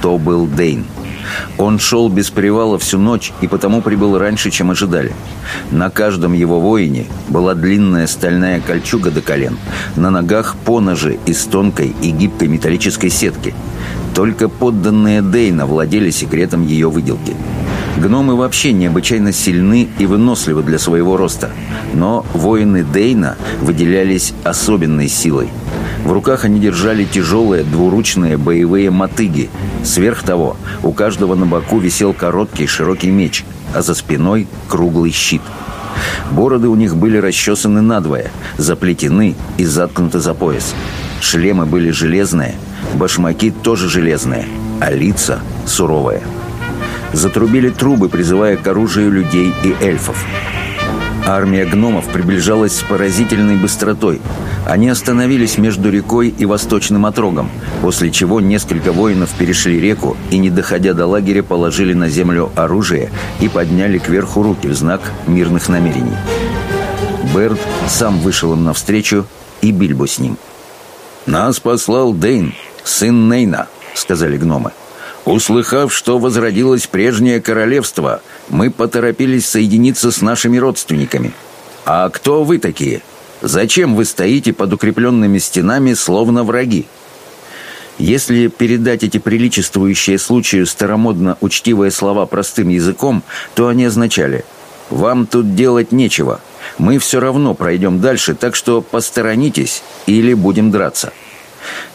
То был Дейн. Он шел без привала всю ночь и потому прибыл раньше, чем ожидали. На каждом его воине была длинная стальная кольчуга до колен, на ногах поножи из тонкой и гибкой металлической сетки. Только подданные Дейна владели секретом ее выделки. Гномы вообще необычайно сильны и выносливы для своего роста, но воины Дейна выделялись особенной силой – В руках они держали тяжелые двуручные боевые мотыги. Сверх того, у каждого на боку висел короткий широкий меч, а за спиной круглый щит. Бороды у них были расчесаны надвое, заплетены и заткнуты за пояс. Шлемы были железные, башмаки тоже железные, а лица суровые. Затрубили трубы, призывая к оружию людей и эльфов. Армия гномов приближалась с поразительной быстротой. Они остановились между рекой и восточным отрогом, после чего несколько воинов перешли реку и, не доходя до лагеря, положили на землю оружие и подняли кверху руки в знак мирных намерений. Берд сам вышел им навстречу, и Бильбо с ним. «Нас послал Дейн, сын Нейна», — сказали гномы. Услыхав, что возродилось прежнее королевство, мы поторопились соединиться с нашими родственниками. А кто вы такие? Зачем вы стоите под укрепленными стенами, словно враги? Если передать эти приличествующие случаю старомодно учтивые слова простым языком, то они означали «Вам тут делать нечего. Мы все равно пройдем дальше, так что посторонитесь или будем драться».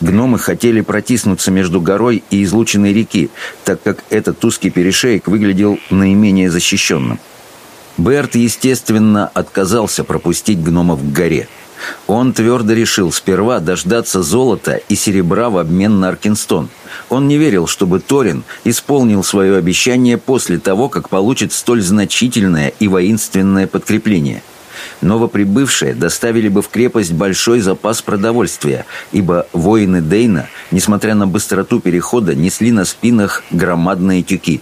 Гномы хотели протиснуться между горой и излученной реки, так как этот узкий перешеек выглядел наименее защищенным. Берт, естественно, отказался пропустить гномов к горе. Он твердо решил сперва дождаться золота и серебра в обмен на Аркинстон. Он не верил, чтобы Торин исполнил свое обещание после того, как получит столь значительное и воинственное подкрепление – новоприбывшие доставили бы в крепость большой запас продовольствия, ибо воины Дейна, несмотря на быстроту перехода, несли на спинах громадные тюки.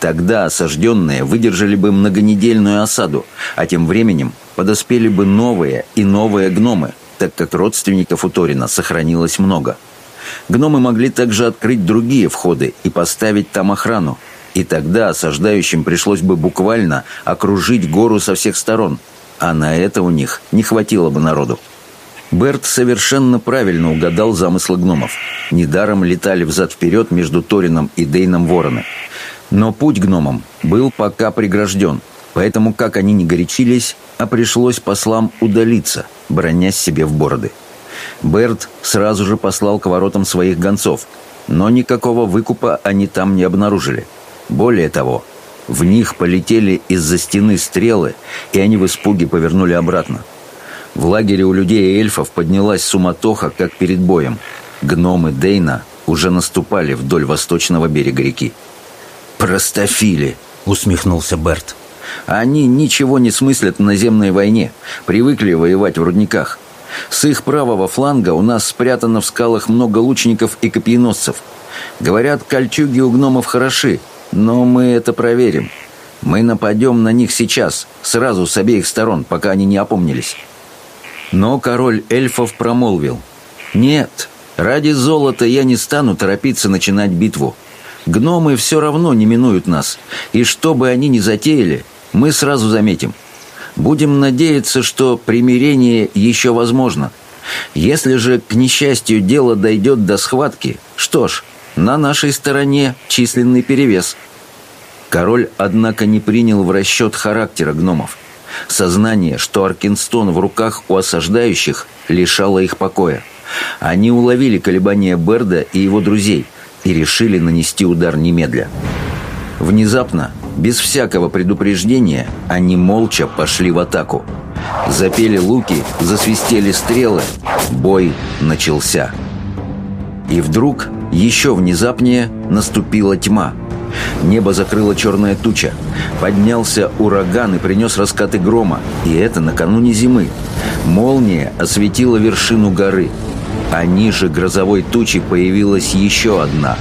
Тогда осажденные выдержали бы многонедельную осаду, а тем временем подоспели бы новые и новые гномы, так как родственников у Торина сохранилось много. Гномы могли также открыть другие входы и поставить там охрану, и тогда осаждающим пришлось бы буквально окружить гору со всех сторон – а на это у них не хватило бы народу. Берт совершенно правильно угадал замыслы гномов. Недаром летали взад-вперед между Торином и Дейном вороны. Но путь гномам был пока прегражден, поэтому, как они не горячились, а пришлось послам удалиться, бронясь себе в бороды. Берт сразу же послал к воротам своих гонцов, но никакого выкупа они там не обнаружили. Более того, в них полетели из-за стены стрелы, и они в испуге повернули обратно. В лагере у людей и эльфов поднялась суматоха, как перед боем. Гномы Дейна уже наступали вдоль восточного берега реки. «Простофили!» — усмехнулся Берт. «Они ничего не смыслят в наземной войне, привыкли воевать в рудниках. С их правого фланга у нас спрятано в скалах много лучников и копьеносцев. Говорят, кольчуги у гномов хороши, но мы это проверим. Мы нападем на них сейчас, сразу с обеих сторон, пока они не опомнились. Но король эльфов промолвил. Нет, ради золота я не стану торопиться начинать битву. Гномы все равно не минуют нас, и что бы они ни затеяли, мы сразу заметим. Будем надеяться, что примирение еще возможно. Если же, к несчастью, дело дойдет до схватки, что ж, на нашей стороне численный перевес. Король, однако, не принял в расчет характера гномов. Сознание, что Аркинстон в руках у осаждающих, лишало их покоя. Они уловили колебания Берда и его друзей и решили нанести удар немедля. Внезапно, без всякого предупреждения, они молча пошли в атаку. Запели луки, засвистели стрелы. Бой начался. И вдруг еще внезапнее наступила тьма. Небо закрыла черная туча. Поднялся ураган и принес раскаты грома. И это накануне зимы. Молния осветила вершину горы. А ниже грозовой тучи появилась еще одна.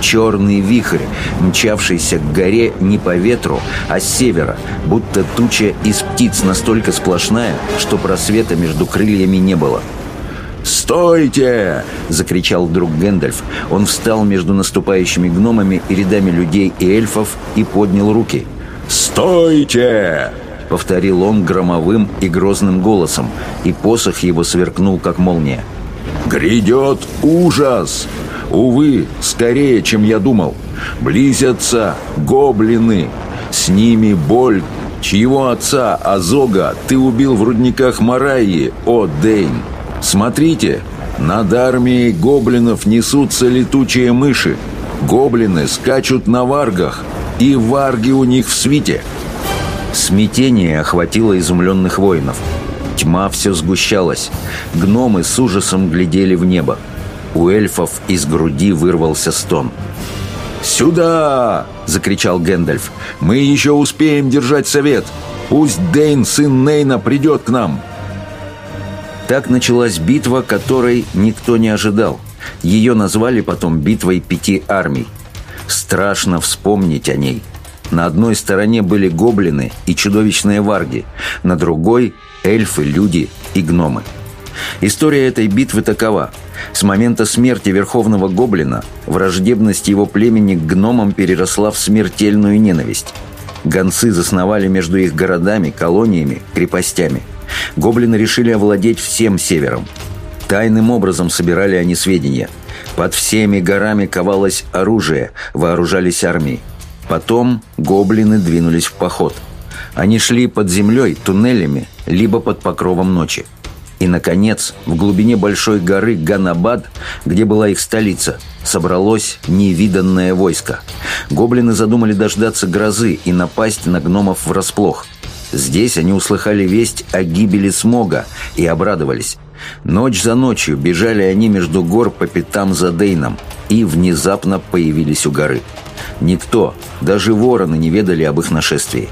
Черный вихрь, мчавшийся к горе не по ветру, а с севера, будто туча из птиц настолько сплошная, что просвета между крыльями не было. — «Стойте!» — закричал вдруг Гэндальф. Он встал между наступающими гномами и рядами людей и эльфов и поднял руки. «Стойте!» — повторил он громовым и грозным голосом, и посох его сверкнул, как молния. «Грядет ужас! Увы, скорее, чем я думал. Близятся гоблины. С ними боль, чьего отца, Азога, ты убил в рудниках Мараи, о Дейн!» Смотрите, Над армией гоблинов несутся летучие мыши. Гоблины скачут на варгах, и варги у них в свите. Смятение охватило изумленных воинов. Тьма все сгущалась. Гномы с ужасом глядели в небо. У эльфов из груди вырвался стон. «Сюда!» — закричал Гэндальф. «Мы еще успеем держать совет! Пусть Дейн, сын Нейна, придет к нам!» Так началась битва, которой никто не ожидал. Ее назвали потом «Битвой пяти армий». Страшно вспомнить о ней. На одной стороне были гоблины и чудовищные варги, на другой – эльфы, люди и гномы. История этой битвы такова. С момента смерти Верховного Гоблина враждебность его племени к гномам переросла в смертельную ненависть. Гонцы засновали между их городами, колониями, крепостями. Гоблины решили овладеть всем севером. Тайным образом собирали они сведения. Под всеми горами ковалось оружие, вооружались армии. Потом гоблины двинулись в поход. Они шли под землей, туннелями, либо под покровом ночи. И, наконец, в глубине большой горы Ганабад, где была их столица, собралось невиданное войско. Гоблины задумали дождаться грозы и напасть на гномов врасплох. Здесь они услыхали весть о гибели смога и обрадовались. Ночь за ночью бежали они между гор по пятам за Дейном и внезапно появились у горы. Никто, даже вороны не ведали об их нашествии.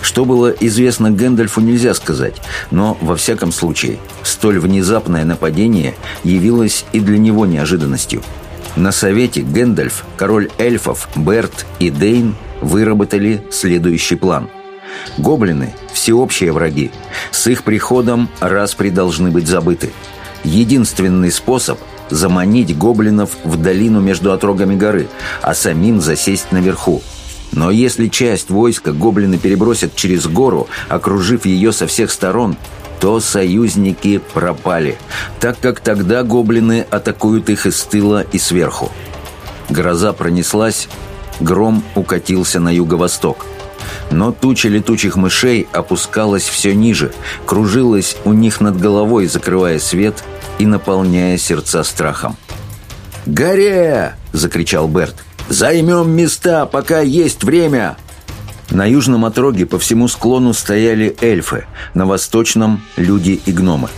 Что было известно Гэндальфу, нельзя сказать, но, во всяком случае, столь внезапное нападение явилось и для него неожиданностью. На совете Гэндальф, король эльфов, Берт и Дейн выработали следующий план. Гоблины – всеобщие враги. С их приходом распри должны быть забыты. Единственный способ – заманить гоблинов в долину между отрогами горы, а самим засесть наверху – но если часть войска гоблины перебросят через гору, окружив ее со всех сторон, то союзники пропали, так как тогда гоблины атакуют их из тыла и сверху. Гроза пронеслась, гром укатился на юго-восток. Но туча летучих мышей опускалась все ниже, кружилась у них над головой, закрывая свет и наполняя сердца страхом. «Горе!» — закричал Берт. Займем места, пока есть время!» На южном отроге по всему склону стояли эльфы, на восточном – люди и гномы.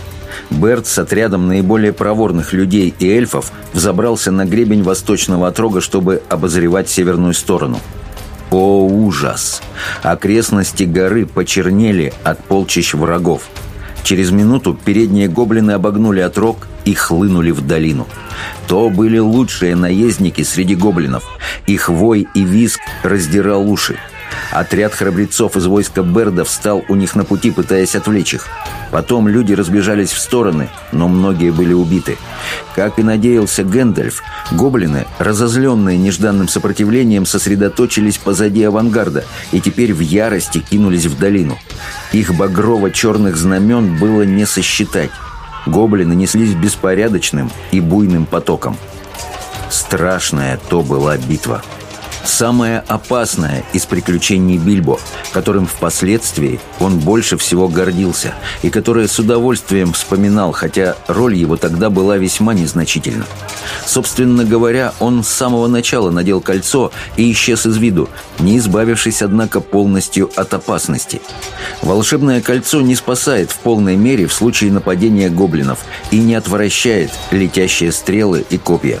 Берт с отрядом наиболее проворных людей и эльфов взобрался на гребень восточного отрога, чтобы обозревать северную сторону. О, ужас! Окрестности горы почернели от полчищ врагов. Через минуту передние гоблины обогнули отрог и хлынули в долину. То были лучшие наездники среди гоблинов. Их вой и визг раздирал уши. Отряд храбрецов из войска Берда встал у них на пути, пытаясь отвлечь их. Потом люди разбежались в стороны, но многие были убиты. Как и надеялся Гэндальф, гоблины, разозленные нежданным сопротивлением, сосредоточились позади авангарда и теперь в ярости кинулись в долину. Их багрово-черных знамен было не сосчитать. Гоблины неслись беспорядочным и буйным потоком. Страшная то была битва. Самое опасное из приключений Бильбо, которым впоследствии он больше всего гордился и которое с удовольствием вспоминал, хотя роль его тогда была весьма незначительна. Собственно говоря, он с самого начала надел кольцо и исчез из виду, не избавившись, однако, полностью от опасности. Волшебное кольцо не спасает в полной мере в случае нападения гоблинов и не отвращает летящие стрелы и копья.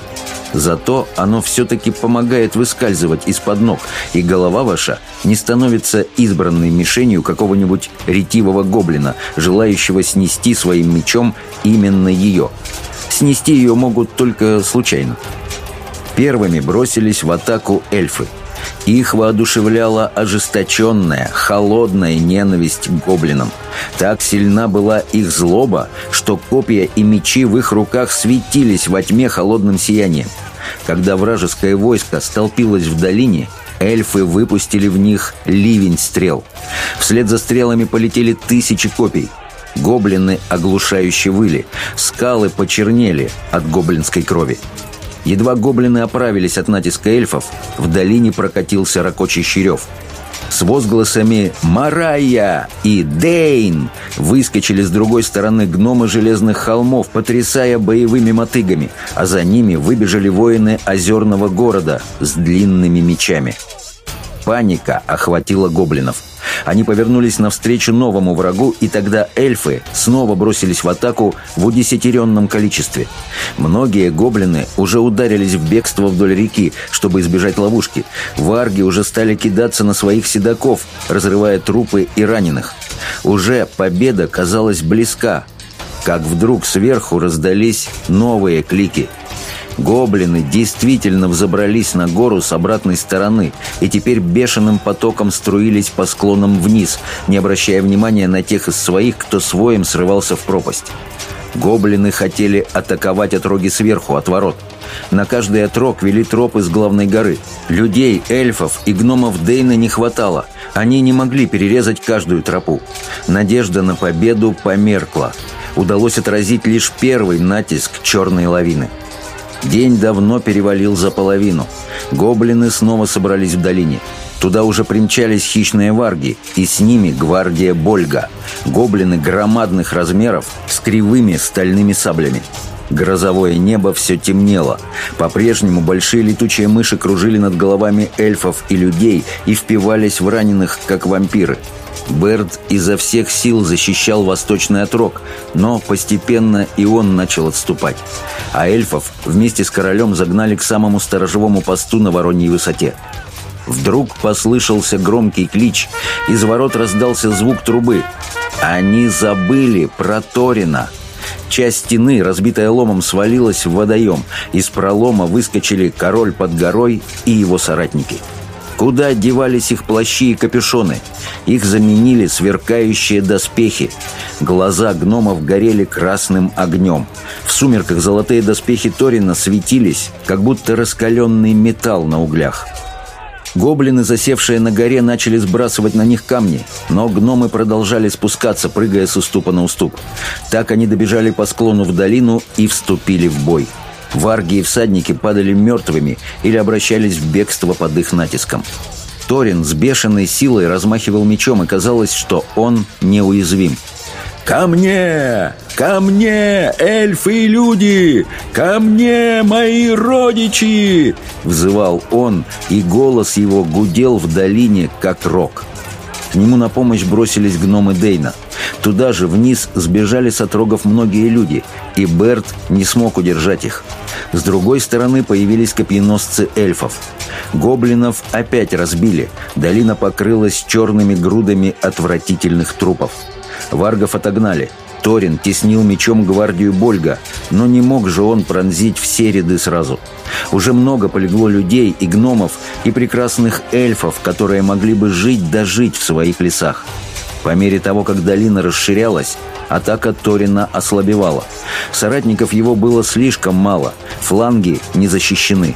Зато оно все-таки помогает выскальзывать из-под ног, и голова ваша не становится избранной мишенью какого-нибудь ретивого гоблина, желающего снести своим мечом именно ее. Снести ее могут только случайно. Первыми бросились в атаку эльфы. Их воодушевляла ожесточенная, холодная ненависть к гоблинам. Так сильна была их злоба, что копья и мечи в их руках светились во тьме холодным сиянием. Когда вражеское войско столпилось в долине, эльфы выпустили в них ливень стрел. Вслед за стрелами полетели тысячи копий. Гоблины оглушающе выли, скалы почернели от гоблинской крови. Едва гоблины оправились от натиска эльфов, в долине прокатился ракочий рев. с возгласами «Марайя» и «Дейн» выскочили с другой стороны гномы железных холмов, потрясая боевыми мотыгами, а за ними выбежали воины озерного города с длинными мечами. Паника охватила гоблинов – они повернулись навстречу новому врагу, и тогда эльфы снова бросились в атаку в удесятеренном количестве. Многие гоблины уже ударились в бегство вдоль реки, чтобы избежать ловушки. Варги уже стали кидаться на своих седаков, разрывая трупы и раненых. Уже победа казалась близка, как вдруг сверху раздались новые клики – Гоблины действительно взобрались на гору с обратной стороны и теперь бешеным потоком струились по склонам вниз, не обращая внимания на тех из своих, кто своим срывался в пропасть. Гоблины хотели атаковать отроги сверху, от ворот. На каждый отрог вели тропы с главной горы. Людей, эльфов и гномов Дейна не хватало. Они не могли перерезать каждую тропу. Надежда на победу померкла. Удалось отразить лишь первый натиск черной лавины. День давно перевалил за половину. Гоблины снова собрались в долине. Туда уже примчались хищные варги, и с ними гвардия Больга. Гоблины громадных размеров с кривыми стальными саблями. Грозовое небо все темнело. По-прежнему большие летучие мыши кружили над головами эльфов и людей и впивались в раненых, как вампиры. Берд изо всех сил защищал восточный отрог, но постепенно и он начал отступать. А эльфов вместе с королем загнали к самому сторожевому посту на Вороньей высоте. Вдруг послышался громкий клич, из ворот раздался звук трубы. Они забыли про Торина. Часть стены, разбитая ломом, свалилась в водоем. Из пролома выскочили король под горой и его соратники. Куда девались их плащи и капюшоны? Их заменили сверкающие доспехи. Глаза гномов горели красным огнем. В сумерках золотые доспехи Торина светились, как будто раскаленный металл на углях. Гоблины, засевшие на горе, начали сбрасывать на них камни, но гномы продолжали спускаться, прыгая с уступа на уступ. Так они добежали по склону в долину и вступили в бой. Варги и всадники падали мертвыми или обращались в бегство под их натиском. Торин с бешеной силой размахивал мечом, и казалось, что он неуязвим. «Ко мне! Ко мне, эльфы и люди! Ко мне, мои родичи!» Взывал он, и голос его гудел в долине, как рог. К нему на помощь бросились гномы Дейна. Туда же вниз сбежали с отрогов многие люди, и Берт не смог удержать их. С другой стороны появились копьеносцы эльфов. Гоблинов опять разбили. Долина покрылась черными грудами отвратительных трупов. Варгов отогнали. Торин теснил мечом гвардию Больга, но не мог же он пронзить все ряды сразу. Уже много полегло людей и гномов, и прекрасных эльфов, которые могли бы жить да жить в своих лесах. По мере того, как долина расширялась, атака Торина ослабевала. Соратников его было слишком мало, фланги не защищены.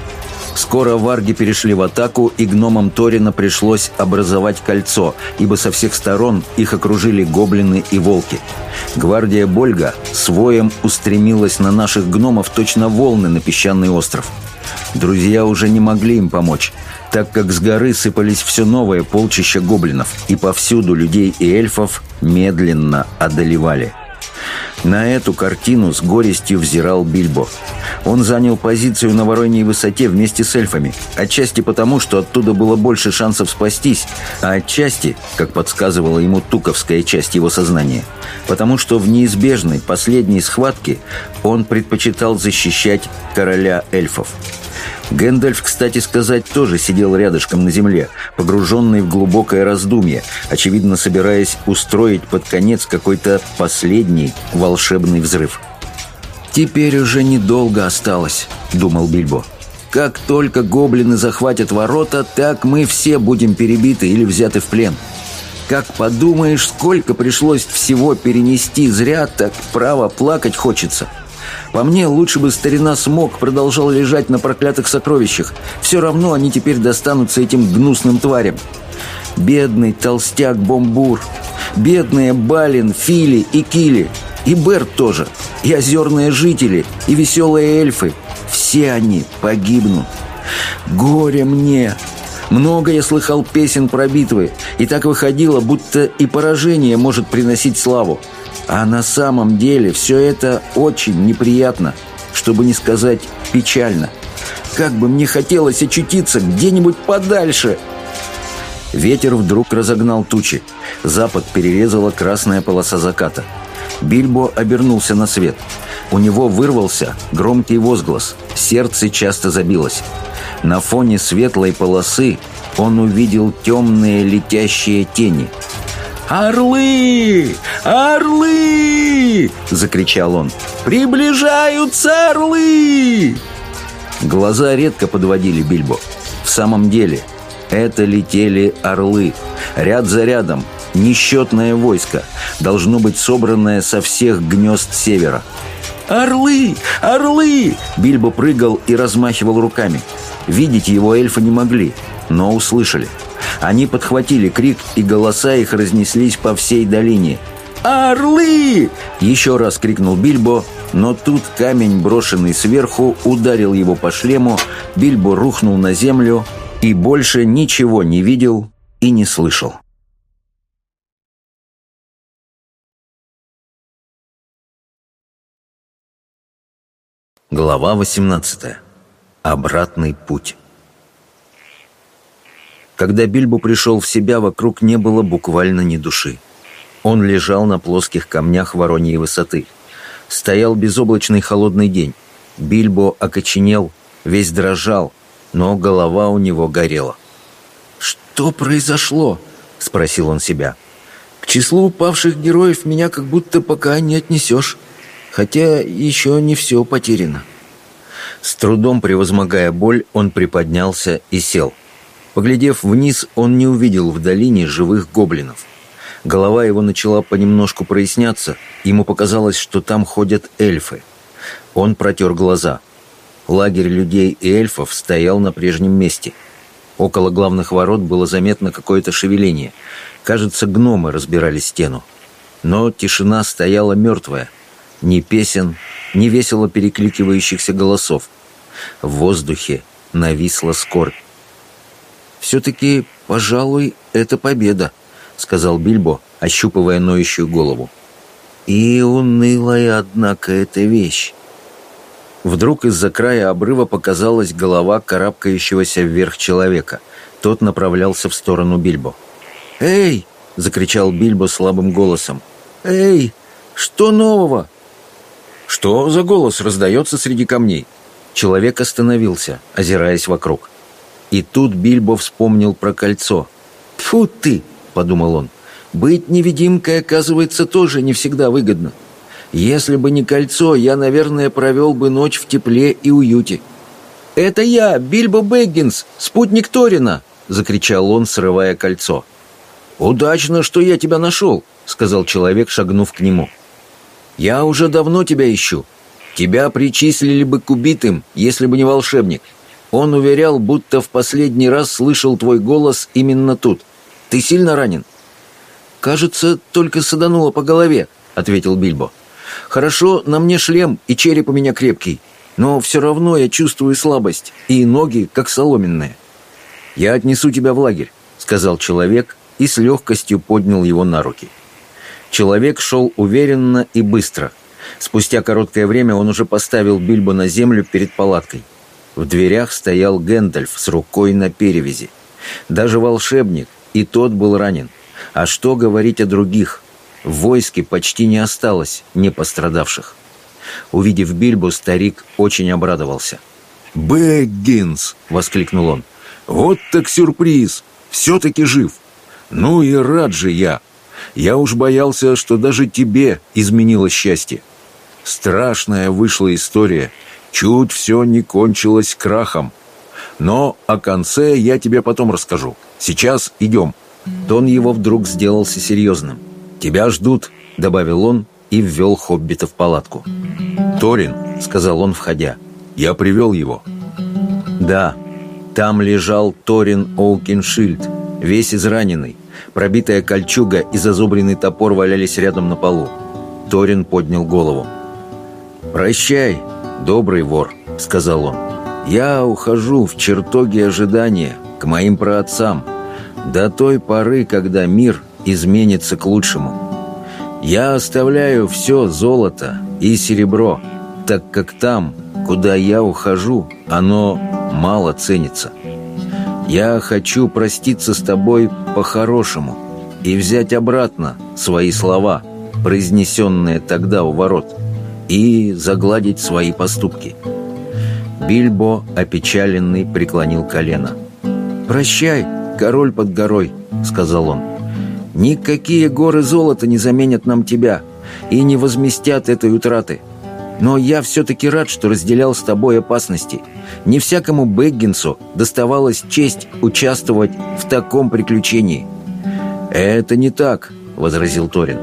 Скоро варги перешли в атаку, и гномам Торина пришлось образовать кольцо, ибо со всех сторон их окружили гоблины и волки. Гвардия Больга своем устремилась на наших гномов точно волны на песчаный остров. Друзья уже не могли им помочь так как с горы сыпались все новые полчища гоблинов, и повсюду людей и эльфов медленно одолевали. На эту картину с горестью взирал Бильбо. Он занял позицию на Вороньей высоте вместе с эльфами, отчасти потому, что оттуда было больше шансов спастись, а отчасти, как подсказывала ему туковская часть его сознания, потому что в неизбежной последней схватке он предпочитал защищать короля эльфов. Гэндальф, кстати сказать, тоже сидел рядышком на земле, погруженный в глубокое раздумье, очевидно собираясь устроить под конец какой-то последний волшебный взрыв. «Теперь уже недолго осталось», — думал Бильбо. «Как только гоблины захватят ворота, так мы все будем перебиты или взяты в плен». Как подумаешь, сколько пришлось всего перенести зря, так право плакать хочется. По мне, лучше бы старина Смог продолжал лежать на проклятых сокровищах. Все равно они теперь достанутся этим гнусным тварям. Бедный толстяк Бомбур. Бедные Балин, Фили и Кили. И Берт тоже. И озерные жители. И веселые эльфы. Все они погибнут. Горе мне! Много я слыхал песен про битвы, и так выходило, будто и поражение может приносить славу. А на самом деле все это очень неприятно, чтобы не сказать печально. Как бы мне хотелось очутиться где-нибудь подальше. Ветер вдруг разогнал тучи. Запад перерезала красная полоса заката. Бильбо обернулся на свет. У него вырвался громкий возглас. Сердце часто забилось. На фоне светлой полосы он увидел темные летящие тени. «Орлы! Орлы!» — закричал он. «Приближаются орлы!» Глаза редко подводили Бильбо. В самом деле, это летели орлы. Ряд за рядом, несчетное войско, должно быть собранное со всех гнезд севера. «Орлы! Орлы!» Бильбо прыгал и размахивал руками. Видеть его эльфы не могли, но услышали. Они подхватили крик, и голоса их разнеслись по всей долине. «Орлы!» — еще раз крикнул Бильбо, но тут камень, брошенный сверху, ударил его по шлему, Бильбо рухнул на землю и больше ничего не видел и не слышал. Глава 18. Обратный путь. Когда Бильбо пришел в себя, вокруг не было буквально ни души. Он лежал на плоских камнях вороньей высоты. Стоял безоблачный холодный день. Бильбо окоченел, весь дрожал, но голова у него горела. «Что произошло?» — спросил он себя. «К числу упавших героев меня как будто пока не отнесешь» хотя еще не все потеряно. С трудом превозмогая боль, он приподнялся и сел. Поглядев вниз, он не увидел в долине живых гоблинов. Голова его начала понемножку проясняться, ему показалось, что там ходят эльфы. Он протер глаза. Лагерь людей и эльфов стоял на прежнем месте. Около главных ворот было заметно какое-то шевеление. Кажется, гномы разбирали стену. Но тишина стояла мертвая – ни песен, ни весело перекликивающихся голосов. В воздухе нависла скорбь. «Все-таки, пожалуй, это победа», — сказал Бильбо, ощупывая ноющую голову. «И унылая, однако, эта вещь». Вдруг из-за края обрыва показалась голова карабкающегося вверх человека. Тот направлялся в сторону Бильбо. «Эй!» — закричал Бильбо слабым голосом. «Эй! Что нового?» Что за голос раздается среди камней? Человек остановился, озираясь вокруг. И тут Бильбо вспомнил про кольцо. «Тьфу ты!» — подумал он. «Быть невидимкой, оказывается, тоже не всегда выгодно. Если бы не кольцо, я, наверное, провел бы ночь в тепле и уюте». «Это я, Бильбо Бэггинс, спутник Торина!» — закричал он, срывая кольцо. «Удачно, что я тебя нашел», — сказал человек, шагнув к нему. Я уже давно тебя ищу. Тебя причислили бы к убитым, если бы не волшебник. Он уверял, будто в последний раз слышал твой голос именно тут. Ты сильно ранен?» «Кажется, только садануло по голове», — ответил Бильбо. «Хорошо, на мне шлем, и череп у меня крепкий. Но все равно я чувствую слабость, и ноги как соломенные». «Я отнесу тебя в лагерь», — сказал человек и с легкостью поднял его на руки. Человек шел уверенно и быстро. Спустя короткое время он уже поставил Бильбо на землю перед палаткой. В дверях стоял Гэндальф с рукой на перевязи. Даже волшебник, и тот был ранен. А что говорить о других? В войске почти не осталось не пострадавших. Увидев Бильбо, старик очень обрадовался. «Бэггинс!» — воскликнул он. «Вот так сюрприз! Все-таки жив! Ну и рад же я!» Я уж боялся, что даже тебе изменило счастье. Страшная вышла история. Чуть все не кончилось крахом. Но о конце я тебе потом расскажу. Сейчас идем». Тон его вдруг сделался серьезным. «Тебя ждут», — добавил он и ввел Хоббита в палатку. «Торин», — сказал он, входя, — «я привел его». Да, там лежал Торин Оукеншильд, весь израненный, Пробитая кольчуга и зазубренный топор валялись рядом на полу. Торин поднял голову. «Прощай, добрый вор», — сказал он. «Я ухожу в чертоги ожидания, к моим праотцам, до той поры, когда мир изменится к лучшему. Я оставляю все золото и серебро, так как там, куда я ухожу, оно мало ценится. Я хочу проститься с тобой по-хорошему и взять обратно свои слова, произнесенные тогда у ворот, и загладить свои поступки. Бильбо, опечаленный, преклонил колено. «Прощай, король под горой», — сказал он. «Никакие горы золота не заменят нам тебя и не возместят этой утраты. Но я все-таки рад, что разделял с тобой опасности. Не всякому Бэггинсу доставалась честь участвовать в таком приключении». «Это не так», — возразил Торин.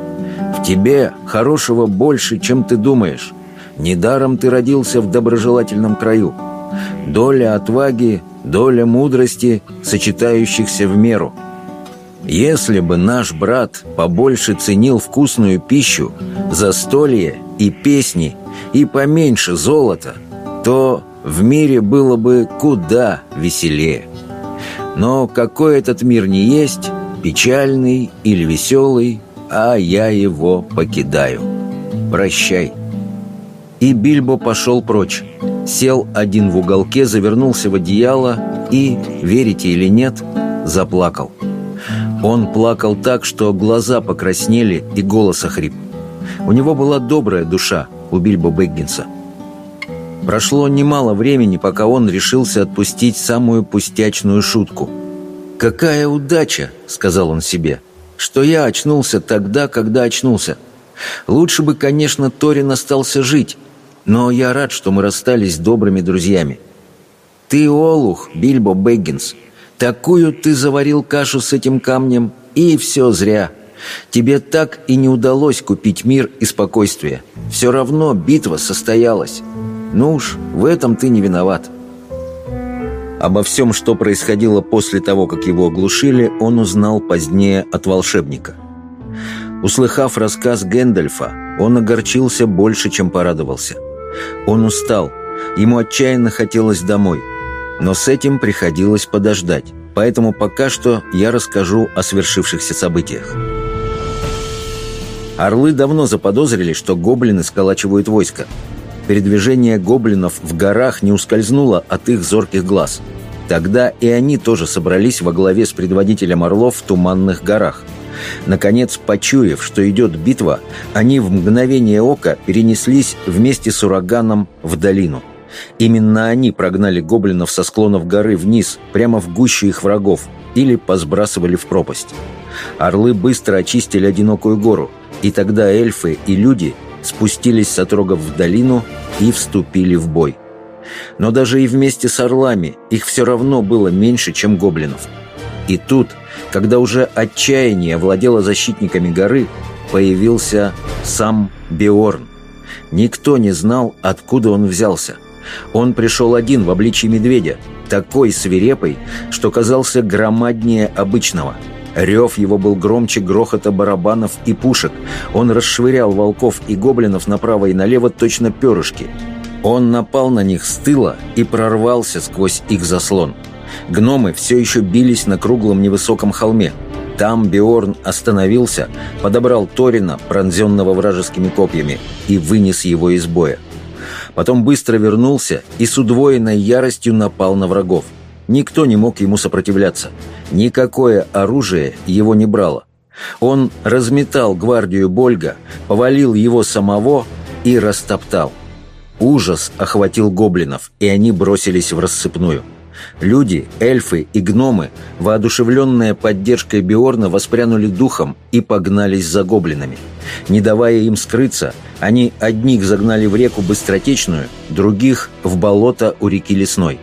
«В тебе хорошего больше, чем ты думаешь. Недаром ты родился в доброжелательном краю. Доля отваги, доля мудрости, сочетающихся в меру». Если бы наш брат побольше ценил вкусную пищу, застолье и песни, и поменьше золота, то в мире было бы куда веселее. Но какой этот мир не есть, печальный или веселый, а я его покидаю. Прощай. И Бильбо пошел прочь. Сел один в уголке, завернулся в одеяло и, верите или нет, заплакал. Он плакал так, что глаза покраснели и голос охрип. У него была добрая душа, у Бильбо Бэггинса. Прошло немало времени, пока он решился отпустить самую пустячную шутку. «Какая удача!» — сказал он себе. «Что я очнулся тогда, когда очнулся. Лучше бы, конечно, Торин остался жить, но я рад, что мы расстались добрыми друзьями. Ты, Олух, Бильбо Бэггинс, Такую ты заварил кашу с этим камнем, и все зря. Тебе так и не удалось купить мир и спокойствие. Все равно битва состоялась. Ну уж, в этом ты не виноват». Обо всем, что происходило после того, как его оглушили, он узнал позднее от волшебника. Услыхав рассказ Гэндальфа, он огорчился больше, чем порадовался. Он устал, ему отчаянно хотелось домой – но с этим приходилось подождать, поэтому пока что я расскажу о свершившихся событиях. Орлы давно заподозрили, что гоблины сколачивают войско. Передвижение гоблинов в горах не ускользнуло от их зорких глаз. Тогда и они тоже собрались во главе с предводителем орлов в Туманных горах. Наконец, почуяв, что идет битва, они в мгновение ока перенеслись вместе с ураганом в долину – Именно они прогнали гоблинов со склонов горы вниз, прямо в гущу их врагов, или посбрасывали в пропасть. Орлы быстро очистили одинокую гору, и тогда эльфы и люди спустились с отрогов в долину и вступили в бой. Но даже и вместе с орлами их все равно было меньше, чем гоблинов. И тут, когда уже отчаяние овладело защитниками горы, появился сам Биорн. Никто не знал, откуда он взялся – он пришел один в обличье медведя, такой свирепый, что казался громаднее обычного. Рев его был громче грохота барабанов и пушек. Он расшвырял волков и гоблинов направо и налево точно перышки. Он напал на них с тыла и прорвался сквозь их заслон. Гномы все еще бились на круглом невысоком холме. Там Биорн остановился, подобрал Торина, пронзенного вражескими копьями, и вынес его из боя. Потом быстро вернулся и с удвоенной яростью напал на врагов. Никто не мог ему сопротивляться. Никакое оружие его не брало. Он разметал гвардию Больга, повалил его самого и растоптал. Ужас охватил гоблинов, и они бросились в рассыпную. Люди, эльфы и гномы, воодушевленные поддержкой Биорна, воспрянули духом и погнались за гоблинами. Не давая им скрыться, они одних загнали в реку Быстротечную, других — в болото у реки Лесной.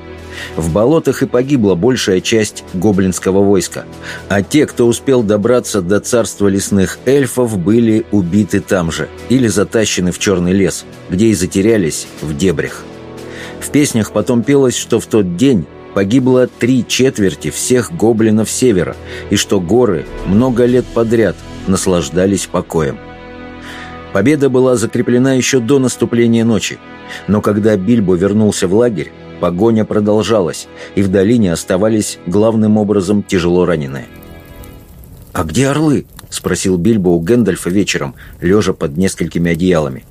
В болотах и погибла большая часть гоблинского войска, а те, кто успел добраться до царства лесных эльфов, были убиты там же или затащены в черный лес, где и затерялись в дебрях. В песнях потом пелось, что в тот день погибло три четверти всех гоблинов севера, и что горы много лет подряд наслаждались покоем. Победа была закреплена еще до наступления ночи, но когда Бильбо вернулся в лагерь, Погоня продолжалась, и в долине оставались главным образом тяжело раненые. «А где орлы?» — спросил Бильбо у Гэндальфа вечером, лежа под несколькими одеялами.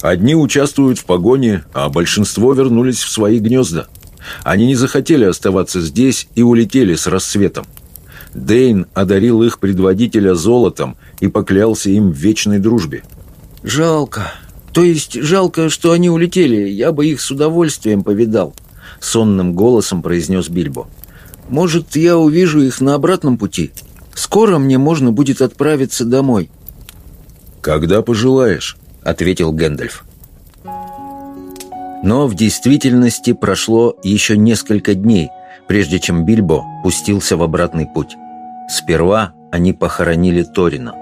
«Одни участвуют в погоне, а большинство вернулись в свои гнезда. Они не захотели оставаться здесь и улетели с рассветом. Дейн одарил их предводителя золотом и поклялся им в вечной дружбе». «Жалко», «То есть жалко, что они улетели, я бы их с удовольствием повидал», — сонным голосом произнес Бильбо. «Может, я увижу их на обратном пути? Скоро мне можно будет отправиться домой». «Когда пожелаешь», — ответил Гэндальф. Но в действительности прошло еще несколько дней, прежде чем Бильбо пустился в обратный путь. Сперва они похоронили Торина.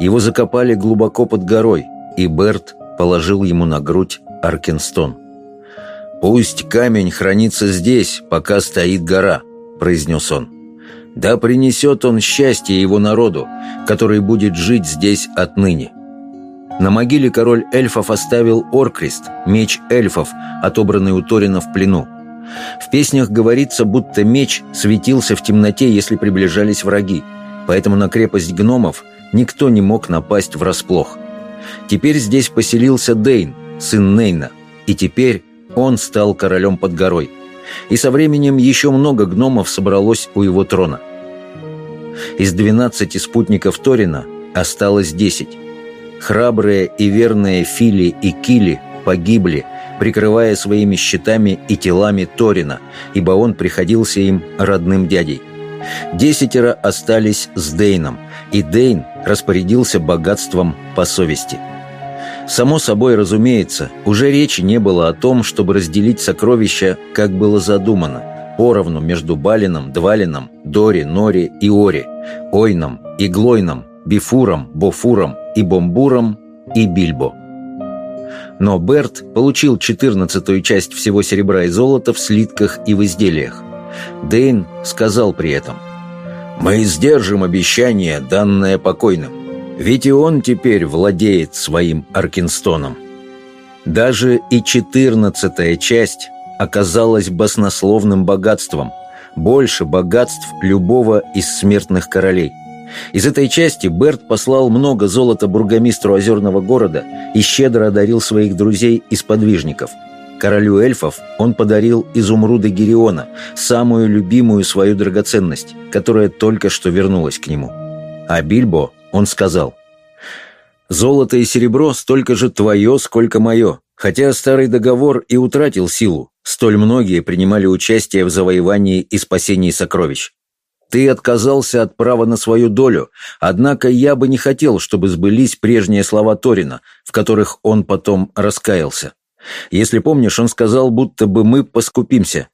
Его закопали глубоко под горой, и Берт положил ему на грудь Аркенстон. «Пусть камень хранится здесь, пока стоит гора», — произнес он. «Да принесет он счастье его народу, который будет жить здесь отныне». На могиле король эльфов оставил Оркрест, меч эльфов, отобранный у Торина в плену. В песнях говорится, будто меч светился в темноте, если приближались враги, поэтому на крепость гномов никто не мог напасть врасплох. Теперь здесь поселился Дейн, сын Нейна, и теперь он стал королем под горой. И со временем еще много гномов собралось у его трона. Из двенадцати спутников Торина осталось десять. Храбрые и верные Фили и Кили погибли, прикрывая своими щитами и телами Торина, ибо он приходился им родным дядей. Десятеро остались с Дейном, и Дейн распорядился богатством по совести. Само собой разумеется, уже речи не было о том, чтобы разделить сокровища, как было задумано, поровну между Балином, Двалином, Дори, Нори и Ори, Ойном и Глойном, Бифуром, Бофуром и Бомбуром и Бильбо. Но Берт получил четырнадцатую часть всего серебра и золота в слитках и в изделиях. Дейн сказал при этом – мы сдержим обещание, данное покойным. Ведь и он теперь владеет своим Аркинстоном. Даже и четырнадцатая часть оказалась баснословным богатством, больше богатств любого из смертных королей. Из этой части Берт послал много золота бургомистру озерного города и щедро одарил своих друзей и сподвижников – Королю эльфов он подарил изумруды Гериона, самую любимую свою драгоценность, которая только что вернулась к нему. А Бильбо он сказал, «Золото и серебро столько же твое, сколько мое, хотя старый договор и утратил силу, столь многие принимали участие в завоевании и спасении сокровищ. Ты отказался от права на свою долю, однако я бы не хотел, чтобы сбылись прежние слова Торина, в которых он потом раскаялся. Если помнишь, он сказал, будто бы мы поскупимся.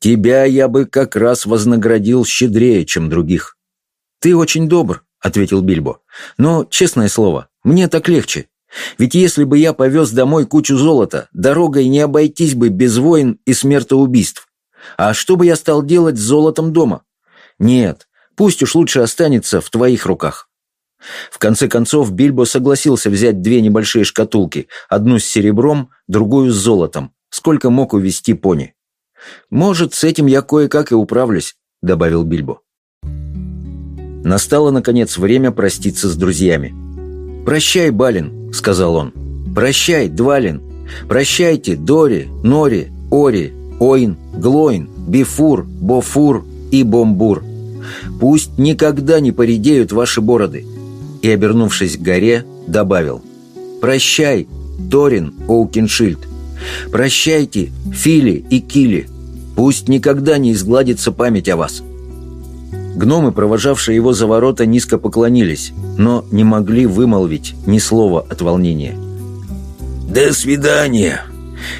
Тебя я бы как раз вознаградил щедрее, чем других». «Ты очень добр», — ответил Бильбо. «Но, честное слово, мне так легче. Ведь если бы я повез домой кучу золота, дорогой не обойтись бы без войн и смертоубийств. А что бы я стал делать с золотом дома? Нет, пусть уж лучше останется в твоих руках». В конце концов Бильбо согласился взять две небольшие шкатулки, одну с серебром, другую с золотом, сколько мог увести пони. «Может, с этим я кое-как и управлюсь», — добавил Бильбо. Настало, наконец, время проститься с друзьями. «Прощай, Балин», — сказал он. «Прощай, Двалин. Прощайте, Дори, Нори, Ори, Ойн, Глойн, Бифур, Бофур и Бомбур. Пусть никогда не поредеют ваши бороды и, обернувшись к горе, добавил «Прощай, Торин Оукеншильд! Прощайте, Фили и Кили! Пусть никогда не изгладится память о вас!» Гномы, провожавшие его за ворота, низко поклонились, но не могли вымолвить ни слова от волнения. «До свидания!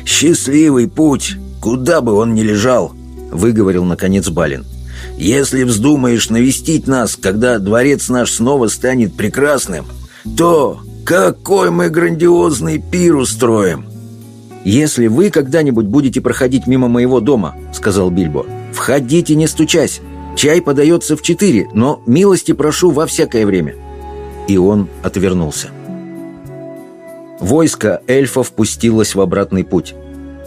Счастливый путь, куда бы он ни лежал!» — выговорил, наконец, Балин. — если вздумаешь навестить нас, когда дворец наш снова станет прекрасным, то какой мы грандиозный пир устроим!» «Если вы когда-нибудь будете проходить мимо моего дома, — сказал Бильбо, — входите, не стучась. Чай подается в четыре, но милости прошу во всякое время». И он отвернулся. Войско эльфов пустилось в обратный путь.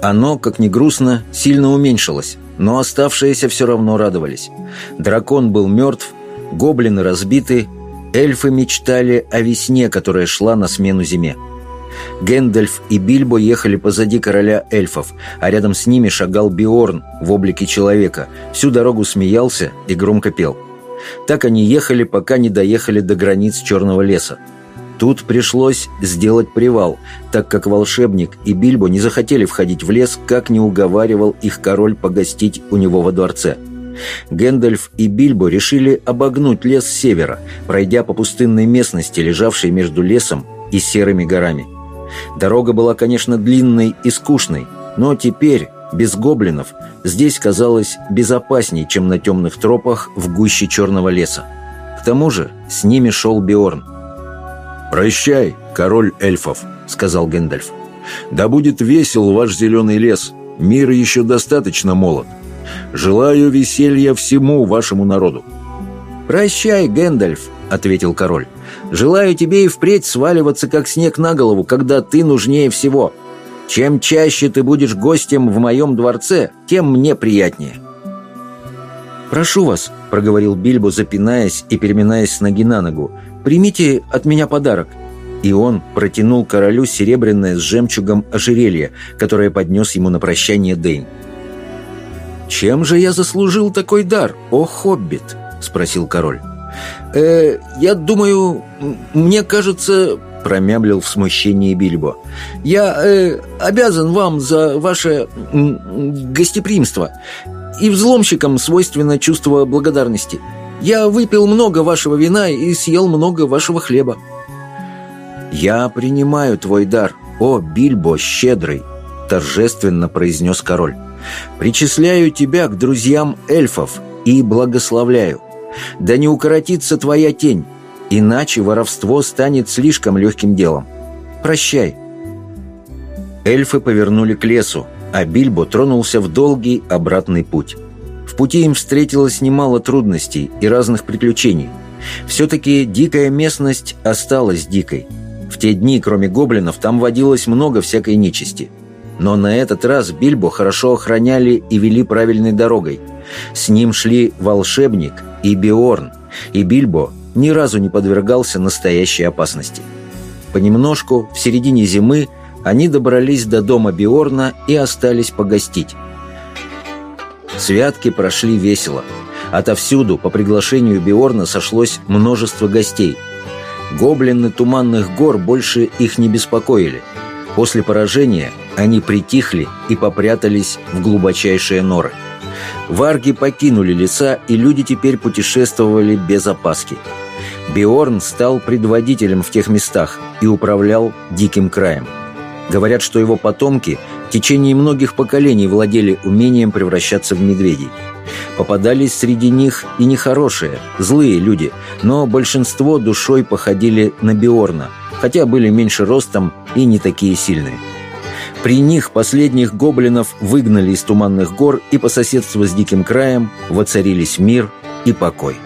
Оно, как ни грустно, сильно уменьшилось, но оставшиеся все равно радовались. Дракон был мертв, гоблины разбиты, эльфы мечтали о весне, которая шла на смену зиме. Гэндальф и Бильбо ехали позади короля эльфов, а рядом с ними шагал Биорн в облике человека, всю дорогу смеялся и громко пел. Так они ехали, пока не доехали до границ Черного леса. Тут пришлось сделать привал, так как волшебник и Бильбо не захотели входить в лес, как не уговаривал их король погостить у него во дворце. Гэндальф и Бильбо решили обогнуть лес с севера, пройдя по пустынной местности, лежавшей между лесом и серыми горами. Дорога была, конечно, длинной и скучной, но теперь, без гоблинов, здесь казалось безопасней, чем на темных тропах в гуще черного леса. К тому же с ними шел Биорн. «Прощай, король эльфов», — сказал Гэндальф. «Да будет весел ваш зеленый лес. Мир еще достаточно молод. Желаю веселья всему вашему народу». «Прощай, Гэндальф», — ответил король. Желаю тебе и впредь сваливаться, как снег на голову, когда ты нужнее всего. Чем чаще ты будешь гостем в моем дворце, тем мне приятнее». «Прошу вас», — проговорил Бильбо, запинаясь и переминаясь с ноги на ногу, «примите от меня подарок». И он протянул королю серебряное с жемчугом ожерелье, которое поднес ему на прощание Дэйн. «Чем же я заслужил такой дар, о хоббит?» — спросил король. «Э, «Я думаю, мне кажется...» — промямлил в смущении Бильбо. «Я э, обязан вам за ваше гостеприимство. И взломщикам свойственно чувство благодарности. Я выпил много вашего вина и съел много вашего хлеба». «Я принимаю твой дар, о, Бильбо щедрый!» — торжественно произнес король. «Причисляю тебя к друзьям эльфов и благословляю. Да не укоротится твоя тень, иначе воровство станет слишком легким делом. Прощай». Эльфы повернули к лесу, а Бильбо тронулся в долгий обратный путь. В пути им встретилось немало трудностей и разных приключений. Все-таки дикая местность осталась дикой. В те дни, кроме гоблинов, там водилось много всякой нечисти. Но на этот раз Бильбо хорошо охраняли и вели правильной дорогой. С ним шли волшебник и Биорн, и Бильбо ни разу не подвергался настоящей опасности. Понемножку, в середине зимы, они добрались до дома Биорна и остались погостить. Святки прошли весело. Отовсюду по приглашению Биорна сошлось множество гостей. Гоблины Туманных гор больше их не беспокоили. После поражения они притихли и попрятались в глубочайшие норы. Варги покинули леса, и люди теперь путешествовали без опаски. Биорн стал предводителем в тех местах и управлял диким краем. Говорят, что его потомки в течение многих поколений владели умением превращаться в медведей. Попадались среди них и нехорошие, злые люди, но большинство душой походили на Биорна, хотя были меньше ростом и не такие сильные. При них последних гоблинов выгнали из Туманных гор и по соседству с Диким краем воцарились мир и покой.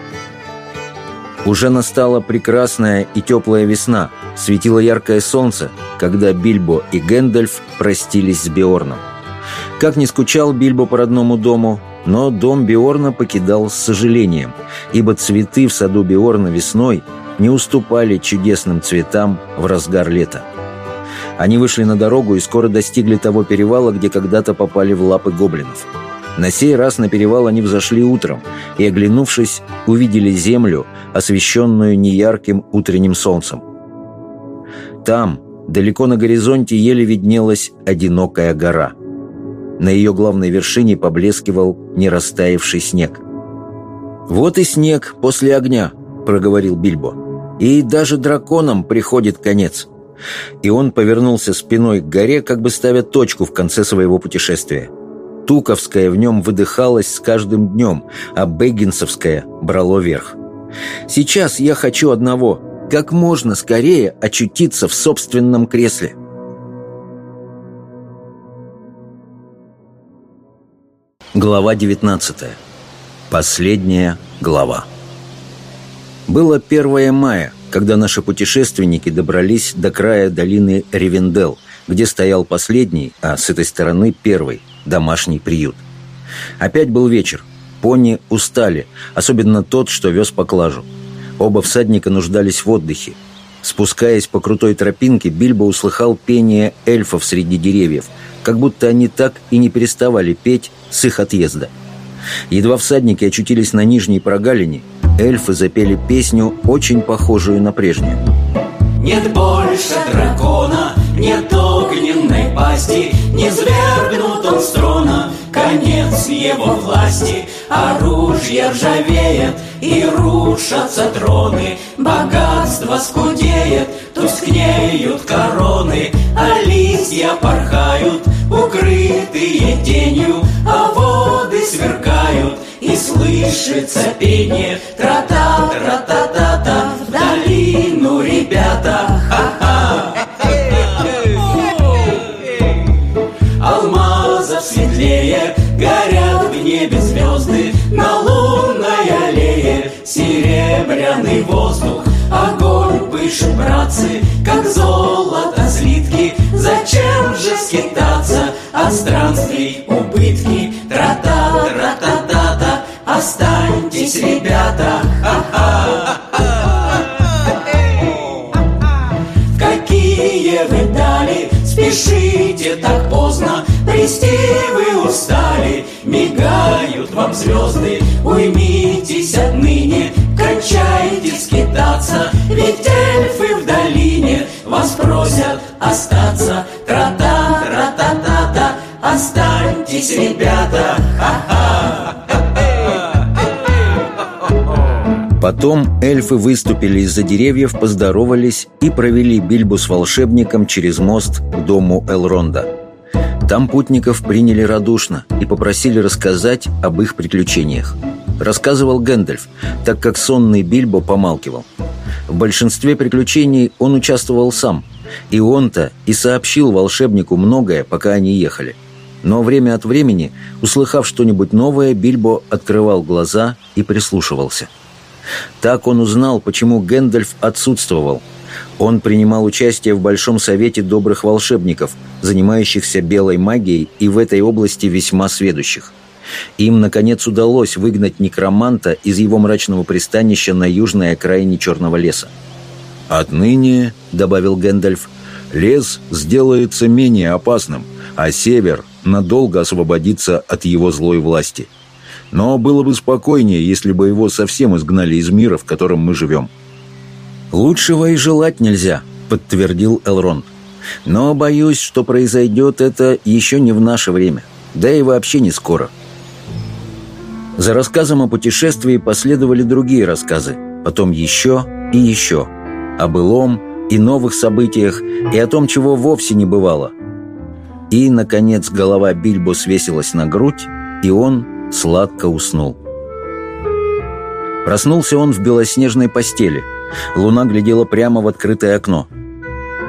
Уже настала прекрасная и теплая весна, светило яркое солнце, когда Бильбо и Гэндальф простились с Биорном. Как не скучал Бильбо по родному дому, но дом Биорна покидал с сожалением, ибо цветы в саду Биорна весной не уступали чудесным цветам в разгар лета. Они вышли на дорогу и скоро достигли того перевала, где когда-то попали в лапы гоблинов. На сей раз на перевал они взошли утром и, оглянувшись, увидели землю, освещенную неярким утренним солнцем. Там, далеко на горизонте, еле виднелась одинокая гора. На ее главной вершине поблескивал нерастаявший снег. «Вот и снег после огня», — проговорил Бильбо. «И даже драконам приходит конец». И он повернулся спиной к горе, как бы ставя точку в конце своего путешествия. Туковская в нем выдыхалась с каждым днем, а Бэггинсовская брало верх. «Сейчас я хочу одного — как можно скорее очутиться в собственном кресле». Глава 19. Последняя глава. Было 1 мая, когда наши путешественники добрались до края долины Ревендел, где стоял последний, а с этой стороны первый, домашний приют. Опять был вечер. Пони устали, особенно тот, что вез поклажу. Оба всадника нуждались в отдыхе. Спускаясь по крутой тропинке, Бильбо услыхал пение эльфов среди деревьев, как будто они так и не переставали петь с их отъезда. Едва всадники очутились на нижней прогалине, эльфы запели песню, очень похожую на прежнюю. Нет больше дракона, нет огненной пасти, Не свергнут он с трона, конец его власти. Оружие ржавеет и рушатся троны, Богатство скудеет, тускнеют короны, А листья порхают, укрытые тенью, А воды сверкают, и слышится пение Тра-та, тра-та-та-та В долину, ребята, ха-ха Серебряный воздух Огонь пышет, братцы Как золото слитки. Зачем же скитаться? От странствий убытки. Тра-та, тра-та-та-та Останьтесь, ребята, ха-ха. Какие вы дали? Спешите так поздно. Брести вы устали. Мигают вам звезды. Уймитесь отныне Кончайте скитаться Ведь эльфы в долине Вас просят остаться Тра-та, тра-та-та-та Останьтесь, ребята, ха-ха Потом эльфы выступили из-за деревьев, поздоровались и провели Бильбу с волшебником через мост к дому Элронда. Там путников приняли радушно и попросили рассказать об их приключениях. Рассказывал Гэндальф, так как сонный Бильбо помалкивал. В большинстве приключений он участвовал сам, и он-то и сообщил волшебнику многое, пока они ехали. Но время от времени, услыхав что-нибудь новое, Бильбо открывал глаза и прислушивался – так он узнал, почему Гэндальф отсутствовал. Он принимал участие в Большом Совете Добрых Волшебников, занимающихся белой магией и в этой области весьма сведущих. Им, наконец, удалось выгнать некроманта из его мрачного пристанища на южной окраине Черного леса. «Отныне, — добавил Гэндальф, — лес сделается менее опасным, а север надолго освободится от его злой власти. Но было бы спокойнее, если бы его совсем изгнали из мира, в котором мы живем. «Лучшего и желать нельзя», — подтвердил Элронд. «Но боюсь, что произойдет это еще не в наше время, да и вообще не скоро». За рассказом о путешествии последовали другие рассказы, потом еще и еще. О былом и новых событиях, и о том, чего вовсе не бывало. И, наконец, голова Бильбо свесилась на грудь, и он сладко уснул. Проснулся он в белоснежной постели. Луна глядела прямо в открытое окно.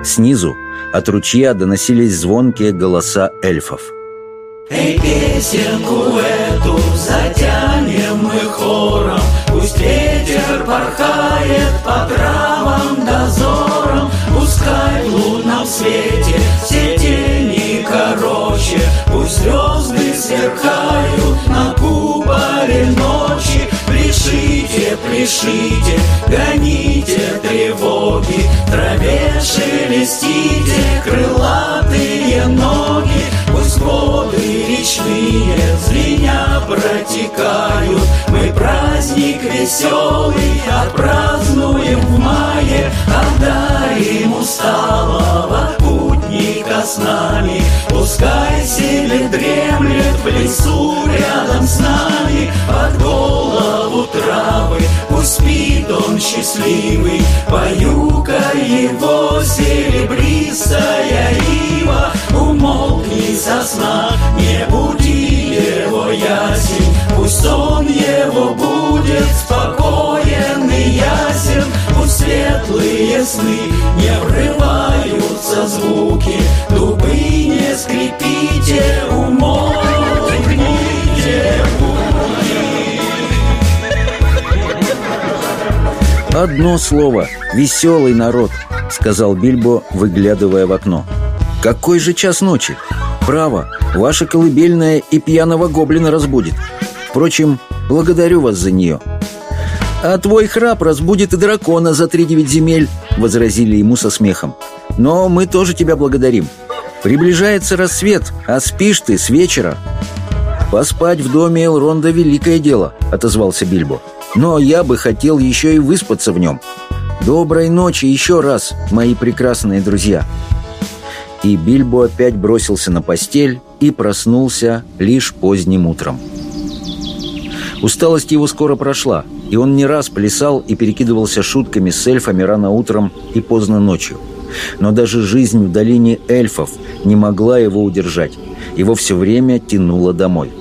Снизу от ручья доносились звонкие голоса эльфов. Эй, песенку эту затянем мы хором, Пусть ветер порхает по травам дозором, Пускай в лунном свете все тени короче, Пусть звезды сверкают на куполе ночи, Пляшите, пляшите, гоните тревоги, Траве шелестите крылатые ноги, Пусть воды речные звеня протекают, Мы праздник веселый отпразднуем в мае, Отдарим усталого путника с нами, Пускай себе дремлет в лесу рядом с нами, Под голову травы, пусть спит он счастливый, Поюка его серебристая ива, Умолкни сосна, не буди его ясень, Пусть сон его будет спокоен и ясен, Пусть светлые сны не врываются звуки, Дубы не скрипите, умолкните «Одно слово — веселый народ», — сказал Бильбо, выглядывая в окно. Какой же час ночи? Право, ваша колыбельная и пьяного гоблина разбудит. Впрочем, благодарю вас за нее. «А твой храп разбудит и дракона за три девять земель», — возразили ему со смехом. «Но мы тоже тебя благодарим. Приближается рассвет, а спишь ты с вечера». «Поспать в доме Элронда — великое дело», — отозвался Бильбо. «Но я бы хотел еще и выспаться в нем. Доброй ночи еще раз, мои прекрасные друзья». И Бильбо опять бросился на постель и проснулся лишь поздним утром. Усталость его скоро прошла — и он не раз плясал и перекидывался шутками с эльфами рано утром и поздно ночью. Но даже жизнь в долине эльфов не могла его удержать. Его все время тянуло домой.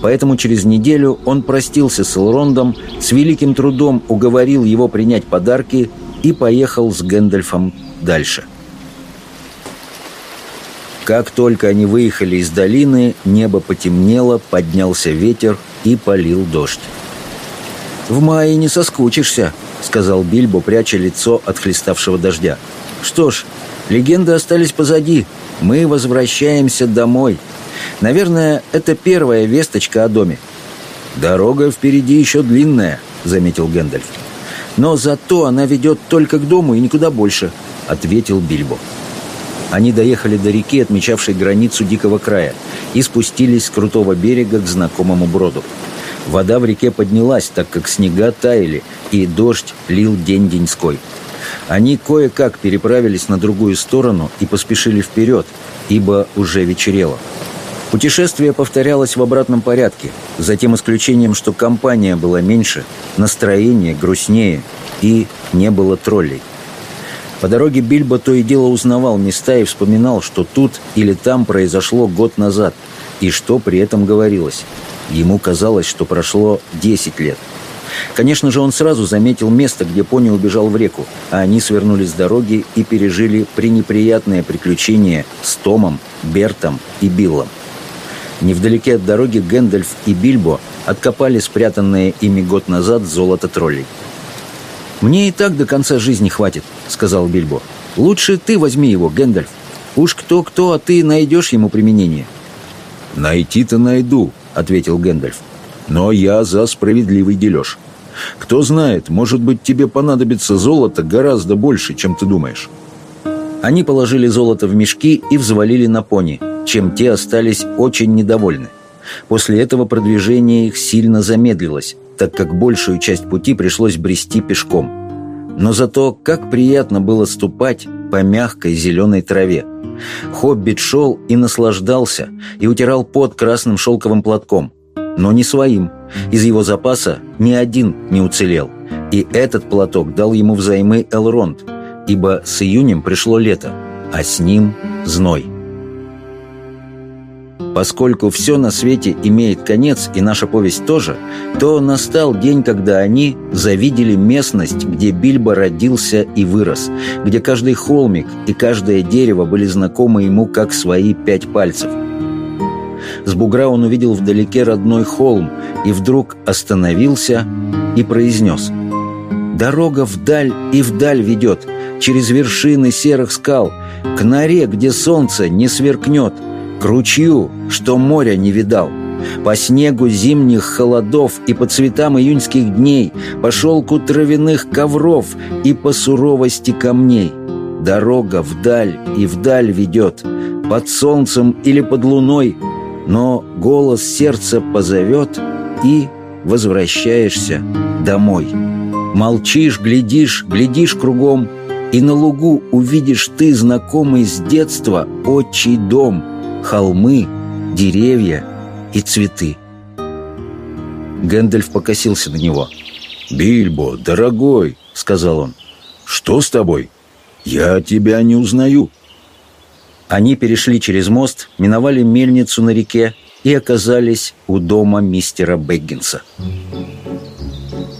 Поэтому через неделю он простился с Элрондом, с великим трудом уговорил его принять подарки и поехал с Гэндальфом дальше. Как только они выехали из долины, небо потемнело, поднялся ветер и полил дождь. «В мае не соскучишься», — сказал Бильбо, пряча лицо от хлеставшего дождя. «Что ж, легенды остались позади. Мы возвращаемся домой. Наверное, это первая весточка о доме». «Дорога впереди еще длинная», — заметил Гэндальф. «Но зато она ведет только к дому и никуда больше», — ответил Бильбо. Они доехали до реки, отмечавшей границу дикого края, и спустились с крутого берега к знакомому броду. Вода в реке поднялась, так как снега таяли, и дождь лил день-деньской. Они кое-как переправились на другую сторону и поспешили вперед, ибо уже вечерело. Путешествие повторялось в обратном порядке, за тем исключением, что компания была меньше, настроение грустнее и не было троллей. По дороге Бильбо то и дело узнавал места и вспоминал, что тут или там произошло год назад, и что при этом говорилось – Ему казалось, что прошло 10 лет. Конечно же, он сразу заметил место, где пони убежал в реку, а они свернули с дороги и пережили пренеприятное приключение с Томом, Бертом и Биллом. Невдалеке от дороги Гэндальф и Бильбо откопали спрятанное ими год назад золото троллей. «Мне и так до конца жизни хватит», — сказал Бильбо. «Лучше ты возьми его, Гэндальф. Уж кто-кто, а ты найдешь ему применение». «Найти-то найду», ответил Гэндальф. «Но я за справедливый дележ. Кто знает, может быть, тебе понадобится золото гораздо больше, чем ты думаешь». Они положили золото в мешки и взвалили на пони, чем те остались очень недовольны. После этого продвижение их сильно замедлилось, так как большую часть пути пришлось брести пешком. Но зато как приятно было ступать по мягкой зеленой траве – Хоббит шел и наслаждался, и утирал пот красным шелковым платком. Но не своим. Из его запаса ни один не уцелел. И этот платок дал ему взаймы Элронд, ибо с июнем пришло лето, а с ним зной. Поскольку все на свете имеет конец, и наша повесть тоже, то настал день, когда они завидели местность, где Бильбо родился и вырос, где каждый холмик и каждое дерево были знакомы ему как свои пять пальцев. С бугра он увидел вдалеке родной холм и вдруг остановился и произнес «Дорога вдаль и вдаль ведет, через вершины серых скал, к норе, где солнце не сверкнет, к ручью, что моря не видал, по снегу зимних холодов и по цветам июньских дней, по шелку травяных ковров и по суровости камней. Дорога вдаль и вдаль ведет, под солнцем или под луной, но голос сердца позовет и возвращаешься домой. Молчишь, глядишь, глядишь кругом, и на лугу увидишь ты знакомый с детства отчий дом — холмы, деревья и цветы. Гэндальф покосился на него. «Бильбо, дорогой!» — сказал он. «Что с тобой? Я тебя не узнаю». Они перешли через мост, миновали мельницу на реке и оказались у дома мистера Бэггинса.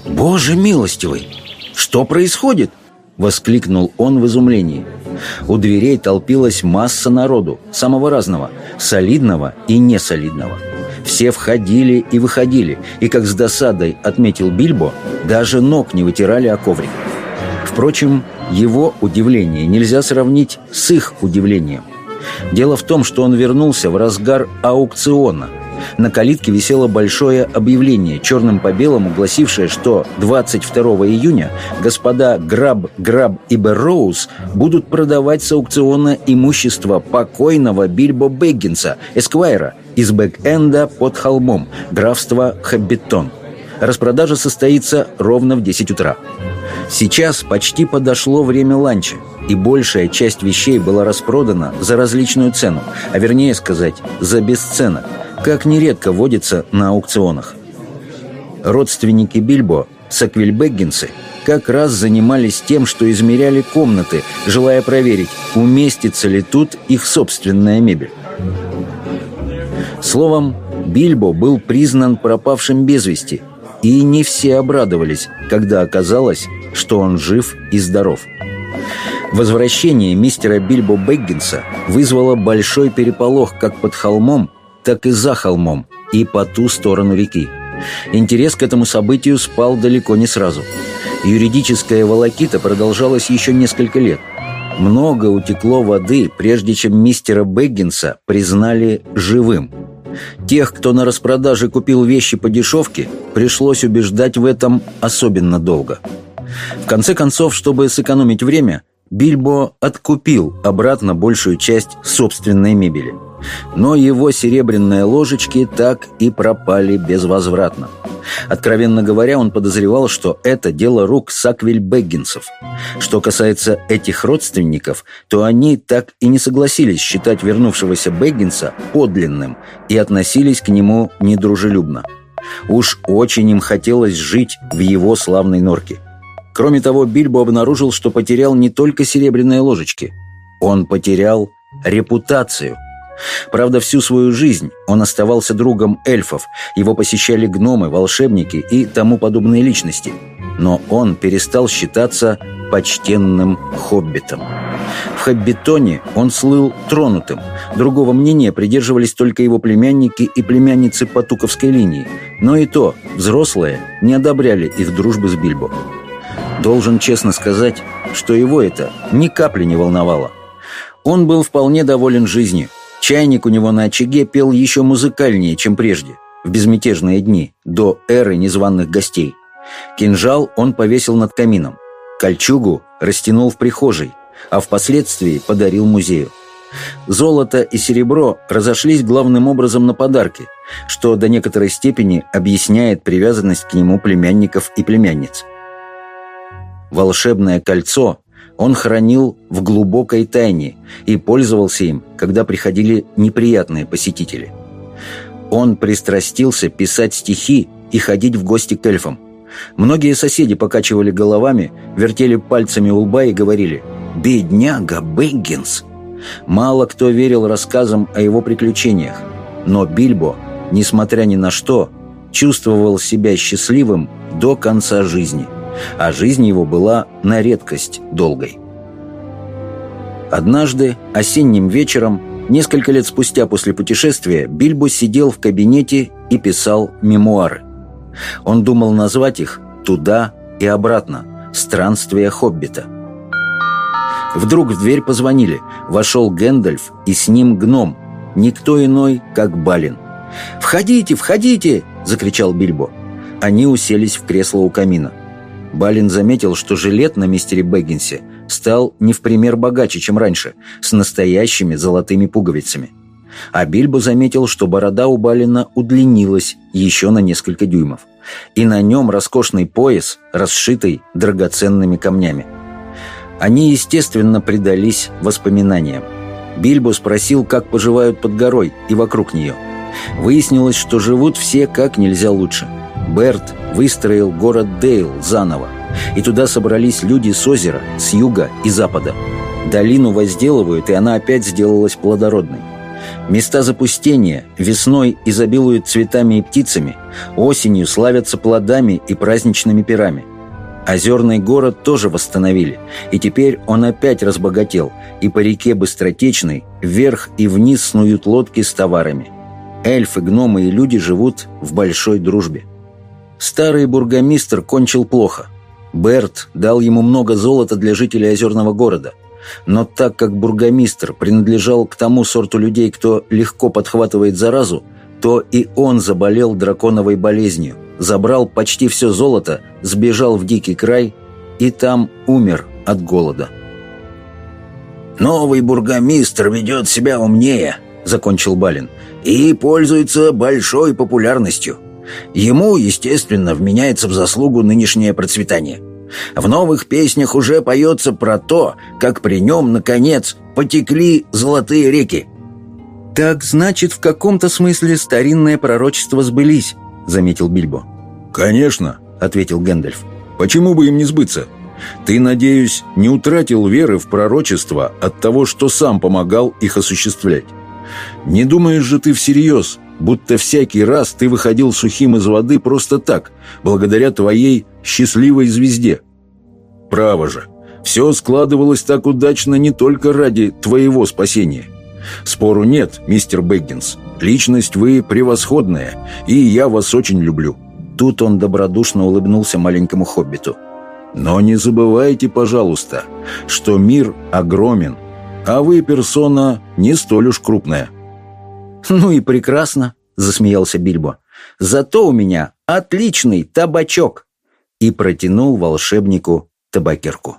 «Боже милостивый! Что происходит?» — воскликнул он в изумлении. У дверей толпилась масса народу, самого разного, солидного и несолидного. Все входили и выходили, и, как с досадой отметил Бильбо, даже ног не вытирали о коврик. Впрочем, его удивление нельзя сравнить с их удивлением. Дело в том, что он вернулся в разгар аукциона. На калитке висело большое объявление, черным по белому, гласившее, что 22 июня господа Граб, Граб и Берроуз будут продавать с аукциона имущество покойного Бильбо Бэггинса, эсквайра, из Бэг-Энда под холмом, графства Хоббитон. Распродажа состоится ровно в 10 утра. Сейчас почти подошло время ланча, и большая часть вещей была распродана за различную цену, а вернее сказать, за бесценок, как нередко водится на аукционах. Родственники Бильбо, Саквиль-Бэггинсы, как раз занимались тем, что измеряли комнаты, желая проверить, уместится ли тут их собственная мебель. Словом, Бильбо был признан пропавшим без вести, и не все обрадовались, когда оказалось, что он жив и здоров. Возвращение мистера Бильбо Бэггинса вызвало большой переполох как под холмом, так и за холмом, и по ту сторону реки. Интерес к этому событию спал далеко не сразу. Юридическая волокита продолжалась еще несколько лет. Много утекло воды, прежде чем мистера Бэггинса признали живым. Тех, кто на распродаже купил вещи по дешевке, пришлось убеждать в этом особенно долго – в конце концов, чтобы сэкономить время, Бильбо откупил обратно большую часть собственной мебели. Но его серебряные ложечки так и пропали безвозвратно. Откровенно говоря, он подозревал, что это дело рук Саквиль-Бэггинсов. Что касается этих родственников, то они так и не согласились считать вернувшегося Бэггинса подлинным и относились к нему недружелюбно. Уж очень им хотелось жить в его славной норке – Кроме того, Бильбо обнаружил, что потерял не только серебряные ложечки. Он потерял репутацию. Правда, всю свою жизнь он оставался другом эльфов, его посещали гномы, волшебники и тому подобные личности. Но он перестал считаться почтенным хоббитом. В Хоббитоне он слыл тронутым. Другого мнения придерживались только его племянники и племянницы по Туковской линии. Но и то взрослые не одобряли их дружбы с Бильбо. Должен честно сказать, что его это ни капли не волновало. Он был вполне доволен жизнью. Чайник у него на очаге пел еще музыкальнее, чем прежде, в безмятежные дни, до эры незваных гостей. Кинжал он повесил над камином. Кольчугу растянул в прихожей, а впоследствии подарил музею. Золото и серебро разошлись главным образом на подарки, что до некоторой степени объясняет привязанность к нему племянников и племянниц. Волшебное кольцо он хранил в глубокой тайне и пользовался им, когда приходили неприятные посетители. Он пристрастился писать стихи и ходить в гости к эльфам. Многие соседи покачивали головами, вертели пальцами у лба и говорили «Бедняга Бэггинс!». Мало кто верил рассказам о его приключениях, но Бильбо, несмотря ни на что, чувствовал себя счастливым до конца жизни – а жизнь его была на редкость долгой. Однажды, осенним вечером, несколько лет спустя после путешествия, Бильбо сидел в кабинете и писал мемуары. Он думал назвать их «Туда и обратно. Странствие Хоббита». Вдруг в дверь позвонили. Вошел Гэндальф и с ним гном. Никто иной, как Балин. «Входите, входите!» – закричал Бильбо. Они уселись в кресло у камина. Балин заметил, что жилет на мистере Бэггинсе стал не в пример богаче, чем раньше, с настоящими золотыми пуговицами. А Бильбо заметил, что борода у Балина удлинилась еще на несколько дюймов. И на нем роскошный пояс, расшитый драгоценными камнями. Они, естественно, предались воспоминаниям. Бильбо спросил, как поживают под горой и вокруг нее. Выяснилось, что живут все как нельзя лучше – Берт выстроил город Дейл заново, и туда собрались люди с озера, с юга и запада. Долину возделывают, и она опять сделалась плодородной. Места запустения весной изобилуют цветами и птицами, осенью славятся плодами и праздничными пирами. Озерный город тоже восстановили, и теперь он опять разбогател, и по реке Быстротечной вверх и вниз снуют лодки с товарами. Эльфы, гномы и люди живут в большой дружбе. Старый бургомистр кончил плохо. Берт дал ему много золота для жителей озерного города, Но так как бургомистр принадлежал к тому сорту людей, кто легко подхватывает заразу, то и он заболел драконовой болезнью, забрал почти все золото, сбежал в дикий край и там умер от голода. «Новый бургомистр ведет себя умнее», — закончил Балин, «и пользуется большой популярностью. Ему, естественно, вменяется в заслугу нынешнее процветание. В новых песнях уже поется про то, как при нем, наконец, потекли золотые реки». «Так значит, в каком-то смысле старинное пророчество сбылись», — заметил Бильбо. «Конечно», — ответил Гэндальф. «Почему бы им не сбыться? Ты, надеюсь, не утратил веры в пророчество от того, что сам помогал их осуществлять. Не думаешь же ты всерьез, будто всякий раз ты выходил сухим из воды просто так, благодаря твоей счастливой звезде? Право же, все складывалось так удачно не только ради твоего спасения. Спору нет, мистер Бэггинс. Личность вы превосходная, и я вас очень люблю». Тут он добродушно улыбнулся маленькому хоббиту – но не забывайте, пожалуйста, что мир огромен, а вы персона не столь уж крупная». «Ну и прекрасно», — засмеялся Бильбо. «Зато у меня отличный табачок!» И протянул волшебнику табакерку.